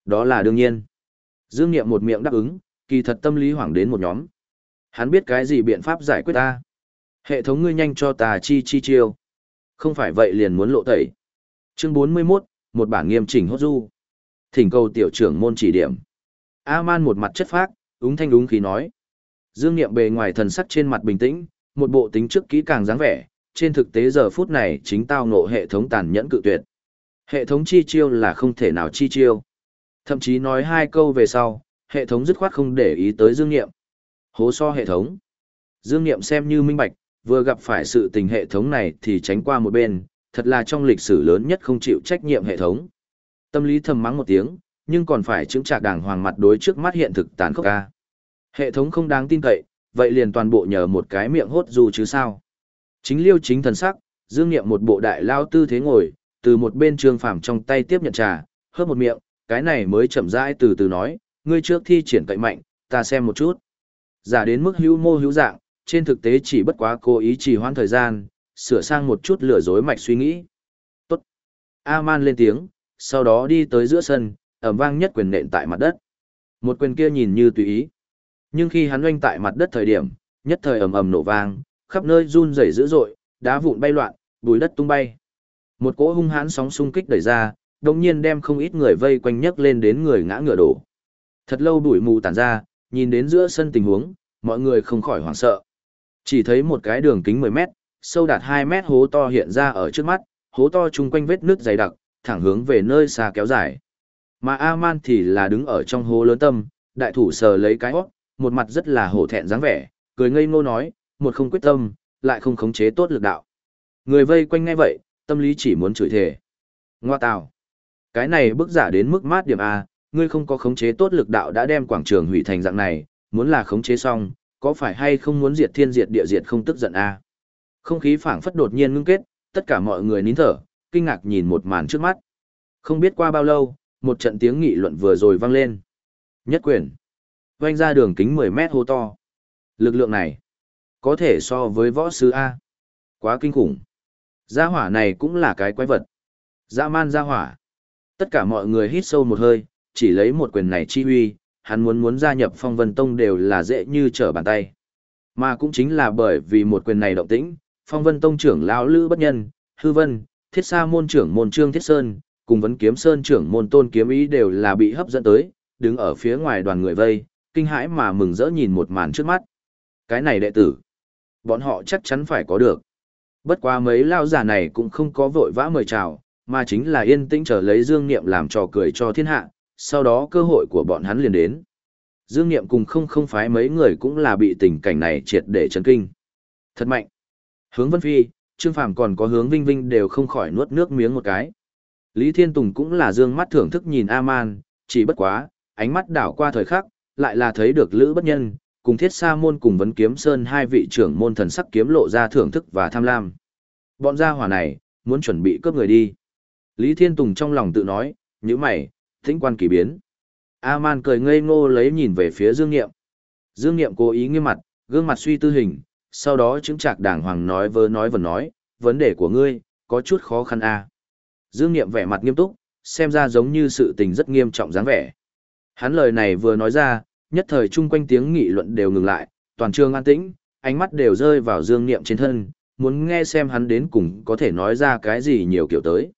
[SPEAKER 1] Đó là đương nhiên. Dương Niệm một miệng đáp ứng, kỳ thật tâm lý hoảng đến một nhóm. Hắn biết cái gì biện pháp giải quyết ta. Hệ thống ngươi nhanh cho ta chi chi chiêu. Không phải vậy liền muốn lộ tẩy. Chương 41, một bản nghiêm chỉnh hốt du. Thỉnh cầu tiểu trưởng môn chỉ điểm. A-man một mặt chất phác, úng thanh úng khí nói. Dương Niệm bề ngoài thần sắc trên mặt bình tĩnh, một bộ tính trước kỹ càng dáng vẻ, trên thực tế giờ phút này chính tao ngộ hệ thống tàn nhẫn cự tuyệt. Hệ thống chi chiêu là không thể nào chi chiêu. Thậm chí nói hai câu về sau, hệ thống dứt khoát không để ý tới Dương Niệm. Hố so hệ thống. Dương Niệm xem như minh bạch, vừa gặp phải sự tình hệ thống này thì tránh qua một bên, thật là trong lịch sử lớn nhất không chịu trách nhiệm hệ thống. Tâm lý thầm mắng một tiếng, nhưng còn phải chứng trạc đàng hoàng mặt đối trước mắt hiện thực tàn khốc ca. Hệ thống không đáng tin cậy, vậy liền toàn bộ nhờ một cái miệng hốt dù chứ sao. Chính liêu chính thần sắc, dương nghiệm một bộ đại lao tư thế ngồi, từ một bên trương phàm trong tay tiếp nhận trà, hớp một miệng, cái này mới chậm rãi từ từ nói, ngươi trước thi triển cậy mạnh, ta xem một chút. Giả đến mức hữu mô hữu dạng, trên thực tế chỉ bất quá cố ý trì hoãn thời gian, sửa sang một chút lừa dối mạch suy nghĩ. Tốt. A-man lên tiếng, sau đó đi tới giữa sân, ẩm vang nhất quyền nện tại mặt đất. Một quyền kia nhìn như tùy ý. Nhưng khi hắn oanh tại mặt đất thời điểm, nhất thời ầm ầm nổ vang, khắp nơi run rẩy dữ dội, đá vụn bay loạn, bùi đất tung bay. Một cỗ hung hãn sóng xung kích đẩy ra, đồng nhiên đem không ít người vây quanh nhấc lên đến người ngã ngựa đổ. Thật lâu bụi mù tản ra, nhìn đến giữa sân tình huống, mọi người không khỏi hoảng sợ. Chỉ thấy một cái đường kính 10 mét, sâu đạt 2 mét hố to hiện ra ở trước mắt, hố to chung quanh vết nước dày đặc, thẳng hướng về nơi xa kéo dài. Mà A-man thì là đứng ở trong hố lớn tâm, đại thủ sờ lấy cái hót, một mặt rất là hổ thẹn dáng vẻ, cười ngây ngô nói, một không quyết tâm, lại không khống chế tốt lực đạo. Người vây quanh ngay vậy, tâm lý chỉ muốn chửi thề. Ngoa tào. Cái này bức giả đến mức mát điểm A, ngươi không có khống chế tốt lực đạo đã đem quảng trường hủy thành dạng này, muốn là khống chế xong, có phải hay không muốn diệt thiên diệt địa diệt không tức giận A. Không khí phảng phất đột nhiên ngưng kết, tất cả mọi người nín thở, kinh ngạc nhìn một màn trước mắt. Không biết qua bao lâu, một trận tiếng nghị luận vừa rồi vang lên. Nhất quyền. Vanh ra đường kính 10 mét hô to. Lực lượng này, có thể so với võ sư A. Quá kinh khủng. Gia hỏa này cũng là cái quái vật. Dã man gia hỏa. Tất cả mọi người hít sâu một hơi, chỉ lấy một quyền này chi huy, hắn muốn muốn gia nhập phong vân tông đều là dễ như trở bàn tay. Mà cũng chính là bởi vì một quyền này động tĩnh, phong vân tông trưởng lão lữ bất nhân, hư vân, thiết sa môn trưởng môn trương thiết sơn, cùng vấn kiếm sơn trưởng môn tôn kiếm ý đều là bị hấp dẫn tới, đứng ở phía ngoài đoàn người vây, kinh hãi mà mừng rỡ nhìn một màn trước mắt. Cái này đệ tử, bọn họ chắc chắn phải có được. Bất quá mấy lao giả này cũng không có vội vã mời chào, mà chính là yên tĩnh chờ lấy Dương Niệm làm trò cười cho thiên hạ, sau đó cơ hội của bọn hắn liền đến. Dương Niệm cùng không không phái mấy người cũng là bị tình cảnh này triệt để chấn kinh. Thật mạnh. Hướng Vân Phi, Trương Phàm còn có hướng Vinh Vinh đều không khỏi nuốt nước miếng một cái. Lý Thiên Tùng cũng là dương mắt thưởng thức nhìn A-man, chỉ bất quá, ánh mắt đảo qua thời khắc, lại là thấy được Lữ Bất Nhân, cùng Thiết Sa Môn cùng Vấn Kiếm Sơn hai vị trưởng môn thần sắc kiếm lộ ra thưởng thức và tham lam. Bọn gia hỏa này, muốn chuẩn bị cướp người đi. Lý Thiên Tùng trong lòng tự nói, như mày, thính quan kỳ biến. A-man cười ngây ngô lấy nhìn về phía Dương Niệm. Dương Niệm cố ý nghiêm mặt, gương mặt suy tư hình, sau đó chứng trạc đàng hoàng nói vớ nói vần nói, vấn đề của ngươi, có chút khó khăn a. Dương Niệm vẻ mặt nghiêm túc, xem ra giống như sự tình rất nghiêm trọng dáng vẻ. Hắn lời này vừa nói ra, nhất thời chung quanh tiếng nghị luận đều ngừng lại, toàn trường an tĩnh, ánh mắt đều rơi vào Dương Niệm trên thân, muốn nghe xem hắn đến cùng có thể nói ra cái gì nhiều kiểu tới.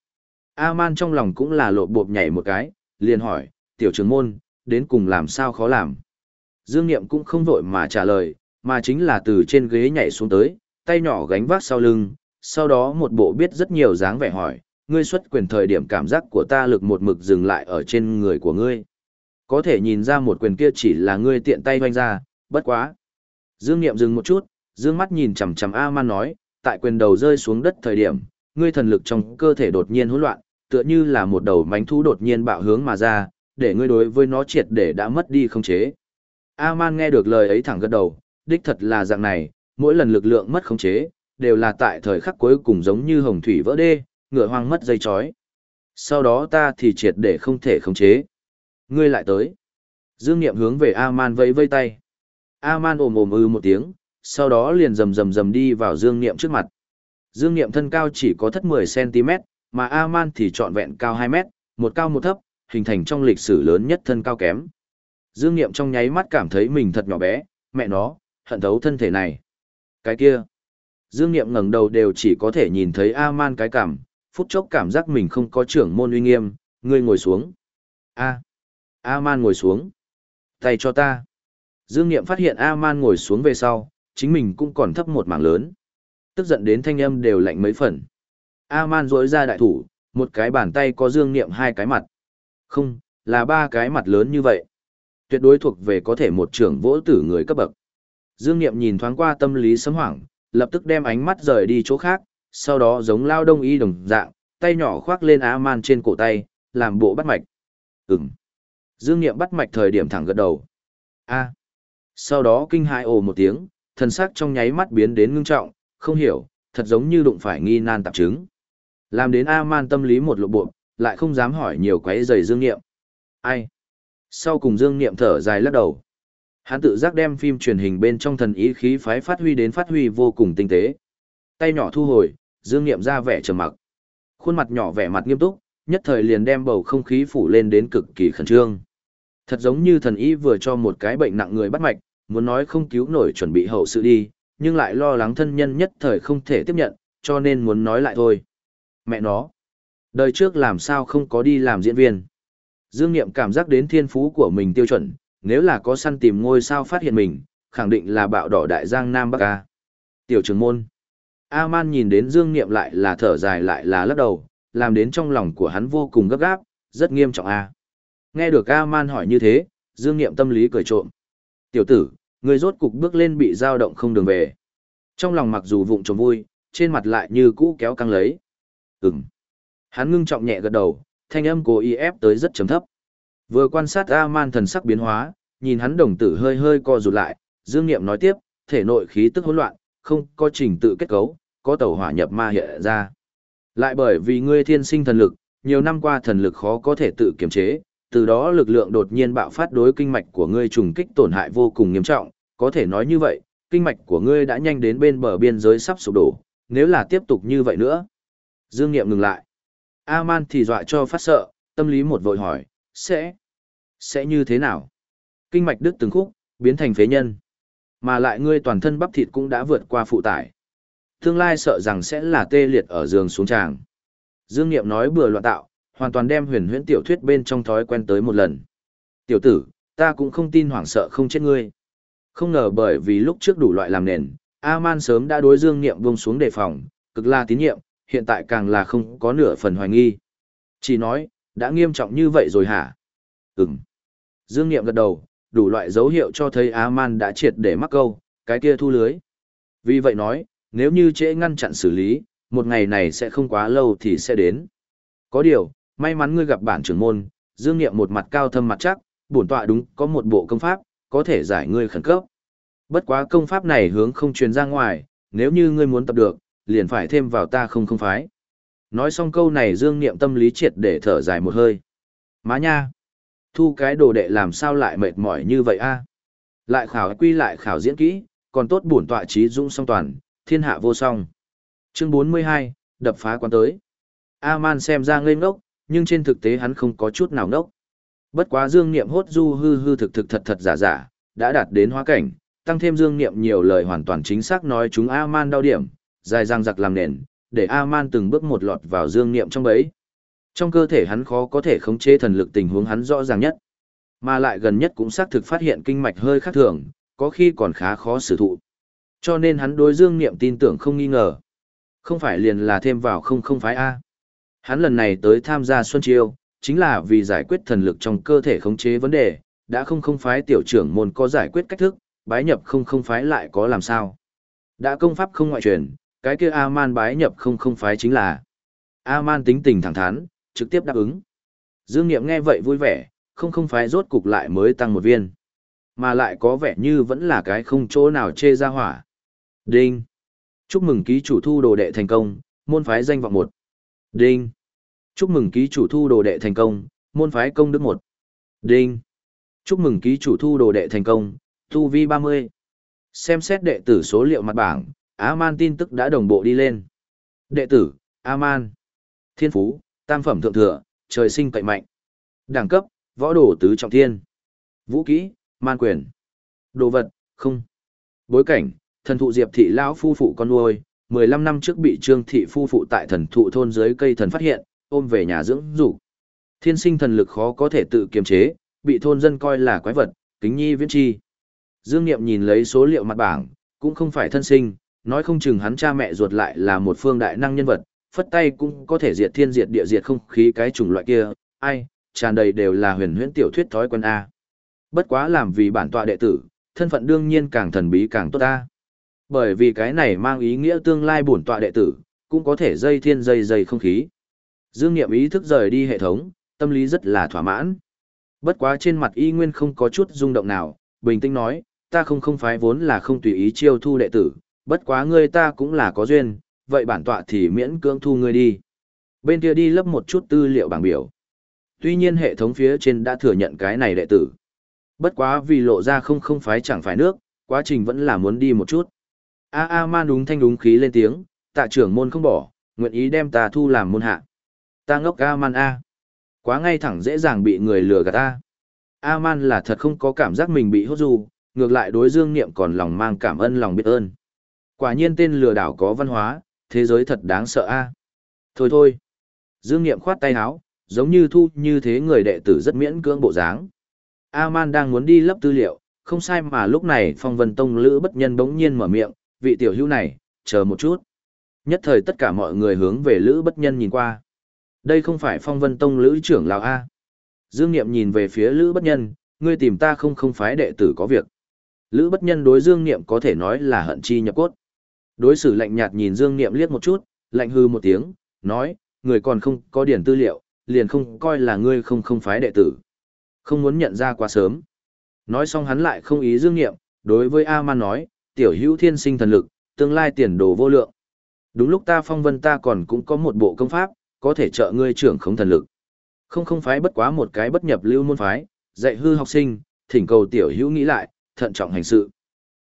[SPEAKER 1] A-man trong lòng cũng là lộ bộp nhảy một cái, liền hỏi, tiểu trưởng môn, đến cùng làm sao khó làm. Dương Niệm cũng không vội mà trả lời, mà chính là từ trên ghế nhảy xuống tới, tay nhỏ gánh vác sau lưng, sau đó một bộ biết rất nhiều dáng vẻ hỏi, ngươi xuất quyền thời điểm cảm giác của ta lực một mực dừng lại ở trên người của ngươi. Có thể nhìn ra một quyền kia chỉ là ngươi tiện tay hoanh ra, bất quá. Dương Niệm dừng một chút, dương mắt nhìn chằm chằm A-man nói, tại quyền đầu rơi xuống đất thời điểm, ngươi thần lực trong cơ thể đột nhiên hỗn loạn, tựa như là một đầu mánh thú đột nhiên bạo hướng mà ra, để ngươi đối với nó triệt để đã mất đi không chế. A-man nghe được lời ấy thẳng gật đầu, đích thật là dạng này, mỗi lần lực lượng mất không chế, đều là tại thời khắc cuối cùng giống như hồng thủy vỡ đê, ngựa hoang mất dây chói. Sau đó ta thì triệt để không thể khống chế. Ngươi lại tới. Dương Niệm hướng về A-man vẫy vây tay. A-man ồm ồm ư một tiếng, sau đó liền rầm rầm rầm đi vào Dương Niệm trước mặt. Dương Niệm thân cao chỉ có thất 10cm, mà A-man thì trọn vẹn cao 2 mét, một cao một thấp, hình thành trong lịch sử lớn nhất thân cao kém. Dương Niệm trong nháy mắt cảm thấy mình thật nhỏ bé, mẹ nó, hận thấu thân thể này. Cái kia. Dương Niệm ngẩng đầu đều chỉ có thể nhìn thấy A-man cái cảm, phút chốc cảm giác mình không có trưởng môn uy nghiêm, ngươi ngồi xuống. A. A-man ngồi xuống. Tay cho ta. Dương Niệm phát hiện A-man ngồi xuống về sau, chính mình cũng còn thấp một mảng lớn. Tức giận đến thanh âm đều lạnh mấy phần. A-man rỗi ra đại thủ, một cái bàn tay có Dương Niệm hai cái mặt. Không, là ba cái mặt lớn như vậy. Tuyệt đối thuộc về có thể một trưởng vỗ tử người cấp bậc. Dương Niệm nhìn thoáng qua tâm lý sấm hoảng, lập tức đem ánh mắt rời đi chỗ khác, sau đó giống lao đông y đồng dạng, tay nhỏ khoác lên A-man trên cổ tay, làm bộ bắt mạch. Ừm. Dương Niệm bắt mạch thời điểm thẳng gật đầu. A. Sau đó kinh hãi ồ một tiếng, thần sắc trong nháy mắt biến đến ngưng trọng, không hiểu, thật giống như đụng phải nghi nan tạp chứng. Làm đến A-man tâm lý một lộ bộ, lại không dám hỏi nhiều quấy giày Dương Niệm. Ai? Sau cùng Dương Niệm thở dài lắc đầu. Hắn tự giác đem phim truyền hình bên trong thần ý khí phái phát huy đến phát huy vô cùng tinh tế. Tay nhỏ thu hồi, Dương Niệm ra vẻ trầm mặc. Khuôn mặt nhỏ vẻ mặt nghiêm túc, nhất thời liền đem bầu không khí phủ lên đến cực kỳ khẩn trương. Thật giống như thần ý vừa cho một cái bệnh nặng người bắt mạch, muốn nói không cứu nổi chuẩn bị hậu sự đi, nhưng lại lo lắng thân nhân nhất thời không thể tiếp nhận, cho nên muốn nói lại thôi. Mẹ nó, đời trước làm sao không có đi làm diễn viên. Dương Niệm cảm giác đến thiên phú của mình tiêu chuẩn, nếu là có săn tìm ngôi sao phát hiện mình, khẳng định là bạo đỏ đại giang Nam Bắc A. Tiểu trưởng môn. A-man nhìn đến Dương Niệm lại là thở dài lại là lắc đầu, làm đến trong lòng của hắn vô cùng gấp gáp, rất nghiêm trọng A. Nghe được A-man hỏi như thế, Dương Niệm tâm lý cười trộm. Tiểu tử, người rốt cục bước lên bị dao động không đường về. Trong lòng mặc dù vụng trộm vui, trên mặt lại như cũ kéo căng lấy. Ừm. Hắn ngưng trọng nhẹ gật đầu, thanh âm cố ý ép tới rất trầm thấp. Vừa quan sát A-man thần sắc biến hóa, nhìn hắn đồng tử hơi hơi co rụt lại, Dương Niệm nói tiếp, thể nội khí tức hỗn loạn, không có trình tự kết cấu, có tẩu hỏa nhập ma hiện ra. Lại bởi vì ngươi thiên sinh thần lực, nhiều năm qua thần lực khó có thể tự kiềm chế, từ đó lực lượng đột nhiên bạo phát đối kinh mạch của ngươi trùng kích tổn hại vô cùng nghiêm trọng, có thể nói như vậy, kinh mạch của ngươi đã nhanh đến bên bờ biên giới sắp sụp đổ, nếu là tiếp tục như vậy nữa. Dương Niệm ngừng lại. A-man thì dọa cho phát sợ, tâm lý một vội hỏi, sẽ, sẽ như thế nào? Kinh mạch đứt từng khúc, biến thành phế nhân. Mà lại ngươi toàn thân bắp thịt cũng đã vượt qua phụ tải. Tương lai sợ rằng sẽ là tê liệt ở giường xuống tràng. Dương Niệm nói bừa loạn tạo, hoàn toàn đem huyền huyễn tiểu thuyết bên trong thói quen tới một lần. Tiểu tử, ta cũng không tin hoảng sợ không chết ngươi. Không ngờ bởi vì lúc trước đủ loại làm nền, A-man sớm đã đối Dương Niệm buông xuống đề phòng, cực là tín nhiệm, hiện tại càng là không có nửa phần hoài nghi. Chỉ nói, đã nghiêm trọng như vậy rồi hả? Ừm. Dương Niệm gật đầu, đủ loại dấu hiệu cho thấy A-man đã triệt để mắc câu, cái kia thu lưới. Vì vậy nói, nếu như trễ ngăn chặn xử lý, một ngày này sẽ không quá lâu thì sẽ đến. Có điều, may mắn ngươi gặp bản trưởng môn, Dương Niệm một mặt cao thâm mặt chắc, bổn tọa đúng có một bộ công pháp, có thể giải ngươi khẩn cấp. Bất quá công pháp này hướng không truyền ra ngoài, nếu như ngươi muốn tập được, liền phải thêm vào ta không không phái. Nói xong câu này Dương Niệm tâm lý triệt để thở dài một hơi. Má nha! Thu cái đồ đệ làm sao lại mệt mỏi như vậy a? Lại khảo quy lại khảo diễn kỹ, còn tốt bổn tọa trí dũng song toàn, thiên hạ vô song. Chương 42, đập phá quán tới. A-man xem ra ngây ngốc, nhưng trên thực tế hắn không có chút nào nốc. Bất quá dương niệm hốt du hư hư thực thực thật thật giả giả, đã đạt đến hóa cảnh, tăng thêm dương niệm nhiều lời hoàn toàn chính xác nói chúng A-man đau điểm, dài răng giặc làm nền, để A-man từng bước một lọt vào dương niệm trong bấy. Trong cơ thể hắn khó có thể khống chế thần lực tình huống hắn rõ ràng nhất, mà lại gần nhất cũng xác thực phát hiện kinh mạch hơi khác thường, có khi còn khá khó xử thụ. Cho nên hắn đối dương niệm tin tưởng không nghi ngờ. Không phải liền là thêm vào không không phái A. Hắn lần này tới tham gia Xuân Chiêu, chính là vì giải quyết thần lực trong cơ thể khống chế vấn đề, đã không không phái tiểu trưởng môn có giải quyết cách thức, bái nhập không không phái lại có làm sao. Đã công pháp không ngoại truyền, cái kia A-man bái nhập không không phái chính là. A-man tính tình thẳng thắn, trực tiếp đáp ứng. Dương Niệm nghe vậy vui vẻ, không không phái rốt cục lại mới tăng một viên. Mà lại có vẻ như vẫn là cái không chỗ nào chê ra hỏa. Đinh. Chúc mừng ký chủ thu đồ đệ thành công, môn phái danh vọng một. Đinh. Chúc mừng ký chủ thu đồ đệ thành công, môn phái công đức một. Đinh. Chúc mừng ký chủ thu đồ đệ thành công, tu vi 30. Xem xét đệ tử số liệu mặt bảng, A-man tin tức đã đồng bộ đi lên. Đệ tử, A-man. Thiên phú, tam phẩm thượng thừa, trời sinh cậy mạnh. Đẳng cấp, võ đồ tứ trọng thiên. Vũ kỹ, man quyền. Đồ vật, không. Bối cảnh, thần thụ diệp thị lão phu phụ con nuôi, 15 năm trước bị trương thị phu phụ tại thần thụ thôn dưới cây thần phát hiện, ôm về nhà dưỡng dục. Thiên sinh thần lực khó có thể tự kiềm chế, bị thôn dân coi là quái vật, kính nhi viễn chi. Dương Niệm nhìn lấy số liệu mặt bảng, cũng không phải thân sinh, nói không chừng hắn cha mẹ ruột lại là một phương đại năng nhân vật, phất tay cũng có thể diệt thiên diệt địa diệt không khí cái chủng loại kia, ai, tràn đầy đều là huyền huyễn tiểu thuyết thói quen A. Bất quá làm vì bản tọa đệ tử, thân phận đương nhiên càng thần bí càng tốt A. Bởi vì cái này mang ý nghĩa tương lai bổn tọa đệ tử, cũng có thể dây thiên dây dây không khí. Dương Niệm ý thức rời đi hệ thống, tâm lý rất là thỏa mãn. Bất quá trên mặt y nguyên không có chút rung động nào, bình tĩnh nói, ta không không phái vốn là không tùy ý chiêu thu đệ tử, bất quá ngươi ta cũng là có duyên, vậy bản tọa thì miễn cưỡng thu ngươi đi. Bên kia đi lấp một chút tư liệu bảng biểu. Tuy nhiên hệ thống phía trên đã thừa nhận cái này đệ tử. Bất quá vì lộ ra không không phái chẳng phải nước, quá trình vẫn là muốn đi một chút. A A man đúng thanh đúng khí lên tiếng, tạ trưởng môn không bỏ, nguyện ý đem ta thu làm môn hạ. Ta ngốc A man A. Quá ngay thẳng dễ dàng bị người lừa gạt ta. A man là thật không có cảm giác mình bị hốt du, ngược lại đối dương niệm còn lòng mang cảm ơn lòng biết ơn. Quả nhiên tên lừa đảo có văn hóa, thế giới thật đáng sợ a. Thôi thôi. Dương niệm khoát tay áo, giống như thu như thế người đệ tử rất miễn cưỡng bộ dáng. A-man đang muốn đi lấp tư liệu, không sai mà lúc này phong vân tông lữ bất nhân bỗng nhiên mở miệng, vị tiểu hữu này, chờ một chút. Nhất thời tất cả mọi người hướng về lữ bất nhân nhìn qua. Đây không phải phong vân tông lữ trưởng lão A. Dương Niệm nhìn về phía lữ bất nhân, ngươi tìm ta không không phái đệ tử có việc. Lữ bất nhân đối Dương Niệm có thể nói là hận chi nhập cốt. Đối xử lạnh nhạt nhìn Dương Niệm liếc một chút, lạnh hư một tiếng, nói, người còn không có điển tư liệu, liền không coi là ngươi không không phái đệ tử. Không muốn nhận ra quá sớm. Nói xong hắn lại không ý Dương Niệm, đối với A-man nói, tiểu hữu thiên sinh thần lực, tương lai tiền đồ vô lượng. Đúng lúc ta phong vân ta còn cũng có một bộ công pháp, có thể trợ ngươi trưởng không thần lực. Không không phái bất quá một cái bất nhập lưu môn phái, dạy hư học sinh, thỉnh cầu tiểu hữu nghĩ lại, thận trọng hành sự.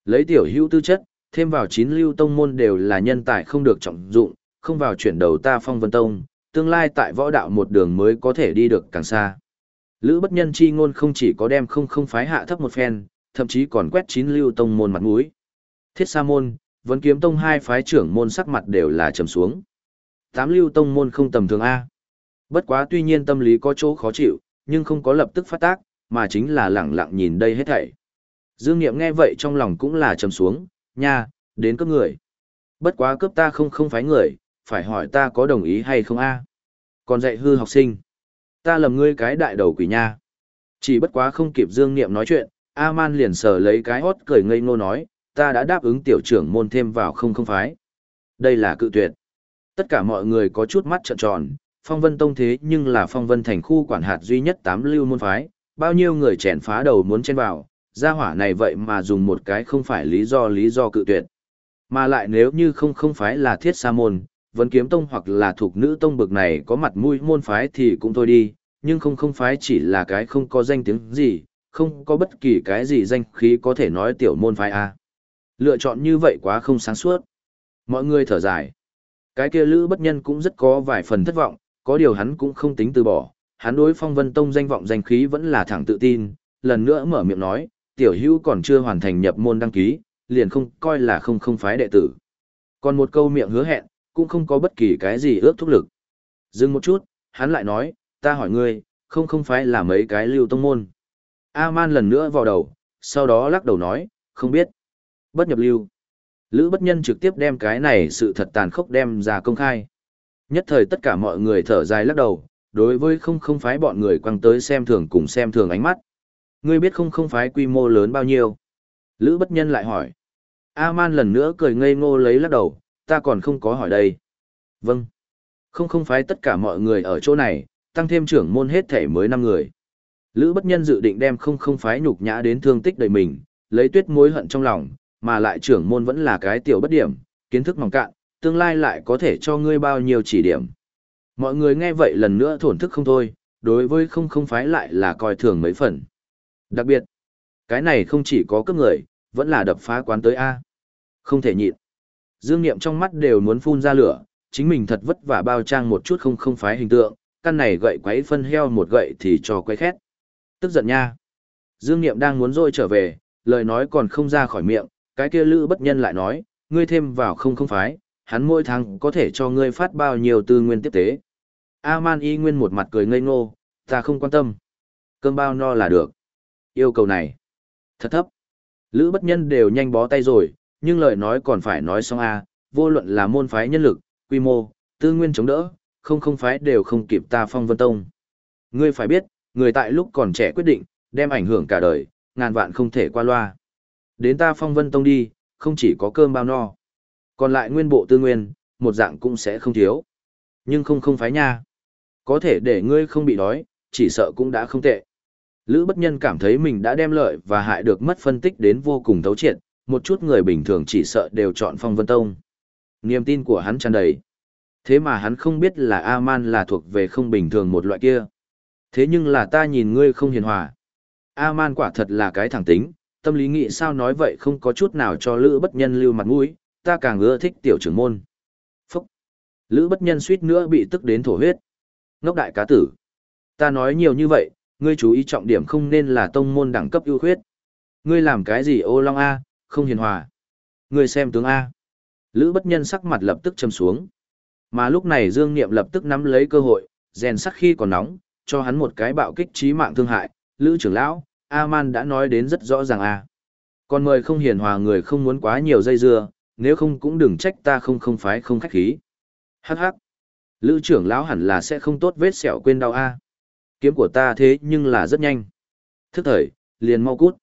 [SPEAKER 1] Lấy tiểu hữu tư chất, thêm vào chín lưu tông môn đều là nhân tài không được trọng dụng, không vào chuyển đầu ta phong vân tông, tương lai tại võ đạo một đường mới có thể đi được càng xa. Lữ bất nhân chi ngôn không chỉ có đem không không phái hạ thấp một phen, thậm chí còn quét chín lưu tông môn mặt mũi. Thiết sa môn, vẫn kiếm tông hai phái trưởng môn sắc mặt đều là trầm xuống. Tám lưu tông môn không tầm thường A. Bất quá tuy nhiên tâm lý có chỗ khó chịu, nhưng không có lập tức phát tác, mà chính là lẳng lặng nhìn đây hết thảy. Dương Niệm nghe vậy trong lòng cũng là trầm xuống, nha, đến cấp người. Bất quá cấp ta không không phái người, phải hỏi ta có đồng ý hay không a? Còn dạy hư học sinh. Ta lầm ngươi cái đại đầu quỷ nha. Chỉ bất quá không kịp Dương Niệm nói chuyện, A-man liền sờ lấy cái hót cười ngây ngô nói, ta đã đáp ứng tiểu trưởng môn thêm vào không không phái. Đây là cự tuyệt. Tất cả mọi người có chút mắt trợn tròn, phong vân tông thế nhưng là phong vân thành khu quản hạt duy nhất tám lưu môn phái, bao nhiêu người chèn phá đầu muốn chen vào, gia hỏa này vậy mà dùng một cái không phải lý do lý do cự tuyệt. Mà lại nếu như không không phái là thiết sa môn, vấn kiếm tông hoặc là thuộc nữ tông bực này có mặt mũi môn phái thì cũng thôi đi, nhưng không không phái chỉ là cái không có danh tiếng gì, không có bất kỳ cái gì danh khí có thể nói tiểu môn phái A. Lựa chọn như vậy quá không sáng suốt. Mọi người thở dài. Cái kia Lữ Bất Nhân cũng rất có vài phần thất vọng, có điều hắn cũng không tính từ bỏ, hắn đối Phong Vân Tông danh vọng danh khí vẫn là thẳng tự tin, lần nữa mở miệng nói, tiểu hữu còn chưa hoàn thành nhập môn đăng ký, liền không coi là không không phái đệ tử. Còn một câu miệng hứa hẹn, cũng không có bất kỳ cái gì ước thúc lực. Dừng một chút, hắn lại nói, ta hỏi ngươi, không không phái là mấy cái lưu tông môn. A-man lần nữa vào đầu, sau đó lắc đầu nói, không biết. Bất nhập lưu. Lữ bất nhân trực tiếp đem cái này sự thật tàn khốc đem ra công khai. Nhất thời tất cả mọi người thở dài lắc đầu, đối với không không phái bọn người quăng tới xem thường cùng xem thường ánh mắt. Ngươi biết không không phái quy mô lớn bao nhiêu? Lữ bất nhân lại hỏi. A-man lần nữa cười ngây ngô lấy lắc đầu, ta còn không có hỏi đây. Vâng. Không không phái tất cả mọi người ở chỗ này, tăng thêm trưởng môn hết thể mới 5 người. Lữ bất nhân dự định đem không không phái nhục nhã đến thương tích đầy mình, lấy tuyết mối hận trong lòng, mà lại trưởng môn vẫn là cái tiểu bất điểm, kiến thức mỏng cạn, tương lai lại có thể cho ngươi bao nhiêu chỉ điểm. Mọi người nghe vậy lần nữa thổn thức không thôi, đối với không không phái lại là coi thường mấy phần. Đặc biệt, cái này không chỉ có cấp người, vẫn là đập phá quán tới A. Không thể nhịn. Dương Niệm trong mắt đều muốn phun ra lửa, chính mình thật vất vả bao trang một chút không không phái hình tượng, căn này gậy quấy phân heo một gậy thì cho quấy khét. Tức giận nha. Dương Niệm đang muốn rôi trở về, lời nói còn không ra khỏi miệng, cái kia lữ bất nhân lại nói, ngươi thêm vào không không phái, hắn mỗi tháng có thể cho ngươi phát bao nhiêu tư nguyên tiếp tế. A-man y nguyên một mặt cười ngây ngô, ta không quan tâm. Cơm bao no là được. Yêu cầu này. Thật thấp. Lữ bất nhân đều nhanh bó tay rồi, nhưng lời nói còn phải nói xong A, vô luận là môn phái nhân lực, quy mô, tư nguyên chống đỡ, không không phái đều không kịp ta phong vân tông. Ngươi phải biết, người tại lúc còn trẻ quyết định, đem ảnh hưởng cả đời, ngàn vạn không thể qua loa. Đến ta phong vân tông đi, không chỉ có cơm bao no. Còn lại nguyên bộ tư nguyên, một dạng cũng sẽ không thiếu. Nhưng không không phái nha. Có thể để ngươi không bị đói, chỉ sợ cũng đã không tệ. Lữ bất nhân cảm thấy mình đã đem lợi và hại được mất phân tích đến vô cùng thấu triệt, một chút người bình thường chỉ sợ đều chọn phong vân tông. Niềm tin của hắn tràn đầy. Thế mà hắn không biết là A-man là thuộc về không bình thường một loại kia. Thế nhưng là ta nhìn ngươi không hiền hòa. A-man quả thật là cái thẳng tính, tâm lý nghĩ sao nói vậy không có chút nào cho Lữ bất nhân lưu mặt mũi, ta càng ưa thích tiểu trưởng môn. Phúc! Lữ bất nhân suýt nữa bị tức đến thổ huyết. Ngốc đại cá tử! Ta nói nhiều như vậy, ngươi chú ý trọng điểm không nên là tông môn đẳng cấp ưu khuyết. Ngươi làm cái gì ô long A, không hiền hòa. Ngươi xem tướng A. Lữ bất nhân sắc mặt lập tức châm xuống. Mà lúc này Dương Niệm lập tức nắm lấy cơ hội, rèn sắc khi còn nóng, cho hắn một cái bạo kích trí mạng thương hại. Lữ trưởng lão, A-man đã nói đến rất rõ ràng A. Còn mời không hiền hòa người không muốn quá nhiều dây dưa, nếu không cũng đừng trách ta không không phái không khách khí. Hắc hắc. Lữ trưởng lão hẳn là sẽ không tốt vết sẹo quên đau A. Kiếm của ta thế nhưng là rất nhanh. Thức thời, liền mau cút.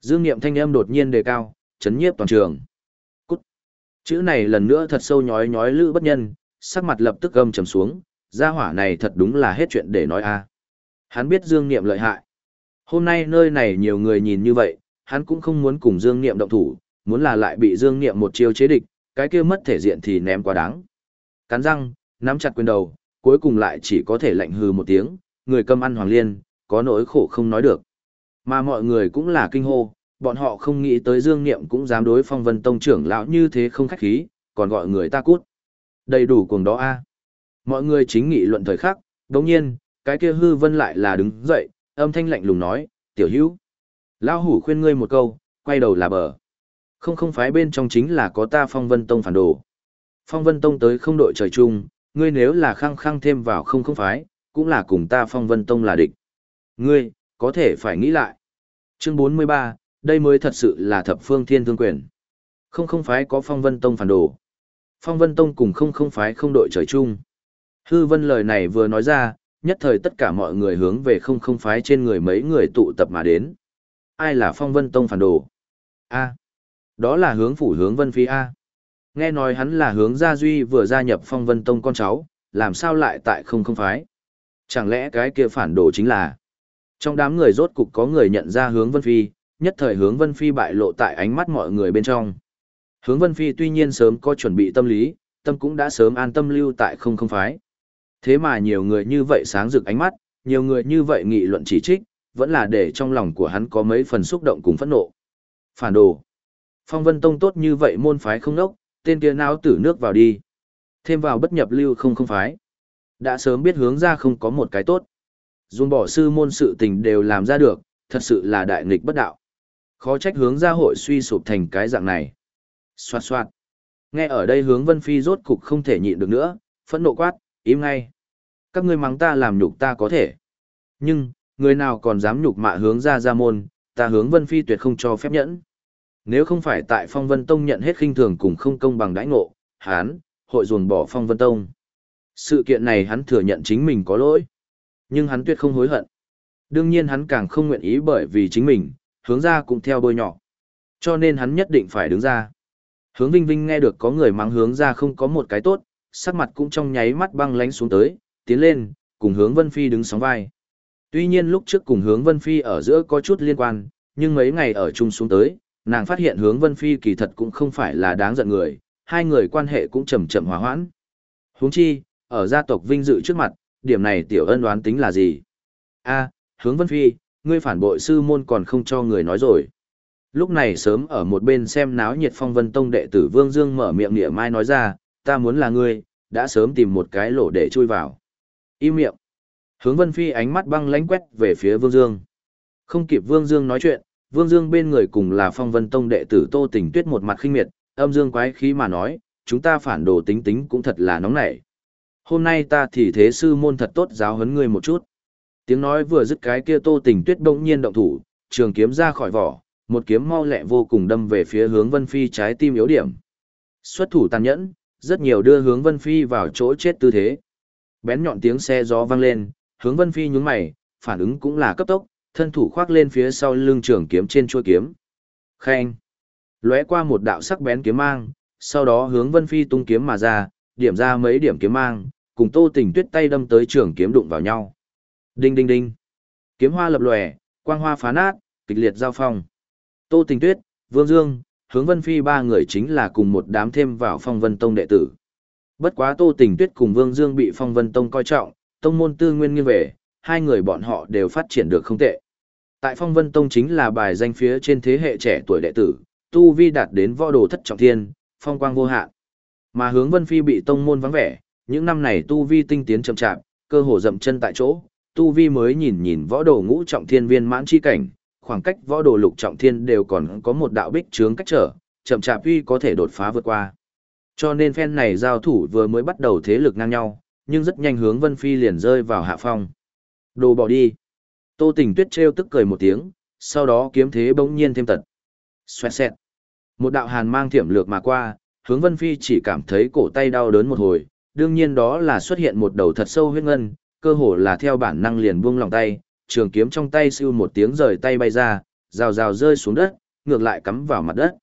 [SPEAKER 1] Dương Niệm thanh âm đột nhiên đề cao, chấn nhiếp toàn trường. Cút. Chữ này lần nữa thật sâu nhói nhói Lữ bất nhân, sắc mặt lập tức gầm trầm xuống, gia hỏa này thật đúng là hết chuyện để nói a. Hắn biết Dương Niệm lợi hại. Hôm nay nơi này nhiều người nhìn như vậy, hắn cũng không muốn cùng Dương Niệm động thủ, muốn là lại bị Dương Niệm một chiêu chế địch, cái kia mất thể diện thì ném quá đáng. Cắn răng, nắm chặt quyền đầu, cuối cùng lại chỉ có thể lạnh hừ một tiếng, người cầm ăn hoàng liên, có nỗi khổ không nói được. Mà mọi người cũng là kinh hô, bọn họ không nghĩ tới Dương Niệm cũng dám đối phong vân tông trưởng lão như thế không khách khí, còn gọi người ta cút. Đầy đủ cuồng đó a. Mọi người chính nghị luận thời khắc, đồng nhiên, cái kia hư vân lại là đứng dậy, âm thanh lạnh lùng nói, tiểu hữu. Lão hủ khuyên ngươi một câu, quay đầu là bờ. Không không phái bên trong chính là có ta phong vân tông phản đồ. Phong vân tông tới không đội trời chung, ngươi nếu là khăng khăng thêm vào không không phái, cũng là cùng ta phong vân tông là địch. Ngươi, có thể phải nghĩ lại. Chương 43, đây mới thật sự là thập phương thiên thương quyền. Không không phái có phong vân tông phản đồ. Phong vân tông cùng không không phái không đội trời chung. Hư vân lời này vừa nói ra, nhất thời tất cả mọi người hướng về không không phái trên người mấy người tụ tập mà đến. Ai là phong vân tông phản đồ? A. Đó là hướng phủ hướng vân phi A. Nghe nói hắn là hướng gia duy vừa gia nhập phong vân tông con cháu, làm sao lại tại không không phái? Chẳng lẽ cái kia phản đồ chính là... Trong đám người rốt cục có người nhận ra hướng vân phi, nhất thời hướng vân phi bại lộ tại ánh mắt mọi người bên trong. Hướng vân phi tuy nhiên sớm có chuẩn bị tâm lý, tâm cũng đã sớm an tâm lưu tại không không phái. Thế mà nhiều người như vậy sáng rực ánh mắt, nhiều người như vậy nghị luận chỉ trích, vẫn là để trong lòng của hắn có mấy phần xúc động cùng phẫn nộ. Phản đồ. Phong vân tông tốt như vậy môn phái không nốc, tên kia não tử nước vào đi. Thêm vào bất nhập lưu không không phái. Đã sớm biết hướng ra không có một cái tốt. Dùng bỏ sư môn sự tình đều làm ra được, thật sự là đại nghịch bất đạo. Khó trách hướng ra hội suy sụp thành cái dạng này. Xoạt xoạt. Nghe ở đây hướng vân phi rốt cục không thể nhịn được nữa, phẫn nộ quát, im ngay. Các ngươi mắng ta làm nhục ta có thể. Nhưng, người nào còn dám nhục mạ hướng ra ra môn, ta hướng vân phi tuyệt không cho phép nhẫn. Nếu không phải tại phong vân tông nhận hết khinh thường cùng không công bằng đãi ngộ, hán, hội ruồn bỏ phong vân tông. Sự kiện này hắn thừa nhận chính mình có lỗi. Nhưng hắn tuyệt không hối hận. Đương nhiên hắn càng không nguyện ý bởi vì chính mình, hướng ra cũng theo bôi nhỏ. Cho nên hắn nhất định phải đứng ra. Hướng Vinh Vinh nghe được có người mắng hướng ra không có một cái tốt, sắc mặt cũng trong nháy mắt băng lánh xuống tới, tiến lên, cùng hướng Vân Phi đứng sóng vai. Tuy nhiên lúc trước cùng hướng Vân Phi ở giữa có chút liên quan, nhưng mấy ngày ở chung xuống tới, nàng phát hiện hướng Vân Phi kỳ thật cũng không phải là đáng giận người, hai người quan hệ cũng chậm chậm hòa hoãn. Huống chi, ở gia tộc vinh dự trước mặt, điểm này tiểu ân đoán tính là gì? a hướng vân phi, ngươi phản bội sư môn còn không cho người nói rồi. Lúc này sớm ở một bên xem náo nhiệt phong vân tông đệ tử Vương Dương mở miệng nịa mai nói ra, ta muốn là ngươi, đã sớm tìm một cái lỗ để chui vào. Im miệng. Hướng Vân Phi ánh mắt băng lãnh quét về phía Vương Dương. Không kịp Vương Dương nói chuyện, Vương Dương bên người cùng là Phong Vân Tông đệ tử Tô Tình Tuyết một mặt khinh miệt, âm dương quái khí mà nói, chúng ta phản đồ tính tính cũng thật là nóng nảy. Hôm nay ta thì thế sư môn thật tốt giáo huấn ngươi một chút. Tiếng nói vừa dứt cái kia Tô Tình Tuyết bỗng nhiên động thủ, trường kiếm ra khỏi vỏ, một kiếm mau lẹ vô cùng đâm về phía hướng Vân Phi trái tim yếu điểm. Xuất thủ tàn nhẫn, rất nhiều đưa hướng Vân Phi vào chỗ chết tư thế. Bén nhọn tiếng xe gió vang lên, hướng Vân Phi nhướng mày, phản ứng cũng là cấp tốc, thân thủ khoác lên phía sau lưng trường kiếm trên chuôi kiếm. Khen! Lóe qua một đạo sắc bén kiếm mang, sau đó hướng Vân Phi tung kiếm mà ra, điểm ra mấy điểm kiếm mang, cùng Tô Tình Tuyết tay đâm tới trường kiếm đụng vào nhau. Đinh đinh đinh. Kiếm hoa lập lòe, quang hoa phá nát, kịch liệt giao phong. Tô Tình Tuyết, Vương Dương, hướng Vân Phi ba người chính là cùng một đám thêm vào Phong Vân Tông đệ tử. Bất quá Tô Tình Tuyết cùng Vương Dương bị Phong Vân Tông coi trọng, tông môn tư nguyên nghiêng về, hai người bọn họ đều phát triển được không tệ. Tại Phong Vân Tông chính là bài danh phía trên thế hệ trẻ tuổi đệ tử, tu vi đạt đến võ đồ thất trọng thiên, phong quang vô hạn. Mà hướng Vân Phi bị tông môn vắng vẻ, những năm này tu vi tinh tiến chậm chạp, cơ hồ dậm chân tại chỗ, tu vi mới nhìn nhìn võ đồ ngũ trọng thiên viên mãn chi cảnh, khoảng cách võ đồ lục trọng thiên đều còn có một đạo bích trướng cách trở, chậm chạp uy có thể đột phá vượt qua. Cho nên phen này giao thủ vừa mới bắt đầu thế lực ngang nhau, nhưng rất nhanh hướng Vân Phi liền rơi vào hạ phong. Đồ bỏ đi. Tô Tình Tuyết trêu tức cười một tiếng, sau đó kiếm thế bỗng nhiên thêm tật. Xoẹt xẹt. Một đạo hàn mang thiểm lược mà qua, hướng Vân Phi chỉ cảm thấy cổ tay đau đớn một hồi, đương nhiên đó là xuất hiện một đầu thật sâu huyết ngân, cơ hồ là theo bản năng liền buông lòng tay, trường kiếm trong tay siêu một tiếng rời tay bay ra, rào rào rơi xuống đất, ngược lại cắm vào mặt đất.